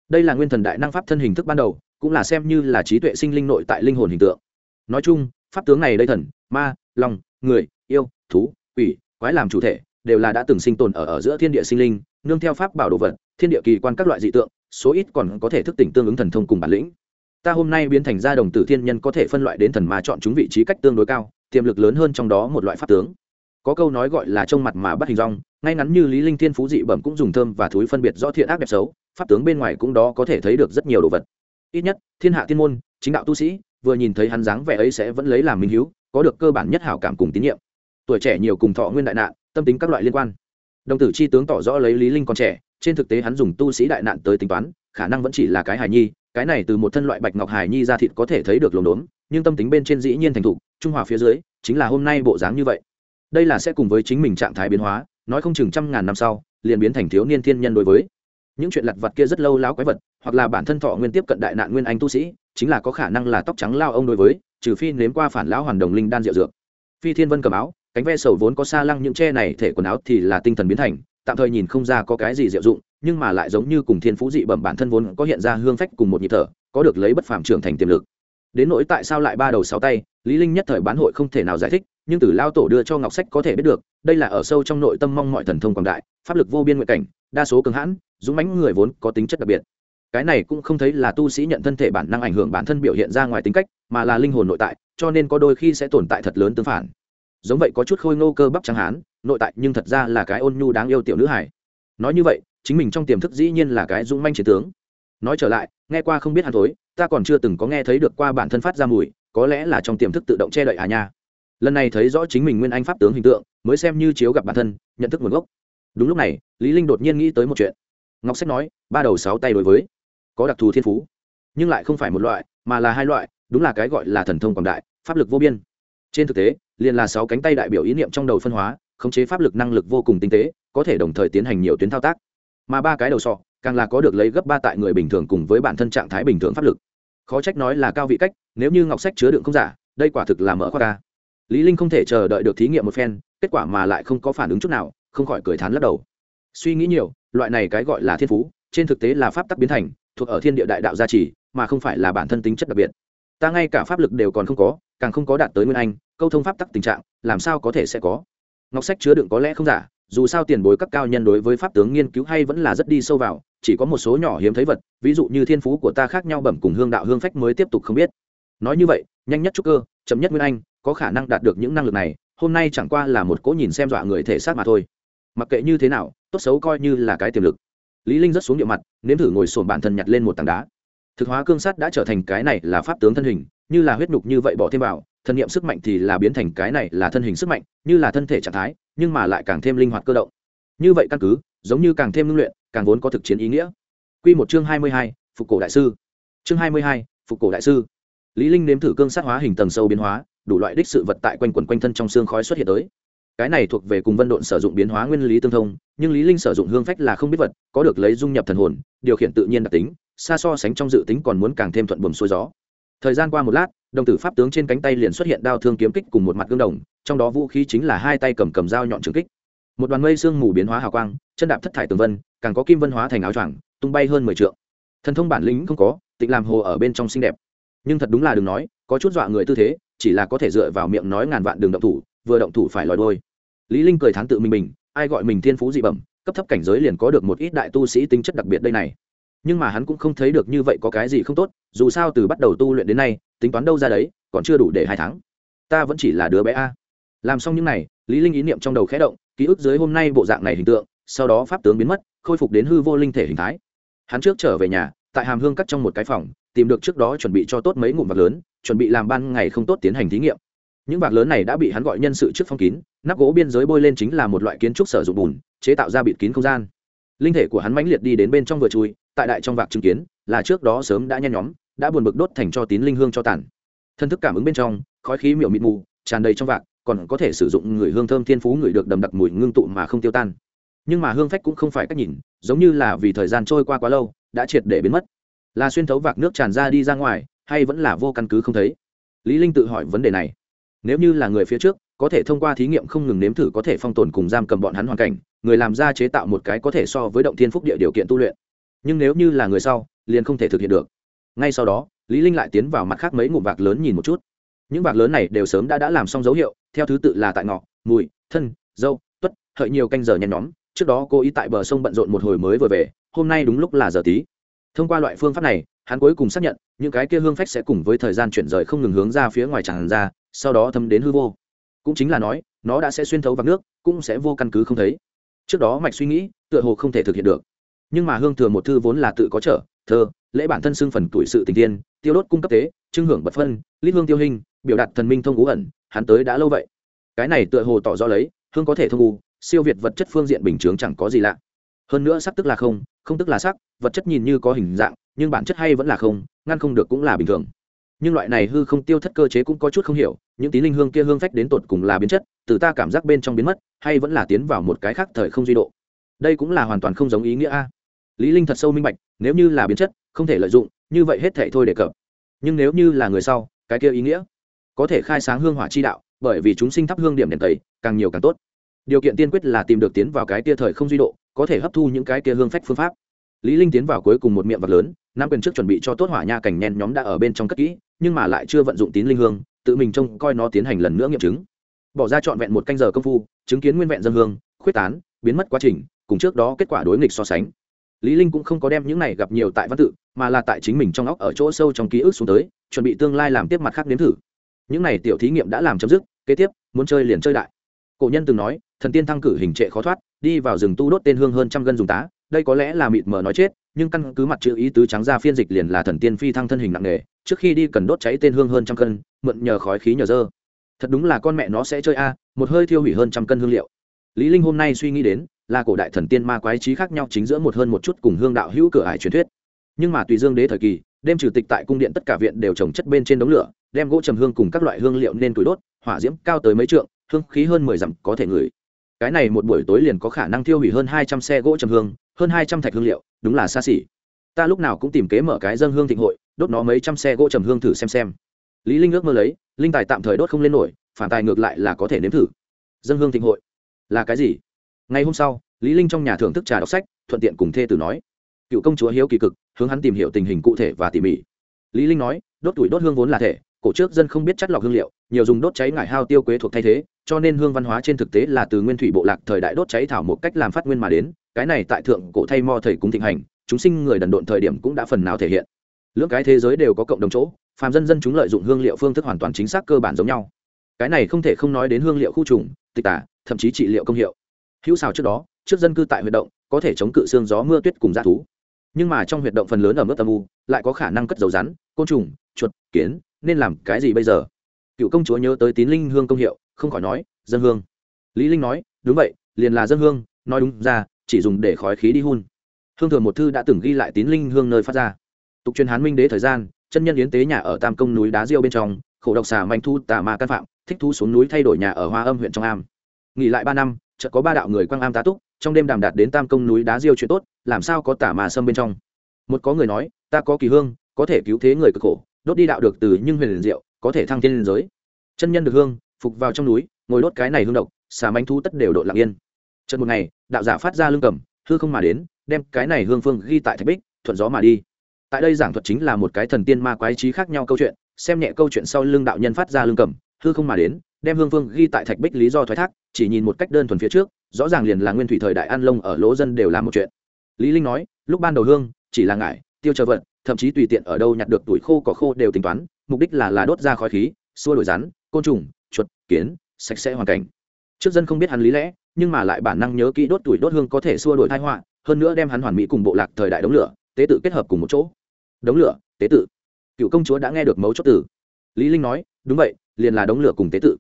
Đây là nguyên thần đại năng pháp thân hình thức ban đầu, cũng là xem như là trí tuệ sinh linh nội tại linh hồn hình tượng. Nói chung, pháp tướng này đây thần, ma lòng người, yêu, thú, quỷ, quái làm chủ thể, đều là đã từng sinh tồn ở ở giữa thiên địa sinh linh, nương theo pháp bảo đồ vật, thiên địa kỳ quan các loại dị tượng, số ít còn có thể thức tỉnh tương ứng thần thông cùng bản lĩnh. Ta hôm nay biến thành ra đồng tử thiên nhân có thể phân loại đến thần ma chọn chúng vị trí cách tương đối cao, tiềm lực lớn hơn trong đó một loại pháp tướng có câu nói gọi là trông mặt mà bắt hình rong, ngay ngắn như lý linh thiên phú dị bẩm cũng dùng thơm và thúi phân biệt rõ thiện ác đẹp xấu, pháp tướng bên ngoài cũng đó có thể thấy được rất nhiều đồ vật. Ít nhất, thiên hạ thiên môn, chính đạo tu sĩ, vừa nhìn thấy hắn dáng vẻ ấy sẽ vẫn lấy làm minh hiếu, có được cơ bản nhất hảo cảm cùng tín nhiệm. Tuổi trẻ nhiều cùng thọ nguyên đại nạn, tâm tính các loại liên quan. Đồng tử chi tướng tỏ rõ lấy lý linh còn trẻ, trên thực tế hắn dùng tu sĩ đại nạn tới tính toán, khả năng vẫn chỉ là cái hài nhi, cái này từ một thân loại bạch ngọc hài nhi ra thịt có thể thấy được lồn đốn, nhưng tâm tính bên trên dĩ nhiên thành thục, trung hòa phía dưới, chính là hôm nay bộ dáng như vậy đây là sẽ cùng với chính mình trạng thái biến hóa, nói không chừng trăm ngàn năm sau, liền biến thành thiếu niên thiên nhân đối với. Những chuyện lặt vặt kia rất lâu láo quái vật, hoặc là bản thân thọ nguyên tiếp cận đại nạn nguyên anh tu sĩ, chính là có khả năng là tóc trắng lao ông đối với, trừ phi nếm qua phản lão hoàn đồng linh đan rượu dược. Phi thiên vân cầm áo, cánh ve sầu vốn có xa lăng những tre này thể quần áo thì là tinh thần biến thành, tạm thời nhìn không ra có cái gì diệu dụng, nhưng mà lại giống như cùng thiên phú dị bẩm bản thân vốn có hiện ra hương phách cùng một nhịp thở, có được lấy bất phàm trưởng thành tiềm lực. Đến nỗi tại sao lại ba đầu sáu tay, lý linh nhất thời bán hội không thể nào giải thích nhưng từ lao tổ đưa cho ngọc sách có thể biết được, đây là ở sâu trong nội tâm mong mọi thần thông quảng đại, pháp lực vô biên nguyện cảnh, đa số cường hãn, dũng mãnh người vốn có tính chất đặc biệt. Cái này cũng không thấy là tu sĩ nhận thân thể bản năng ảnh hưởng bản thân biểu hiện ra ngoài tính cách, mà là linh hồn nội tại, cho nên có đôi khi sẽ tồn tại thật lớn tương phản. Giống vậy có chút khôi ngô cơ bắp trắng hán, nội tại nhưng thật ra là cái ôn nhu đáng yêu tiểu nữ hải nói như vậy, chính mình trong tiềm thức dĩ nhiên là cái dũng manh chiến tướng. Nói trở lại, nghe qua không biết hàn thối, ta còn chưa từng có nghe thấy được qua bản thân phát ra mùi, có lẽ là trong tiềm thức tự động che đậy à nha lần này thấy rõ chính mình nguyên anh pháp tướng hình tượng, mới xem như chiếu gặp bản thân, nhận thức nguồn gốc. Đúng lúc này, lý linh đột nhiên nghĩ tới một chuyện. Ngọc sách nói, ba đầu sáu tay đối với, có đặc thù thiên phú, nhưng lại không phải một loại, mà là hai loại, đúng là cái gọi là thần thông quảng đại, pháp lực vô biên. Trên thực tế, liền là sáu cánh tay đại biểu ý niệm trong đầu phân hóa, khống chế pháp lực năng lực vô cùng tinh tế, có thể đồng thời tiến hành nhiều tuyến thao tác. Mà ba cái đầu sọ, càng là có được lấy gấp ba tại người bình thường cùng với bản thân trạng thái bình thường pháp lực. Khó trách nói là cao vị cách, nếu như ngọc sách chứa đựng không giả, đây quả thực là mở khoa ca lý linh không thể chờ đợi được thí nghiệm một phen, kết quả mà lại không có phản ứng chút nào, không khỏi cười thán lắc đầu. Suy nghĩ nhiều, loại này cái gọi là thiên phú, trên thực tế là pháp tắc biến thành, thuộc ở thiên địa đại đạo gia trì, mà không phải là bản thân tính chất đặc biệt. Ta ngay cả pháp lực đều còn không có, càng không có đạt tới nguyên anh, câu thông pháp tắc tình trạng, làm sao có thể sẽ có? Ngọc sách chứa đựng có lẽ không giả, dù sao tiền bối các cao nhân đối với pháp tướng nghiên cứu hay vẫn là rất đi sâu vào, chỉ có một số nhỏ hiếm thấy vật, ví dụ như thiên phú của ta khác nhau bẩm cùng hương đạo hương phách mới tiếp tục không biết. Nói như vậy, nhanh nhất trúc cơ, chậm nhất nguyên anh có khả năng đạt được những năng lực này hôm nay chẳng qua là một cỗ nhìn xem dọa người thể xác mà thôi. Mặc kệ như thế nào tốt xấu coi như là cái tiềm lực. Lý linh rất xuống địa mặt nếm thử ngồi sồn bản thân nhặt lên một tảng đá. Thực hóa cương sát đã trở thành cái này là pháp tướng thân hình như là huyết nhục như vậy bỏ thêm vào thân niệm sức mạnh thì là biến thành cái này là thân hình sức mạnh như là thân thể trạng thái nhưng mà lại càng thêm linh hoạt cơ động. Như vậy căn cứ giống như càng thêm ngưng luyện càng vốn có thực chiến ý nghĩa. Quy một chương hai mươi hai, phục cổ đại sư. Chương hai mươi hai, phục cổ đại sư. Lý linh nếm thử cương sát hóa hình tầng sâu biến hóa đủ loại đích sự vật tại quanh quần quanh thân trong xương khói xuất hiện tới. Cái này thuộc về cùng vân độn sử dụng biến hóa nguyên lý tương thông, nhưng lý linh sử dụng hương phách là không biết vật, có được lấy dung nhập thần hồn, điều khiển tự nhiên đặc tính, xa so sánh trong dự tính còn muốn càng thêm thuận buồm xuôi gió. Thời gian qua một lát, đồng tử pháp tướng trên cánh tay liền xuất hiện đao thương kiếm kích cùng một mặt gương đồng, trong đó vũ khí chính là hai tay cầm cầm dao nhọn trường kích. Một đoàn mây sương mù biến hóa hào quang, chân đạp thất thải tường vân, càng có kim vân hóa thành áo choàng, tung bay hơn mười trượng. Thần thông bản lĩnh không có, tịnh làm hồ ở bên trong xinh đẹp. Nhưng thật đúng là đừng nói, có chút dọa người tư thế chỉ là có thể dựa vào miệng nói ngàn vạn đường động thủ, vừa động thủ phải lòi đôi lý linh cười thán tự mình mình, ai gọi mình thiên phú dị bẩm, cấp thấp cảnh giới liền có được một ít đại tu sĩ tính chất đặc biệt đây này. Nhưng mà hắn cũng không thấy được như vậy có cái gì không tốt, dù sao từ bắt đầu tu luyện đến nay, tính toán đâu ra đấy, còn chưa đủ để hai tháng. Ta vẫn chỉ là đứa bé a. Làm xong những này, lý linh ý niệm trong đầu khẽ động, ký ức dưới hôm nay bộ dạng này hình tượng, sau đó pháp tướng biến mất, khôi phục đến hư vô linh thể hình thái. Hắn trước trở về nhà, tại hàm hương cắt trong một cái phòng, tìm được trước đó chuẩn bị cho tốt mấy ngụm vật lớn chuẩn bị làm ban ngày không tốt tiến hành thí nghiệm. Những vạc lớn này đã bị hắn gọi nhân sự trước phong kín, nắp gỗ biên giới bôi lên chính là một loại kiến trúc sử dụng bùn, chế tạo ra bịt kín không gian. Linh thể của hắn mãnh liệt đi đến bên trong vừa chui, tại đại trong vạc chứng kiến, là trước đó sớm đã nhen nhóm, đã buồn bực đốt thành cho tín linh hương cho tàn. Thân thức cảm ứng bên trong, khói khí miệu mịt mù, tràn đầy trong vạc, còn có thể sử dụng người hương thơm thiên phú người được đầm đặc mùi ngưng tụ mà không tiêu tan. Nhưng mà hương phách cũng không phải cách nhìn, giống như là vì thời gian trôi qua quá lâu, đã triệt để biến mất. Là xuyên thấu vạc nước tràn ra đi ra ngoài hay vẫn là vô căn cứ không thấy? Lý linh tự hỏi vấn đề này. Nếu như là người phía trước, có thể thông qua thí nghiệm không ngừng nếm thử có thể phong tồn cùng giam cầm bọn hắn hoàn cảnh, người làm ra chế tạo một cái có thể so với động thiên phúc địa điều kiện tu luyện. Nhưng nếu như là người sau, liền không thể thực hiện được. Ngay sau đó, lý linh lại tiến vào mặt khác mấy ngụm vạc lớn nhìn một chút. Những vạc lớn này đều sớm đã đã làm xong dấu hiệu, theo thứ tự là tại ngọ, mùi, thân, dâu, tuất, hợi nhiều canh giờ nhen nhóm. Trước đó cô ý tại bờ sông bận rộn một hồi mới vừa về, hôm nay đúng lúc là giờ tí thông qua loại phương pháp này, hắn cuối cùng xác nhận, những cái kia hương phách sẽ cùng với thời gian chuyển rời không ngừng hướng ra phía ngoài tràn ra, sau đó thấm đến hư vô. Cũng chính là nói, nó đã sẽ xuyên thấu vào nước, cũng sẽ vô căn cứ không thấy. Trước đó mạch suy nghĩ, tựa hồ không thể thực hiện được. Nhưng mà hương thừa một thư vốn là tự có trở, thơ, lễ bản thân xưng phần tuổi sự tình tiên, tiêu đốt cung cấp tế, trưng hưởng bật phân, lít hương tiêu hình, biểu đạt thần minh thông ngũ ẩn, hắn tới đã lâu vậy. Cái này tựa hồ tỏ rõ lấy, hương có thể thông ngũ siêu việt vật chất phương diện bình chướng chẳng có gì lạ hơn nữa sắc tức là không không tức là sắc, vật chất nhìn như có hình dạng, nhưng bản chất hay vẫn là không, ngăn không được cũng là bình thường. Nhưng loại này hư không tiêu thất cơ chế cũng có chút không hiểu, những tí linh hương kia hương phách đến tột cùng là biến chất, từ ta cảm giác bên trong biến mất, hay vẫn là tiến vào một cái khác thời không duy độ. Đây cũng là hoàn toàn không giống ý nghĩa a. Lý linh thật sâu minh bạch, nếu như là biến chất, không thể lợi dụng, như vậy hết thảy thôi để cập. Nhưng nếu như là người sau, cái kia ý nghĩa, có thể khai sáng hương hỏa chi đạo, bởi vì chúng sinh thắp hương điểm đèn tẩy, càng nhiều càng tốt điều kiện tiên quyết là tìm được tiến vào cái kia thời không duy độ, có thể hấp thu những cái kia hương phách phương pháp. Lý linh tiến vào cuối cùng một miệng vật lớn năm quyền trước chuẩn bị cho tốt hỏa nha cảnh nhen nhóm đã ở bên trong cất kỹ, nhưng mà lại chưa vận dụng tín linh hương, tự mình trông coi nó tiến hành lần nữa nghiệm chứng. Bỏ ra trọn vẹn một canh giờ công phu, chứng kiến nguyên vẹn dân hương, khuyết tán, biến mất quá trình, cùng trước đó kết quả đối nghịch so sánh. Lý linh cũng không có đem những này gặp nhiều tại văn tự, mà là tại chính mình trong óc ở chỗ sâu trong ký ức xuống tới, chuẩn bị tương lai làm tiếp mặt khác nếm thử. Những này tiểu thí nghiệm đã làm chấm dứt, kế tiếp, muốn chơi liền chơi đại cổ nhân từng nói, thần tiên thăng cử hình trệ khó thoát, đi vào rừng tu đốt tên hương hơn trăm gân dùng tá, đây có lẽ là mịt mờ nói chết, nhưng căn cứ mặt chữ ý tứ trắng ra phiên dịch liền là thần tiên phi thăng thân hình nặng nề, trước khi đi cần đốt cháy tên hương hơn trăm cân, mượn nhờ khói khí nhờ dơ. Thật đúng là con mẹ nó sẽ chơi a, một hơi thiêu hủy hơn trăm cân hương liệu. Lý linh hôm nay suy nghĩ đến, là cổ đại thần tiên ma quái trí khác nhau chính giữa một hơn một chút cùng hương đạo hữu cửa ải truyền thuyết. Nhưng mà tùy dương đế thời kỳ, đêm trừ tịch tại cung điện tất cả viện đều trồng chất bên trên đống lửa, đem gỗ trầm hương cùng các loại hương liệu nên tuổi đốt, hỏa diễm cao tới mấy trượng hương khí hơn mười dặm có thể ngửi. Cái này một buổi tối liền có khả năng tiêu hủy hơn hai trăm xe gỗ trầm hương, hơn hai trăm thạch hương liệu, đúng là xa xỉ. Ta lúc nào cũng tìm kế mở cái dân hương thịnh hội, đốt nó mấy trăm xe gỗ trầm hương thử xem xem. Lý linh ước mơ lấy, linh tài tạm thời đốt không lên nổi, phản tài ngược lại là có thể nếm thử. Dân hương thịnh hội, là cái gì? Ngày hôm sau, lý linh trong nhà thưởng thức trà đọc sách, thuận tiện cùng thê tử nói. Cựu công chúa hiếu kỳ cực, hướng hắn tìm hiểu tình hình cụ thể và tỉ mỉ. Lý linh nói, đốt tuổi đốt hương vốn là thể, cổ trước dân không biết chất lọc hương liệu, nhiều dùng đốt cháy ngải hao tiêu quế thuộc thay thế cho nên hương văn hóa trên thực tế là từ nguyên thủy bộ lạc thời đại đốt cháy thảo một cách làm phát nguyên mà đến, cái này tại thượng cổ thay mo thầy cúng thịnh hành, chúng sinh người đần độn thời điểm cũng đã phần nào thể hiện. Lưỡng cái thế giới đều có cộng đồng chỗ, phàm dân dân chúng lợi dụng hương liệu phương thức hoàn toàn chính xác cơ bản giống nhau. Cái này không thể không nói đến hương liệu khu trùng, tịch tả, thậm chí trị liệu công hiệu. Hữu xào trước đó, trước dân cư tại huyệt động, có thể chống cự xương gió mưa tuyết cùng dã thú. Nhưng mà trong huyệt động phần lớn ở mức âm u, lại có khả năng cất dầu rắn, côn trùng, chuột, kiến, nên làm cái gì bây giờ? Cựu công chúa nhớ tới tín linh hương công hiệu không khỏi nói, dân hương. Lý linh nói, đúng vậy, liền là dân hương, nói đúng ra, chỉ dùng để khói khí đi hun. Hương thường một thư đã từng ghi lại tín linh hương nơi phát ra. Tục truyền hán minh đế thời gian, chân nhân yến tế nhà ở tam công núi đá diêu bên trong, khổ độc xà manh thu tà ma căn phạm, thích thu xuống núi thay đổi nhà ở hoa âm huyện trong am. Nghỉ lại ba năm, chợt có ba đạo người quang am tá túc, trong đêm đàm đạt đến tam công núi đá diêu chuyện tốt, làm sao có tả mà sâm bên trong? Một có người nói, ta có kỳ hương, có thể cứu thế người cực khổ, đốt đi đạo được từ nhưng huyền liền diệu, có thể thăng thiên liên giới. Chân nhân được hương phục vào trong núi, ngồi đốt cái này hương độc, xà manh thu tất đều đội lặng yên. Trận một ngày, đạo giả phát ra lương cầm, hư không mà đến, đem cái này hương phương ghi tại thạch bích, thuận gió mà đi. Tại đây giảng thuật chính là một cái thần tiên ma quái trí khác nhau câu chuyện, xem nhẹ câu chuyện sau lưng đạo nhân phát ra lương cầm, hư không mà đến, đem hương phương ghi tại thạch bích lý do thoái thác, chỉ nhìn một cách đơn thuần phía trước, rõ ràng liền là nguyên thủy thời đại an lông ở lỗ dân đều làm một chuyện. Lý linh nói, lúc ban đầu hương, chỉ là ngải, tiêu chờ vận, thậm chí tùy tiện ở đâu nhặt được tuổi khô cỏ khô đều tính toán, mục đích là là đốt ra khói khí, xua đổi rắn, côn trùng kiến, sạch sẽ hoàn cảnh. Trước dân không biết hắn lý lẽ, nhưng mà lại bản năng nhớ kỹ đốt tuổi đốt hương có thể xua đổi tai họa, hơn nữa đem hắn hoàn mỹ cùng bộ lạc thời đại đống lửa, tế tự kết hợp cùng một chỗ. Đống lửa, tế tự. Cựu công chúa đã nghe được mấu chốt tử lý linh nói, đúng vậy, liền là đống lửa cùng tế tự.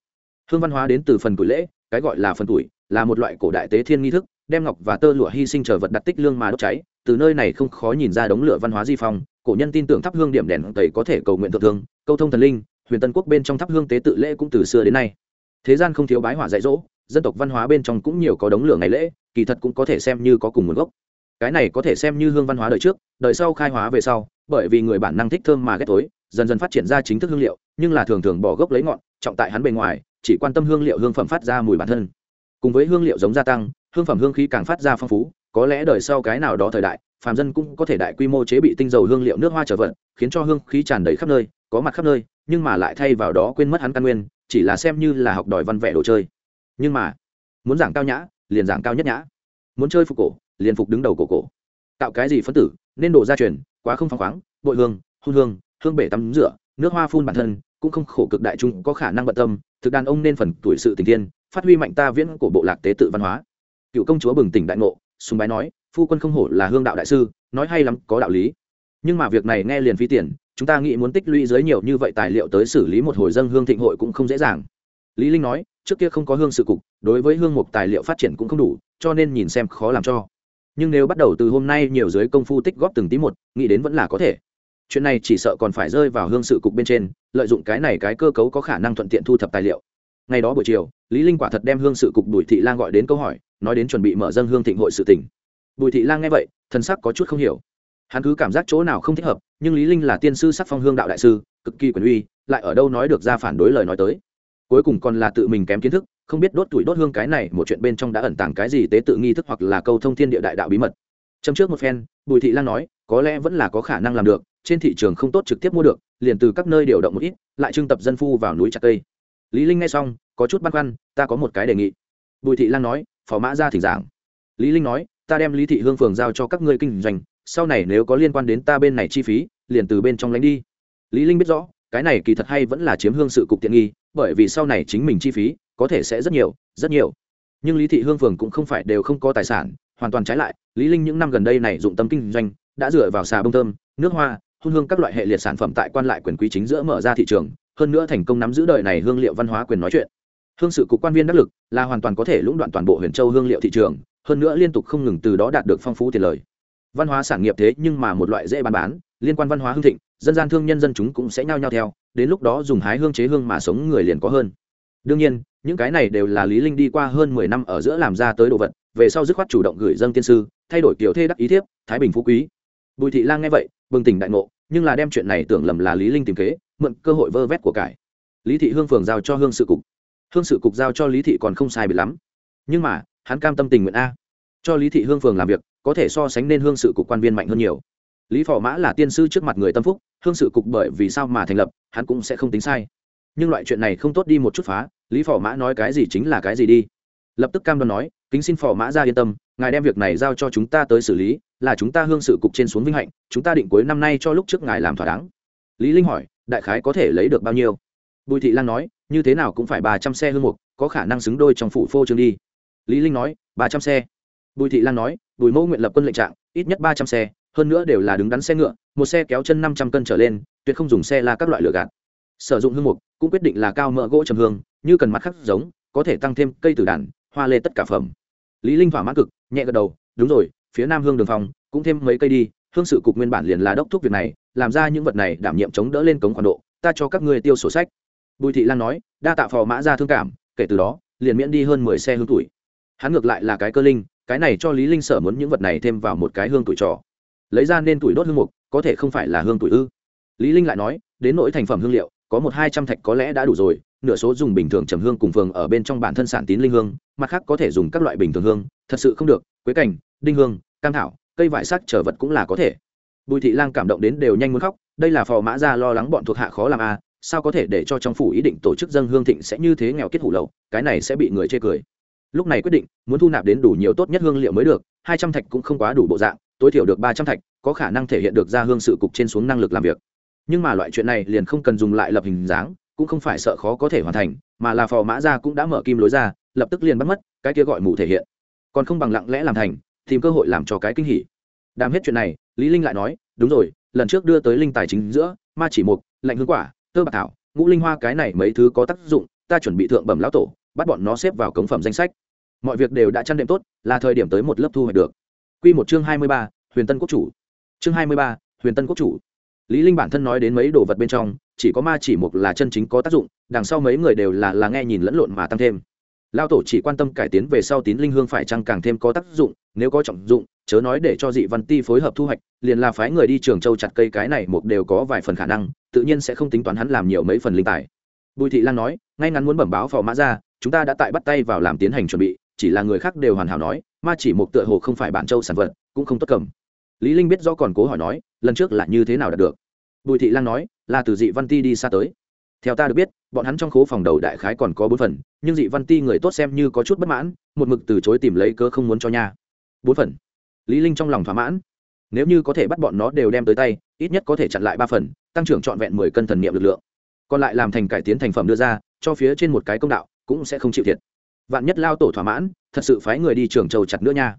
Hương văn hóa đến từ phần tuổi lễ, cái gọi là phần tuổi, là một loại cổ đại tế thiên nghi thức, đem ngọc và tơ lụa hy sinh chờ vật đặt tích lương mà đốt cháy, từ nơi này không khó nhìn ra đống lửa văn hóa di phong, cổ nhân tin tưởng thắp hương điểm đèn tẩy có thể cầu nguyện thượng thương, câu thông thần linh, huyền tân quốc bên trong thắp hương tế tự lễ cũng từ xưa đến nay thế gian không thiếu bái hỏa dạy dỗ, dân tộc văn hóa bên trong cũng nhiều có đống lửa ngày lễ, kỳ thật cũng có thể xem như có cùng nguồn gốc. Cái này có thể xem như hương văn hóa đời trước, đời sau khai hóa về sau, bởi vì người bản năng thích thơm mà ghét tối, dần dần phát triển ra chính thức hương liệu, nhưng là thường thường bỏ gốc lấy ngọn, trọng tại hắn bề ngoài, chỉ quan tâm hương liệu hương phẩm phát ra mùi bản thân. Cùng với hương liệu giống gia tăng, hương phẩm hương khí càng phát ra phong phú, có lẽ đời sau cái nào đó thời đại, phàm dân cũng có thể đại quy mô chế bị tinh dầu hương liệu nước hoa trở vận, khiến cho hương khí tràn đầy khắp nơi, có mặt khắp nơi, nhưng mà lại thay vào đó quên mất hắn căn nguyên chỉ là xem như là học đòi văn vẻ đồ chơi. Nhưng mà, muốn giảng cao nhã, liền giảng cao nhất nhã. Muốn chơi phục cổ, liền phục đứng đầu cổ cổ. Tạo cái gì phân tử, nên đổ ra truyền, quá không phăng khoáng, bội hương hôn hương hương bể tắm rửa, nước hoa phun bản thân, cũng không khổ cực đại chúng có khả năng bận tâm, thực đàn ông nên phần tuổi sự tình thiên, phát huy mạnh ta viễn của bộ lạc tế tự văn hóa. Cựu công chúa bừng tỉnh đại ngộ, sùng bái nói, phu quân không hổ là hương đạo đại sư, nói hay lắm, có đạo lý. Nhưng mà việc này nghe liền phí tiền chúng ta nghĩ muốn tích lũy dưới nhiều như vậy tài liệu tới xử lý một hồi dân hương thịnh hội cũng không dễ dàng. Lý linh nói, trước kia không có hương sự cục, đối với hương mục tài liệu phát triển cũng không đủ, cho nên nhìn xem khó làm cho. Nhưng nếu bắt đầu từ hôm nay nhiều giới công phu tích góp từng tí một, nghĩ đến vẫn là có thể. Chuyện này chỉ sợ còn phải rơi vào hương sự cục bên trên, lợi dụng cái này cái cơ cấu có khả năng thuận tiện thu thập tài liệu. Ngày đó buổi chiều, lý linh quả thật đem hương sự cục bùi thị lang gọi đến câu hỏi, nói đến chuẩn bị mở dân hương thịnh hội sự tình. Bùi thị lang nghe vậy, thần sắc có chút không hiểu hắn cứ cảm giác chỗ nào không thích hợp, nhưng lý linh là tiên sư sắc phong hương đạo đại sư, cực kỳ quyền uy, lại ở đâu nói được ra phản đối lời nói tới. Cuối cùng còn là tự mình kém kiến thức, không biết đốt tuổi đốt hương cái này, một chuyện bên trong đã ẩn tàng cái gì tế tự nghi thức hoặc là câu thông thiên địa đại đạo bí mật. Trong trước một phen, bùi thị lang nói, có lẽ vẫn là có khả năng làm được, trên thị trường không tốt trực tiếp mua được, liền từ các nơi điều động một ít, lại trưng tập dân phu vào núi chặt cây. Lý linh nghe xong, có chút băn khoăn, ta có một cái đề nghị. Bùi thị lan nói phó mã ra thỉnh giảng. Lý linh nói, ta đem lý thị hương phường giao cho các ngươi kinh doanh sau này nếu có liên quan đến ta bên này chi phí, liền từ bên trong lánh đi. Lý linh biết rõ, cái này kỳ thật hay vẫn là chiếm hương sự cục tiện nghi, bởi vì sau này chính mình chi phí, có thể sẽ rất nhiều rất nhiều. Nhưng lý thị hương phường cũng không phải đều không có tài sản, hoàn toàn trái lại, lý linh những năm gần đây này dụng tâm kinh doanh, đã dựa vào xà bông thơm, nước hoa hương hương các loại hệ liệt sản phẩm tại quan lại quyền quý chính giữa mở ra thị trường, hơn nữa thành công nắm giữ đời này hương liệu văn hóa quyền nói chuyện. Hương sự cục quan viên đắc lực, là hoàn toàn có thể lũng đoạn toàn bộ huyền châu hương liệu thị trường, hơn nữa liên tục không ngừng từ đó đạt được phong phú tiền lời văn hóa sản nghiệp thế nhưng mà một loại dễ bán bán, liên quan văn hóa hương thịnh, dân gian thương nhân dân chúng cũng sẽ nhao nhao theo, đến lúc đó dùng hái hương chế hương mà sống người liền có hơn. Đương nhiên, những cái này đều là lý linh đi qua hơn mười năm ở giữa làm ra tới đồ vật, về sau dứt khoát chủ động gửi dâng tiên sư, thay đổi kiểu thê đắc ý thiếp, thái bình phú quý. Bùi thị lang nghe vậy, bừng tỉnh đại ngộ, nhưng là đem chuyện này tưởng lầm là lý linh tìm kế, mượn cơ hội vơ vét của cải. Lý thị hương phường giao cho hương sự cục. Hương sự cục giao cho lý thị còn không sai biệt lắm. Nhưng mà, hắn cam tâm tình nguyện a. Cho lý thị hương phường làm việc có thể so sánh nên hương sự cục quan viên mạnh hơn nhiều. Lý phò mã là tiên sư trước mặt người tâm phúc, hương sự cục bởi vì sao mà thành lập, hắn cũng sẽ không tính sai. Nhưng loại chuyện này không tốt đi một chút phá, lý phò mã nói cái gì chính là cái gì đi. Lập tức cam đoan nói, kính xin phò mã ra yên tâm, ngài đem việc này giao cho chúng ta tới xử lý, là chúng ta hương sự cục trên xuống vinh hạnh, chúng ta định cuối năm nay cho lúc trước ngài làm thỏa đáng. Lý linh hỏi, đại khái có thể lấy được bao nhiêu? Bùi thị lan nói, như thế nào cũng phải ba trăm xe hương mục, có khả năng xứng đôi trong phủ phô trương đi. Lý linh nói, ba trăm xe bùi thị lan nói, bùi mẫu nguyện lập quân lệnh trạng, ít nhất ba trăm xe, hơn nữa đều là đứng đắn xe ngựa, một xe kéo chân năm trăm cân trở lên, tuyệt không dùng xe là các loại lửa gạt. Sử dụng hương mục, cũng quyết định là cao mỡ gỗ trầm hương, như cần mặt khắc giống, có thể tăng thêm cây tử đàn, hoa lê tất cả phẩm. Lý linh thỏa mãn cực, nhẹ gật đầu, đúng rồi, phía nam hương đường phòng, cũng thêm mấy cây đi, hương sự cục nguyên bản liền là đốc thúc việc này, làm ra những vật này đảm nhiệm chống đỡ lên cống khoản độ, ta cho các ngươi tiêu sổ sách. Bùi thị lan nói, đa tạ phò mã ra thương cảm, kể từ đó, liền miễn đi hơn mười xe hương tuổi. Hắn ngược lại là cái cơ linh cái này cho lý linh sở muốn những vật này thêm vào một cái hương tuổi trò. Lấy ra nên tuổi đốt hương mục có thể không phải là hương tuổi ư? Lý linh lại nói đến nỗi thành phẩm hương liệu có một hai trăm thạch có lẽ đã đủ rồi nửa số dùng bình thường trầm hương cùng phường ở bên trong bản thân sản tín linh hương mặt khác có thể dùng các loại bình thường hương thật sự không được quế cảnh đinh hương cam thảo cây vải sắc trở vật cũng là có thể. Bùi thị lang cảm động đến đều nhanh muốn khóc đây là phò mã ra lo lắng bọn thuộc hạ khó làm a à, sao có thể để cho trong phủ ý định tổ chức dân hương thịnh sẽ như thế nghèo kết hủ lậu cái này sẽ bị người chê cười lúc này quyết định, muốn thu nạp đến đủ nhiều tốt nhất hương liệu mới được, hai trăm thạch cũng không quá đủ bộ dạng, tối thiểu được ba trăm thạch, có khả năng thể hiện được ra hương sự cục trên xuống năng lực làm việc. Nhưng mà loại chuyện này liền không cần dùng lại lập hình dáng, cũng không phải sợ khó có thể hoàn thành, mà là phò mã ra cũng đã mở kim lối ra, lập tức liền bắt mất, cái kia gọi mù thể hiện. Còn không bằng lặng lẽ làm thành, tìm cơ hội làm cho cái kinh hỉ. Đàm hết chuyện này, lý linh lại nói, đúng rồi, lần trước đưa tới linh tài chính giữa, ma chỉ mục, lạnh hương quả, tơ bạc thảo, ngũ linh hoa cái này mấy thứ có tác dụng, ta chuẩn bị thượng bẩm lão tổ, bắt bọn nó xếp vào cống phẩm danh sách mọi việc đều đã chăn đệm tốt là thời điểm tới một lớp thu hoạch được. Quy một chương hai mươi ba, huyền tân quốc chủ. Chương hai mươi ba, huyền tân quốc chủ. Lý linh bản thân nói đến mấy đồ vật bên trong chỉ có ma chỉ mục là chân chính có tác dụng đằng sau mấy người đều là là nghe nhìn lẫn lộn mà tăng thêm. Lao tổ chỉ quan tâm cải tiến về sau tín linh hương phải chăng càng thêm có tác dụng nếu có trọng dụng chớ nói để cho dị văn ti phối hợp thu hoạch liền là phái người đi trường châu chặt cây cái này một đều có vài phần khả năng tự nhiên sẽ không tính toán hắn làm nhiều mấy phần linh tài. Bùi thị lan nói ngay ngắn muốn bẩm báo phò mã ra chúng ta đã tại bắt tay vào làm tiến hành chuẩn bị chỉ là người khác đều hoàn hảo nói, ma chỉ một tựa hồ không phải bản châu sản vật, cũng không tốt cầm. Lý linh biết do còn cố hỏi nói, lần trước là như thế nào đạt được? Bùi thị Lang nói, là từ dị văn ti đi xa tới. Theo ta được biết, bọn hắn trong khố phòng đầu đại khái còn có bốn phần, nhưng dị văn ti người tốt xem như có chút bất mãn, một mực từ chối tìm lấy cớ không muốn cho nha. Bốn phần. Lý linh trong lòng thỏa mãn. Nếu như có thể bắt bọn nó đều đem tới tay, ít nhất có thể chặn lại ba phần, tăng trưởng trọn vẹn mười cân thần niệm lực lượng. Còn lại làm thành cải tiến thành phẩm đưa ra, cho phía trên một cái công đạo, cũng sẽ không chịu thiệt vạn nhất lao tổ thỏa mãn, thật sự phái người đi trường châu chặt nữa nha.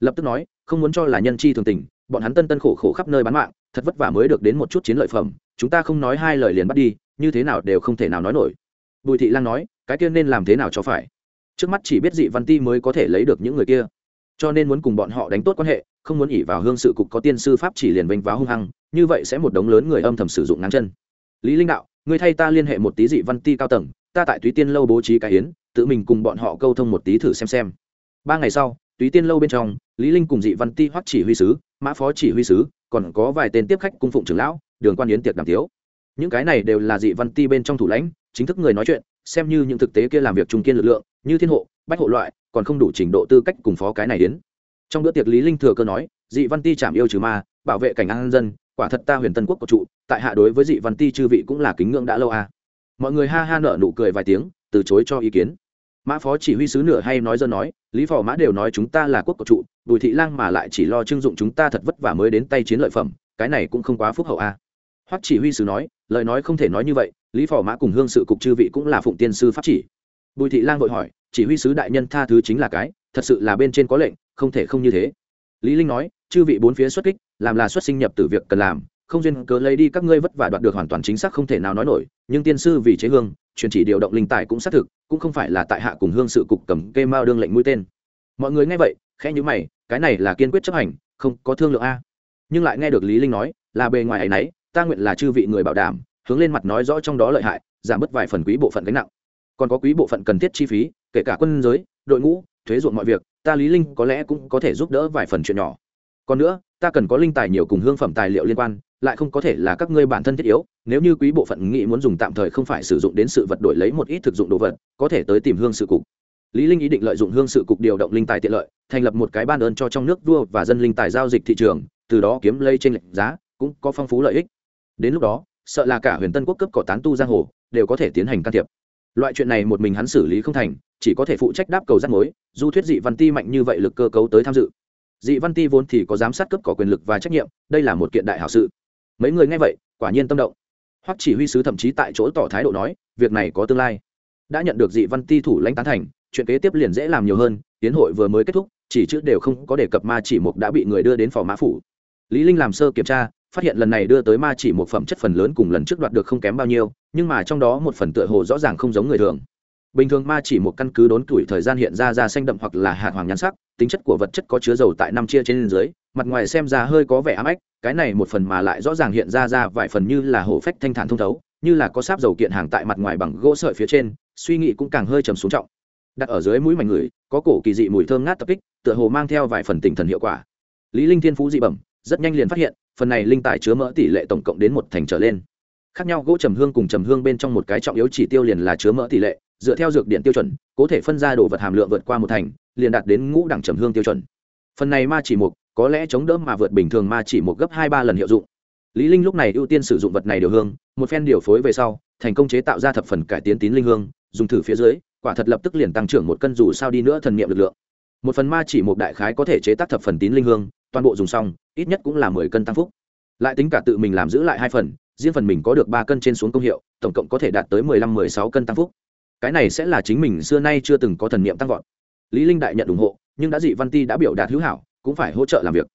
Lập tức nói, không muốn cho là nhân chi thường tình, bọn hắn tân tân khổ khổ khắp nơi bán mạng, thật vất vả mới được đến một chút chiến lợi phẩm, chúng ta không nói hai lời liền bắt đi, như thế nào đều không thể nào nói nổi. Bùi thị lan nói, cái kia nên làm thế nào cho phải? Trước mắt chỉ biết dị văn ti mới có thể lấy được những người kia. Cho nên muốn cùng bọn họ đánh tốt quan hệ, không muốn ỉ vào hương sự cục có tiên sư pháp chỉ liền vênh váo hung hăng, như vậy sẽ một đống lớn người âm thầm sử dụng ngắn chân. Lý linh đạo người thay ta liên hệ một tí dị văn ti cao tầng, ta tại túy tiên lâu bố trí cái hiến tự mình cùng bọn họ câu thông một tí thử xem xem. Ba ngày sau, túy tiên lâu bên trong, lý linh cùng dị văn ti hoắc chỉ huy sứ, mã phó chỉ huy sứ, còn có vài tên tiếp khách cung phụng trưởng lão, đường quan yến tiệc đàm tiếu. Những cái này đều là dị văn ti bên trong thủ lãnh, chính thức người nói chuyện, xem như những thực tế kia làm việc trung kiên lực lượng, như thiên hộ, bách hộ loại, còn không đủ trình độ tư cách cùng phó cái này đến. Trong bữa tiệc lý linh thừa cơ nói, dị văn ti chạm yêu trừ ma, bảo vệ cảnh an dân, quả thật ta huyền tân quốc của trụ, tại hạ đối với dị văn ti chư vị cũng là kính ngưỡng đã lâu à. Mọi người ha ha nở nụ cười vài tiếng, từ chối cho ý kiến mã phó chỉ huy sứ nửa hay nói dân nói, lý phò mã đều nói chúng ta là quốc cổ trụ, bùi thị lang mà lại chỉ lo trưng dụng chúng ta thật vất vả mới đến tay chiến lợi phẩm, cái này cũng không quá phúc hậu a à. hoắc chỉ huy sứ nói, lời nói không thể nói như vậy, lý phò mã cùng hương sự cục chư vị cũng là phụng tiên sư pháp chỉ bùi thị lang vội hỏi, chỉ huy sứ đại nhân tha thứ chính là cái, thật sự là bên trên có lệnh, không thể không như thế lý linh nói, chư vị bốn phía xuất kích, làm là xuất sinh nhập từ việc cần làm, không duyên cớ lấy đi các ngươi vất vả đoạt được hoàn toàn chính xác không thể nào nói nổi, nhưng tiên sư vì chế hương truyền chỉ điều động linh tài cũng xác thực, cũng không phải là tại hạ cùng hương sự cục cầm kê mao đương lệnh mũi tên. Mọi người nghe vậy, khẽ nhíu mày, cái này là kiên quyết chấp hành, không có thương lượng a. Nhưng lại nghe được lý linh nói, là bề ngoài ấy nấy, ta nguyện là chư vị người bảo đảm, hướng lên mặt nói rõ trong đó lợi hại, giảm bớt vài phần quý bộ phận gánh nặng. Còn có quý bộ phận cần thiết chi phí, kể cả quân giới, đội ngũ, thuế ruộng mọi việc, ta lý linh có lẽ cũng có thể giúp đỡ vài phần chuyện nhỏ. Còn nữa, ta cần có linh tài nhiều cùng hương phẩm tài liệu liên quan lại không có thể là các ngươi bản thân thiết yếu, nếu như quý bộ phận nghĩ muốn dùng tạm thời không phải sử dụng đến sự vật đổi lấy một ít thực dụng đồ vật, có thể tới tìm hương sự cục. Lý linh ý định lợi dụng hương sự cục điều động linh tài tiện lợi, thành lập một cái ban ơn cho trong nước vua và dân linh tài giao dịch thị trường, từ đó kiếm lây trên lệnh giá, cũng có phong phú lợi ích. Đến lúc đó, sợ là cả huyền tân quốc cấp cỏ tán tu giang hồ, đều có thể tiến hành can thiệp. Loại chuyện này một mình hắn xử lý không thành, chỉ có thể phụ trách đáp cầu rắc mối, du thuyết dị văn ti mạnh như vậy lực cơ cấu tới tham dự. Dị văn ti vốn thì có giám sát cấp có quyền lực và trách nhiệm, đây là một kiện đại hảo sự mấy người nghe vậy, quả nhiên tâm động. Hoặc chỉ huy sứ thậm chí tại chỗ tỏ thái độ nói, việc này có tương lai. Đã nhận được dị văn ti thủ lãnh tán thành, chuyện kế tiếp liền dễ làm nhiều hơn, tiến hội vừa mới kết thúc, chỉ chữ đều không có đề cập ma chỉ mục đã bị người đưa đến phò mã phủ. Lý linh làm sơ kiểm tra, phát hiện lần này đưa tới ma chỉ một phẩm chất phần lớn cùng lần trước đoạt được không kém bao nhiêu, nhưng mà trong đó một phần tựa hồ rõ ràng không giống người thường. Bình thường ma chỉ một căn cứ đốn tuổi thời gian hiện ra ra xanh đậm hoặc là hạt hoàng nhan sắc tính chất của vật chất có chứa dầu tại năm chia trên dưới, mặt ngoài xem ra hơi có vẻ ám ách, cái này một phần mà lại rõ ràng hiện ra ra vài phần như là hổ phách thanh thản thông thấu, như là có sáp dầu kiện hàng tại mặt ngoài bằng gỗ sợi phía trên, suy nghĩ cũng càng hơi trầm xuống trọng. Đặt ở dưới mũi mảnh người, có cổ kỳ dị mùi thơm ngát tập kích, tựa hồ mang theo vài phần tinh thần hiệu quả. Lý linh thiên phú dị bẩm, rất nhanh liền phát hiện, phần này linh tài chứa mỡ tỷ lệ tổng cộng đến một thành trở lên. Khác nhau gỗ trầm hương cùng trầm hương bên trong một cái trọng yếu chỉ tiêu liền là chứa mỡ tỷ lệ dựa theo dược điện tiêu chuẩn có thể phân ra đồ vật hàm lượng vượt qua một thành, liền đạt đến ngũ đẳng trầm hương tiêu chuẩn. Phần này ma chỉ một có lẽ chống đỡ mà vượt bình thường ma chỉ một gấp hai ba lần hiệu dụng. Lý linh lúc này ưu tiên sử dụng vật này điều hương, một phen điều phối về sau, thành công chế tạo ra thập phần cải tiến tín linh hương, dùng thử phía dưới, quả thật lập tức liền tăng trưởng một cân dù sao đi nữa thần niệm lực lượng. Một phần ma chỉ một đại khái có thể chế tác thập phần tín linh hương, toàn bộ dùng xong, ít nhất cũng là mười cân tăng phúc. Lại tính cả tự mình làm giữ lại hai phần, riêng phần mình có được ba cân trên xuống công hiệu, tổng cộng có thể đạt tới mười lăm mười sáu cân tăng phúc cái này sẽ là chính mình xưa nay chưa từng có thần niệm tăng vọt. Lý linh đại nhận ủng hộ, nhưng đã dị văn ti đã biểu đạt hữu hảo, cũng phải hỗ trợ làm việc.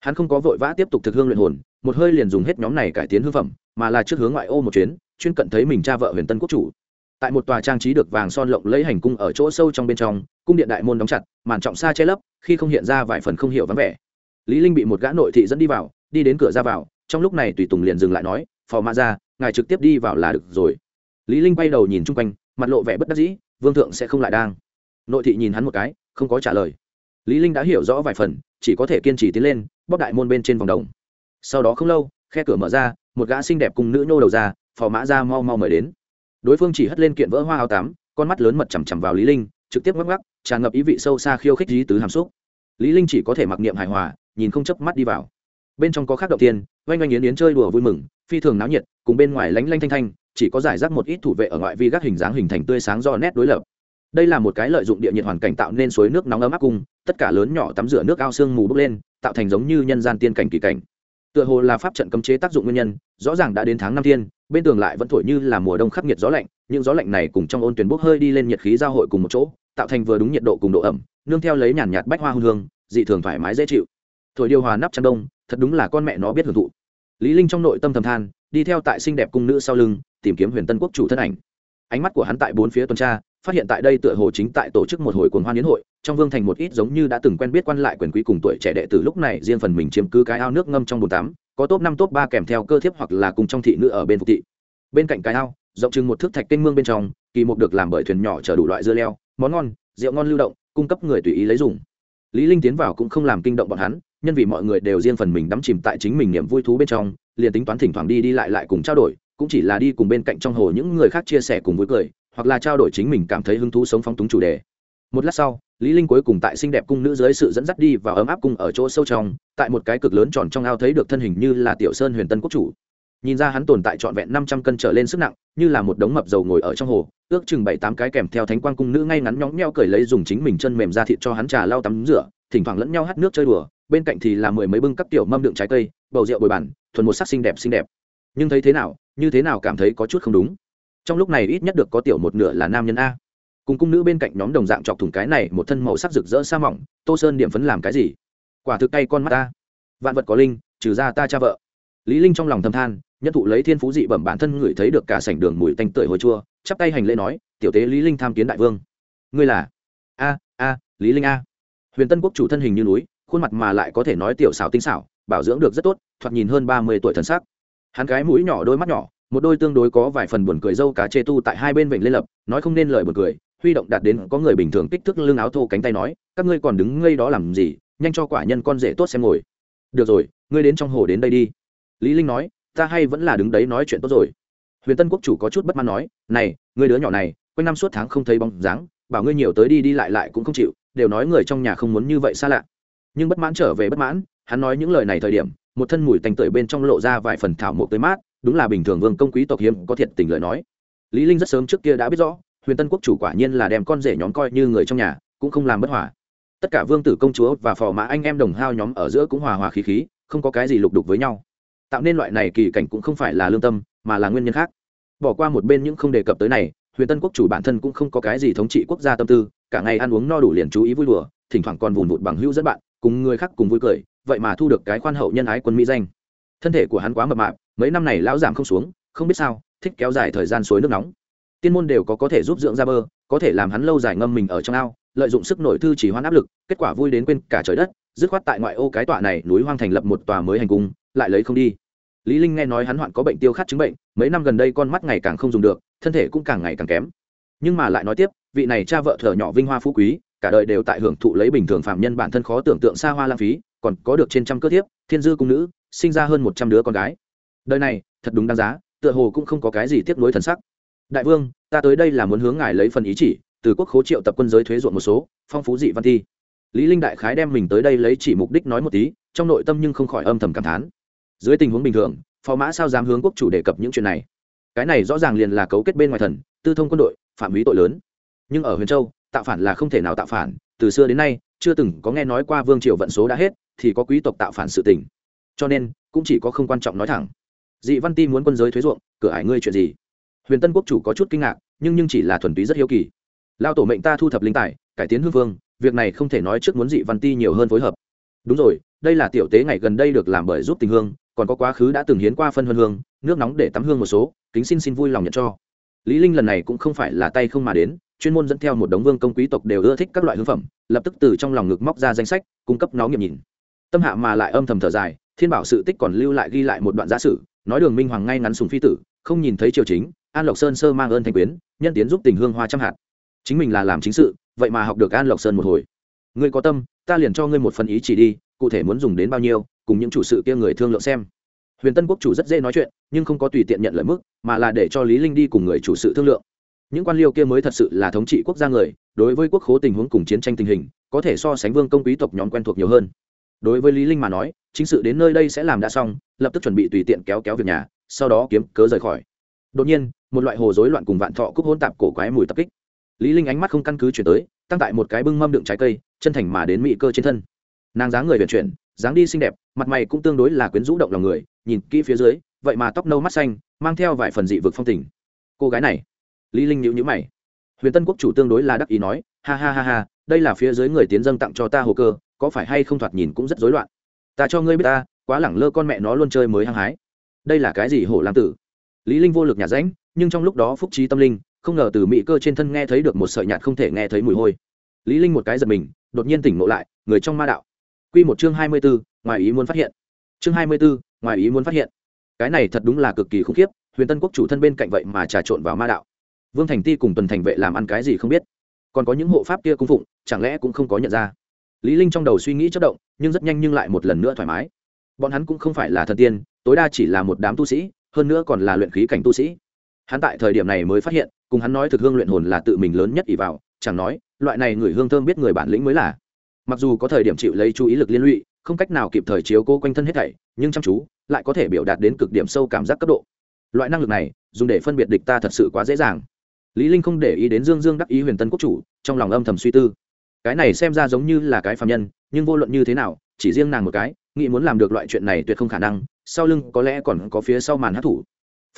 Hắn không có vội vã tiếp tục thực hương luyện hồn, một hơi liền dùng hết nhóm này cải tiến hương phẩm, mà là trước hướng ngoại ô một chuyến, chuyên cận thấy mình cha vợ huyền tân quốc chủ. Tại một tòa trang trí được vàng son lộng lấy hành cung ở chỗ sâu trong bên trong, cung điện đại môn đóng chặt, màn trọng xa che lấp, khi không hiện ra vài phần không hiểu vắng vẻ. Lý linh bị một gã nội thị dẫn đi vào, đi đến cửa ra vào, trong lúc này tùy tùng liền dừng lại nói, phò mã ra ngài trực tiếp đi vào là được rồi. Lý linh quay đầu nhìn chung quanh mặt lộ vẻ bất đắc dĩ, vương thượng sẽ không lại đang. Nội thị nhìn hắn một cái, không có trả lời. Lý linh đã hiểu rõ vài phần, chỉ có thể kiên trì tiến lên bóc đại môn bên trên vòng đồng. Sau đó không lâu, khe cửa mở ra, một gã xinh đẹp cùng nữ nô đầu ra, phò mã ra mau mau mời đến. Đối phương chỉ hất lên kiện vỡ hoa áo tắm, con mắt lớn mật chằm chằm vào lý linh, trực tiếp ngắc ngắc tràn ngập ý vị sâu xa khiêu khích dí tứ hàm xúc. Lý linh chỉ có thể mặc niệm hài hòa, nhìn không chớp mắt đi vào. Bên trong có khác đầu tiên, oanh oanh yến yến chơi đùa vui mừng, phi thường náo nhiệt, cùng bên ngoài lánh lanh thanh thanh chỉ có giải rác một ít thủ vệ ở ngoại vi gác hình dáng hình thành tươi sáng do nét đối lập. Đây là một cái lợi dụng địa nhiệt hoàn cảnh tạo nên suối nước nóng ấm áp cung, tất cả lớn nhỏ tắm rửa nước ao sương mù bốc lên, tạo thành giống như nhân gian tiên cảnh kỳ cảnh. Tựa hồ là pháp trận cấm chế tác dụng nguyên nhân, rõ ràng đã đến tháng năm thiên, bên tường lại vẫn thổi như là mùa đông khắc nghiệt gió lạnh nhưng gió lạnh này cùng trong ôn tuyển bốc hơi đi lên nhiệt khí giao hội cùng một chỗ, tạo thành vừa đúng nhiệt độ cùng độ ẩm, nương theo lấy nhàn nhạt bách hoa hương hương, dị thường thoải mái dễ chịu. Thổi điều hòa nắp chăn đông, thật đúng là con mẹ nó biết hưởng thụ. Lý linh trong nội tâm thầm than đi theo tại xinh đẹp cung nữ sau lưng, tìm kiếm huyền tân quốc chủ thân ảnh. Ánh mắt của hắn tại bốn phía tuần tra, phát hiện tại đây tựa hồ chính tại tổ chức một hồi cuồng hoan yến hội, trong vương thành một ít giống như đã từng quen biết quan lại quyền quý cùng tuổi trẻ đệ tử lúc này riêng phần mình chiếm cứ cái ao nước ngâm trong bồn tắm, có top năm, top ba kèm theo cơ thiếp hoặc là cùng trong thị nữ ở bên phục thị. Bên cạnh cái ao, rộng chừng một thước thạch kênh mương bên trong, kỳ mục được làm bởi thuyền nhỏ chở đủ loại dưa leo, món ngon, rượu ngon lưu động, cung cấp người tùy ý lấy dùng. Lý linh tiến vào cũng không làm kinh động bọn hắn nhân vì mọi người đều riêng phần mình đắm chìm tại chính mình niềm vui thú bên trong, liền tính toán thỉnh thoảng đi đi lại lại cùng trao đổi, cũng chỉ là đi cùng bên cạnh trong hồ những người khác chia sẻ cùng vui cười, hoặc là trao đổi chính mình cảm thấy hứng thú sống phóng túng chủ đề. Một lát sau, lý linh cuối cùng tại xinh đẹp cung nữ dưới sự dẫn dắt đi và ấm áp cung ở chỗ sâu trong, tại một cái cực lớn tròn trong ao thấy được thân hình như là tiểu sơn huyền tân quốc chủ. Nhìn ra hắn tồn tại trọn vẹn năm trăm cân trở lên sức nặng, như là một đống mập dầu ngồi ở trong hồ, ước chừng bảy tám cái kèm theo thánh quang cung nữ ngay ngắn nhõng nhẽo cởi lấy dùng chính mình chân mềm ra thịt cho hắn trà lau tắm rửa, thỉnh thoảng lẫn nhau hắt nước chơi đùa bên cạnh thì là mười mấy bưng các tiểu mâm đựng trái cây, bầu rượu bồi bàn, thuần một sắc xinh đẹp xinh đẹp. Nhưng thấy thế nào, như thế nào cảm thấy có chút không đúng. Trong lúc này ít nhất được có tiểu một nửa là nam nhân a. Cùng cung nữ bên cạnh nhóm đồng dạng chọc thủng cái này, một thân màu sắc rực rỡ sa mỏng, tô sơn điểm phấn làm cái gì? Quả thực tay con mắt ta vạn vật có linh, trừ ra ta cha vợ. Lý linh trong lòng thầm than nhân thụ lấy thiên phú dị bẩm bản thân người thấy được cả sảnh đường mùi tanh tưởi hồi chua, chắp tay hành lễ nói, tiểu tế lý linh tham kiến đại vương. Ngươi là? A a, lý linh a. Huyền tân quốc chủ thân hình như núi khuôn mặt mà lại có thể nói tiểu xảo tinh xảo, bảo dưỡng được rất tốt, thoạt nhìn hơn ba mươi tuổi thần sắc. Hắn cái mũi nhỏ đôi mắt nhỏ, một đôi tương đối có vài phần buồn cười dâu cá chê tu tại hai bên vịnh lên lập, nói không nên lời buồn cười, huy động đạt đến có người bình thường kích thước lưng áo thô cánh tay nói, các ngươi còn đứng ngây đó làm gì, nhanh cho quả nhân con rể tốt xem ngồi. Được rồi, ngươi đến trong hồ đến đây đi. Lý linh nói, ta hay vẫn là đứng đấy nói chuyện tốt rồi. Huyền tân quốc chủ có chút bất mãn nói, này, ngươi đứa nhỏ này, quanh năm suốt tháng không thấy bóng dáng, bảo ngươi nhiều tới đi đi lại lại cũng không chịu, đều nói người trong nhà không muốn như vậy xa lạ nhưng bất mãn trở về bất mãn, hắn nói những lời này thời điểm, một thân mùi tành tưởi bên trong lộ ra vài phần thảo mộc tới mát, đúng là bình thường vương công quý tộc hiếm có thiệt tình lời nói. Lý linh rất sớm trước kia đã biết rõ, huyền tân quốc chủ quả nhiên là đem con rể nhóm coi như người trong nhà, cũng không làm bất hòa. Tất cả vương tử công chúa và phò mã anh em đồng hao nhóm ở giữa cũng hòa hòa khí khí, không có cái gì lục đục với nhau. Tạo nên loại này kỳ cảnh cũng không phải là lương tâm, mà là nguyên nhân khác. Bỏ qua một bên những không đề cập tới này, huyền tân quốc chủ bản thân cũng không có cái gì thống trị quốc gia tâm tư, cả ngày ăn uống no đủ liền chú ý vui đùa, thỉnh thoảng còn vùn vụt bằng hữu dẫn bạn cùng người khác cùng vui cười, vậy mà thu được cái khoan hậu nhân ái quân mỹ danh. Thân thể của hắn quá mập mạp, mấy năm này lão giảm không xuống, không biết sao, thích kéo dài thời gian suối nước nóng. Tiên môn đều có có thể giúp dưỡng ra bơ, có thể làm hắn lâu dài ngâm mình ở trong ao, lợi dụng sức nội thư chỉ hoan áp lực, kết quả vui đến quên cả trời đất, dứt khoát tại ngoại ô cái tọa này núi hoang thành lập một tòa mới hành cung, lại lấy không đi. Lý linh nghe nói hắn hoạn có bệnh tiêu khát chứng bệnh, mấy năm gần đây con mắt ngày càng không dùng được, thân thể cũng càng ngày càng kém. Nhưng mà lại nói tiếp, vị này cha vợ thở nhỏ vinh hoa phú quý cả đời đều tại hưởng thụ lấy bình thường phạm nhân bản thân khó tưởng tượng xa hoa lãng phí, còn có được trên trăm cơ thiếp, thiên dư cung nữ, sinh ra hơn một trăm đứa con gái. Đời này, thật đúng đáng giá, tựa hồ cũng không có cái gì tiếc nuối thần sắc. Đại vương, ta tới đây là muốn hướng ngài lấy phần ý chỉ, từ quốc khố triệu tập quân giới thuế ruộng một số, phong phú dị văn thi. Lý linh đại khái đem mình tới đây lấy chỉ mục đích nói một tí, trong nội tâm nhưng không khỏi âm thầm cảm thán. Dưới tình huống bình thường, phó mã sao dám hướng quốc chủ đề cập những chuyện này? Cái này rõ ràng liền là cấu kết bên ngoài thần, tư thông quân đội, phạm vi tội lớn. Nhưng ở huyền châu tạo phản là không thể nào tạo phản, từ xưa đến nay, chưa từng có nghe nói qua vương triều vận số đã hết, thì có quý tộc tạo phản sự tình. Cho nên, cũng chỉ có không quan trọng nói thẳng. Dị văn ti muốn quân giới thuế ruộng, cửa ải ngươi chuyện gì? Huyền tân quốc chủ có chút kinh ngạc, nhưng nhưng chỉ là thuần túy rất hiếu kỳ. Lao tổ mệnh ta thu thập linh tài, cải tiến hương vương, việc này không thể nói trước muốn dị văn ti nhiều hơn phối hợp. Đúng rồi, đây là tiểu tế ngày gần đây được làm bởi giúp tình hương, còn có quá khứ đã từng hiến qua phân huân hương, nước nóng để tắm hương một số, kính xin xin vui lòng nhận cho. Lý linh lần này cũng không phải là tay không mà đến chuyên môn dẫn theo một đống vương công quý tộc đều ưa thích các loại hương phẩm, lập tức từ trong lòng ngực móc ra danh sách, cung cấp nó nghiệm nhìn. Tâm hạ mà lại âm thầm thở dài, thiên bảo sự tích còn lưu lại ghi lại một đoạn giả sử, nói đường minh hoàng ngay ngắn sùng phi tử, không nhìn thấy triều chính, an lộc sơn sơ mang ơn thanh quyến, nhân tiến giúp tình hương hoa trăm hạt. Chính mình là làm chính sự, vậy mà học được an lộc sơn một hồi. Ngươi có tâm, ta liền cho ngươi một phần ý chỉ đi, cụ thể muốn dùng đến bao nhiêu, cùng những chủ sự kia người thương lượng xem. Huyền tân quốc chủ rất dễ nói chuyện, nhưng không có tùy tiện nhận lợi mức, mà là để cho lý linh đi cùng người chủ sự thương lượng những quan liêu kia mới thật sự là thống trị quốc gia người, đối với quốc khố tình huống cùng chiến tranh tình hình, có thể so sánh vương công quý tộc nhóm quen thuộc nhiều hơn. Đối với lý linh mà nói, chính sự đến nơi đây sẽ làm đã xong, lập tức chuẩn bị tùy tiện kéo kéo việc nhà, sau đó kiếm cớ rời khỏi. Đột nhiên, một loại hồ rối loạn cùng vạn thọ cúc hỗn tạp cổ quái mùi tập kích. Lý linh ánh mắt không căn cứ chuyển tới, tăng tại một cái bưng mâm đựng trái cây, chân thành mà đến mỹ cơ trên thân. Nàng dáng người vận chuyển, dáng đi xinh đẹp, mặt mày cũng tương đối là quyến rũ động lòng người, nhìn kỹ phía dưới, vậy mà tóc nâu mắt xanh, mang theo vài phần dị vực phong tình. Cô gái này lý linh nhíu nhíu mày. Huyền tân quốc chủ tương đối là đắc ý nói ha ha ha ha đây là phía dưới người tiến dâng tặng cho ta hồ cơ có phải hay không thoạt nhìn cũng rất rối loạn? Ta cho ngươi biết ta quá lẳng lơ con mẹ nó luôn chơi mới hăng hái. Đây là cái gì hổ lam tử? Lý linh vô lực nhả ránh, nhưng trong lúc đó phúc trí tâm linh không ngờ từ mỹ cơ trên thân nghe thấy được một sợi nhạt không thể nghe thấy mùi hôi. Lý linh một cái giật mình đột nhiên tỉnh ngộ lại người trong ma đạo. Quy một chương hai mươi 24, ngoài ý muốn phát hiện. Chương hai mươi 24, ngoài ý muốn phát hiện. Cái này thật đúng là cực kỳ khủng khiếp huyền tân quốc chủ thân bên cạnh vậy mà trà trộn vào ma đạo vương thành ti cùng tuần thành vệ làm ăn cái gì không biết. Còn có những hộ pháp kia cung phụng, chẳng lẽ cũng không có nhận ra? Lý linh trong đầu suy nghĩ chất động, nhưng rất nhanh nhưng lại một lần nữa thoải mái. Bọn hắn cũng không phải là thần tiên, tối đa chỉ là một đám tu sĩ, hơn nữa còn là luyện khí cảnh tu sĩ. Hắn tại thời điểm này mới phát hiện, cùng hắn nói thực hương luyện hồn là tự mình lớn nhất ỷ vào, chẳng nói, loại này người hương thơm biết người bản lĩnh mới là. Mặc dù có thời điểm chịu lấy chú ý lực liên lụy, không cách nào kịp thời chiếu cố quanh thân hết thảy, nhưng chăm chú lại có thể biểu đạt đến cực điểm sâu cảm giác cấp độ. Loại năng lực này, dùng để phân biệt địch ta thật sự quá dễ dàng lý linh không để ý đến dương dương đắc ý huyền tân quốc chủ, trong lòng âm thầm suy tư. Cái này xem ra giống như là cái phàm nhân, nhưng vô luận như thế nào, chỉ riêng nàng một cái, nghĩ muốn làm được loại chuyện này tuyệt không khả năng, sau lưng có lẽ còn có phía sau màn hát thủ.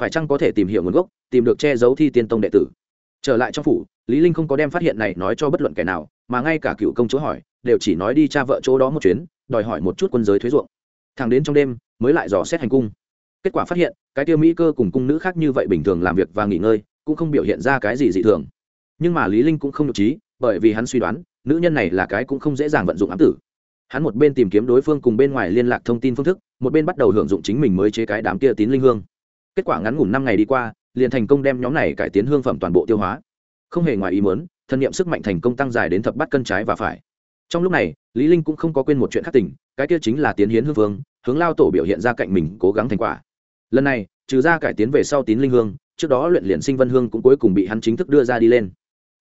Phải chăng có thể tìm hiểu nguồn gốc, tìm được che giấu thi tiên tông đệ tử? Trở lại trong phủ, lý linh không có đem phát hiện này nói cho bất luận kẻ nào, mà ngay cả cựu công chúa hỏi, đều chỉ nói đi cha vợ chỗ đó một chuyến, đòi hỏi một chút quân giới thuế ruộng. Thằng đến trong đêm, mới lại dò xét hành cung. Kết quả phát hiện, cái tiêu mỹ cơ cùng cung nữ khác như vậy bình thường làm việc và nghỉ ngơi cũng không biểu hiện ra cái gì dị thường. Nhưng mà lý linh cũng không nhục trí, bởi vì hắn suy đoán, nữ nhân này là cái cũng không dễ dàng vận dụng ám tử. Hắn một bên tìm kiếm đối phương cùng bên ngoài liên lạc thông tin phương thức, một bên bắt đầu hưởng dụng chính mình mới chế cái đám kia tín linh hương. Kết quả ngắn ngủn năm ngày đi qua, liền thành công đem nhóm này cải tiến hương phẩm toàn bộ tiêu hóa. Không hề ngoài ý muốn, thân nhiệm sức mạnh thành công tăng dài đến thập bát cân trái và phải. Trong lúc này, lý linh cũng không có quên một chuyện khác tình, cái kia chính là tiến hiến hương vương, hướng lao tổ biểu hiện ra cạnh mình, cố gắng thành quả. Lần này, trừ ra cải tiến về sau tín linh hương trước đó luyện liền sinh vân hương cũng cuối cùng bị hắn chính thức đưa ra đi lên.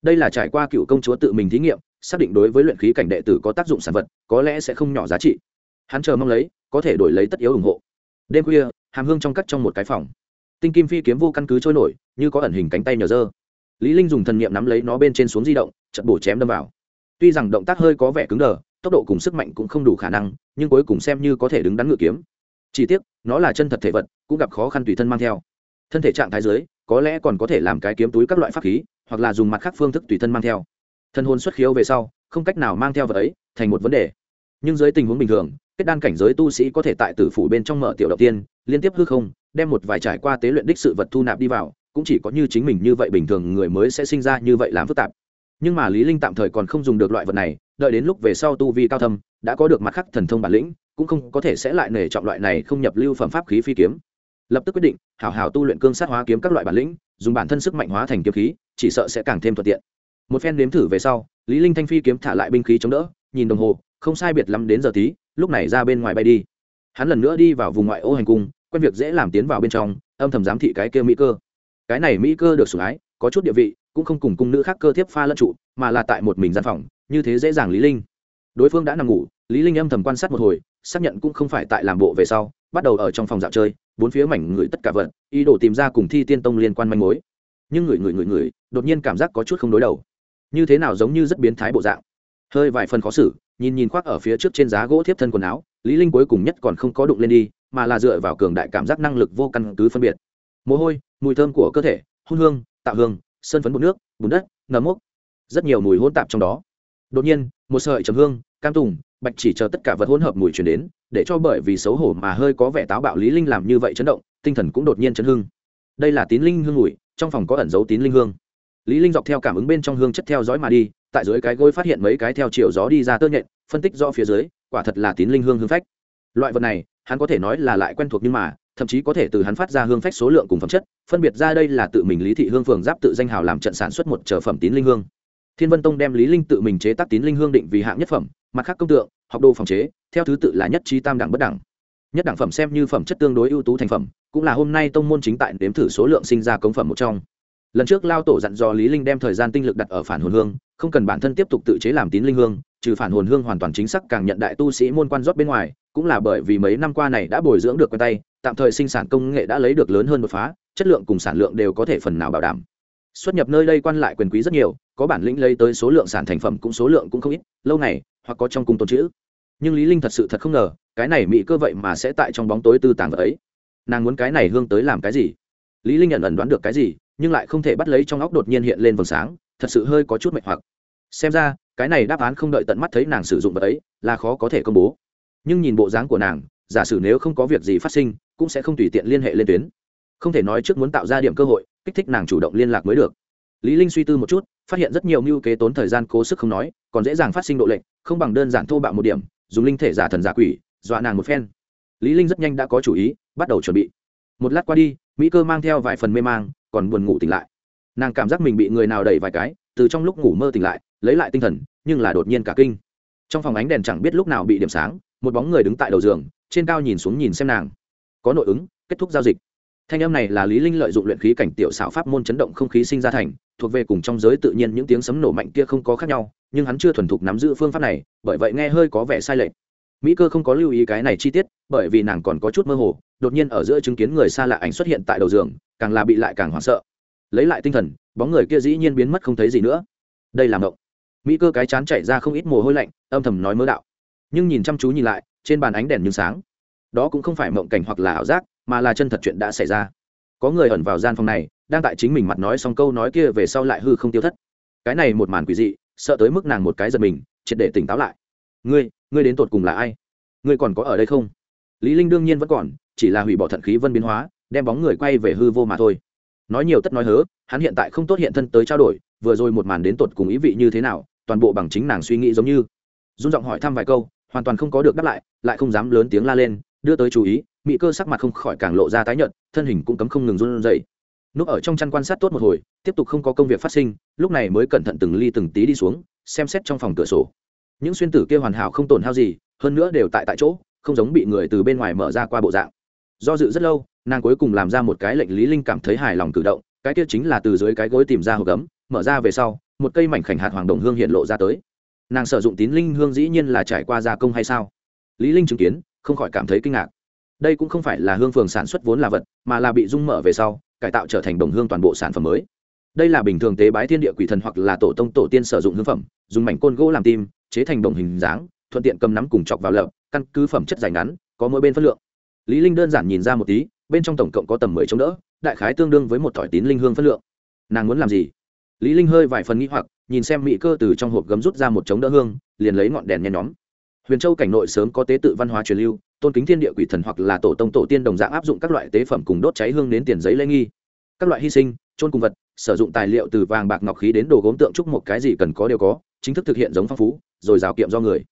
Đây là trải qua cựu công chúa tự mình thí nghiệm, xác định đối với luyện khí cảnh đệ tử có tác dụng sản vật, có lẽ sẽ không nhỏ giá trị. Hắn chờ mong lấy, có thể đổi lấy tất yếu ủng hộ. Đêm khuya, hàm hương trong cắt trong một cái phòng. Tinh kim phi kiếm vô căn cứ trôi nổi, như có ẩn hình cánh tay nhờ dơ. Lý linh dùng thần niệm nắm lấy nó bên trên xuống di động chật bổ chém đâm vào. Tuy rằng động tác hơi có vẻ cứng đờ, tốc độ cùng sức mạnh cũng không đủ khả năng, nhưng cuối cùng xem như có thể đứng đắn ngự kiếm. Chỉ tiếc, nó là chân thật thể vật, cũng gặp khó khăn tùy thân mang theo thân thể trạng thái dưới, có lẽ còn có thể làm cái kiếm túi các loại pháp khí, hoặc là dùng mặt khác phương thức tùy thân mang theo. Thân hồn xuất khiếu về sau, không cách nào mang theo vật ấy, thành một vấn đề. Nhưng dưới tình huống bình thường, kết đan cảnh giới tu sĩ có thể tại tử phủ bên trong mở tiểu đầu tiên, liên tiếp hư không, đem một vài trải qua tế luyện đích sự vật thu nạp đi vào, cũng chỉ có như chính mình như vậy bình thường người mới sẽ sinh ra như vậy làm phức tạp. Nhưng mà lý linh tạm thời còn không dùng được loại vật này, đợi đến lúc về sau tu vi cao thâm, đã có được mặt khắc thần thông bản lĩnh, cũng không có thể sẽ lại nể trọng loại này không nhập lưu phẩm pháp khí phi kiếm lập tức quyết định, hảo hảo tu luyện cương sát hóa kiếm các loại bản lĩnh, dùng bản thân sức mạnh hóa thành kiếm khí, chỉ sợ sẽ càng thêm thuận tiện. Một phen nếm thử về sau, lý linh thanh phi kiếm thả lại binh khí chống đỡ, nhìn đồng hồ, không sai biệt lắm đến giờ tí, lúc này ra bên ngoài bay đi. Hắn lần nữa đi vào vùng ngoại ô hành cung, quen việc dễ làm tiến vào bên trong, âm thầm giám thị cái kia mỹ cơ. Cái này mỹ cơ được sủng ái, có chút địa vị, cũng không cùng cung nữ khác cơ thiếp pha lẫn trụ, mà là tại một mình gian phòng, như thế dễ dàng lý linh. Đối phương đã nằm ngủ, lý linh âm thầm quan sát một hồi, xác nhận cũng không phải tại làm bộ về sau, bắt đầu ở trong phòng dạo chơi bốn phía mảnh người tất cả vật, ý đồ tìm ra cùng thi tiên tông liên quan manh mối. Nhưng người người người người, đột nhiên cảm giác có chút không đối đầu. Như thế nào giống như rất biến thái bộ dạng. Hơi vài phần khó xử, nhìn nhìn khoác ở phía trước trên giá gỗ thiếp thân quần áo, lý linh cuối cùng nhất còn không có đụng lên đi, mà là dựa vào cường đại cảm giác năng lực vô căn cứ phân biệt. Mồ hôi, mùi thơm của cơ thể hôn hương, tạo hương, sơn phấn bột nước, bùn đất, nấm mốc. Rất nhiều mùi hỗn tạp trong đó. Đột nhiên, một sợi trầm hương, cam tùng bạch chỉ chờ tất cả vật hỗn hợp mùi truyền đến, để cho bởi vì xấu hổ mà hơi có vẻ táo bạo lý linh làm như vậy chấn động, tinh thần cũng đột nhiên chấn hưng. đây là tín linh hương mùi, trong phòng có ẩn dấu tín linh hương. Lý linh dọc theo cảm ứng bên trong hương chất theo dõi mà đi, tại dưới cái gối phát hiện mấy cái theo chiều gió đi ra tơ nhện, phân tích rõ phía dưới, quả thật là tín linh hương hương phách. Loại vật này, hắn có thể nói là lại quen thuộc nhưng mà, thậm chí có thể từ hắn phát ra hương phách số lượng cùng phẩm chất, phân biệt ra đây là tự mình lý thị hương phường giáp tự danh hào làm trận sản xuất một trở phẩm tín linh hương. Thiên vân tông đem lý linh tự mình chế tác tín linh hương định vì hạng nhất phẩm mặt khác công tượng, học đồ phòng chế, theo thứ tự là nhất trí tam đẳng bất đẳng. Nhất đẳng phẩm xem như phẩm chất tương đối ưu tú thành phẩm, cũng là hôm nay tông môn chính tại đếm thử số lượng sinh ra công phẩm một trong. Lần trước lao tổ dặn dò lý linh đem thời gian tinh lực đặt ở phản hồn hương, không cần bản thân tiếp tục tự chế làm tín linh hương, trừ phản hồn hương hoàn toàn chính xác càng nhận đại tu sĩ môn quan rót bên ngoài, cũng là bởi vì mấy năm qua này đã bồi dưỡng được quen tay, tạm thời sinh sản công nghệ đã lấy được lớn hơn một phá, chất lượng cùng sản lượng đều có thể phần nào bảo đảm xuất nhập nơi đây quan lại quyền quý rất nhiều, có bản lĩnh lấy tới số lượng sản thành phẩm cũng số lượng cũng không ít, lâu này hoặc có trong cung tồn chữ nhưng lý linh thật sự thật không ngờ, cái này mỹ cơ vậy mà sẽ tại trong bóng tối tư tàng vật ấy. Nàng muốn cái này hương tới làm cái gì? Lý linh nhận ẩn đoán được cái gì, nhưng lại không thể bắt lấy trong óc đột nhiên hiện lên vầng sáng, thật sự hơi có chút mệt hoặc. Xem ra, cái này đáp án không đợi tận mắt thấy nàng sử dụng vật ấy, là khó có thể công bố. Nhưng nhìn bộ dáng của nàng, giả sử nếu không có việc gì phát sinh, cũng sẽ không tùy tiện liên hệ lên tuyến không thể nói trước muốn tạo ra điểm cơ hội, kích thích nàng chủ động liên lạc mới được. Lý linh suy tư một chút, phát hiện rất nhiều mưu kế tốn thời gian cố sức không nói, còn dễ dàng phát sinh độ lệnh không bằng đơn giản thô bạo một điểm, dùng linh thể giả thần giả quỷ, dọa nàng một phen. Lý linh rất nhanh đã có chủ ý, bắt đầu chuẩn bị. Một lát qua đi, mỹ cơ mang theo vài phần mê mang, còn buồn ngủ tỉnh lại. Nàng cảm giác mình bị người nào đẩy vài cái, từ trong lúc ngủ mơ tỉnh lại, lấy lại tinh thần, nhưng là đột nhiên cả kinh. Trong phòng ánh đèn chẳng biết lúc nào bị điểm sáng, một bóng người đứng tại đầu giường, trên cao nhìn xuống nhìn xem nàng. Có nội ứng, kết thúc giao dịch thanh âm này là lý linh lợi dụng luyện khí cảnh tiểu xảo pháp môn chấn động không khí sinh ra thành, thuộc về cùng trong giới tự nhiên những tiếng sấm nổ mạnh kia không có khác nhau, nhưng hắn chưa thuần thục nắm giữ phương pháp này, bởi vậy nghe hơi có vẻ sai lệch. Mỹ cơ không có lưu ý cái này chi tiết, bởi vì nàng còn có chút mơ hồ, đột nhiên ở giữa chứng kiến người xa lạ ảnh xuất hiện tại đầu giường, càng là bị lại càng hoảng sợ. Lấy lại tinh thần, bóng người kia dĩ nhiên biến mất không thấy gì nữa. Đây là mộng. Mỹ cơ cái chán chảy ra không ít mồ hôi lạnh, âm thầm nói mớ đạo. Nhưng nhìn chăm chú nhìn lại, trên bàn ánh đèn như sáng. Đó cũng không phải mộng cảnh hoặc là ảo giác mà là chân thật chuyện đã xảy ra. Có người ẩn vào gian phòng này, đang tại chính mình mặt nói xong câu nói kia về sau lại hư không tiêu thất. Cái này một màn quỷ dị, sợ tới mức nàng một cái giật mình, triệt để tỉnh táo lại. Ngươi ngươi đến tột cùng là ai? Ngươi còn có ở đây không? Lý linh đương nhiên vẫn còn, chỉ là hủy bỏ thận khí vân biến hóa, đem bóng người quay về hư vô mà thôi. Nói nhiều tất nói hớ, hắn hiện tại không tốt hiện thân tới trao đổi, vừa rồi một màn đến tột cùng ý vị như thế nào, toàn bộ bằng chính nàng suy nghĩ giống như. Run giọng hỏi thăm vài câu, hoàn toàn không có được đáp lại lại không dám lớn tiếng la lên đưa tới chú ý mỹ cơ sắc mặt không khỏi càng lộ ra tái nhợt, thân hình cũng cấm không ngừng run rẩy. Núp ở trong chăn quan sát tốt một hồi, tiếp tục không có công việc phát sinh, lúc này mới cẩn thận từng ly từng tí đi xuống, xem xét trong phòng cửa sổ. Những xuyên tử kia hoàn hảo không tổn hao gì, hơn nữa đều tại tại chỗ, không giống bị người từ bên ngoài mở ra qua bộ dạng. Do dự rất lâu, nàng cuối cùng làm ra một cái lệnh lý linh cảm thấy hài lòng cử động, cái kia chính là từ dưới cái gối tìm ra hộp gấm, mở ra về sau, một cây mảnh khảnh hạt hoàng đồng hương hiện lộ ra tới. Nàng sử dụng tín linh hương dĩ nhiên là trải qua gia công hay sao? Lý linh chứng kiến không khỏi cảm thấy kinh ngạc. Đây cũng không phải là hương phường sản xuất vốn là vật, mà là bị dung mở về sau, cải tạo trở thành đồng hương toàn bộ sản phẩm mới. Đây là bình thường tế bái thiên địa quỷ thần hoặc là tổ tông tổ tiên sử dụng hương phẩm, dùng mảnh côn gỗ làm tim, chế thành đồng hình dáng, thuận tiện cầm nắm cùng chọc vào lợp, căn cứ phẩm chất dài ngắn, có mỗi bên phân lượng. Lý linh đơn giản nhìn ra một tí, bên trong tổng cộng có tầm mười chống đỡ, đại khái tương đương với một thỏi tín linh hương phân lượng. Nàng muốn làm gì? Lý linh hơi vài phần nghĩ hoặc, nhìn xem mỹ cơ từ trong hộp gấm rút ra một chống đỡ hương, liền lấy ngọn đèn nhen nhóm huyền châu cảnh nội sớm có tế tự văn hóa truyền lưu, tôn kính thiên địa quỷ thần hoặc là tổ tông tổ tiên đồng dạng áp dụng các loại tế phẩm cùng đốt cháy hương đến tiền giấy lễ nghi. Các loại hy sinh trôn cùng vật, sử dụng tài liệu từ vàng bạc ngọc khí đến đồ gốm tượng trúc một cái gì cần có đều có, chính thức thực hiện giống phong phú, rồi rào kiệm do người.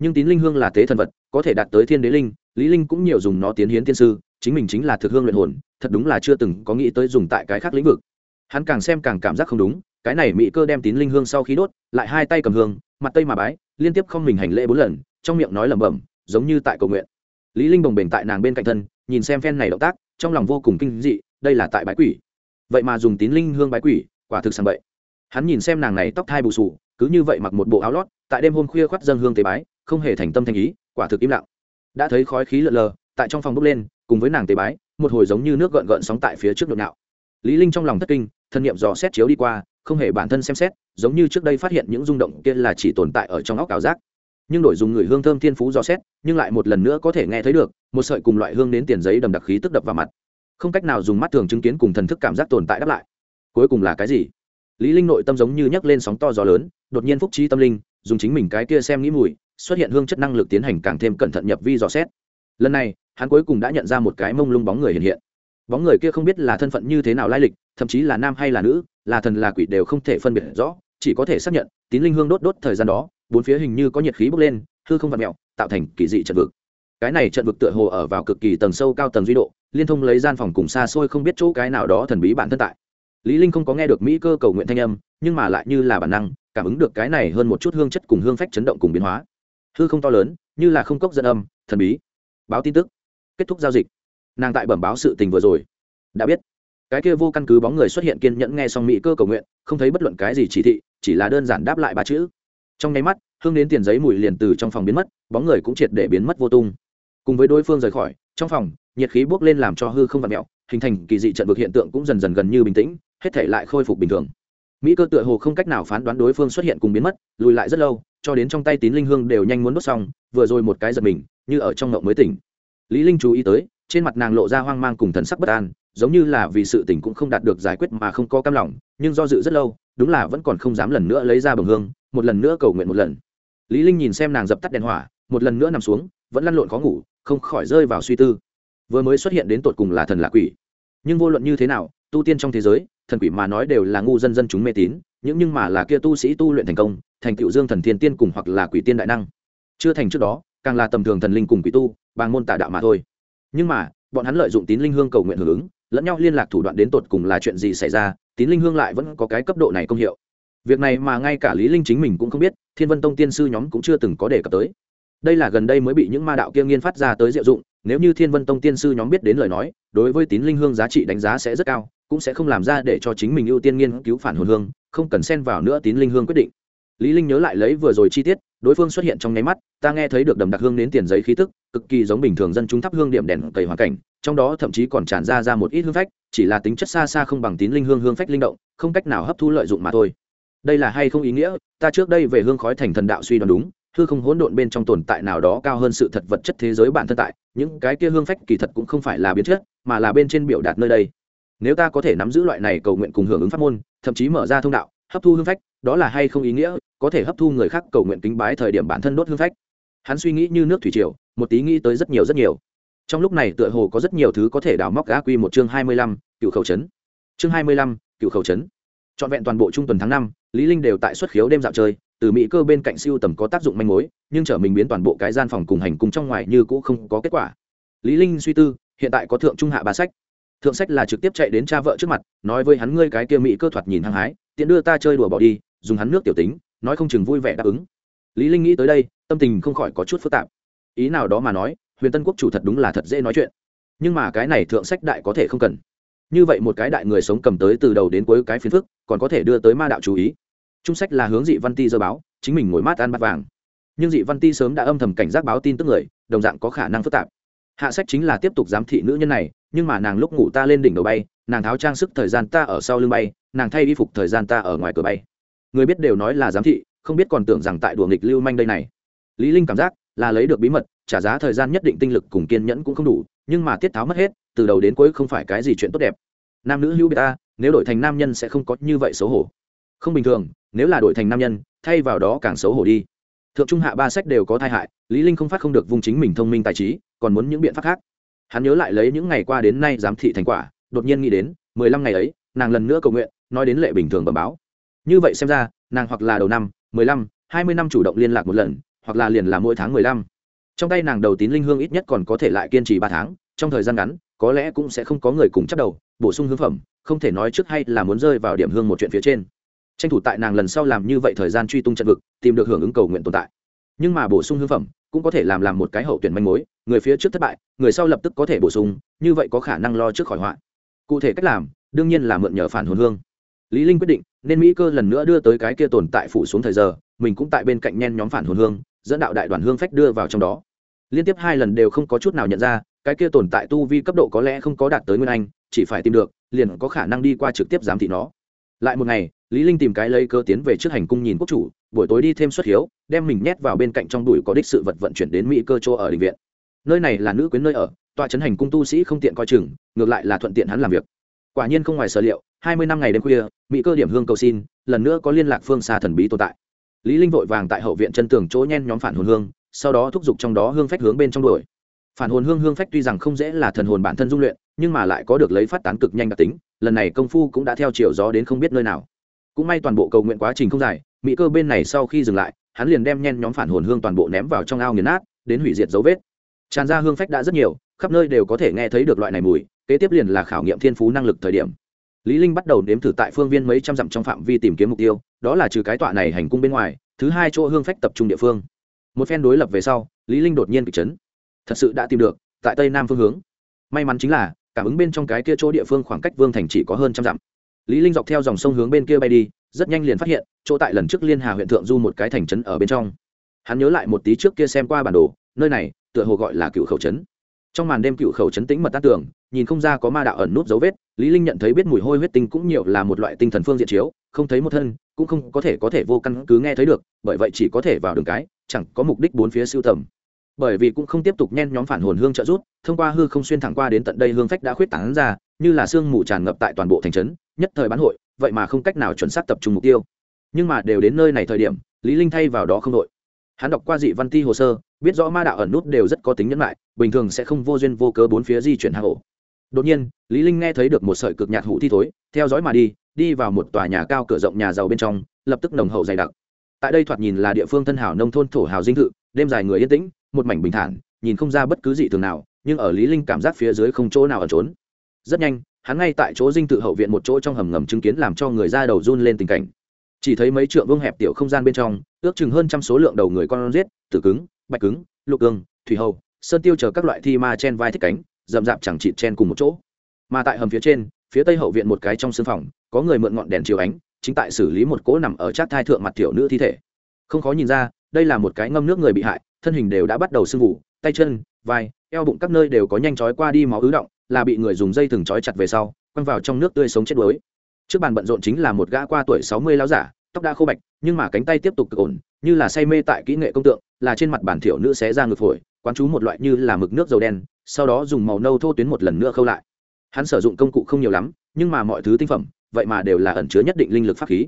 Nhưng tín linh hương là tế thần vật, có thể đạt tới thiên đế linh, lý linh cũng nhiều dùng nó tiến hiến tiên sư, chính mình chính là thực hương luyện hồn, thật đúng là chưa từng có nghĩ tới dùng tại cái khác lĩnh vực. Hắn càng xem càng cảm giác không đúng, cái này mỹ cơ đem tín linh hương sau khi đốt, lại hai tay cầm hương, mặt tây mà bái, liên tiếp không mình hành lễ bốn lần trong miệng nói lẩm bẩm, giống như tại cầu nguyện. Lý linh bồng bềnh tại nàng bên cạnh thân, nhìn xem phen này động tác, trong lòng vô cùng kinh dị, đây là tại bái quỷ. Vậy mà dùng tín linh hương bái quỷ, quả thực sang vậy hắn nhìn xem nàng này tóc thai bù sù, cứ như vậy mặc một bộ áo lót, tại đêm hôm khuya khoắt dâng hương tế bái, không hề thành tâm thành ý, quả thực im lặng. Đã thấy khói khí lợn lờ, tại trong phòng bốc lên, cùng với nàng tế bái, một hồi giống như nước gợn gợn sóng tại phía trước nhộn nhạo. Lý linh trong lòng thất kinh, thân niệm dò xét chiếu đi qua, không hề bản thân xem xét, giống như trước đây phát hiện những rung động kia là chỉ tồn tại ở trong óc ảo giác nhưng đổi dùng người hương thơm thiên phú dò xét, nhưng lại một lần nữa có thể nghe thấy được, một sợi cùng loại hương đến tiền giấy đầm đặc khí tức đập vào mặt. Không cách nào dùng mắt thường chứng kiến cùng thần thức cảm giác tồn tại đáp lại. Cuối cùng là cái gì? Lý linh nội tâm giống như nhấc lên sóng to gió lớn, đột nhiên phúc trí tâm linh, dùng chính mình cái kia xem nghĩ mùi, xuất hiện hương chất năng lực tiến hành càng thêm cẩn thận nhập vi dò xét. Lần này, hắn cuối cùng đã nhận ra một cái mông lung bóng người hiện hiện. Bóng người kia không biết là thân phận như thế nào lai lịch, thậm chí là nam hay là nữ, là thần là quỷ đều không thể phân biệt rõ, chỉ có thể xác nhận, tín linh hương đốt đốt thời gian đó bốn phía hình như có nhiệt khí bốc lên, hư không vặt mẹo tạo thành kỳ dị trận vực. Cái này trận vực tựa hồ ở vào cực kỳ tầng sâu cao tầng duy độ, liên thông lấy gian phòng cùng xa xôi không biết chỗ cái nào đó thần bí bản thân tại. Lý linh không có nghe được mỹ cơ cầu nguyện thanh âm, nhưng mà lại như là bản năng, cảm ứng được cái này hơn một chút hương chất cùng hương phách chấn động cùng biến hóa. Hư không to lớn, như là không cốc dân âm, thần bí. Báo tin tức. Kết thúc giao dịch. Nàng tại bẩm báo sự tình vừa rồi. Đã biết. Cái kia vô căn cứ bóng người xuất hiện kiên nhẫn nghe xong mỹ cơ cầu nguyện, không thấy bất luận cái gì chỉ thị, chỉ là đơn giản đáp lại ba chữ trong nháy mắt, hương đến tiền giấy mùi liền từ trong phòng biến mất, bóng người cũng triệt để biến mất vô tung. Cùng với đối phương rời khỏi, trong phòng, nhiệt khí bốc lên làm cho hư không vặn mẹo hình thành kỳ dị trận vực hiện tượng cũng dần dần gần như bình tĩnh, hết thể lại khôi phục bình thường. Mỹ cơ tựa hồ không cách nào phán đoán đối phương xuất hiện cùng biến mất, lùi lại rất lâu, cho đến trong tay tín linh hương đều nhanh muốn đốt xong, vừa rồi một cái giật mình, như ở trong ngộng mới tỉnh. Lý linh chú ý tới, trên mặt nàng lộ ra hoang mang cùng thần sắc bất an, giống như là vì sự tình cũng không đạt được giải quyết mà không có cam lòng, nhưng do dự rất lâu đúng là vẫn còn không dám lần nữa lấy ra bồng hương, một lần nữa cầu nguyện một lần. Lý linh nhìn xem nàng dập tắt đèn hỏa, một lần nữa nằm xuống, vẫn lăn lộn khó ngủ, không khỏi rơi vào suy tư. Vừa mới xuất hiện đến tột cùng là thần là quỷ. Nhưng vô luận như thế nào, tu tiên trong thế giới, thần quỷ mà nói đều là ngu dân dân chúng mê tín, những nhưng mà là kia tu sĩ tu luyện thành công, thành tựu dương thần thiên tiên cùng hoặc là quỷ tiên đại năng. Chưa thành trước đó, càng là tầm thường thần linh cùng quỷ tu bằng môn tà đạo mà thôi. Nhưng mà bọn hắn lợi dụng tín linh hương cầu nguyện hưởng ứng, lẫn nhau liên lạc thủ đoạn đến tột cùng là chuyện gì xảy ra, tín linh hương lại vẫn có cái cấp độ này công hiệu. Việc này mà ngay cả lý linh chính mình cũng không biết, thiên vân tông tiên sư nhóm cũng chưa từng có đề cập tới. Đây là gần đây mới bị những ma đạo kia nghiên phát ra tới diệu dụng, nếu như thiên vân tông tiên sư nhóm biết đến lời nói, đối với tín linh hương giá trị đánh giá sẽ rất cao, cũng sẽ không làm ra để cho chính mình ưu tiên nghiên cứu phản hồn hương, không cần xen vào nữa tín linh hương quyết định lý linh nhớ lại lấy vừa rồi chi tiết, đối phương xuất hiện trong nháy mắt, ta nghe thấy được đầm đặc hương đến tiền giấy khí tức, cực kỳ giống bình thường dân chúng thắp hương điểm đèn cầy hoàn cảnh, trong đó thậm chí còn tràn ra ra một ít hương phách, chỉ là tính chất xa xa không bằng tín linh hương hương phách linh động, không cách nào hấp thu lợi dụng mà thôi. Đây là hay không ý nghĩa? Ta trước đây về hương khói thành thần đạo suy đoán đúng, hư không hỗn độn bên trong tồn tại nào đó cao hơn sự thật vật chất thế giới bản thân tại, những cái kia hương phách kỳ thật cũng không phải là biến chất, mà là bên trên biểu đạt nơi đây. Nếu ta có thể nắm giữ loại này cầu nguyện cùng hưởng ứng pháp môn, thậm chí mở ra thông đạo hấp thu hương phách, đó là hay không ý nghĩa, có thể hấp thu người khác cầu nguyện kính bái thời điểm bản thân đốt hương phách. Hắn suy nghĩ như nước thủy triều, một tí nghĩ tới rất nhiều rất nhiều. Trong lúc này tựa hồ có rất nhiều thứ có thể đào móc gã quy một chương hai mươi lăm, cựu khẩu trấn chương hai mươi lăm, cựu khẩu trấn trọn vẹn toàn bộ trung tuần tháng năm, lý linh đều tại xuất khiếu đêm dạo chơi, từ mỹ cơ bên cạnh siêu tầm có tác dụng manh mối, nhưng trở mình biến toàn bộ cái gian phòng cùng hành cùng trong ngoài như cũ không có kết quả. Lý linh suy tư, hiện tại có thượng trung hạ ba sách. Thượng sách là trực tiếp chạy đến cha vợ trước mặt, nói với hắn ngươi cái kia mỹ cơ thoạt nhìn hăng hái tiện đưa ta chơi đùa bỏ đi, dùng hắn nước tiểu tính, nói không chừng vui vẻ đáp ứng. Lý linh nghĩ tới đây, tâm tình không khỏi có chút phức tạp. Ý nào đó mà nói, huyền tân quốc chủ thật đúng là thật dễ nói chuyện. Nhưng mà cái này thượng sách đại có thể không cần. Như vậy một cái đại người sống cầm tới từ đầu đến cuối cái phiền phức, còn có thể đưa tới ma đạo chú ý. Trung sách là hướng dị văn ti dơ báo, chính mình ngồi mát ăn bát vàng. Nhưng dị văn ti sớm đã âm thầm cảnh giác báo tin tức người, đồng dạng có khả năng phức tạp. Hạ sách chính là tiếp tục giám thị nữ nhân này, nhưng mà nàng lúc ngủ ta lên đỉnh đầu bay, nàng tháo trang sức thời gian ta ở sau lưng bay nàng thay y phục thời gian ta ở ngoài cửa bay. Người biết đều nói là giám thị, không biết còn tưởng rằng tại đùa nghịch lưu manh đây này. Lý linh cảm giác là lấy được bí mật, trả giá thời gian nhất định tinh lực cùng kiên nhẫn cũng không đủ, nhưng mà tiết tháo mất hết, từ đầu đến cuối không phải cái gì chuyện tốt đẹp. Nam nữ hữu biệt ta, nếu đổi thành nam nhân sẽ không có như vậy xấu hổ. Không bình thường, nếu là đổi thành nam nhân, thay vào đó càng xấu hổ đi. Thượng trung hạ ba sách đều có thai hại, lý linh không phát không được vùng chính mình thông minh tài trí, còn muốn những biện pháp khác. Hắn nhớ lại lấy những ngày qua đến nay giám thị thành quả, đột nhiên nghĩ đến, mười lăm ngày ấy, nàng lần nữa cầu nguyện nói đến lệ bình thường bẩm báo. Như vậy xem ra, nàng hoặc là đầu năm, mười lăm, hai mươi năm chủ động liên lạc một lần, hoặc là liền là mỗi tháng mười lăm. Trong tay nàng đầu tín linh hương ít nhất còn có thể lại kiên trì ba tháng, trong thời gian ngắn, có lẽ cũng sẽ không có người cùng chấp đầu, bổ sung hương phẩm, không thể nói trước hay là muốn rơi vào điểm hương một chuyện phía trên. Tranh thủ tại nàng lần sau làm như vậy thời gian truy tung trận vực, tìm được hưởng ứng cầu nguyện tồn tại. Nhưng mà bổ sung hương phẩm, cũng có thể làm làm một cái hậu tuyển manh mối, người phía trước thất bại, người sau lập tức có thể bổ sung, như vậy có khả năng lo trước khỏi họa. Cụ thể cách làm, đương nhiên là mượn nhờ phản hồn hương lý linh quyết định, nên mỹ cơ lần nữa đưa tới cái kia tồn tại phủ xuống thời giờ, mình cũng tại bên cạnh nhen nhóm phản hồn hương, dẫn đạo đại đoàn hương phách đưa vào trong đó. Liên tiếp hai lần đều không có chút nào nhận ra, cái kia tồn tại tu vi cấp độ có lẽ không có đạt tới nguyên anh, chỉ phải tìm được, liền có khả năng đi qua trực tiếp giám thị nó. Lại một ngày, lý linh tìm cái lấy cơ tiến về trước hành cung nhìn quốc chủ, buổi tối đi thêm xuất hiếu, đem mình nhét vào bên cạnh trong đùi có đích sự vật vận chuyển đến mỹ cơ chỗ ở đình viện. Nơi này là nữ quyến nơi ở, tọa trấn hành cung tu sĩ không tiện coi chừng, ngược lại là thuận tiện hắn làm việc quả nhiên không ngoài sở liệu, hai mươi năm ngày đêm khuya, mỹ cơ điểm hương cầu xin, lần nữa có liên lạc phương xa thần bí tồn tại. Lý linh vội vàng tại hậu viện chân tường chỗ nhen nhóm phản hồn hương, sau đó thúc giục trong đó hương phách hướng bên trong đuổi. Phản hồn hương hương phách tuy rằng không dễ là thần hồn bản thân dung luyện, nhưng mà lại có được lấy phát tán cực nhanh đặc tính, lần này công phu cũng đã theo chiều gió đến không biết nơi nào. Cũng may toàn bộ cầu nguyện quá trình không dài, mỹ cơ bên này sau khi dừng lại, hắn liền đem nhen nhóm phản hồn hương toàn bộ ném vào trong ao nghiền nát, đến hủy diệt dấu vết. Tràn ra hương phách đã rất nhiều, khắp nơi đều có thể nghe thấy được loại này mùi kế tiếp liền là khảo nghiệm thiên phú năng lực thời điểm. Lý linh bắt đầu nếm thử tại phương viên mấy trăm dặm trong phạm vi tìm kiếm mục tiêu, đó là trừ cái tọa này hành cung bên ngoài, thứ hai chỗ hương phách tập trung địa phương. Một phen đối lập về sau, lý linh đột nhiên bị chấn. Thật sự đã tìm được, tại tây nam phương hướng. May mắn chính là, cảm ứng bên trong cái kia chỗ địa phương khoảng cách vương thành chỉ có hơn trăm dặm. Lý linh dọc theo dòng sông hướng bên kia bay đi, rất nhanh liền phát hiện, chỗ tại lần trước liên hà huyện thượng du một cái thành trấn ở bên trong. Hắn nhớ lại một tí trước kia xem qua bản đồ, nơi này, tựa hồ gọi là cựu khẩu trấn. Trong màn đêm cựu khẩu trấn tĩnh mật tác tường nhìn không ra có ma đạo ẩn nút dấu vết, lý linh nhận thấy biết mùi hôi huyết tinh cũng nhiều là một loại tinh thần phương diện chiếu, không thấy một thân, cũng không có thể có thể vô căn cứ nghe thấy được, bởi vậy chỉ có thể vào đường cái, chẳng có mục đích bốn phía siêu tầm. Bởi vì cũng không tiếp tục nhen nhóm phản hồn hương trợ rút thông qua hư không xuyên thẳng qua đến tận đây hương phách đã khuyết tán ra, như là sương mù tràn ngập tại toàn bộ thành trấn, nhất thời bán hội, vậy mà không cách nào chuẩn xác tập trung mục tiêu. Nhưng mà đều đến nơi này thời điểm, lý linh thay vào đó không đội. Hắn đọc qua dị văn ti hồ sơ, biết rõ ma đạo ẩn nút đều rất có tính nhẫn lại bình thường sẽ không vô duyên vô cớ bốn phía di chuyển hạ ổ đột nhiên, lý linh nghe thấy được một sợi cực nhạt hủ thi thối, theo dõi mà đi đi vào một tòa nhà cao cửa rộng nhà giàu bên trong, lập tức nồng hậu dày đặc. Tại đây thoạt nhìn là địa phương thân hảo nông thôn thổ hào dinh thự, đêm dài người yên tĩnh, một mảnh bình thản, nhìn không ra bất cứ gì thường nào, nhưng ở lý linh cảm giác phía dưới không chỗ nào ẩn trốn. Rất nhanh, hắn ngay tại chỗ dinh thự hậu viện một chỗ trong hầm ngầm chứng kiến làm cho người ra đầu run lên tình cảnh. Chỉ thấy mấy trượng vương hẹp tiểu không gian bên trong, ước chừng hơn trăm số lượng đầu người con giết, tử cứng, bạch cứng, lục cương, thủy hầu, sơn tiêu chờ các loại thi ma chen vai thích cánh rậm rạp chẳng chịt chen cùng một chỗ. Mà tại hầm phía trên, phía tây hậu viện một cái trong sương phòng, có người mượn ngọn đèn chiếu ánh, chính tại xử lý một cỗ nằm ở chát thai thượng mặt tiểu nữ thi thể. Không khó nhìn ra, đây là một cái ngâm nước người bị hại, thân hình đều đã bắt đầu sưng vụ, tay chân, vai, eo bụng các nơi đều có nhanh chói qua đi máu ứ động, là bị người dùng dây thừng chói chặt về sau, quăng vào trong nước tươi sống chết đuối. Trước bàn bận rộn chính là một gã qua tuổi sáu mươi láo giả, tóc đã khô bạch, nhưng mà cánh tay tiếp tục cực ổn, như là say mê tại kỹ nghệ công tượng, là trên mặt bản thiểu nữ xé ra ngực phổi, quán chú một loại như là mực nước dầu đen sau đó dùng màu nâu thô tuyến một lần nữa khâu lại. Hắn sử dụng công cụ không nhiều lắm, nhưng mà mọi thứ tinh phẩm, vậy mà đều là ẩn chứa nhất định linh lực pháp khí.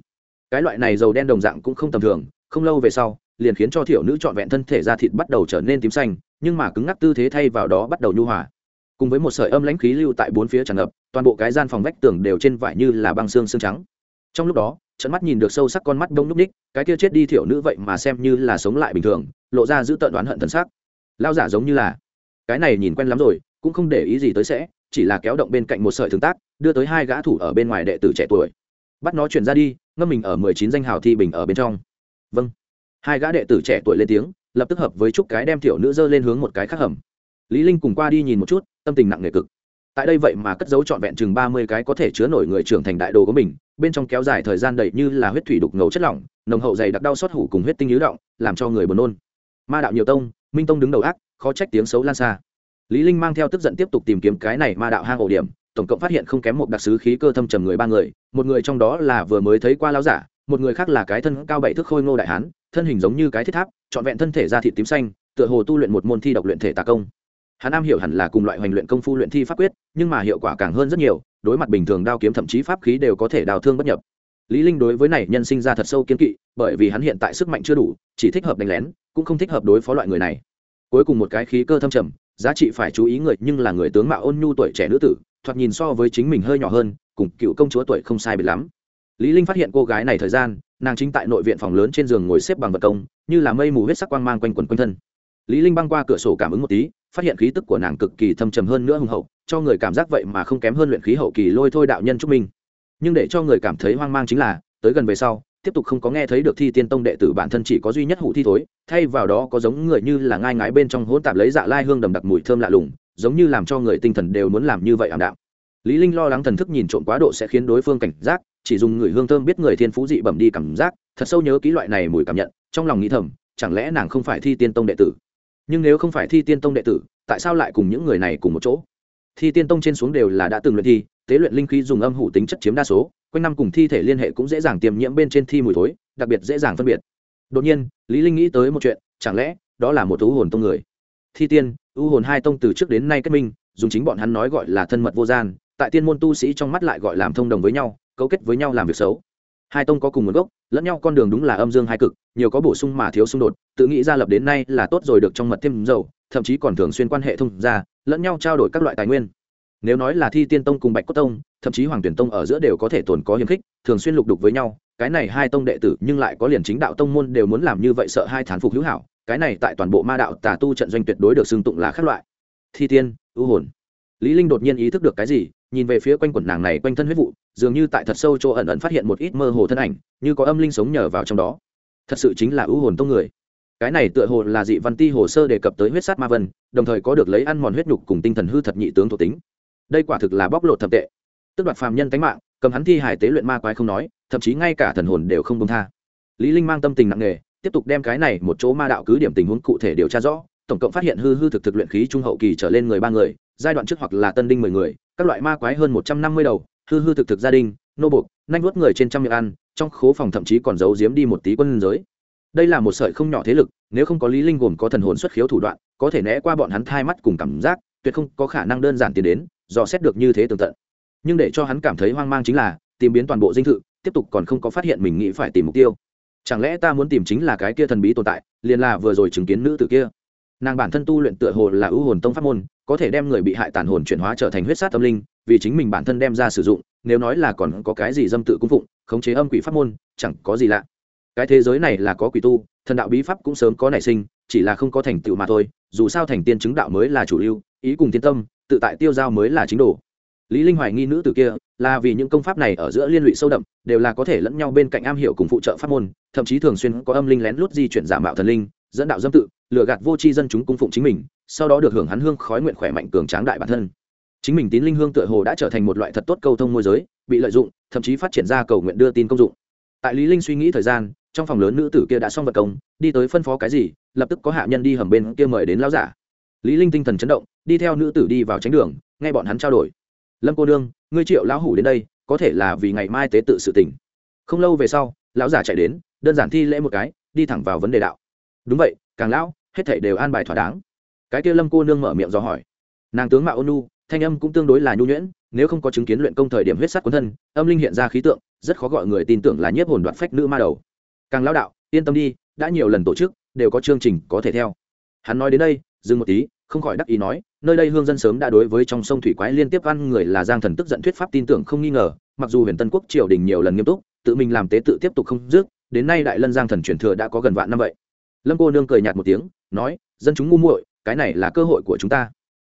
Cái loại này dầu đen đồng dạng cũng không tầm thường, không lâu về sau, liền khiến cho thiểu nữ trọn vẹn thân thể da thịt bắt đầu trở nên tím xanh, nhưng mà cứng ngắc tư thế thay vào đó bắt đầu nhu hòa. Cùng với một sợi âm lãnh khí lưu tại bốn phía tràn ngập, toàn bộ cái gian phòng vách tường đều trên vải như là băng xương xương trắng. Trong lúc đó, trận mắt nhìn được sâu sắc con mắt đông núp ních, cái kia chết đi thiểu nữ vậy mà xem như là sống lại bình thường, lộ ra giữ tận đoán hận thân xác lao giả giống như là cái này nhìn quen lắm rồi, cũng không để ý gì tới sẽ, chỉ là kéo động bên cạnh một sợi thương tác, đưa tới hai gã thủ ở bên ngoài đệ tử trẻ tuổi. Bắt nó chuyển ra đi, ngâm mình ở mười chín danh hào thi bình ở bên trong. Vâng. Hai gã đệ tử trẻ tuổi lên tiếng, lập tức hợp với chúc cái đem tiểu nữ dơ lên hướng một cái khác hầm. Lý linh cùng qua đi nhìn một chút, tâm tình nặng nề cực. Tại đây vậy mà cất giấu trọn vẹn chừng ba mươi cái có thể chứa nổi người trưởng thành đại đồ của mình, bên trong kéo dài thời gian đầy như là huyết thủy đục ngầu chất lỏng, nồng hậu dày đặc đau xót hủ cùng huyết tinh nhứ động, làm cho người buồn nôn. Ma đạo nhiều tông, minh tông đứng đầu ác khó trách tiếng xấu lan xa. Lý linh mang theo tức giận tiếp tục tìm kiếm cái này ma đạo hang ổ điểm, tổng cộng phát hiện không kém một đặc sứ khí cơ thâm trầm người ba người, một người trong đó là vừa mới thấy qua lão giả, một người khác là cái thân cao bảy thước khôi ngô đại hán, thân hình giống như cái thiết tháp, trọn vẹn thân thể da thịt tím xanh, tựa hồ tu luyện một môn thi độc luyện thể tà công. Hắn am hiểu hẳn là cùng loại hoành luyện công phu luyện thi pháp quyết, nhưng mà hiệu quả càng hơn rất nhiều, đối mặt bình thường đao kiếm thậm chí pháp khí đều có thể đào thương bất nhập. Lý linh đối với này nhân sinh ra thật sâu kiên kỵ, bởi vì hắn hiện tại sức mạnh chưa đủ, chỉ thích hợp đánh lén, cũng không thích hợp đối phó loại người này cuối cùng một cái khí cơ thâm trầm, giá trị phải chú ý người nhưng là người tướng mạo ôn nhu tuổi trẻ nữ tử, thoạt nhìn so với chính mình hơi nhỏ hơn, cùng cựu công chúa tuổi không sai biệt lắm. Lý linh phát hiện cô gái này thời gian, nàng chính tại nội viện phòng lớn trên giường ngồi xếp bằng vật công, như là mây mù huyết sắc quang mang quanh quần quanh thân. Lý linh băng qua cửa sổ cảm ứng một tí, phát hiện khí tức của nàng cực kỳ thâm trầm hơn nữa hùng hậu, cho người cảm giác vậy mà không kém hơn luyện khí hậu kỳ lôi thôi đạo nhân trúc minh nhưng để cho người cảm thấy hoang mang chính là, tới gần về sau tiếp tục không có nghe thấy được thi tiên tông đệ tử bản thân chỉ có duy nhất hủ thi thối, thay vào đó có giống người như là ngai ngái bên trong hỗn tạp lấy dạ lai hương đầm đặc mùi thơm lạ lùng, giống như làm cho người tinh thần đều muốn làm như vậy ảm đạm. Lý linh lo lắng thần thức nhìn trộm quá độ sẽ khiến đối phương cảnh giác, chỉ dùng người hương thơm biết người thiên phú dị bẩm đi cảm giác, thật sâu nhớ ký loại này mùi cảm nhận, trong lòng nghĩ thầm, chẳng lẽ nàng không phải thi tiên tông đệ tử? Nhưng nếu không phải thi tiên tông đệ tử, tại sao lại cùng những người này cùng một chỗ? Thi tiên tông trên xuống đều là đã từng luyện thi tế luyện linh khí dùng âm hủ tính chất chiếm đa số, quanh năm cùng thi thể liên hệ cũng dễ dàng tiềm nhiễm bên trên thi mùi thối, đặc biệt dễ dàng phân biệt. Đột nhiên, lý linh nghĩ tới một chuyện, chẳng lẽ đó là một thú hồn tông người? Thi tiên, u hồn hai tông từ trước đến nay kết minh, dùng chính bọn hắn nói gọi là thân mật vô gian, tại tiên môn tu sĩ trong mắt lại gọi làm thông đồng với nhau, cấu kết với nhau làm việc xấu. Hai tông có cùng nguồn gốc, lẫn nhau con đường đúng là âm dương hai cực, nhiều có bổ sung mà thiếu xung đột, tự nghĩ ra lập đến nay là tốt rồi được trong mật thêm dầu, thậm chí còn thường xuyên quan hệ thông ra lẫn nhau trao đổi các loại tài nguyên nếu nói là thi tiên tông cùng bạch cốt tông, thậm chí hoàng tuyển tông ở giữa đều có thể tồn có hiềm khích, thường xuyên lục đục với nhau, cái này hai tông đệ tử nhưng lại có liền chính đạo tông môn đều muốn làm như vậy sợ hai thán phục hữu hảo, cái này tại toàn bộ ma đạo tà tu trận doanh tuyệt đối được xưng tụng là khác loại. Thi tiên, ưu hồn. Lý linh đột nhiên ý thức được cái gì, nhìn về phía quanh quần nàng này quanh thân huyết vụ, dường như tại thật sâu chỗ ẩn ẩn phát hiện một ít mơ hồ thân ảnh, như có âm linh sống nhờ vào trong đó. Thật sự chính là ưu hồn tông người. Cái này tựa hồ là dị văn ti hồ sơ đề cập tới huyết sát ma vân, đồng thời có được lấy ăn mòn huyết nhục cùng tinh thần hư thật nhị tướng thuộc tính đây quả thực là bóc lột thập tệ. Tức đoạt phàm nhân tánh mạng, cầm hắn thi hải tế luyện ma quái không nói, thậm chí ngay cả thần hồn đều không công tha. Lý linh mang tâm tình nặng nề, tiếp tục đem cái này một chỗ ma đạo cứ điểm tình huống cụ thể điều tra rõ, tổng cộng phát hiện hư hư thực thực luyện khí trung hậu kỳ trở lên người ba người, giai đoạn trước hoặc là tân đinh mười người, các loại ma quái hơn một trăm năm mươi đầu, hư hư thực thực gia đình, nô buộc nhanh nuốt người trên trăm miệng ăn, trong khố phòng thậm chí còn giấu giếm đi một tí quân giới. Đây là một sợi không nhỏ thế lực, nếu không có lý linh gồm có thần hồn xuất khiếu thủ đoạn, có thể né qua bọn hắn thai mắt cùng cảm giác, tuyệt không có khả năng đơn giản tiến đến dò xét được như thế tường tận. Nhưng để cho hắn cảm thấy hoang mang chính là, tìm biến toàn bộ dinh thự, tiếp tục còn không có phát hiện mình nghĩ phải tìm mục tiêu. Chẳng lẽ ta muốn tìm chính là cái kia thần bí tồn tại, liền là vừa rồi chứng kiến nữ tử kia? Nàng bản thân tu luyện tựa hồ là ưu hồn tông pháp môn, có thể đem người bị hại tàn hồn chuyển hóa trở thành huyết sát tâm linh, vì chính mình bản thân đem ra sử dụng, nếu nói là còn có cái gì dâm tự cung phụng, khống chế âm quỷ pháp môn, chẳng có gì lạ. Cái thế giới này là có quỷ tu, thần đạo bí pháp cũng sớm có nảy sinh, chỉ là không có thành tựu mà thôi, dù sao thành tiên chứng đạo mới là chủ lưu, ý cùng tiên tâm tự tại tiêu giao mới là chính đồ. Lý linh hoài nghi nữ tử kia là vì những công pháp này ở giữa liên lụy sâu đậm, đều là có thể lẫn nhau bên cạnh am hiểu cùng phụ trợ pháp môn, thậm chí thường xuyên có âm linh lén lút di chuyển giả mạo thần linh, dẫn đạo dâm tự, lừa gạt vô tri dân chúng cung phụng chính mình, sau đó được hưởng hắn hương khói nguyện khỏe mạnh cường tráng đại bản thân. Chính mình tín linh hương tựa hồ đã trở thành một loại thật tốt câu thông môi giới, bị lợi dụng, thậm chí phát triển ra cầu nguyện đưa tin công dụng. Tại lý linh suy nghĩ thời gian, trong phòng lớn nữ tử kia đã xong vật công, đi tới phân phó cái gì, lập tức có hạ nhân đi hầm bên kia mời đến lão giả lý linh tinh thần chấn động, đi theo nữ tử đi vào tránh đường, nghe bọn hắn trao đổi. Lâm cô nương, ngươi triệu lão hủ đến đây, có thể là vì ngày mai tế tự sự tình. Không lâu về sau, lão giả chạy đến, đơn giản thi lễ một cái, đi thẳng vào vấn đề đạo. Đúng vậy, càng lão, hết thảy đều an bài thỏa đáng. Cái kia lâm cô nương mở miệng do hỏi. Nàng tướng mạo ôn nhu, thanh âm cũng tương đối là nhu nhuyễn, nếu không có chứng kiến luyện công thời điểm huyết sắc quân thân, âm linh hiện ra khí tượng, rất khó gọi người tin tưởng là nhiếp hồn đoạt phách nữ ma đầu. Càng lão đạo, yên tâm đi, đã nhiều lần tổ chức, đều có chương trình có thể theo. Hắn nói đến đây dừng một tí, không khỏi đắc ý nói, nơi đây hương dân sớm đã đối với trong sông thủy quái liên tiếp ăn người là giang thần tức giận thuyết pháp tin tưởng không nghi ngờ, mặc dù huyền tân quốc triều đình nhiều lần nghiêm túc, tự mình làm tế tự tiếp tục không dứt, đến nay đại lân giang thần truyền thừa đã có gần vạn năm vậy. Lâm cô nương cười nhạt một tiếng, nói, dân chúng ngu muội, cái này là cơ hội của chúng ta.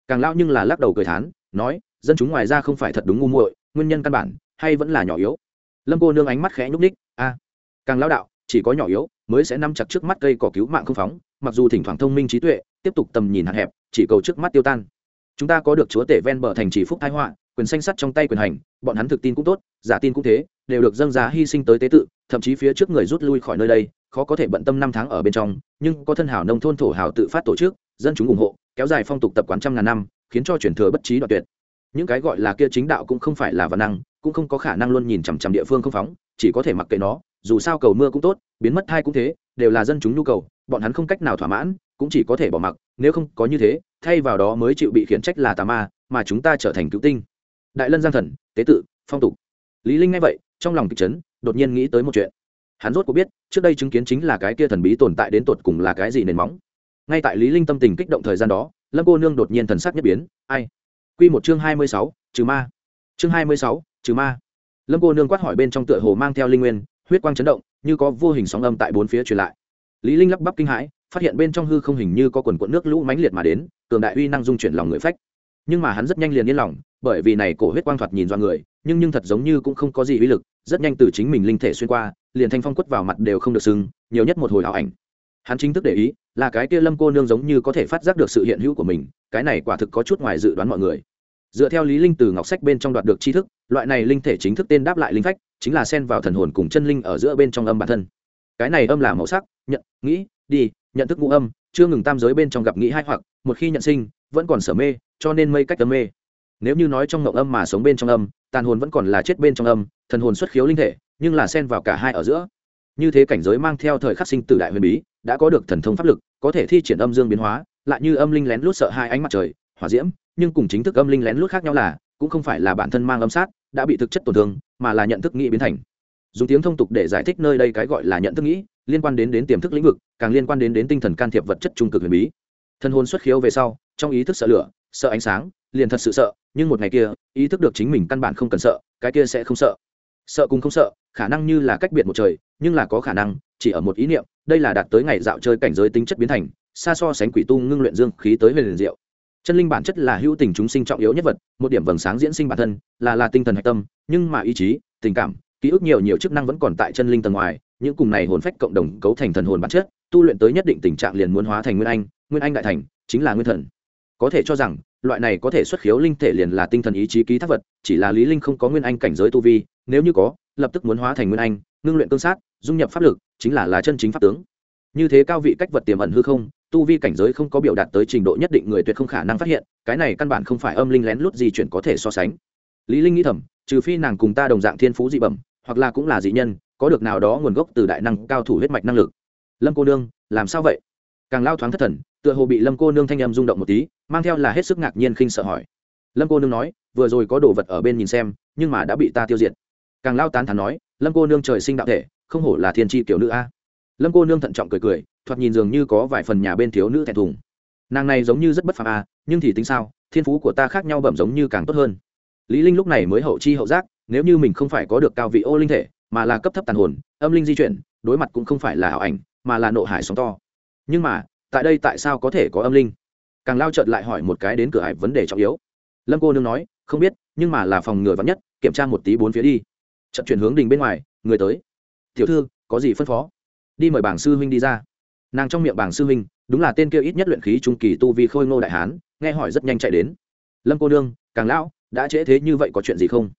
Càng lao nhưng là lắc đầu cười thán, nói, dân chúng ngoài ra không phải thật đúng ngu muội, nguyên nhân căn bản, hay vẫn là nhỏ yếu. Lâm cô nương ánh mắt khẽ nhúc ních a, càng lao đạo, chỉ có nhỏ yếu, mới sẽ nắm chặt trước mắt cây cỏ cứu mạng không phóng, mặc dù thỉnh thoảng thông minh trí tuệ tiếp tục tầm nhìn hạn hẹp, chỉ cầu trước mắt tiêu tan. Chúng ta có được chúa tể ven bờ thành chỉ phúc thái họa, quyền xanh sắt trong tay quyền hành, bọn hắn thực tin cũng tốt, giả tin cũng thế, đều được dâng giá hy sinh tới tế tự, thậm chí phía trước người rút lui khỏi nơi đây, khó có thể bận tâm năm tháng ở bên trong, nhưng có thân hảo nông thôn thổ hảo tự phát tổ chức, dân chúng ủng hộ, kéo dài phong tục tập quán trăm ngàn năm, khiến cho truyền thừa bất trí đoạn tuyệt. Những cái gọi là kia chính đạo cũng không phải là văn năng, cũng không có khả năng luôn nhìn chằm chằm địa phương không phóng, chỉ có thể mặc kệ nó, dù sao cầu mưa cũng tốt, biến mất thai cũng thế, đều là dân chúng nhu cầu, bọn hắn không cách nào thỏa mãn cũng chỉ có thể bỏ mặc nếu không có như thế thay vào đó mới chịu bị khiển trách là tà ma mà chúng ta trở thành cứu tinh. Đại lân giang thần tế tự phong tục. Lý linh nghe vậy trong lòng kịch chấn đột nhiên nghĩ tới một chuyện. Hắn rốt có biết trước đây chứng kiến chính là cái kia thần bí tồn tại đến tột cùng là cái gì nền móng. Ngay tại lý linh tâm tình kích động thời gian đó lâm cô nương đột nhiên thần sắc nhất biến ai? Quy một chương hai mươi sáu, trừ ma. Chương hai mươi sáu, trừ ma. Lâm cô nương quát hỏi bên trong tựa hồ mang theo linh nguyên huyết quang chấn động như có vô hình sóng âm tại bốn phía truyền lại. Lý linh lắp bắp kinh hãi phát hiện bên trong hư không hình như có quần cuộn nước lũ mãnh liệt mà đến, cường đại uy năng dung chuyển lòng người phách. Nhưng mà hắn rất nhanh liền yên lòng, bởi vì này cổ huyết quang thoạt nhìn do người, nhưng nhưng thật giống như cũng không có gì uy lực, rất nhanh từ chính mình linh thể xuyên qua, liền thanh phong quất vào mặt đều không được sưng, nhiều nhất một hồi ảo ảnh. Hắn chính thức để ý, là cái kia lâm cô nương giống như có thể phát giác được sự hiện hữu của mình, cái này quả thực có chút ngoài dự đoán mọi người. Dựa theo lý linh từ ngọc sách bên trong đoạt được tri thức, loại này linh thể chính thức tên đáp lại linh phách, chính là xen vào thần hồn cùng chân linh ở giữa bên trong âm bản thân. Cái này âm là màu sắc, nhận, nghĩ, đi nhận thức ngũ âm, chưa ngừng tam giới bên trong gặp nghĩ hai hoặc, một khi nhận sinh, vẫn còn sở mê, cho nên mây cách âm mê. Nếu như nói trong ngộng âm mà sống bên trong âm, tàn hồn vẫn còn là chết bên trong âm, thần hồn xuất khiếu linh thể, nhưng là xen vào cả hai ở giữa. Như thế cảnh giới mang theo thời khắc sinh tử đại huyền bí, đã có được thần thông pháp lực, có thể thi triển âm dương biến hóa, lại như âm linh lén lút sợ hai ánh mặt trời, hỏa diễm, nhưng cùng chính thức âm linh lén lút khác nhau là, cũng không phải là bản thân mang âm sát, đã bị thực chất tổn thương, mà là nhận thức nghĩ biến thành. Dùng tiếng thông tục để giải thích nơi đây cái gọi là nhận thức nghĩ liên quan đến đến tiềm thức lĩnh vực, càng liên quan đến đến tinh thần can thiệp vật chất trung cực huyền bí. Thân hồn xuất khiếu về sau, trong ý thức sợ lửa, sợ ánh sáng, liền thật sự sợ, nhưng một ngày kia, ý thức được chính mình căn bản không cần sợ, cái kia sẽ không sợ. Sợ cũng không sợ, khả năng như là cách biệt một trời, nhưng là có khả năng, chỉ ở một ý niệm, đây là đạt tới ngày dạo chơi cảnh giới tính chất biến thành, xa so sánh quỷ tu ngưng luyện dương khí tới huyền liền diệu. Chân linh bản chất là hữu tình chúng sinh trọng yếu nhất vật, một điểm vầng sáng diễn sinh bản thân, là là tinh thần hạch tâm, nhưng mà ý chí, tình cảm, ký ức nhiều nhiều chức năng vẫn còn tại chân linh tầng ngoài những cùng này hồn phách cộng đồng cấu thành thần hồn bản chất, tu luyện tới nhất định tình trạng liền muốn hóa thành nguyên anh nguyên anh đại thành, chính là nguyên thần. Có thể cho rằng, loại này có thể xuất khiếu linh thể liền là tinh thần ý chí ký thác vật, chỉ là lý linh không có nguyên anh cảnh giới tu vi, nếu như có, lập tức muốn hóa thành nguyên anh, ngưng luyện cương sát, dung nhập pháp lực, chính là là chân chính pháp tướng. Như thế cao vị cách vật tiềm ẩn hư không, tu vi cảnh giới không có biểu đạt tới trình độ nhất định người tuyệt không khả năng phát hiện, cái này căn bản không phải âm linh lén lút gì chuyển có thể so sánh. Lý linh nghĩ thầm, trừ phi nàng cùng ta đồng dạng thiên phú dị bẩm, hoặc là cũng là dị nhân có được nào đó nguồn gốc từ đại năng cao thủ huyết mạch năng lực. Lâm cô nương, làm sao vậy? Càng lao thoáng thất thần, tựa hồ bị lâm cô nương thanh âm rung động một tí, mang theo là hết sức ngạc nhiên khinh sợ hỏi. Lâm cô nương nói, vừa rồi có đồ vật ở bên nhìn xem, nhưng mà đã bị ta tiêu diệt. Càng lao tán thắn nói, lâm cô nương trời sinh đạo thể, không hổ là thiên tri tiểu nữ a. Lâm cô nương thận trọng cười cười, thoạt nhìn dường như có vài phần nhà bên thiếu nữ thẹn thùng. Nàng này giống như rất bất phàm a, nhưng thì tính sao, thiên phú của ta khác nhau bẩm giống như càng tốt hơn. Lý linh lúc này mới hậu chi hậu giác, nếu như mình không phải có được cao vị ô linh thể mà là cấp thấp tàn hồn, âm linh di chuyển, đối mặt cũng không phải là ảo ảnh, mà là nộ hải sóng to. Nhưng mà, tại đây tại sao có thể có âm linh? Càng lao trợt lại hỏi một cái đến cửa hải vấn đề trọng yếu. Lâm cô nương nói, không biết, nhưng mà là phòng ngừa vắn nhất, kiểm tra một tí bốn phía đi. Trận chuyển hướng đình bên ngoài, người tới. Tiểu thư, có gì phân phó? Đi mời bảng sư huynh đi ra. Nàng trong miệng bảng sư huynh, đúng là tên kia ít nhất luyện khí trung kỳ tu vì khôi ngô đại hán, nghe hỏi rất nhanh chạy đến. Lâm cô nương, càng lão, đã trễ thế như vậy có chuyện gì không?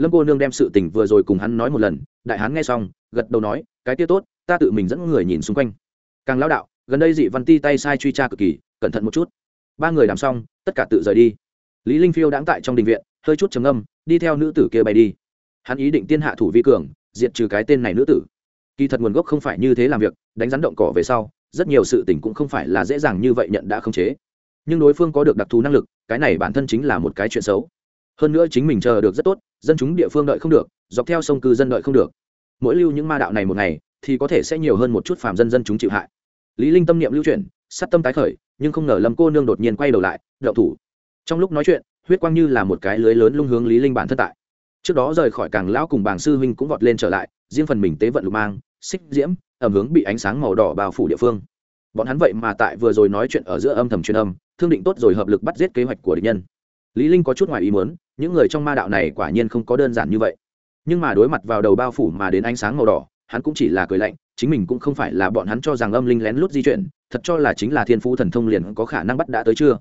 Lâm cô nương đem sự tình vừa rồi cùng hắn nói một lần, đại hán nghe xong, gật đầu nói, cái kia tốt, ta tự mình dẫn người nhìn xung quanh. Càng lao đạo, gần đây dị văn ti tay sai truy tra cực kỳ, cẩn thận một chút. Ba người làm xong, tất cả tự rời đi. Lý linh phiêu đãng tại trong đình viện, hơi chút trầm âm đi theo nữ tử kia bay đi. Hắn ý định tiên hạ thủ vi cường, diệt trừ cái tên này nữ tử. Kỳ thật nguồn gốc không phải như thế làm việc, đánh rắn động cỏ về sau, rất nhiều sự tình cũng không phải là dễ dàng như vậy nhận đã khống chế. Nhưng đối phương có được đặc thù năng lực, cái này bản thân chính là một cái chuyện xấu hơn nữa chính mình chờ được rất tốt, dân chúng địa phương đợi không được, dọc theo sông cư dân đợi không được. Mỗi lưu những ma đạo này một ngày, thì có thể sẽ nhiều hơn một chút phàm dân dân chúng chịu hại. Lý linh tâm niệm lưu chuyển, sát tâm tái khởi, nhưng không ngờ lâm cô nương đột nhiên quay đầu lại đậu thủ. Trong lúc nói chuyện, huyết quang như là một cái lưới lớn lung hướng lý linh bản thân tại. Trước đó rời khỏi càng lão cùng bàng sư huynh cũng vọt lên trở lại, riêng phần mình tế vận lục mang, xích diễm, ẩm hướng bị ánh sáng màu đỏ bao phủ địa phương. Bọn hắn vậy mà tại vừa rồi nói chuyện ở giữa âm thầm truyền âm, thương định tốt rồi hợp lực bắt giết kế hoạch của địch nhân lý linh có chút ngoài ý muốn, những người trong ma đạo này quả nhiên không có đơn giản như vậy. Nhưng mà đối mặt vào đầu bao phủ mà đến ánh sáng màu đỏ, hắn cũng chỉ là cười lạnh, chính mình cũng không phải là bọn hắn cho rằng âm linh lén lút di chuyển, thật cho là chính là thiên phú thần thông liền có khả năng bắt đã tới chưa.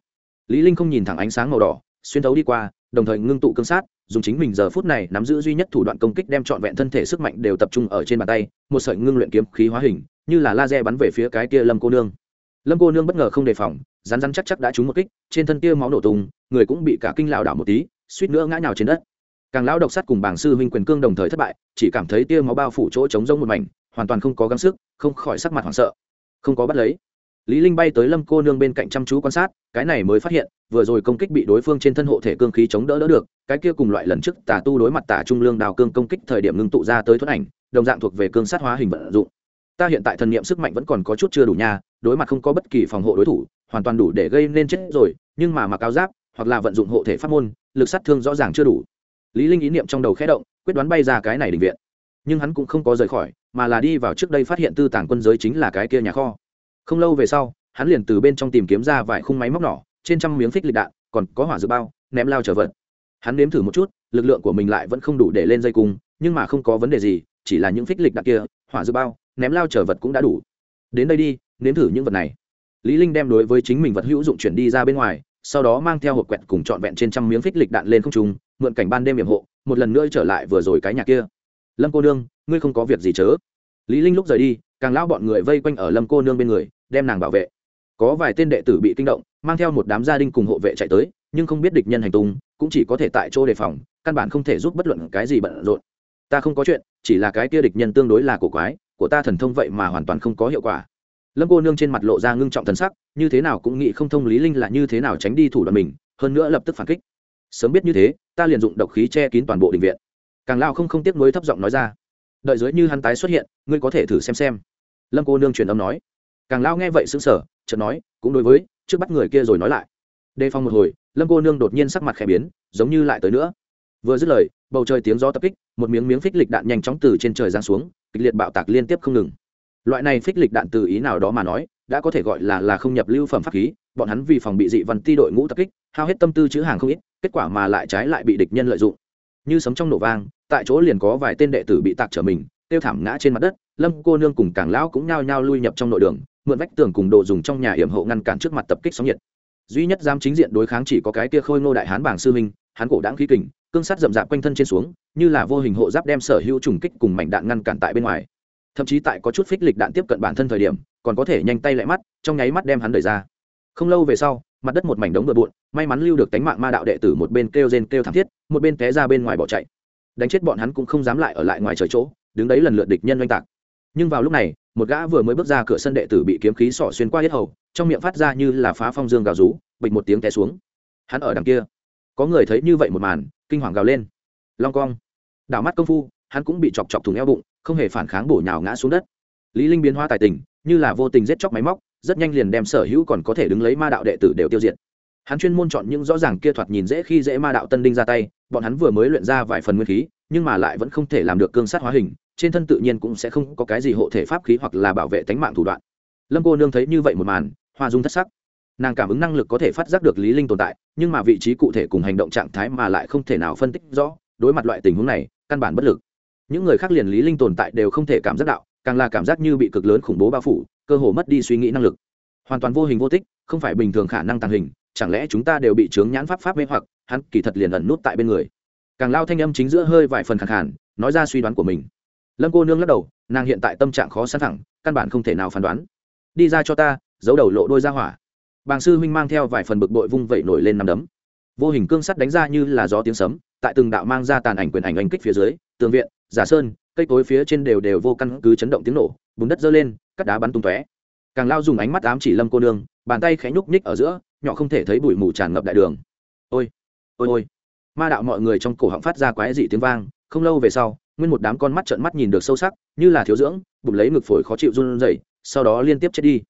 Lý linh không nhìn thẳng ánh sáng màu đỏ, xuyên thấu đi qua, đồng thời ngưng tụ cương sát, dùng chính mình giờ phút này nắm giữ duy nhất thủ đoạn công kích đem trọn vẹn thân thể sức mạnh đều tập trung ở trên bàn tay, một sợi ngưng luyện kiếm khí hóa hình, như là laser bắn về phía cái kia lâm cô nương lâm cô nương bất ngờ không đề phòng, rắn rắn chắc chắc đã trúng một kích, trên thân kia máu nổ tung, người cũng bị cả kinh lảo đảo một tí, suýt nữa ngã nhào trên đất. Càng lão độc sắt cùng bảng sư huynh quyền cương đồng thời thất bại, chỉ cảm thấy tia máu bao phủ chỗ trống rông một mảnh, hoàn toàn không có gắng sức, không khỏi sắc mặt hoảng sợ. Không có bắt lấy. Lý linh bay tới lâm cô nương bên cạnh chăm chú quan sát, cái này mới phát hiện, vừa rồi công kích bị đối phương trên thân hộ thể cương khí chống đỡ đỡ được, cái kia cùng loại lần trước tà tu đối mặt tà trung lương đào cương công kích thời điểm ngưng tụ ra tới thuẫn ảnh, đồng dạng thuộc về cương sát hóa hình vận dụng. Ta hiện tại thần niệm sức mạnh vẫn còn có chút chưa đủ nha đối mặt không có bất kỳ phòng hộ đối thủ, hoàn toàn đủ để gây nên chết rồi, nhưng mà mặc áo giáp, hoặc là vận dụng hộ thể pháp môn, lực sát thương rõ ràng chưa đủ. Lý linh ý niệm trong đầu khẽ động, quyết đoán bay ra cái này định viện. Nhưng hắn cũng không có rời khỏi, mà là đi vào trước đây phát hiện tư tàng quân giới chính là cái kia nhà kho. Không lâu về sau, hắn liền từ bên trong tìm kiếm ra vài khung máy móc nhỏ, trên trăm miếng phích lịch đạn, còn có hỏa dự bao, ném lao trở vật. Hắn nếm thử một chút, lực lượng của mình lại vẫn không đủ để lên dây cung, nhưng mà không có vấn đề gì, chỉ là những phích lịch đạn kia, hỏa dự bao, ném lao trở vật cũng đã đủ. Đến đây đi nếm thử những vật này. Lý linh đem đối với chính mình vật hữu dụng chuyển đi ra bên ngoài, sau đó mang theo hộp quẹt cùng trọn vẹn trên trăm miếng phích lịch đạn lên không trung, mượn cảnh ban đêm hiểm hộ, một lần nữa trở lại vừa rồi cái nhà kia. Lâm cô nương, ngươi không có việc gì chớ. Lý linh lúc rời đi, càng lão bọn người vây quanh ở lâm cô nương bên người, đem nàng bảo vệ. Có vài tên đệ tử bị kinh động, mang theo một đám gia đình cùng hộ vệ chạy tới, nhưng không biết địch nhân hành tung, cũng chỉ có thể tại chỗ đề phòng, căn bản không thể giúp bất luận cái gì bận rộn. Ta không có chuyện, chỉ là cái kia địch nhân tương đối là cổ quái, của ta thần thông vậy mà hoàn toàn không có hiệu quả lâm cô nương trên mặt lộ ra ngưng trọng thần sắc, như thế nào cũng nghĩ không thông lý linh là như thế nào tránh đi thủ đoạn mình, hơn nữa lập tức phản kích. Sớm biết như thế, ta liền dụng độc khí che kín toàn bộ đình viện. Càng lao không không tiếc nuối thấp giọng nói ra. Đợi dưới như hắn tái xuất hiện, ngươi có thể thử xem xem. Lâm cô nương truyền âm nói. Càng lao nghe vậy sững sờ, chợt nói, cũng đối với, trước bắt người kia rồi nói lại. Đề phòng một hồi, lâm cô nương đột nhiên sắc mặt khẽ biến, giống như lại tới nữa. Vừa dứt lời, bầu trời tiếng gió tập kích, một miếng miếng phích lịch đạn nhanh chóng từ trên trời giáng xuống, kịch liệt bạo tạc liên tiếp không ngừng loại này phích lịch đạn từ ý nào đó mà nói, đã có thể gọi là là không nhập lưu phẩm pháp khí, bọn hắn vì phòng bị dị văn ti đội ngũ tập kích, hao hết tâm tư chữ hàng không ít, kết quả mà lại trái lại bị địch nhân lợi dụng. Như sấm trong nổ vang, tại chỗ liền có vài tên đệ tử bị tạc trở mình, tiêu thảm ngã trên mặt đất, lâm cô nương cùng càng lão cũng nhao nhao lui nhập trong nội đường, mượn vách tường cùng đồ dùng trong nhà hiểm hộ ngăn cản trước mặt tập kích sóng nhiệt. Duy nhất dám chính diện đối kháng chỉ có cái kia khôi ngô đại hán bảng sư minh hán cổ đáng khí kình, cương sát rậm rạp quanh thân trên xuống, như là vô hình hộ giáp đem sở hữu trùng kích cùng mảnh đạn ngăn cản tại bên ngoài thậm chí tại có chút phích lịch đạn tiếp cận bản thân thời điểm, còn có thể nhanh tay lại mắt, trong nháy mắt đem hắn đẩy ra. Không lâu về sau, mặt đất một mảnh đống bừa bộn, may mắn lưu được tánh mạng ma đạo đệ tử một bên kêu rên kêu thảm thiết, một bên té ra bên ngoài bỏ chạy. Đánh chết bọn hắn cũng không dám lại ở lại ngoài trời chỗ, đứng đấy lần lượt địch nhân oanh tạc. Nhưng vào lúc này, một gã vừa mới bước ra cửa sân đệ tử bị kiếm khí sỏ xuyên qua hết hầu, trong miệng phát ra như là phá phong dương gào rú, bịch một tiếng té xuống. Hắn ở đằng kia. Có người thấy như vậy một màn, kinh hoàng gào lên. Long cong. Đảo mắt công phu, hắn cũng bị chọc chọc thùng eo bụng không hề phản kháng bổ nhào ngã xuống đất. Lý linh biến hóa tài tình, như là vô tình giết chóc máy móc, rất nhanh liền đem sở hữu còn có thể đứng lấy ma đạo đệ tử đều tiêu diệt. Hắn chuyên môn chọn những rõ ràng kia thoạt nhìn dễ khi dễ ma đạo tân đinh ra tay, bọn hắn vừa mới luyện ra vài phần nguyên khí, nhưng mà lại vẫn không thể làm được cương sát hóa hình, trên thân tự nhiên cũng sẽ không có cái gì hộ thể pháp khí hoặc là bảo vệ tính mạng thủ đoạn. Lâm cô nương thấy như vậy một màn, hoa dung thất sắc. Nàng cảm ứng năng lực có thể phát giác được lý linh tồn tại, nhưng mà vị trí cụ thể cùng hành động trạng thái mà lại không thể nào phân tích rõ, đối mặt loại tình huống này, căn bản bất lực những người khác liền lý linh tồn tại đều không thể cảm giác đạo càng là cảm giác như bị cực lớn khủng bố bao phủ cơ hồ mất đi suy nghĩ năng lực. Hoàn toàn vô hình vô tích không phải bình thường khả năng tàng hình chẳng lẽ chúng ta đều bị chướng nhãn pháp pháp mê hoặc hắn kỳ thật liền ẩn nút tại bên người. Càng lao thanh âm chính giữa hơi vài phần khẳng khàn, nói ra suy đoán của mình. Lâm cô nương lắc đầu nàng hiện tại tâm trạng khó sẵn thẳng căn bản không thể nào phán đoán. Đi ra cho ta giấu đầu lộ đôi ra hỏa. Bàng sư huynh mang theo vài phần bực bội vung vẩy nổi lên nằm đấm. Vô hình cương sắt đánh ra như là gió tiếng sấm tại từng đạo mang ra tàn ảnh quyền ảnh anh kích phía dưới tường viện giả sơn, cây cối phía trên đều đều vô căn cứ chấn động tiếng nổ, bùn đất dơ lên cắt đá bắn tung tóe. Càng lao dùng ánh mắt ám chỉ lâm cô nương, bàn tay khẽ nhúc nhích ở giữa, nhỏ không thể thấy bụi mù tràn ngập đại đường. Ôi ôi ôi! Ma đạo mọi người trong cổ họng phát ra quái dị tiếng vang, không lâu về sau, nguyên một đám con mắt trợn mắt nhìn được sâu sắc, như là thiếu dưỡng, bụng lấy ngực phổi khó chịu run rẩy, sau đó liên tiếp chết đi.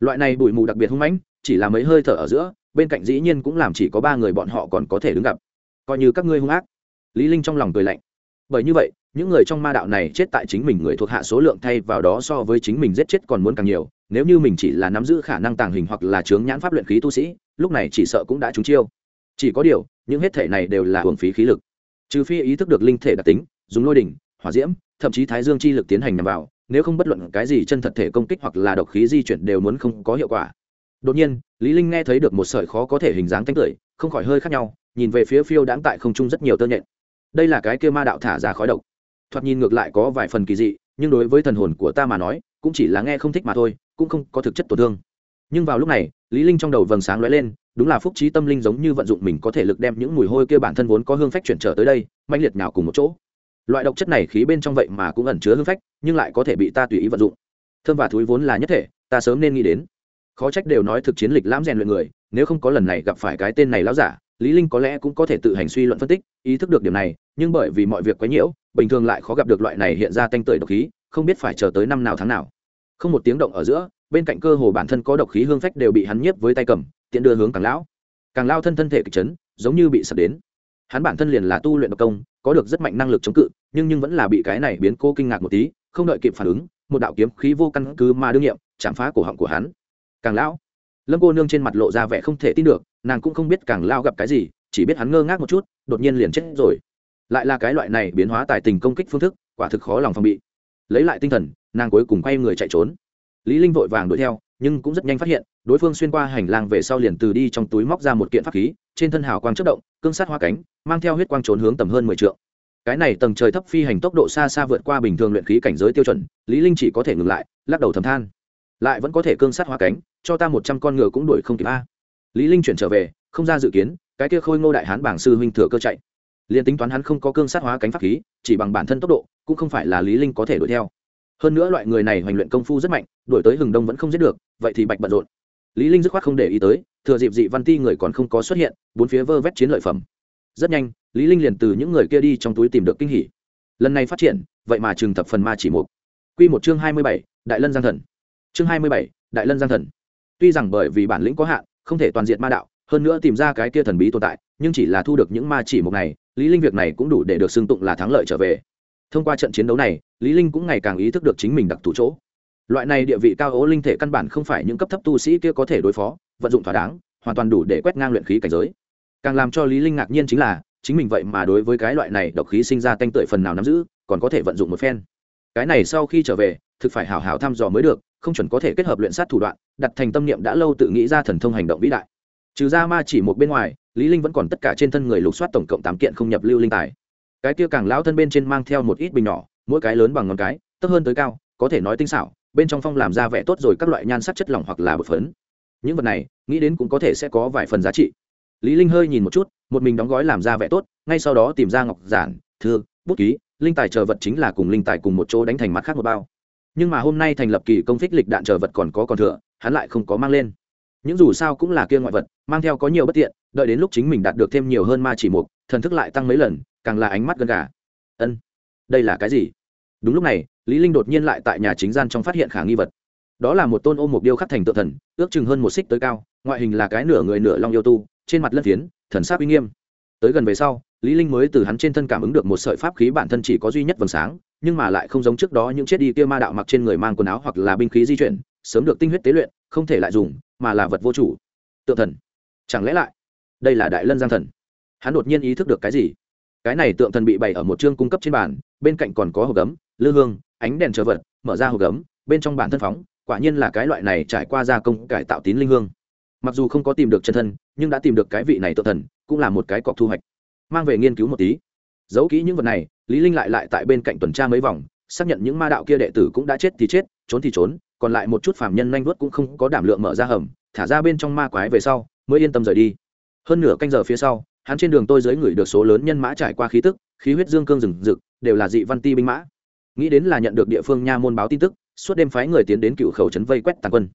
Loại này bụi mù đặc biệt hung mãnh, chỉ là mấy hơi thở ở giữa, bên cạnh dĩ nhiên cũng làm chỉ có ba người bọn họ còn có thể đứng gặp. Coi như các ngươi hung ác. Lý linh trong lòng cười lạnh. Bởi như vậy những người trong ma đạo này chết tại chính mình người thuộc hạ số lượng thay vào đó so với chính mình giết chết còn muốn càng nhiều, nếu như mình chỉ là nắm giữ khả năng tàng hình hoặc là chướng nhãn pháp luyện khí tu sĩ, lúc này chỉ sợ cũng đã trúng chiêu. Chỉ có điều, những hết thể này đều là hưởng phí khí lực. Trừ phi ý thức được linh thể đặc tính, dùng lôi đỉnh, hỏa diễm, thậm chí thái dương chi lực tiến hành nhằm vào, nếu không bất luận cái gì chân thật thể công kích hoặc là độc khí di chuyển đều muốn không có hiệu quả. Đột nhiên, lý linh nghe thấy được một sợi khó có thể hình dáng tánh tưởi, không khỏi hơi khác nhau, nhìn về phía phiêu đãng tại không trung rất nhiều tơ nhện. Đây là cái kia ma đạo thả ra khói độc thoạt nhìn ngược lại có vài phần kỳ dị, nhưng đối với thần hồn của ta mà nói, cũng chỉ là nghe không thích mà thôi, cũng không có thực chất tổn thương. Nhưng vào lúc này, lý linh trong đầu vầng sáng lóe lên, đúng là phúc trí tâm linh giống như vận dụng mình có thể lực đem những mùi hôi kia bản thân vốn có hương phách chuyển trở tới đây manh liệt nào cùng một chỗ. Loại độc chất này khí bên trong vậy mà cũng ẩn chứa hương phách, nhưng lại có thể bị ta tùy ý vận dụng. Thơm và thúi vốn là nhất thể, ta sớm nên nghĩ đến. Khó trách đều nói thực chiến lịch lãm rèn luyện người, nếu không có lần này gặp phải cái tên này lão giả lý linh có lẽ cũng có thể tự hành suy luận phân tích, ý thức được điểm này, nhưng bởi vì mọi việc quá nhiễu, bình thường lại khó gặp được loại này hiện ra tanh tưởi độc khí, không biết phải chờ tới năm nào tháng nào. Không một tiếng động ở giữa, bên cạnh cơ hồ bản thân có độc khí hương phách đều bị hắn nhiếp với tay cầm, tiện đưa hướng càng lão. Càng lao thân thân thể kịch chấn, giống như bị sập đến. Hắn bản thân liền là tu luyện độc công, có được rất mạnh năng lực chống cự, nhưng nhưng vẫn là bị cái này biến cô kinh ngạc một tí, không đợi kịp phản ứng, một đạo kiếm khí vô căn cứ mà đương nhiệm, chạm phá cổ họng của hắn. Càng lão lâm cô nương trên mặt lộ ra vẻ không thể tin được, nàng cũng không biết càng lao gặp cái gì, chỉ biết hắn ngơ ngác một chút, đột nhiên liền chết rồi. Lại là cái loại này biến hóa tài tình công kích phương thức, quả thực khó lòng phòng bị. Lấy lại tinh thần, nàng cuối cùng quay người chạy trốn. Lý linh vội vàng đuổi theo, nhưng cũng rất nhanh phát hiện, đối phương xuyên qua hành lang về sau liền từ đi trong túi móc ra một kiện pháp khí, trên thân hào quang chớp động, cương sát hoa cánh, mang theo huyết quang trốn hướng tầm hơn mười trượng. Cái này tầng trời thấp phi hành tốc độ xa xa vượt qua bình thường luyện khí cảnh giới tiêu chuẩn, lý linh chỉ có thể ngừng lại, lắc đầu thầm than lại vẫn có thể cương sát hóa cánh cho ta một trăm con ngựa cũng đuổi không kịp a. Lý linh chuyển trở về không ra dự kiến cái kia khôi ngô đại hán bảng sư huynh thừa cơ chạy. Liền tính toán hắn không có cương sát hóa cánh pháp khí chỉ bằng bản thân tốc độ cũng không phải là lý linh có thể đuổi theo. Hơn nữa loại người này hoành luyện công phu rất mạnh đuổi tới hừng đông vẫn không giết được vậy thì bạch bận rộn. Lý linh dứt khoát không để ý tới thừa dịp dị văn ti người còn không có xuất hiện bốn phía vơ vét chiến lợi phẩm. Rất nhanh lý linh liền từ những người kia đi trong túi tìm được kinh hỉ. Lần này phát triển vậy mà trường thập phần ma chỉ một quy một chương 27, đại lân giang thần chương 27, đại lân giang thần. Tuy rằng bởi vì bản lĩnh có hạn không thể toàn diện ma đạo hơn nữa tìm ra cái kia thần bí tồn tại nhưng chỉ là thu được những ma chỉ một này lý linh việc này cũng đủ để được xưng tụng là thắng lợi trở về. Thông qua trận chiến đấu này lý linh cũng ngày càng ý thức được chính mình đặc thù chỗ. Loại này địa vị cao ố linh thể căn bản không phải những cấp thấp tu sĩ kia có thể đối phó vận dụng thỏa đáng hoàn toàn đủ để quét ngang luyện khí cảnh giới. Càng làm cho lý linh ngạc nhiên chính là chính mình vậy mà đối với cái loại này độc khí sinh ra tanh tưởi phần nào nắm giữ còn có thể vận dụng một phen cái này sau khi trở về, thực phải hảo hảo thăm dò mới được, không chuẩn có thể kết hợp luyện sát thủ đoạn, đặt thành tâm niệm đã lâu tự nghĩ ra thần thông hành động vĩ đại. Trừ ra ma chỉ một bên ngoài, lý linh vẫn còn tất cả trên thân người lục soát tổng cộng tám kiện không nhập lưu linh tài. Cái kia càng lão thân bên trên mang theo một ít bình nhỏ, mỗi cái lớn bằng ngón cái tấp hơn tới cao, có thể nói tinh xảo, bên trong phong làm ra vẻ tốt rồi các loại nhan sắc chất lỏng hoặc là bột phấn. Những vật này, nghĩ đến cũng có thể sẽ có vài phần giá trị. Lý linh hơi nhìn một chút, một mình đóng gói làm ra vẻ tốt, ngay sau đó tìm ra ngọc giản, thư, bút ký linh tài chờ vật chính là cùng linh tài cùng một chỗ đánh thành mắt khác một bao. Nhưng mà hôm nay thành lập kỳ công phích lịch đạn chờ vật còn có còn thừa, hắn lại không có mang lên. Những dù sao cũng là kia ngoại vật, mang theo có nhiều bất tiện, đợi đến lúc chính mình đạt được thêm nhiều hơn ma chỉ mục, thần thức lại tăng mấy lần, càng là ánh mắt gần gà. Ân, đây là cái gì? Đúng lúc này, lý linh đột nhiên lại tại nhà chính gian trong phát hiện khả nghi vật. Đó là một tôn ôm một điêu khắc thành tượng thần, ước chừng hơn một xích tới cao, ngoại hình là cái nửa người nửa long yêu tu, trên mặt lân phiến, thần sắc uy nghiêm tới gần về sau, lý linh mới từ hắn trên thân cảm ứng được một sợi pháp khí bản thân chỉ có duy nhất vầng sáng, nhưng mà lại không giống trước đó những chết đi kia ma đạo mặc trên người mang quần áo hoặc là binh khí di chuyển, sớm được tinh huyết tế luyện, không thể lại dùng, mà là vật vô chủ. Tượng thần. Chẳng lẽ lại, đây là đại lân giang thần? Hắn đột nhiên ý thức được cái gì? Cái này tượng thần bị bày ở một chương cung cấp trên bàn, bên cạnh còn có hộp gấm, lư hương, ánh đèn chờ vật, mở ra hộp gấm, bên trong bản thân phóng, quả nhiên là cái loại này trải qua gia công cải tạo tín linh hương. Mặc dù không có tìm được chân thân, nhưng đã tìm được cái vị này tượng thần cũng là một cái cọc thu hoạch. Mang về nghiên cứu một tí. Giấu kỹ những vật này, lý linh lại lại tại bên cạnh tuần tra mấy vòng, xác nhận những ma đạo kia đệ tử cũng đã chết thì chết, trốn thì trốn, còn lại một chút phàm nhân nhanh vuốt cũng không có đảm lượng mở ra hầm, thả ra bên trong ma quái về sau, mới yên tâm rời đi. Hơn nửa canh giờ phía sau, hắn trên đường tôi dưới người được số lớn nhân mã trải qua khí tức, khí huyết dương cương rừng rực, đều là dị văn ti binh mã. Nghĩ đến là nhận được địa phương nha môn báo tin tức, suốt đêm phái người tiến đến cựu khẩu trấn vây quét tàn quân.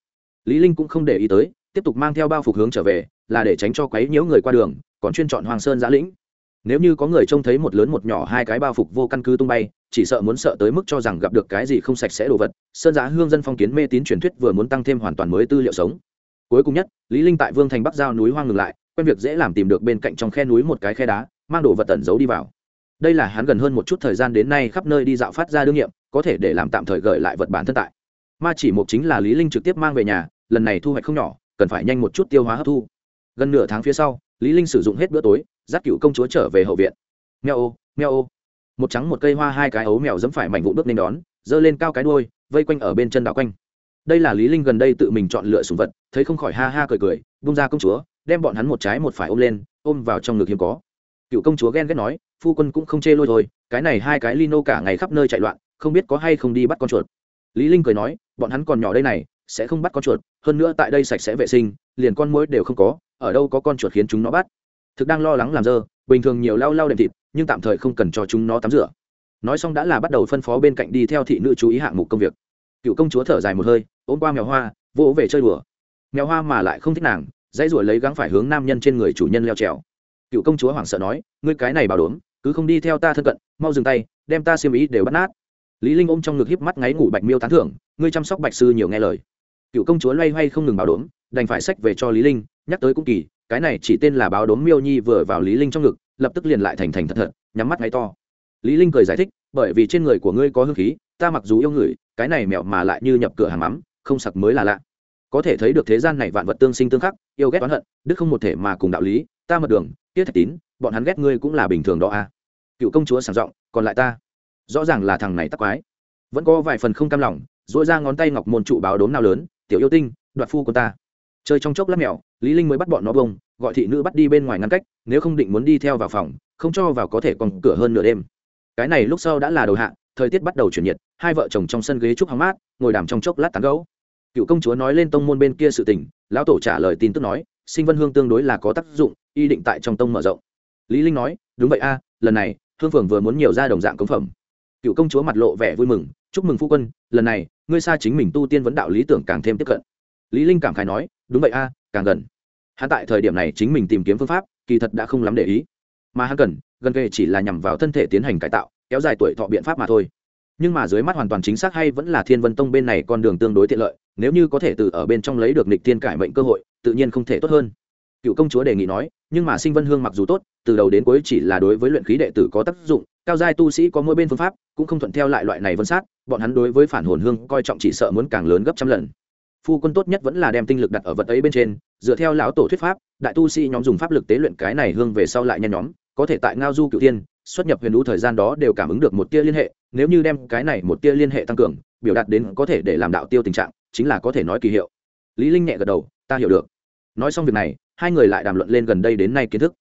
Lý linh cũng không để ý tới, tiếp tục mang theo bao phục hướng trở về, là để tránh cho quấy nhiễu người qua đường còn chuyên chọn hoàng sơn giã lĩnh. Nếu như có người trông thấy một lớn một nhỏ hai cái bao phục vô căn cứ tung bay, chỉ sợ muốn sợ tới mức cho rằng gặp được cái gì không sạch sẽ đồ vật, sơn giã hương dân phong kiến mê tín truyền thuyết vừa muốn tăng thêm hoàn toàn mới tư liệu sống. Cuối cùng nhất, lý linh tại vương thành bắc giao núi hoang ngừng lại, quen việc dễ làm tìm được bên cạnh trong khe núi một cái khe đá, mang đồ vật tẩn giấu đi vào. Đây là hắn gần hơn một chút thời gian đến nay khắp nơi đi dạo phát ra đương nhiệm, có thể để làm tạm thời gợi lại vật bản thân tại. Ma chỉ một chính là lý linh trực tiếp mang về nhà, lần này thu hoạch không nhỏ, cần phải nhanh một chút tiêu hóa hấp thu. Gần nửa tháng phía sau lý linh sử dụng hết bữa tối, dắt cựu công chúa trở về hậu viện. Mèo ô mèo ô. Một trắng một cây hoa hai cái ấu mèo dẫm phải mảnh vụn bước nên đón dơ lên cao cái đuôi, vây quanh ở bên chân đảo quanh. Đây là lý linh gần đây tự mình chọn lựa sủng vật, thấy không khỏi ha ha cười cười bung ra công chúa, đem bọn hắn một trái một phải ôm lên, ôm vào trong ngực hiếm có. Cựu công chúa ghen ghét nói, phu quân cũng không chê lôi thôi, cái này hai cái lino cả ngày khắp nơi chạy loạn, không biết có hay không đi bắt con chuột. Lý linh cười nói, bọn hắn còn nhỏ đây này, sẽ không bắt con chuột, hơn nữa tại đây sạch sẽ vệ sinh, liền con muỗi đều không có ở đâu có con chuột khiến chúng nó bắt. Thực đang lo lắng làm dơ, bình thường nhiều lau lau đệm thịt, nhưng tạm thời không cần cho chúng nó tắm rửa. Nói xong đã là bắt đầu phân phó bên cạnh đi theo thị nữ chú ý hạng mục công việc. Cựu công chúa thở dài một hơi, ôm qua mèo hoa, vỗ về chơi đùa. Mèo hoa mà lại không thích nàng, dãy ruổi lấy gắng phải hướng nam nhân trên người chủ nhân leo trèo. Cựu công chúa hoảng sợ nói, ngươi cái này bảo đốm, cứ không đi theo ta thân cận, mau dừng tay, đem ta xiêm ý đều bắt nát. Lý linh ôm trong ngực híp mắt ngáy ngủ bạch miêu tán thưởng, ngươi chăm sóc bạch sư nhiều nghe lời. Cựu công chúa loay hoay không ngừng bảo đốm, đành phải sách về cho lý linh nhắc tới cũng kỳ, cái này chỉ tên là báo đốm miêu nhi vừa vào lý linh trong ngực, lập tức liền lại thành thành thật thật, nhắm mắt ngay to. Lý linh cười giải thích, bởi vì trên người của ngươi có hương khí, ta mặc dù yêu người, cái này mèo mà lại như nhập cửa hàng mắm, không sặc mới là lạ. Có thể thấy được thế gian này vạn vật tương sinh tương khắc, yêu ghét oán hận, đức không một thể mà cùng đạo lý, ta mật đường, tiết thạch tín, bọn hắn ghét ngươi cũng là bình thường đó à. Cựu công chúa sảng giọng, còn lại ta? Rõ ràng là thằng này tắc quái. Vẫn có vài phần không cam lòng dội ra ngón tay ngọc môn trụ báo đốm nào lớn, tiểu yêu tinh, đoạt phu của ta chơi trong chốc lát mèo, lý linh mới bắt bọn nó bông, gọi thị nữ bắt đi bên ngoài ngăn cách, nếu không định muốn đi theo vào phòng, không cho vào có thể còn cửa hơn nửa đêm. Cái này lúc sau đã là đầu hạ, thời tiết bắt đầu chuyển nhiệt, hai vợ chồng trong sân ghế trúc hóng mát, ngồi đàm trong chốc lát tán gẫu. cựu công chúa nói lên tông môn bên kia sự tình, lão tổ trả lời tin tức nói, sinh vân hương tương đối là có tác dụng, y định tại trong tông mở rộng. Lý linh nói, đúng vậy a, lần này, hương phường vừa muốn nhiều ra đồng dạng công phẩm. Cựu công chúa mặt lộ vẻ vui mừng, chúc mừng phu quân, lần này, ngươi xa chính mình tu tiên vấn đạo lý tưởng càng thêm tiếp cận. Lý linh cảm khái nói đúng vậy a, càng gần. Hắn tại thời điểm này chính mình tìm kiếm phương pháp, kỳ thật đã không lắm để ý. Mà hắn cần, gần kề chỉ là nhằm vào thân thể tiến hành cải tạo, kéo dài tuổi thọ biện pháp mà thôi. Nhưng mà dưới mắt hoàn toàn chính xác hay vẫn là thiên vân tông bên này con đường tương đối tiện lợi, nếu như có thể từ ở bên trong lấy được nịch tiên cải mệnh cơ hội, tự nhiên không thể tốt hơn. Cựu công chúa đề nghị nói, nhưng mà sinh vân hương mặc dù tốt, từ đầu đến cuối chỉ là đối với luyện khí đệ tử có tác dụng, cao giai tu sĩ có mỗi bên phương pháp, cũng không thuận theo lại loại này vân sát, bọn hắn đối với phản hồn hương coi trọng chỉ sợ muốn càng lớn gấp trăm lần phu quân tốt nhất vẫn là đem tinh lực đặt ở vật ấy bên trên, dựa theo lão tổ thuyết pháp, đại tu sĩ nhóm dùng pháp lực tế luyện cái này hương về sau lại nhanh nhóm, có thể tại ngao du cựu tiên xuất nhập huyền lũ thời gian đó đều cảm ứng được một tia liên hệ, nếu như đem cái này một tia liên hệ tăng cường, biểu đạt đến có thể để làm đạo tiêu tình trạng, chính là có thể nói kỳ hiệu. Lý linh nhẹ gật đầu, ta hiểu được. Nói xong việc này, hai người lại đàm luận lên gần đây đến nay kiến thức.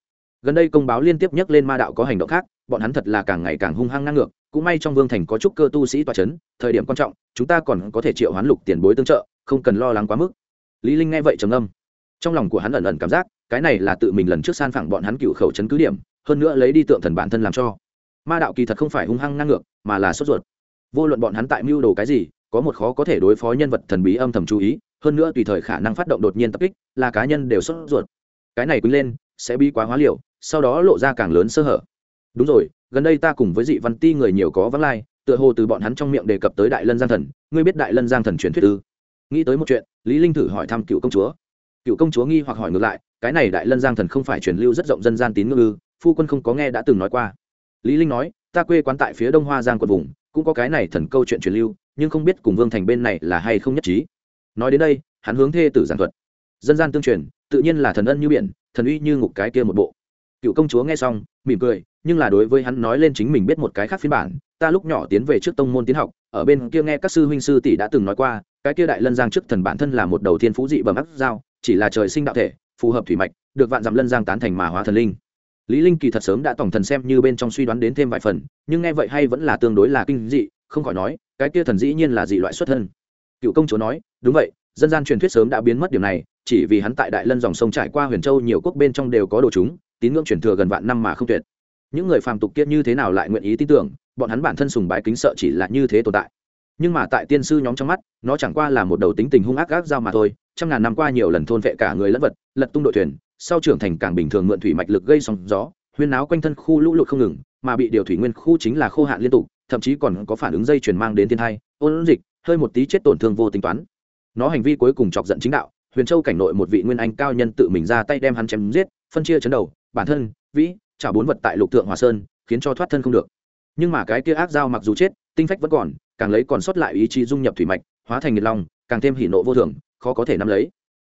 Gần đây công báo liên tiếp nhắc lên ma đạo có hành động khác bọn hắn thật là càng ngày càng hung hăng ngang ngược, cũng may trong vương thành có chút cơ tu sĩ tòa chấn, thời điểm quan trọng, chúng ta còn có thể triệu hoán lục tiền bối tương trợ, không cần lo lắng quá mức. Lý linh nghe vậy trầm âm trong lòng của hắn ẩn ẩn cảm giác, cái này là tự mình lần trước san phẳng bọn hắn cựu khẩu chấn cứ điểm, hơn nữa lấy đi tượng thần bản thân làm cho. Ma đạo kỳ thật không phải hung hăng ngang ngược, mà là sốt ruột. Vô luận bọn hắn tại mưu đồ cái gì, có một khó có thể đối phó nhân vật thần bí âm thầm chú ý, hơn nữa tùy thời khả năng phát động đột nhiên tập kích, là cá nhân đều sốt ruột. Cái này quýnh lên, sẽ bi quá hóa liều, sau đó lộ ra càng lớn sơ hở đúng rồi, gần đây ta cùng với dị văn ti người nhiều có vắng lai, tựa hồ từ bọn hắn trong miệng đề cập tới đại lân giang thần, ngươi biết đại lân giang thần truyền thuyết ư? Nghĩ tới một chuyện, lý linh thử hỏi thăm cựu công chúa. Cựu công chúa nghi hoặc hỏi ngược lại, cái này đại lân giang thần không phải truyền lưu rất rộng dân gian tín ngưỡng ư? Phu quân không có nghe đã từng nói qua. Lý linh nói, ta quê quán tại phía đông hoa giang quận vùng, cũng có cái này thần câu chuyện truyền lưu, nhưng không biết cùng vương thành bên này là hay không nhất trí. Nói đến đây, hắn hướng thê tử giảng thuật. Dân gian tương truyền, tự nhiên là thần ân như biển, thần uy như ngục cái kia một bộ. Cựu công chúa nghe xong, mỉm cười nhưng là đối với hắn nói lên chính mình biết một cái khác phiên bản, ta lúc nhỏ tiến về trước tông môn tiến học, ở bên kia nghe các sư huynh sư tỷ đã từng nói qua, cái kia đại lân giang trước thần bản thân là một đầu thiên phú dị bẩm ác giao chỉ là trời sinh đạo thể, phù hợp thủy mạch, được vạn dặm lân giang tán thành mà hóa thần linh. Lý linh kỳ thật sớm đã tổng thần xem như bên trong suy đoán đến thêm vài phần, nhưng nghe vậy hay vẫn là tương đối là kinh dị, không khỏi nói, cái kia thần dĩ nhiên là dị loại xuất thân. Cựu công chúa nói, đúng vậy, dân gian truyền thuyết sớm đã biến mất điểm này, chỉ vì hắn tại đại lân dòng sông trải qua huyền châu nhiều quốc bên trong đều có đồ chúng, tín ngưỡng truyền thừa gần vạn năm mà không tuyệt những người phàm tục kia như thế nào lại nguyện ý tin tưởng, bọn hắn bản thân sùng bái kính sợ chỉ là như thế tồn tại. Nhưng mà tại tiên sư nhóm trong mắt, nó chẳng qua là một đầu tính tình hung ác gác dao mà thôi, trăm ngàn năm qua nhiều lần thôn vệ cả người lẫn vật, lật tung đội thuyền, sau trưởng thành càng bình thường mượn thủy mạch lực gây sóng gió, huyên náo quanh thân khu lũ lụt không ngừng, mà bị điều thủy nguyên khu chính là khô hạn liên tục, thậm chí còn có phản ứng dây chuyển mang đến thiên thai, ôn dịch, hơi một tí chết tổn thương vô tính toán. Nó hành vi cuối cùng chọc giận chính đạo, huyền châu cảnh nội một vị nguyên anh cao nhân tự mình ra tay đem hắn chém giết, phân chia chấn đầu, bản thân, vĩ trả bốn vật tại lục thượng hòa sơn, khiến cho thoát thân không được. Nhưng mà cái kia ác dao mặc dù chết, tinh phách vẫn còn, càng lấy còn sót lại ý chí dung nhập thủy mạch, hóa thành nhiệt long, càng thêm hỉ nộ vô thường, khó có thể nắm lấy.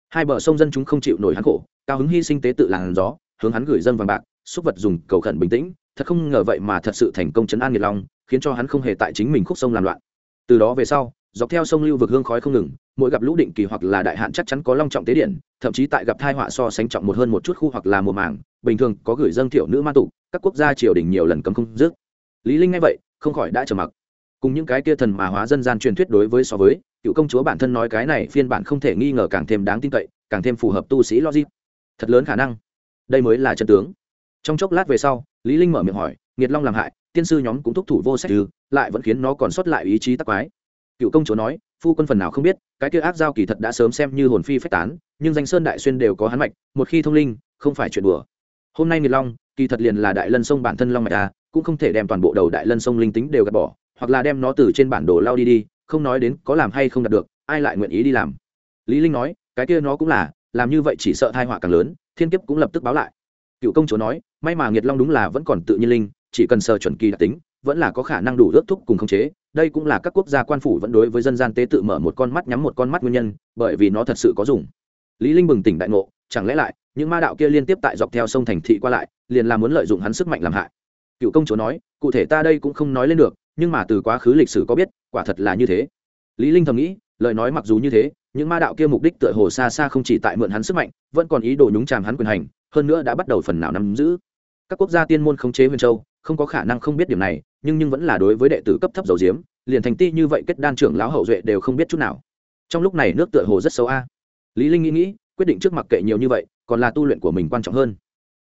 Hai bờ sông dân chúng không chịu nổi hắn khổ, cao hứng hy sinh tế tự làn gió, hướng hắn gửi dân vàng bạc, xúc vật dùng cầu khẩn bình tĩnh, thật không ngờ vậy mà thật sự thành công chấn an nhiệt long, khiến cho hắn không hề tại chính mình khúc sông làm loạn. Từ đó về sau, dọc theo sông lưu vực hương khói không ngừng mỗi gặp lũ định kỳ hoặc là đại hạn chắc chắn có long trọng tế điện thậm chí tại gặp thai họa so sánh trọng một hơn một chút khu hoặc là mùa màng, bình thường có gửi dân thiểu nữ ma tụ, các quốc gia triều đình nhiều lần cấm không dứt. Lý linh nghe vậy, không khỏi đã trầm mặc. Cùng những cái kia thần mà hóa dân gian truyền thuyết đối với so với, cựu công chúa bản thân nói cái này phiên bản không thể nghi ngờ càng thêm đáng tin cậy, càng thêm phù hợp tu sĩ logic. Thật lớn khả năng. Đây mới là chân tướng. Trong chốc lát về sau, lý linh mở miệng hỏi, nghiệt long làm hại, tiên sư nhóm cũng thúc thủ vô sách ư, lại vẫn khiến nó còn sót lại ý chí tắc quái. Cựu công chúa nói phu quân phần nào không biết, cái kia ác giao kỳ thật đã sớm xem như hồn phi phách tán, nhưng danh sơn đại xuyên đều có hắn mạch, một khi thông linh, không phải chuyện đùa. Hôm nay nghiệt long, kỳ thật liền là đại lân sông bản thân long mạch à cũng không thể đem toàn bộ đầu đại lân sông linh tính đều gạt bỏ, hoặc là đem nó từ trên bản đồ lao đi đi, không nói đến có làm hay không đạt được, ai lại nguyện ý đi làm. Lý linh nói, cái kia nó cũng là, làm như vậy chỉ sợ tai họa càng lớn, thiên kiếp cũng lập tức báo lại. Cựu công chúa nói, may mà nghiệt long đúng là vẫn còn tự nhiên linh, chỉ cần sờ chuẩn kỳ đặc tính vẫn là có khả năng đủ ước thúc cùng khống chế, đây cũng là các quốc gia quan phủ vẫn đối với dân gian tế tự mở một con mắt nhắm một con mắt nguyên nhân, bởi vì nó thật sự có dùng. Lý linh bừng tỉnh đại ngộ, chẳng lẽ lại, những ma đạo kia liên tiếp tại dọc theo sông thành thị qua lại, liền là muốn lợi dụng hắn sức mạnh làm hại. Cựu công chúa nói, cụ thể ta đây cũng không nói lên được, nhưng mà từ quá khứ lịch sử có biết, quả thật là như thế. Lý linh thầm nghĩ, lời nói mặc dù như thế, những ma đạo kia mục đích tựa hồ xa xa không chỉ tại mượn hắn sức mạnh, vẫn còn ý đồ nhúng chàm hắn quyền hành, hơn nữa đã bắt đầu phần nào nắm giữ. Các quốc gia tiên môn khống chế huyền châu không có khả năng không biết điểm này, nhưng nhưng vẫn là đối với đệ tử cấp thấp dầu diếm, liền thành ti như vậy kết đan trưởng lão hậu duệ đều không biết chút nào. Trong lúc này nước tựa hồ rất xấu a. Lý linh nghĩ nghĩ, quyết định trước mặt kệ nhiều như vậy, còn là tu luyện của mình quan trọng hơn.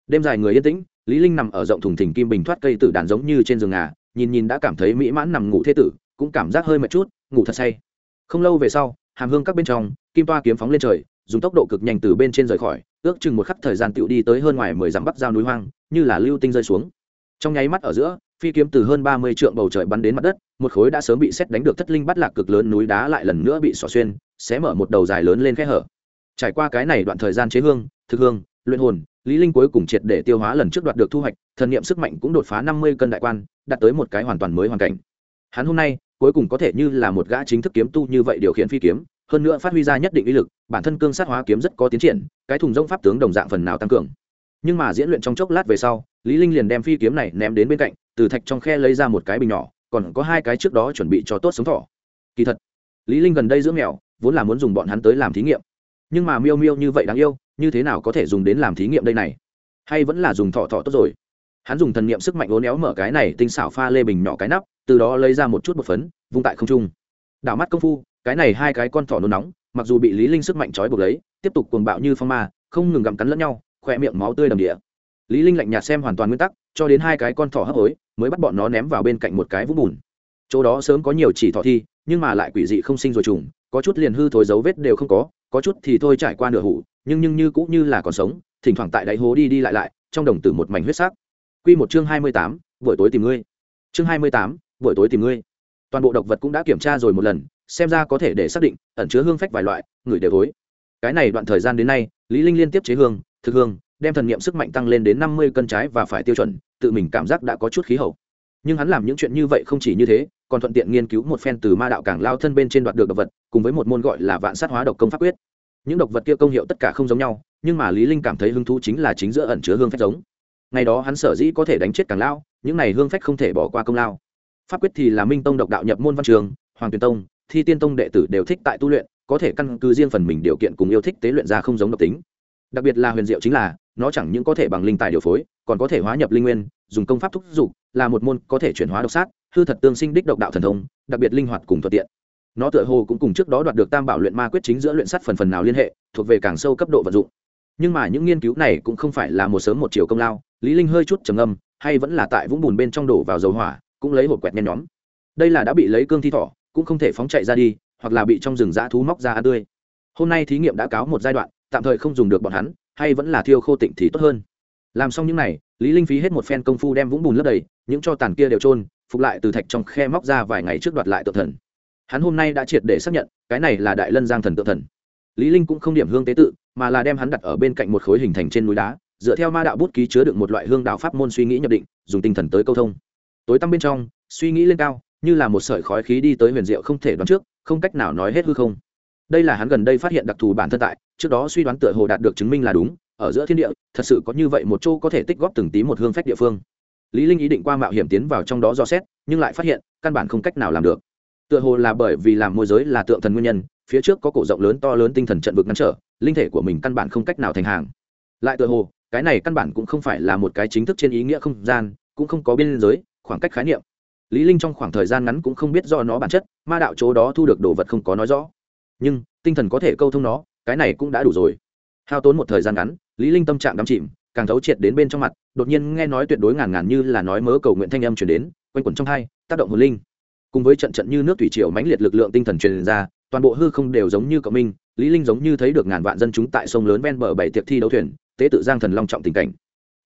Đêm dài người yên tĩnh, lý linh nằm ở rộng thùng thình kim bình thoát cây tử đàn giống như trên giường ngà, nhìn nhìn đã cảm thấy mỹ mãn nằm ngủ thế tử, cũng cảm giác hơi mệt chút, ngủ thật say. Không lâu về sau, hàm hương các bên trong, kim toa kiếm phóng lên trời, dùng tốc độ cực nhanh từ bên trên rời khỏi, ước chừng một khắc thời gian tựu đi tới hơn ngoài mười dặm bắc giao núi hoang, như là lưu tinh rơi xuống trong nháy mắt ở giữa, phi kiếm từ hơn ba mươi trượng bầu trời bắn đến mặt đất, một khối đã sớm bị xét đánh được thất linh bắt lạc cực lớn núi đá lại lần nữa bị xỏ xuyên xé mở một đầu dài lớn lên khe hở. Trải qua cái này đoạn thời gian chế hương, thực hương, luyện hồn, lý linh cuối cùng triệt để tiêu hóa lần trước đoạt được thu hoạch, thần niệm sức mạnh cũng đột phá năm mươi cân đại quan, đạt tới một cái hoàn toàn mới hoàn cảnh. Hắn hôm nay, cuối cùng có thể như là một gã chính thức kiếm tu như vậy điều khiển phi kiếm, hơn nữa phát huy ra nhất định uy lực, bản thân cương sát hóa kiếm rất có tiến triển, cái thùng rông pháp tướng đồng dạng phần nào tăng cường. Nhưng mà diễn luyện trong chốc lát về sau lý linh liền đem phi kiếm này ném đến bên cạnh, từ thạch trong khe lấy ra một cái bình nhỏ, còn có hai cái trước đó chuẩn bị cho tốt sống thỏ. Kỳ thật, lý linh gần đây giữa mèo, vốn là muốn dùng bọn hắn tới làm thí nghiệm. Nhưng mà miêu miêu như vậy đáng yêu, như thế nào có thể dùng đến làm thí nghiệm đây này? Hay vẫn là dùng thọ thọ tốt rồi? Hắn dùng thần niệm sức mạnh uốn éo mở cái này tinh xảo pha lê bình nhỏ cái nắp, từ đó lấy ra một chút bột phấn, vung tại không trung. Đảo mắt công phu, cái này hai cái con thỏ nôn nóng, mặc dù bị lý linh sức mạnh trói buộc lấy, tiếp tục cuồng bạo như phong ma, không ngừng gặm cắn lẫn nhau khoe miệng máu tươi đầm địa lý linh lạnh nhạt xem hoàn toàn nguyên tắc cho đến hai cái con thỏ hấp hối mới bắt bọn nó ném vào bên cạnh một cái vũng bùn. Chỗ đó sớm có nhiều chỉ thỏ thi nhưng mà lại quỷ dị không sinh rồi trùng có chút liền hư thối dấu vết đều không có có chút thì thôi trải qua nửa hủ nhưng nhưng như cũng như là còn sống thỉnh thoảng tại đáy hố đi đi lại lại trong đồng tử một mảnh huyết sắc. Quy một chương hai mươi tám, buổi tối tìm ngươi. Chương hai mươi tám, buổi tối tìm ngươi. Toàn bộ độc vật cũng đã kiểm tra rồi một lần xem ra có thể để xác định ẩn chứa hương phách vài loại người đều thối cái này đoạn thời gian đến nay lý linh liên tiếp chế hương thực hương đem thần niệm sức mạnh tăng lên đến năm mươi cân trái và phải tiêu chuẩn, tự mình cảm giác đã có chút khí hậu. Nhưng hắn làm những chuyện như vậy không chỉ như thế, còn thuận tiện nghiên cứu một phen từ ma đạo cảng lao thân bên trên đoạt được độc vật, cùng với một môn gọi là vạn sát hóa độc công pháp quyết. Những độc vật kia công hiệu tất cả không giống nhau, nhưng mà lý linh cảm thấy hứng thú chính là chính giữa ẩn chứa hương phách giống. Ngày đó hắn sở dĩ có thể đánh chết càng lao, những này hương phách không thể bỏ qua công lao. Pháp quyết thì là minh tông độc đạo nhập môn văn trường, hoàng tuyền tông, thi tiên tông đệ tử đều thích tại tu luyện, có thể căn cứ riêng phần mình điều kiện cùng yêu thích tế luyện ra không giống độc tính đặc biệt là huyền diệu chính là, nó chẳng những có thể bằng linh tài điều phối, còn có thể hóa nhập linh nguyên, dùng công pháp thúc giục, là một môn có thể chuyển hóa độc sát, hư thật tương sinh đích độc đạo thần thông, đặc biệt linh hoạt cùng thuận tiện. Nó tựa hồ cũng cùng trước đó đoạt được tam bảo luyện ma quyết chính giữa luyện sắt phần phần nào liên hệ, thuộc về càng sâu cấp độ vận dụng. Nhưng mà những nghiên cứu này cũng không phải là một sớm một chiều công lao, lý linh hơi chút trầm ngâm, hay vẫn là tại vũng bùn bên trong đổ vào dầu hỏa, cũng lấy hộp quẹt nhen nhóm. Đây là đã bị lấy cương thi thỏ, cũng không thể phóng chạy ra đi, hoặc là bị trong rừng dã thú móc ra ăn tươi. Hôm nay thí nghiệm đã cáo một giai đoạn tạm thời không dùng được bọn hắn, hay vẫn là thiêu khô tịnh thì tốt hơn. Làm xong những này, lý linh phí hết một phen công phu đem vũng bùn lấp đầy, những cho tàn kia đều trôn phục lại từ thạch trong khe móc ra vài ngày trước đoạt lại tự thần. Hắn hôm nay đã triệt để xác nhận, cái này là đại lân giang thần tự thần. Lý linh cũng không điểm hương tế tự, mà là đem hắn đặt ở bên cạnh một khối hình thành trên núi đá, dựa theo ma đạo bút ký chứa đựng một loại hương đạo pháp môn suy nghĩ nhập định, dùng tinh thần tới câu thông. Tối tăm bên trong, suy nghĩ lên cao, như là một sợi khói khí đi tới huyền diệu không thể đoán trước, không cách nào nói hết hư không đây là hắn gần đây phát hiện đặc thù bản thân tại, trước đó suy đoán tựa hồ đạt được chứng minh là đúng, ở giữa thiên địa, thật sự có như vậy một chỗ có thể tích góp từng tí một hương phách địa phương. Lý linh ý định qua mạo hiểm tiến vào trong đó do xét, nhưng lại phát hiện, căn bản không cách nào làm được. Tựa hồ là bởi vì làm môi giới là tượng thần nguyên nhân, phía trước có cổ rộng lớn to lớn tinh thần trận vực ngăn trở, linh thể của mình căn bản không cách nào thành hàng. Lại tựa hồ, cái này căn bản cũng không phải là một cái chính thức trên ý nghĩa không gian, cũng không có biên giới, khoảng cách khái niệm. Lý linh trong khoảng thời gian ngắn cũng không biết do nó bản chất, ma đạo chỗ đó thu được đồ vật không có nói rõ nhưng tinh thần có thể câu thông nó, cái này cũng đã đủ rồi. Hao tốn một thời gian ngắn, lý linh tâm trạng đắm chìm, càng thấu triệt đến bên trong mặt, đột nhiên nghe nói tuyệt đối ngàn ngàn như là nói mớ cầu nguyện thanh âm truyền đến, quanh quẩn trong hai, tác động hồn linh. Cùng với trận trận như nước thủy triều mãnh liệt lực lượng tinh thần truyền ra, toàn bộ hư không đều giống như cộng minh, lý linh giống như thấy được ngàn vạn dân chúng tại sông lớn ven bờ bảy tiệc thi đấu thuyền, tế tự giang thần long trọng tình cảnh.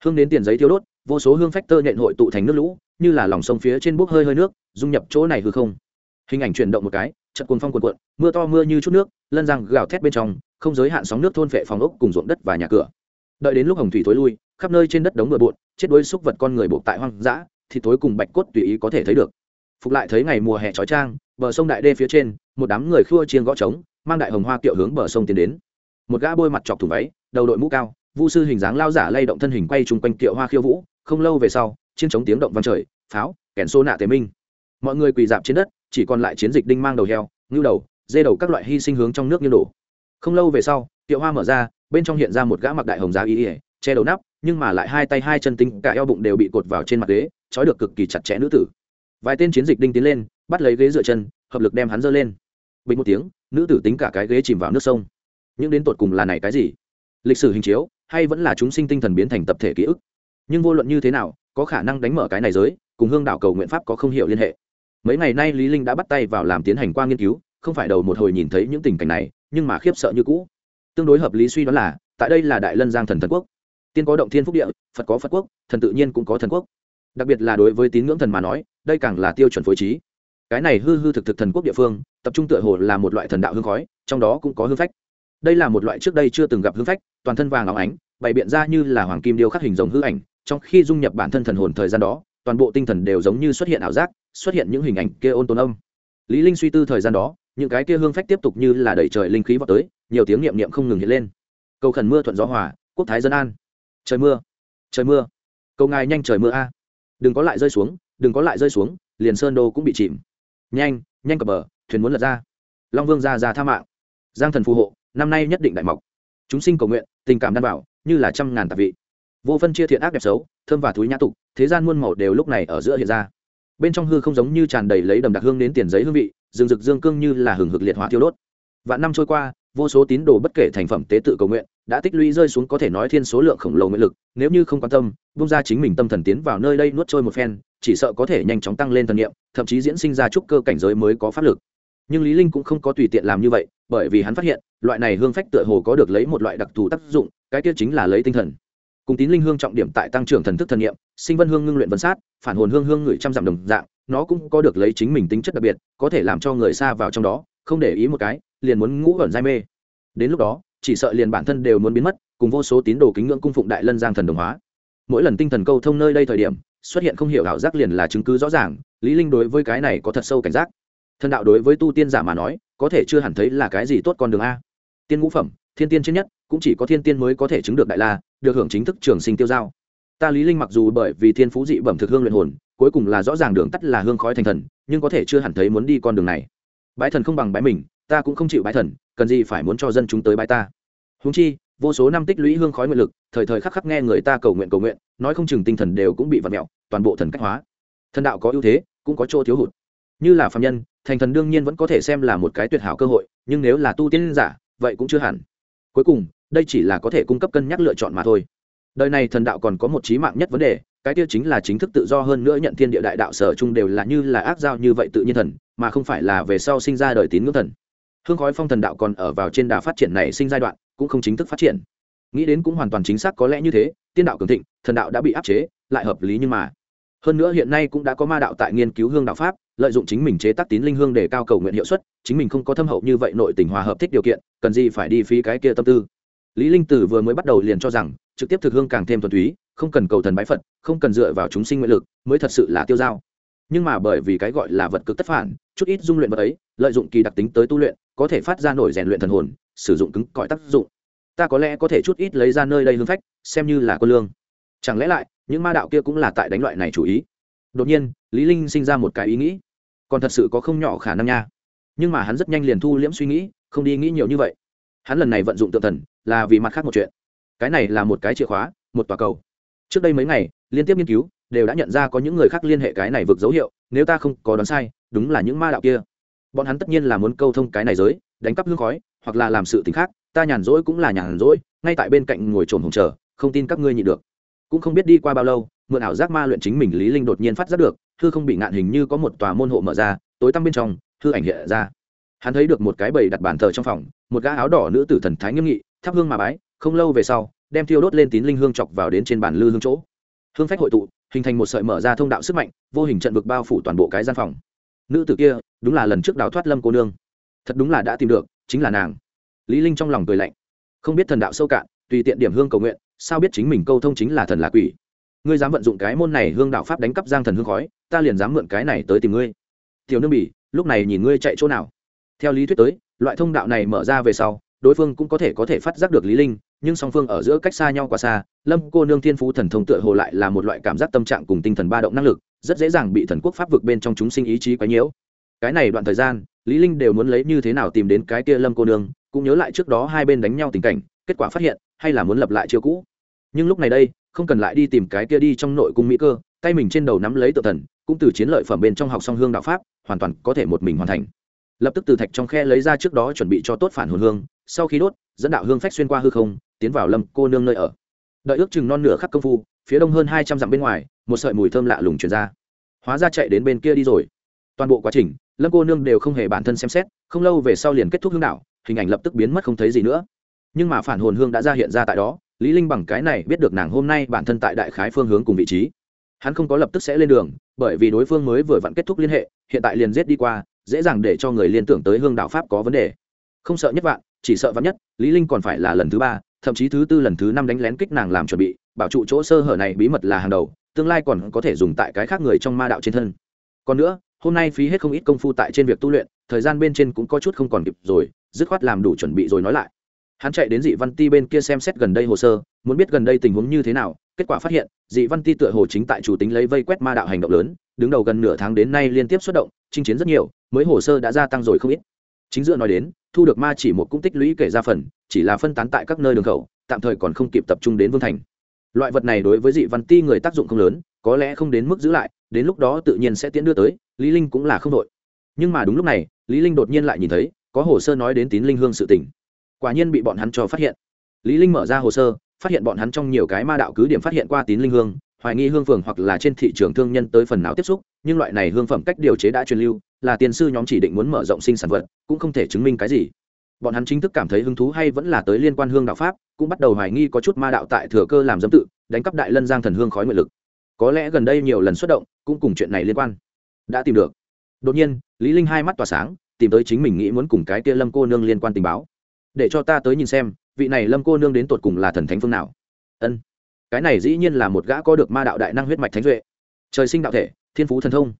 Hương đến tiền giấy thiêu đốt, vô số hương phách tơ nhện hội tụ thành nước lũ, như là lòng sông phía trên bốc hơi hơi nước, dung nhập chỗ này hư không. Hình ảnh chuyển động một cái trận cuồng phong cuồn cuộn, mưa to mưa như chút nước, lân răng gào thét bên trong, không giới hạn sóng nước thôn phệ phòng ốc cùng ruộng đất và nhà cửa. Đợi đến lúc hồng thủy thối lui, khắp nơi trên đất đống bừa bộn chết đuối xúc vật con người buộc tại hoang dã thì tối cùng bạch cốt tùy ý có thể thấy được. Phục lại thấy ngày mùa hè trói trang bờ sông đại đê phía trên, một đám người khua chiên gõ trống, mang đại hồng hoa kiệu hướng bờ sông tiến đến. Một gã bôi mặt chọc thủng váy, đầu đội mũ cao, vu sư hình dáng lao giả lay động thân hình quay chung quanh kiệu hoa khiêu vũ, không lâu về sau, chiến trống tiếng động vang trời, pháo, kèn xô nạ tế minh. Mọi người quỳ dạp trên đất chỉ còn lại chiến dịch đinh mang đầu heo, ngưu đầu, dê đầu các loại hy sinh hướng trong nước như đổ. Không lâu về sau kiệu hoa mở ra, bên trong hiện ra một gã mặc đại hồng giá y ỉa che đầu nắp, nhưng mà lại hai tay hai chân tinh, cả eo bụng đều bị cột vào trên mặt ghế, trói được cực kỳ chặt chẽ nữ tử. Vài tên chiến dịch đinh tiến lên, bắt lấy ghế dựa chân, hợp lực đem hắn dơ lên. Bình một tiếng, nữ tử tính cả cái ghế chìm vào nước sông. Nhưng đến tột cùng là này cái gì? Lịch sử hình chiếu, hay vẫn là chúng sinh tinh thần biến thành tập thể ký ức? Nhưng vô luận như thế nào, có khả năng đánh mở cái này giới, cùng hương đảo cầu nguyện pháp có không hiểu liên hệ mấy ngày nay lý linh đã bắt tay vào làm tiến hành qua nghiên cứu, không phải đầu một hồi nhìn thấy những tình cảnh này, nhưng mà khiếp sợ như cũ. Tương đối hợp lý suy đoán là, tại đây là đại lân giang thần thần quốc. Tiên có động thiên phúc địa, phật có phật quốc, thần tự nhiên cũng có thần quốc. Đặc biệt là đối với tín ngưỡng thần mà nói, đây càng là tiêu chuẩn phối trí. Cái này hư hư thực thực thần quốc địa phương, tập trung tựa hồ là một loại thần đạo hương khói, trong đó cũng có hương phách. Đây là một loại trước đây chưa từng gặp hương phách, toàn thân vàng óng ánh, bày biện ra như là hoàng kim điêu khắc hình rồng hư ảnh, trong khi dung nhập bản thân thần hồn thời gian đó toàn bộ tinh thần đều giống như xuất hiện ảo giác, xuất hiện những hình ảnh kia ôn tồn âm. Lý linh suy tư thời gian đó, những cái kia hương phách tiếp tục như là đẩy trời linh khí vào tới, nhiều tiếng niệm niệm không ngừng hiện lên. Cầu khẩn mưa thuận gió hòa, quốc thái dân an. Trời mưa trời mưa. Cầu ngài nhanh trời mưa a. Đừng có lại rơi xuống, đừng có lại rơi xuống, liền sơn đô cũng bị chìm. Nhanh nhanh cập bờ, thuyền muốn lật ra. Long vương ra ra tha mạng. Giang thần phù hộ, năm nay nhất định đại mọc. Chúng sinh cầu nguyện, tình cảm đảm bảo, như là trăm ngàn tạp vị. Vô phân chia thiện ác đẹp xấu thơm và túi nhã tục, thế gian muôn màu đều lúc này ở giữa hiện ra. Bên trong hư không giống như tràn đầy lấy đầm đặc hương đến tiền giấy hương vị, rừng rực dương cương như là hừng hực liệt hỏa thiêu đốt. Vạn năm trôi qua, vô số tín đồ bất kể thành phẩm tế tự cầu nguyện đã tích lũy rơi xuống có thể nói thiên số lượng khổng lồ nguyện lực, nếu như không quan tâm bung ra chính mình tâm thần tiến vào nơi đây nuốt trôi một phen, chỉ sợ có thể nhanh chóng tăng lên thần nghiệm thậm chí diễn sinh ra trúc cơ cảnh giới mới có pháp lực. Nhưng lý linh cũng không có tùy tiện làm như vậy, bởi vì hắn phát hiện, loại này hương phách tựa hồ có được lấy một loại đặc thù tác dụng, cái kia chính là lấy tinh thần cùng tín linh hương trọng điểm tại tăng trưởng thần thức thần nghiệm sinh vân hương ngưng luyện vân sát, phản hồn hương hương người trăm dặm đồng dạng, nó cũng có được lấy chính mình tính chất đặc biệt, có thể làm cho người xa vào trong đó, không để ý một cái, liền muốn ngũ ẩn dai mê. Đến lúc đó, chỉ sợ liền bản thân đều muốn biến mất, cùng vô số tín đồ kính ngưỡng cung phụng đại lân giang thần đồng hóa. Mỗi lần tinh thần câu thông nơi đây thời điểm, xuất hiện không hiểu ảo giác liền là chứng cứ rõ ràng, lý linh đối với cái này có thật sâu cảnh giác. Thần đạo đối với tu tiên giả mà nói, có thể chưa hẳn thấy là cái gì tốt con đường a. Tiên ngũ phẩm thiên tiên trên nhất, cũng chỉ có thiên tiên mới có thể chứng được đại la, được hưởng chính thức trường sinh tiêu giao. Ta lý linh mặc dù bởi vì thiên phú dị bẩm thực hương luyện hồn, cuối cùng là rõ ràng đường tắt là hương khói thành thần, nhưng có thể chưa hẳn thấy muốn đi con đường này. Bái thần không bằng bái mình, ta cũng không chịu bái thần, cần gì phải muốn cho dân chúng tới bái ta. Huống chi, vô số năm tích lũy hương khói nguyện lực, thời thời khắc khắc nghe người ta cầu nguyện cầu nguyện, nói không chừng tinh thần đều cũng bị vặt mẹo, toàn bộ thần cách hóa. Thần đạo có ưu thế, cũng có chỗ thiếu hụt. Như là phạm nhân, thành thần đương nhiên vẫn có thể xem là một cái tuyệt hảo cơ hội, nhưng nếu là tu tiên giả, vậy cũng chưa hẳn cuối cùng, đây chỉ là có thể cung cấp cân nhắc lựa chọn mà thôi. Đời này thần đạo còn có một trí mạng nhất vấn đề, cái tiêu chính là chính thức tự do hơn nữa nhận thiên địa đại đạo sở chung đều là như là ác giao như vậy tự nhiên thần, mà không phải là về sau sinh ra đời tín ngưỡng thần. Hương khói phong thần đạo còn ở vào trên đà phát triển này sinh giai đoạn, cũng không chính thức phát triển. Nghĩ đến cũng hoàn toàn chính xác có lẽ như thế, tiên đạo cường thịnh, thần đạo đã bị áp chế, lại hợp lý nhưng mà. Hơn nữa hiện nay cũng đã có ma đạo tại nghiên cứu hương đạo pháp lợi dụng chính mình chế tác tín linh hương để cao cầu nguyện hiệu suất, chính mình không có thâm hậu như vậy nội tình hòa hợp thích điều kiện, cần gì phải đi phí cái kia tâm tư. Lý linh tử vừa mới bắt đầu liền cho rằng, trực tiếp thực hương càng thêm thuần túy, không cần cầu thần bái phật, không cần dựa vào chúng sinh nguyện lực, mới thật sự là tiêu dao. Nhưng mà bởi vì cái gọi là vật cực tất phản, chút ít dung luyện vật ấy, lợi dụng kỳ đặc tính tới tu luyện, có thể phát ra nổi rèn luyện thần hồn, sử dụng cứng cỏi tác dụng. Ta có lẽ có thể chút ít lấy ra nơi đây hương phách, xem như là quân lương. Chẳng lẽ lại, những ma đạo kia cũng là tại đánh loại này chủ ý? Đột nhiên, lý linh sinh ra một cái ý nghĩ còn thật sự có không nhỏ khả năng nha. Nhưng mà hắn rất nhanh liền thu liễm suy nghĩ, không đi nghĩ nhiều như vậy. Hắn lần này vận dụng tự thần, là vì mặt khác một chuyện. Cái này là một cái chìa khóa, một tòa cầu. Trước đây mấy ngày, liên tiếp nghiên cứu, đều đã nhận ra có những người khác liên hệ cái này vượt dấu hiệu, nếu ta không có đoán sai, đúng là những ma đạo kia. Bọn hắn tất nhiên là muốn câu thông cái này giới, đánh cắp hương khói, hoặc là làm sự t khác, ta nhàn rỗi cũng là nhàn rỗi, ngay tại bên cạnh ngồi trồn hồng chờ, không tin các ngươi nhị được. Cũng không biết đi qua bao lâu, mượn ảo giác ma luyện chính mình lý linh đột nhiên phát giác được hư không bị ngạn hình như có một tòa môn hộ mở ra, tối tăm bên trong, hư ảnh hiện ra. Hắn thấy được một cái bầy đặt bàn thờ trong phòng, một gã áo đỏ nữ tử thần thái nghiêm nghị, thắp hương mà bái, không lâu về sau, đem thiêu đốt lên tín linh hương chọc vào đến trên bàn lư hương chỗ. Hương phách hội tụ, hình thành một sợi mở ra thông đạo sức mạnh, vô hình trận vực bao phủ toàn bộ cái gian phòng. Nữ tử kia, đúng là lần trước đào thoát lâm cô nương. Thật đúng là đã tìm được, chính là nàng. Lý linh trong lòng cười lạnh. Không biết thần đạo sâu cạn, tùy tiện điểm hương cầu nguyện, sao biết chính mình câu thông chính là thần là quỷ ngươi dám vận dụng cái môn này hương đạo pháp đánh cắp giang thần hương khói, ta liền dám mượn cái này tới tìm ngươi. Tiểu nương bỉ, lúc này nhìn ngươi chạy chỗ nào? Theo lý thuyết tới, loại thông đạo này mở ra về sau, đối phương cũng có thể có thể phát giác được lý linh, nhưng song phương ở giữa cách xa nhau quá xa, lâm cô nương thiên phú thần thông tựa hồ lại là một loại cảm giác tâm trạng cùng tinh thần ba động năng lực, rất dễ dàng bị thần quốc pháp vực bên trong chúng sinh ý chí quấy nhiễu. Cái này đoạn thời gian, lý linh đều muốn lấy như thế nào tìm đến cái kia lâm cô nương, cũng nhớ lại trước đó hai bên đánh nhau tình cảnh, kết quả phát hiện, hay là muốn lập lại chiêu cũ. Nhưng lúc này đây không cần lại đi tìm cái kia đi trong nội cung mỹ cơ, tay mình trên đầu nắm lấy tự thần, cũng từ chiến lợi phẩm bên trong học song hương đạo pháp, hoàn toàn có thể một mình hoàn thành. Lập tức từ thạch trong khe lấy ra trước đó chuẩn bị cho tốt phản hồn hương, sau khi đốt, dẫn đạo hương phách xuyên qua hư không, tiến vào lâm cô nương nơi ở. Đợi ước chừng non nửa khắc công phu, phía đông hơn hai trăm dặm bên ngoài, một sợi mùi thơm lạ lùng truyền ra. Hóa ra chạy đến bên kia đi rồi. Toàn bộ quá trình, lâm cô nương đều không hề bản thân xem xét, không lâu về sau liền kết thúc hương đạo, hình ảnh lập tức biến mất không thấy gì nữa. Nhưng mà phản hồn hương đã ra hiện ra tại đó lý linh bằng cái này biết được nàng hôm nay bản thân tại đại khái phương hướng cùng vị trí. Hắn không có lập tức sẽ lên đường, bởi vì đối phương mới vừa vặn kết thúc liên hệ, hiện tại liền giết đi qua, dễ dàng để cho người liên tưởng tới hương đạo pháp có vấn đề. Không sợ nhất vạn, chỉ sợ vạn nhất, lý linh còn phải là lần thứ ba, thậm chí thứ tư lần thứ năm đánh lén kích nàng làm chuẩn bị, bảo trụ chỗ sơ hở này bí mật là hàng đầu, tương lai còn có thể dùng tại cái khác người trong ma đạo trên thân. Còn nữa, hôm nay phí hết không ít công phu tại trên việc tu luyện, thời gian bên trên cũng có chút không còn kịp rồi, dứt khoát làm đủ chuẩn bị rồi nói lại hắn chạy đến dị văn ti bên kia xem xét gần đây hồ sơ, muốn biết gần đây tình huống như thế nào, kết quả phát hiện, dị văn ti tựa hồ chính tại chủ tính lấy vây quét ma đạo hành động lớn, đứng đầu gần nửa tháng đến nay liên tiếp xuất động, chinh chiến rất nhiều, mới hồ sơ đã gia tăng rồi không ít. Chính dựa nói đến, thu được ma chỉ một cũng tích lũy kể ra phần, chỉ là phân tán tại các nơi đường khẩu, tạm thời còn không kịp tập trung đến vương thành. Loại vật này đối với dị văn ti người tác dụng không lớn, có lẽ không đến mức giữ lại, đến lúc đó tự nhiên sẽ tiến đưa tới, lý linh cũng là không đội. Nhưng mà đúng lúc này, lý linh đột nhiên lại nhìn thấy, có hồ sơ nói đến tín linh hương sự tình quả nhiên bị bọn hắn cho phát hiện. Lý linh mở ra hồ sơ, phát hiện bọn hắn trong nhiều cái ma đạo cứ điểm phát hiện qua tín linh hương, hoài nghi hương phường hoặc là trên thị trường thương nhân tới phần nào tiếp xúc, nhưng loại này hương phẩm cách điều chế đã truyền lưu, là tiền sư nhóm chỉ định muốn mở rộng sinh sản vật, cũng không thể chứng minh cái gì. Bọn hắn chính thức cảm thấy hứng thú hay vẫn là tới liên quan hương đạo pháp, cũng bắt đầu hoài nghi có chút ma đạo tại thừa cơ làm dâm tự, đánh cắp đại lân giang thần hương khói nguyện lực. Có lẽ gần đây nhiều lần xuất động, cũng cùng chuyện này liên quan. Đã tìm được. Đột nhiên, lý linh hai mắt tỏa sáng, tìm tới chính mình nghĩ muốn cùng cái kia lâm cô nương liên quan tình báo để cho ta tới nhìn xem, vị này lâm cô nương đến tột cùng là thần thánh phương nào? Ân, cái này dĩ nhiên là một gã có được ma đạo đại năng huyết mạch thánh duệ trời sinh đạo thể, thiên phú thần thông.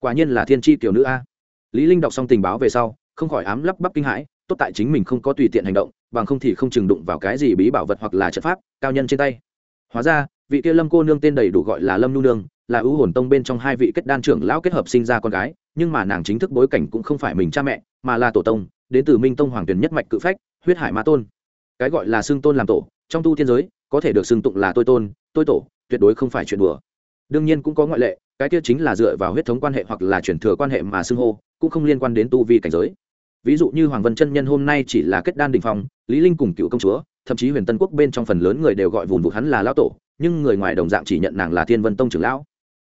Quả nhiên là thiên tri tiểu nữ a. Lý linh đọc xong tình báo về sau, không khỏi ám lắp bắp kinh hãi, tốt tại chính mình không có tùy tiện hành động, bằng không thì không chừng đụng vào cái gì bí bảo vật hoặc là trận pháp, cao nhân trên tay. Hóa ra, vị kia lâm cô nương tên đầy đủ gọi là lâm nu nương, là ưu hồn tông bên trong hai vị kết đan trưởng lão kết hợp sinh ra con gái, nhưng mà nàng chính thức bối cảnh cũng không phải mình cha mẹ, mà là tổ tông, đến từ minh tông hoàng tuyển nhất mạch cự phách huyết hải ma tôn. Cái gọi là xưng tôn làm tổ, trong tu tiên giới, có thể được xưng tụng là tôi tôn, tôi tổ, tuyệt đối không phải chuyện đùa. Đương nhiên cũng có ngoại lệ, cái kia chính là dựa vào huyết thống quan hệ hoặc là chuyển thừa quan hệ mà xưng hô, cũng không liên quan đến tu vi cảnh giới. Ví dụ như hoàng vân chân nhân hôm nay chỉ là kết đan đình phong, lý linh cùng cựu công chúa, thậm chí huyền tân quốc bên trong phần lớn người đều gọi vùn vụt hắn là lão tổ, nhưng người ngoài đồng dạng chỉ nhận nàng là thiên vân tông trưởng lão.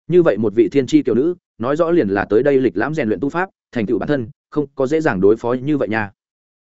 Như vậy một vị thiên tri kiều nữ, nói rõ liền là tới đây lịch lãm rèn luyện tu pháp, thành tựu bản thân, không có dễ dàng đối phó như vậy nha.